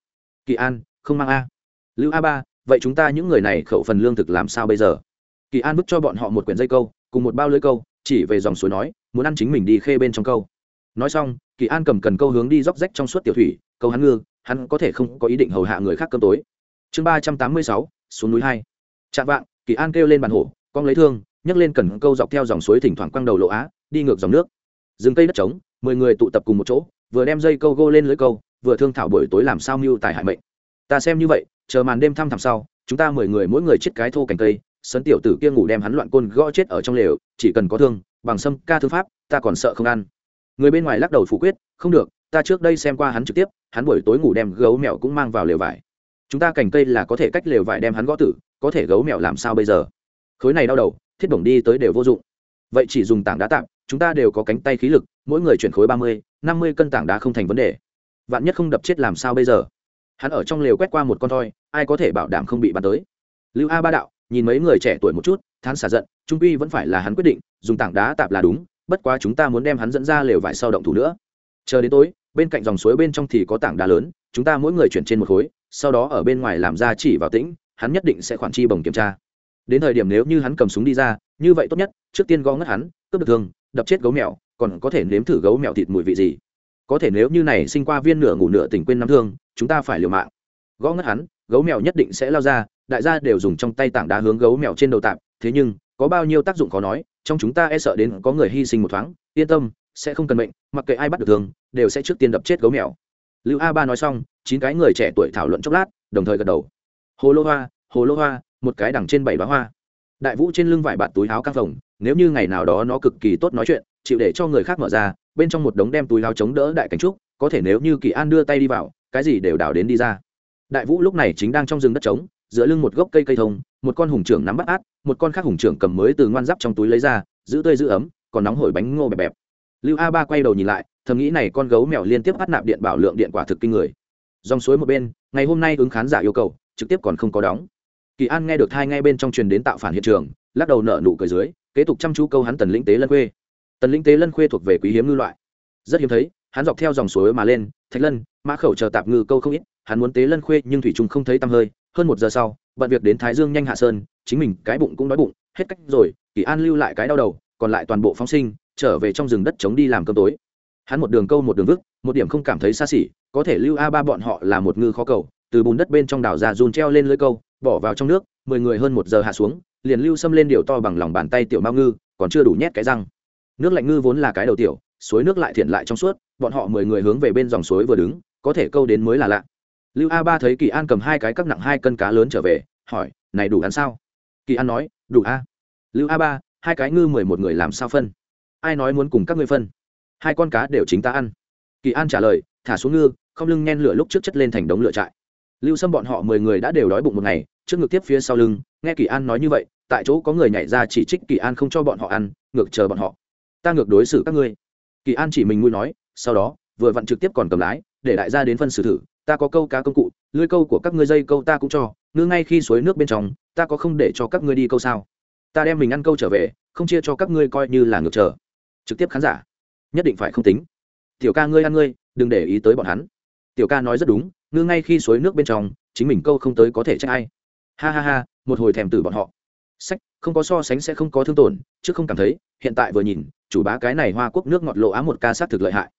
Kỳ an, không mang a. Lưu a ba vậy chúng ta những người này khẩu phần lương thực làm sao bây giờ? Kỳ an bức cho bọn họ một quyển dây câu, cùng một bao lưới câu, chỉ về dòng suối nói, muốn ăn chính mình đi khê bên trong câu. Nói xong, kỳ an cầm cần câu hướng đi róc rách trong suốt tiểu thủy, câu hắn ngư, hắn có thể không có ý định hầu hạ người khác cơm tối. Chương ba trăm tám mươi sáu, xuống núi hai. Chạm vạng, kỳ an kêu lên bàn hổ, con lấy thương, nhấc lên cần câu dọc theo dòng suối thỉnh thoảng quăng đầu lộ á, đi ngược dòng nước. Rừng cây đất trống, mười người tụ tập cùng một chỗ, vừa đem dây câu gô lên lưới câu, vừa thương thảo buổi tối làm sao mưu tài hại mệnh. Ta xem như vậy chờ màn đêm thăm thẳm sau, chúng ta mười người mỗi người chết cái thô cành cây, sấn tiểu tử kia ngủ đem hắn loạn côn gõ chết ở trong lều, chỉ cần có thương, bằng sâm, ca thư pháp, ta còn sợ không ăn. Người bên ngoài lắc đầu phủ quyết, không được, ta trước đây xem qua hắn trực tiếp, hắn buổi tối ngủ đem gấu mèo cũng mang vào lều vải. Chúng ta cành cây là có thể cách lều vải đem hắn gõ tử, có thể gấu mèo làm sao bây giờ? Khối này đau đầu, thiết bổng đi tới đều vô dụng. Vậy chỉ dùng tảng đá tạm, chúng ta đều có cánh tay khí lực, mỗi người chuyển khối ba mươi, năm mươi cân tảng đá không thành vấn đề. Vạn nhất không đập chết làm sao bây giờ? Hắn ở trong lều quét qua một con thoi ai có thể bảo đảm không bị bắn tới? Lưu a ba đạo, nhìn mấy người trẻ tuổi một chút, thán xả giận, trung quy vẫn phải là hắn quyết định, dùng tảng đá tạp là đúng, bất quá chúng ta muốn đem hắn dẫn ra lều vải sau động thủ nữa. Chờ đến tối, bên cạnh dòng suối bên trong thì có tảng đá lớn, chúng ta mỗi người chuyển trên một khối, sau đó ở bên ngoài làm ra chỉ vào tĩnh, hắn nhất định sẽ khoản chi bồng kiểm tra. Đến thời điểm nếu như hắn cầm súng đi ra, như vậy tốt nhất, trước tiên gõ ngất hắn, cướp được thương, đập chết gấu mèo, còn có thể nếm thử gấu mèo thịt mùi vị gì. Có thể nếu như này sinh qua viên nửa ngủ nửa tỉnh quên nắm thương, chúng ta phải liều mạng. Gõ ngất hắn gấu mèo nhất định sẽ lao ra, đại gia đều dùng trong tay tảng đá hướng gấu mèo trên đầu tạm, thế nhưng, có bao nhiêu tác dụng khó nói, trong chúng ta e sợ đến có người hy sinh một thoáng, yên tâm, sẽ không cần bệnh mặc kệ ai bắt được thương đều sẽ trước tiên đập chết gấu mèo. Lưu a ba nói xong, chín cái người trẻ tuổi thảo luận chốc lát, đồng thời gật đầu. Hồ lô hoa, hồ lô hoa, một cái đằng trên bảy bá hoa. Đại vũ trên lưng vải bạt túi áo căng phồng, nếu như ngày nào đó nó cực kỳ tốt nói chuyện, chịu để cho người khác mở ra, bên trong một đống đem túi áo chống đỡ đại cảnh trúc, có thể nếu như kỳ an đưa tay đi vào, cái gì đều đào đến đi ra đại vũ lúc này chính đang trong rừng đất trống, giữa lưng một gốc cây cây thông, một con hùng trưởng nắm bắt át, một con khác hùng trưởng cầm mới từ ngoan giáp trong túi lấy ra, giữ tươi giữ ấm, còn nóng hổi bánh ngô bẹp bẹp. Lưu a ba quay đầu nhìn lại, thầm nghĩ này con gấu mèo liên tiếp bắt nạp điện bảo lượng điện quả thực kinh người. Dòng suối một bên, ngày hôm nay ứng khán giả yêu cầu, trực tiếp còn không có đóng. Kỳ an nghe được thai ngay bên trong truyền đến tạo phản hiện trường, lắc đầu nở nụ cười dưới, kế tục chăm chú câu hắn tần lĩnh tế lân khuê. Tần lĩnh tế lân khuê thuộc về quý hiếm ngư loại. Rất hiếm thấy, hắn dọc theo dòng suối mà lên, thạch lân mã khẩu chờ tạp ngư câu không ít, hắn muốn tế lân khuê nhưng thủy trung không thấy tăm hơi, hơn một giờ sau, bận việc đến thái dương nhanh hạ sơn, chính mình cái bụng cũng đói bụng, hết cách rồi, kỳ an lưu lại cái đau đầu, còn lại toàn bộ phóng sinh, trở về trong rừng đất chống đi làm cơm tối. Hắn một đường câu một đường vức, một điểm không cảm thấy xa xỉ, có thể lưu a ba bọn họ là một ngư khó cầu, từ bùn đất bên trong đảo ra dùn treo lên lưới câu, bỏ vào trong nước, mười người hơn một giờ hạ xuống, liền lưu xâm lên điều to bằng lòng bàn tay tiểu mao ngư, còn chưa đủ nhét cái răng. Nước lạnh ngư vốn là cái đầu tiểu, suối nước lại thiện lại trong suốt, bọn họ mười người hướng về bên dòng suối vừa đứng có thể câu đến mới là lạ. Lưu a ba thấy kỳ an cầm hai cái cắp nặng hai cân cá lớn trở về, hỏi, này đủ ăn sao? Kỳ an nói, đủ a. Lưu a ba, hai cái ngư mười một người làm sao phân? Ai nói muốn cùng các ngươi phân? Hai con cá đều chính ta ăn. Kỳ an trả lời, thả xuống ngư, không lưng nhen lửa lúc trước chất lên thành đống lửa trại. Lưu xâm bọn họ mười người đã đều đói bụng một ngày, trước ngực tiếp phía sau lưng, nghe kỳ an nói như vậy, tại chỗ có người nhảy ra chỉ trích kỳ an không cho bọn họ ăn, ngược chờ bọn họ. Ta ngược đối xử các ngươi. Kỳ an chỉ mình ngui nói, sau đó, vừa vặn trực tiếp còn cầm lái để đại gia đến phân xử thử, ta có câu cá công cụ, lưới câu của các ngươi dây câu ta cũng cho, ngư ngay khi suối nước bên trong, ta có không để cho các ngươi đi câu sao? Ta đem mình ăn câu trở về, không chia cho các ngươi coi như là ngược trở. trực tiếp khán giả. Nhất định phải không tính. Tiểu ca ngươi ăn ngươi, đừng để ý tới bọn hắn. Tiểu ca nói rất đúng, ngư ngay khi suối nước bên trong, chính mình câu không tới có thể trách ai. Ha ha ha, một hồi thèm tử bọn họ. Sách, không có so sánh sẽ không có thương tổn, chứ không cảm thấy, hiện tại vừa nhìn, chủ bá cái này hoa quốc nước ngọt lộ á một ca sát thực lợi hại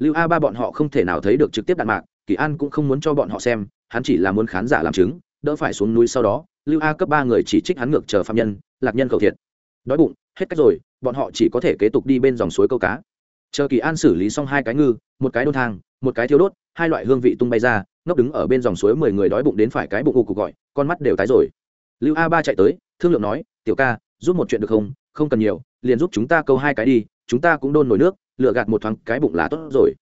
lưu a ba bọn họ không thể nào thấy được trực tiếp đạn mạc, kỳ an cũng không muốn cho bọn họ xem, hắn chỉ là muốn khán giả làm chứng, đỡ phải xuống núi sau đó, lưu a cấp ba người chỉ trích hắn ngược chờ phạm nhân, lạc nhân cầu thiệt. Đói bụng, hết cách rồi, bọn họ chỉ có thể kế tục đi bên dòng suối câu cá. Chờ kỳ an xử lý xong hai cái ngư, một cái đôn thang, một cái thiếu đốt, hai loại hương vị tung bay ra, ngốc đứng ở bên dòng suối mười người đói bụng đến phải cái bụng ù cục gọi, con mắt đều tái rồi. Lưu a ba chạy tới, thương lượng nói, tiểu ca, giúp một chuyện được không? Không cần nhiều, liền giúp chúng ta câu hai cái đi, chúng ta cũng đôn nổi nước lựa gạt một thoáng cái bụng là tốt rồi.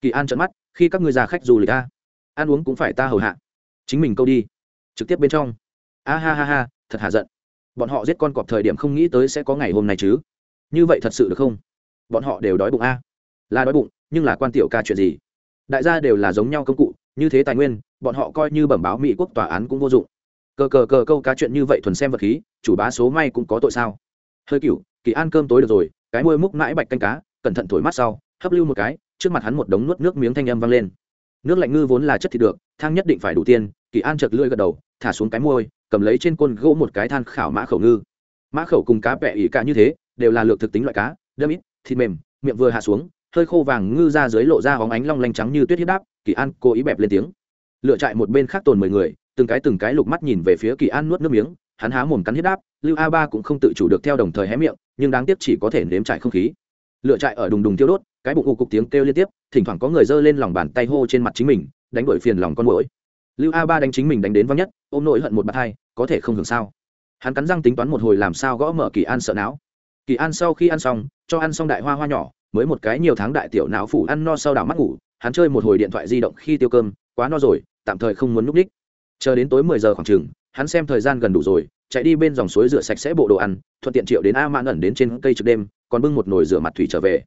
Kỳ an trận mắt, khi các ngươi già khách du lịch ta ăn uống cũng phải ta hầu hạ. Chính mình câu đi. Trực tiếp bên trong. A ha ha ha, thật hạ giận. Bọn họ giết con cọp thời điểm không nghĩ tới sẽ có ngày hôm nay chứ. Như vậy thật sự được không? Bọn họ đều đói bụng a. Là đói bụng, nhưng là quan tiểu ca chuyện gì? Đại gia đều là giống nhau công cụ, như thế tài nguyên, bọn họ coi như bẩm báo mỹ quốc tòa án cũng vô dụng. Cờ cờ cờ câu cá chuyện như vậy thuần xem vật khí, chủ bá số may cũng có tội sao? Hơi cựu kỳ an cơm tối được rồi, cái môi múc mãi bạch canh cá cẩn thận thổi mắt sau, hấp lưu một cái, trước mặt hắn một đống nuốt nước miếng thanh âm vang lên. Nước lạnh ngư vốn là chất thịt được, thang nhất định phải đủ tiền kỳ an chật lưỡi gật đầu, thả xuống cái môi, cầm lấy trên côn gỗ một cái than khảo mã khẩu ngư. Mã khẩu cùng cá bẹ ỉ cả như thế, đều là lược thực tính loại cá, đâm ít, thịt mềm, miệng vừa hạ xuống, hơi khô vàng ngư ra dưới lộ ra hóng ánh long lanh trắng như tuyết hiếp đáp, kỳ an cố ý bẹp lên tiếng. Lựa chạy một bên khác tồn mười người, từng cái từng cái lục mắt nhìn về phía kỳ an nuốt nước miếng, hắn há mồm cắn huyết đáp, lưu a ba cũng không tự chủ được theo đồng thời hé miệng, nhưng đáng tiếc chỉ có thể nếm trải không khí lựa trại ở đùng đùng tiêu đốt, cái bụng ù cục tiếng kêu liên tiếp, thỉnh thoảng có người giơ lên lòng bàn tay hô trên mặt chính mình, đánh đổi phiền lòng con mũi lưu a ba đánh chính mình đánh đến văng nhất, ôm nội hận một bàn hai, có thể không hưởng sao? Hắn cắn răng tính toán một hồi làm sao gõ mở kỳ an sợ não. Kỳ an sau khi ăn xong, cho ăn xong đại hoa hoa nhỏ, mới một cái nhiều tháng đại tiểu não phủ ăn no sau đảo mắt ngủ, hắn chơi một hồi điện thoại di động khi tiêu cơm, quá no rồi, tạm thời không muốn núp đích. Chờ đến tối mười giờ khoảng chừng, hắn xem thời gian gần đủ rồi chạy đi bên dòng suối rửa sạch sẽ bộ đồ ăn, thuận tiện triệu đến a mãn ẩn đến trên cây trước đêm, còn bưng một nồi rửa mặt thủy trở về.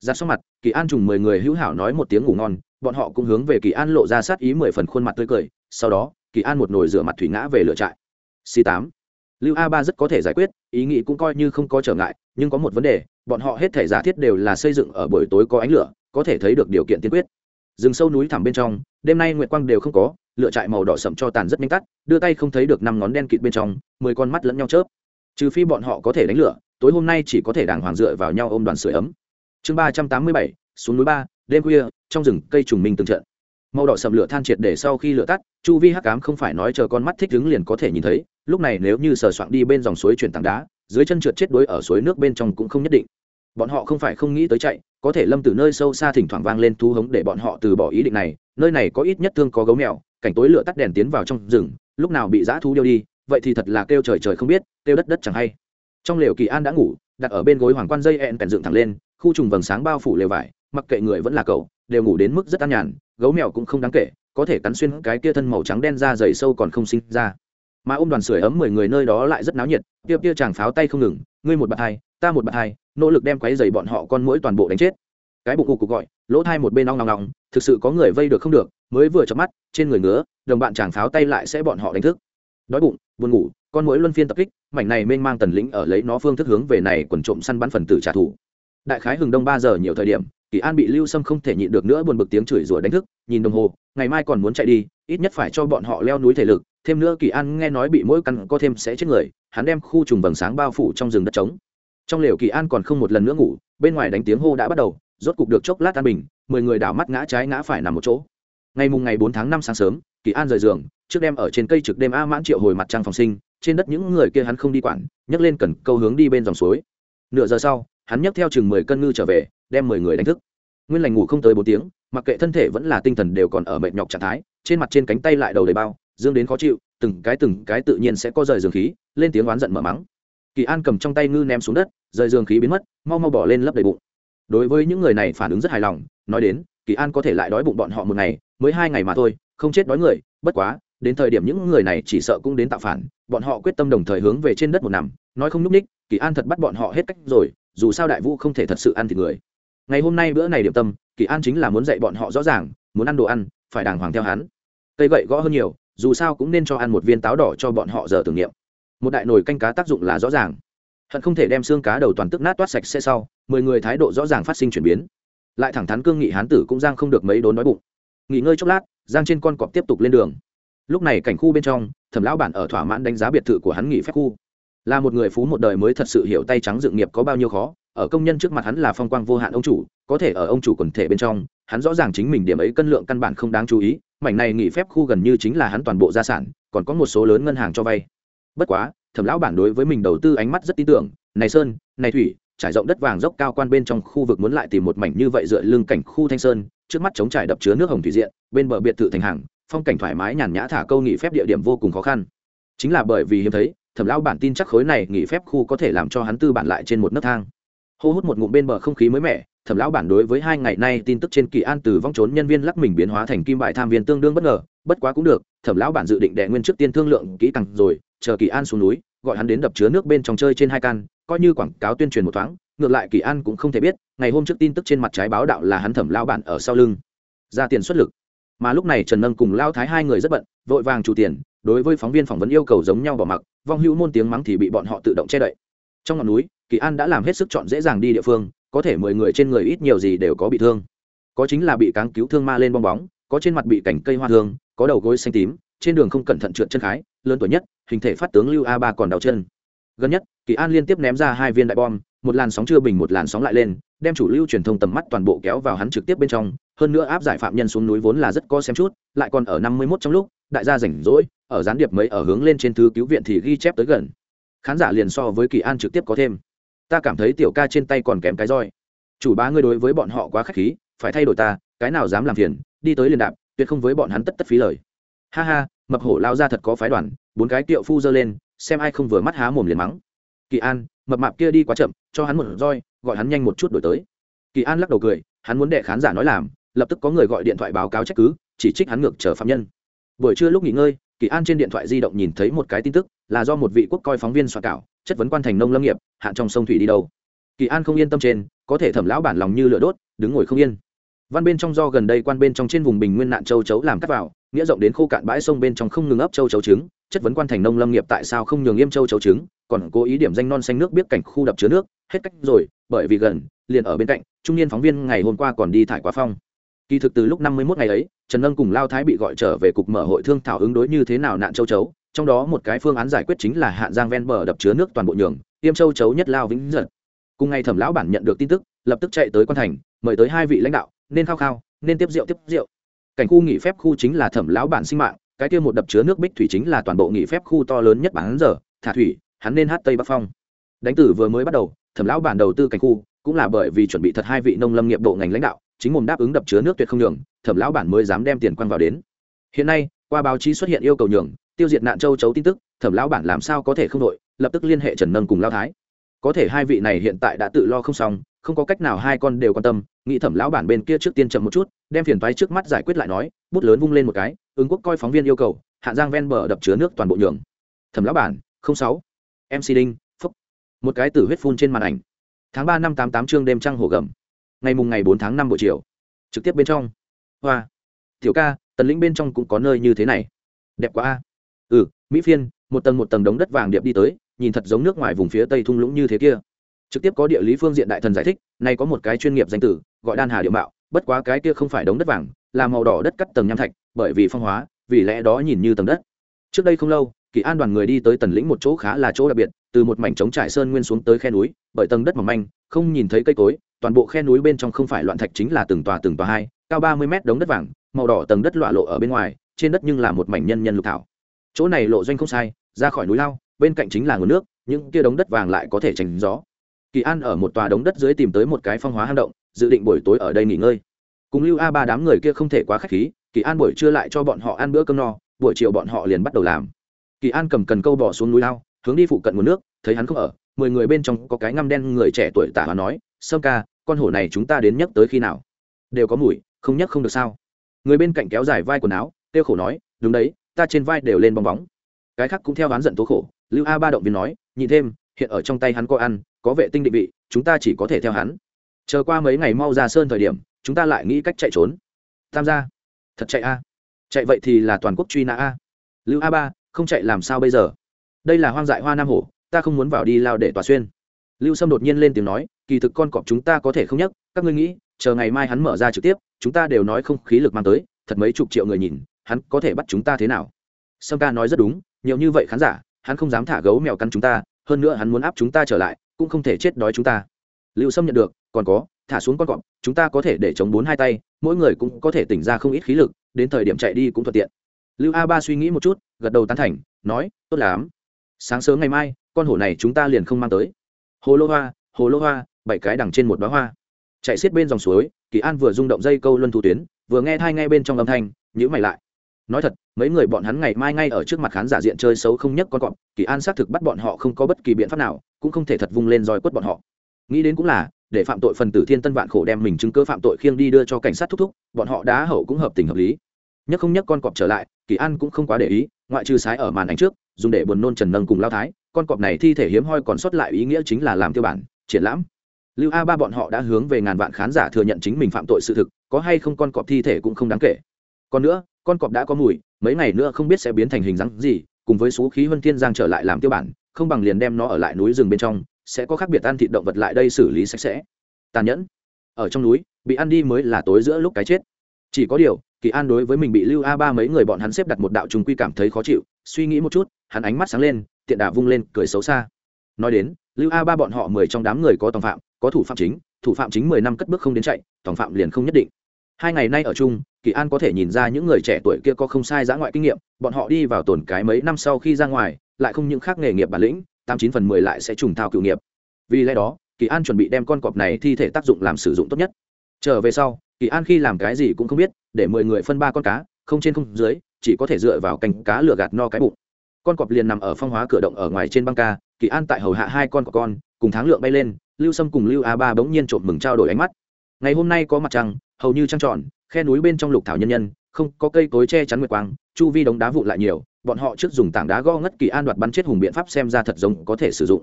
Ra xong mặt, kỳ an trùng mười người hữu hảo nói một tiếng ngủ ngon, bọn họ cũng hướng về kỳ an lộ ra sát ý mười phần khuôn mặt tươi cười, sau đó, kỳ an một nồi rửa mặt thủy ngã về lửa trại. C tám. Lưu a ba rất có thể giải quyết, ý nghĩ cũng coi như không có trở ngại, nhưng có một vấn đề, bọn họ hết thể giả thiết đều là xây dựng ở buổi tối có ánh lửa, có thể thấy được điều kiện tiên quyết. Rừng sâu núi thẳm bên trong, đêm nay nguyệt quang đều không có lựa trại màu đỏ sậm cho tàn rất nhanh tắt, đưa tay không thấy được năm ngón đen kịt bên trong, mười con mắt lẫn nhau chớp. Trừ phi bọn họ có thể đánh lửa, tối hôm nay chỉ có thể đàng hoàng dựa vào nhau ôm đoàn sưởi ấm. Chương ba trăm tám mươi bảy, xuống núi ba, đêm khuya, trong rừng, cây trùng minh từng trận. Màu đỏ sầm lửa than triệt để sau khi lửa tắt, chu vi hắc cám không phải nói chờ con mắt thích đứng liền có thể nhìn thấy, lúc này nếu như sờ soạn đi bên dòng suối chuyển tảng đá, dưới chân trượt chết đuối ở suối nước bên trong cũng không nhất định. Bọn họ không phải không nghĩ tới chạy, có thể lâm từ nơi sâu xa thỉnh thoảng vang lên thú hống để bọn họ từ bỏ ý định này, nơi này có ít nhất thương có gấu mèo cảnh tối lửa tắt đèn tiến vào trong rừng, lúc nào bị dã thú điêu đi, vậy thì thật là kêu trời trời không biết, kêu đất đất chẳng hay. Trong lều kỳ an đã ngủ, đặt ở bên gối hoàng quan dây ẹn bèn dựng thẳng lên, khu trùng vầng sáng bao phủ lều vải, mặc kệ người vẫn là cậu, đều ngủ đến mức rất an nhàn, gấu mèo cũng không đáng kể, có thể cắn xuyên cái kia thân màu trắng đen ra dày sâu còn không sinh ra. Mà ôm đoàn sưởi ấm mười người nơi đó lại rất náo nhiệt, kia kia chàng pháo tay không ngừng, ngươi một bạt hai, ta một bạt hai, nỗ lực đem quấy dày bọn họ con mũi toàn bộ đánh chết. Cái bụng cụ cụ gọi, lỗ thai một bên ong ngong ngong thực sự có người vây được không được, mới vừa chớp mắt, trên người ngứa, đồng bạn chàng pháo tay lại sẽ bọn họ đánh thức. Đói bụng, buồn ngủ, con mũi luân phiên tập kích, mảnh này mênh mang tần lĩnh ở lấy nó phương thức hướng về này quần trộm săn bắn phần tử trả thù. Đại khái hừng đông ba giờ nhiều thời điểm, kỳ an bị lưu sâm không thể nhịn được nữa buồn bực tiếng chửi rủa đánh thức, nhìn đồng hồ, ngày mai còn muốn chạy đi, ít nhất phải cho bọn họ leo núi thể lực, thêm nữa kỳ an nghe nói bị mỗi căn có thêm sẽ chết người, hắn đem khu trùng vầng sáng bao phủ trong rừng đất trống. Trong lều kỳ an còn không một lần nữa ngủ, bên ngoài đánh tiếng hô đã bắt đầu rốt cục được chốc lát an bình, mười người đảo mắt ngã trái ngã phải nằm một chỗ. Ngày mùng ngày bốn tháng năm sáng sớm, kỳ an rời giường, trước đêm ở trên cây trực đêm a mãn triệu hồi mặt trăng phòng sinh, trên đất những người kia hắn không đi quản, nhấc lên cần câu hướng đi bên dòng suối. Nửa giờ sau, hắn nhấc theo chừng mười cân ngư trở về, đem mười người đánh thức. Nguyên lành ngủ không tới bốn tiếng, mặc kệ thân thể vẫn là tinh thần đều còn ở mệt nhọc trạng thái, trên mặt trên cánh tay lại đầu đầy bao, dương đến khó chịu, từng cái từng cái tự nhiên sẽ có rời giường khí, lên tiếng oán giận mở mắng. Kỳ an cầm trong tay ngư ném xuống đất, rời giường khí biến mất, mau mau bỏ lên lấp đầy bụng đối với những người này phản ứng rất hài lòng, nói đến, kỳ an có thể lại đói bụng bọn họ một ngày, mới hai ngày mà thôi, không chết đói người, bất quá, đến thời điểm những người này chỉ sợ cũng đến tạo phản, bọn họ quyết tâm đồng thời hướng về trên đất một nằm, nói không núp ních, kỳ an thật bắt bọn họ hết cách rồi, dù sao đại vũ không thể thật sự ăn thịt người. Ngày hôm nay bữa này điểm tâm, kỳ an chính là muốn dạy bọn họ rõ ràng, muốn ăn đồ ăn, phải đàng hoàng theo hắn. Cây gậy gõ hơn nhiều, dù sao cũng nên cho ăn một viên táo đỏ cho bọn họ giờ tưởng niệm. Một đại nồi canh cá tác dụng là rõ ràng hận không thể đem xương cá đầu toàn tức nát toát sạch sẽ sau, mười người thái độ rõ ràng phát sinh chuyển biến. Lại thẳng thắn cương nghị hán tử cũng giang không được mấy đốn nói bụng. Nghỉ ngơi chốc lát, giang trên con cọp tiếp tục lên đường. Lúc này cảnh khu bên trong, thẩm lão bản ở thỏa mãn đánh giá biệt thự của hắn nghỉ phép khu. Là một người phú một đời mới thật sự hiểu tay trắng dự nghiệp có bao nhiêu khó, ở công nhân trước mặt hắn là phong quang vô hạn ông chủ, có thể ở ông chủ quần thể bên trong, hắn rõ ràng chính mình điểm ấy cân lượng căn bản không đáng chú ý, mảnh này nghỉ phép khu gần như chính là hắn toàn bộ gia sản, còn có một số lớn ngân hàng cho vay. Bất quá thẩm lão bản đối với mình đầu tư ánh mắt rất tin tưởng. Này sơn, này thủy, trải rộng đất vàng dốc cao quan bên trong khu vực muốn lại tìm một mảnh như vậy dựa lưng cảnh khu thanh sơn, trước mắt chống trải đập chứa nước hồng thủy diện, bên bờ biệt thự thành hàng, phong cảnh thoải mái nhàn nhã thả câu nghỉ phép địa điểm vô cùng khó khăn. Chính là bởi vì hiếm thấy, thẩm lão bản tin chắc khối này nghỉ phép khu có thể làm cho hắn tư bản lại trên một nấc thang. Hô hút một ngụm bên bờ không khí mới mẻ, thẩm lão bản đối với hai ngày nay tin tức trên kỳ an từ vong trốn nhân viên lắc mình biến hóa thành kim bài tham viên tương đương bất ngờ, bất quá cũng được, thẩm lão bản dự định đệ nguyên trước tiên thương lượng kỹ càng rồi chờ kỳ an xuống núi, gọi hắn đến đập chứa nước bên trong chơi trên hai can, coi như quảng cáo tuyên truyền một thoáng, ngược lại kỳ an cũng không thể biết, ngày hôm trước tin tức trên mặt trái báo đạo là hắn thẩm lao bản ở sau lưng. Ra tiền xuất lực. Mà lúc này trần nâng cùng lao thái hai người rất bận, vội vàng chủ tiền, đối với phóng viên phỏng vấn yêu cầu giống nhau bỏ mặc, vong hữu môn tiếng mắng thì bị bọn họ tự động che đậy. Trong ngọn núi, kỳ an đã làm hết sức chọn dễ dàng đi địa phương, có thể mười người trên người ít nhiều gì đều có bị thương. Có chính là bị cáng cứu thương ma lên bong bóng, có trên mặt bị cảnh cây hoa thương, có đầu gối xanh tím, trên đường không cẩn thận trượt chân khái, lớn tuổi nhất hình thể phát tướng lưu a ba còn đau chân. Gần nhất, kỳ an liên tiếp ném ra hai viên đại bom, một làn sóng chưa bình, một làn sóng lại lên, đem chủ lưu truyền thông tầm mắt toàn bộ kéo vào hắn trực tiếp bên trong. Hơn nữa áp giải phạm nhân xuống núi vốn là rất có xem chút, lại còn ở năm mươi mốt trong lúc, đại gia rảnh rỗi, ở gián điệp mấy ở hướng lên trên thứ cứu viện thì ghi chép tới gần. Khán giả liền so với kỳ an trực tiếp có thêm. Ta cảm thấy tiểu ca trên tay còn kém cái roi. Chủ bá ngươi đối với bọn họ quá k h á c h khí, phải thay đổi ta, cái nào dám làm phiền, đi tới liền đạp, tuyệt không với bọn hắn tất tất phí lời. Ha ha, mập hổ lao ra thật có phái đoàn bốn cái tiệu phu dơ lên, xem ai không vừa mắt há mồm liền mắng. Kỳ an, mập mạp kia đi quá chậm, cho hắn một roi, gọi hắn nhanh một chút đổi tới. Kỳ an lắc đầu cười, hắn muốn để khán giả nói làm, lập tức có người gọi điện thoại báo cáo trách cứ, chỉ trích hắn ngược chờ phạm nhân. Buổi trưa lúc nghỉ ngơi, kỳ an trên điện thoại di động nhìn thấy một cái tin tức, là do một vị quốc coi phóng viên soạn cảo chất vấn quan thành nông lâm nghiệp, hạn trong sông thủy đi đâu. Kỳ an không yên tâm trên, có thể thẩm lão bản lòng như lửa đốt, đứng ngồi không yên. Văn bên trong do gần đây quan bên trong trên vùng bình nguyên nạn châu chấu làm cắt vào nghĩa rộng đến khô cạn bãi sông bên trong không ngừng ấp châu chấu trứng, chất vấn quan thành nông lâm nghiệp tại sao không nhường yêm châu chấu trứng, còn cố ý điểm danh non xanh nước biết cảnh khu đập chứa nước, hết cách rồi, bởi vì gần, liền ở bên cạnh, trung niên phóng viên ngày hôm qua còn đi thải quá phong. Kỳ thực từ lúc năm mươi 51 ngày ấy, trần nâng cùng lao thái bị gọi trở về cục mở hội thương thảo ứng đối như thế nào nạn châu chấu, trong đó một cái phương án giải quyết chính là hạn giang ven bờ đập chứa nước toàn bộ nhường, yêm châu chấu nhất lao vĩnh giật. Cùng ngày thẩm lão bản nhận được tin tức, lập tức chạy tới quan thành, mời tới hai vị lãnh đạo, nên khao khao, nên tiếp rượu tiếp rượu cảnh khu nghỉ phép khu chính là thẩm lão bản sinh mạng, cái kia một đập chứa nước bích thủy chính là toàn bộ nghỉ phép khu to lớn nhất bán giờ, thả thủy, hắn nên hát tây bắc phong. Đánh tử vừa mới bắt đầu, thẩm lão bản đầu tư cảnh khu, cũng là bởi vì chuẩn bị thật hai vị nông lâm nghiệp bộ ngành lãnh đạo, chính mồm đáp ứng đập chứa nước tuyệt không nhường, thẩm lão bản mới dám đem tiền quăng vào đến. Hiện nay, qua báo chí xuất hiện yêu cầu nhường, tiêu diệt nạn châu chấu tin tức, thẩm lão bản làm sao có thể không đội, lập tức liên hệ trần nâng cùng lao thái. Có thể hai vị này hiện tại đã tự lo không xong không có cách nào hai con đều quan tâm, nghĩ thẩm lão bản bên kia trước tiên chậm một chút, đem phiền thoái trước mắt giải quyết lại nói, bút lớn vung lên một cái, ứng quốc coi phóng viên yêu cầu, hạ giang ven bờ đập chứa nước toàn bộ nhường. Thẩm lão bản, không sáu. Mc đinh, phúc. Một cái tử huyết phun trên màn ảnh. Tháng ba năm tám tám chương đêm trăng hồ gầm. Ngày mùng ngày bốn tháng năm buổi chiều. Trực tiếp bên trong. Hoa. Tiểu ca, tần lĩnh bên trong cũng có nơi như thế này. Đẹp quá a. Ừ mỹ phiên, một tầng một tầng đống đất vàng điệp đi tới, nhìn thật giống nước ngoài vùng phía tây thung lũng như thế kia trực tiếp có địa lý phương diện đại thần giải thích, nay có một cái chuyên nghiệp danh tử, gọi đan hà địa mạo, bất quá cái kia không phải đống đất vàng, là màu đỏ đất cắt tầng nham thạch, bởi vì phong hóa, vì lẽ đó nhìn như tầng đất. Trước đây không lâu, kỳ an đoàn người đi tới tần lĩnh một chỗ khá là chỗ đặc biệt, từ một mảnh trống trải sơn nguyên xuống tới khe núi, bởi tầng đất mỏng manh, không nhìn thấy cây cối, toàn bộ khe núi bên trong không phải loạn thạch chính là từng tòa từng tòa hai, cao ba mươi mét đống đất vàng, màu đỏ tầng đất lọa lộ ở bên ngoài, trên đất nhưng là một mảnh nhân nhân lục thảo. Chỗ này lộ doanh không sai, ra khỏi núi lao, bên cạnh chính là nguồn nước, những kia đống đất vàng lại có thể tránh gió kỳ an ở một tòa đống đất dưới tìm tới một cái phong hóa hang động, dự định buổi tối ở đây nghỉ ngơi. Cùng lưu a ba đám người kia không thể quá k h á c h khí, kỳ an buổi trưa lại cho bọn họ ăn bữa cơm no, buổi chiều bọn họ liền bắt đầu làm. Kỳ an cầm cần câu bỏ xuống núi lao hướng đi phụ cận nguồn nước, thấy hắn không ở, mười người bên trong có cái ngăm đen người trẻ tuổi tả và nói, sâm ca, con hổ này chúng ta đến nhắc tới khi nào? Đều có mùi, không nhắc không được sao? Người bên cạnh kéo dài vai quần áo, kêu khổ nói, đúng đấy, ta trên vai đều lên bong bóng. Cái khác cũng theo hắn giận tố khổ, lưu a ba động viên nói nhìn thêm, hiện ở trong tay hắn có ăn có vệ tinh định vị, chúng ta chỉ có thể theo hắn. Chờ qua mấy ngày mau ra sơn thời điểm, chúng ta lại nghĩ cách chạy trốn. Tam gia. Thật chạy a. Chạy vậy thì là toàn quốc truy nã a. Lưu a ba, không chạy làm sao bây giờ? Đây là hoang dại hoa nam hổ, ta không muốn vào đi lao để tòa xuyên. Lưu sâm đột nhiên lên tiếng nói, kỳ thực con cọp chúng ta có thể không nhắc, các ngươi nghĩ, chờ ngày mai hắn mở ra trực tiếp, chúng ta đều nói không khí lực mang tới, thật mấy chục triệu người nhìn, hắn có thể bắt chúng ta thế nào? Sâm ca nói rất đúng, nhiều như vậy khán giả, hắn không dám thả gấu mèo cắn chúng ta, hơn nữa hắn muốn áp chúng ta trở lại cũng không thể chết đói chúng ta. Lưu sâm nhận được, còn có, thả xuống con cọp, chúng ta có thể để chống bốn hai tay, mỗi người cũng có thể tỉnh ra không ít khí lực, đến thời điểm chạy đi cũng thuận tiện. Lưu a ba suy nghĩ một chút, gật đầu tán thành, nói, tốt lắm. Sáng sớm ngày mai, con hổ này chúng ta liền không mang tới. Hồ lô hoa, hồ lô hoa, bảy cái đằng trên một đoá hoa. Chạy xiết bên dòng suối, kỳ an vừa rung động dây câu luân thủ tuyến, vừa nghe thai ngay bên trong âm thanh nhữ mày lại nói thật, mấy người bọn hắn ngày mai ngay ở trước mặt khán giả diện chơi xấu không nhất con cọp, kỳ an xác thực bắt bọn họ không có bất kỳ biện pháp nào, cũng không thể thật vung lên roi quất bọn họ. Nghĩ đến cũng là, để phạm tội phần tử thiên tân vạn khổ đem mình chứng cơ phạm tội khiêng đi đưa cho cảnh sát thúc thúc, bọn họ đá hậu cũng hợp tình hợp lý. Nhất không nhất con cọp trở lại, kỳ an cũng không quá để ý, ngoại trừ sái ở màn ảnh trước, dùng để buồn nôn trần nâng cùng lao thái, con cọp này thi thể hiếm hoi còn sót lại ý nghĩa chính là làm tiêu bản, triển lãm. Lưu a ba bọn họ đã hướng về ngàn vạn khán giả thừa nhận chính mình phạm tội sự thực, có hay không con cọp thi thể cũng không đáng kể còn nữa, con cọp đã có mùi, mấy ngày nữa không biết sẽ biến thành hình dáng gì, cùng với số khí huân thiên giang trở lại làm tiêu bản, không bằng liền đem nó ở lại núi rừng bên trong, sẽ có khác biệt ăn thịt động vật lại đây xử lý sạch sẽ. Tàn nhẫn. Ở trong núi, bị ăn đi mới là tối giữa lúc cái chết. Chỉ có điều, kỳ an đối với mình bị lưu a ba mấy người bọn hắn xếp đặt một đạo trùng quy cảm thấy khó chịu, suy nghĩ một chút, hắn ánh mắt sáng lên, tiện đà vung lên, cười xấu xa. Nói đến, lưu a ba bọn họ mười trong đám người có tòng phạm, có thủ phạm chính, thủ phạm chính mười năm cất bước không đến chạy tòng phạm liền không nhất định hai ngày nay ở chung, kỳ an có thể nhìn ra những người trẻ tuổi kia có không sai giã ngoại kinh nghiệm, bọn họ đi vào tồn cái mấy năm sau khi ra ngoài, lại không những khác nghề nghiệp bản lĩnh, tám chín phần mười lại sẽ trùng thao cựu nghiệp. Vì lẽ đó, kỳ an chuẩn bị đem con cọp này thi thể tác dụng làm sử dụng tốt nhất. Trở về sau, kỳ an khi làm cái gì cũng không biết, để mười người phân ba con cá, không trên không dưới, chỉ có thể dựa vào cành cá lửa gạt no cái bụng. Con cọp liền nằm ở phong hóa cửa động ở ngoài trên băng ca, kỳ an tại hầu hạ hai con của con, cùng tháng lượng bay lên, lưu sâm cùng lưu a ba bỗng nhiên trộm mừng trao đổi ánh mắt. Ngày hôm nay có mặt trăng hầu như trăng tròn, khe núi bên trong lục thảo nhân nhân, không có cây cối che chắn nguyệt quang, chu vi đống đá vụn lại nhiều, bọn họ trước dùng tảng đá go ngất kỳ an đoạt bắn chết hùng biện pháp xem ra thật giống có thể sử dụng.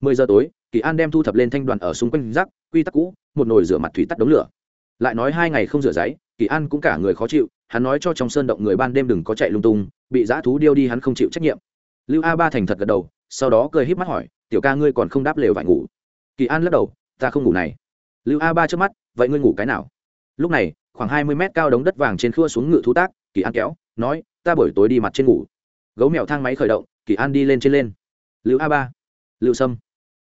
Mười giờ tối, kỳ an đem thu thập lên thanh đoàn ở xung quanh rác, quy tắc cũ, một nồi rửa mặt thủy tắt đống lửa. Lại nói hai ngày không rửa giấy, kỳ an cũng cả người khó chịu, hắn nói cho trong sơn động người ban đêm đừng có chạy lung tung, bị dã thú điêu đi hắn không chịu trách nhiệm. Lưu a ba thành thật gật đầu, sau đó cười híp mắt hỏi, tiểu ca ngươi còn không đáp lều vải ngủ? Kỳ an lắc đầu, ta không ngủ này. Lưu a ba trước mắt, vậy ngươi ngủ cái nào? Lúc này, khoảng hai mươi mét cao đống đất vàng trên khua xuống ngự thú tác, kỳ an kéo, nói, ta buổi tối đi mặt trên ngủ. Gấu mèo thang máy khởi động, kỳ an đi lên trên lên. Lưu a ba, lưu sâm,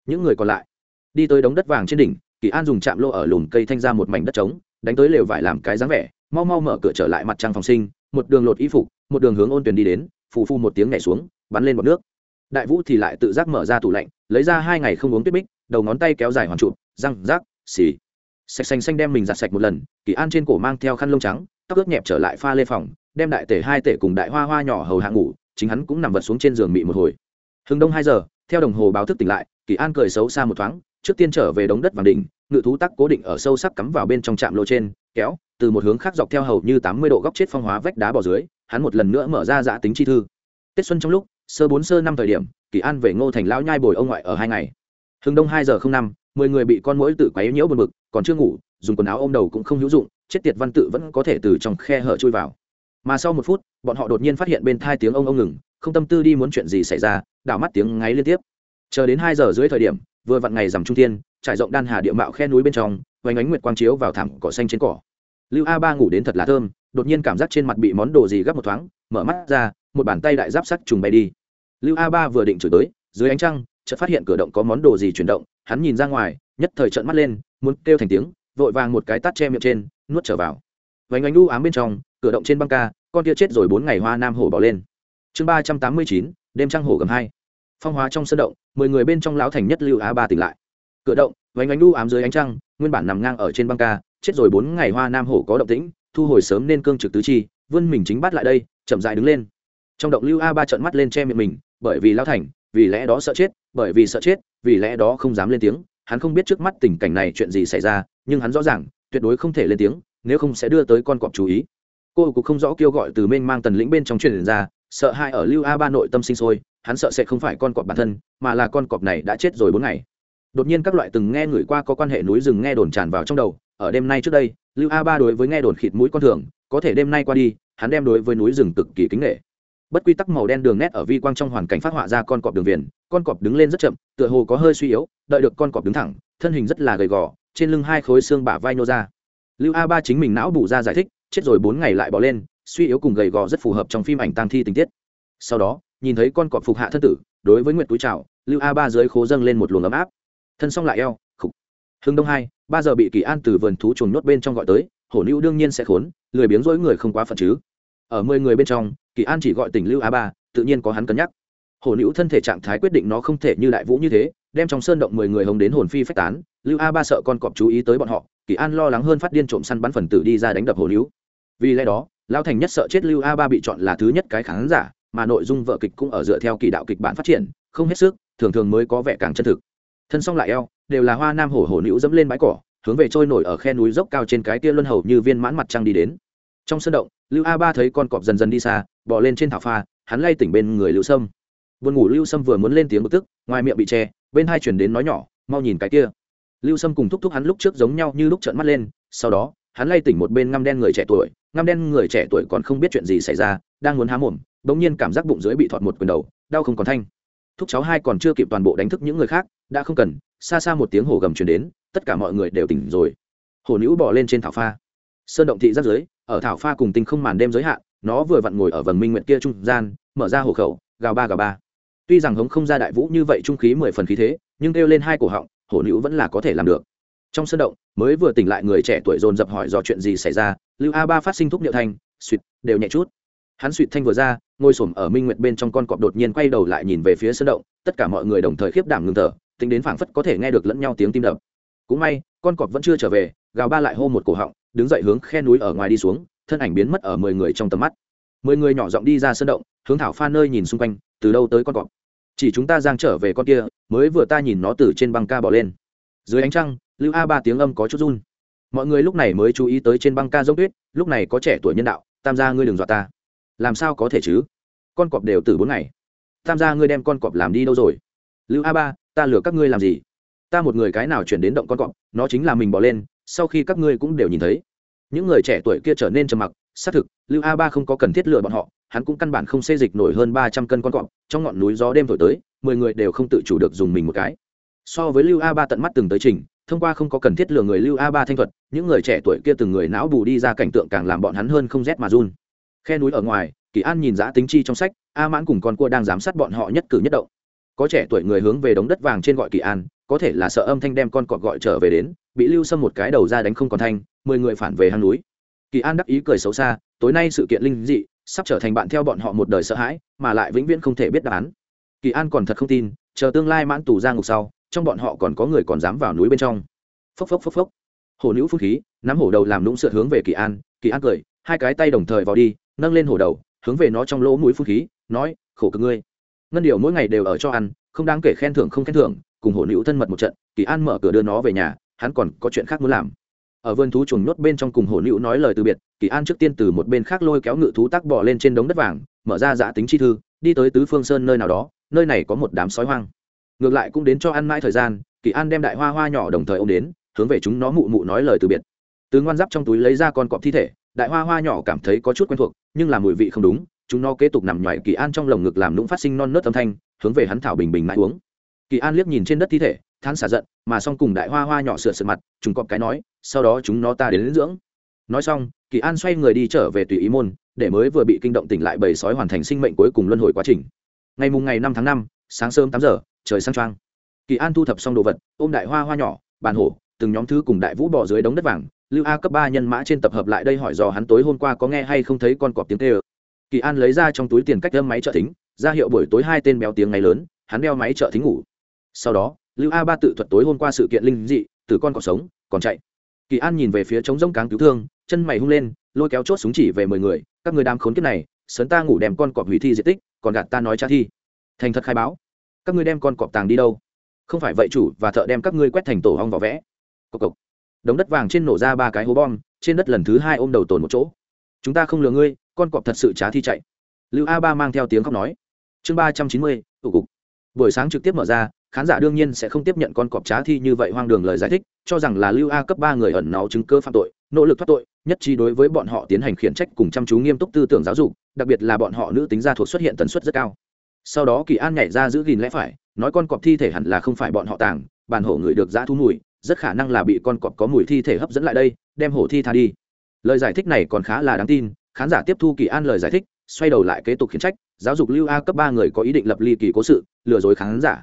những người còn lại. Đi tới đống đất vàng trên đỉnh, kỳ an dùng chạm lô ở lùm cây thanh ra một mảnh đất trống, đánh tới lều vải làm cái dáng vẻ, mau mau mở cửa trở lại mặt trăng phòng sinh, một đường lột y phục, một đường hướng ôn tuyển đi đến, phù phu một tiếng nhảy xuống, bắn lên bọc nước. Đại vũ thì lại tự giác mở ra tủ lạnh, lấy ra hai ngày không uống tuyết bích, đầu ngón tay kéo dài hoàn trụ, răng rác, xì sạch xanh xanh đem mình giặt sạch một lần, kỳ an trên cổ mang theo khăn lông trắng, tóc ướt nhẹp trở lại pha lê phòng, đem đại tể hai tể cùng đại hoa hoa nhỏ hầu hạ ngủ, chính hắn cũng nằm vật xuống trên giường mị một hồi. Hừng đông hai giờ, theo đồng hồ báo thức tỉnh lại, kỳ an cười xấu xa một thoáng, trước tiên trở về đống đất vàng đỉnh, ngự thú tắc cố định ở sâu sắc cắm vào bên trong trạm lô trên, kéo, từ một hướng khác dọc theo hầu như tám mươi độ góc chết phong hóa vách đá bỏ dưới, hắn một lần nữa mở ra giã tính chi thư. Tết xuân trong lúc, sơ bốn, sơ năm thời điểm, kỳ an về ngô thành lão nhai bồi ông ngoại ở hai ngày. Hừng đông hai giờ không năm, mười người bị con mũi tự quấy nhiễu buồn bực còn chưa ngủ, dùng quần áo ôm đầu cũng không hữu dụng, chết tiệt văn tự vẫn có thể từ trong khe hở chui vào. Mà sau một phút, bọn họ đột nhiên phát hiện bên thai tiếng ông ông ngừng, không tâm tư đi muốn chuyện gì xảy ra, đảo mắt tiếng ngáy liên tiếp. Chờ đến hai giờ dưới thời điểm, vừa vặn ngày rằm trung thiên, trải rộng đan hà địa mạo khe núi bên trong vánh ánh nguyệt quang chiếu vào thảm cỏ xanh trên cỏ. Lưu a ba ngủ đến thật là thơm, đột nhiên cảm giác trên mặt bị món đồ gì gấp một thoáng, mở mắt ra, một bàn tay đại giáp sắt trùng bay đi. Lưu a ba vừa định chửi tới, dưới ánh trăng, chợt phát hiện cửa động có món đồ gì chuyển động, hắn nhìn ra ngoài nhất thời trợn mắt lên, muốn kêu thành tiếng, vội vàng một cái tát che miệng trên, nuốt trở vào. Vánh ánh u ám bên trong, cửa động trên băng ca, con kia chết rồi bốn ngày hoa nam hổ bỏ lên. Chương ba trăm tám mươi chín, đêm trăng hổ gầm hai. Phong hóa trong sân động, mười người bên trong lão thành nhất lưu a ba tỉnh lại. Cửa động vánh ánh u ám dưới ánh trăng, nguyên bản nằm ngang ở trên băng ca, chết rồi bốn ngày hoa nam hổ có động tĩnh, thu hồi sớm nên cương trực tứ chi, vươn mình chính bắt lại đây, chậm dại đứng lên. Trong động lưu a ba trợn mắt lên che miệng mình, bởi vì lao thành, vì lẽ đó sợ chết, bởi vì sợ chết, vì lẽ đó không dám lên tiếng hắn không biết trước mắt tình cảnh này chuyện gì xảy ra, nhưng hắn rõ ràng, tuyệt đối không thể lên tiếng, nếu không sẽ đưa tới con cọp chú ý. Cô cũng không rõ kêu gọi từ mênh mang tần lĩnh bên trong truyền ra, sợ hai ở lưu a ba nội tâm sinh sôi, hắn sợ sẽ không phải con cọp bản thân, mà là con cọp này đã chết rồi bốn ngày. Đột nhiên các loại từng nghe người qua có quan hệ núi rừng nghe đồn tràn vào trong đầu, ở đêm nay trước đây, lưu a ba đối với nghe đồn khịt mũi con thường, có thể đêm nay qua đi, hắn đem đối với núi rừng cực kỳ kính nghệ bất quy tắc màu đen đường nét ở vi quang trong hoàn cảnh phát họa ra con cọp đường viền, con cọp đứng lên rất chậm, tựa hồ có hơi suy yếu, đợi được con cọp đứng thẳng, thân hình rất là gầy gò, trên lưng hai khối xương bả vai nô ra. Lưu a ba chính mình não bù ra giải thích, chết rồi bốn ngày lại bỏ lên, suy yếu cùng gầy gò rất phù hợp trong phim ảnh tang thi tình tiết. Sau đó, nhìn thấy con cọp phục hạ thân tử, đối với nguyệt túi trào lưu a ba dưới khố dâng lên một luồng ấm áp. Thân xong lại eo, khục. Hưng đông hai, ba giờ bị kỳ an từ vườn thú chuồng nhốt bên trong gọi tới, hổ lưu đương nhiên sẽ khốn, lười biếng dối người không quá phận chứ ở mười người bên trong, kỳ an chỉ gọi tỉnh lưu a ba, tự nhiên có hắn cân nhắc. Hổ nữ thân thể trạng thái quyết định nó không thể như đại vũ như thế, đem trong sơn động mười người hồng đến hồn phi phách tán, lưu a ba sợ con cọp chú ý tới bọn họ, kỳ an lo lắng hơn phát điên trộm săn bắn phần tử đi ra đánh đập hổ nữ vì lẽ đó lao thành nhất sợ chết lưu a ba bị chọn là thứ nhất cái khán giả, mà nội dung vợ kịch cũng ở dựa theo kỳ đạo kịch bản phát triển, không hết sức, thường thường mới có vẻ càng chân thực. Thân xong lại eo, đều là hoa nam hổ hổ nữ dẫm lên bãi cỏ, hướng về trôi nổi ở khe núi dốc cao trên cái tia luân hầu như viên mãn mặt trăng đi đến. Trong sân động lưu a ba thấy con cọp dần dần đi xa bỏ lên trên thảo pha, hắn lay tỉnh bên người lưu sâm. Buồn ngủ lưu sâm vừa muốn lên tiếng bực tức, ngoài miệng bị che, bên hai chuyển đến nói nhỏ, mau nhìn cái kia. Lưu sâm cùng thúc thúc hắn lúc trước giống nhau như lúc trợn mắt lên, sau đó, hắn lay tỉnh một bên ngăm đen người trẻ tuổi, ngăm đen người trẻ tuổi còn không biết chuyện gì xảy ra, đang muốn há mồm, bỗng nhiên cảm giác bụng dưới bị thọt một quyền đầu, đau không còn thanh. Thúc cháu hai còn chưa kịp toàn bộ đánh thức những người khác, đã không cần, xa xa một tiếng hổ gầm chuyển đến, tất cả mọi người đều tỉnh rồi. Hổ nữ bỏ lên trên thảo pha sơn động thị giáp dưới ở thảo pha cùng tinh không màn đêm giới hạn, nó vừa vặn ngồi ở vầng minh nguyện kia trung gian, mở ra hộ khẩu, gào ba gào ba. Tuy rằng hống không ra đại vũ như vậy trung khí mười phần khí thế, nhưng kêu lên hai cổ họng, hổ nữ vẫn là có thể làm được. Trong sân động, mới vừa tỉnh lại người trẻ tuổi dồn dập hỏi do chuyện gì xảy ra, lưu a ba phát sinh thúc niệu thanh suỵt đều nhẹ chút. Hắn suỵt thanh vừa ra, ngồi s ở minh nguyệt bên trong con cọp đột nhiên quay đầu lại nhìn về phía sân động, tất cả mọi người đồng thời khiếp đảm ngừng thở, tính đến phảng phất có thể nghe được lẫn nhau tiếng tim đập. Cũng may, con cọp vẫn chưa trở về, gào ba lại hô một cổ họng đứng dậy hướng khe núi ở ngoài đi xuống, thân ảnh biến mất ở mười người trong tầm mắt. Mười người nhỏ giọng đi ra sân động, hướng thảo pha nơi nhìn xung quanh, từ đâu tới con cọp? Chỉ chúng ta giang trở về con kia, mới vừa ta nhìn nó từ trên băng ca bỏ lên. Dưới ánh trăng, lưu a ba tiếng âm có chút run. Mọi người lúc này mới chú ý tới trên băng ca giống tuyết, lúc này có trẻ tuổi nhân đạo, tam gia ngươi đừng dọa ta. Làm sao có thể chứ? Con cọp đều từ bốn ngày. Tam gia ngươi đem con cọp làm đi đâu rồi? Lưu a ba, ta lừa các ngươi làm gì? Ta một người cái nào chuyển đến động con cọp, nó chính là mình bỏ lên sau khi các ngươi cũng đều nhìn thấy. Những người trẻ tuổi kia trở nên trầm mặc, xác thực, lưu a ba không có cần thiết lừa bọn họ, hắn cũng căn bản không xê dịch nổi hơn ba trăm cân con cọp, trong ngọn núi gió đêm thổi tới, mười người đều không tự chủ được dùng mình một cái. So với lưu a ba tận mắt từng tới trình, thông qua không có cần thiết lừa người lưu a ba thanh thuật, những người trẻ tuổi kia từng người não bù đi ra cảnh tượng càng làm bọn hắn hơn không rét mà run. Khe núi ở ngoài, kỳ an nhìn giã tính chi trong sách, a mãn cùng con cua đang giám sát bọn họ nhất cử nhất động. Có trẻ tuổi người hướng về đống đất vàng trên gọi kỳ an có thể là sợ âm thanh đem con cọp gọi trở về đến, bị lưu xâm một cái đầu ra đánh không còn thanh, mười người phản về hang núi. Kỳ an đắc ý cười xấu xa, tối nay sự kiện linh dị, sắp trở thành bạn theo bọn họ một đời sợ hãi, mà lại vĩnh viễn không thể biết đáp án. Kỳ an còn thật không tin, chờ tương lai mãn tù ra ngục sau, trong bọn họ còn có người còn dám vào núi bên trong. Phốc phốc phốc phốc. Hổ nữ phúc khí, nắm hổ đầu làm lũng sượt hướng về kỳ an kỳ an cười, hai cái tay đồng thời vào đi, nâng lên hổ đầu, hướng về nó trong lỗ mũi phúc khí, nói, khổ cực ngươi. Ngân điều mỗi ngày đều ở cho ăn, không đáng kể khen thưởng không khen thưởng cùng hổ nữ thân mật một trận, kỳ an mở cửa đưa nó về nhà, hắn còn có chuyện khác muốn làm. Ở vườn thú chuồng nhốt bên trong cùng hổ nữ nói lời từ biệt, kỳ an trước tiên từ một bên khác lôi kéo ngự thú tắc bỏ lên trên đống đất vàng, mở ra giã tính chi thư, đi tới tứ phương sơn nơi nào đó, nơi này có một đám sói hoang. Ngược lại cũng đến cho ăn mãi thời gian, kỳ an đem đại hoa hoa nhỏ đồng thời ô m đến, hướng về chúng nó mụ mụ nói lời từ biệt. Từ ngoan giáp trong túi lấy ra con cọp thi thể, đại hoa hoa nhỏ cảm thấy có chút quen thuộc, nhưng là mùi vị không đúng, chúng nó kế tục nằm ngoài kỳ an trong lồng ngực làm lũng phát sinh non nớt âm thanh, hướng về hắn thảo bình bình mãi uống kỳ an liếc nhìn trên đất thi thể, thán xả giận, mà xong cùng đại hoa hoa nhỏ sửa sửa mặt chúng cọp cái nói, sau đó chúng nó ta đến lĩnh dưỡng. Nói xong, kỳ an xoay người đi trở về tùy ý môn, để mới vừa bị kinh động tỉnh lại bầy sói hoàn thành sinh mệnh cuối cùng luân hồi quá trình. Ngày mùng ngày năm tháng năm, sáng sớm tám giờ, trời sang trang kỳ an thu thập xong đồ vật, ôm đại hoa hoa nhỏ, bàn hổ, từng nhóm thứ cùng đại vũ bỏ dưới đống đất vàng, lưu a cấp ba nhân mã trên tập hợp lại đây hỏi dò hắn tối hôm qua có nghe hay không thấy con cọp tiếng tê ơ kỳ an lấy ra trong túi tiền cách âm máy trợ thính, ra hiệu buổi tối hai tên béo tiếng ngày lớn, hắn đeo máy trợ thính ngủ sau đó, lưu a ba tự thuật tối hôm qua sự kiện linh dị, từ con còn sống, còn chạy. Kỳ an nhìn về phía trống rông cáng cứu thương, chân mày hung lên, lôi kéo chốt súng chỉ về mười người, các người đám khốn kiếp này, sớm ta ngủ đem con cọp hủy thi diện tích, còn gạt ta nói tra thi. Thành thật khai báo, các ngươi đem con cọp tàng đi đâu? Không phải vậy chủ và thợ đem các ngươi quét thành tổ hong vỏ vẽ. Cộc cộc. Đống đất vàng trên nổ ra ba cái hố bom, trên đất lần thứ hai ôm đầu tồn một chỗ. Chúng ta không lừa ngươi, con cọp thật sự trá thi chạy. Lưu a ba mang theo tiếng khóc nói. Chương ba trăm chín mươi, tụ cục. Buổi sáng trực tiếp mở ra khán giả đương nhiên sẽ không tiếp nhận con cọp trá thi như vậy hoang đường lời giải thích, cho rằng là lưu a cấp ba người ẩn náu chứng cơ phạm tội, nỗ lực thoát tội, nhất trí đối với bọn họ tiến hành khiển trách cùng chăm chú nghiêm túc tư tưởng giáo dục, đặc biệt là bọn họ nữ tính gia thuộc xuất hiện tần suất rất cao. Sau đó kỳ an nhảy ra giữ gìn lẽ phải, nói con cọp thi thể hẳn là không phải bọn họ tàng, bàn hổ người được giã thu mùi, rất khả năng là bị con cọp có mùi thi thể hấp dẫn lại đây, đem hổ thi tha đi. Lời giải thích này còn khá là đáng tin, khán giả tiếp thu kỳ an lời giải thích, xoay đầu lại kế tục khiển trách, giáo dục lưu a cấp ba người có ý định lập ly kỳ cố sự, lừa dối khán giả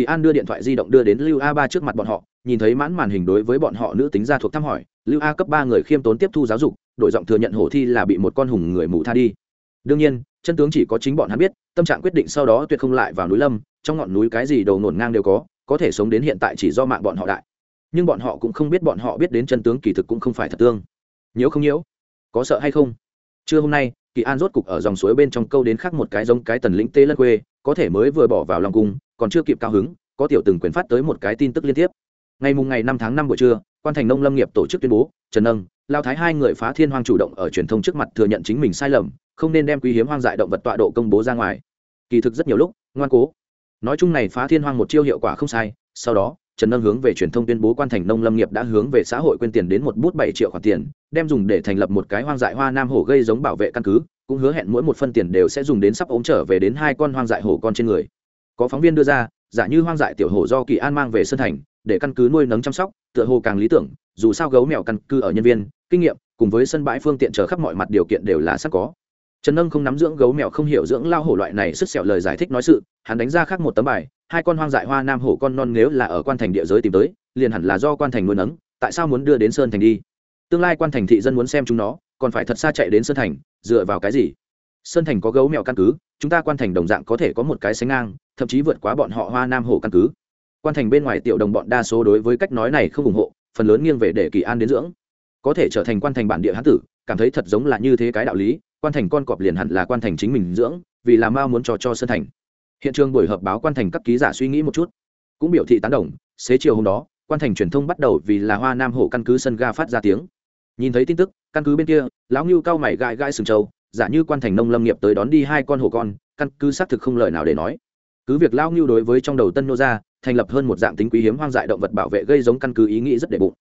kỳ an đưa điện thoại di động đưa đến lưu a ba trước mặt bọn họ, nhìn thấy mãn màn hình đối với bọn họ nữ tính ra thuộc thăm hỏi, lưu a cấp ba người khiêm tốn tiếp thu giáo dục, đổi giọng thừa nhận hổ thi là bị một con hùng người mù tha đi. Đương nhiên, chân tướng chỉ có chính bọn hắn biết, tâm trạng quyết định sau đó tuyệt không lại vào núi lâm, trong ngọn núi cái gì đầu ngổn ngang đều có có thể sống đến hiện tại chỉ do mạng bọn họ đại. Nhưng bọn họ cũng không biết bọn họ biết đến chân tướng kỳ thực cũng không phải thật tương. Nhiễu không nhiễu? Có sợ hay không? Trưa hôm nay, kỳ an rốt cục ở dòng suối bên trong câu đến khác một cái giống cái tần lĩnh tê lân quê, có thể mới vừa bỏ vào lòng cung còn chưa kịp cao hứng, có tiểu từng quyền phát tới một cái tin tức liên tiếp. Ngày mùng ngày năm tháng năm buổi trưa, quan thành nông lâm nghiệp tổ chức tuyên bố, trần nâng, lao thái hai người phá thiên hoang chủ động ở truyền thông trước mặt thừa nhận chính mình sai lầm, không nên đem quý hiếm hoang dại động vật tọa độ công bố ra ngoài. Kỳ thực rất nhiều lúc, ngoan cố. Nói chung này phá thiên hoang một chiêu hiệu quả không sai, sau đó, trần nâng hướng về truyền thông tuyên bố quan thành nông lâm nghiệp đã hướng về xã hội quyên tiền đến một bút bảy triệu khoản tiền, đem dùng để thành lập một cái hoang dại hoa nam hổ gây giống bảo vệ căn cứ, cũng hứa hẹn mỗi một phân tiền đều sẽ dùng đến sắp ống trở về đến hai con hoang dại hổ con trên người có phóng viên đưa ra, giả như hoang dại tiểu hổ do kỳ an mang về sân thành, để căn cứ nuôi nấng chăm sóc, tựa hồ càng lý tưởng, dù sao gấu mèo căn cứ ở nhân viên, kinh nghiệm, cùng với sân bãi phương tiện chờ khắp mọi mặt điều kiện đều là sẵn có. Trần nâng không nắm dưỡng gấu mèo không hiểu dưỡng lao hổ loại này sức sẹo lời giải thích nói sự, hắn đánh ra khác một tấm bài, hai con hoang dại hoa nam hổ con non nếu là ở quan thành địa giới tìm tới, liền hẳn là do quan thành nuôi nấng, tại sao muốn đưa đến sơn thành đi? Tương lai quan thành thị dân muốn xem chúng nó, còn phải thật xa chạy đến sơn thành, dựa vào cái gì? Sơn thành có gấu mèo căn cứ, chúng ta quan thành đồng dạng có thể có một cái sánh ngang, thậm chí vượt quá bọn họ hoa nam hồ căn cứ. Quan thành bên ngoài tiểu đồng bọn đa số đối với cách nói này không ủng hộ, phần lớn nghiêng về để kỳ an đến dưỡng. Có thể trở thành quan thành bản địa hán tử, cảm thấy thật giống là như thế cái đạo lý, quan thành con cọp liền hẳn là quan thành chính mình dưỡng, vì là mao muốn cho cho sơn thành. Hiện trường buổi họp báo quan thành các ký giả suy nghĩ một chút, cũng biểu thị tán đồng, xế chiều hôm đó, quan thành truyền thông bắt đầu vì là hoa nam hổ căn cứ sân ga phát ra tiếng. Nhìn thấy tin tức, căn cứ bên kia, lão ngưu cao mày gai gai sừng châu giả như quan thành nông lâm nghiệp tới đón đi hai con hổ con căn cứ xác thực không lời nào để nói. Cứ việc lao ngưu đối với trong đầu tân nô gia, thành lập hơn một dạng tính quý hiếm hoang dại động vật bảo vệ gây giống căn cứ ý nghĩ rất đệ bụng.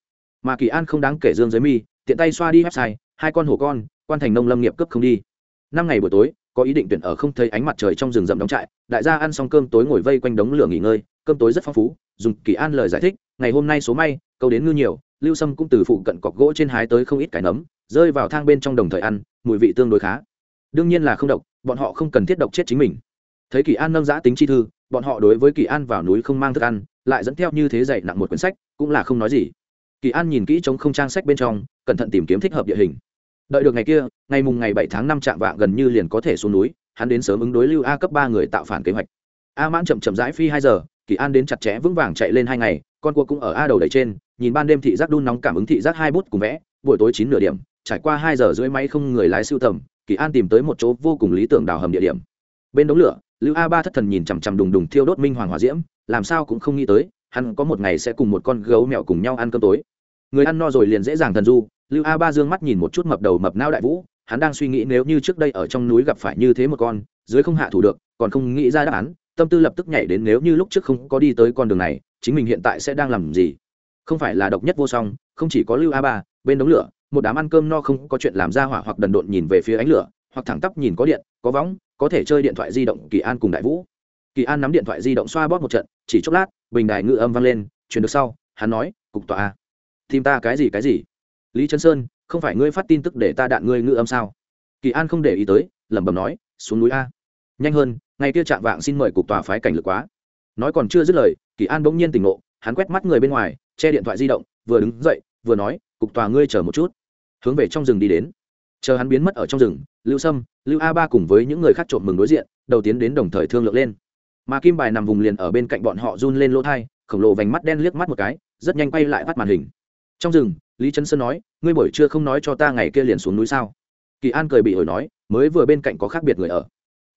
Mà kỳ an không đáng kể dương giới mi tiện tay xoa đi website hai con hổ con quan thành nông lâm nghiệp cấp không đi. Năm ngày buổi tối có ý định tuyển ở không thấy ánh mặt trời trong rừng rậm đóng trại đại gia ăn xong cơm tối ngồi vây quanh đống lửa nghỉ ngơi cơm tối rất phong phú dùng kỳ an lời giải thích ngày hôm nay số may câu đến ngư nhiều lưu sâm cũng từ phụ cận cọc gỗ trên hái tới không ít cải nấm rơi vào thang bên trong đồng thời ăn, mùi vị tương đối khá. Đương nhiên là không độc, bọn họ không cần thiết độc chết chính mình. Thấy kỳ an nâng giã tính chi thư, bọn họ đối với kỳ an vào núi không mang thức ăn, lại dẫn theo như thế dạy nặng một quyển sách, cũng là không nói gì. Kỳ an nhìn kỹ trống không trang sách bên trong, cẩn thận tìm kiếm thích hợp địa hình. Đợi được ngày kia, ngày mùng ngày bảy tháng năm chạm vạng gần như liền có thể xuống núi, hắn đến sớm ứng đối lưu a cấp ba người tạo phản kế hoạch. A mãn chậm chậm rãi phi hai giờ, kỳ an đến chặt chẽ vững vàng chạy lên hai ngày, con cua cũng ở a đầu đầy trên, nhìn ban đêm thị giác đun nóng cảm ứng thị giác hai bút cùng vẽ, buổi tối chín nửa điểm trải qua hai giờ rưỡi máy không người lái siêu tầm, kỳ an tìm tới một chỗ vô cùng lý tưởng đào hầm địa điểm. Bên đống lửa, lưu a ba thất thần nhìn chằm chằm đùng đùng thiêu đốt minh hoàng hòa diễm, làm sao cũng không nghĩ tới, hắn có một ngày sẽ cùng một con gấu mèo cùng nhau ăn cơm tối. Người ăn no rồi liền dễ dàng thần du, lưu a ba dương mắt nhìn một chút mập đầu mập não đại vũ, hắn đang suy nghĩ nếu như trước đây ở trong núi gặp phải như thế một con, dưới không hạ thủ được, còn không nghĩ ra đáp án, tâm tư lập tức nhảy đến nếu như lúc trước không có đi tới con đường này, chính mình hiện tại sẽ đang làm gì? Không phải là độc nhất vô song, không chỉ có lưu a ba bên đống lửa, một đám ăn cơm no không có chuyện làm ra hỏa hoặc đần độn nhìn về phía ánh lửa, hoặc thẳng tắp nhìn có điện, có võng, có thể chơi điện thoại di động, kỳ an cùng đại vũ. Kỳ an nắm điện thoại di động xoa bóp một trận, chỉ chốc lát, bình đài ngự âm vang lên, chuyển được sau, hắn nói, cục tòa tìm ta cái gì cái gì? Lý trấn sơn, không phải ngươi phát tin tức để ta đạn ngươi ngự âm sao? Kỳ an không để ý tới, lẩm bẩm nói, xuống núi a. Nhanh hơn, ngày kia chạm vạng xin mời cục tòa phái cảnh lực quá. Nói còn chưa dứt lời, kỳ an bỗng nhiên tỉnh ngộ, hắn quét mắt người bên ngoài, che điện thoại di động, vừa đứng dậy vừa nói, cục tòa ngươi chờ một chút. Hướng về trong rừng đi đến. Chờ hắn biến mất ở trong rừng, lưu sâm, lưu a ba cùng với những người khác trộm mừng đối diện, đầu tiến đến đồng thời thương lượng lên. Mà kim bài nằm vùng liền ở bên cạnh bọn họ run lên lỗ thai, khổng lồ vành mắt đen liếc mắt một cái, rất nhanh quay lại bắt màn hình. Trong rừng, lý trấn sơn nói, ngươi buổi trưa không nói cho ta ngày kia liền xuống núi sao? Kỳ an cười bị ổi nói, mới vừa bên cạnh có khác biệt người ở.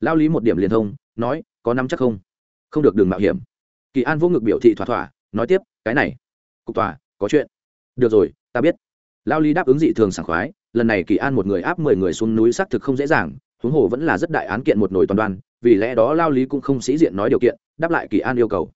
Lao lý một điểm liền thông, nói, có năm chắc không? Không được đường mạo hiểm. Kỳ an vô ngực biểu thị thỏa thỏa, nói tiếp, cái này, cục tòa, có chuyện được rồi ta biết. Lao lý đáp ứng dị thường sảng khoái lần này kỳ an một người áp mười người xuống núi xác thực không dễ dàng huống hồ vẫn là rất đại án kiện một nổi toàn đoàn, vì lẽ đó lao lý cũng không sĩ diện nói điều kiện đáp lại kỳ an yêu cầu.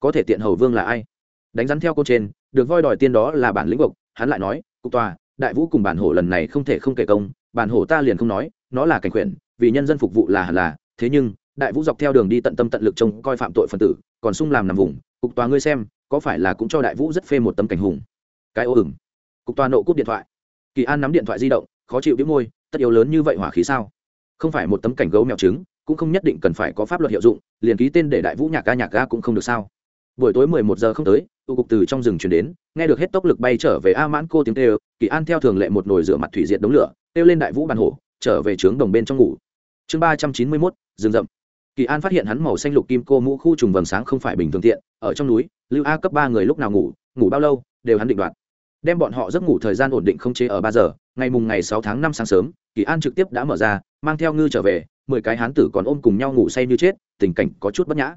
Có thể tiện hầu vương là ai? Đánh rắn theo câu trên được voi đòi tiên đó là bản lĩnh vực hắn lại nói cục tòa đại vũ cùng bản hổ lần này không thể không kể công bản hổ ta liền không nói nó là cảnh quyển, vì nhân dân phục vụ là hẳn là thế nhưng đại vũ dọc theo đường đi tận tâm tận lực trông coi phạm tội phần tử còn sung làm nằm vùng cục tòa ngươi xem có phải là cũng cho đại vũ rất phê một tấm cảnh hùng? Cái ô ửng. Cục toa nộ cúp điện thoại. Kỳ an nắm điện thoại di động, khó chịu đĩu môi, tất yếu lớn như vậy hỏa khí sao? Không phải một tấm cảnh gấu mèo trứng, cũng không nhất định cần phải có pháp luật hiệu dụng, liền ký tên để đại vũ nhạc ca nhạc ca cũng không được sao? Buổi tối mười một giờ không tới, tụ cục từ trong rừng chuyển đến, nghe được hết tốc lực bay trở về a mãn cô tiếng kêu, kỳ an theo thường lệ một nồi rửa mặt thủy diệt đống lửa, kêu lên đại vũ bàn hổ, trở về trướng đồng bên trong ngủ. Chương ba trăm chín mươi mốt, rừng rậm. Kỳ an phát hiện hắn màu xanh lục kim cô mũ khu trùng vầng sáng không phải bình thường tiện, ở trong núi, lưu a cấp ba người lúc nào ngủ ngủ bao lâu, đều hắn định đoạt đem bọn họ giấc ngủ thời gian ổn định không chế ở ba giờ, ngày mùng ngày sáu tháng năm sáng sớm, kỳ an trực tiếp đã mở ra, mang theo ngư trở về, mười cái hán tử còn ôm cùng nhau ngủ say như chết, tình cảnh có chút bất nhã.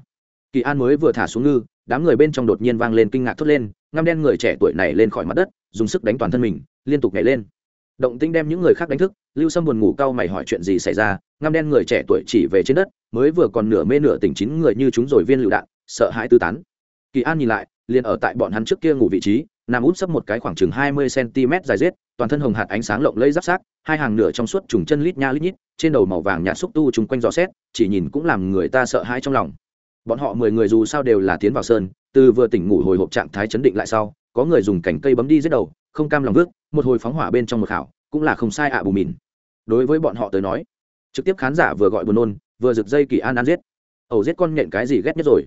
Kỳ an mới vừa thả xuống ngư, đám người bên trong đột nhiên vang lên kinh ngạc thốt lên, ngăm đen người trẻ tuổi này lên khỏi mặt đất, dùng sức đánh toàn thân mình, liên tục nhảy lên. Động tinh đem những người khác đánh thức, lưu sâm buồn ngủ cau mày hỏi chuyện gì xảy ra, ngăm đen người trẻ tuổi chỉ về trên đất, mới vừa còn nửa mê nửa tỉnh chín người như chúng rồi viên lựu đạn, sợ hãi tư tán. Kỳ an nhìn lại, liền ở tại bọn hắn trước kia ngủ vị trí nằm út sấp một cái khoảng chừng hai mươi cm dài rết, toàn thân hồng hạt ánh sáng lộng lẫy giáp sát, hai hàng nửa trong suốt trùng chân lít nha lít nhít, trên đầu màu vàng nhạt xúc tu chung quanh gió xét, chỉ nhìn cũng làm người ta sợ hãi trong lòng. Bọn họ mười người dù sao đều là tiến vào sơn, từ vừa tỉnh ngủ hồi hộp trạng thái chấn định lại sau, có người dùng cành cây bấm đi giết đầu, không cam lòng vước một hồi phóng hỏa bên trong một khảo, cũng là không sai ạ bù mìn. Đối với bọn họ tới nói, trực tiếp khán giả vừa gọi buồn nôn, vừa rực dây kỳ an an giết. Ẩu giết con nhện cái gì ghét nhất rồi.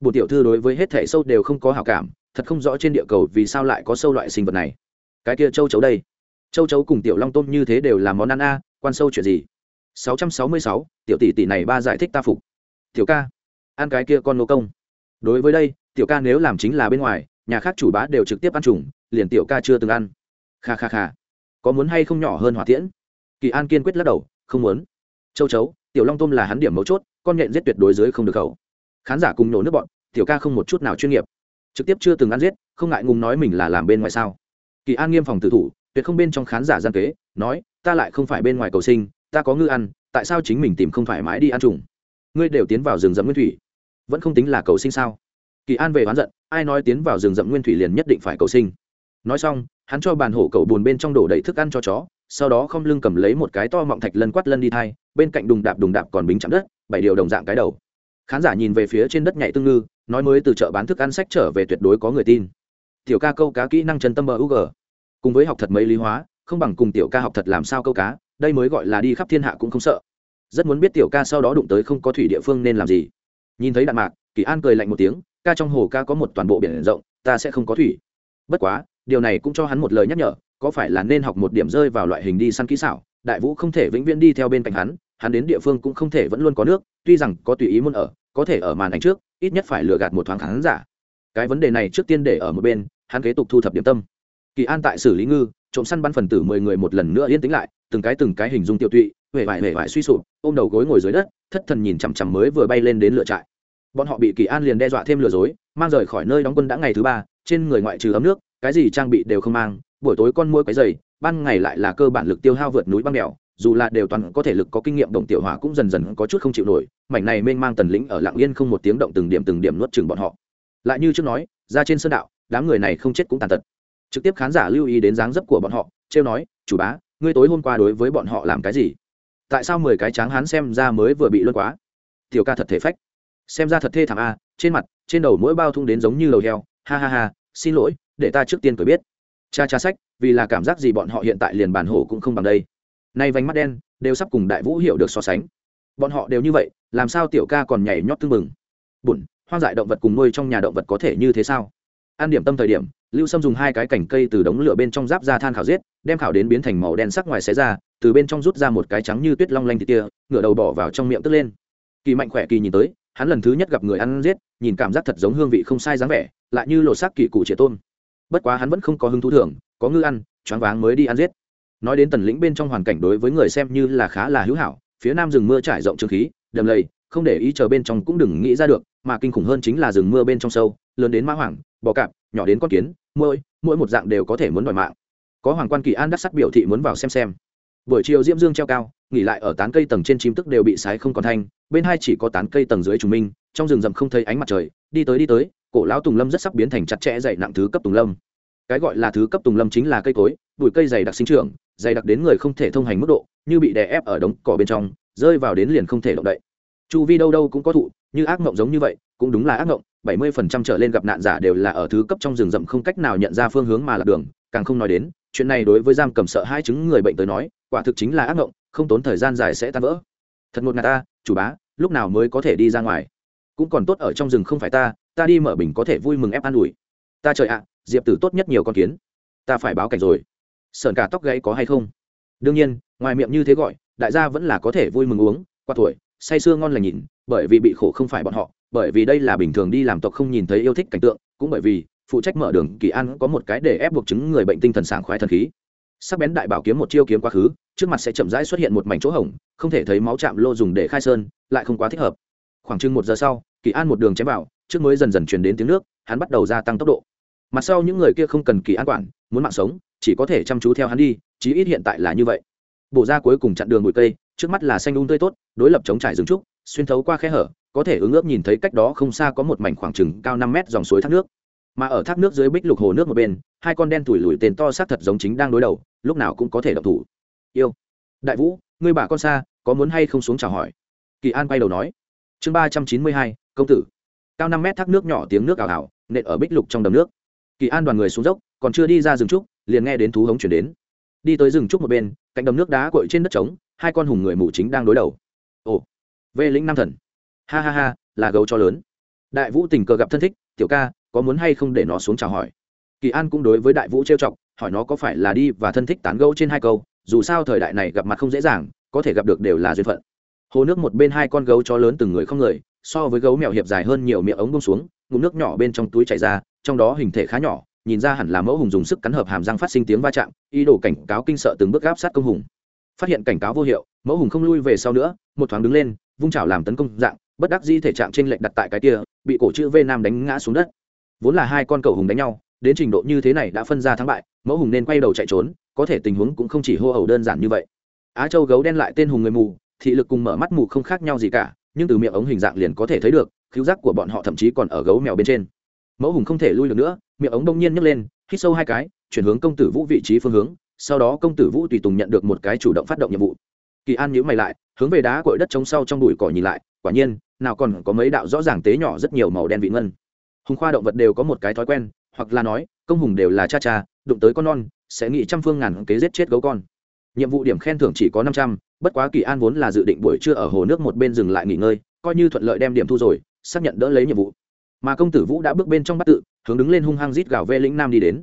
Bộ tiểu thư đối với hết thảy sâu đều không có hảo cảm thật không rõ trên địa cầu vì sao lại có sâu loại sinh vật này. Cái kia châu chấu đây. Châu chấu cùng tiểu long tôm như thế đều là món ăn a quan sâu chuyện gì? 666, tiểu tỷ tỷ này ba giải thích ta phục. Tiểu ca ăn cái kia con nô công. Đối với đây tiểu ca nếu làm chính là bên ngoài nhà khác chủ bá đều trực tiếp ăn trùng liền tiểu ca chưa từng ăn. Kha kha kha. Có muốn hay không nhỏ hơn hỏa tiễn? Kỳ an kiên quyết lắc đầu không muốn. Châu chấu tiểu long tôm là hắn điểm mấu chốt con nhện giết tuyệt đối dưới không được khẩu. Khán giả cùng nổ nước bọn tiểu ca không một chút nào chuyên nghiệp trực tiếp chưa từng ăn giết, không ngại ngùng nói mình là làm bên ngoài sao? Kỳ an nghiêm phòng tử thủ, tuyệt không bên trong khán giả gian kế, nói, ta lại không phải bên ngoài cầu sinh, ta có ngư ăn, tại sao chính mình tìm không thoải mái đi ăn trùng? Ngươi đều tiến vào rừng rậm nguyên thủy, vẫn không tính là cầu sinh sao? Kỳ an về oán giận, ai nói tiến vào rừng rậm nguyên thủy liền nhất định phải cầu sinh? Nói xong, hắn cho bàn hổ cầu bùn bên trong đổ đầy thức ăn cho chó, sau đó không lưng cầm lấy một cái to mọng thạch lân quát lân đi thai, bên cạnh đùng đạp đùng đạp còn bính chạm đất, bảy điều đồng dạng cái đầu. Khán giả nhìn về phía trên đất nhảy tương ngư nói mới từ chợ bán thức ăn sách trở về tuyệt đối có người tin. Tiểu ca câu cá kỹ năng chân tâm bờ u g cùng với học thật mấy lý hóa, không bằng cùng tiểu ca học thật làm sao câu cá, đây mới gọi là đi khắp thiên hạ cũng không sợ. Rất muốn biết tiểu ca sau đó đụng tới không có thủy địa phương nên làm gì. Nhìn thấy đạn mạc, kỳ an cười lạnh một tiếng, ca trong hồ ca có một toàn bộ biển rộng, ta sẽ không có thủy. Bất quá, điều này cũng cho hắn một lời nhắc nhở, có phải là nên học một điểm rơi vào loại hình đi săn kỹ xảo, đại vũ không thể vĩnh viễn đi theo bên cạnh hắn hắn đến địa phương cũng không thể vẫn luôn có nước, tuy rằng có tùy ý muốn ở có thể ở màn ảnh trước, ít nhất phải lừa gạt một thoáng khán giả. Cái vấn đề này trước tiên để ở một bên, hắn kế tục thu thập điểm tâm. Kỳ an tại xử lý ngư, trộm săn bắn phần tử mười người một lần nữa yên tĩnh lại, từng cái từng cái hình dung tiêu tụy huệ vải huệ vải suy sụp, ôm đầu gối ngồi dưới đất, thất thần nhìn chằm chằm mới vừa bay lên đến lựa trại. Bọn họ bị kỳ an liền đe dọa thêm lừa dối, mang rời khỏi nơi đóng quân đã ngày thứ ba, trên người ngoại trừ ấm nước, cái gì trang bị đều không mang, buổi tối con mua cái giày, ban ngày lại là cơ bản lực tiêu hao vượt núi băng đèo dù là đều toàn có thể lực có kinh nghiệm động tiểu hỏa cũng dần dần có chút không chịu nổi, mảnh này mênh mang tần lĩnh ở lạng yên không một tiếng động từng điểm từng điểm nuốt chừng bọn họ. Lại như trước nói, ra trên sơn đạo, đám người này không chết cũng tàn tật. Trực tiếp khán giả lưu ý đến dáng dấp của bọn họ, trêu nói, chủ bá, ngươi tối hôm qua đối với bọn họ làm cái gì? Tại sao mười cái tráng hán xem ra mới vừa bị luân quá? Tiểu ca thật thể phách. Xem ra thật thê thảm a, trên mặt, trên đầu mỗi bao thung đến giống như lầu heo. Ha ha ha, xin lỗi, để ta trước tiên cười biết. Cha cha sách, vì là cảm giác gì bọn họ hiện tại liền bản hổ cũng không bằng đây nay vánh mắt đen, đều sắp cùng đại vũ hiểu được so sánh. Bọn họ đều như vậy, làm sao tiểu ca còn nhảy nhót tưng mừng bùn, hoang dại động vật cùng nuôi trong nhà động vật có thể như thế sao? An điểm tâm thời điểm, lưu sâm dùng hai cái cành cây từ đống lửa bên trong giáp ra than khảo giết, đem khảo đến biến thành màu đen sắc ngoài xé ra, từ bên trong rút ra một cái trắng như tuyết long lanh thịt kia, ngửa đầu bỏ vào trong miệng tức lên. Kỳ mạnh khỏe kỳ nhìn tới, hắn lần thứ nhất gặp người ăn giết, nhìn cảm giác thật giống hương vị không sai dáng vẻ, lại như lột xác kỳ cụ triệt tôn bất quá hắn vẫn không có hứng thú thường có ngư ăn, choáng váng mới đi ăn giết nói đến tần lĩnh bên trong hoàn cảnh đối với người xem như là khá là hữu hảo, phía nam rừng mưa trải rộng trường khí, đầm lầy, không để ý chờ bên trong cũng đừng nghĩ ra được, mà kinh khủng hơn chính là rừng mưa bên trong sâu, lớn đến mã hoàng bò cạp, nhỏ đến con kiến mỗi mỗi một dạng đều có thể muốn đòi mạng. Có hoàng quan kỳ an đắc sắc biểu thị muốn vào xem xem. Buổi chiều diễm dương treo cao, nghỉ lại ở tán cây tầng trên chim tức đều bị sái không còn thanh, bên hai chỉ có tán cây tầng dưới trùng minh, trong rừng rậm không thấy ánh mặt trời, đi tới đi tới, cổ lão tùng lâm rất sắp biến thành chặt chẽ dày nặng thứ cấp tùng lâm. Cái gọi là thứ cấp tùng lâm chính là cây cối bụi cây dày đặc sinh trưởng, dày đặc đến người không thể thông hành mức độ, như bị đè ép ở đống cỏ bên trong, rơi vào đến liền không thể động đậy. Chu vi đâu đâu cũng có thụ, như ác mộng giống như vậy, cũng đúng là ác mộng, bảy mươi phần trăm trở lên gặp nạn giả đều là ở thứ cấp trong rừng rậm không cách nào nhận ra phương hướng mà lạc đường, càng không nói đến, chuyện này đối với giam cầm sợ hai chứng người bệnh tới nói, quả thực chính là ác mộng, không tốn thời gian dài sẽ tan vỡ. Thật ngột ngạt ta, chủ bá, lúc nào mới có thể đi ra ngoài? Cũng còn tốt ở trong rừng không phải ta ta đi mở bình có thể vui mừng ép an ủi. Ta trời ạ, diệp tử tốt nhất nhiều con kiến. Ta phải báo cảnh rồi sởn cả tóc gãy có hay không? Đương nhiên, ngoài miệng như thế gọi, đại gia vẫn là có thể vui mừng uống, qua tuổi, say sưa ngon lành nhìn, bởi vì bị khổ không phải bọn họ, bởi vì đây là bình thường đi làm tộc không nhìn thấy yêu thích cảnh tượng, cũng bởi vì phụ trách mở đường kỳ an có một cái để ép buộc chứng người bệnh tinh thần sảng khoái thần khí. Sắc bén đại bảo kiếm một chiêu kiếm quá khứ, trước mặt sẽ chậm rãi xuất hiện một mảnh chỗ hổng, không thể thấy máu chạm lô dùng để khai sơn, lại không quá thích hợp. Khoảng chừng một giờ sau, kỳ an một đường chém vào, trước mới dần dần truyền đến tiếng nước, hắn bắt đầu gia tăng tốc độ. Mặt sau những người kia không cần kỳ an quản, muốn mạng sống chỉ có thể chăm chú theo hắn đi, chí ít hiện tại là như vậy. Bộ ra cuối cùng chặn đường bụi cây, trước mắt là xanh un tươi tốt, đối lập chống trải rừng trúc, xuyên thấu qua khe hở, có thể ứng ước nhìn thấy cách đó không xa có một mảnh khoảng trừng cao năm mét dòng suối thác nước. Mà ở thác nước dưới bích lục hồ nước một bên, hai con đen tủi lùi tên to xác thật giống chính đang đối đầu, lúc nào cũng có thể động thủ. Yêu! Đại vũ, ngươi bà con xa, có muốn hay không xuống chào hỏi? Kỳ an quay đầu nói. Chương ba trăm chín mươi hai, công tử. Cao năm mét thác nước nhỏ tiếng nước ảo ảo nện ở bích lục trong đầm nước. Kỳ an đoàn người xuống dốc, còn chưa đi ra rừng trúc liền nghe đến thú hống chuyển đến. Đi tới rừng trúc một bên, cạnh đầm nước đá cội trên đất trống, hai con hùng người mù chính đang đối đầu. Ồ, vệ lĩnh nam thần. Ha ha ha, là gấu cho lớn. Đại vũ tình cờ gặp thân thích, tiểu ca, có muốn hay không để nó xuống chào hỏi? Kỳ an cũng đối với đại vũ trêu chọc, hỏi nó có phải là đi và thân thích tán gẫu trên hai câu, dù sao thời đại này gặp mặt không dễ dàng, có thể gặp được đều là duyên phận. Hồ nước một bên hai con gấu chó lớn từng người không người, so với gấu mèo hiệp dài hơn nhiều miệng ống bông xuống, ngụm nước nhỏ bên trong túi chảy ra, trong đó hình thể khá nhỏ nhìn ra hẳn là mẫu hùng dùng sức cắn hợp hàm răng phát sinh tiếng va chạm, ý đồ cảnh cáo kinh sợ từng bước gáp sát công hùng. Phát hiện cảnh cáo vô hiệu, mẫu hùng không lui về sau nữa, một thoáng đứng lên, vung chảo làm tấn công dạng, bất đắc di thể trạng trên lệnh đặt tại cái kia, bị cổ chữ v nam đánh ngã xuống đất. Vốn là hai con cầu hùng đánh nhau, đến trình độ như thế này đã phân ra thắng bại, mẫu hùng nên quay đầu chạy trốn, có thể tình huống cũng không chỉ hô hầu đơn giản như vậy. Á châu gấu đen lại tên hùng người mù, thị lực cùng mở mắt mù không khác nhau gì cả, nhưng từ miệng ống hình dạng liền có thể thấy được cứu giác của bọn họ thậm chí còn ở gấu mèo bên trên mẫu hùng không thể lui được nữa, miệng ống đông nhiên nhấc lên, hít sâu hai cái, chuyển hướng công tử vũ vị trí phương hướng, sau đó công tử vũ tùy tùng nhận được một cái chủ động phát động nhiệm vụ. Kỳ an nhíu mày lại, hướng về đá cội đất trống sau trong đùi cỏ nhìn lại, quả nhiên, nào còn có mấy đạo rõ ràng tế nhỏ rất nhiều màu đen vị ngân. Hùng khoa động vật đều có một cái thói quen, hoặc là nói, công hùng đều là cha cha, đụng tới con non, sẽ nghĩ trăm phương ngàn kế giết chết gấu con. Nhiệm vụ điểm khen thưởng chỉ có năm trăm, bất quá kỳ an vốn là dự định buổi trưa ở hồ nước một bên dừng lại nghỉ ngơi, coi như thuận lợi đem điểm thu rồi, xác nhận đỡ lấy nhiệm vụ mà công tử vũ đã bước bên trong bắt tự, hướng đứng lên hung hăng rít gào ve lĩnh nam đi đến.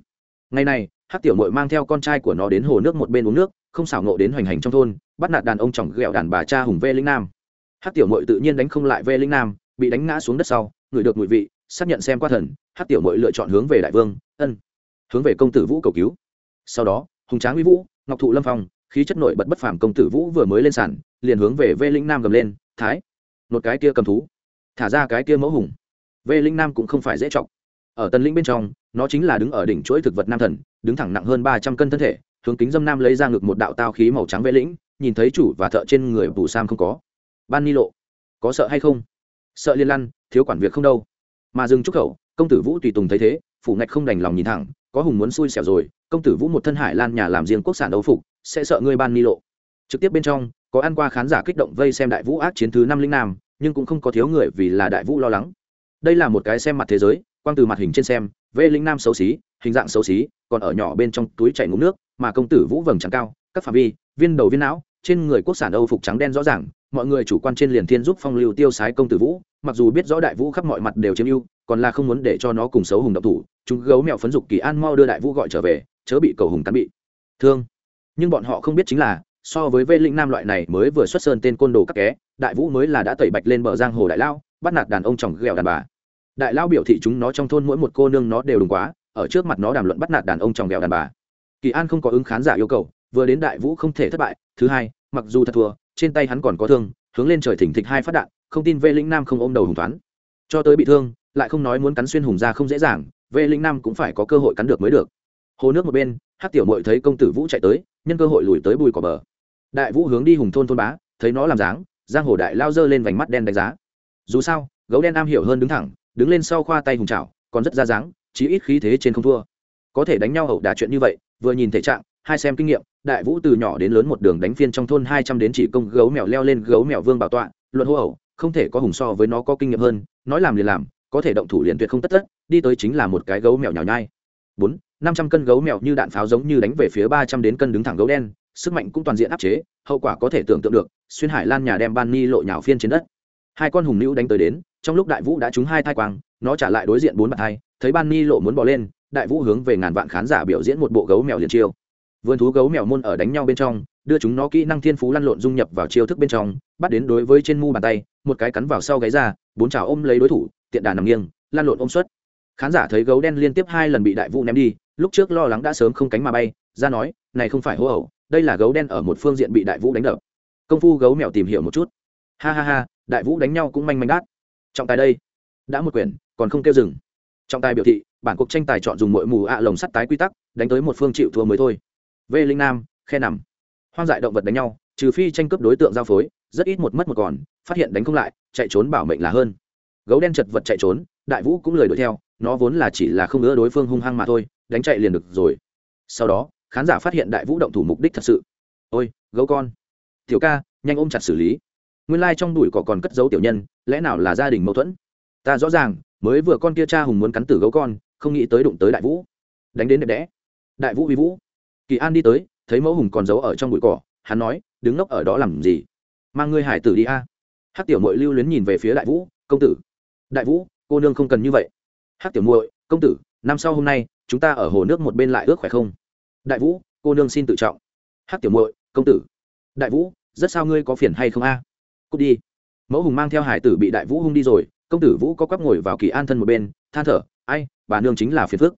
Ngày này hát tiểu mội mang theo con trai của nó đến hồ nước một bên uống nước, không xảo nộ đến hoành hành trong thôn, bắt nạt đàn ông chồng ghẹo đàn bà cha hùng ve lĩnh nam. Hát tiểu mội tự nhiên đánh không lại ve lĩnh nam, bị đánh ngã xuống đất sau ngửi được mùi vị, xác nhận xem qua thần hát tiểu mội lựa chọn hướng về đại vương, ân, hướng về công tử vũ cầu cứu. Sau đó, hùng tráng uy vũ, ngọc thụ lâm phong, khí chất nội bật bất phàm công tử vũ vừa mới lên sàn, liền hướng về vê linh nam gầm lên, thái một cái kia cầm thú, thả ra cái kia mẫu hùng vê linh nam cũng không phải dễ trọng ở tân lĩnh bên trong, nó chính là đứng ở đỉnh chuỗi thực vật nam thần, đứng thẳng nặng hơn ba trăm cân thân thể, hướng kính dâm nam lấy ra ngực một đạo tao khí màu trắng vệ lĩnh nhìn thấy chủ và thợ trên người bù sam không có. Ban ni lộ, có sợ hay không? Sợ liên lăn, thiếu quản việc không đâu. Mà dừng trúc khẩu, công tử vũ tùy tùng thấy thế, phủ ngạch không đành lòng nhìn thẳng, có hùng muốn xui xẻo rồi, công tử vũ một thân hải lan nhà làm riêng quốc sản đấu phục, sẽ sợ ngươi ban ni lộ. Trực tiếp bên trong, có ăn qua khán giả kích động vây xem đại vũ ác chiến thứ năm linh nam, nhưng cũng không có thiếu người vì là đại vũ lo lắng đây là một cái xem mặt thế giới, quang từ mặt hình trên xem, vê linh nam xấu xí, hình dạng xấu xí, còn ở nhỏ bên trong túi chảy ngụm nước, mà công tử vũ vầng trắng cao, các phạm vi, viên đầu viên não, trên người quốc sản âu phục trắng đen rõ ràng, mọi người chủ quan trên liền thiên giúp phong lưu tiêu sái công tử vũ, mặc dù biết rõ đại vũ khắp mọi mặt đều chiếm ưu, còn là không muốn để cho nó cùng xấu hùng độc thủ, chúng gấu mèo phấn dục kỳ an mau đưa đại vũ gọi trở về, chớ bị cầu hùng cắn bị. Thương. Nhưng bọn họ không biết chính là, so với vê linh nam loại này mới vừa xuất sơn tên côn đồ các ké, đại vũ mới là đã tẩy bạch lên bờ giang hồ đại lao bắt nạt đàn ông chồng ghẹo đàn bà. Đại lao biểu thị chúng nó trong thôn mỗi một cô nương nó đều đúng quá, ở trước mặt nó đàm luận bắt nạt đàn ông chồng ghẹo đàn bà. Kỳ an không có ứng khán giả yêu cầu, vừa đến đại vũ không thể thất bại, thứ hai, mặc dù thật thua, trên tay hắn còn có thương, hướng lên trời thỉnh thịch hai phát đạn, không tin vệ linh nam không ôm đầu hùng toán. Cho tới bị thương, lại không nói muốn cắn xuyên hùng ra không dễ dàng, vệ linh nam cũng phải có cơ hội cắn được mới được. Hồ nước một bên hát tiểu mội thấy công tử vũ chạy tới, nhân cơ hội lùi tới bùi cỏ bờ. Đại vũ hướng đi hùng thôn thôn bá, thấy nó làm dáng, giang hồ đại lao dơ lên vành mắt đen đánh giá dù sao, gấu đen am hiểu hơn đứng thẳng, đứng lên sau khoa tay hùng trào còn rất ra dáng, chí ít khí thế trên không thua. Có thể đánh nhau hậu đả chuyện như vậy, vừa nhìn thể trạng, hai xem kinh nghiệm, đại vũ từ nhỏ đến lớn một đường đánh phiên trong thôn hai trăm đến chỉ công gấu mèo leo lên gấu mèo vương bảo tọa, luận hô ẩu không thể có hùng so với nó có kinh nghiệm hơn, nói làm liền làm, có thể động thủ liền tuyệt không tất tất, đi tới chính là một cái gấu mèo nhào nhai. Bốn, năm trăm cân gấu mèo như đạn pháo giống như đánh về phía ba trăm đến cân đứng thẳng gấu đen, sức mạnh cũng toàn diện áp chế, hậu quả có thể tưởng tượng được, xuyên hải lan nhà đem ban ni lộ nhào phiên trên đất hai con hùng nữ đánh tới đến, trong lúc đại vũ đã trúng hai thai quang, nó trả lại đối diện bốn bàn thai thấy ban ni lộ muốn bỏ lên, đại vũ hướng về ngàn vạn khán giả biểu diễn một bộ gấu mèo liền chiêu. Vườn thú gấu mèo môn ở đánh nhau bên trong, đưa chúng nó kỹ năng thiên phú lăn lộn dung nhập vào chiêu thức bên trong, bắt đến đối với trên mu bàn tay, một cái cắn vào sau gáy ra, bốn chảo ôm lấy đối thủ, tiện đà nằm nghiêng lan lộn ôm suất. Khán giả thấy gấu đen liên tiếp hai lần bị đại vũ ném đi, lúc trước lo lắng đã sớm không cánh mà bay, ra nói, này không phải hô ẩu đây là gấu đen ở một phương diện bị đại vũ đánh đập. Công phu gấu mèo tìm hiểu một chút. Ha ha ha đại vũ đánh nhau cũng manh manh đát. Trọng tài đây, đã một quyển, còn không kêu dừng. Trọng tài biểu thị, bản cuộc tranh tài chọn dùng mỗi mù ạ lồng sắt tái quy tắc, đánh tới một phương chịu thua mới thôi. Vê linh nam, khe nằm. Hoang dại động vật đánh nhau, trừ phi tranh cướp đối tượng giao phối, rất ít một mất một còn, phát hiện đánh không lại, chạy trốn bảo mệnh là hơn. Gấu đen chật vật chạy trốn, đại vũ cũng lời đuổi theo, nó vốn là chỉ là không ngỡ đối phương hung hăng mà thôi, đánh chạy liền được rồi. Sau đó, khán giả phát hiện đại vũ động thủ mục đích thật sự. Ôi, gấu con. Tiểu ca, nhanh ôm chặt xử lý nguyên lai trong đùi cỏ còn cất giấu tiểu nhân, lẽ nào là gia đình mâu thuẫn? Ta rõ ràng, mới vừa con kia cha hùng muốn cắn tử gấu con, không nghĩ tới đụng tới đại vũ. Đánh đến đẹp đẽ. Đại vũ vi vũ. Kỳ an đi tới, thấy mẫu hùng còn giấu ở trong bụi cỏ, hắn nói, đứng ngốc ở đó làm gì? Mang ngươi hải tử đi a. À. hát tiểu mội lưu luyến nhìn về phía đại vũ, công tử. Đại vũ, cô nương không cần như vậy. Hát tiểu muội, công tử, năm sau hôm nay, chúng ta ở hồ nước một bên lại ước khỏe không? Đại vũ, cô nương xin tự trọng. Hát tiểu muội, công tử. Đại vũ, rất sao ngươi có phiền hay không a? Cút đi. Mẫu hùng mang theo hải tử bị đại vũ hung đi rồi, công tử vũ có quắp ngồi vào kỳ an thân một bên, than thở, ai, bà nương chính là phiền phức.